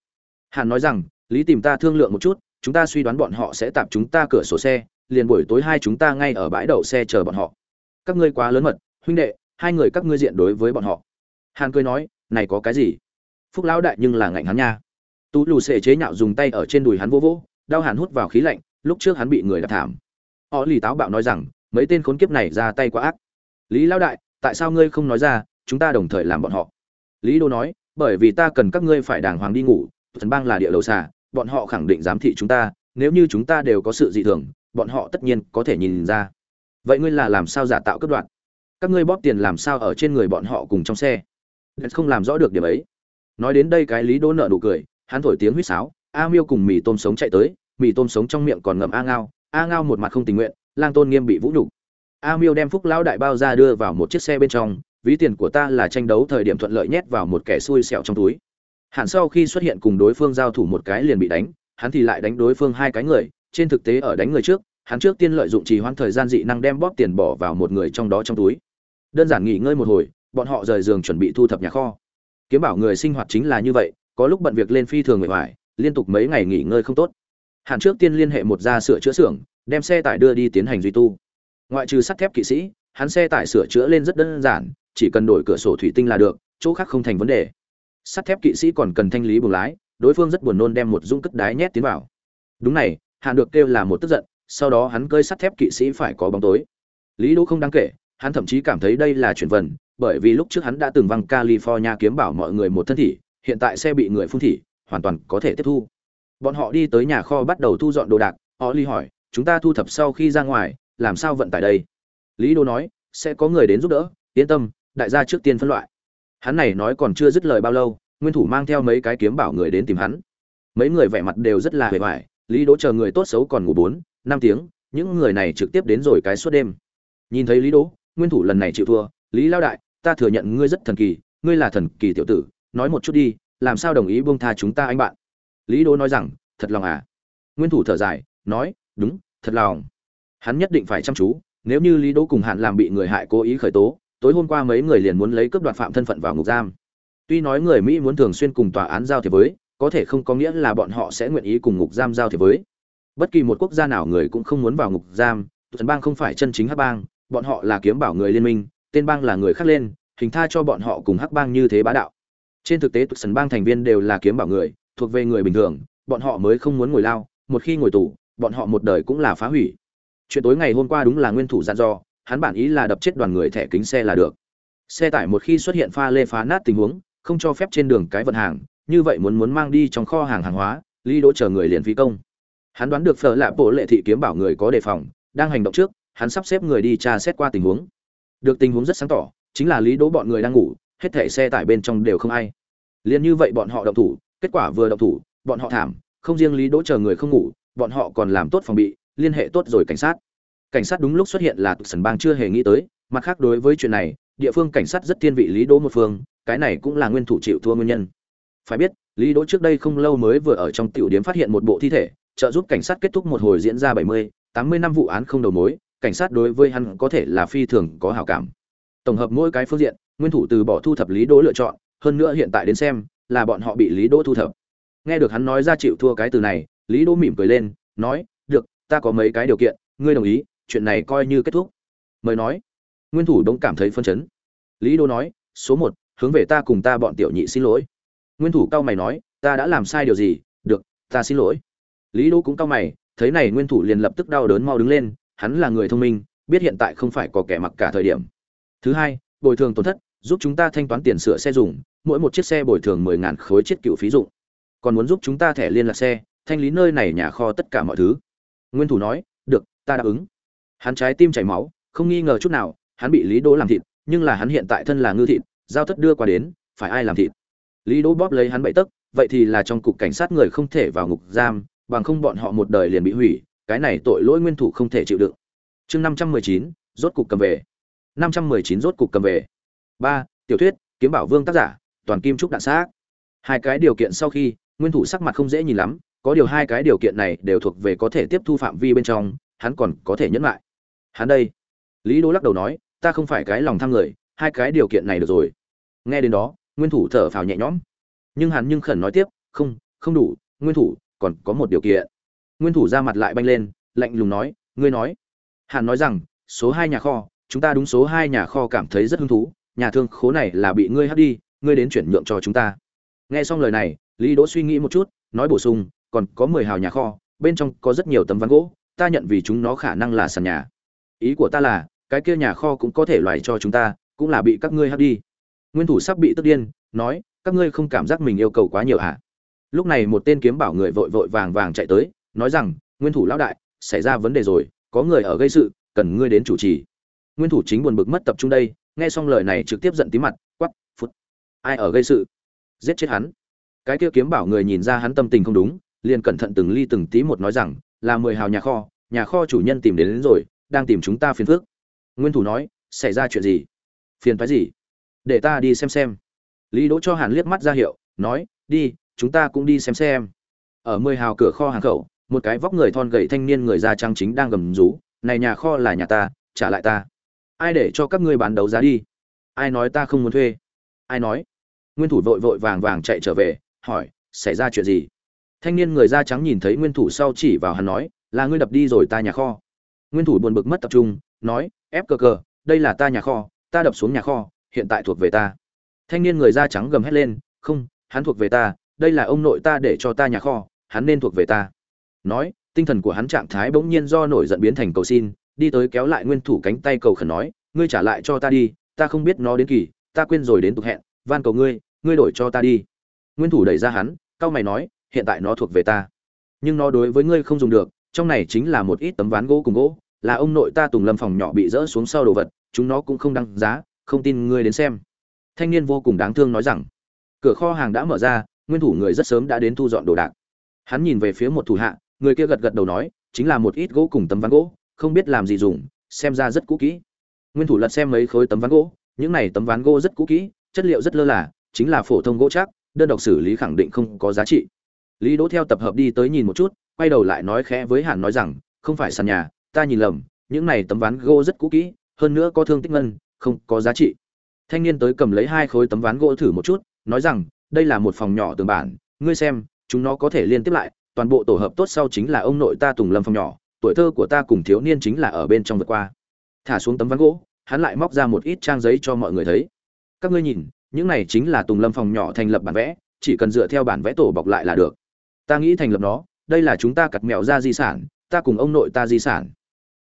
Hàn nói rằng, lý tìm ta thương lượng một chút, chúng ta suy đoán bọn họ sẽ tạp chúng ta cửa sổ xe liền buổi tối hai chúng ta ngay ở bãi đậu xe chờ bọn họ. Các ngươi quá lớn mật, huynh đệ, hai người các ngươi diện đối với bọn họ. Hàn cười nói, này có cái gì? Phúc lão đại nhưng là ngạnh hắn nha. Tú lù xệ chế nhạo dùng tay ở trên đùi hắn vô vỗ, đau hàn hút vào khí lạnh, lúc trước hắn bị người đạp thảm. Họ lì táo bạo nói rằng, mấy tên khốn kiếp này ra tay quá ác. Lý lão đại, tại sao ngươi không nói ra, chúng ta đồng thời làm bọn họ? Lý đô nói, bởi vì ta cần các ngươi phải đàng hoàng đi ngủ, thần bang là địa đầu xà, bọn họ khẳng định giám thị chúng ta, nếu như chúng ta đều có sự dị thường bọn họ tất nhiên có thể nhìn ra. Vậy ngươi là làm sao giả tạo cấp đoạn các ngươi bóp tiền làm sao ở trên người bọn họ cùng trong xe? Không làm rõ được điểm ấy. Nói đến đây cái lý đỗ nợ nụ cười, hắn thổi tiếng huýt sáo, a miêu cùng mì tôm sống chạy tới, mì tôm sống trong miệng còn ngậm a ngao a ngao một mặt không tình nguyện, lang tôn nghiêm bị vũ nhục. A miêu đem phúc lão đại bao ra đưa vào một chiếc xe bên trong, ví tiền của ta là tranh đấu thời điểm thuận lợi nhét vào một kẻ xui xẻo trong túi. Hạn sau khi xuất hiện cùng đối phương giao thủ một cái liền bị đánh, hắn thì lại đánh đối phương hai cái người trên thực tế ở đánh người trước, hắn trước tiên lợi dụng trì hoãn thời gian dị năng đem bóp tiền bỏ vào một người trong đó trong túi. Đơn giản nghỉ ngơi một hồi, bọn họ rời giường chuẩn bị thu thập nhà kho. Kiếm bảo người sinh hoạt chính là như vậy, có lúc bận việc lên phi thường người ngoài liên tục mấy ngày nghỉ ngơi không tốt. Hàn trước tiên liên hệ một gia sửa chữa xưởng, đem xe tải đưa đi tiến hành duy tu. Ngoại trừ sắt thép kỵ sĩ, hắn xe tải sửa chữa lên rất đơn giản, chỉ cần đổi cửa sổ thủy tinh là được, chỗ khác không thành vấn đề. Sắt thép kỵ sĩ còn cần thanh lý buồng lái, đối phương rất buồn nôn đem một dung cất đái nhét tiến vào. Đúng này hàn được kêu là một tức giận, sau đó hắn cơi sắt thép kỵ sĩ phải có bóng tối. Lý đỗ không đáng kể, hắn thậm chí cảm thấy đây là chuyển vần bởi vì lúc trước hắn đã từng văng california kiếm bảo mọi người một thân thị hiện tại xe bị người phun thị hoàn toàn có thể tiếp thu. Bọn họ đi tới nhà kho bắt đầu thu dọn đồ đạc, họ ly hỏi, chúng ta thu thập sau khi ra ngoài, làm sao vận tải đây? Lý đô nói, sẽ có người đến giúp đỡ, yên tâm, đại gia trước tiên phân loại. Hắn này nói còn chưa dứt lời bao lâu, nguyên thủ mang theo mấy cái kiếm bảo người đến tìm hắn. Mấy người vẻ mặt đều rất là hề vải lý đỗ chờ người tốt xấu còn ngủ bốn, năm tiếng, những người này trực tiếp đến rồi cái suốt đêm. Nhìn thấy lý đỗ, nguyên thủ lần này chịu thua, lý lao đại, ta thừa nhận ngươi rất thần kỳ, ngươi là thần kỳ tiểu tử, nói một chút đi, làm sao đồng ý buông tha chúng ta anh bạn? Lý đỗ nói rằng, thật lòng à? Nguyên thủ thở dài, nói, đúng, thật lòng. Hắn nhất định phải chăm chú, nếu như lý đỗ cùng hạn làm bị người hại cố ý khởi tố, tối hôm qua mấy người liền muốn lấy cướp đoạt phạm thân phận vào ngục giam. Tuy nói người mỹ muốn thường xuyên cùng tòa án giao thiệp với có thể không có nghĩa là bọn họ sẽ nguyện ý cùng ngục giam giao thiệp với. Bất kỳ một quốc gia nào người cũng không muốn vào ngục giam, tuần bang không phải chân chính hắc bang, bọn họ là kiếm bảo người liên minh, tên bang là người khác lên, hình tha cho bọn họ cùng hắc bang như thế bá đạo. Trên thực tế, tuần bang thành viên đều là kiếm bảo người, thuộc về người bình thường, bọn họ mới không muốn ngồi lao, một khi ngồi tù, bọn họ một đời cũng là phá hủy. Chuyện tối ngày hôm qua đúng là nguyên thủ dặn dò, hắn bản ý là đập chết đoàn người thẻ kính xe là được. Xe tải một khi xuất hiện pha lê phá nát tình huống, không cho phép trên đường cái vận hàng như vậy muốn muốn mang đi trong kho hàng hàng hóa ly đỗ chờ người liền phi công. Hắn đoán được phở lạ bộ lệ thị kiếm bảo người có đề phòng, đang hành động trước, hắn sắp xếp người đi tra xét qua tình huống. Được tình huống rất sáng tỏ, chính là lý đỗ bọn người đang ngủ, hết thảy xe tải bên trong đều không ai. Liền như vậy bọn họ động thủ, kết quả vừa động thủ, bọn họ thảm, không riêng lý đỗ chờ người không ngủ, bọn họ còn làm tốt phòng bị, liên hệ tốt rồi cảnh sát. Cảnh sát đúng lúc xuất hiện là tụt sần bang chưa hề nghĩ tới, mặt khác đối với chuyện này, địa phương cảnh sát rất thiên vị lý đỗ một phương, cái này cũng là nguyên thủ chịu thua nguyên nhân phải biết lý đỗ trước đây không lâu mới vừa ở trong tiểu điếm phát hiện một bộ thi thể trợ giúp cảnh sát kết thúc một hồi diễn ra 70, 80 năm vụ án không đầu mối cảnh sát đối với hắn có thể là phi thường có hảo cảm. Tổng hợp mỗi cái phương diện nguyên thủ từ bỏ thu thập lý đỗ lựa chọn hơn nữa hiện tại đến xem là bọn họ bị lý đỗ thu thập. Nghe được hắn nói ra chịu thua cái từ này lý đỗ mỉm cười lên nói được ta có mấy cái điều kiện ngươi đồng ý chuyện này coi như kết thúc. Mời nói. Nguyên thủ đông cảm thấy phân chấn. Lý đỗ nói số một hướng về ta cùng ta bọn tiểu nhị xin lỗi nguyên thủ cao mày nói, ta đã làm sai điều gì? Được, ta xin lỗi. Lý đỗ cũng cao mày, thấy này nguyên thủ liền lập tức đau đớn mau đứng lên, hắn là người thông minh, biết hiện tại không phải có kẻ mặc cả thời điểm. Thứ hai, bồi thường tổn thất, giúp chúng ta thanh toán tiền sửa xe dùng, mỗi một chiếc xe bồi thường mười ngàn khối chiết cựu phí dụng. Còn muốn giúp chúng ta thẻ liên lạc xe, thanh lý nơi này nhà kho tất cả mọi thứ. Nguyên thủ nói, được, ta đáp ứng. Hắn trái tim chảy máu, không nghi ngờ chút nào, hắn bị lý đỗ làm thịt, nhưng là hắn hiện tại thân là ngư thịt, giao thất đưa qua đến, phải ai làm thịt? Lý đỗ bóp lấy hắn bảy tấc, vậy thì là trong cục cảnh sát người không thể vào ngục giam, bằng không bọn họ một đời liền bị hủy, cái này tội lỗi nguyên thủ không thể chịu đựng. Chương năm trăm mười chín, rốt cục cầm về. năm trăm mười chín, rốt cục cầm về. Ba, tiểu thuyết, kiếm bảo vương tác giả, toàn kim trúc đạn xác. Hai cái điều kiện sau khi, nguyên thủ sắc mặt không dễ nhìn lắm, có điều hai cái điều kiện này đều thuộc về có thể tiếp thu phạm vi bên trong, hắn còn có thể nhẫn lại. Hắn đây. Lý Đỗ lắc đầu nói, ta không phải cái lòng tham người, hai cái điều kiện này được rồi. Nghe đến đó nguyên thủ thở phào nhẹ nhõm. Nhưng hắn nhưng khẩn nói tiếp, không không đủ, nguyên thủ, còn có một điều kiện. Nguyên thủ ra mặt lại banh lên, lạnh lùng nói, ngươi nói. Hàn nói rằng, số hai nhà kho, chúng ta đúng số hai nhà kho cảm thấy rất hứng thú, nhà thương khố này là bị ngươi hắt đi, ngươi đến chuyển nhượng cho chúng ta. Nghe xong lời này, lý đỗ suy nghĩ một chút, nói bổ sung, còn có mười hào nhà kho, bên trong có rất nhiều tấm ván gỗ, ta nhận vì chúng nó khả năng là sàn nhà. Ý của ta là, cái kia nhà kho cũng có thể loại cho chúng ta, cũng là bị các ngươi hắt đi nguyên thủ sắp bị tức điên nói các ngươi không cảm giác mình yêu cầu quá nhiều hả? Lúc này một tên kiếm bảo người vội vội vàng vàng chạy tới nói rằng nguyên thủ lão đại xảy ra vấn đề rồi có người ở gây sự cần ngươi đến chủ trì. Nguyên thủ chính buồn bực mất tập trung đây nghe xong lời này trực tiếp giận tí mặt quắp phút ai ở gây sự? Giết chết hắn. Cái kia kiếm bảo người nhìn ra hắn tâm tình không đúng liền cẩn thận từng ly từng tí một nói rằng là mười hào nhà kho nhà kho chủ nhân tìm đến, đến rồi đang tìm chúng ta phiền phước nguyên thủ nói xảy ra chuyện gì? Phiền phái gì? Để ta đi xem xem. Lý đỗ cho hàn liếc mắt ra hiệu, nói, đi, chúng ta cũng đi xem xem. Ở mười hào cửa kho hàng khẩu, một cái vóc người thon gầy thanh niên người da trắng chính đang gầm rú, này nhà kho là nhà ta, trả lại ta. Ai để cho các ngươi bán đấu giá đi? Ai nói ta không muốn thuê? Ai nói? Nguyên thủ vội vội vàng vàng chạy trở về, hỏi, xảy ra chuyện gì? Thanh niên người da trắng nhìn thấy nguyên thủ sau chỉ vào hắn nói, là ngươi đập đi rồi ta nhà kho. Nguyên thủ buồn bực mất tập trung, nói, ép cờ cờ, đây là ta nhà kho, ta đập xuống nhà kho hiện tại thuộc về ta. Thanh niên người da trắng gầm hét lên, không, hắn thuộc về ta, đây là ông nội ta để cho ta nhà kho, hắn nên thuộc về ta. Nói, tinh thần của hắn trạng thái bỗng nhiên do nổi giận biến thành cầu xin, đi tới kéo lại nguyên thủ cánh tay cầu khẩn nói, ngươi trả lại cho ta đi, ta không biết nó đến kỳ, ta quên rồi đến tục hẹn, van cầu ngươi ngươi đổi cho ta đi. Nguyên thủ đẩy ra hắn cao mày nói, hiện tại nó thuộc về ta. Nhưng nó đối với ngươi không dùng được, trong này chính là một ít tấm ván gỗ cùng gỗ, là ông nội ta tùng lâm phòng nhỏ bị rỡ xuống sau đồ vật, chúng nó cũng không đăng giá không tin ngươi đến xem. Thanh niên vô cùng đáng thương nói rằng, cửa kho hàng đã mở ra, nguyên thủ người rất sớm đã đến thu dọn đồ đạc. Hắn nhìn về phía một thủ hạ, người kia gật gật đầu nói, chính là một ít gỗ cùng tấm ván gỗ, không biết làm gì dùng, xem ra rất cũ kỹ. Nguyên thủ lật xem mấy khối tấm ván gỗ, những này tấm ván gỗ rất cũ kỹ, chất liệu rất lơ là, chính là phổ thông gỗ chắc, đơn độc xử lý khẳng định không có giá trị. Lý đỗ theo tập hợp đi tới nhìn một chút, quay đầu lại nói khẽ với hàn nói rằng, không phải sàn nhà, ta nhìn lầm, những này tấm ván gỗ rất cũ kỹ, hơn nữa có thương tích ngân không có giá trị. Thanh niên tới cầm lấy hai khối tấm ván gỗ thử một chút, nói rằng, đây là một phòng nhỏ tường bản, ngươi xem, chúng nó có thể liên tiếp lại, toàn bộ tổ hợp tốt sau chính là ông nội ta tùng lâm phòng nhỏ, tuổi thơ của ta cùng thiếu niên chính là ở bên trong vượt qua. Thả xuống tấm ván gỗ, hắn lại móc ra một ít trang giấy cho mọi người thấy. Các ngươi nhìn, những này chính là tùng lâm phòng nhỏ thành lập bản vẽ, chỉ cần dựa theo bản vẽ tổ bọc lại là được. Ta nghĩ thành lập nó, đây là chúng ta cặt mẹo ra di sản, ta cùng ông nội ta di sản.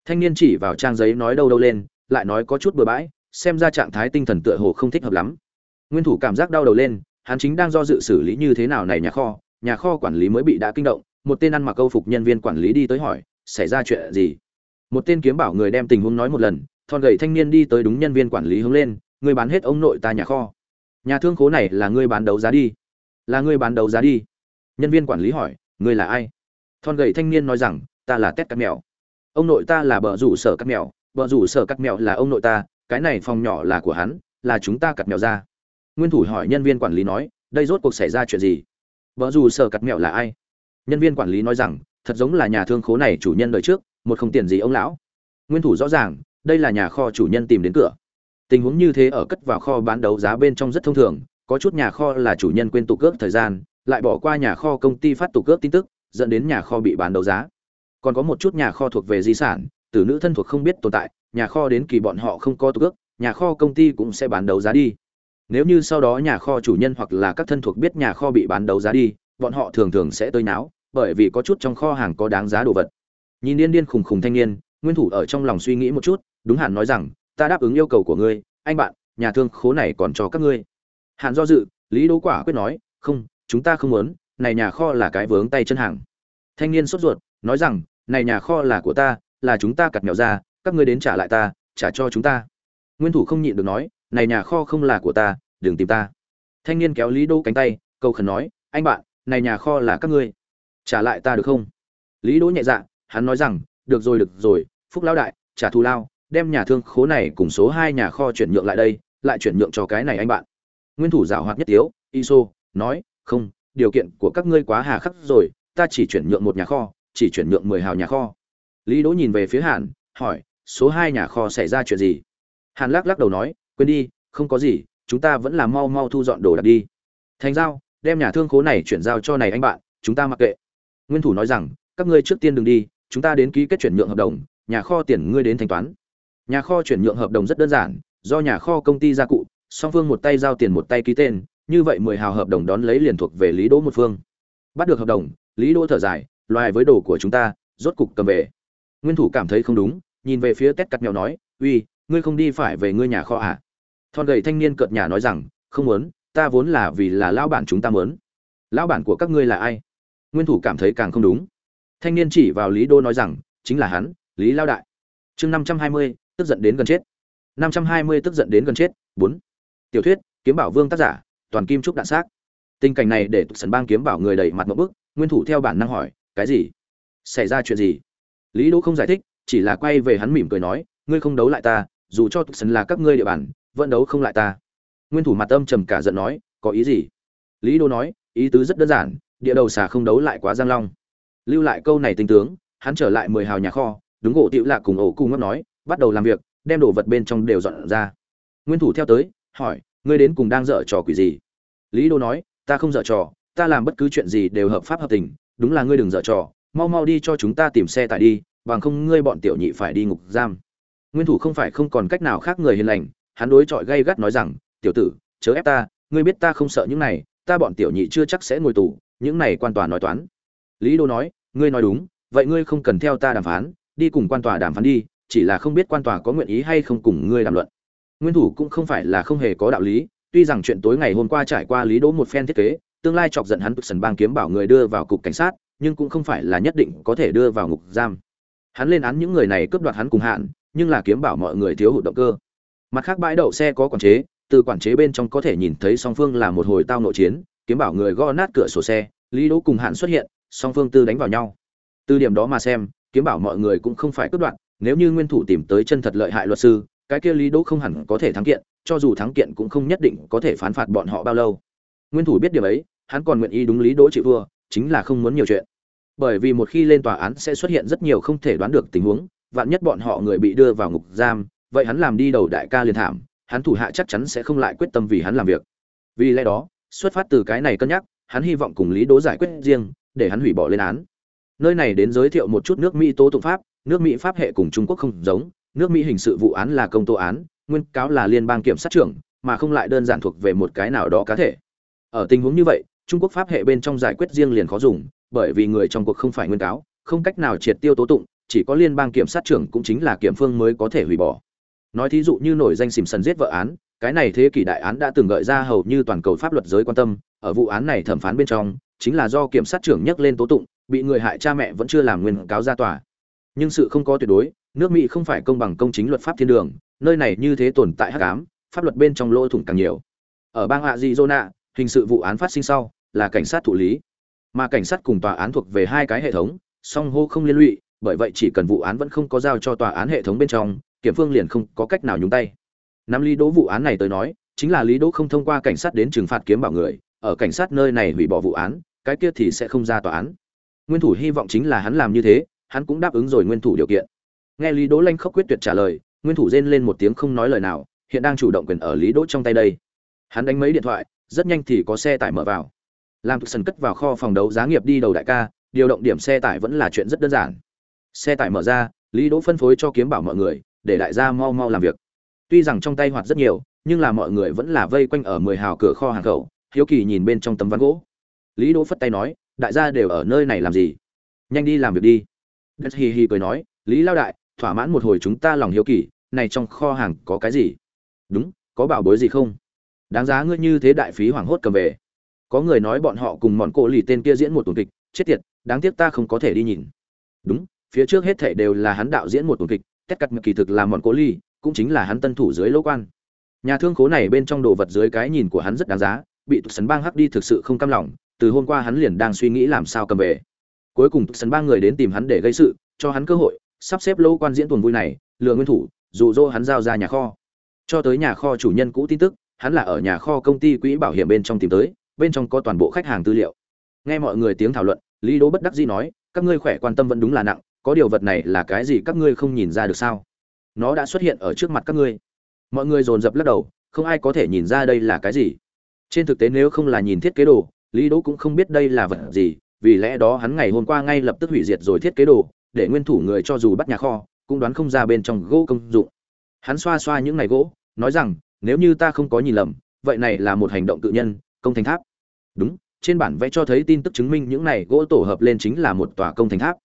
Thanh niên chỉ vào trang giấy nói đâu đâu lên, lại nói có chút bừa bãi xem ra trạng thái tinh thần tựa hồ không thích hợp lắm. Nguyên thủ cảm giác đau đầu lên, hắn chính đang do dự xử lý như thế nào này nhà kho. Nhà kho quản lý mới bị đã kinh động, một tên ăn mặc câu phục nhân viên quản lý đi tới hỏi, xảy ra chuyện gì? Một tên kiếm bảo người đem tình huống nói một lần, thon gầy thanh niên đi tới đúng nhân viên quản lý hướng lên người bán hết ông nội ta nhà kho. Nhà thương khố này là người bán đấu giá đi. Là người bán đấu giá đi. Nhân viên quản lý hỏi người là ai? Thon gầy thanh niên nói rằng, ta là tét cắt mèo. Ông nội ta là bờ rủ sở cắt mèo. Bờ rủ sở cắt mèo là ông nội ta cái này phòng nhỏ là của hắn, là chúng ta cặt mèo ra. Nguyên thủ hỏi nhân viên quản lý nói, đây rốt cuộc xảy ra chuyện gì? Vợ dù sở cặt mèo là ai? Nhân viên quản lý nói rằng, thật giống là nhà thương khố này chủ nhân đời trước, một không tiền gì ông lão. Nguyên thủ rõ ràng, đây là nhà kho chủ nhân tìm đến cửa. Tình huống như thế ở cất vào kho bán đấu giá bên trong rất thông thường, có chút nhà kho là chủ nhân quên tụ cước thời gian, lại bỏ qua nhà kho công ty phát tụ cước tin tức, dẫn đến nhà kho bị bán đấu giá. Còn có một chút nhà kho thuộc về di sản, tử nữ thân thuộc không biết tồn tại nhà kho đến kỳ bọn họ không có tụ ước, nhà kho công ty cũng sẽ bán đấu giá đi. Nếu như sau đó nhà kho chủ nhân hoặc là các thân thuộc biết nhà kho bị bán đấu giá đi bọn họ thường thường sẽ tơi náo bởi vì có chút trong kho hàng có đáng giá đồ vật. Nhìn điên điên khùng khùng thanh niên nguyên thủ ở trong lòng suy nghĩ một chút đúng hẳn nói rằng ta đáp ứng yêu cầu của ngươi anh bạn nhà thương khố này còn cho các ngươi. Hàn do dự lý đỗ quả quyết nói không chúng ta không muốn này nhà kho là cái vướng tay chân hàng. Thanh niên sốt ruột nói rằng này nhà kho là của ta là chúng ta cặt nghèo ra các ngươi đến trả lại ta, trả cho chúng ta. Nguyên thủ không nhịn được nói, này nhà kho không là của ta, đừng tìm ta. Thanh niên kéo lý đỗ cánh tay câu khẩn nói, anh bạn, này nhà kho là các ngươi. Trả lại ta được không? Lý đỗ nhẹ dạ hắn nói rằng, được rồi được rồi, phúc lão đại, trả thù lao, đem nhà thương khố này cùng số hai nhà kho chuyển nhượng lại đây, lại chuyển nhượng cho cái này anh bạn. Nguyên thủ giảo hoạt nhất tiếu, iso, nói, không, điều kiện của các ngươi quá hà khắc rồi, ta chỉ chuyển nhượng một nhà kho, chỉ chuyển nhượng mười hào nhà kho. Lý đỗ nhìn về phía hàn, hỏi số hai nhà kho xảy ra chuyện gì? Hàn lắc lắc đầu nói, quên đi, không có gì, chúng ta vẫn là mau mau thu dọn đồ đạc đi. Thành giao, đem nhà thương khố này chuyển giao cho này anh bạn, chúng ta mặc kệ. Nguyên thủ nói rằng, các ngươi trước tiên đừng đi, chúng ta đến ký kết chuyển nhượng hợp đồng, nhà kho tiền ngươi đến thanh toán. Nhà kho chuyển nhượng hợp đồng rất đơn giản, do nhà kho công ty gia cụ, song phương một tay giao tiền một tay ký tên, như vậy mười hào hợp đồng đón lấy liền thuộc về lý đỗ một phương. Bắt được hợp đồng, lý đỗ thở dài, loài với đồ của chúng ta, rốt cục cầm về. Nguyên thủ cảm thấy không đúng nhìn về phía tét cặt mèo nói, uy, ngươi không đi phải về ngươi nhà kho à? Thon gầy thanh niên cợt nhà nói rằng, không muốn, ta vốn là vì là lão bản chúng ta muốn. Lão bản của các ngươi là ai? Nguyên thủ cảm thấy càng không đúng. Thanh niên chỉ vào lý đô nói rằng, chính là hắn, lý lao đại. Chương năm trăm hai mươi, tức giận đến gần chết. năm trăm hai mươi, tức giận đến gần chết. Bốn. Tiểu thuyết, kiếm bảo vương tác giả, toàn kim trúc đạn xác. Tình cảnh này để sần bang kiếm bảo người đầy mặt một bức, nguyên thủ theo bản năng hỏi, cái gì? Xảy ra chuyện gì? Lý đô không giải thích chỉ là quay về hắn mỉm cười nói, ngươi không đấu lại ta, dù cho sân là các ngươi địa bàn, vẫn đấu không lại ta. Nguyên thủ mặt âm trầm cả giận nói, có ý gì? Lý đô nói, ý tứ rất đơn giản, địa đầu xà không đấu lại quá giang long. Lưu lại câu này tinh tướng, hắn trở lại mười hào nhà kho đúng gỗ tiểu lạc cùng ổ cung ngấp nói, bắt đầu làm việc, đem đồ vật bên trong đều dọn ra. Nguyên thủ theo tới, hỏi, ngươi đến cùng đang dở trò quỷ gì? Lý đô nói, ta không dở trò, ta làm bất cứ chuyện gì đều hợp pháp hợp tình, đúng là ngươi đừng dở trò, mau mau đi cho chúng ta tìm xe tải đi bằng không ngươi bọn tiểu nhị phải đi ngục giam. Nguyên thủ không phải không còn cách nào khác người hiền lành, hắn đối chọi gay gắt nói rằng, tiểu tử, chớ ép ta, ngươi biết ta không sợ những này, ta bọn tiểu nhị chưa chắc sẽ ngồi tù, những này quan tòa nói toán. Lý đô nói, ngươi nói đúng, vậy ngươi không cần theo ta đàm phán, đi cùng quan tòa đàm phán đi, chỉ là không biết quan tòa có nguyện ý hay không cùng ngươi đàm luận. Nguyên thủ cũng không phải là không hề có đạo lý, tuy rằng chuyện tối ngày hôm qua trải qua lý đỗ một phen thiết kế, tương lai chọc giận hắn tụt sần bang kiếm bảo người đưa vào cục cảnh sát, nhưng cũng không phải là nhất định có thể đưa vào ngục giam hắn lên án những người này cướp đoạt hắn cùng hạn, nhưng là kiếm bảo mọi người thiếu hụt động cơ. Mặt khác bãi đậu xe có quản chế, từ quản chế bên trong có thể nhìn thấy song phương là một hồi tao nội chiến, kiếm bảo người gõ nát cửa sổ xe, lý đỗ cùng hạn xuất hiện, song phương tư đánh vào nhau. Từ điểm đó mà xem, kiếm bảo mọi người cũng không phải cướp đoạt, nếu như nguyên thủ tìm tới chân thật lợi hại luật sư, cái kia lý đỗ không hẳn có thể thắng kiện, cho dù thắng kiện cũng không nhất định có thể phán phạt bọn họ bao lâu. Nguyên thủ biết điều ấy, hắn còn nguyện ý đúng lý đỗ chịu thua, chính là không muốn nhiều chuyện bởi vì một khi lên tòa án sẽ xuất hiện rất nhiều không thể đoán được tình huống, vạn nhất bọn họ người bị đưa vào ngục giam, vậy hắn làm đi đầu đại ca liền thảm, hắn thủ hạ chắc chắn sẽ không lại quyết tâm vì hắn làm việc. Vì lẽ đó, xuất phát từ cái này cân nhắc, hắn hy vọng cùng lý đố giải quyết riêng, để hắn hủy bỏ lên án. Nơi này đến giới thiệu một chút nước mỹ tố tụng pháp, nước mỹ pháp hệ cùng trung quốc không giống, nước mỹ hình sự vụ án là công tố án, nguyên cáo là liên bang kiểm sát trưởng, mà không lại đơn giản thuộc về một cái nào đó cá thể. Ở tình huống như vậy, trung quốc pháp hệ bên trong giải quyết riêng liền khó dùng bởi vì người trong cuộc không phải nguyên cáo, không cách nào triệt tiêu tố tụng, chỉ có liên bang kiểm sát trưởng cũng chính là kiểm phương mới có thể hủy bỏ. Nói thí dụ như nổi danh xìm sần giết vợ án, cái này thế kỷ đại án đã từng gợi ra hầu như toàn cầu pháp luật giới quan tâm, ở vụ án này thẩm phán bên trong, chính là do kiểm sát trưởng nhắc lên tố tụng, bị người hại cha mẹ vẫn chưa làm nguyên cáo ra tòa. Nhưng sự không có tuyệt đối, nước mỹ không phải công bằng công chính luật pháp thiên đường, nơi này như thế tồn tại hắc ám, pháp luật bên trong lỗ thủng càng nhiều. Ở bang hạ hình sự vụ án phát sinh sau là cảnh sát thụ lý mà cảnh sát cùng tòa án thuộc về hai cái hệ thống, song hô không liên lụy, bởi vậy chỉ cần vụ án vẫn không có giao cho tòa án hệ thống bên trong, kiểm phương liền không có cách nào nhúng tay. Nắm lý đỗ vụ án này tới nói, chính là lý đỗ không thông qua cảnh sát đến trừng phạt kiếm bảo người, ở cảnh sát nơi này hủy bỏ vụ án, cái kia thì sẽ không ra tòa án. Nguyên thủ hy vọng chính là hắn làm như thế, hắn cũng đáp ứng rồi nguyên thủ điều kiện. Nghe lý đỗ lanh khóc quyết tuyệt trả lời, nguyên thủ rên lên một tiếng không nói lời nào, hiện đang chủ động quyền ở lý đỗ trong tay đây. Hắn đánh mấy điện thoại, rất nhanh thì có xe tải mở vào làm thực sân cất vào kho phòng đấu giá nghiệp đi đầu đại ca, điều động điểm xe tải vẫn là chuyện rất đơn giản. Xe tải mở ra, lý đỗ phân phối cho kiếm bảo mọi người, để đại gia mau mau làm việc. Tuy rằng trong tay hoạt rất nhiều, nhưng là mọi người vẫn là vây quanh ở mười hào cửa kho hàng khẩu, hiếu kỳ nhìn bên trong tấm ván gỗ. Lý đỗ phất tay nói, đại gia đều ở nơi này làm gì? Nhanh đi làm việc đi. Đất hì hì cười nói, lý lao đại, thỏa mãn một hồi chúng ta lòng hiếu kỳ, này trong kho hàng có cái gì? Đúng, có bảo bối gì không? Đáng giá ngươi như thế đại phí hoảng hốt cầm về có người nói bọn họ cùng bọn cô lì tên kia diễn một tuần kịch, chết tiệt, đáng tiếc ta không có thể đi nhìn. Đúng, phía trước hết thảy đều là hắn đạo diễn một tuần kịch tất cắt kỳ thực là bọn cô lì, cũng chính là hắn tân thủ dưới lỗ quan. Nhà thương khố này bên trong đồ vật dưới cái nhìn của hắn rất đáng giá, bị tụt sấn bang hắc đi thực sự không cam lòng, từ hôm qua hắn liền đang suy nghĩ làm sao cầm về. Cuối cùng tụt sấn bang người đến tìm hắn để gây sự, cho hắn cơ hội, sắp xếp lỗ quan diễn tuần vui này, lừa nguyên thủ, dụ dỗ hắn giao ra nhà kho. Cho tới nhà kho chủ nhân cũ tin tức, hắn là ở nhà kho công ty quỹ bảo hiểm bên trong tìm tới bên trong có toàn bộ khách hàng tư liệu. Nghe mọi người tiếng thảo luận, lý đỗ bất đắc dĩ nói, các ngươi khỏe quan tâm vẫn đúng là nặng, có điều vật này là cái gì các ngươi không nhìn ra được sao? Nó đã xuất hiện ở trước mặt các ngươi. Mọi người dồn dập lắc đầu, không ai có thể nhìn ra đây là cái gì. Trên thực tế nếu không là nhìn thiết kế đồ, lý đỗ cũng không biết đây là vật gì, vì lẽ đó hắn ngày hôm qua ngay lập tức hủy diệt rồi thiết kế đồ, để nguyên thủ người cho dù bắt nhà kho, cũng đoán không ra bên trong gỗ công dụng. Hắn xoa xoa những ngày gỗ, nói rằng, nếu như ta không có nhìn lầm, vậy này là một hành động tự nhân, công thành tháp đúng, trên bản vẽ cho thấy tin tức chứng minh những này gỗ tổ hợp lên chính là một tòa công thành tháp.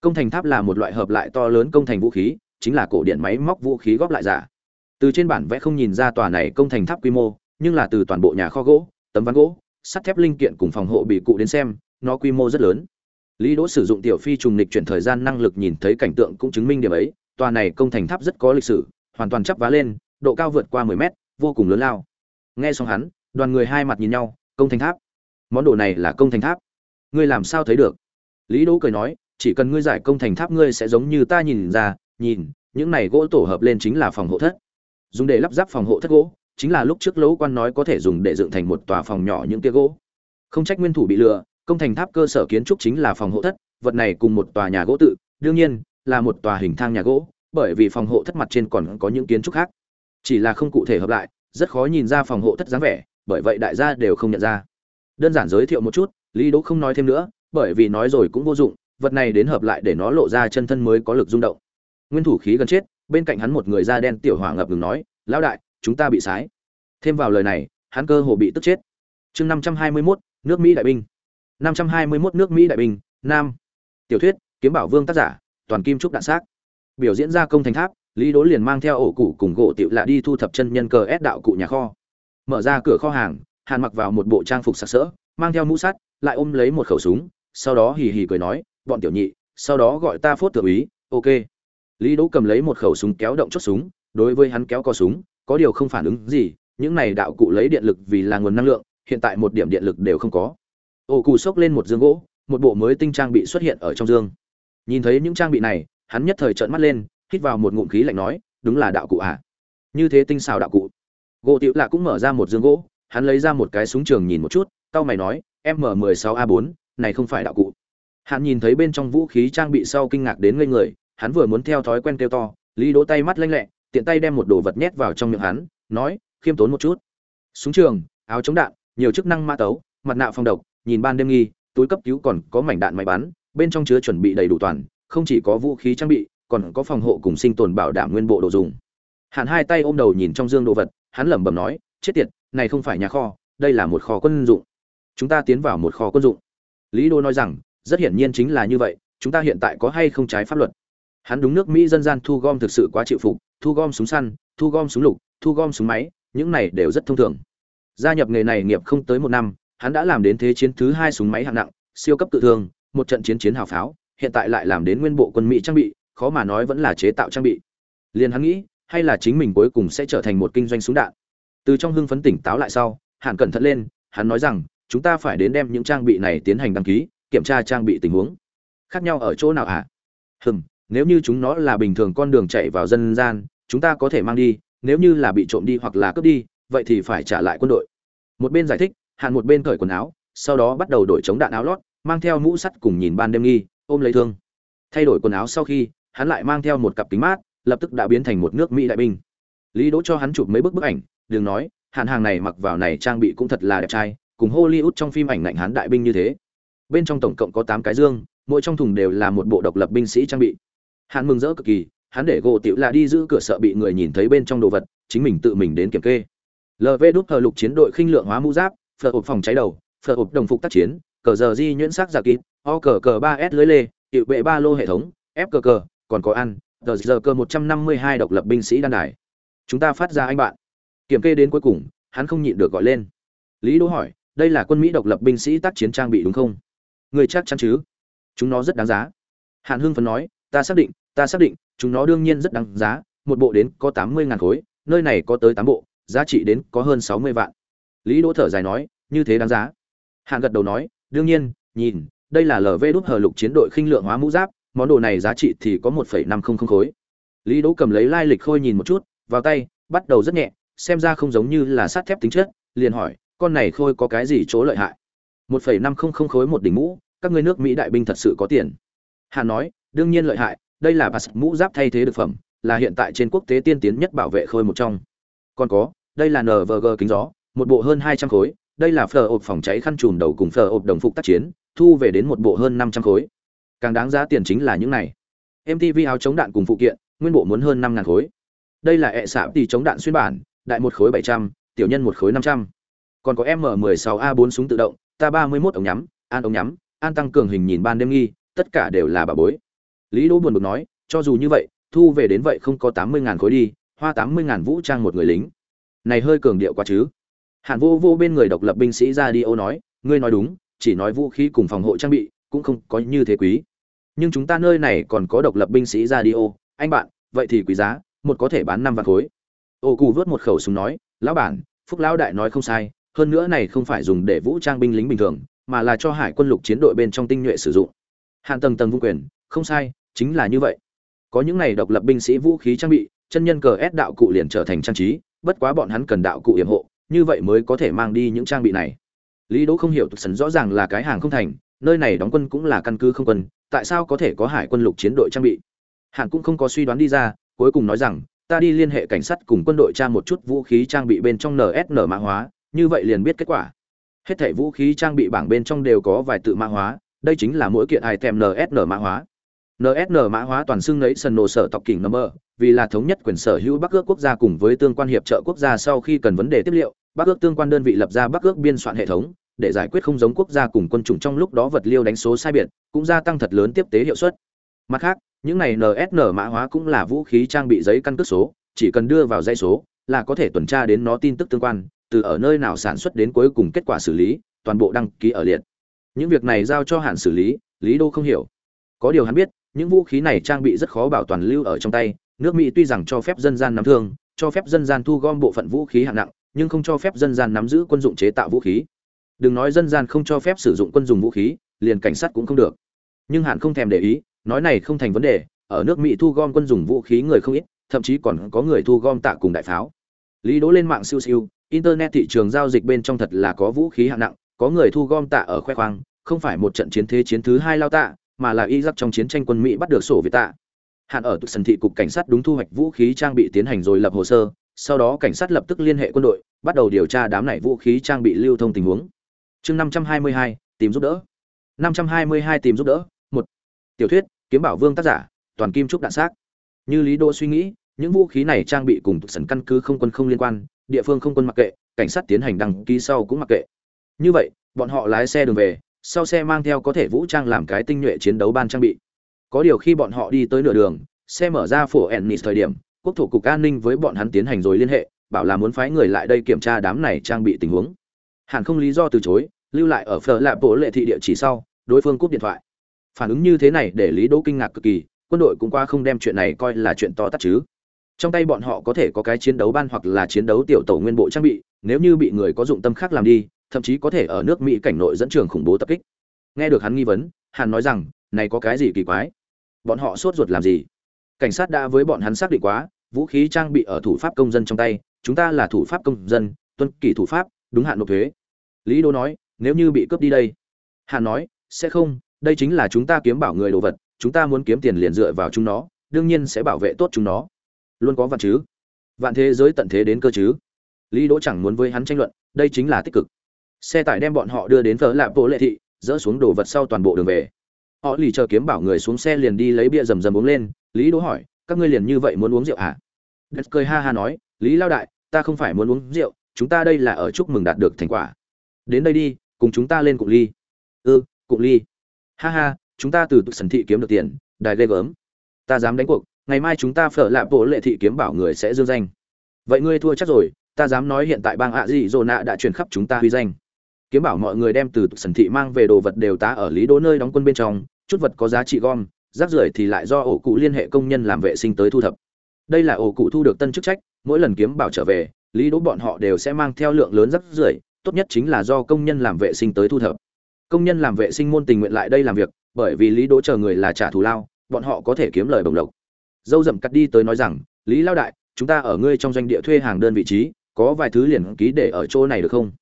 Công thành tháp là một loại hợp lại to lớn công thành vũ khí, chính là cổ điện máy móc vũ khí góp lại giả. Từ trên bản vẽ không nhìn ra tòa này công thành tháp quy mô, nhưng là từ toàn bộ nhà kho gỗ, tấm ván gỗ, sắt thép linh kiện cùng phòng hộ bị cụ đến xem, nó quy mô rất lớn. Lý đỗ sử dụng tiểu phi trùng lịch chuyển thời gian năng lực nhìn thấy cảnh tượng cũng chứng minh điểm ấy, tòa này công thành tháp rất có lịch sử, hoàn toàn chắp vá lên, độ cao vượt qua 10 mét, vô cùng lớn lao. Nghe xong hắn, đoàn người hai mặt nhìn nhau, công thành tháp món đồ này là công thành tháp. Ngươi làm sao thấy được? Lý đỗ cười nói, chỉ cần ngươi giải công thành tháp ngươi sẽ giống như ta nhìn ra, nhìn, những này gỗ tổ hợp lên chính là phòng hộ thất. Dùng để lắp ráp phòng hộ thất gỗ, chính là lúc trước lỗ quan nói có thể dùng để dựng thành một tòa phòng nhỏ những kia gỗ. Không trách nguyên thủ bị lừa, công thành tháp cơ sở kiến trúc chính là phòng hộ thất, vật này cùng một tòa nhà gỗ tự, đương nhiên, là một tòa hình thang nhà gỗ, bởi vì phòng hộ thất mặt trên còn có những kiến trúc khác. Chỉ là không cụ thể hợp lại, rất khó nhìn ra phòng hộ thất dáng vẻ, bởi vậy đại gia đều không nhận ra đơn giản giới thiệu một chút lý đỗ không nói thêm nữa bởi vì nói rồi cũng vô dụng vật này đến hợp lại để nó lộ ra chân thân mới có lực rung động. Nguyên thủ khí gần chết bên cạnh hắn một người da đen tiểu hỏa ngập ngừng nói lão đại chúng ta bị sái. Thêm vào lời này hắn cơ hồ bị tức chết. Chương năm trăm hai mươi 521, nước mỹ đại binh. năm trăm hai mươi 521 nước mỹ đại binh nam. Tiểu thuyết kiếm bảo vương tác giả toàn kim trúc đạn xác. Biểu diễn ra công thành tháp lý đỗ liền mang theo ổ cụ cùng gỗ tiểu lạ đi thu thập chân nhân cờ ép đạo cụ nhà kho. Mở ra cửa kho hàng hàn mặc vào một bộ trang phục sặc sỡ, mang theo mũ sắt, lại ôm lấy một khẩu súng, sau đó hì hì cười nói, bọn tiểu nhị, sau đó gọi ta phốt thượng úy, ok. Lý đỗ cầm lấy một khẩu súng kéo động chốt súng, đối với hắn kéo co súng, có điều không phản ứng gì, những này đạo cụ lấy điện lực vì là nguồn năng lượng, hiện tại một điểm điện lực đều không có. Ô cù xốc lên một dương gỗ, một bộ mới tinh trang bị xuất hiện ở trong dương. Nhìn thấy những trang bị này, hắn nhất thời trợn mắt lên, hít vào một ngụm khí lạnh nói, đúng là đạo cụ à? Như thế tinh xảo đạo cụ. Gỗ tiểu lạ cũng mở ra một dương gỗ hắn lấy ra một cái súng trường nhìn một chút tao mày nói, m 16 a 4 này không phải đạo cụ. Hắn nhìn thấy bên trong vũ khí trang bị sau kinh ngạc đến ngây người, hắn vừa muốn theo thói quen kêu to, lý đỗ tay mắt lanh lẹ, tiện tay đem một đồ vật nhét vào trong miệng hắn, nói, khiêm tốn một chút. Súng trường, áo chống đạn, nhiều chức năng ma tấu, mặt nạ phòng độc, nhìn ban đêm nghi, túi cấp cứu còn có mảnh đạn máy bắn, bên trong chứa chuẩn bị đầy đủ toàn, không chỉ có vũ khí trang bị, còn có phòng hộ cùng sinh tồn bảo đảm nguyên bộ đồ dùng. Hạn hai tay ôm đầu nhìn trong dương đồ vật, hắn lẩm bẩm nói, chết tiệt này không phải nhà kho, đây là một kho quân dụng. Chúng ta tiến vào một kho quân dụng. Lý đô nói rằng, rất hiển nhiên chính là như vậy, chúng ta hiện tại có hay không trái pháp luật? Hắn đúng nước mỹ dân gian thu gom thực sự quá chịu phục, thu gom súng săn, thu gom súng lục, thu gom súng máy, những này đều rất thông thường. Gia nhập nghề này nghiệp không tới một năm, hắn đã làm đến thế chiến thứ hai súng máy hạng nặng, siêu cấp tự thương, một trận chiến chiến hào pháo, hiện tại lại làm đến nguyên bộ quân mỹ trang bị, khó mà nói vẫn là chế tạo trang bị. Liền hắn nghĩ, hay là chính mình cuối cùng sẽ trở thành một kinh doanh súng đạn từ trong hưng phấn tỉnh táo lại sau hạn cẩn thận lên, hắn nói rằng, chúng ta phải đến đem những trang bị này tiến hành đăng ký, kiểm tra trang bị tình huống. Khác nhau ở chỗ nào à? hừm, nếu như chúng nó là bình thường con đường chạy vào dân gian, chúng ta có thể mang đi, nếu như là bị trộm đi hoặc là cướp đi, vậy thì phải trả lại quân đội. Một bên giải thích hạn một bên cởi quần áo, sau đó bắt đầu đổi chống đạn áo lót, mang theo mũ sắt cùng nhìn ban đêm nghi, ôm lấy thương. Thay đổi quần áo sau khi, hắn lại mang theo một cặp kính mát, lập tức đã biến thành một nước mỹ đại binh. Lý đỗ cho hắn chụp mấy bức bức ảnh đừng nói, hạn hàng này mặc vào này trang bị cũng thật là đẹp trai, cùng hollywood trong phim ảnh ngạnh hắn đại binh như thế. Bên trong tổng cộng có tám cái dương, mỗi trong thùng đều là một bộ độc lập binh sĩ trang bị. Hạn mừng rỡ cực kỳ, hắn để gỗ tiểu là đi giữ cửa sợ bị người nhìn thấy bên trong đồ vật, chính mình tự mình đến kiểm kê. Lv đúc hờ lục chiến đội khinh lượng hóa mũ giáp, phở hộp phòng cháy đầu, phở hộp đồng phục tác chiến, cờ giờ di nhuyễn sắc giả kín o cờ cờ ba s lưới lê hiệu bệ ba lô hệ thống f cờ cờ, còn có ăn giờ giờ cơ một trăm năm mươi hai độc lập binh sĩ đan đài. Chúng ta phát ra anh bạn kiểm kê đến cuối cùng, hắn không nhịn được gọi lên. Lý đỗ hỏi, đây là quân mỹ độc lập binh sĩ tác chiến trang bị đúng không? Người chắc chắn chứ? Chúng nó rất đáng giá. Hàn hưng phấn nói, ta xác định, ta xác định, chúng nó đương nhiên rất đáng giá, một bộ đến có tám mươi ngàn khối, nơi này có tới tám bộ, giá trị đến có hơn sáu mươi vạn. Lý đỗ thở dài nói, như thế đáng giá. Hàn gật đầu nói, đương nhiên, nhìn, đây là lv đúc hờ lục chiến đội khinh lượng hóa mũ giáp, món đồ này giá trị thì có một phẩy năm không không khối. Lý đỗ cầm lấy lai lịch khôi nhìn một chút, vào tay, bắt đầu rất nhẹ xem ra không giống như là sắt thép tính chất, liền hỏi, con này khôi có cái gì chỗ lợi hại? Một phẩy năm không không khối một đỉnh mũ, các ngươi nước mỹ đại binh thật sự có tiền. Hà nói, đương nhiên lợi hại, đây là bạt mũ giáp thay thế được phẩm, là hiện tại trên quốc tế tiên tiến nhất bảo vệ khôi một trong. Còn có, đây là nvg kính gió, một bộ hơn hai trăm khối, đây là phở ộp phòng cháy khăn trùm đầu cùng phở ộp đồng phục tác chiến, thu về đến một bộ hơn năm trăm khối. Càng đáng giá tiền chính là những này. Mtv áo chống đạn cùng phụ kiện, nguyên bộ muốn hơn năm ngàn khối. Đây là e ệ xạ tỷ chống đạn xuyên bản đại một khối bảy trăm, tiểu nhân một khối năm trăm. Còn có m 16 a 4 súng tự động, ta ba mươi 31 ống nhắm, an ống nhắm, an tăng cường hình nhìn ban đêm nghi, tất cả đều là bà bối. Lý đỗ buồn bực nói, cho dù như vậy, thu về đến vậy không có tám mươi ngàn khối đi, hoa tám mươi ngàn vũ trang một người lính. Này hơi cường điệu quá chứ. Hàn vô vô bên người độc lập binh sĩ ra đi ô nói, ngươi nói đúng, chỉ nói vũ khí cùng phòng hộ trang bị, cũng không có như thế quý. Nhưng chúng ta nơi này còn có độc lập binh sĩ ra đi ô, anh bạn, vậy thì quý giá, một có thể bán năm vạn khối ô cụ vớt một khẩu súng nói, lão bản, phúc lão đại nói không sai, hơn nữa này không phải dùng để vũ trang binh lính bình thường, mà là cho hải quân lục chiến đội bên trong tinh nhuệ sử dụng. Hàn tầng tầng vung quyền, không sai, chính là như vậy. Có những này độc lập binh sĩ vũ khí trang bị, chân nhân cờ ép đạo cụ liền trở thành trang trí, bất quá bọn hắn cần đạo cụ yểm hộ, như vậy mới có thể mang đi những trang bị này. Lý đỗ không hiểu thực sấn rõ ràng là cái hàng không thành, nơi này đóng quân cũng là căn cứ không quân, tại sao có thể có hải quân lục chiến đội trang bị? Hàn cũng không có suy đoán đi ra, cuối cùng nói rằng ta đi liên hệ cảnh sát cùng quân đội tra một chút vũ khí trang bị bên trong nsn mã hóa, như vậy liền biết kết quả. Hết thảy vũ khí trang bị bảng bên trong đều có vài tự mã hóa, đây chính là mỗi kiện item nsn mã hóa. Nsn mã hóa toàn xưng lấy sân nổ sở tộc kỉnh number, vì là thống nhất quyền sở hữu bắc ước quốc gia cùng với tương quan hiệp trợ quốc gia sau khi cần vấn đề tiếp liệu, bắc ước tương quan đơn vị lập ra bắc ước biên soạn hệ thống, để giải quyết không giống quốc gia cùng quân chủng trong lúc đó vật liêu đánh số sai biệt, cũng gia tăng thật lớn tiếp tế hiệu suất mặt khác, những này nsn mã hóa cũng là vũ khí trang bị giấy căn cước số, chỉ cần đưa vào dây số là có thể tuần tra đến nó tin tức tương quan, từ ở nơi nào sản xuất đến cuối cùng kết quả xử lý, toàn bộ đăng ký ở liệt. Những việc này giao cho hạn xử lý lý đô không hiểu. Có điều hắn biết, những vũ khí này trang bị rất khó bảo toàn lưu ở trong tay, nước mỹ tuy rằng cho phép dân gian nắm thương, cho phép dân gian thu gom bộ phận vũ khí hạng nặng, nhưng không cho phép dân gian nắm giữ quân dụng chế tạo vũ khí. Đừng nói dân gian không cho phép sử dụng quân dùng vũ khí, liền cảnh sát cũng không được. Nhưng hạn không thèm để ý nói này không thành vấn đề, ở nước mỹ thu gom quân dùng vũ khí người không ít, thậm chí còn có người thu gom tạ cùng đại pháo. Lý đố lên mạng siêu siêu, internet thị trường giao dịch bên trong thật là có vũ khí hạng nặng, có người thu gom tạ ở khoe khoang, không phải một trận chiến thế chiến thứ hai lao tạ, mà là y giặc trong chiến tranh quân mỹ bắt được sổ việt tạ. Hạn ở sân thị cục cảnh sát đúng thu hoạch vũ khí trang bị tiến hành rồi lập hồ sơ, sau đó cảnh sát lập tức liên hệ quân đội, bắt đầu điều tra đám này vũ khí trang bị lưu thông tình huống. Chương năm trăm hai mươi hai, tìm giúp đỡ. Năm trăm hai mươi hai tìm giúp đỡ tiểu thuyết, kiếm bảo vương tác giả, toàn kim trúc đạn xác. Như lý đô suy nghĩ, những vũ khí này trang bị cùng sân căn cứ không quân không liên quan, địa phương không quân mặc kệ, cảnh sát tiến hành đăng ký sau cũng mặc kệ. Như vậy, bọn họ lái xe đường về, sau xe mang theo có thể vũ trang làm cái tinh nhuệ chiến đấu ban trang bị. Có điều khi bọn họ đi tới nửa đường, xe mở ra phổ ennis thời điểm, quốc thủ cục an ninh với bọn hắn tiến hành rồi liên hệ, bảo là muốn phái người lại đây kiểm tra đám này trang bị tình huống. Hẳn không lý do từ chối, lưu lại ở phở lạp bộ lệ thị địa chỉ sau, đối phương cúp điện thoại phản ứng như thế này để lý đỗ kinh ngạc cực kỳ, quân đội cũng qua không đem chuyện này coi là chuyện to tát chứ. Trong tay bọn họ có thể có cái chiến đấu ban hoặc là chiến đấu tiểu tổ nguyên bộ trang bị, nếu như bị người có dụng tâm khác làm đi, thậm chí có thể ở nước mỹ cảnh nội dẫn trường khủng bố tập kích. Nghe được hắn nghi vấn, hàn nói rằng, này có cái gì kỳ quái? Bọn họ sốt ruột làm gì? Cảnh sát đã với bọn hắn xác định quá, vũ khí trang bị ở thủ pháp công dân trong tay, chúng ta là thủ pháp công dân, tuân kỷ thủ pháp, đúng hạn nộp thuế. Lý đô nói, nếu như bị cướp đi đây? Hàn nói, sẽ không đây chính là chúng ta kiếm bảo người đồ vật chúng ta muốn kiếm tiền liền dựa vào chúng nó đương nhiên sẽ bảo vệ tốt chúng nó. Luôn có vạn chứ? Vạn thế giới tận thế đến cơ chứ? Lý đỗ chẳng muốn với hắn tranh luận đây chính là tích cực. Xe tải đem bọn họ đưa đến thờ lạp bộ lệ thị dỡ xuống đồ vật sau toàn bộ đường về. Họ lì chờ kiếm bảo người xuống xe liền đi lấy bia rầm rầm uống lên lý đỗ hỏi các ngươi liền như vậy muốn uống rượu hả đất cười ha ha nói lý lao đại ta không phải muốn uống rượu chúng ta đây là ở chúc mừng đạt được thành quả. Đến đây đi cùng chúng ta lên cụng ly. Ư ừ, cụng ly ha ha, chúng ta từ tụ sần thị kiếm được tiền, đài ghê gớm. Ta dám đánh cuộc, ngày mai chúng ta phở lạ bộ lệ thị kiếm bảo người sẽ dương danh. Vậy ngươi thua chắc rồi, ta dám nói hiện tại bang ạ dị dỗ nạ đã truyền khắp chúng ta huy danh. Kiếm bảo mọi người đem từ sần thị mang về đồ vật đều tá ở lý đỗ nơi đóng quân bên trong, chút vật có giá trị gom, rác rưởi thì lại do ổ cụ liên hệ công nhân làm vệ sinh tới thu thập. Đây là ổ cụ thu được tân chức trách, mỗi lần kiếm bảo trở về, lý đỗ bọn họ đều sẽ mang theo lượng lớn rác rưởi, tốt nhất chính là do công nhân làm vệ sinh tới thu thập công nhân làm vệ sinh môn tình nguyện lại đây làm việc, bởi vì lý đỗ chờ người là trả thù lao, bọn họ có thể kiếm lời bồng lộc. Dâu dậm cắt đi tới nói rằng, lý lao đại, chúng ta ở ngươi trong doanh địa thuê hàng đơn vị trí, có vài thứ liền ký để ở chỗ này được không?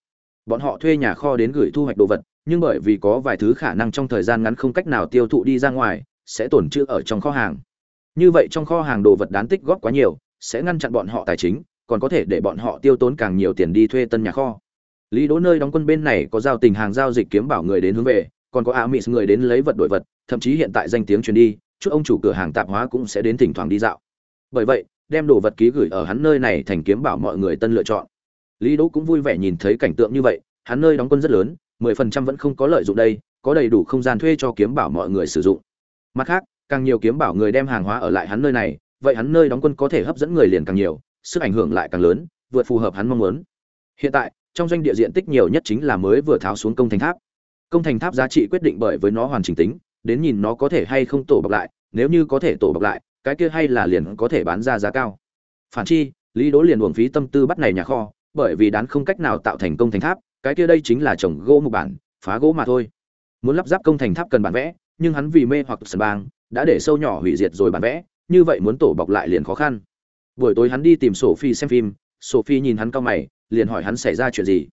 Bọn họ thuê nhà kho đến gửi thu hoạch đồ vật, nhưng bởi vì có vài thứ khả năng trong thời gian ngắn không cách nào tiêu thụ đi ra ngoài, sẽ tổn trữ ở trong kho hàng. Như vậy trong kho hàng đồ vật đáng tích góp quá nhiều, sẽ ngăn chặn bọn họ tài chính, còn có thể để bọn họ tiêu tốn càng nhiều tiền đi thuê tân nhà kho lý đỗ nơi đóng quân bên này có giao tình hàng giao dịch kiếm bảo người đến hướng về, còn có a mỹ người đến lấy vật đổi vật, thậm chí hiện tại danh tiếng truyền đi, chút ông chủ cửa hàng tạp hóa cũng sẽ đến thỉnh thoảng đi dạo. Bởi vậy, đem đồ vật ký gửi ở hắn nơi này thành kiếm bảo mọi người tân lựa chọn. Lý đỗ cũng vui vẻ nhìn thấy cảnh tượng như vậy, hắn nơi đóng quân rất lớn, mười phần trăm vẫn không có lợi dụng đây, có đầy đủ không gian thuê cho kiếm bảo mọi người sử dụng. Mặt khác, càng nhiều kiếm bảo người đem hàng hóa ở lại hắn nơi này, vậy hắn nơi đóng quân có thể hấp dẫn người liền càng nhiều, sức ảnh hưởng lại càng lớn, vượt phù hợp hắn mong muốn. Hiện tại trong doanh địa diện tích nhiều nhất chính là mới vừa tháo xuống công thành tháp. Công thành tháp giá trị quyết định bởi với nó hoàn chỉnh tính, đến nhìn nó có thể hay không tổ bọc lại, nếu như có thể tổ bọc lại, cái kia hay là liền có thể bán ra giá cao. Phản chi, lý đỗ liền uổng phí tâm tư bắt này nhà kho, bởi vì đán không cách nào tạo thành công thành tháp, cái kia đây chính là trồng gỗ một bản, phá gỗ mà thôi. Muốn lắp ráp công thành tháp cần bản vẽ, nhưng hắn vì mê hoặc sân bang, đã để sâu nhỏ hủy diệt rồi bản vẽ, như vậy muốn tổ bọc lại liền khó khăn. Buổi tối hắn đi tìm sophie xem phim, sophie nhìn hắn cao mày liền hỏi hắn xảy ra chuyện gì.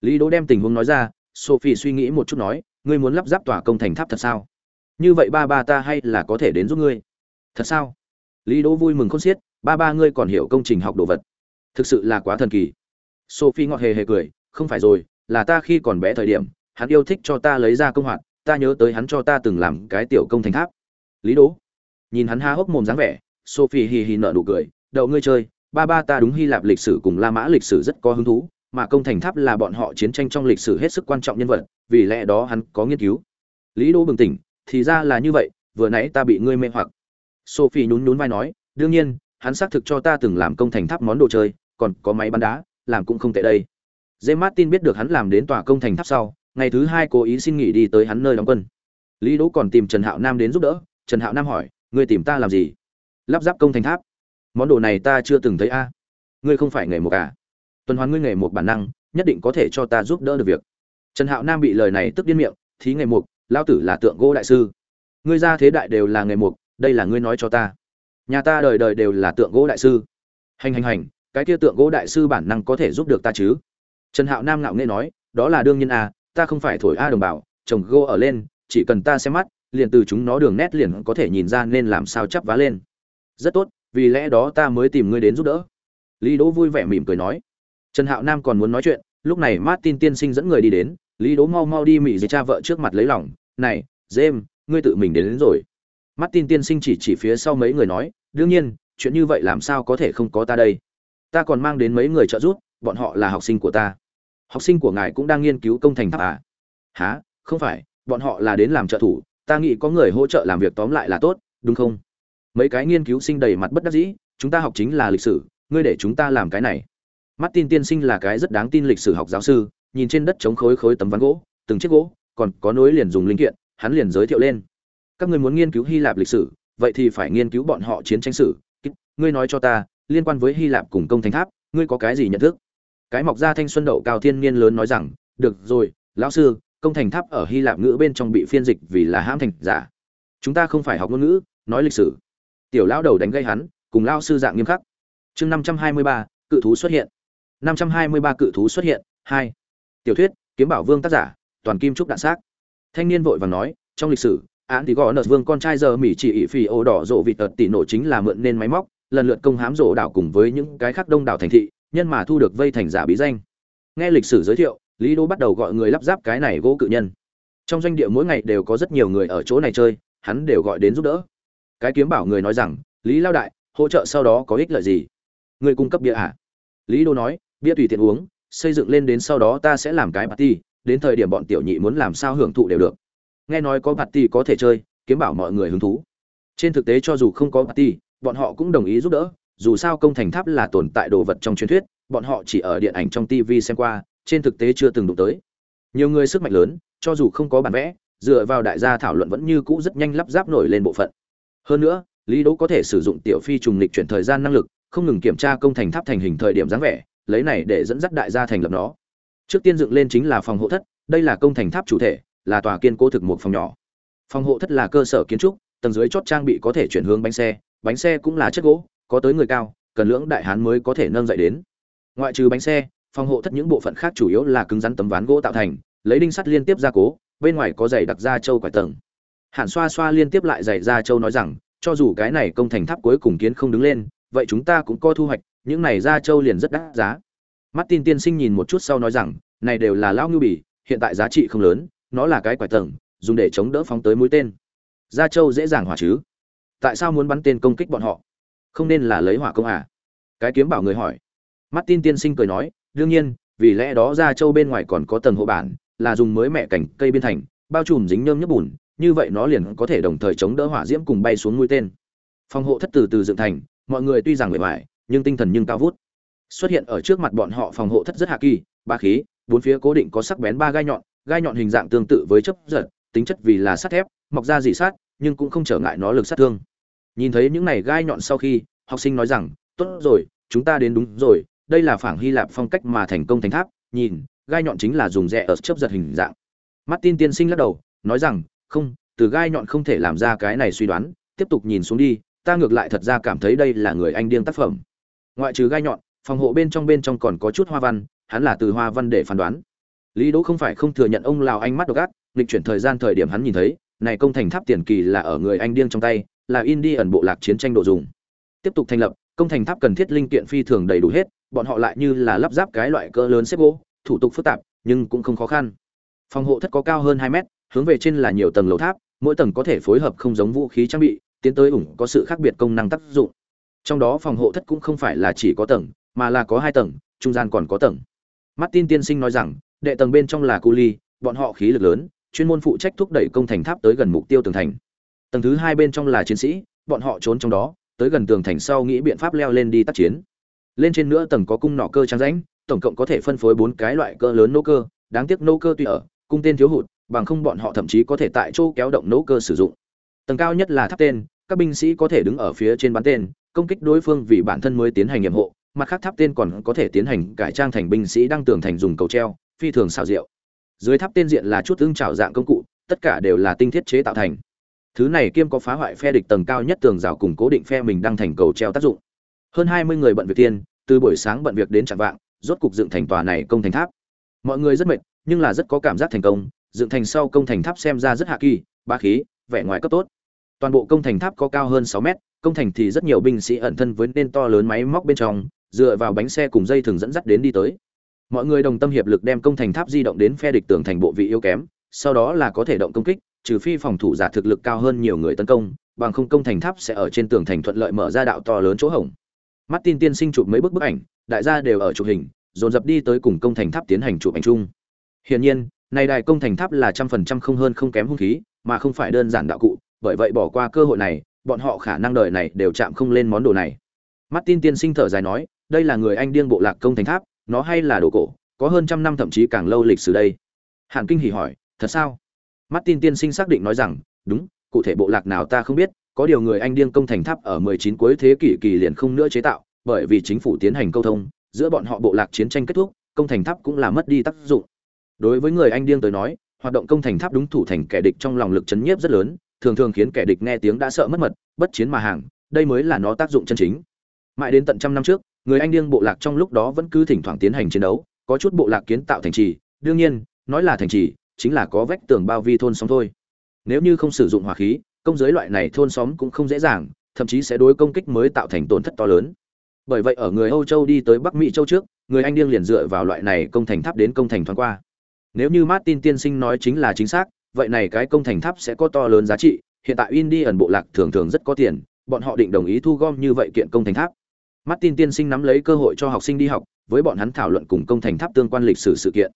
Lý đỗ đem tình huống nói ra, sophie suy nghĩ một chút nói, ngươi muốn lắp ráp tòa công thành tháp thật sao? Như vậy ba ba ta hay là có thể đến giúp ngươi. Thật sao? Lý đỗ vui mừng khôn xiết, ba ba ngươi còn hiểu công trình học đồ vật. Thực sự là quá thần kỳ. Sophie ngọt hề hề cười, không phải rồi, là ta khi còn bé thời điểm, hắn yêu thích cho ta lấy ra công hoạt, ta nhớ tới hắn cho ta từng làm cái tiểu công thành tháp. Lý đỗ nhìn hắn há hốc mồm dáng vẻ, sophie hì hì nở nụ cười, đậu ngươi chơi ba ba ta đúng hy lạp lịch sử cùng la mã lịch sử rất có hứng thú mà công thành tháp là bọn họ chiến tranh trong lịch sử hết sức quan trọng nhân vật vì lẽ đó hắn có nghiên cứu lý đỗ bừng tỉnh thì ra là như vậy vừa nãy ta bị ngươi mê hoặc sophie nhún nhún vai nói đương nhiên hắn xác thực cho ta từng làm công thành tháp món đồ chơi còn có máy bắn đá làm cũng không tệ đây J. Martin biết được hắn làm đến tòa công thành tháp sau, ngày thứ hai cố ý xin nghỉ đi tới hắn nơi đóng quân. Lý Đỗ còn tìm Trần Hạo Nam đến giúp đỡ, Trần Hạo Nam hỏi, ngươi tìm ta làm gì? Lắp ráp công thành tháp. Món đồ này ta chưa từng thấy a. Ngươi không phải nghề một à? Tuần hoàn ngươi nghề một bản năng, nhất định có thể cho ta giúp đỡ được việc. Trần Hạo Nam bị lời này tức điên miệng, thí nghề mục, lao tử là tượng gỗ đại sư. Ngươi ra thế đại đều là nghề mục, đây là ngươi nói cho ta nhà ta đời đời đều là tượng gỗ đại sư hành hành hành cái kia tượng gỗ đại sư bản năng có thể giúp được ta chứ trần hạo nam ngạo nghễ nói đó là đương nhiên à ta không phải thổi a đồng bào trồng gỗ ở lên chỉ cần ta xem mắt liền từ chúng nó đường nét liền có thể nhìn ra nên làm sao chắp vá lên rất tốt vì lẽ đó ta mới tìm ngươi đến giúp đỡ. Lý đỗ vui vẻ mỉm cười nói. Trần hạo nam còn muốn nói chuyện lúc này martin tiên sinh dẫn người đi đến lý đỗ mau mau đi mỹ dây cha vợ trước mặt lấy lòng. Này james ngươi tự mình đến, đến rồi. Martin tiên sinh chỉ chỉ phía sau mấy người nói đương nhiên chuyện như vậy làm sao có thể không có ta đây? Ta còn mang đến mấy người trợ giúp bọn họ là học sinh của ta. Học sinh của ngài cũng đang nghiên cứu công thành tháp à? Há không phải bọn họ là đến làm trợ thủ ta nghĩ có người hỗ trợ làm việc tóm lại là tốt đúng không? Mấy cái nghiên cứu sinh đầy mặt bất đắc dĩ, chúng ta học chính là lịch sử, ngươi để chúng ta làm cái này. Martin tiên sinh là cái rất đáng tin lịch sử học giáo sư, nhìn trên đất chống khối khối tấm ván gỗ, từng chiếc gỗ, còn có nối liền dùng linh kiện, hắn liền giới thiệu lên. Các ngươi muốn nghiên cứu hy lạp lịch sử, vậy thì phải nghiên cứu bọn họ chiến tranh sử. Ngươi nói cho ta, liên quan với hy lạp cùng công thành tháp, ngươi có cái gì nhận thức? Cái mọc ra thanh xuân đậu cao thiên niên lớn nói rằng, được rồi, lão sư, công thành tháp ở hy lạp ngữ bên trong bị phiên dịch vì là hãm thành giả. Chúng ta không phải học ngôn ngữ, nói lịch sử tiểu lão đầu đánh gây hắn, cùng lao sư dạng nghiêm khắc. Chương năm trăm hai mươi ba, cự thú xuất hiện. năm trăm hai mươi ba, cự thú xuất hiện, hai. Tiểu thuyết, kiếm bảo vương tác giả, toàn kim trúc đạn xác. Thanh niên vội vàng nói, trong lịch sử, án thì gõ nợ vương con trai giờ mỹ chỉ ỵ phì ô đỏ rộ vị tật tỷ nổ chính là mượn nên máy móc, lần lượt công hám rộ đảo cùng với những cái khác đông đảo thành thị, nhân mà thu được vây thành giả bí danh. Nghe lịch sử giới thiệu, lý đô bắt đầu gọi người lắp ráp cái này gỗ cự nhân. Trong doanh địa mỗi ngày đều có rất nhiều người ở chỗ này chơi, hắn đều gọi đến giúp đỡ cái kiếm bảo người nói rằng, lý lao đại, hỗ trợ sau đó có ích lợi gì? Người cung cấp bia à? lý đô nói, bia tùy tiện uống, xây dựng lên đến sau đó ta sẽ làm cái party, đến thời điểm bọn tiểu nhị muốn làm sao hưởng thụ đều được. Nghe nói có party có thể chơi, kiếm bảo mọi người hứng thú. Trên thực tế cho dù không có party, bọn họ cũng đồng ý giúp đỡ, dù sao công thành tháp là tồn tại đồ vật trong truyền thuyết, bọn họ chỉ ở điện ảnh trong tv xem qua, trên thực tế chưa từng đụng tới. Nhiều người sức mạnh lớn, cho dù không có bản vẽ, dựa vào đại gia thảo luận vẫn như cũ rất nhanh lắp ráp nổi lên bộ phận hơn nữa, lý đỗ có thể sử dụng tiểu phi trùng lịch chuyển thời gian năng lực, không ngừng kiểm tra công thành tháp thành hình thời điểm dáng vẻ, lấy này để dẫn dắt đại gia thành lập nó. Trước tiên dựng lên chính là phòng hộ thất, đây là công thành tháp chủ thể, là tòa kiên cố thực một phòng nhỏ. Phòng hộ thất là cơ sở kiến trúc, tầng dưới chót trang bị có thể chuyển hướng bánh xe bánh xe cũng là chất gỗ, có tới người cao, cần lưỡng đại hán mới có thể nâng dậy đến. Ngoại trừ bánh xe, phòng hộ thất những bộ phận khác chủ yếu là cứng rắn tấm ván gỗ tạo thành, lấy đinh sắt liên tiếp gia cố, bên ngoài có giày đặc da trâu quải tầng hạn xoa xoa liên tiếp lại dạy ra châu nói rằng, cho dù cái này công thành tháp cuối cùng kiến không đứng lên, vậy chúng ta cũng có thu hoạch, những này Ra Châu liền rất đắt giá. Martin tiên sinh nhìn một chút sau nói rằng, này đều là lao ngưu bỉ, hiện tại giá trị không lớn, nó là cái quải tầng, dùng để chống đỡ phóng tới mũi tên. Ra Châu dễ dàng hỏa chứ? Tại sao muốn bắn tên công kích bọn họ? Không nên là lấy hỏa công à? Cái kiếm bảo người hỏi. Martin tiên sinh cười nói, đương nhiên, vì lẽ đó Ra Châu bên ngoài còn có tầng hộ bản, là dùng mới mẹ cảnh cây biên thành, bao trùm dính nhôm nhấp bùn như vậy nó liền có thể đồng thời chống đỡ hỏa diễm cùng bay xuống mũi tên. Phòng hộ thất từ từ dựng thành, mọi người tuy rằng bề ngoài nhưng tinh thần nhưng cao vút. Xuất hiện ở trước mặt bọn họ phòng hộ thất rất hạ kỳ, ba khí, bốn phía cố định có sắc bén ba gai nhọn gai nhọn hình dạng tương tự với chấp giật, tính chất vì là sắt thép, mọc ra dị sát, nhưng cũng không trở ngại nó lực sát thương. Nhìn thấy những này gai nhọn sau khi, học sinh nói rằng, tốt rồi, chúng ta đến đúng rồi, đây là phảng hy lạp phong cách mà thành công thành tháp, nhìn, gai nhọn chính là dùng rẻ ở chấp giật hình dạng. Martin tiên sinh lắc đầu, nói rằng không, từ gai nhọn không thể làm ra cái này suy đoán, tiếp tục nhìn xuống đi, ta ngược lại thật ra cảm thấy đây là người anh điên tác phẩm. Ngoại trừ gai nhọn, phòng hộ bên trong bên trong còn có chút hoa văn, hắn là từ hoa văn để phán đoán. Lý đỗ không phải không thừa nhận ông lào anh mắt độc ác, lịch chuyển thời gian thời điểm hắn nhìn thấy, này công thành tháp tiền kỳ là ở người anh điên trong tay, là in đi ẩn bộ lạc chiến tranh độ dùng. Tiếp tục thành lập, công thành tháp cần thiết linh kiện phi thường đầy đủ hết, bọn họ lại như là lắp ráp cái loại cỡ lớn xếp gỗ, thủ tục phức tạp, nhưng cũng không khó khăn. Phòng hộ thất có cao hơn hai mét hướng về trên là nhiều tầng lầu tháp, mỗi tầng có thể phối hợp không giống vũ khí trang bị, tiến tới ủng có sự khác biệt công năng tác dụng. Trong đó phòng hộ thất cũng không phải là chỉ có tầng, mà là có hai tầng, trung gian còn có tầng. Martin tiên sinh nói rằng, đệ tầng bên trong là cu ly, bọn họ khí lực lớn, chuyên môn phụ trách thúc đẩy công thành tháp tới gần mục tiêu tường thành. Tầng thứ hai bên trong là chiến sĩ, bọn họ trốn trong đó, tới gần tường thành sau nghĩ biện pháp leo lên đi tác chiến. Lên trên nữa tầng có cung nỏ cơ trắng rãnh, tổng cộng có thể phân phối bốn cái loại cơ lớn nô cơ, đáng tiếc nô cơ tuy ở, cung tên thiếu hụt bằng không bọn họ thậm chí có thể tại chỗ kéo động nỗ cơ sử dụng. Tầng cao nhất là tháp tên, các binh sĩ có thể đứng ở phía trên bắn tên, công kích đối phương vì bản thân mới tiến hành nhiệm hộ, mặt khác tháp tên còn có thể tiến hành cải trang thành binh sĩ đang tường thành dùng cầu treo, phi thường xào rượu dưới tháp tên diện là chút ưng trào dạng công cụ, tất cả đều là tinh thiết chế tạo thành. Thứ này kiêm có phá hoại phe địch tầng cao nhất tường rào cùng cố định phe mình đang thành cầu treo tác dụng. Hơn hai mươi người bận việc tiên, từ buổi sáng bận việc đến trạng vạng, rốt cục dựng thành tòa này công thành tháp. Mọi người rất mệt, nhưng là rất có cảm giác thành công dựng thành sau công thành tháp xem ra rất hạ kỳ ba khí, vẻ ngoài cấp tốt. Toàn bộ công thành tháp có cao hơn sáu mét, công thành thì rất nhiều binh sĩ ẩn thân với nên to lớn máy móc bên trong, dựa vào bánh xe cùng dây thường dẫn dắt đến đi tới. Mọi người đồng tâm hiệp lực đem công thành tháp di động đến phe địch tường thành bộ vị yếu kém, sau đó là có thể động công kích, trừ phi phòng thủ giả thực lực cao hơn nhiều người tấn công, bằng không công thành tháp sẽ ở trên tường thành thuận lợi mở ra đạo to lớn chỗ hổng. Martin tiên sinh chụp mấy bức bức ảnh, đại gia đều ở chụp hình, dồn dập đi tới cùng công thành tháp tiến hành chụp ảnh chung. Hiển nhiên này đài công thành tháp là trăm phần trăm không hơn không kém hung khí, mà không phải đơn giản đạo cụ, bởi vậy bỏ qua cơ hội này, bọn họ khả năng đời này đều chạm không lên món đồ này. Martin tiên sinh thở dài nói, đây là người anh điên bộ lạc công thành tháp, nó hay là đồ cổ, có hơn trăm năm thậm chí càng lâu lịch sử đây. Hàn kinh hỉ hỏi, thật sao? Martin tiên sinh xác định nói rằng, đúng, cụ thể bộ lạc nào ta không biết, có điều người anh điên công thành tháp ở 19 cuối thế kỷ kỳ liền không nữa chế tạo, bởi vì chính phủ tiến hành câu thông, giữa bọn họ bộ lạc chiến tranh kết thúc, công thành tháp cũng là mất đi tác dụng đối với người anh điên tới nói, hoạt động công thành tháp đúng thủ thành kẻ địch trong lòng lực chấn nhiếp rất lớn, thường thường khiến kẻ địch nghe tiếng đã sợ mất mật, bất chiến mà hàng, đây mới là nó tác dụng chân chính. Mãi đến tận trăm năm trước, người anh điên bộ lạc trong lúc đó vẫn cứ thỉnh thoảng tiến hành chiến đấu, có chút bộ lạc kiến tạo thành trì, đương nhiên, nói là thành trì, chính là có vách tường bao vi thôn xóm thôi. Nếu như không sử dụng hỏa khí, công giới loại này thôn xóm cũng không dễ dàng, thậm chí sẽ đối công kích mới tạo thành tổn thất to lớn. Bởi vậy ở người âu châu đi tới bắc mỹ châu trước, người anh điên liền dựa vào loại này công thành tháp đến công thành thoáng qua nếu như martin tiên sinh nói chính là chính xác vậy này cái công thành tháp sẽ có to lớn giá trị hiện tại Indian ẩn bộ lạc thường thường rất có tiền, bọn họ định đồng ý thu gom như vậy kiện công thành tháp. Martin tiên sinh nắm lấy cơ hội cho học sinh đi học, với bọn hắn thảo luận cùng công thành tháp tương quan lịch sử sự kiện.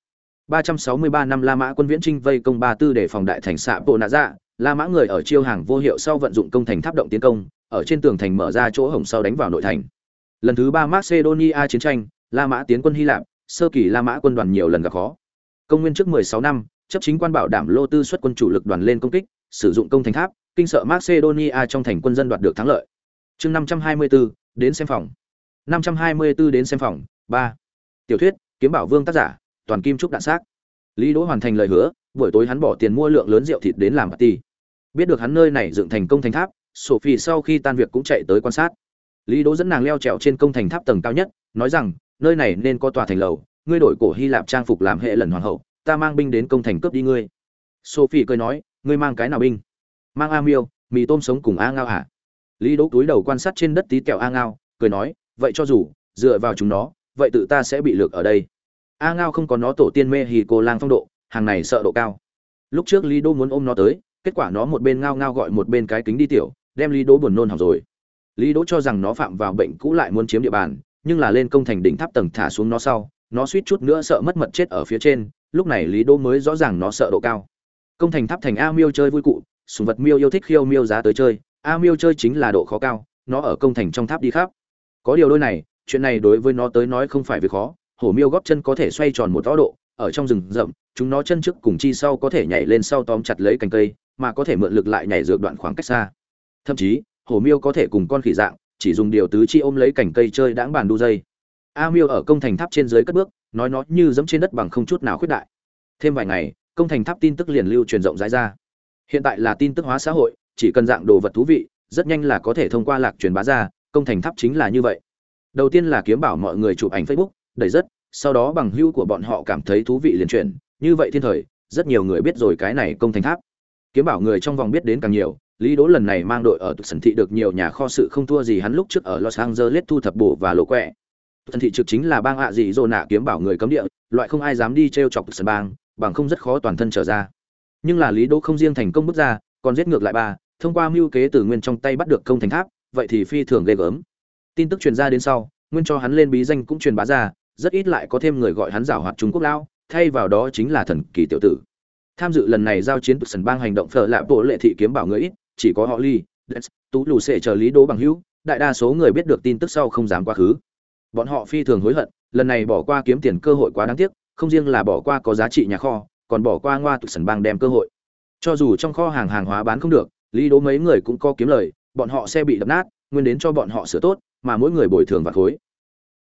363 năm La Mã quân viễn trinh vây công Ba Tư để phòng đại thành xạ Bộ Nạ Dạ, La Mã người ở chiêu hàng vô hiệu sau vận dụng công thành tháp động tiến công, ở trên tường thành mở ra chỗ hổng sau đánh vào nội thành. Lần thứ ba Macedonia chiến tranh, La Mã tiến quân Hy Lạp, sơ kỳ La Mã quân đoàn nhiều lần gặp khó. Công nguyên trước 16 năm, chấp chính quan bảo đảm Lô Tư xuất quân chủ lực đoàn lên công kích, sử dụng công thành tháp, kinh sợ Macedonia trong thành quân dân đoạt được thắng lợi. Chương 524, đến xem phòng. 524 đến xem phòng, 3. Tiểu thuyết, kiếm bảo vương tác giả, toàn kim trúc đạn xác. Lý Đỗ hoàn thành lời hứa, buổi tối hắn bỏ tiền mua lượng lớn rượu thịt đến làm party. Biết được hắn nơi này dựng thành công thành tháp, Sophie sau khi tan việc cũng chạy tới quan sát. Lý Đỗ dẫn nàng leo trèo trên công thành tháp tầng cao nhất, nói rằng, nơi này nên có tòa thành lầu, ngươi đổi cổ Hy Lạp trang phục làm hệ lần hoàng hậu, ta mang binh đến công thành cướp đi ngươi. Sophie cười nói, ngươi mang cái nào binh? mang a miêu mì tôm sống cùng a ngao hả lý đỗ túi đầu quan sát trên đất tí kẹo a ngao cười nói vậy cho dù dựa vào chúng nó vậy tự ta sẽ bị lược ở đây a ngao không có nó tổ tiên mê hì cô lang phong độ hàng này sợ độ cao lúc trước lý đỗ muốn ôm nó tới kết quả nó một bên ngao ngao gọi một bên cái kính đi tiểu đem lý đỗ buồn nôn hỏng rồi lý đỗ cho rằng nó phạm vào bệnh cũ lại muốn chiếm địa bàn nhưng là lên công thành đỉnh tháp tầng thả xuống nó sau nó suýt chút nữa sợ mất mật chết ở phía trên, lúc này lý đô mới rõ ràng nó sợ độ cao. Công thành tháp thành a miêu chơi vui cụ, sùng vật miêu yêu thích khiêu miêu giá tới chơi, a miêu chơi chính là độ khó cao, nó ở công thành trong tháp đi khắp. Có điều đôi này, chuyện này đối với nó tới nói không phải việc khó, hổ miêu góp chân có thể xoay tròn một tốc độ, ở trong rừng rậm, chúng nó chân trước cùng chi sau có thể nhảy lên sau tóm chặt lấy cành cây, mà có thể mượn lực lại nhảy dược đoạn khoảng cách xa. Thậm chí, hổ miêu có thể cùng con khỉ dạng, chỉ dùng điều tứ chi ôm lấy cành cây chơi đãng bàn đu dây a miêu ở công thành tháp trên dưới cất bước, nói nó như dẫm trên đất bằng không chút nào khuyết đại. Thêm vài ngày, công thành tháp tin tức liền lưu truyền rộng rãi ra. Hiện tại là tin tức hóa xã hội, chỉ cần dạng đồ vật thú vị, rất nhanh là có thể thông qua lạc truyền bá ra, công thành tháp chính là như vậy. Đầu tiên là kiếm bảo mọi người chụp ảnh facebook đầy rất, sau đó bằng hữu của bọn họ cảm thấy thú vị liền truyền như vậy thiên thời, rất nhiều người biết rồi cái này công thành tháp. Kiếm bảo người trong vòng biết đến càng nhiều, lý đỗ lần này mang đội ở tục sân thị được nhiều nhà kho sự không thua gì hắn lúc trước ở los angeles thu thập bổ và lộ quẹ thần thị trực chính là bang hạ gì dỗ nạ kiếm bảo người cấm địa, loại không ai dám đi t r e o chọc sân bang, bằng không rất khó toàn thân trở ra. Nhưng là lý đỗ không riêng thành công bước ra, còn giết ngược lại ba thông qua mưu kế từ nguyên trong tay bắt được công thành tháp, vậy thì phi thường ghê gớm. Tin tức truyền ra đến sau, nguyên cho hắn lên bí danh cũng truyền bá ra, rất ít lại có thêm người gọi hắn giảo hoạt trung quốc lao thay vào đó chính là thần kỳ tiểu tử. Tham dự lần này giao chiến của sân bang hành động phở lạ bộ lệ thị kiếm bảo người ít, chỉ có họ ly tú lù sẽ chờ lý đỗ bằng hữu, đại đa số người biết được tin tức sau không dám quá khứ bọn họ phi thường hối hận, lần này bỏ qua kiếm tiền cơ hội quá đáng tiếc, không riêng là bỏ qua có giá trị nhà kho, còn bỏ qua ngoa tụt sần bang đem cơ hội. Cho dù trong kho hàng hàng hóa bán không được, lý đố mấy người cũng có kiếm lời, bọn họ xe bị đập nát, nguyên đến cho bọn họ sửa tốt, mà mỗi người bồi thường và khối.